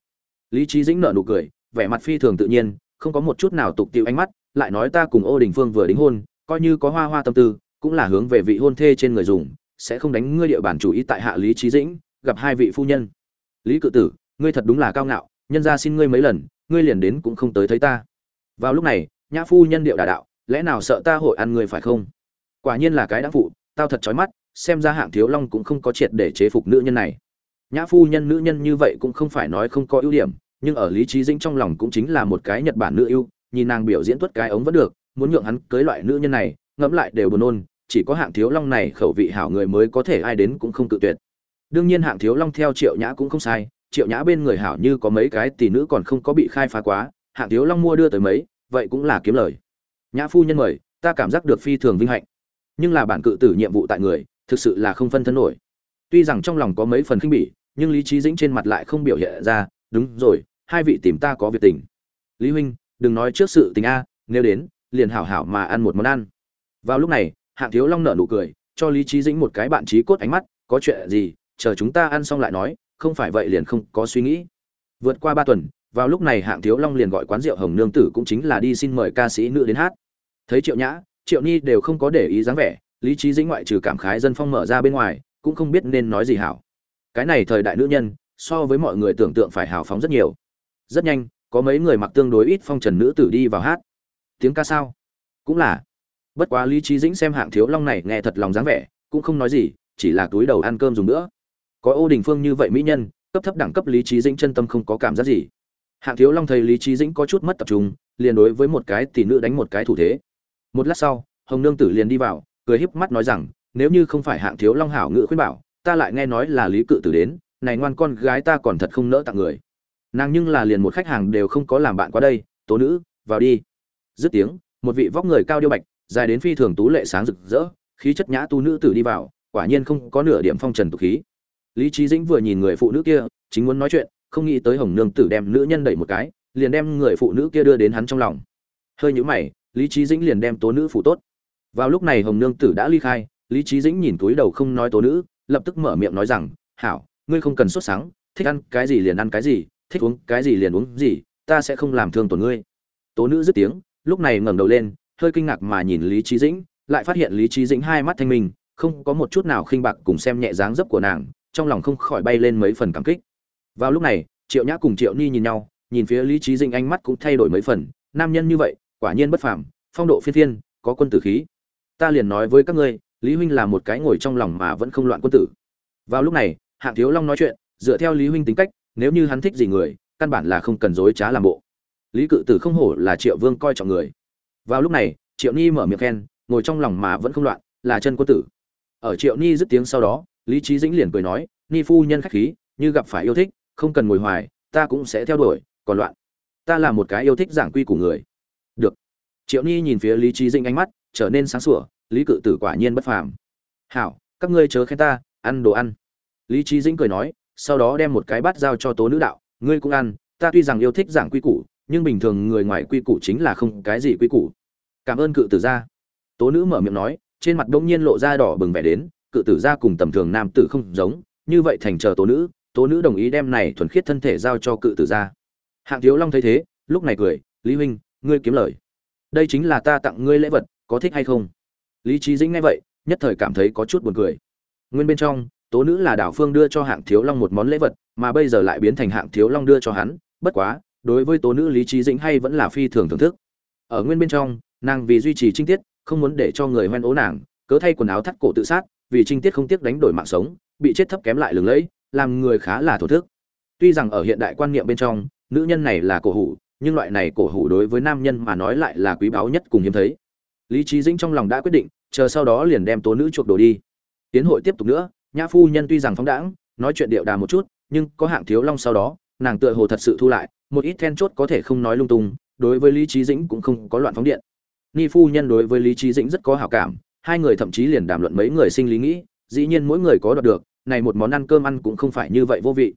Lý trí dĩnh nở nụ cười, vẻ mặt phi thường tự nhiên, không có một chút nào tục tiệu ánh mắt, lại nói ta cùng ô đình phương vừa đính hôn, coi như có hoa hoa tâm tư, cũng là hướng về vị hôn thê trên người dùng, sẽ không đánh ngươi địa bàn chủ ý tại hạ lý trí dĩnh, gặp hai vị phu nhân. Lý cự tử, ngươi thật đúng là cao ngạo, nhân ra xin ngươi mấy lần, ngươi liền đến cũng không tới thấy ta. Vào lúc này, nhã phu nhân điệu đà đạo, lẽ nào sợ ta hội ăn ngươi phải không? Quả nhiên là cái đã phụ, tao thật chói mắt, xem ra hạng thiếu long cũng không có triệt để chế phục nữ nhân này. Nhã phu nhân nữ nhân như vậy cũng không phải nói không có ưu điểm, nhưng ở lý trí dĩnh trong lòng cũng chính là một cái nhật bản nữ ưu nhìn nàng biểu diễn tuất cái ống vẫn được, muốn nhượng hắn cưới loại nữ nhân này, ngẫm lại đều buồn nôn, chỉ có hạng thiếu long này khẩu vị hảo người mới có thể ai đến cũng không tự tuyệt. Đương nhiên hạng thiếu long theo triệu nhã cũng không sai, triệu nhã bên người hảo như có mấy cái tỷ nữ còn không có bị khai phá quá, hạng thiếu long mua đưa tới mấy, vậy cũng là kiếm lời. Nhã phu nhân mời, ta cảm giác được phi thường vinh hạnh nhưng là bản cự tử nhiệm vụ tại người, thực sự là không phân thân nổi. Tuy rằng trong lòng có mấy phần khinh bỉ, nhưng lý trí dĩnh trên mặt lại không biểu hiện ra, đúng rồi, hai vị tìm ta có việc tình. Lý huynh, đừng nói trước sự tình a, nếu đến, liền hảo hảo mà ăn một món ăn. Vào lúc này, hạng thiếu long nở nụ cười, cho lý trí dĩnh một cái bạn trí cốt ánh mắt, có chuyện gì, chờ chúng ta ăn xong lại nói, không phải vậy liền không có suy nghĩ. Vượt qua ba tuần, vào lúc này hạng thiếu long liền gọi quán rượu hồng nương tử cũng chính là đi xin mời ca sĩ nữ đến hát. Thấy triệu nhã triệu nhi đều không có để ý dáng vẻ, lý trí dĩnh ngoại trừ cảm khái dân phong mở ra bên ngoài, cũng không biết nên nói gì hảo. Cái này thời đại nữ nhân, so với mọi người tưởng tượng phải hào phóng rất nhiều. Rất nhanh, có mấy người mặc tương đối ít phong trần nữ tử đi vào hát. Tiếng ca sao? Cũng là. Bất quá lý trí dĩnh xem hạng thiếu long này nghe thật lòng dáng vẻ, cũng không nói gì, chỉ là túi đầu ăn cơm dùng nữa có ô đình phương như vậy mỹ nhân, cấp thấp đẳng cấp lý trí dĩnh chân tâm không có cảm giác gì. Hạng thiếu long thấy lý trí dĩnh có chút mất tập trung, liền đối với một cái tỷ nữ đánh một cái thủ thế một lát sau, hồng nương tử liền đi vào, cười híp mắt nói rằng, nếu như không phải hạng thiếu long hảo ngự khuyên bảo, ta lại nghe nói là lý cự tử đến, này ngoan con gái ta còn thật không nỡ tặng người. Nàng nhưng là liền một khách hàng đều không có làm bạn qua đây, tố nữ, vào đi. Dứt tiếng, một vị vóc người cao điêu bạch, dài đến phi thường tú lệ sáng rực rỡ, khí chất nhã tu nữ tử đi vào, quả nhiên không có nửa điểm phong trần tục khí. Lý trí dĩnh vừa nhìn người phụ nữ kia, chính muốn nói chuyện, không nghĩ tới hồng nương tử đem nữ nhân đẩy một cái, liền đem người phụ nữ kia đưa đến hắn trong lòng. Hơi nhũ mày lý trí dĩnh liền đem tố nữ phụ tốt. Vào lúc này hồng nương tử đã ly khai, lý trí dĩnh nhìn túi đầu không nói tố nữ, lập tức mở miệng nói rằng, hảo, ngươi không cần xuất sáng thích ăn cái gì liền ăn cái gì, thích uống cái gì liền uống gì, ta sẽ không làm thương tổn ngươi. Tố nữ dứt tiếng, lúc này ngẩng đầu lên, hơi kinh ngạc mà nhìn lý trí dĩnh, lại phát hiện lý trí dĩnh hai mắt thanh minh, không có một chút nào khinh bạc cùng xem nhẹ dáng dấp của nàng, trong lòng không khỏi bay lên mấy phần cảm kích. Vào lúc này, triệu nhã cùng triệu ni nhìn nhau, nhìn phía lý trí dĩnh ánh mắt cũng thay đổi mấy phần, nam nhân như vậy quả nhiên bất phàm phong độ phiên thiên, có quân tử khí. Ta liền nói với các ngươi lý huynh là một cái ngồi trong lòng mà vẫn không loạn quân tử. Vào lúc này hạng thiếu long nói chuyện dựa theo lý huynh tính cách nếu như hắn thích gì người căn bản là không cần dối trá làm bộ. Lý cự tử không hổ là triệu vương coi trọng người. Vào lúc này triệu ni mở miệng khen ngồi trong lòng mà vẫn không loạn là chân quân tử. Ở triệu ni dứt tiếng sau đó lý Chí dĩnh liền cười nói ni phu nhân khách khí như gặp phải yêu thích không cần ngồi hoài ta cũng sẽ theo đuổi còn loạn. Ta là một cái yêu thích giảng quy của người triệu ni nhìn phía lý trí dĩnh ánh mắt trở nên sáng sủa, lý cự tử quả nhiên bất phàm. Hảo, các ngươi chớ khen ta, ăn đồ ăn. Lý trí dĩnh cười nói, sau đó đem một cái bát giao cho tố nữ đạo, ngươi cũng ăn, ta tuy rằng yêu thích giảng quy củ, nhưng bình thường người ngoài quy củ chính là không cái gì quy củ. Cảm ơn cự tử gia. Tố nữ mở miệng nói, trên mặt đông nhiên lộ ra đỏ bừng vẻ đến, cự tử gia cùng tầm thường nam tử không giống, như vậy thành chờ tố nữ tố nữ đồng ý đem này thuần khiết thân thể giao cho cự tử gia. Hạng thiếu long thấy thế, lúc này cười, lý huynh, ngươi kiếm lời đây chính là ta tặng ngươi lễ vật, có thích hay không? Lý trí dĩnh nghe vậy, nhất thời cảm thấy có chút buồn cười. Nguyên bên trong, tố nữ là đảo phương đưa cho hạng thiếu long một món lễ vật, mà bây giờ lại biến thành hạng thiếu long đưa cho hắn, bất quá, đối với tố nữ, lý trí dĩnh hay vẫn là phi thường thưởng thức. Ở nguyên bên trong, nàng vì duy trì trinh tiết, không muốn để cho người hoen ố nàng, cớ thay quần áo thắt cổ tự sát, vì trinh tiết không tiếc đánh đổi mạng sống, bị chết thấp kém lại lừng lẫy, làm người khá là thổ thức. Tuy rằng ở hiện đại quan niệm bên trong, nữ nhân này là cổ hủ nhưng loại này cổ hủ đối với nam nhân mà nói lại là quý báu nhất cùng hiếm thấy. Lý trí dĩnh trong lòng đã quyết định, chờ sau đó liền đem tố nữ chuộc đồ đi. Tiến hội tiếp tục nữa, nhã phu nhân tuy rằng phóng đãng, nói chuyện điệu đà một chút, nhưng có hạng thiếu long sau đó, nàng tựa hồ thật sự thu lại, một ít then chốt có thể không nói lung tung, đối với lý trí dĩnh cũng không có loạn phóng điện. Ni phu nhân đối với lý trí dĩnh rất có hảo cảm, hai người thậm chí liền đàm luận mấy người sinh lý nghĩ, dĩ nhiên mỗi người có đoạt được, này một món ăn cơm ăn cũng không phải như vậy vô vị.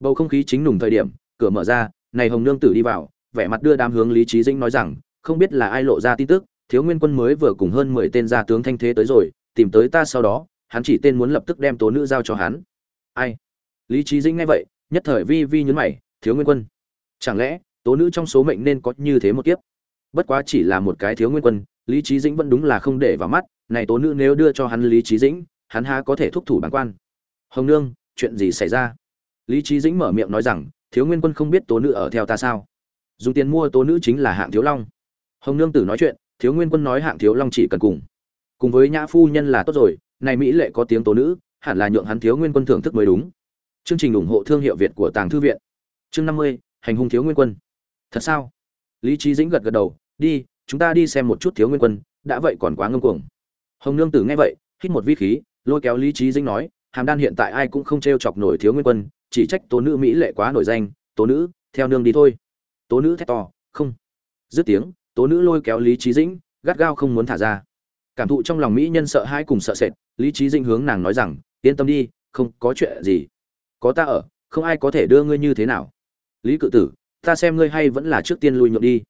Bầu không khí chính nùng thời điểm, cửa mở ra, này hồng nương tử đi vào vẻ mặt đưa đám hướng lý trí dĩnh nói rằng, không biết là ai lộ ra tin tức, thiếu nguyên quân mới vừa cùng hơn mười tên gia tướng thanh thế tới rồi, tìm tới ta sau đó, hắn chỉ tên muốn lập tức đem tố nữ giao cho hắn. Ai? Lý trí dĩnh nghe vậy, nhất thời vi vi nhấn mày, thiếu nguyên quân? Chẳng lẽ, tố nữ trong số mệnh nên có như thế một kiếp? Bất quá chỉ là một cái thiếu nguyên quân, lý trí dĩnh vẫn đúng là không để vào mắt, này tố nữ nếu đưa cho hắn lý trí dĩnh, hắn há có thể thúc thủ bản quan? Hồng nương, chuyện gì xảy ra? Lý trí dĩnh mở miệng nói rằng, thiếu nguyên quân không biết tố nữ ở theo ta sao? Dùng tiền mua tố nữ chính là hạng thiếu long. Hồng nương tử nói chuyện, thiếu nguyên quân nói hạng thiếu long chỉ cần cùng. Cùng với nhã phu nhân là tốt rồi, này mỹ lệ có tiếng tố nữ, hẳn là nhượng hắn thiếu nguyên quân thưởng thức mới đúng. Chương trình ủng hộ thương hiệu việt của tàng thư viện. Chương năm mươi, hành hung thiếu nguyên quân. Thật sao? Lý trí dĩnh gật gật đầu, đi, chúng ta đi xem một chút thiếu nguyên quân, đã vậy còn quá ngông cuồng. Hồng nương tử nghe vậy, hít một vi khí, lôi kéo lý trí dĩnh nói, hàm đan hiện tại ai cũng không t r e o chọc nổi thiếu nguyên quân, chỉ trách tố nữ mỹ lệ quá nổi danh, tố nữ, theo nương đi thôi tố nữ thét to, không. Dứt tiếng, tố nữ lôi kéo lý trí dĩnh, gắt gao không muốn thả ra. Cảm thụ trong lòng mỹ nhân sợ hãi cùng sợ sệt, lý trí dĩnh hướng nàng nói rằng, yên tâm đi, không có chuyện gì. Có ta ở, không ai có thể đưa ngươi như thế nào. Lý cự tử, ta xem ngươi hay vẫn là trước tiên lui nhượng đi.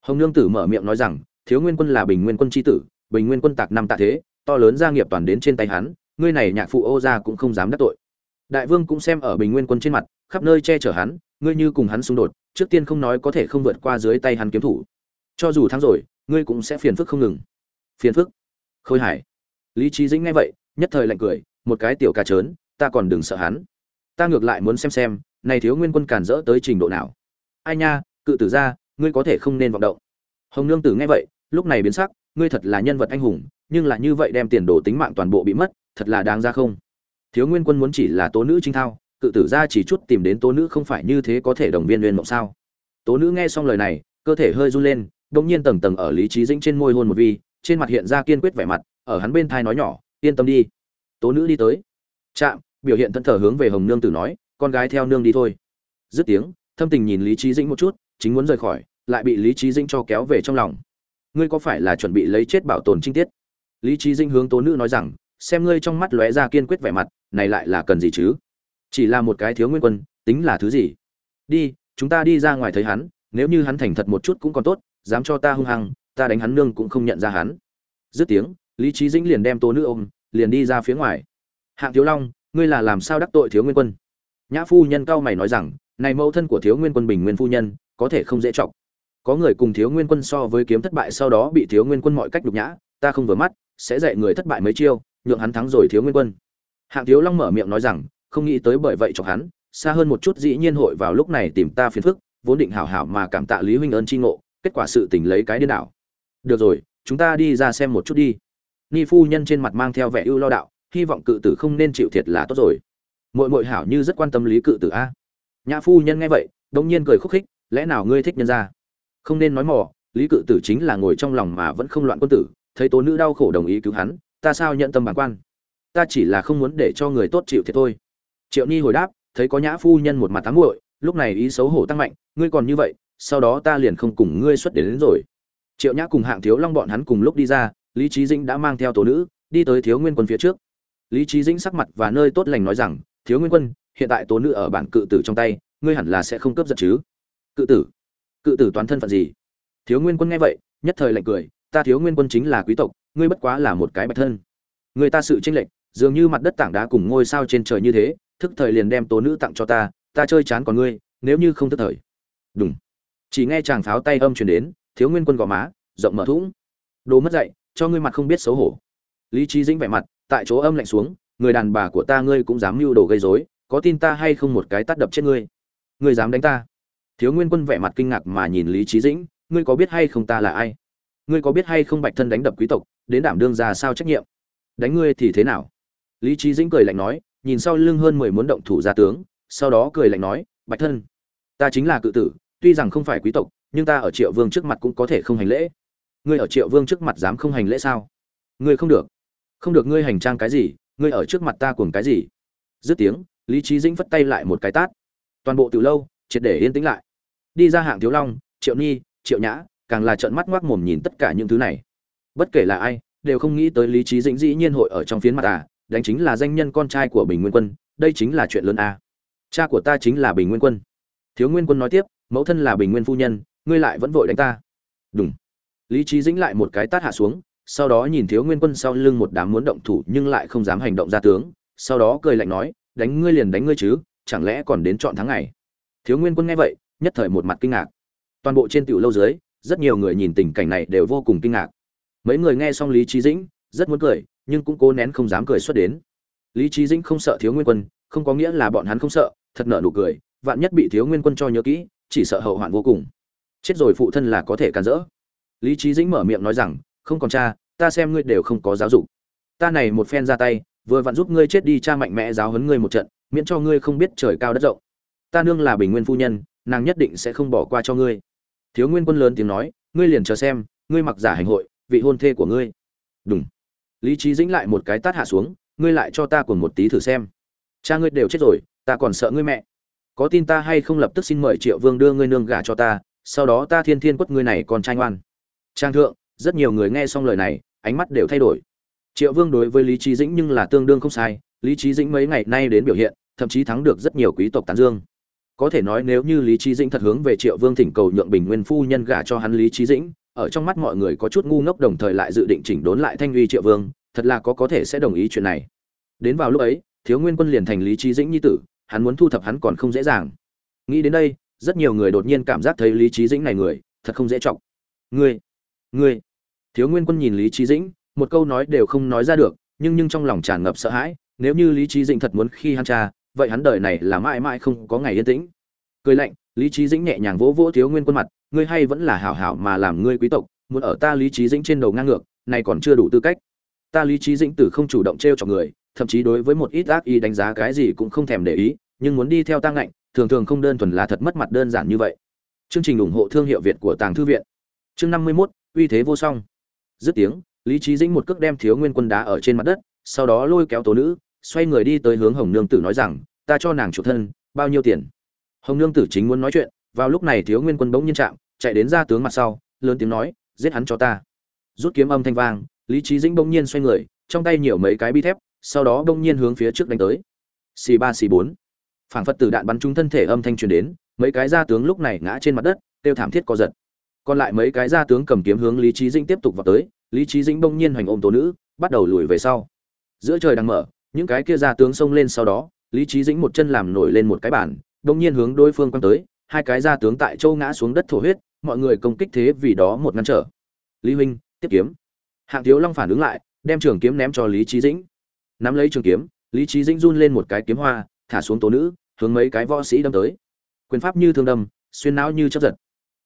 Hồng nương tử mở miệng nói rằng, thiếu nguyên quân là bình nguyên quân tri tử, bình nguyên quân tạc năm tạ thế, to lớn gia nghiệp toàn đến trên tay hắn, ngươi này nhạc phụ ô gia cũng không dám đắc tội. Đại vương cũng xem ở bình nguyên quân trên mặt, khắp nơi che chở hắn, ngươi như cùng hắn xung đột trước tiên không nói có thể không vượt qua dưới tay hắn kiếm thủ. Cho dù thắng rồi, ngươi cũng sẽ phiền phức không ngừng. Phiền phức? Khôi hải. Lý trí dĩnh nghe vậy, nhất thời lạnh cười, một cái tiểu ca trớn, ta còn đừng sợ hắn. Ta ngược lại muốn xem xem, này thiếu nguyên quân cản rỡ tới trình độ nào. Ai nha, cự tử ra, ngươi có thể không nên vọng động. Hồng nương tử nghe vậy, lúc này biến sắc, ngươi thật là nhân vật anh hùng, nhưng là như vậy đem tiền đồ tính mạng toàn bộ bị mất, thật là đáng ra không? Thiếu nguyên quân muốn chỉ là tố nữ trinh thao cự tử ra chỉ chút tìm đến tố nữ không phải như thế có thể đồng viên nguyên mộng sao? Tố nữ nghe xong lời này, cơ thể hơi run lên đông nhiên tầng tầng ở lý trí dĩnh trên môi hôn một vi, trên mặt hiện ra kiên quyết vẻ mặt, ở hắn bên thai nói nhỏ, yên tâm đi. Tố nữ đi tới. Chạm biểu hiện thân thờ hướng về hồng nương tử nói, con gái theo nương đi thôi. Dứt tiếng, thâm tình nhìn lý trí dĩnh một chút, chính muốn rời khỏi, lại bị lý trí dĩnh cho kéo về trong lòng. Ngươi có phải là chuẩn bị lấy chết bảo tồn trinh tiết? Lý trí dĩnh hướng tố nữ nói rằng, xem ngươi trong mắt lóe ra kiên quyết vẻ mặt, này lại là cần gì chứ? Chỉ là một cái thiếu nguyên quân, tính là thứ gì? Đi, chúng ta đi ra ngoài thấy hắn, nếu như hắn thành thật một chút cũng còn tốt, dám cho ta hung hăng, ta đánh hắn nương cũng không nhận ra hắn. Dứt tiếng, lý trí dĩnh liền đem tô nữ ôm, liền đi ra phía ngoài. Hạng thiếu long, ngươi là làm sao đắc tội thiếu nguyên quân? Nhã phu nhân cao mày nói rằng, này mẫu thân của thiếu nguyên quân bình nguyên phu nhân, có thể không dễ chọc. Có người cùng thiếu nguyên quân so với kiếm thất bại sau đó bị thiếu nguyên quân mọi cách nhục nhã, ta không vừa mắt, sẽ dạy người thất bại mấy chiêu, nhượng hắn thắng rồi thiếu nguyên quân. Hạng thiếu long mở miệng nói rằng không nghĩ tới bởi vậy chọc hắn, xa hơn một chút dĩ nhiên hội vào lúc này tìm ta phiền phức, vốn định hảo hảo mà cảm tạ lý huynh ơn tri ngộ, kết quả sự tình lấy cái điên đảo. Được rồi, chúng ta đi ra xem một chút đi. Ni phu nhân trên mặt mang theo vẻ ưu lo đạo, hy vọng cự tử không nên chịu thiệt là tốt rồi. Mội mội hảo như rất quan tâm lý cự tử a. Nhã phu nhân nghe vậy đông nhiên cười khúc khích, lẽ nào ngươi thích nhân ra không nên nói mỏ lý cự tử chính là ngồi trong lòng mà vẫn không loạn quân tử, thấy tố nữ đau khổ đồng ý cứu hắn, ta sao nhận tâm bản quan? Ta chỉ là không muốn để cho người tốt chịu thiệt thôi triệu ni hồi đáp thấy có nhã phu nhân một mặt thắng muội lúc này ý xấu hổ tăng mạnh ngươi còn như vậy sau đó ta liền không cùng ngươi xuất đến, đến rồi. Triệu nhã cùng hạng thiếu long bọn hắn cùng lúc đi ra lý trí dĩnh đã mang theo tố nữ đi tới thiếu nguyên quân phía trước. Lý trí dĩnh sắc mặt và nơi tốt lành nói rằng thiếu nguyên quân hiện tại tố nữ ở bản cự tử trong tay ngươi hẳn là sẽ không cướp giật chứ? Cự tử? Cự tử toán thân phận gì? Thiếu nguyên quân nghe vậy nhất thời lạnh cười ta thiếu nguyên quân chính là quý tộc ngươi bất quá là một cái bạch thân. Người ta sự tranh lệch dường như mặt đất tảng đá cùng ngôi sao trên trời như thế thức thời liền đem tố nữ tặng cho ta ta chơi chán còn ngươi, nếu như không thức thời. Đúng chỉ nghe chàng pháo tay âm truyền đến, thiếu nguyên quân gò má, rộng mở thủng đồ mất dạy, cho ngươi mặt không biết xấu hổ. Lý trí dĩnh vẻ mặt, tại chỗ âm lạnh xuống, người đàn bà của ta ngươi cũng dám mưu đồ gây rối, có tin ta hay không một cái tát đập chết ngươi? Ngươi dám đánh ta? Thiếu nguyên quân vẻ mặt kinh ngạc mà nhìn lý trí dĩnh, ngươi có biết hay không ta là ai? Ngươi có biết hay không bạch thân đánh đập quý tộc, đến đảm đương ra sao trách nhiệm? Đánh ngươi thì thế nào? Lý trí dĩnh cười lạnh nói nhìn sau lưng hơn mười muốn động thủ gia tướng, sau đó cười lạnh nói, bạch thân, ta chính là cự tử, tuy rằng không phải quý tộc, nhưng ta ở triệu vương trước mặt cũng có thể không hành lễ. Ngươi ở triệu vương trước mặt dám không hành lễ sao? Ngươi không được. Không được ngươi hành trang cái gì, ngươi ở trước mặt ta cuồng cái gì? Dứt tiếng, lý trí dĩnh phất tay lại một cái tát. Toàn bộ tiểu lâu, triệt để yên tĩnh lại. Đi ra hạng thiếu long, triệu nhi triệu nhã, càng là trợn mắt ngoác mồm nhìn tất cả những thứ này. Bất kể là ai, đều không nghĩ tới lý trí dĩnh dĩ nhiên hội ở trong phiến mặt à đánh chính là danh nhân con trai của bình nguyên quân, đây chính là chuyện lớn a. Cha của ta chính là bình nguyên quân. Thiếu nguyên quân nói tiếp, mẫu thân là bình nguyên phu nhân, ngươi lại vẫn vội đánh ta. Đúng lý trí dĩnh lại một cái tát hạ xuống, sau đó nhìn thiếu nguyên quân sau lưng một đám muốn động thủ nhưng lại không dám hành động ra tướng, sau đó cười lạnh nói, đánh ngươi liền đánh ngươi chứ, chẳng lẽ còn đến chọn tháng ngày? Thiếu nguyên quân nghe vậy, nhất thời một mặt kinh ngạc. Toàn bộ trên tiểu lâu dưới, rất nhiều người nhìn tình cảnh này đều vô cùng kinh ngạc. Mấy người nghe xong lý trí dĩnh, rất muốn cười nhưng cũng cố nén không dám cười xuất đến. Lý trí dĩnh không sợ thiếu nguyên quân, không có nghĩa là bọn hắn không sợ, thật nợ nụ cười, vạn nhất bị thiếu nguyên quân cho nhớ kỹ, chỉ sợ hậu hoạn vô cùng. Chết rồi phụ thân là có thể cản rỡ. Lý trí dĩnh mở miệng nói rằng, không còn cha, ta xem ngươi đều không có giáo dục. Ta này một phen ra tay, vừa vặn giúp ngươi chết đi cha mạnh mẽ giáo huấn ngươi một trận, miễn cho ngươi không biết trời cao đất rộng. Ta nương là bình nguyên phu nhân, nàng nhất định sẽ không bỏ qua cho ngươi. Thiếu nguyên quân lớn tiếng nói, ngươi liền chờ xem, ngươi mặc giả hành hội, vị hôn thê của ngươi. Đúng lý trí dĩnh lại một cái tát hạ xuống, ngươi lại cho ta cùng một tí thử xem. Cha ngươi đều chết rồi, ta còn sợ ngươi mẹ. Có tin ta hay không lập tức xin mời triệu vương đưa ngươi nương gả cho ta, sau đó ta thiên thiên quất ngươi này còn trai ngoan. Trang thượng, rất nhiều người nghe xong lời này, ánh mắt đều thay đổi. Triệu vương đối với lý trí dĩnh nhưng là tương đương không sai, lý trí dĩnh mấy ngày nay đến biểu hiện, thậm chí thắng được rất nhiều quý tộc tán dương. Có thể nói nếu như lý trí dĩnh thật hướng về triệu vương thỉnh cầu nhượng bình nguyên phu nhân gả cho hắn lý trí dĩnh ở trong mắt mọi người có chút ngu ngốc đồng thời lại dự định chỉnh đốn lại thanh uy triệu vương, thật là có có thể sẽ đồng ý chuyện này. Đến vào lúc ấy, thiếu nguyên quân liền thành lý trí dĩnh nhi tử, hắn muốn thu thập hắn còn không dễ dàng. Nghĩ đến đây, rất nhiều người đột nhiên cảm giác thấy lý trí dĩnh này người, thật không dễ trọng ngươi ngươi. Thiếu nguyên quân nhìn lý trí dĩnh, một câu nói đều không nói ra được, nhưng nhưng trong lòng tràn ngập sợ hãi, nếu như lý trí dĩnh thật muốn khi hắn cha, vậy hắn đời này là mãi mãi không có ngày yên tĩnh. Cười lạnh lý trí dĩnh nhẹ nhàng vỗ vỗ thiếu nguyên quân mặt, ngươi hay vẫn là hảo hảo mà làm ngươi quý tộc, muốn ở ta lý trí dĩnh trên đầu ngang ngược, này còn chưa đủ tư cách. Ta lý trí dĩnh tử không chủ động t r e o chọc người, thậm chí đối với một ít ác ý đánh giá cái gì cũng không thèm để ý, nhưng muốn đi theo tăng ngạnh, thường thường không đơn thuần là thật mất mặt đơn giản như vậy. Chương trình ủng hộ thương hiệu việt của tàng thư viện. Chương năm mươi mốt, uy thế vô song. Dứt tiếng, lý trí dĩnh một cước đem thiếu nguyên quân đá ở trên mặt đất, sau đó lôi kéo tố nữ, xoay người đi tới hướng hồng nương tử nói rằng, ta cho nàng chủ thân, bao nhiêu tiền? Hồng nương tử chính muốn nói chuyện, vào lúc này thiếu nguyên quân bỗng nhiên chạm, chạy đến ra tướng mặt sau, lớn tiếng nói, giết hắn cho ta. Rút kiếm âm thanh vang, lý trí dĩnh bỗng nhiên xoay người, trong tay nhiều mấy cái bi thép, sau đó bỗng nhiên hướng phía trước đánh tới. Xì ba, xì bốn. Phảng phất từ đạn bắn trúng thân thể âm thanh truyền đến, mấy cái gia tướng lúc này ngã trên mặt đất tiêu thảm thiết co giật. Còn lại mấy cái gia tướng cầm kiếm hướng lý trí dĩnh tiếp tục vào tới, lý trí dĩnh bỗng nhiên hoành ôm tố nữ, bắt đầu lùi về sau. Giữa trời đang mở, những cái kia gia tướng xông lên sau đó, lý trí dĩnh một chân làm nổi lên một cái bản đông nhiên hướng đối phương quăng tới, hai cái gia tướng tại châu ngã xuống đất thổ huyết, mọi người công kích thế vì đó một ngăn trở. Lý huynh, tiếp kiếm. Hạng thiếu long phản ứng lại, đem trường kiếm ném cho lý trí dĩnh. Nắm lấy trường kiếm, lý trí dĩnh run lên một cái kiếm hoa, thả xuống tố nữ, hướng mấy cái võ sĩ đâm tới. Quyền pháp như thương đâm, xuyên não như chấp giật.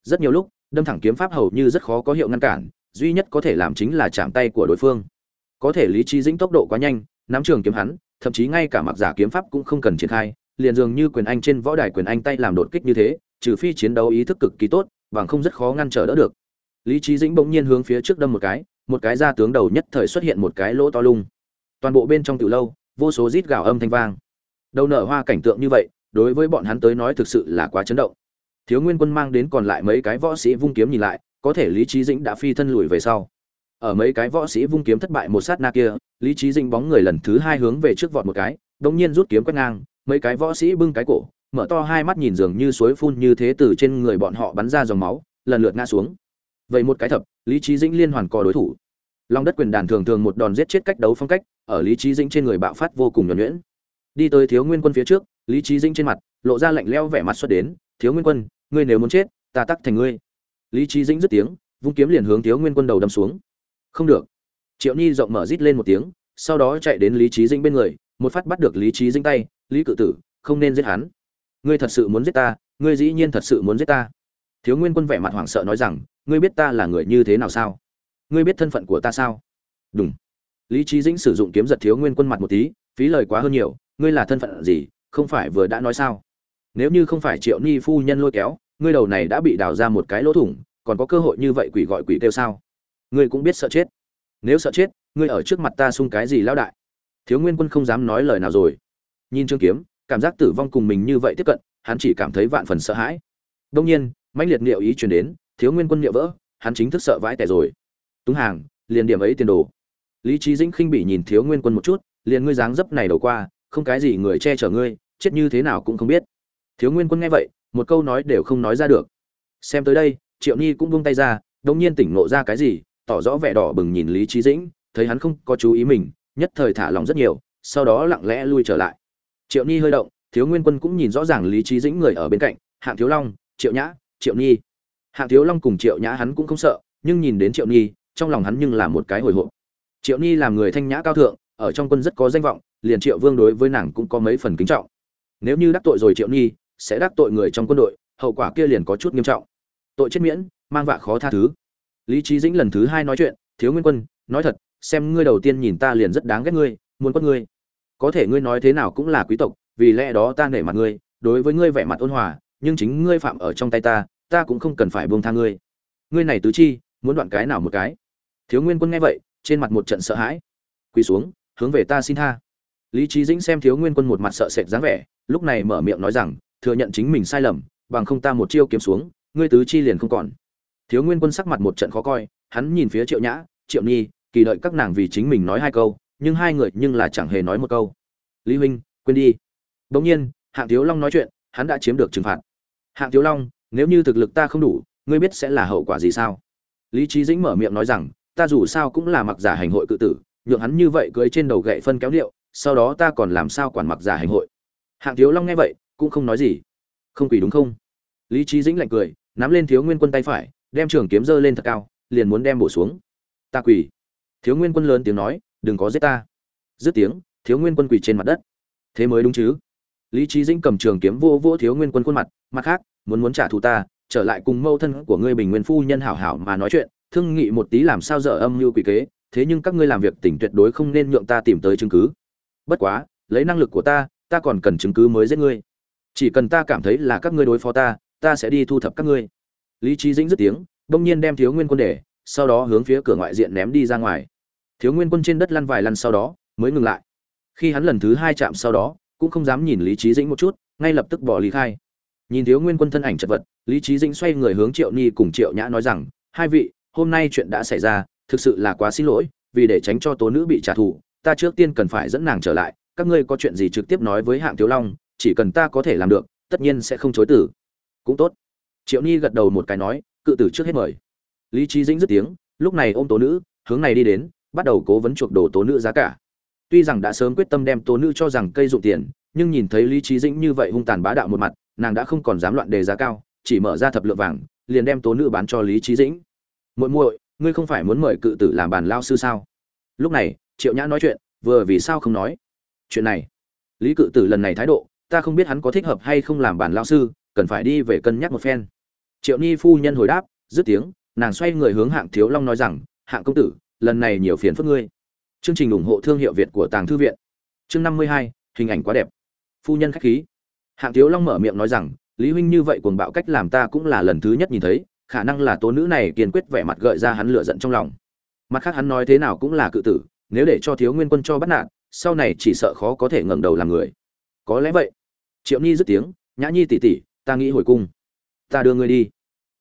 Rất nhiều lúc, đâm thẳng kiếm pháp hầu như rất khó có hiệu ngăn cản, duy nhất có thể làm chính là chạm tay của đối phương. Có thể lý trí dĩnh tốc độ quá nhanh, nắm trường kiếm hắn, thậm chí ngay cả mặc giả kiếm pháp cũng không cần triển khai liền dường như quyền anh trên võ đài quyền anh tay làm đột kích như thế, trừ phi chiến đấu ý thức cực kỳ tốt, bằng không rất khó ngăn trở đỡ được. Lý trí dĩnh bỗng nhiên hướng phía trước đâm một cái một cái ra tướng đầu nhất thời xuất hiện một cái lỗ to lung. Toàn bộ bên trong tiểu lâu, vô số rít gào âm thanh vang. Đầu nở hoa cảnh tượng như vậy, đối với bọn hắn tới nói thực sự là quá chấn động. Thiếu nguyên quân mang đến còn lại mấy cái võ sĩ vung kiếm nhìn lại, có thể lý trí dĩnh đã phi thân lùi về sau. Ở mấy cái võ sĩ vung kiếm thất bại một sát na kia, lý trí dĩnh bóng người lần thứ hai hướng về trước vọt một cái đột nhiên rút kiếm quét ngang mấy cái võ sĩ bưng cái cổ, mở to hai mắt nhìn dường như suối phun như thế từ trên người bọn họ bắn ra dòng máu, lần lượt ngã xuống. Vậy một cái thập, lý trí dĩnh liên hoàn co đối thủ. Long đất quyền đàn thường thường một đòn giết chết cách đấu phong cách, ở lý trí dĩnh trên người bạo phát vô cùng nhuẩn nhuyễn. Đi tới thiếu nguyên quân phía trước, lý trí dĩnh trên mặt lộ ra lạnh leo vẻ mặt xuất đến, thiếu nguyên quân, ngươi nếu muốn chết, ta tắc thành ngươi. Lý trí dĩnh dứt tiếng, vung kiếm liền hướng thiếu nguyên quân đầu đâm xuống. Không được. Triệu nhi rộng mở rít lên một tiếng, sau đó chạy đến lý trí dĩnh bên người, một phát bắt được lý trí dĩnh tay lý cự tử, không nên giết hắn. Ngươi thật sự muốn giết ta, ngươi dĩ nhiên thật sự muốn giết ta. Thiếu nguyên quân vẻ mặt hoảng sợ nói rằng, ngươi biết ta là người như thế nào sao? Ngươi biết thân phận của ta sao? Đúng lý trí dĩnh sử dụng kiếm giật thiếu nguyên quân mặt một tí, phí lời quá hơn nhiều, ngươi là thân phận gì, không phải vừa đã nói sao? Nếu như không phải triệu ni phu nhân lôi kéo, ngươi đầu này đã bị đào ra một cái lỗ thủng, còn có cơ hội như vậy quỷ gọi quỷ kêu sao? Ngươi cũng biết sợ chết. Nếu sợ chết, ngươi ở trước mặt ta xung cái gì lão đại? Thiếu nguyên quân không dám nói lời nào rồi nhìn trương kiếm, cảm giác tử vong cùng mình như vậy tiếp cận, hắn chỉ cảm thấy vạn phần sợ hãi. Đông nhiên, mãnh liệt liệu ý truyền đến, thiếu nguyên quân liệu vỡ, hắn chính thức sợ vãi tẻ rồi. Túng hàng, liền điểm ấy tiền đồ. Lý trí dĩnh khinh bỉ nhìn thiếu nguyên quân một chút, liền ngươi dáng dấp này đầu qua, không cái gì người che chở ngươi, chết như thế nào cũng không biết. Thiếu nguyên quân nghe vậy, một câu nói đều không nói ra được. Xem tới đây, triệu nhi cũng buông tay ra đông nhiên tỉnh ngộ ra cái gì, tỏ rõ vẻ đỏ bừng nhìn lý trí dĩnh, thấy hắn không có chú ý mình, nhất thời thả lòng rất nhiều, sau đó lặng lẽ lui trở lại triệu nhi hơi động, thiếu nguyên quân cũng nhìn rõ ràng lý trí dĩnh người ở bên cạnh, hạng thiếu long, triệu nhã, triệu nhi. Hạng thiếu long cùng triệu nhã hắn cũng không sợ, nhưng nhìn đến triệu nhi, trong lòng hắn nhưng là một cái hồi hộp. Triệu nhi làm người thanh nhã cao thượng, ở trong quân rất có danh vọng, liền triệu vương đối với nàng cũng có mấy phần kính trọng. Nếu như đắc tội rồi triệu nhi, sẽ đắc tội người trong quân đội, hậu quả kia liền có chút nghiêm trọng. Tội chết miễn, mang vạ khó tha thứ. Lý trí dĩnh lần thứ hai nói chuyện, thiếu nguyên quân, nói thật, xem ngươi đầu tiên nhìn ta liền rất đáng ghét ngươi, muốn quất ngươi có thể ngươi nói thế nào cũng là quý tộc, vì lẽ đó ta nể mặt ngươi, đối với ngươi vẻ mặt ôn hòa, nhưng chính ngươi phạm ở trong tay ta ta cũng không cần phải buông tha ngươi. Ngươi này tứ chi, muốn đoạn cái nào một cái? Thiếu nguyên quân nghe vậy, trên mặt một trận sợ hãi. Quỳ xuống, hướng về ta xin tha. Lý trí dĩnh xem thiếu nguyên quân một mặt sợ sệt dáng vẻ, lúc này mở miệng nói rằng, thừa nhận chính mình sai lầm, bằng không ta một chiêu kiếm xuống, ngươi tứ chi liền không còn. Thiếu nguyên quân sắc mặt một trận khó coi, hắn nhìn phía triệu nhã, triệu nhi, kỳ đợi các nàng vì chính mình nói hai câu nhưng hai người nhưng là chẳng hề nói một câu. Lý huynh, quên đi. Bỗng nhiên, hạng thiếu long nói chuyện, hắn đã chiếm được trừng phạt. Hạng thiếu long, nếu như thực lực ta không đủ, ngươi biết sẽ là hậu quả gì sao? Lý trí dĩnh mở miệng nói rằng, ta dù sao cũng là mặc giả hành hội cự tử, nhượng hắn như vậy cưới trên đầu gậy phân kéo điệu, sau đó ta còn làm sao quản mặc giả hành hội? Hạng thiếu long nghe vậy, cũng không nói gì. Không quỷ đúng không? Lý trí dĩnh lạnh cười, nắm lên thiếu nguyên quân tay phải, đem trường kiếm dơ lên thật cao, liền muốn đem bổ xuống. Ta quỳ. Thiếu nguyên quân lớn tiếng nói đừng có giết ta. Dứt tiếng, thiếu nguyên quân quỳ trên mặt đất. Thế mới đúng chứ? Lý trí dĩnh cầm trường kiếm vô vô thiếu nguyên quân khuôn mặt mặt khác, muốn muốn trả thù ta, trở lại cùng mâu thân của ngươi bình nguyên phu nhân hảo hảo mà nói chuyện, thương nghị một tí làm sao dở âm mưu quỷ kế, thế nhưng các ngươi làm việc tỉnh tuyệt đối không nên nhượng ta tìm tới chứng cứ. Bất quá, lấy năng lực của ta ta còn cần chứng cứ mới giết ngươi. Chỉ cần ta cảm thấy là các ngươi đối phó ta ta sẽ đi thu thập các ngươi. Lý trí dĩnh dứt tiếng đông nhiên đem thiếu nguyên quân để, sau đó hướng phía cửa ngoại diện ném đi ra ngoài thiếu nguyên quân trên đất lăn vài lăn sau đó, mới ngừng lại. Khi hắn lần thứ hai chạm sau đó, cũng không dám nhìn lý trí dĩnh một chút, ngay lập tức bỏ lý khai. Nhìn thiếu nguyên quân thân ảnh chật vật, lý trí dĩnh xoay người hướng triệu ni cùng triệu nhã nói rằng, hai vị, hôm nay chuyện đã xảy ra, thực sự là quá xin lỗi, vì để tránh cho tố nữ bị trả thù, ta trước tiên cần phải dẫn nàng trở lại, các ngươi có chuyện gì trực tiếp nói với hạng thiếu long, chỉ cần ta có thể làm được, tất nhiên sẽ không chối tử cũng tốt. Triệu ni gật đầu một cái nói, cự tử trước hết mời. Lý trí dĩnh dứt tiếng, lúc này ôm tố nữ, hướng này đi đến bắt đầu cố vấn chuộc đồ tố nữ giá cả. Tuy rằng đã sớm quyết tâm đem tố nữ cho rằng cây dụng tiền, nhưng nhìn thấy lý trí dĩnh như vậy hung tàn bá đạo một mặt, nàng đã không còn dám loạn đề giá cao, chỉ mở ra thập lượng vàng, liền đem tố nữ bán cho lý trí dĩnh. Muội muội, ngươi không phải muốn mời cự tử làm bàn lao sư sao? Lúc này, triệu nhã nói chuyện, vừa vì sao không nói? Chuyện này. Lý cự tử lần này thái độ, ta không biết hắn có thích hợp hay không làm bàn lao sư, cần phải đi về cân nhắc một phen. Triệu ni phu nhân hồi đáp, dứt tiếng, nàng xoay người hướng hạng thiếu long nói rằng, hạng công tử lần này nhiều phiền phức ngươi. Chương trình ủng hộ thương hiệu việt của tàng thư viện. Chương năm mươi hai, hình ảnh quá đẹp. Phu nhân khách khí. Hạng thiếu long mở miệng nói rằng, lý huynh như vậy cuồng bạo cách làm ta cũng là lần thứ nhất nhìn thấy, khả năng là tố nữ này kiên quyết vẻ mặt gợi ra hắn lửa giận trong lòng. Mặt khác hắn nói thế nào cũng là cự tử, nếu để cho thiếu nguyên quân cho bắt nạt, sau này chỉ sợ khó có thể ngẩng đầu làm người. Có lẽ vậy. Triệu nhi dứt tiếng, nhã nhi tỷ tỷ, ta nghĩ hồi cung. Ta đưa ngươi đi.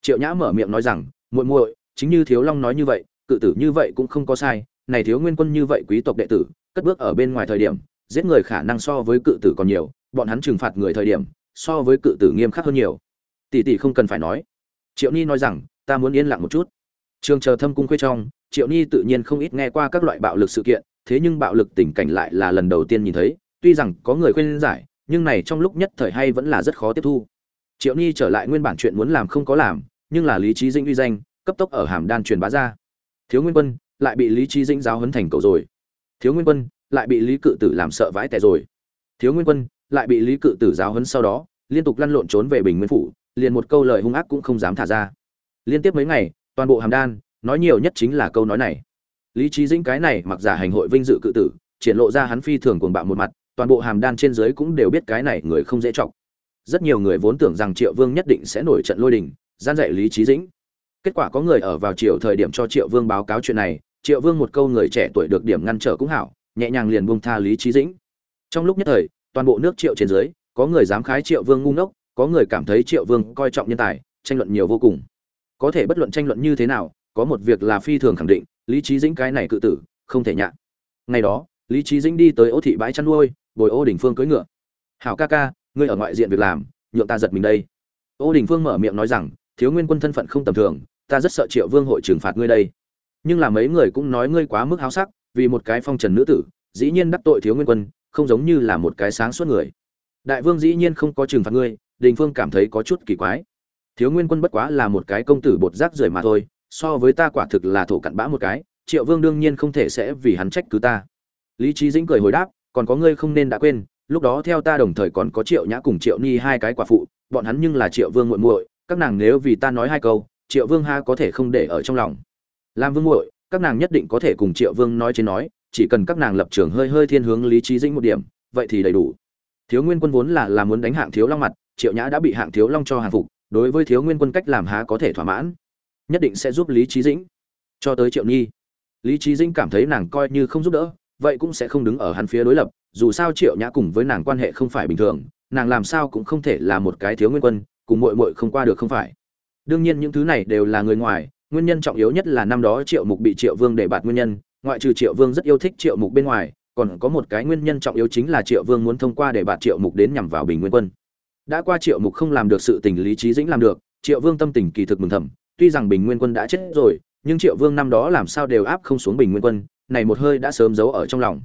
Triệu nhã mở miệng nói rằng, muội muội, chính như thiếu long nói như vậy cự tử như vậy cũng không có sai, này thiếu nguyên quân như vậy quý tộc đệ tử, cất bước ở bên ngoài thời điểm, giết người khả năng so với cự tử còn nhiều, bọn hắn trừng phạt người thời điểm, so với cự tử nghiêm khắc hơn nhiều. Tỷ tỷ không cần phải nói. Triệu ni nói rằng, ta muốn yên lặng một chút. Trường chờ thâm cung khuê trong, triệu ni tự nhiên không ít nghe qua các loại bạo lực sự kiện, thế nhưng bạo lực tình cảnh lại là lần đầu tiên nhìn thấy, tuy rằng có người khuyên giải, nhưng này trong lúc nhất thời hay vẫn là rất khó tiếp thu. Triệu ni trở lại nguyên bản chuyện muốn làm không có làm, nhưng là lý trí dinh uy danh, cấp tốc ở hàm đan truyền bá ra thiếu nguyên quân, lại bị lý trí dĩnh giáo hấn thành cầu rồi. Thiếu nguyên quân, lại bị lý cự tử làm sợ vãi tẻ rồi. Thiếu nguyên quân, lại bị lý cự tử giáo hấn sau đó, liên tục lăn lộn trốn về bình nguyên phủ, liền một câu lời hung ác cũng không dám thả ra. Liên tiếp mấy ngày, toàn bộ hàm đan, nói nhiều nhất chính là câu nói này. Lý trí dĩnh cái này mặc giả hành hội vinh dự cự tử, triển lộ ra hắn phi thường cuồng bạo một mặt, toàn bộ hàm đan trên dưới cũng đều biết cái này người không dễ trọng rất nhiều người vốn tưởng rằng triệu vương nhất định sẽ nổi trận lôi đình, gian dạy lý trí dĩnh kết quả có người ở vào triệu thời điểm cho triệu vương báo cáo chuyện này, triệu vương một câu người trẻ tuổi được điểm ngăn trở cũng hảo, nhẹ nhàng liền buông tha lý trí dĩnh. Trong lúc nhất thời, toàn bộ nước triệu trên dưới, có người dám khái triệu vương ngu ngốc, có người cảm thấy triệu vương coi trọng nhân tài, tranh luận nhiều vô cùng. Có thể bất luận tranh luận như thế nào, có một việc là phi thường khẳng định, lý trí dĩnh cái này cự tử, không thể nhạ. Ngày đó, lý trí dĩnh đi tới ô thị bãi chăn nuôi, bồi ô đình phương cưỡi ngựa. Hảo ca ca, ngươi ở ngoại diện việc làm, nhượng ta giật mình đây. Ô đình phương mở miệng nói rằng, thiếu nguyên quân thân phận không tầm thường ta rất sợ triệu vương hội trừng phạt ngươi đây. Nhưng là mấy người cũng nói ngươi quá mức háo sắc, vì một cái phong trần nữ tử, dĩ nhiên đắc tội thiếu nguyên quân, không giống như là một cái sáng suốt người. Đại vương dĩ nhiên không có trừng phạt ngươi, đình phương cảm thấy có chút kỳ quái. Thiếu nguyên quân bất quá là một cái công tử bột rác rưởi mà thôi, so với ta quả thực là thổ cặn bã một cái, triệu vương đương nhiên không thể sẽ vì hắn trách cứ ta. Lý trí dĩnh cười hồi đáp, còn có ngươi không nên đã quên, lúc đó theo ta đồng thời còn có triệu nhã cùng triệu ni hai cái quả phụ, bọn hắn nhưng là triệu vương muội muội, các nàng nếu vì ta nói hai câu triệu vương ha có thể không để ở trong lòng. Làm vương muội, các nàng nhất định có thể cùng triệu vương nói trên nói, chỉ cần các nàng lập trường hơi hơi thiên hướng lý trí dĩnh một điểm, vậy thì đầy đủ. Thiếu nguyên quân vốn là là muốn đánh hạng thiếu long mặt, triệu nhã đã bị hạng thiếu long cho hàng phục, đối với thiếu nguyên quân cách làm há có thể thỏa mãn. Nhất định sẽ giúp lý trí dĩnh. Cho tới triệu nhi, lý trí dĩnh cảm thấy nàng coi như không giúp đỡ, vậy cũng sẽ không đứng ở hắn phía đối lập, dù sao triệu nhã cùng với nàng quan hệ không phải bình thường, nàng làm sao cũng không thể là một cái thiếu nguyên quân, cùng mội mội không qua được không phải đương nhiên những thứ này đều là người ngoài, nguyên nhân trọng yếu nhất là năm đó triệu mục bị triệu vương để bạt nguyên nhân, ngoại trừ triệu vương rất yêu thích triệu mục bên ngoài, còn có một cái nguyên nhân trọng yếu chính là triệu vương muốn thông qua để bạt triệu mục đến nhằm vào bình nguyên quân. Đã qua triệu mục không làm được sự tình lý trí dĩnh làm được, triệu vương tâm tình kỳ thực mừng thầm, tuy rằng bình nguyên quân đã chết rồi, nhưng triệu vương năm đó làm sao đều áp không xuống bình nguyên quân, này một hơi đã sớm giấu ở trong lòng.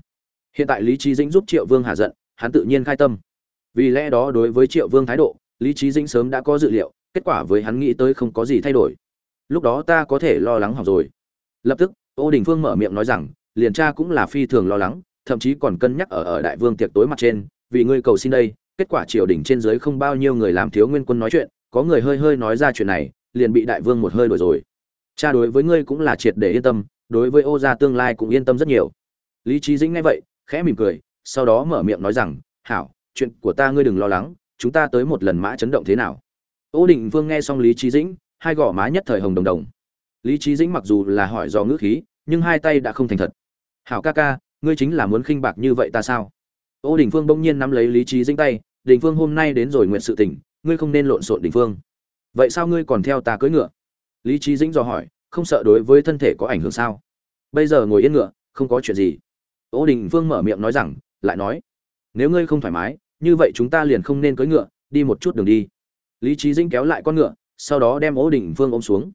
Hiện tại lý trí dĩnh giúp triệu vương hạ giận, hắn tự nhiên khai tâm. Vì lẽ đó đối với triệu vương thái độ, lý trí dĩnh sớm đã có dự liệu kết quả với hắn nghĩ tới không có gì thay đổi. Lúc đó ta có thể lo lắng học rồi. Lập tức, ô đình phương mở miệng nói rằng, liền cha cũng là phi thường lo lắng, thậm chí còn cân nhắc ở ở đại vương tiệc tối mặt trên, vì ngươi cầu xin đây, kết quả triều đình trên dưới không bao nhiêu người làm thiếu nguyên quân nói chuyện, có người hơi hơi nói ra chuyện này, liền bị đại vương một hơi đổi rồi. Cha đối với ngươi cũng là triệt để yên tâm, đối với ô gia tương lai cũng yên tâm rất nhiều. Lý trí dĩnh nghe vậy, khẽ mỉm cười, sau đó mở miệng nói rằng, hảo, chuyện của ta ngươi đừng lo lắng, chúng ta tới một lần mã chấn động thế nào? Ô định vương nghe xong lý Chí dĩnh, hai gò má nhất thời hồng đồng đồng. Lý Chí dĩnh mặc dù là hỏi do ngữ khí, nhưng hai tay đã không thành thật. Hảo ca ca, ngươi chính là muốn khinh bạc như vậy ta sao? Ô đình Vương bỗng nhiên nắm lấy lý Chí dĩnh tay đình Vương hôm nay đến rồi nguyện sự tình ngươi không nên lộn xộn đình Vương. vậy sao ngươi còn theo ta cưỡi ngựa? Lý Chí dĩnh dò hỏi, không sợ đối với thân thể có ảnh hưởng sao? Bây giờ ngồi yên ngựa, không có chuyện gì. Ô đình Vương mở miệng nói rằng, lại nói, nếu ngươi không thoải mái, như vậy chúng ta liền không nên cưỡi ngựa, đi một chút đường đi lý trí dĩnh kéo lại con ngựa, sau đó đem ô đình phương ôm xuống.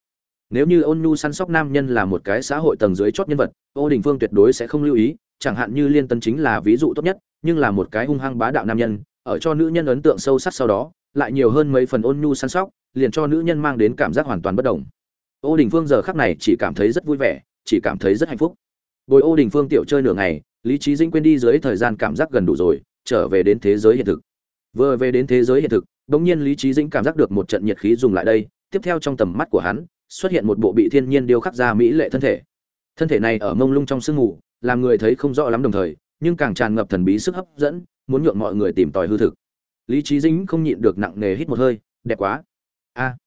Nếu như ôn nhu săn sóc nam nhân là một cái xã hội tầng dưới chót nhân vật, ô đình phương tuyệt đối sẽ không lưu ý, chẳng hạn như liên tân chính là ví dụ tốt nhất, nhưng là một cái hung hăng bá đạo nam nhân, ở cho nữ nhân ấn tượng sâu sắc sau đó, lại nhiều hơn mấy phần ôn nhu săn sóc, liền cho nữ nhân mang đến cảm giác hoàn toàn bất đồng. Ô đình phương giờ khắc này chỉ cảm thấy rất vui vẻ, chỉ cảm thấy rất hạnh phúc. Bồi ô đình phương tiểu chơi nửa ngày, lý trí dinh quên đi dưới thời gian cảm giác gần đủ rồi, trở về đến thế giới hiện thực. Vừa về đến thế giới hiện thực bỗng nhiên lý trí dĩnh cảm giác được một trận nhiệt khí dùng lại đây, tiếp theo trong tầm mắt của hắn, xuất hiện một bộ bị thiên nhiên điêu khắc ra mỹ lệ thân thể. Thân thể này ở mông lung trong sương mù, làm người thấy không rõ lắm đồng thời, nhưng càng tràn ngập thần bí sức hấp dẫn, muốn nhượng mọi người tìm tòi hư thực. Lý trí dĩnh không nhịn được nặng nề hít một hơi, đẹp quá. A.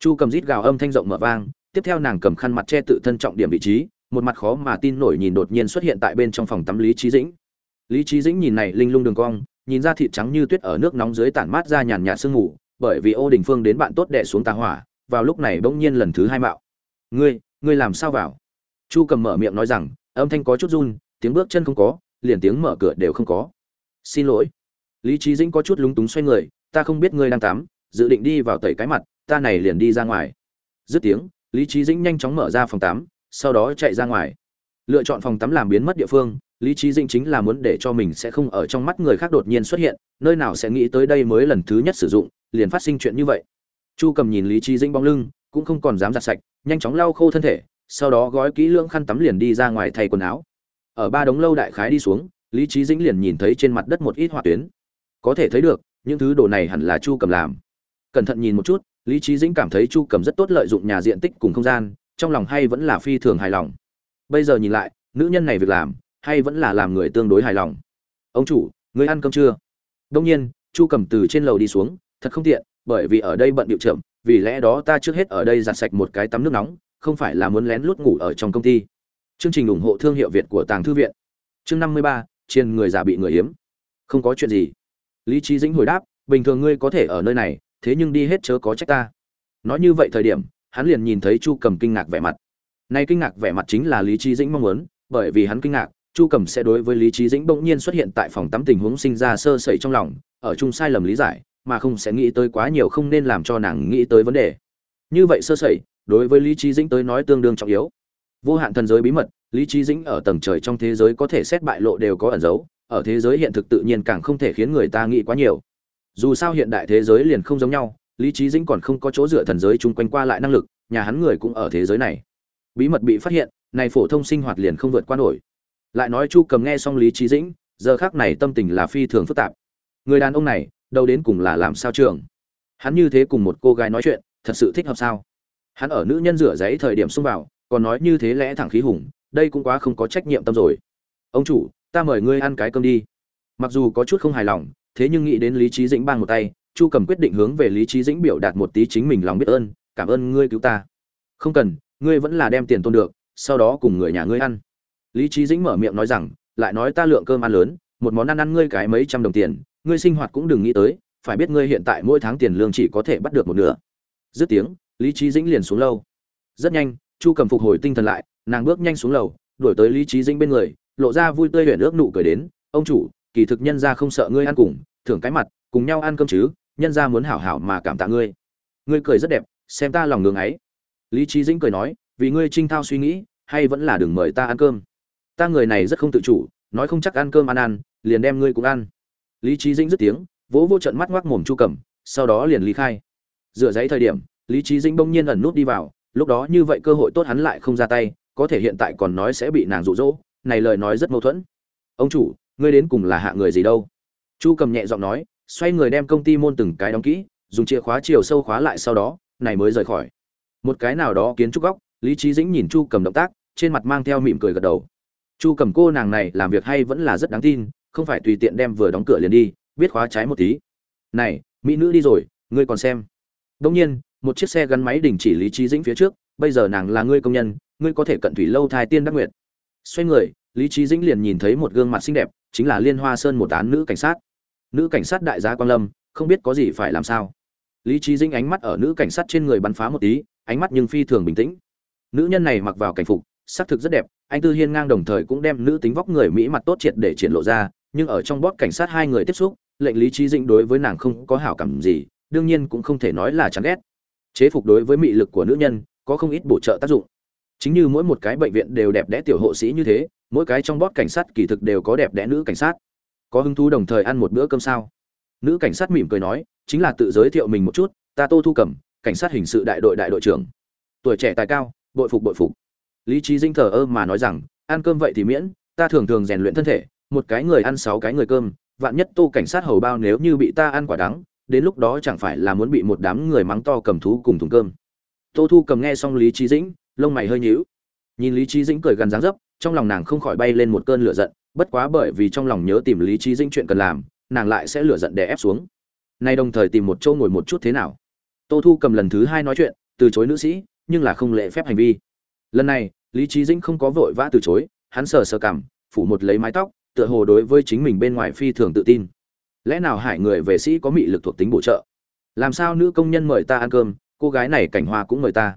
Chu cầm rít gào âm thanh rộng mở vang, tiếp theo nàng cầm khăn mặt che tự thân trọng điểm vị trí, một mặt khó mà tin nổi nhìn đột nhiên xuất hiện tại bên trong phòng tắm lý trí dĩnh. Lý trí dĩnh nhìn này linh lung đường cong nhìn ra thịt trắng như tuyết ở nước nóng dưới tản mát ra nhàn nhạt sương mù, bởi vì ô đình phương đến bạn tốt đệ xuống tà hỏa, vào lúc này bỗng nhiên lần thứ hai mạo. Ngươi ngươi làm sao vào? Chu cầm mở miệng nói rằng, âm thanh có chút run, tiếng bước chân không có, liền tiếng mở cửa đều không có. Xin lỗi. Lý Chí dĩnh có chút lúng túng xoay người, ta không biết ngươi đang tắm, dự định đi vào tẩy cái mặt, ta này liền đi ra ngoài. Dứt tiếng, lý Chí dĩnh nhanh chóng mở ra phòng tắm, sau đó chạy ra ngoài. Lựa chọn phòng tắm làm biến mất địa phương lý trí dĩnh chính là muốn để cho mình sẽ không ở trong mắt người khác đột nhiên xuất hiện, nơi nào sẽ nghĩ tới đây mới lần thứ nhất sử dụng, liền phát sinh chuyện như vậy. Chu cầm nhìn lý trí dĩnh bóng lưng, cũng không còn dám giặt sạch, nhanh chóng lau khô thân thể, sau đó gói kỹ lưỡng khăn tắm liền đi ra ngoài thay quần áo. Ở ba đống lâu đại khái đi xuống, lý trí dĩnh liền nhìn thấy trên mặt đất một ít hỏa tuyến. Có thể thấy được, những thứ đồ này hẳn là chu cầm làm. Cẩn thận nhìn một chút, lý trí dĩnh cảm thấy chu cầm rất tốt lợi dụng nhà diện tích cùng không gian, trong lòng hay vẫn là phi thường hài lòng. Bây giờ nhìn lại, nữ nhân này việc làm hay vẫn là làm người tương đối hài lòng? Ông chủ người ăn cơm chưa? Đông nhiên, chu cầm từ trên lầu đi xuống, thật không tiện, bởi vì ở đây bận điệu chậm, vì lẽ đó ta trước hết ở đây giặt sạch một cái tắm nước nóng, không phải là muốn lén lút ngủ ở trong công ty. Chương trình ủng hộ thương hiệu việt của tàng thư viện. Chương năm mươi ba, trên người già bị người hiếm. Không có chuyện gì. Lý trí dĩnh hồi đáp, bình thường ngươi có thể ở nơi này, thế nhưng đi hết chớ có trách ta. Nói như vậy thời điểm, hắn liền nhìn thấy chu cầm kinh ngạc vẻ mặt. Nay kinh ngạc vẻ mặt chính là lý trí dĩnh mong muốn, bởi vì hắn kinh ngạc chu cầm sẽ đối với lý trí dĩnh bỗng nhiên xuất hiện tại phòng tắm tình huống sinh ra sơ sẩy trong lòng, ở chung sai lầm lý giải, mà không sẽ nghĩ tới quá nhiều không nên làm cho nàng nghĩ tới vấn đề. Như vậy sơ sẩy, đối với lý trí dĩnh tới nói tương đương trọng yếu. Vô hạn thần giới bí mật, lý trí dĩnh ở tầng trời trong thế giới có thể xét bại lộ đều có ẩn giấu ở thế giới hiện thực tự nhiên càng không thể khiến người ta nghĩ quá nhiều. Dù sao hiện đại thế giới liền không giống nhau, lý trí dĩnh còn không có chỗ dựa thần giới chung quanh qua lại năng lực, nhà hắn người cũng ở thế giới này. Bí mật bị phát hiện, này phổ thông sinh hoạt liền không vượt qua nổi lại nói chu cầm nghe xong lý trí dĩnh, giờ khác này tâm tình là phi thường phức tạp. Người đàn ông này, đâu đến cùng là làm sao trường? Hắn như thế cùng một cô gái nói chuyện, thật sự thích hợp sao? Hắn ở nữ nhân rửa giấy thời điểm xông vào, còn nói như thế lẽ thẳng khí hùng, đây cũng quá không có trách nhiệm tâm rồi. Ông chủ, ta mời ngươi ăn cái cơm đi. Mặc dù có chút không hài lòng, thế nhưng nghĩ đến lý trí dĩnh bang một tay, chu cầm quyết định hướng về lý trí dĩnh biểu đạt một tí chính mình lòng biết ơn, cảm ơn ngươi cứu ta. Không cần, ngươi vẫn là đem tiền tôn được, sau đó cùng người nhà ngươi ăn lý trí dĩnh mở miệng nói rằng, lại nói ta lượng cơm ăn lớn, một món ăn ăn ngươi cái mấy trăm đồng tiền, ngươi sinh hoạt cũng đừng nghĩ tới, phải biết ngươi hiện tại mỗi tháng tiền lương chỉ có thể bắt được một nửa. Dứt tiếng, lý trí dĩnh liền xuống lâu rất nhanh, chu cầm phục hồi tinh thần lại, nàng bước nhanh xuống lầu, đuổi tới lý trí dĩnh bên người, lộ ra vui tươi huyện ước nụ cười đến, ông chủ, kỳ thực nhân ra không sợ ngươi ăn cùng, thưởng cái mặt, cùng nhau ăn cơm chứ, nhân ra muốn hảo hảo mà cảm tạ ngươi. Ngươi cười rất đẹp, xem ta lòng ngưng ấy. Lý trí dĩnh cười nói, vì ngươi trinh thao suy nghĩ, hay vẫn là đừng mời ta ăn cơm ta người này rất không tự chủ, nói không chắc ăn cơm ăn ăn, liền đem ngươi cũng ăn. Lý trí dĩnh dứt tiếng, vỗ vô trận mắt ngoác mồm chu cầm sau đó liền lý khai. Dựa giấy thời điểm, lý trí dĩnh bỗng nhiên ẩn nút đi vào, lúc đó như vậy cơ hội tốt hắn lại không ra tay, có thể hiện tại còn nói sẽ bị nàng rụ rỗ này lời nói rất mâu thuẫn. Ông chủ, ngươi đến cùng là hạ người gì đâu? Chu cầm nhẹ giọng nói, xoay người đem công ty môn từng cái đóng kỹ, dùng chìa khóa chiều sâu khóa lại sau đó, này mới rời khỏi. Một cái nào đó kiến trúc góc, lý trí dĩnh nhìn chu cầm động tác, trên mặt mang theo mỉm cười gật đầu chu cầm cô nàng này làm việc hay vẫn là rất đáng tin, không phải tùy tiện đem vừa đóng cửa liền đi, biết khóa trái một tí. Này, mỹ nữ đi rồi, ngươi còn xem. Đông nhiên, một chiếc xe gắn máy đình chỉ lý trí dĩnh phía trước, bây giờ nàng là ngươi công nhân, ngươi có thể cận thủy lâu thai tiên đắc nguyệt. Xoay người, lý trí dĩnh liền nhìn thấy một gương mặt xinh đẹp, chính là liên hoa sơn một án nữ cảnh sát. Nữ cảnh sát đại gia quang lâm, không biết có gì phải làm sao. Lý trí dĩnh ánh mắt ở nữ cảnh sát trên người bắn phá một tí, ánh mắt nhưng phi thường bình tĩnh. Nữ nhân này mặc vào cảnh phục xác thực rất đẹp anh tư hiên ngang đồng thời cũng đem nữ tính vóc người mỹ mặt tốt triệt để triển lộ ra, nhưng ở trong bót cảnh sát hai người tiếp xúc, lệnh lý trí dĩnh đối với nàng không có hảo cảm gì, đương nhiên cũng không thể nói là chán ghét. Chế phục đối với mị lực của nữ nhân, có không ít bổ trợ tác dụng. Chính như mỗi một cái bệnh viện đều đẹp đẽ tiểu hộ sĩ như thế, mỗi cái trong bót cảnh sát kỳ thực đều có đẹp đẽ nữ cảnh sát. Có hứng thú đồng thời ăn một bữa cơm sao? Nữ cảnh sát mỉm cười nói, chính là tự giới thiệu mình một chút, ta tô thu cẩm, cảnh sát hình sự đại đội đại đội trưởng. Tuổi trẻ tài cao, bội phục bội phục lý trí dinh thờ ơ mà nói rằng, ăn cơm vậy thì miễn, ta thường thường rèn luyện thân thể, một cái người ăn sáu cái người cơm, vạn nhất tô cảnh sát hầu bao nếu như bị ta ăn quả đắng, đến lúc đó chẳng phải là muốn bị một đám người mắng to cầm thú cùng thùng cơm. Tô thu cầm nghe xong lý trí dĩnh, lông mày hơi nhíu. Nhìn lý trí dĩnh cười gần dáng dấp, trong lòng nàng không khỏi bay lên một cơn lửa giận, bất quá bởi vì trong lòng nhớ tìm lý trí dĩnh chuyện cần làm, nàng lại sẽ lửa giận để ép xuống. Nay đồng thời tìm một chỗ ngồi một chút thế nào? Tô thu cầm lần thứ hai nói chuyện, từ chối nữ sĩ, nhưng là không lệ phép hành vi. Lần này lý trí dĩnh không có vội vã từ chối, hắn sờ sờ cảm phủ một lấy mái tóc, tựa hồ đối với chính mình bên ngoài phi thường tự tin. Lẽ nào hải người về sĩ có mị lực thuộc tính bổ trợ? Làm sao nữ công nhân mời ta ăn cơm, cô gái này cảnh hoa cũng mời ta?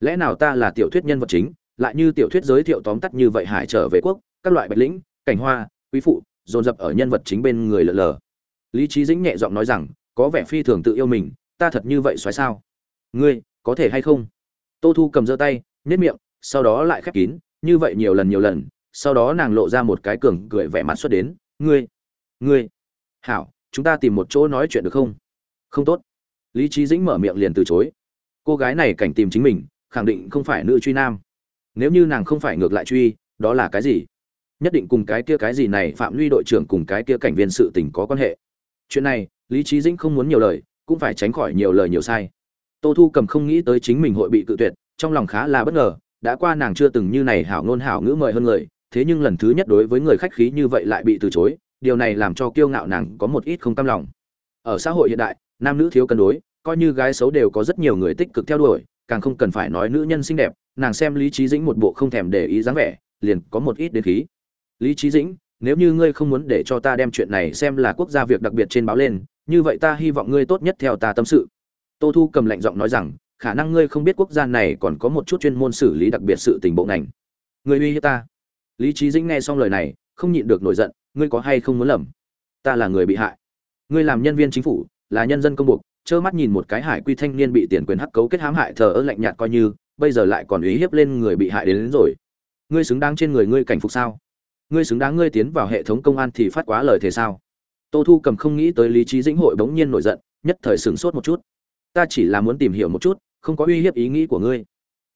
Lẽ nào ta là tiểu thuyết nhân vật chính, lại như tiểu thuyết giới thiệu tóm tắt như vậy hải trở về quốc, các loại bạch lĩnh, cảnh hoa, quý phụ, dồn dập ở nhân vật chính bên người lờ lờ. Lý trí dĩnh nhẹ giọng nói rằng, có vẻ phi thường tự yêu mình, ta thật như vậy xoáy sao? Ngươi, có thể hay không? Tô thu cầm giơ tay nhét miệng sau đó lại khép kín, như vậy nhiều lần nhiều lần, sau đó nàng lộ ra một cái cường cười vẻ mặt xuất đến, ngươi ngươi, hảo, chúng ta tìm một chỗ nói chuyện được không? Không tốt. Lý trí dĩnh mở miệng liền từ chối. Cô gái này cảnh tìm chính mình, khẳng định không phải nữ truy nam. Nếu như nàng không phải ngược lại truy, đó là cái gì? Nhất định cùng cái kia cái gì này, phạm luy đội trưởng cùng cái kia cảnh viên sự tình có quan hệ. Chuyện này, lý trí dĩnh không muốn nhiều lời, cũng phải tránh khỏi nhiều lời nhiều sai. Tô thu cầm không nghĩ tới chính mình hội bị cự tuyệt, trong lòng khá là bất ngờ đã qua nàng chưa từng như này hảo ngôn hảo ngữ mời hơn người, thế nhưng lần thứ nhất đối với người khách khí như vậy lại bị từ chối, điều này làm cho kiêu ngạo nàng có một ít không cam lòng. Ở xã hội hiện đại, nam nữ thiếu cân đối, coi như gái xấu đều có rất nhiều người tích cực theo đuổi, càng không cần phải nói nữ nhân xinh đẹp, nàng xem lý trí dĩnh một bộ không thèm để ý dáng vẻ, liền có một ít đến khí. Lý trí dĩnh, nếu như ngươi không muốn để cho ta đem chuyện này xem là quốc gia việc đặc biệt trên báo lên, như vậy ta hy vọng ngươi tốt nhất theo ta tâm sự. Tô thu cầm lạnh giọng nói rằng khả năng ngươi không biết quốc gia này còn có một chút chuyên môn xử lý đặc biệt sự tình bộ ngành. Ngươi uy hiếp ta. Lý trí dĩnh nghe xong lời này không nhịn được nổi giận ngươi có hay không muốn lầm? Ta là người bị hại. Ngươi làm nhân viên chính phủ là nhân dân công buộc trơ mắt nhìn một cái hải quy thanh niên bị tiền quyền hắc cấu kết hãm hại thờ ơ lạnh nhạt coi như bây giờ lại còn uy hiếp lên người bị hại đến, đến rồi. Ngươi xứng đáng trên người ngươi cảnh phục sao? Ngươi xứng đáng ngươi tiến vào hệ thống công an thì phát quá lời thế sao? Tô thu cầm không nghĩ tới lý trí dĩnh hội bỗng nhiên nổi giận nhất thời sửng sốt một chút. Ta chỉ là muốn tìm hiểu một chút không có uy hiếp ý nghĩ của ngươi.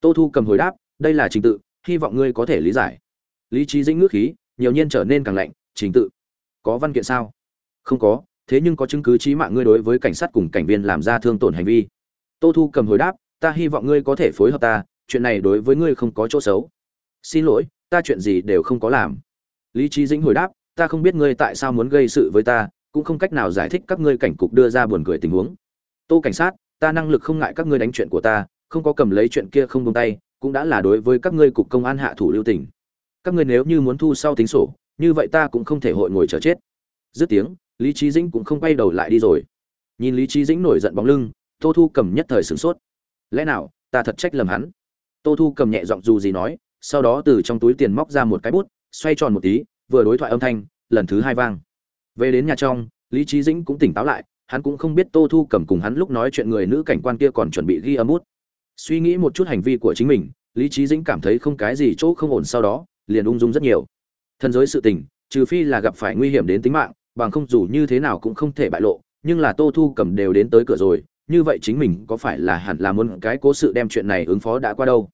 Tô thu cầm hồi đáp, đây là trình tự, hy vọng ngươi có thể lý giải. Lý trí dĩnh ngước khí, nhiều nhiên trở nên càng lạnh, trình tự. Có văn kiện sao? Không có, thế nhưng có chứng cứ trí mạng ngươi đối với cảnh sát cùng cảnh viên làm ra thương tổn hành vi. Tô thu cầm hồi đáp, ta hy vọng ngươi có thể phối hợp ta, chuyện này đối với ngươi không có chỗ xấu. Xin lỗi, ta chuyện gì đều không có làm. Lý trí dĩnh hồi đáp, ta không biết ngươi tại sao muốn gây sự với ta, cũng không cách nào giải thích các ngươi cảnh cục đưa ra buồn cười tình huống. Tô cảnh sát ta năng lực không ngại các ngươi đánh chuyện của ta, không có cầm lấy chuyện kia không buông tay, cũng đã là đối với các ngươi cục công an hạ thủ lưu tình. Các ngươi nếu như muốn thu sau tính sổ, như vậy ta cũng không thể hội ngồi chờ chết. Dứt tiếng, lý trí dĩnh cũng không quay đầu lại đi rồi. Nhìn lý trí dĩnh nổi giận bóng lưng, tô thu cầm nhất thời sửng sốt. Lẽ nào, ta thật trách lầm hắn? Tô thu cầm nhẹ giọng dù gì nói, sau đó từ trong túi tiền móc ra một cái bút, xoay tròn một tí, vừa đối thoại âm thanh, lần thứ hai vang. Về đến nhà trong, lý trí dĩnh cũng tỉnh táo lại hắn cũng không biết tô thu cầm cùng hắn lúc nói chuyện người nữ cảnh quan kia còn chuẩn bị ghi âm út. Suy nghĩ một chút hành vi của chính mình, lý trí dĩnh cảm thấy không cái gì chỗ không ổn sau đó, liền ung dung rất nhiều. Thân giới sự tình, trừ phi là gặp phải nguy hiểm đến tính mạng, bằng không dù như thế nào cũng không thể bại lộ, nhưng là tô thu cầm đều đến tới cửa rồi, như vậy chính mình có phải là hẳn là muốn cái cố sự đem chuyện này ứng phó đã qua đâu?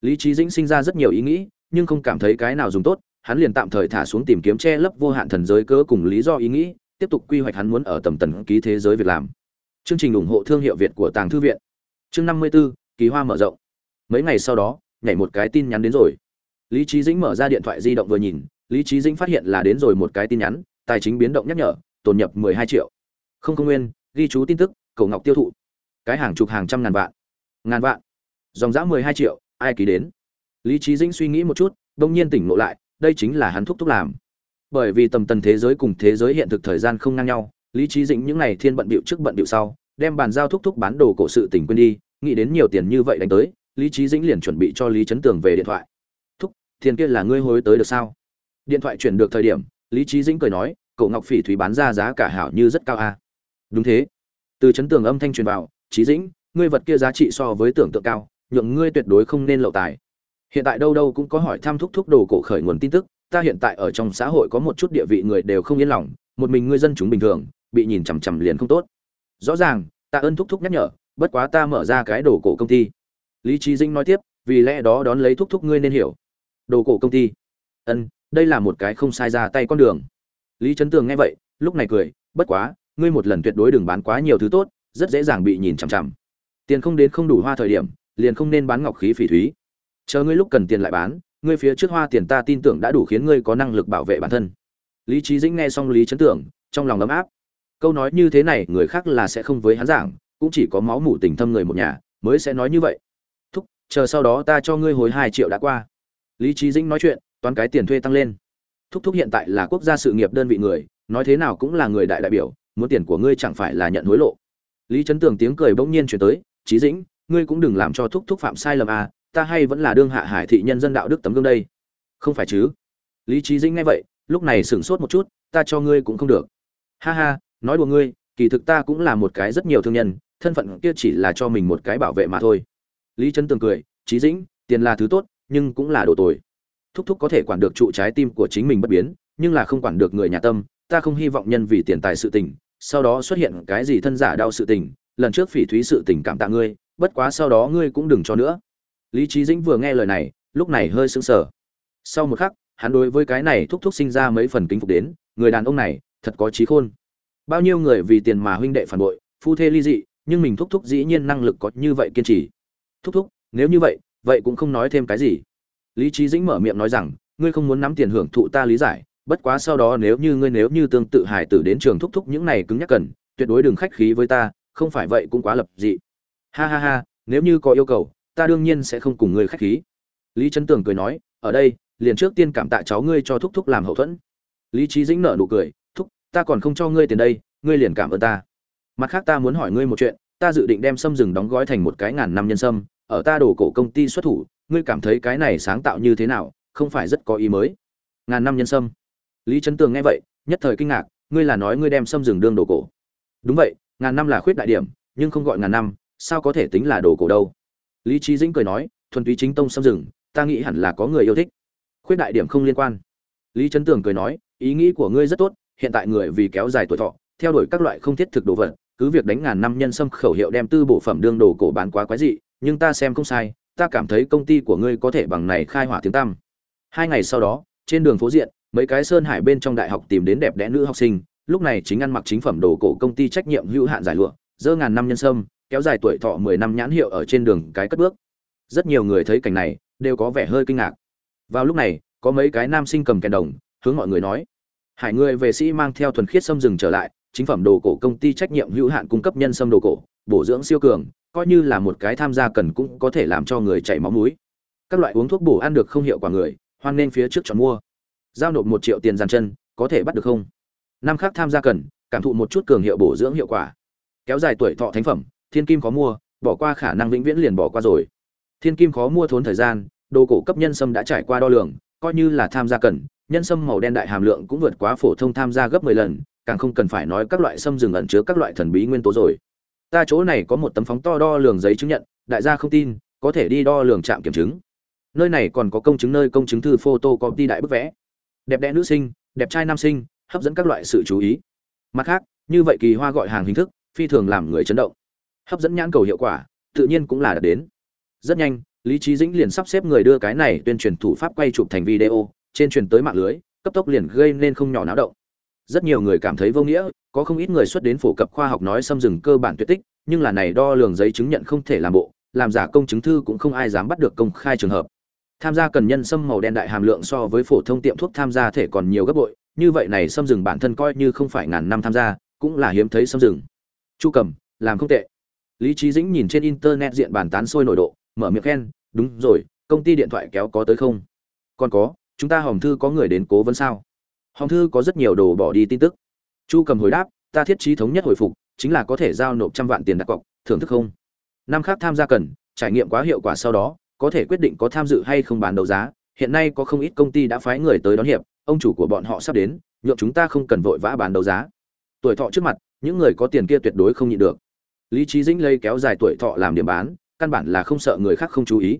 Lý trí dĩnh sinh ra rất nhiều ý nghĩ, nhưng không cảm thấy cái nào dùng tốt, hắn liền tạm thời thả xuống tìm kiếm che lấp vô hạn thần giới cớ cùng lý do ý nghĩ tiếp tục quy hoạch hắn muốn ở tầm tần ký thế giới việc làm chương trình ủng hộ thương hiệu việt của tàng thư viện. Chương năm mươi 54, kỳ hoa mở rộng. Mấy ngày sau đó nhảy một cái tin nhắn đến rồi. Lý trí dĩnh mở ra điện thoại di động vừa nhìn lý trí dĩnh phát hiện là đến rồi một cái tin nhắn tài chính biến động nhắc nhở tồn nhập mười hai triệu. Không công nguyên ghi chú tin tức cầu ngọc tiêu thụ. Cái hàng chục hàng trăm ngàn vạn. Ngàn vạn. Dòng dã mười hai triệu ai ký đến? Lý trí dĩnh suy nghĩ một chút đông nhiên tỉnh ngộ lại đây chính là hắn thúc thúc làm bởi vì tầm tần thế giới cùng thế giới hiện thực thời gian không ngang nhau, lý trí dĩnh những ngày thiên bận bịu trước bận bịu sau, đem bàn giao thúc thúc bán đồ cổ sự tỉnh quên đi, nghĩ đến nhiều tiền như vậy đánh tới, lý trí dĩnh liền chuẩn bị cho lý chấn tường về điện thoại. Thúc, tiền kia là ngươi hối tới được sao? Điện thoại chuyển được thời điểm, lý trí dĩnh cười nói, cậu ngọc phỉ thúy bán ra giá cả hảo như rất cao a. À? đúng thế. Từ chấn tường âm thanh truyền vào, trí dĩnh, ngươi vật kia giá trị so với tưởng tượng cao, nhượng ngươi tuyệt đối không nên lậu tài. Hiện tại đâu đâu cũng có hỏi thăm thúc thúc đồ cổ khởi nguồn tin tức ta hiện tại ở trong xã hội có một chút địa vị người đều không yên lòng, một mình ngươi dân chúng bình thường, bị nhìn chằm chằm liền không tốt. Rõ ràng, ta ơn thúc thúc nhắc nhở, bất quá ta mở ra cái đồ cổ công ty. Lý trí Dinh nói tiếp, vì lẽ đó đón lấy thúc thúc ngươi nên hiểu. Đồ cổ công ty. Ân, đây là một cái không sai ra tay con đường. Lý trấn tường nghe vậy, lúc này cười, bất quá, ngươi một lần tuyệt đối đừng bán quá nhiều thứ tốt, rất dễ dàng bị nhìn chằm chằm. Tiền không đến không đủ hoa thời điểm, liền không nên bán ngọc khí phỉ thúy. Chờ ngươi lúc cần tiền lại bán ngươi phía trước hoa tiền ta tin tưởng đã đủ khiến ngươi có năng lực bảo vệ bản thân. Lý trí dĩnh nghe xong lý chấn tưởng, trong lòng ấm áp. Câu nói như thế này, người khác là sẽ không với hắn giảng, cũng chỉ có máu mủ tình thâm người một nhà, mới sẽ nói như vậy. Thúc, chờ sau đó ta cho ngươi hồi hai triệu đã qua. Lý trí dĩnh nói chuyện, toán cái tiền thuê tăng lên. Thúc thúc hiện tại là quốc gia sự nghiệp đơn vị người, nói thế nào cũng là người đại đại biểu, muốn tiền của ngươi chẳng phải là nhận hối lộ. Lý trấn tường tiếng cười bỗng nhiên chuyển tới trí dĩnh, ngươi cũng đừng làm cho thúc thúc phạm sai lầm à ta hay vẫn là đương hạ hải thị nhân dân đạo đức tấm gương đây? Không phải chứ? Lý trí dĩnh nghe vậy, lúc này sửng sốt một chút, ta cho ngươi cũng không được. Ha ha, nói đùa ngươi, kỳ thực ta cũng là một cái rất nhiều thương nhân, thân phận kia chỉ là cho mình một cái bảo vệ mà thôi. Lý trấn tường cười trí dĩnh, tiền là thứ tốt, nhưng cũng là đồ tồi. Thúc thúc có thể quản được trụ trái tim của chính mình bất biến, nhưng là không quản được người nhà tâm, ta không hy vọng nhân vì tiền tài sự tình, sau đó xuất hiện cái gì thân giả đau sự tình, lần trước phỉ thúy sự tình cảm tạ ngươi, bất quá sau đó ngươi cũng đừng cho nữa lý trí dĩnh vừa nghe lời này, lúc này hơi sững sờ. Sau một khắc, hắn đối với cái này thúc thúc sinh ra mấy phần kính phục đến, người đàn ông này, thật có trí khôn. Bao nhiêu người vì tiền mà huynh đệ phản bội, phu thê ly dị, nhưng mình thúc thúc dĩ nhiên năng lực có như vậy kiên trì. Thúc thúc, nếu như vậy vậy cũng không nói thêm cái gì. Lý trí dĩnh mở miệng nói rằng, ngươi không muốn nắm tiền hưởng thụ ta lý giải, bất quá sau đó nếu như ngươi nếu như tương tự hải tử đến trường thúc thúc những này cứng nhắc cần, tuyệt đối đừng khách khí với ta, không phải vậy cũng quá lập dị. Ha ha ha, nếu như có yêu cầu ta đương nhiên sẽ không cùng ngươi khách khí. Lý trấn tường cười nói, ở đây, liền trước tiên cảm tạ cháu ngươi cho thúc thúc làm hậu thuẫn. Lý trí dĩnh nở nụ cười, thúc, ta còn không cho ngươi tiền đây, ngươi liền cảm ơn ta. Mặt khác ta muốn hỏi ngươi một chuyện, ta dự định đem sâm rừng đóng gói thành một cái ngàn năm nhân sâm, ở ta đổ cổ công ty xuất thủ, ngươi cảm thấy cái này sáng tạo như thế nào, không phải rất có ý mới. Ngàn năm nhân sâm. Lý trấn tường nghe vậy, nhất thời kinh ngạc, ngươi là nói ngươi đem sâm rừng đương đồ cổ. Đúng vậy, ngàn năm là khuyết đại điểm, nhưng không gọi ngàn năm, sao có thể tính là đồ cổ đâu? Lý trí dĩnh cười nói, thuần túy chính tông xâm rừng, ta nghĩ hẳn là có người yêu thích. Khuyết đại điểm không liên quan. Lý trấn tường cười nói, ý nghĩ của ngươi rất tốt, hiện tại người vì kéo dài tuổi thọ, theo đuổi các loại không thiết thực đồ vật, cứ việc đánh ngàn năm nhân sâm khẩu hiệu đem tư bộ phẩm đương đồ cổ bán quá quái dị, nhưng ta xem không sai, ta cảm thấy công ty của ngươi có thể bằng này khai hỏa tiếng tăm. Hai ngày sau đó, trên đường phố diện, mấy cái sơn hải bên trong đại học tìm đến đẹp đẽ nữ học sinh, lúc này chính ăn mặc chính phẩm đồ cổ công ty trách nhiệm hữu hạn giải lụa, dơ ngàn năm nhân sâm kéo dài tuổi thọ mười năm nhãn hiệu ở trên đường cái cất bước. Rất nhiều người thấy cảnh này, đều có vẻ hơi kinh ngạc. Vào lúc này, có mấy cái nam sinh cầm kèn đồng, hướng mọi người nói, hải người về sĩ mang theo thuần khiết sâm rừng trở lại, chính phẩm đồ cổ công ty trách nhiệm hữu hạn cung cấp nhân sâm đồ cổ, bổ dưỡng siêu cường, coi như là một cái tham gia cần cũng có thể làm cho người chảy máu mũi. Các loại uống thuốc bổ ăn được không hiệu quả người, hoan nên phía trước chọn mua. Giao nộp một triệu tiền dàn chân, có thể bắt được không? Năm khác tham gia cần, cảm thụ một chút cường hiệu bổ dưỡng hiệu quả. Kéo dài tuổi thọ thánh phẩm thiên kim khó mua, bỏ qua khả năng vĩnh viễn liền bỏ qua rồi. Thiên kim khó mua thốn thời gian, đồ cổ cấp nhân sâm đã trải qua đo lường, coi như là tham gia cần, nhân sâm màu đen đại hàm lượng cũng vượt quá phổ thông tham gia gấp 10 lần, càng không cần phải nói các loại sâm rừng ẩn chứa các loại thần bí nguyên tố rồi. Ta chỗ này có một tấm phóng to đo lường giấy chứng nhận, đại gia không tin, có thể đi đo lường trạm kiểm chứng. Nơi này còn có công chứng nơi công chứng thư photo copy đại bức vẽ. Đẹp đẽ nữ sinh, đẹp trai nam sinh, hấp dẫn các loại sự chú ý. Mặt khác, như vậy kỳ hoa gọi hàng hình thức, phi thường làm người chấn động hấp dẫn nhãn cầu hiệu quả, tự nhiên cũng là đạt đến. Rất nhanh, lý trí dĩnh liền sắp xếp người đưa cái này tuyên truyền thủ pháp quay chụp thành video, trên truyền tới mạng lưới, cấp tốc liền gây nên không nhỏ náo động. Rất nhiều người cảm thấy vô nghĩa, có không ít người xuất đến phổ cập khoa học nói xâm rừng cơ bản tuyệt tích, nhưng là này đo lường giấy chứng nhận không thể làm bộ, làm giả công chứng thư cũng không ai dám bắt được công khai trường hợp. Tham gia cần nhân sâm màu đen đại hàm lượng so với phổ thông tiệm thuốc tham gia thể còn nhiều gấp bội, như vậy này xâm rừng bản thân coi như không phải ngàn năm tham gia, cũng là hiếm thấy xâm rừng chu cầm, làm không tệ lý trí dĩnh nhìn trên internet diện bàn tán sôi nổi độ, mở miệng khen, đúng rồi, công ty điện thoại kéo có tới không? Còn có, chúng ta hòm thư có người đến cố vấn sao? Hòm thư có rất nhiều đồ bỏ đi tin tức. Chu cầm hồi đáp, ta thiết trí thống nhất hồi phục, chính là có thể giao nộp trăm vạn tiền đặt cọc, thưởng thức không? Năm khác tham gia cần, trải nghiệm quá hiệu quả sau đó, có thể quyết định có tham dự hay không bán đấu giá. Hiện nay có không ít công ty đã phái người tới đón hiệp, ông chủ của bọn họ sắp đến, nhượng chúng ta không cần vội vã bán đấu giá. Tuổi thọ trước mặt, những người có tiền kia tuyệt đối không nhịn được lý trí dĩnh lây kéo dài tuổi thọ làm điểm bán, căn bản là không sợ người khác không chú ý.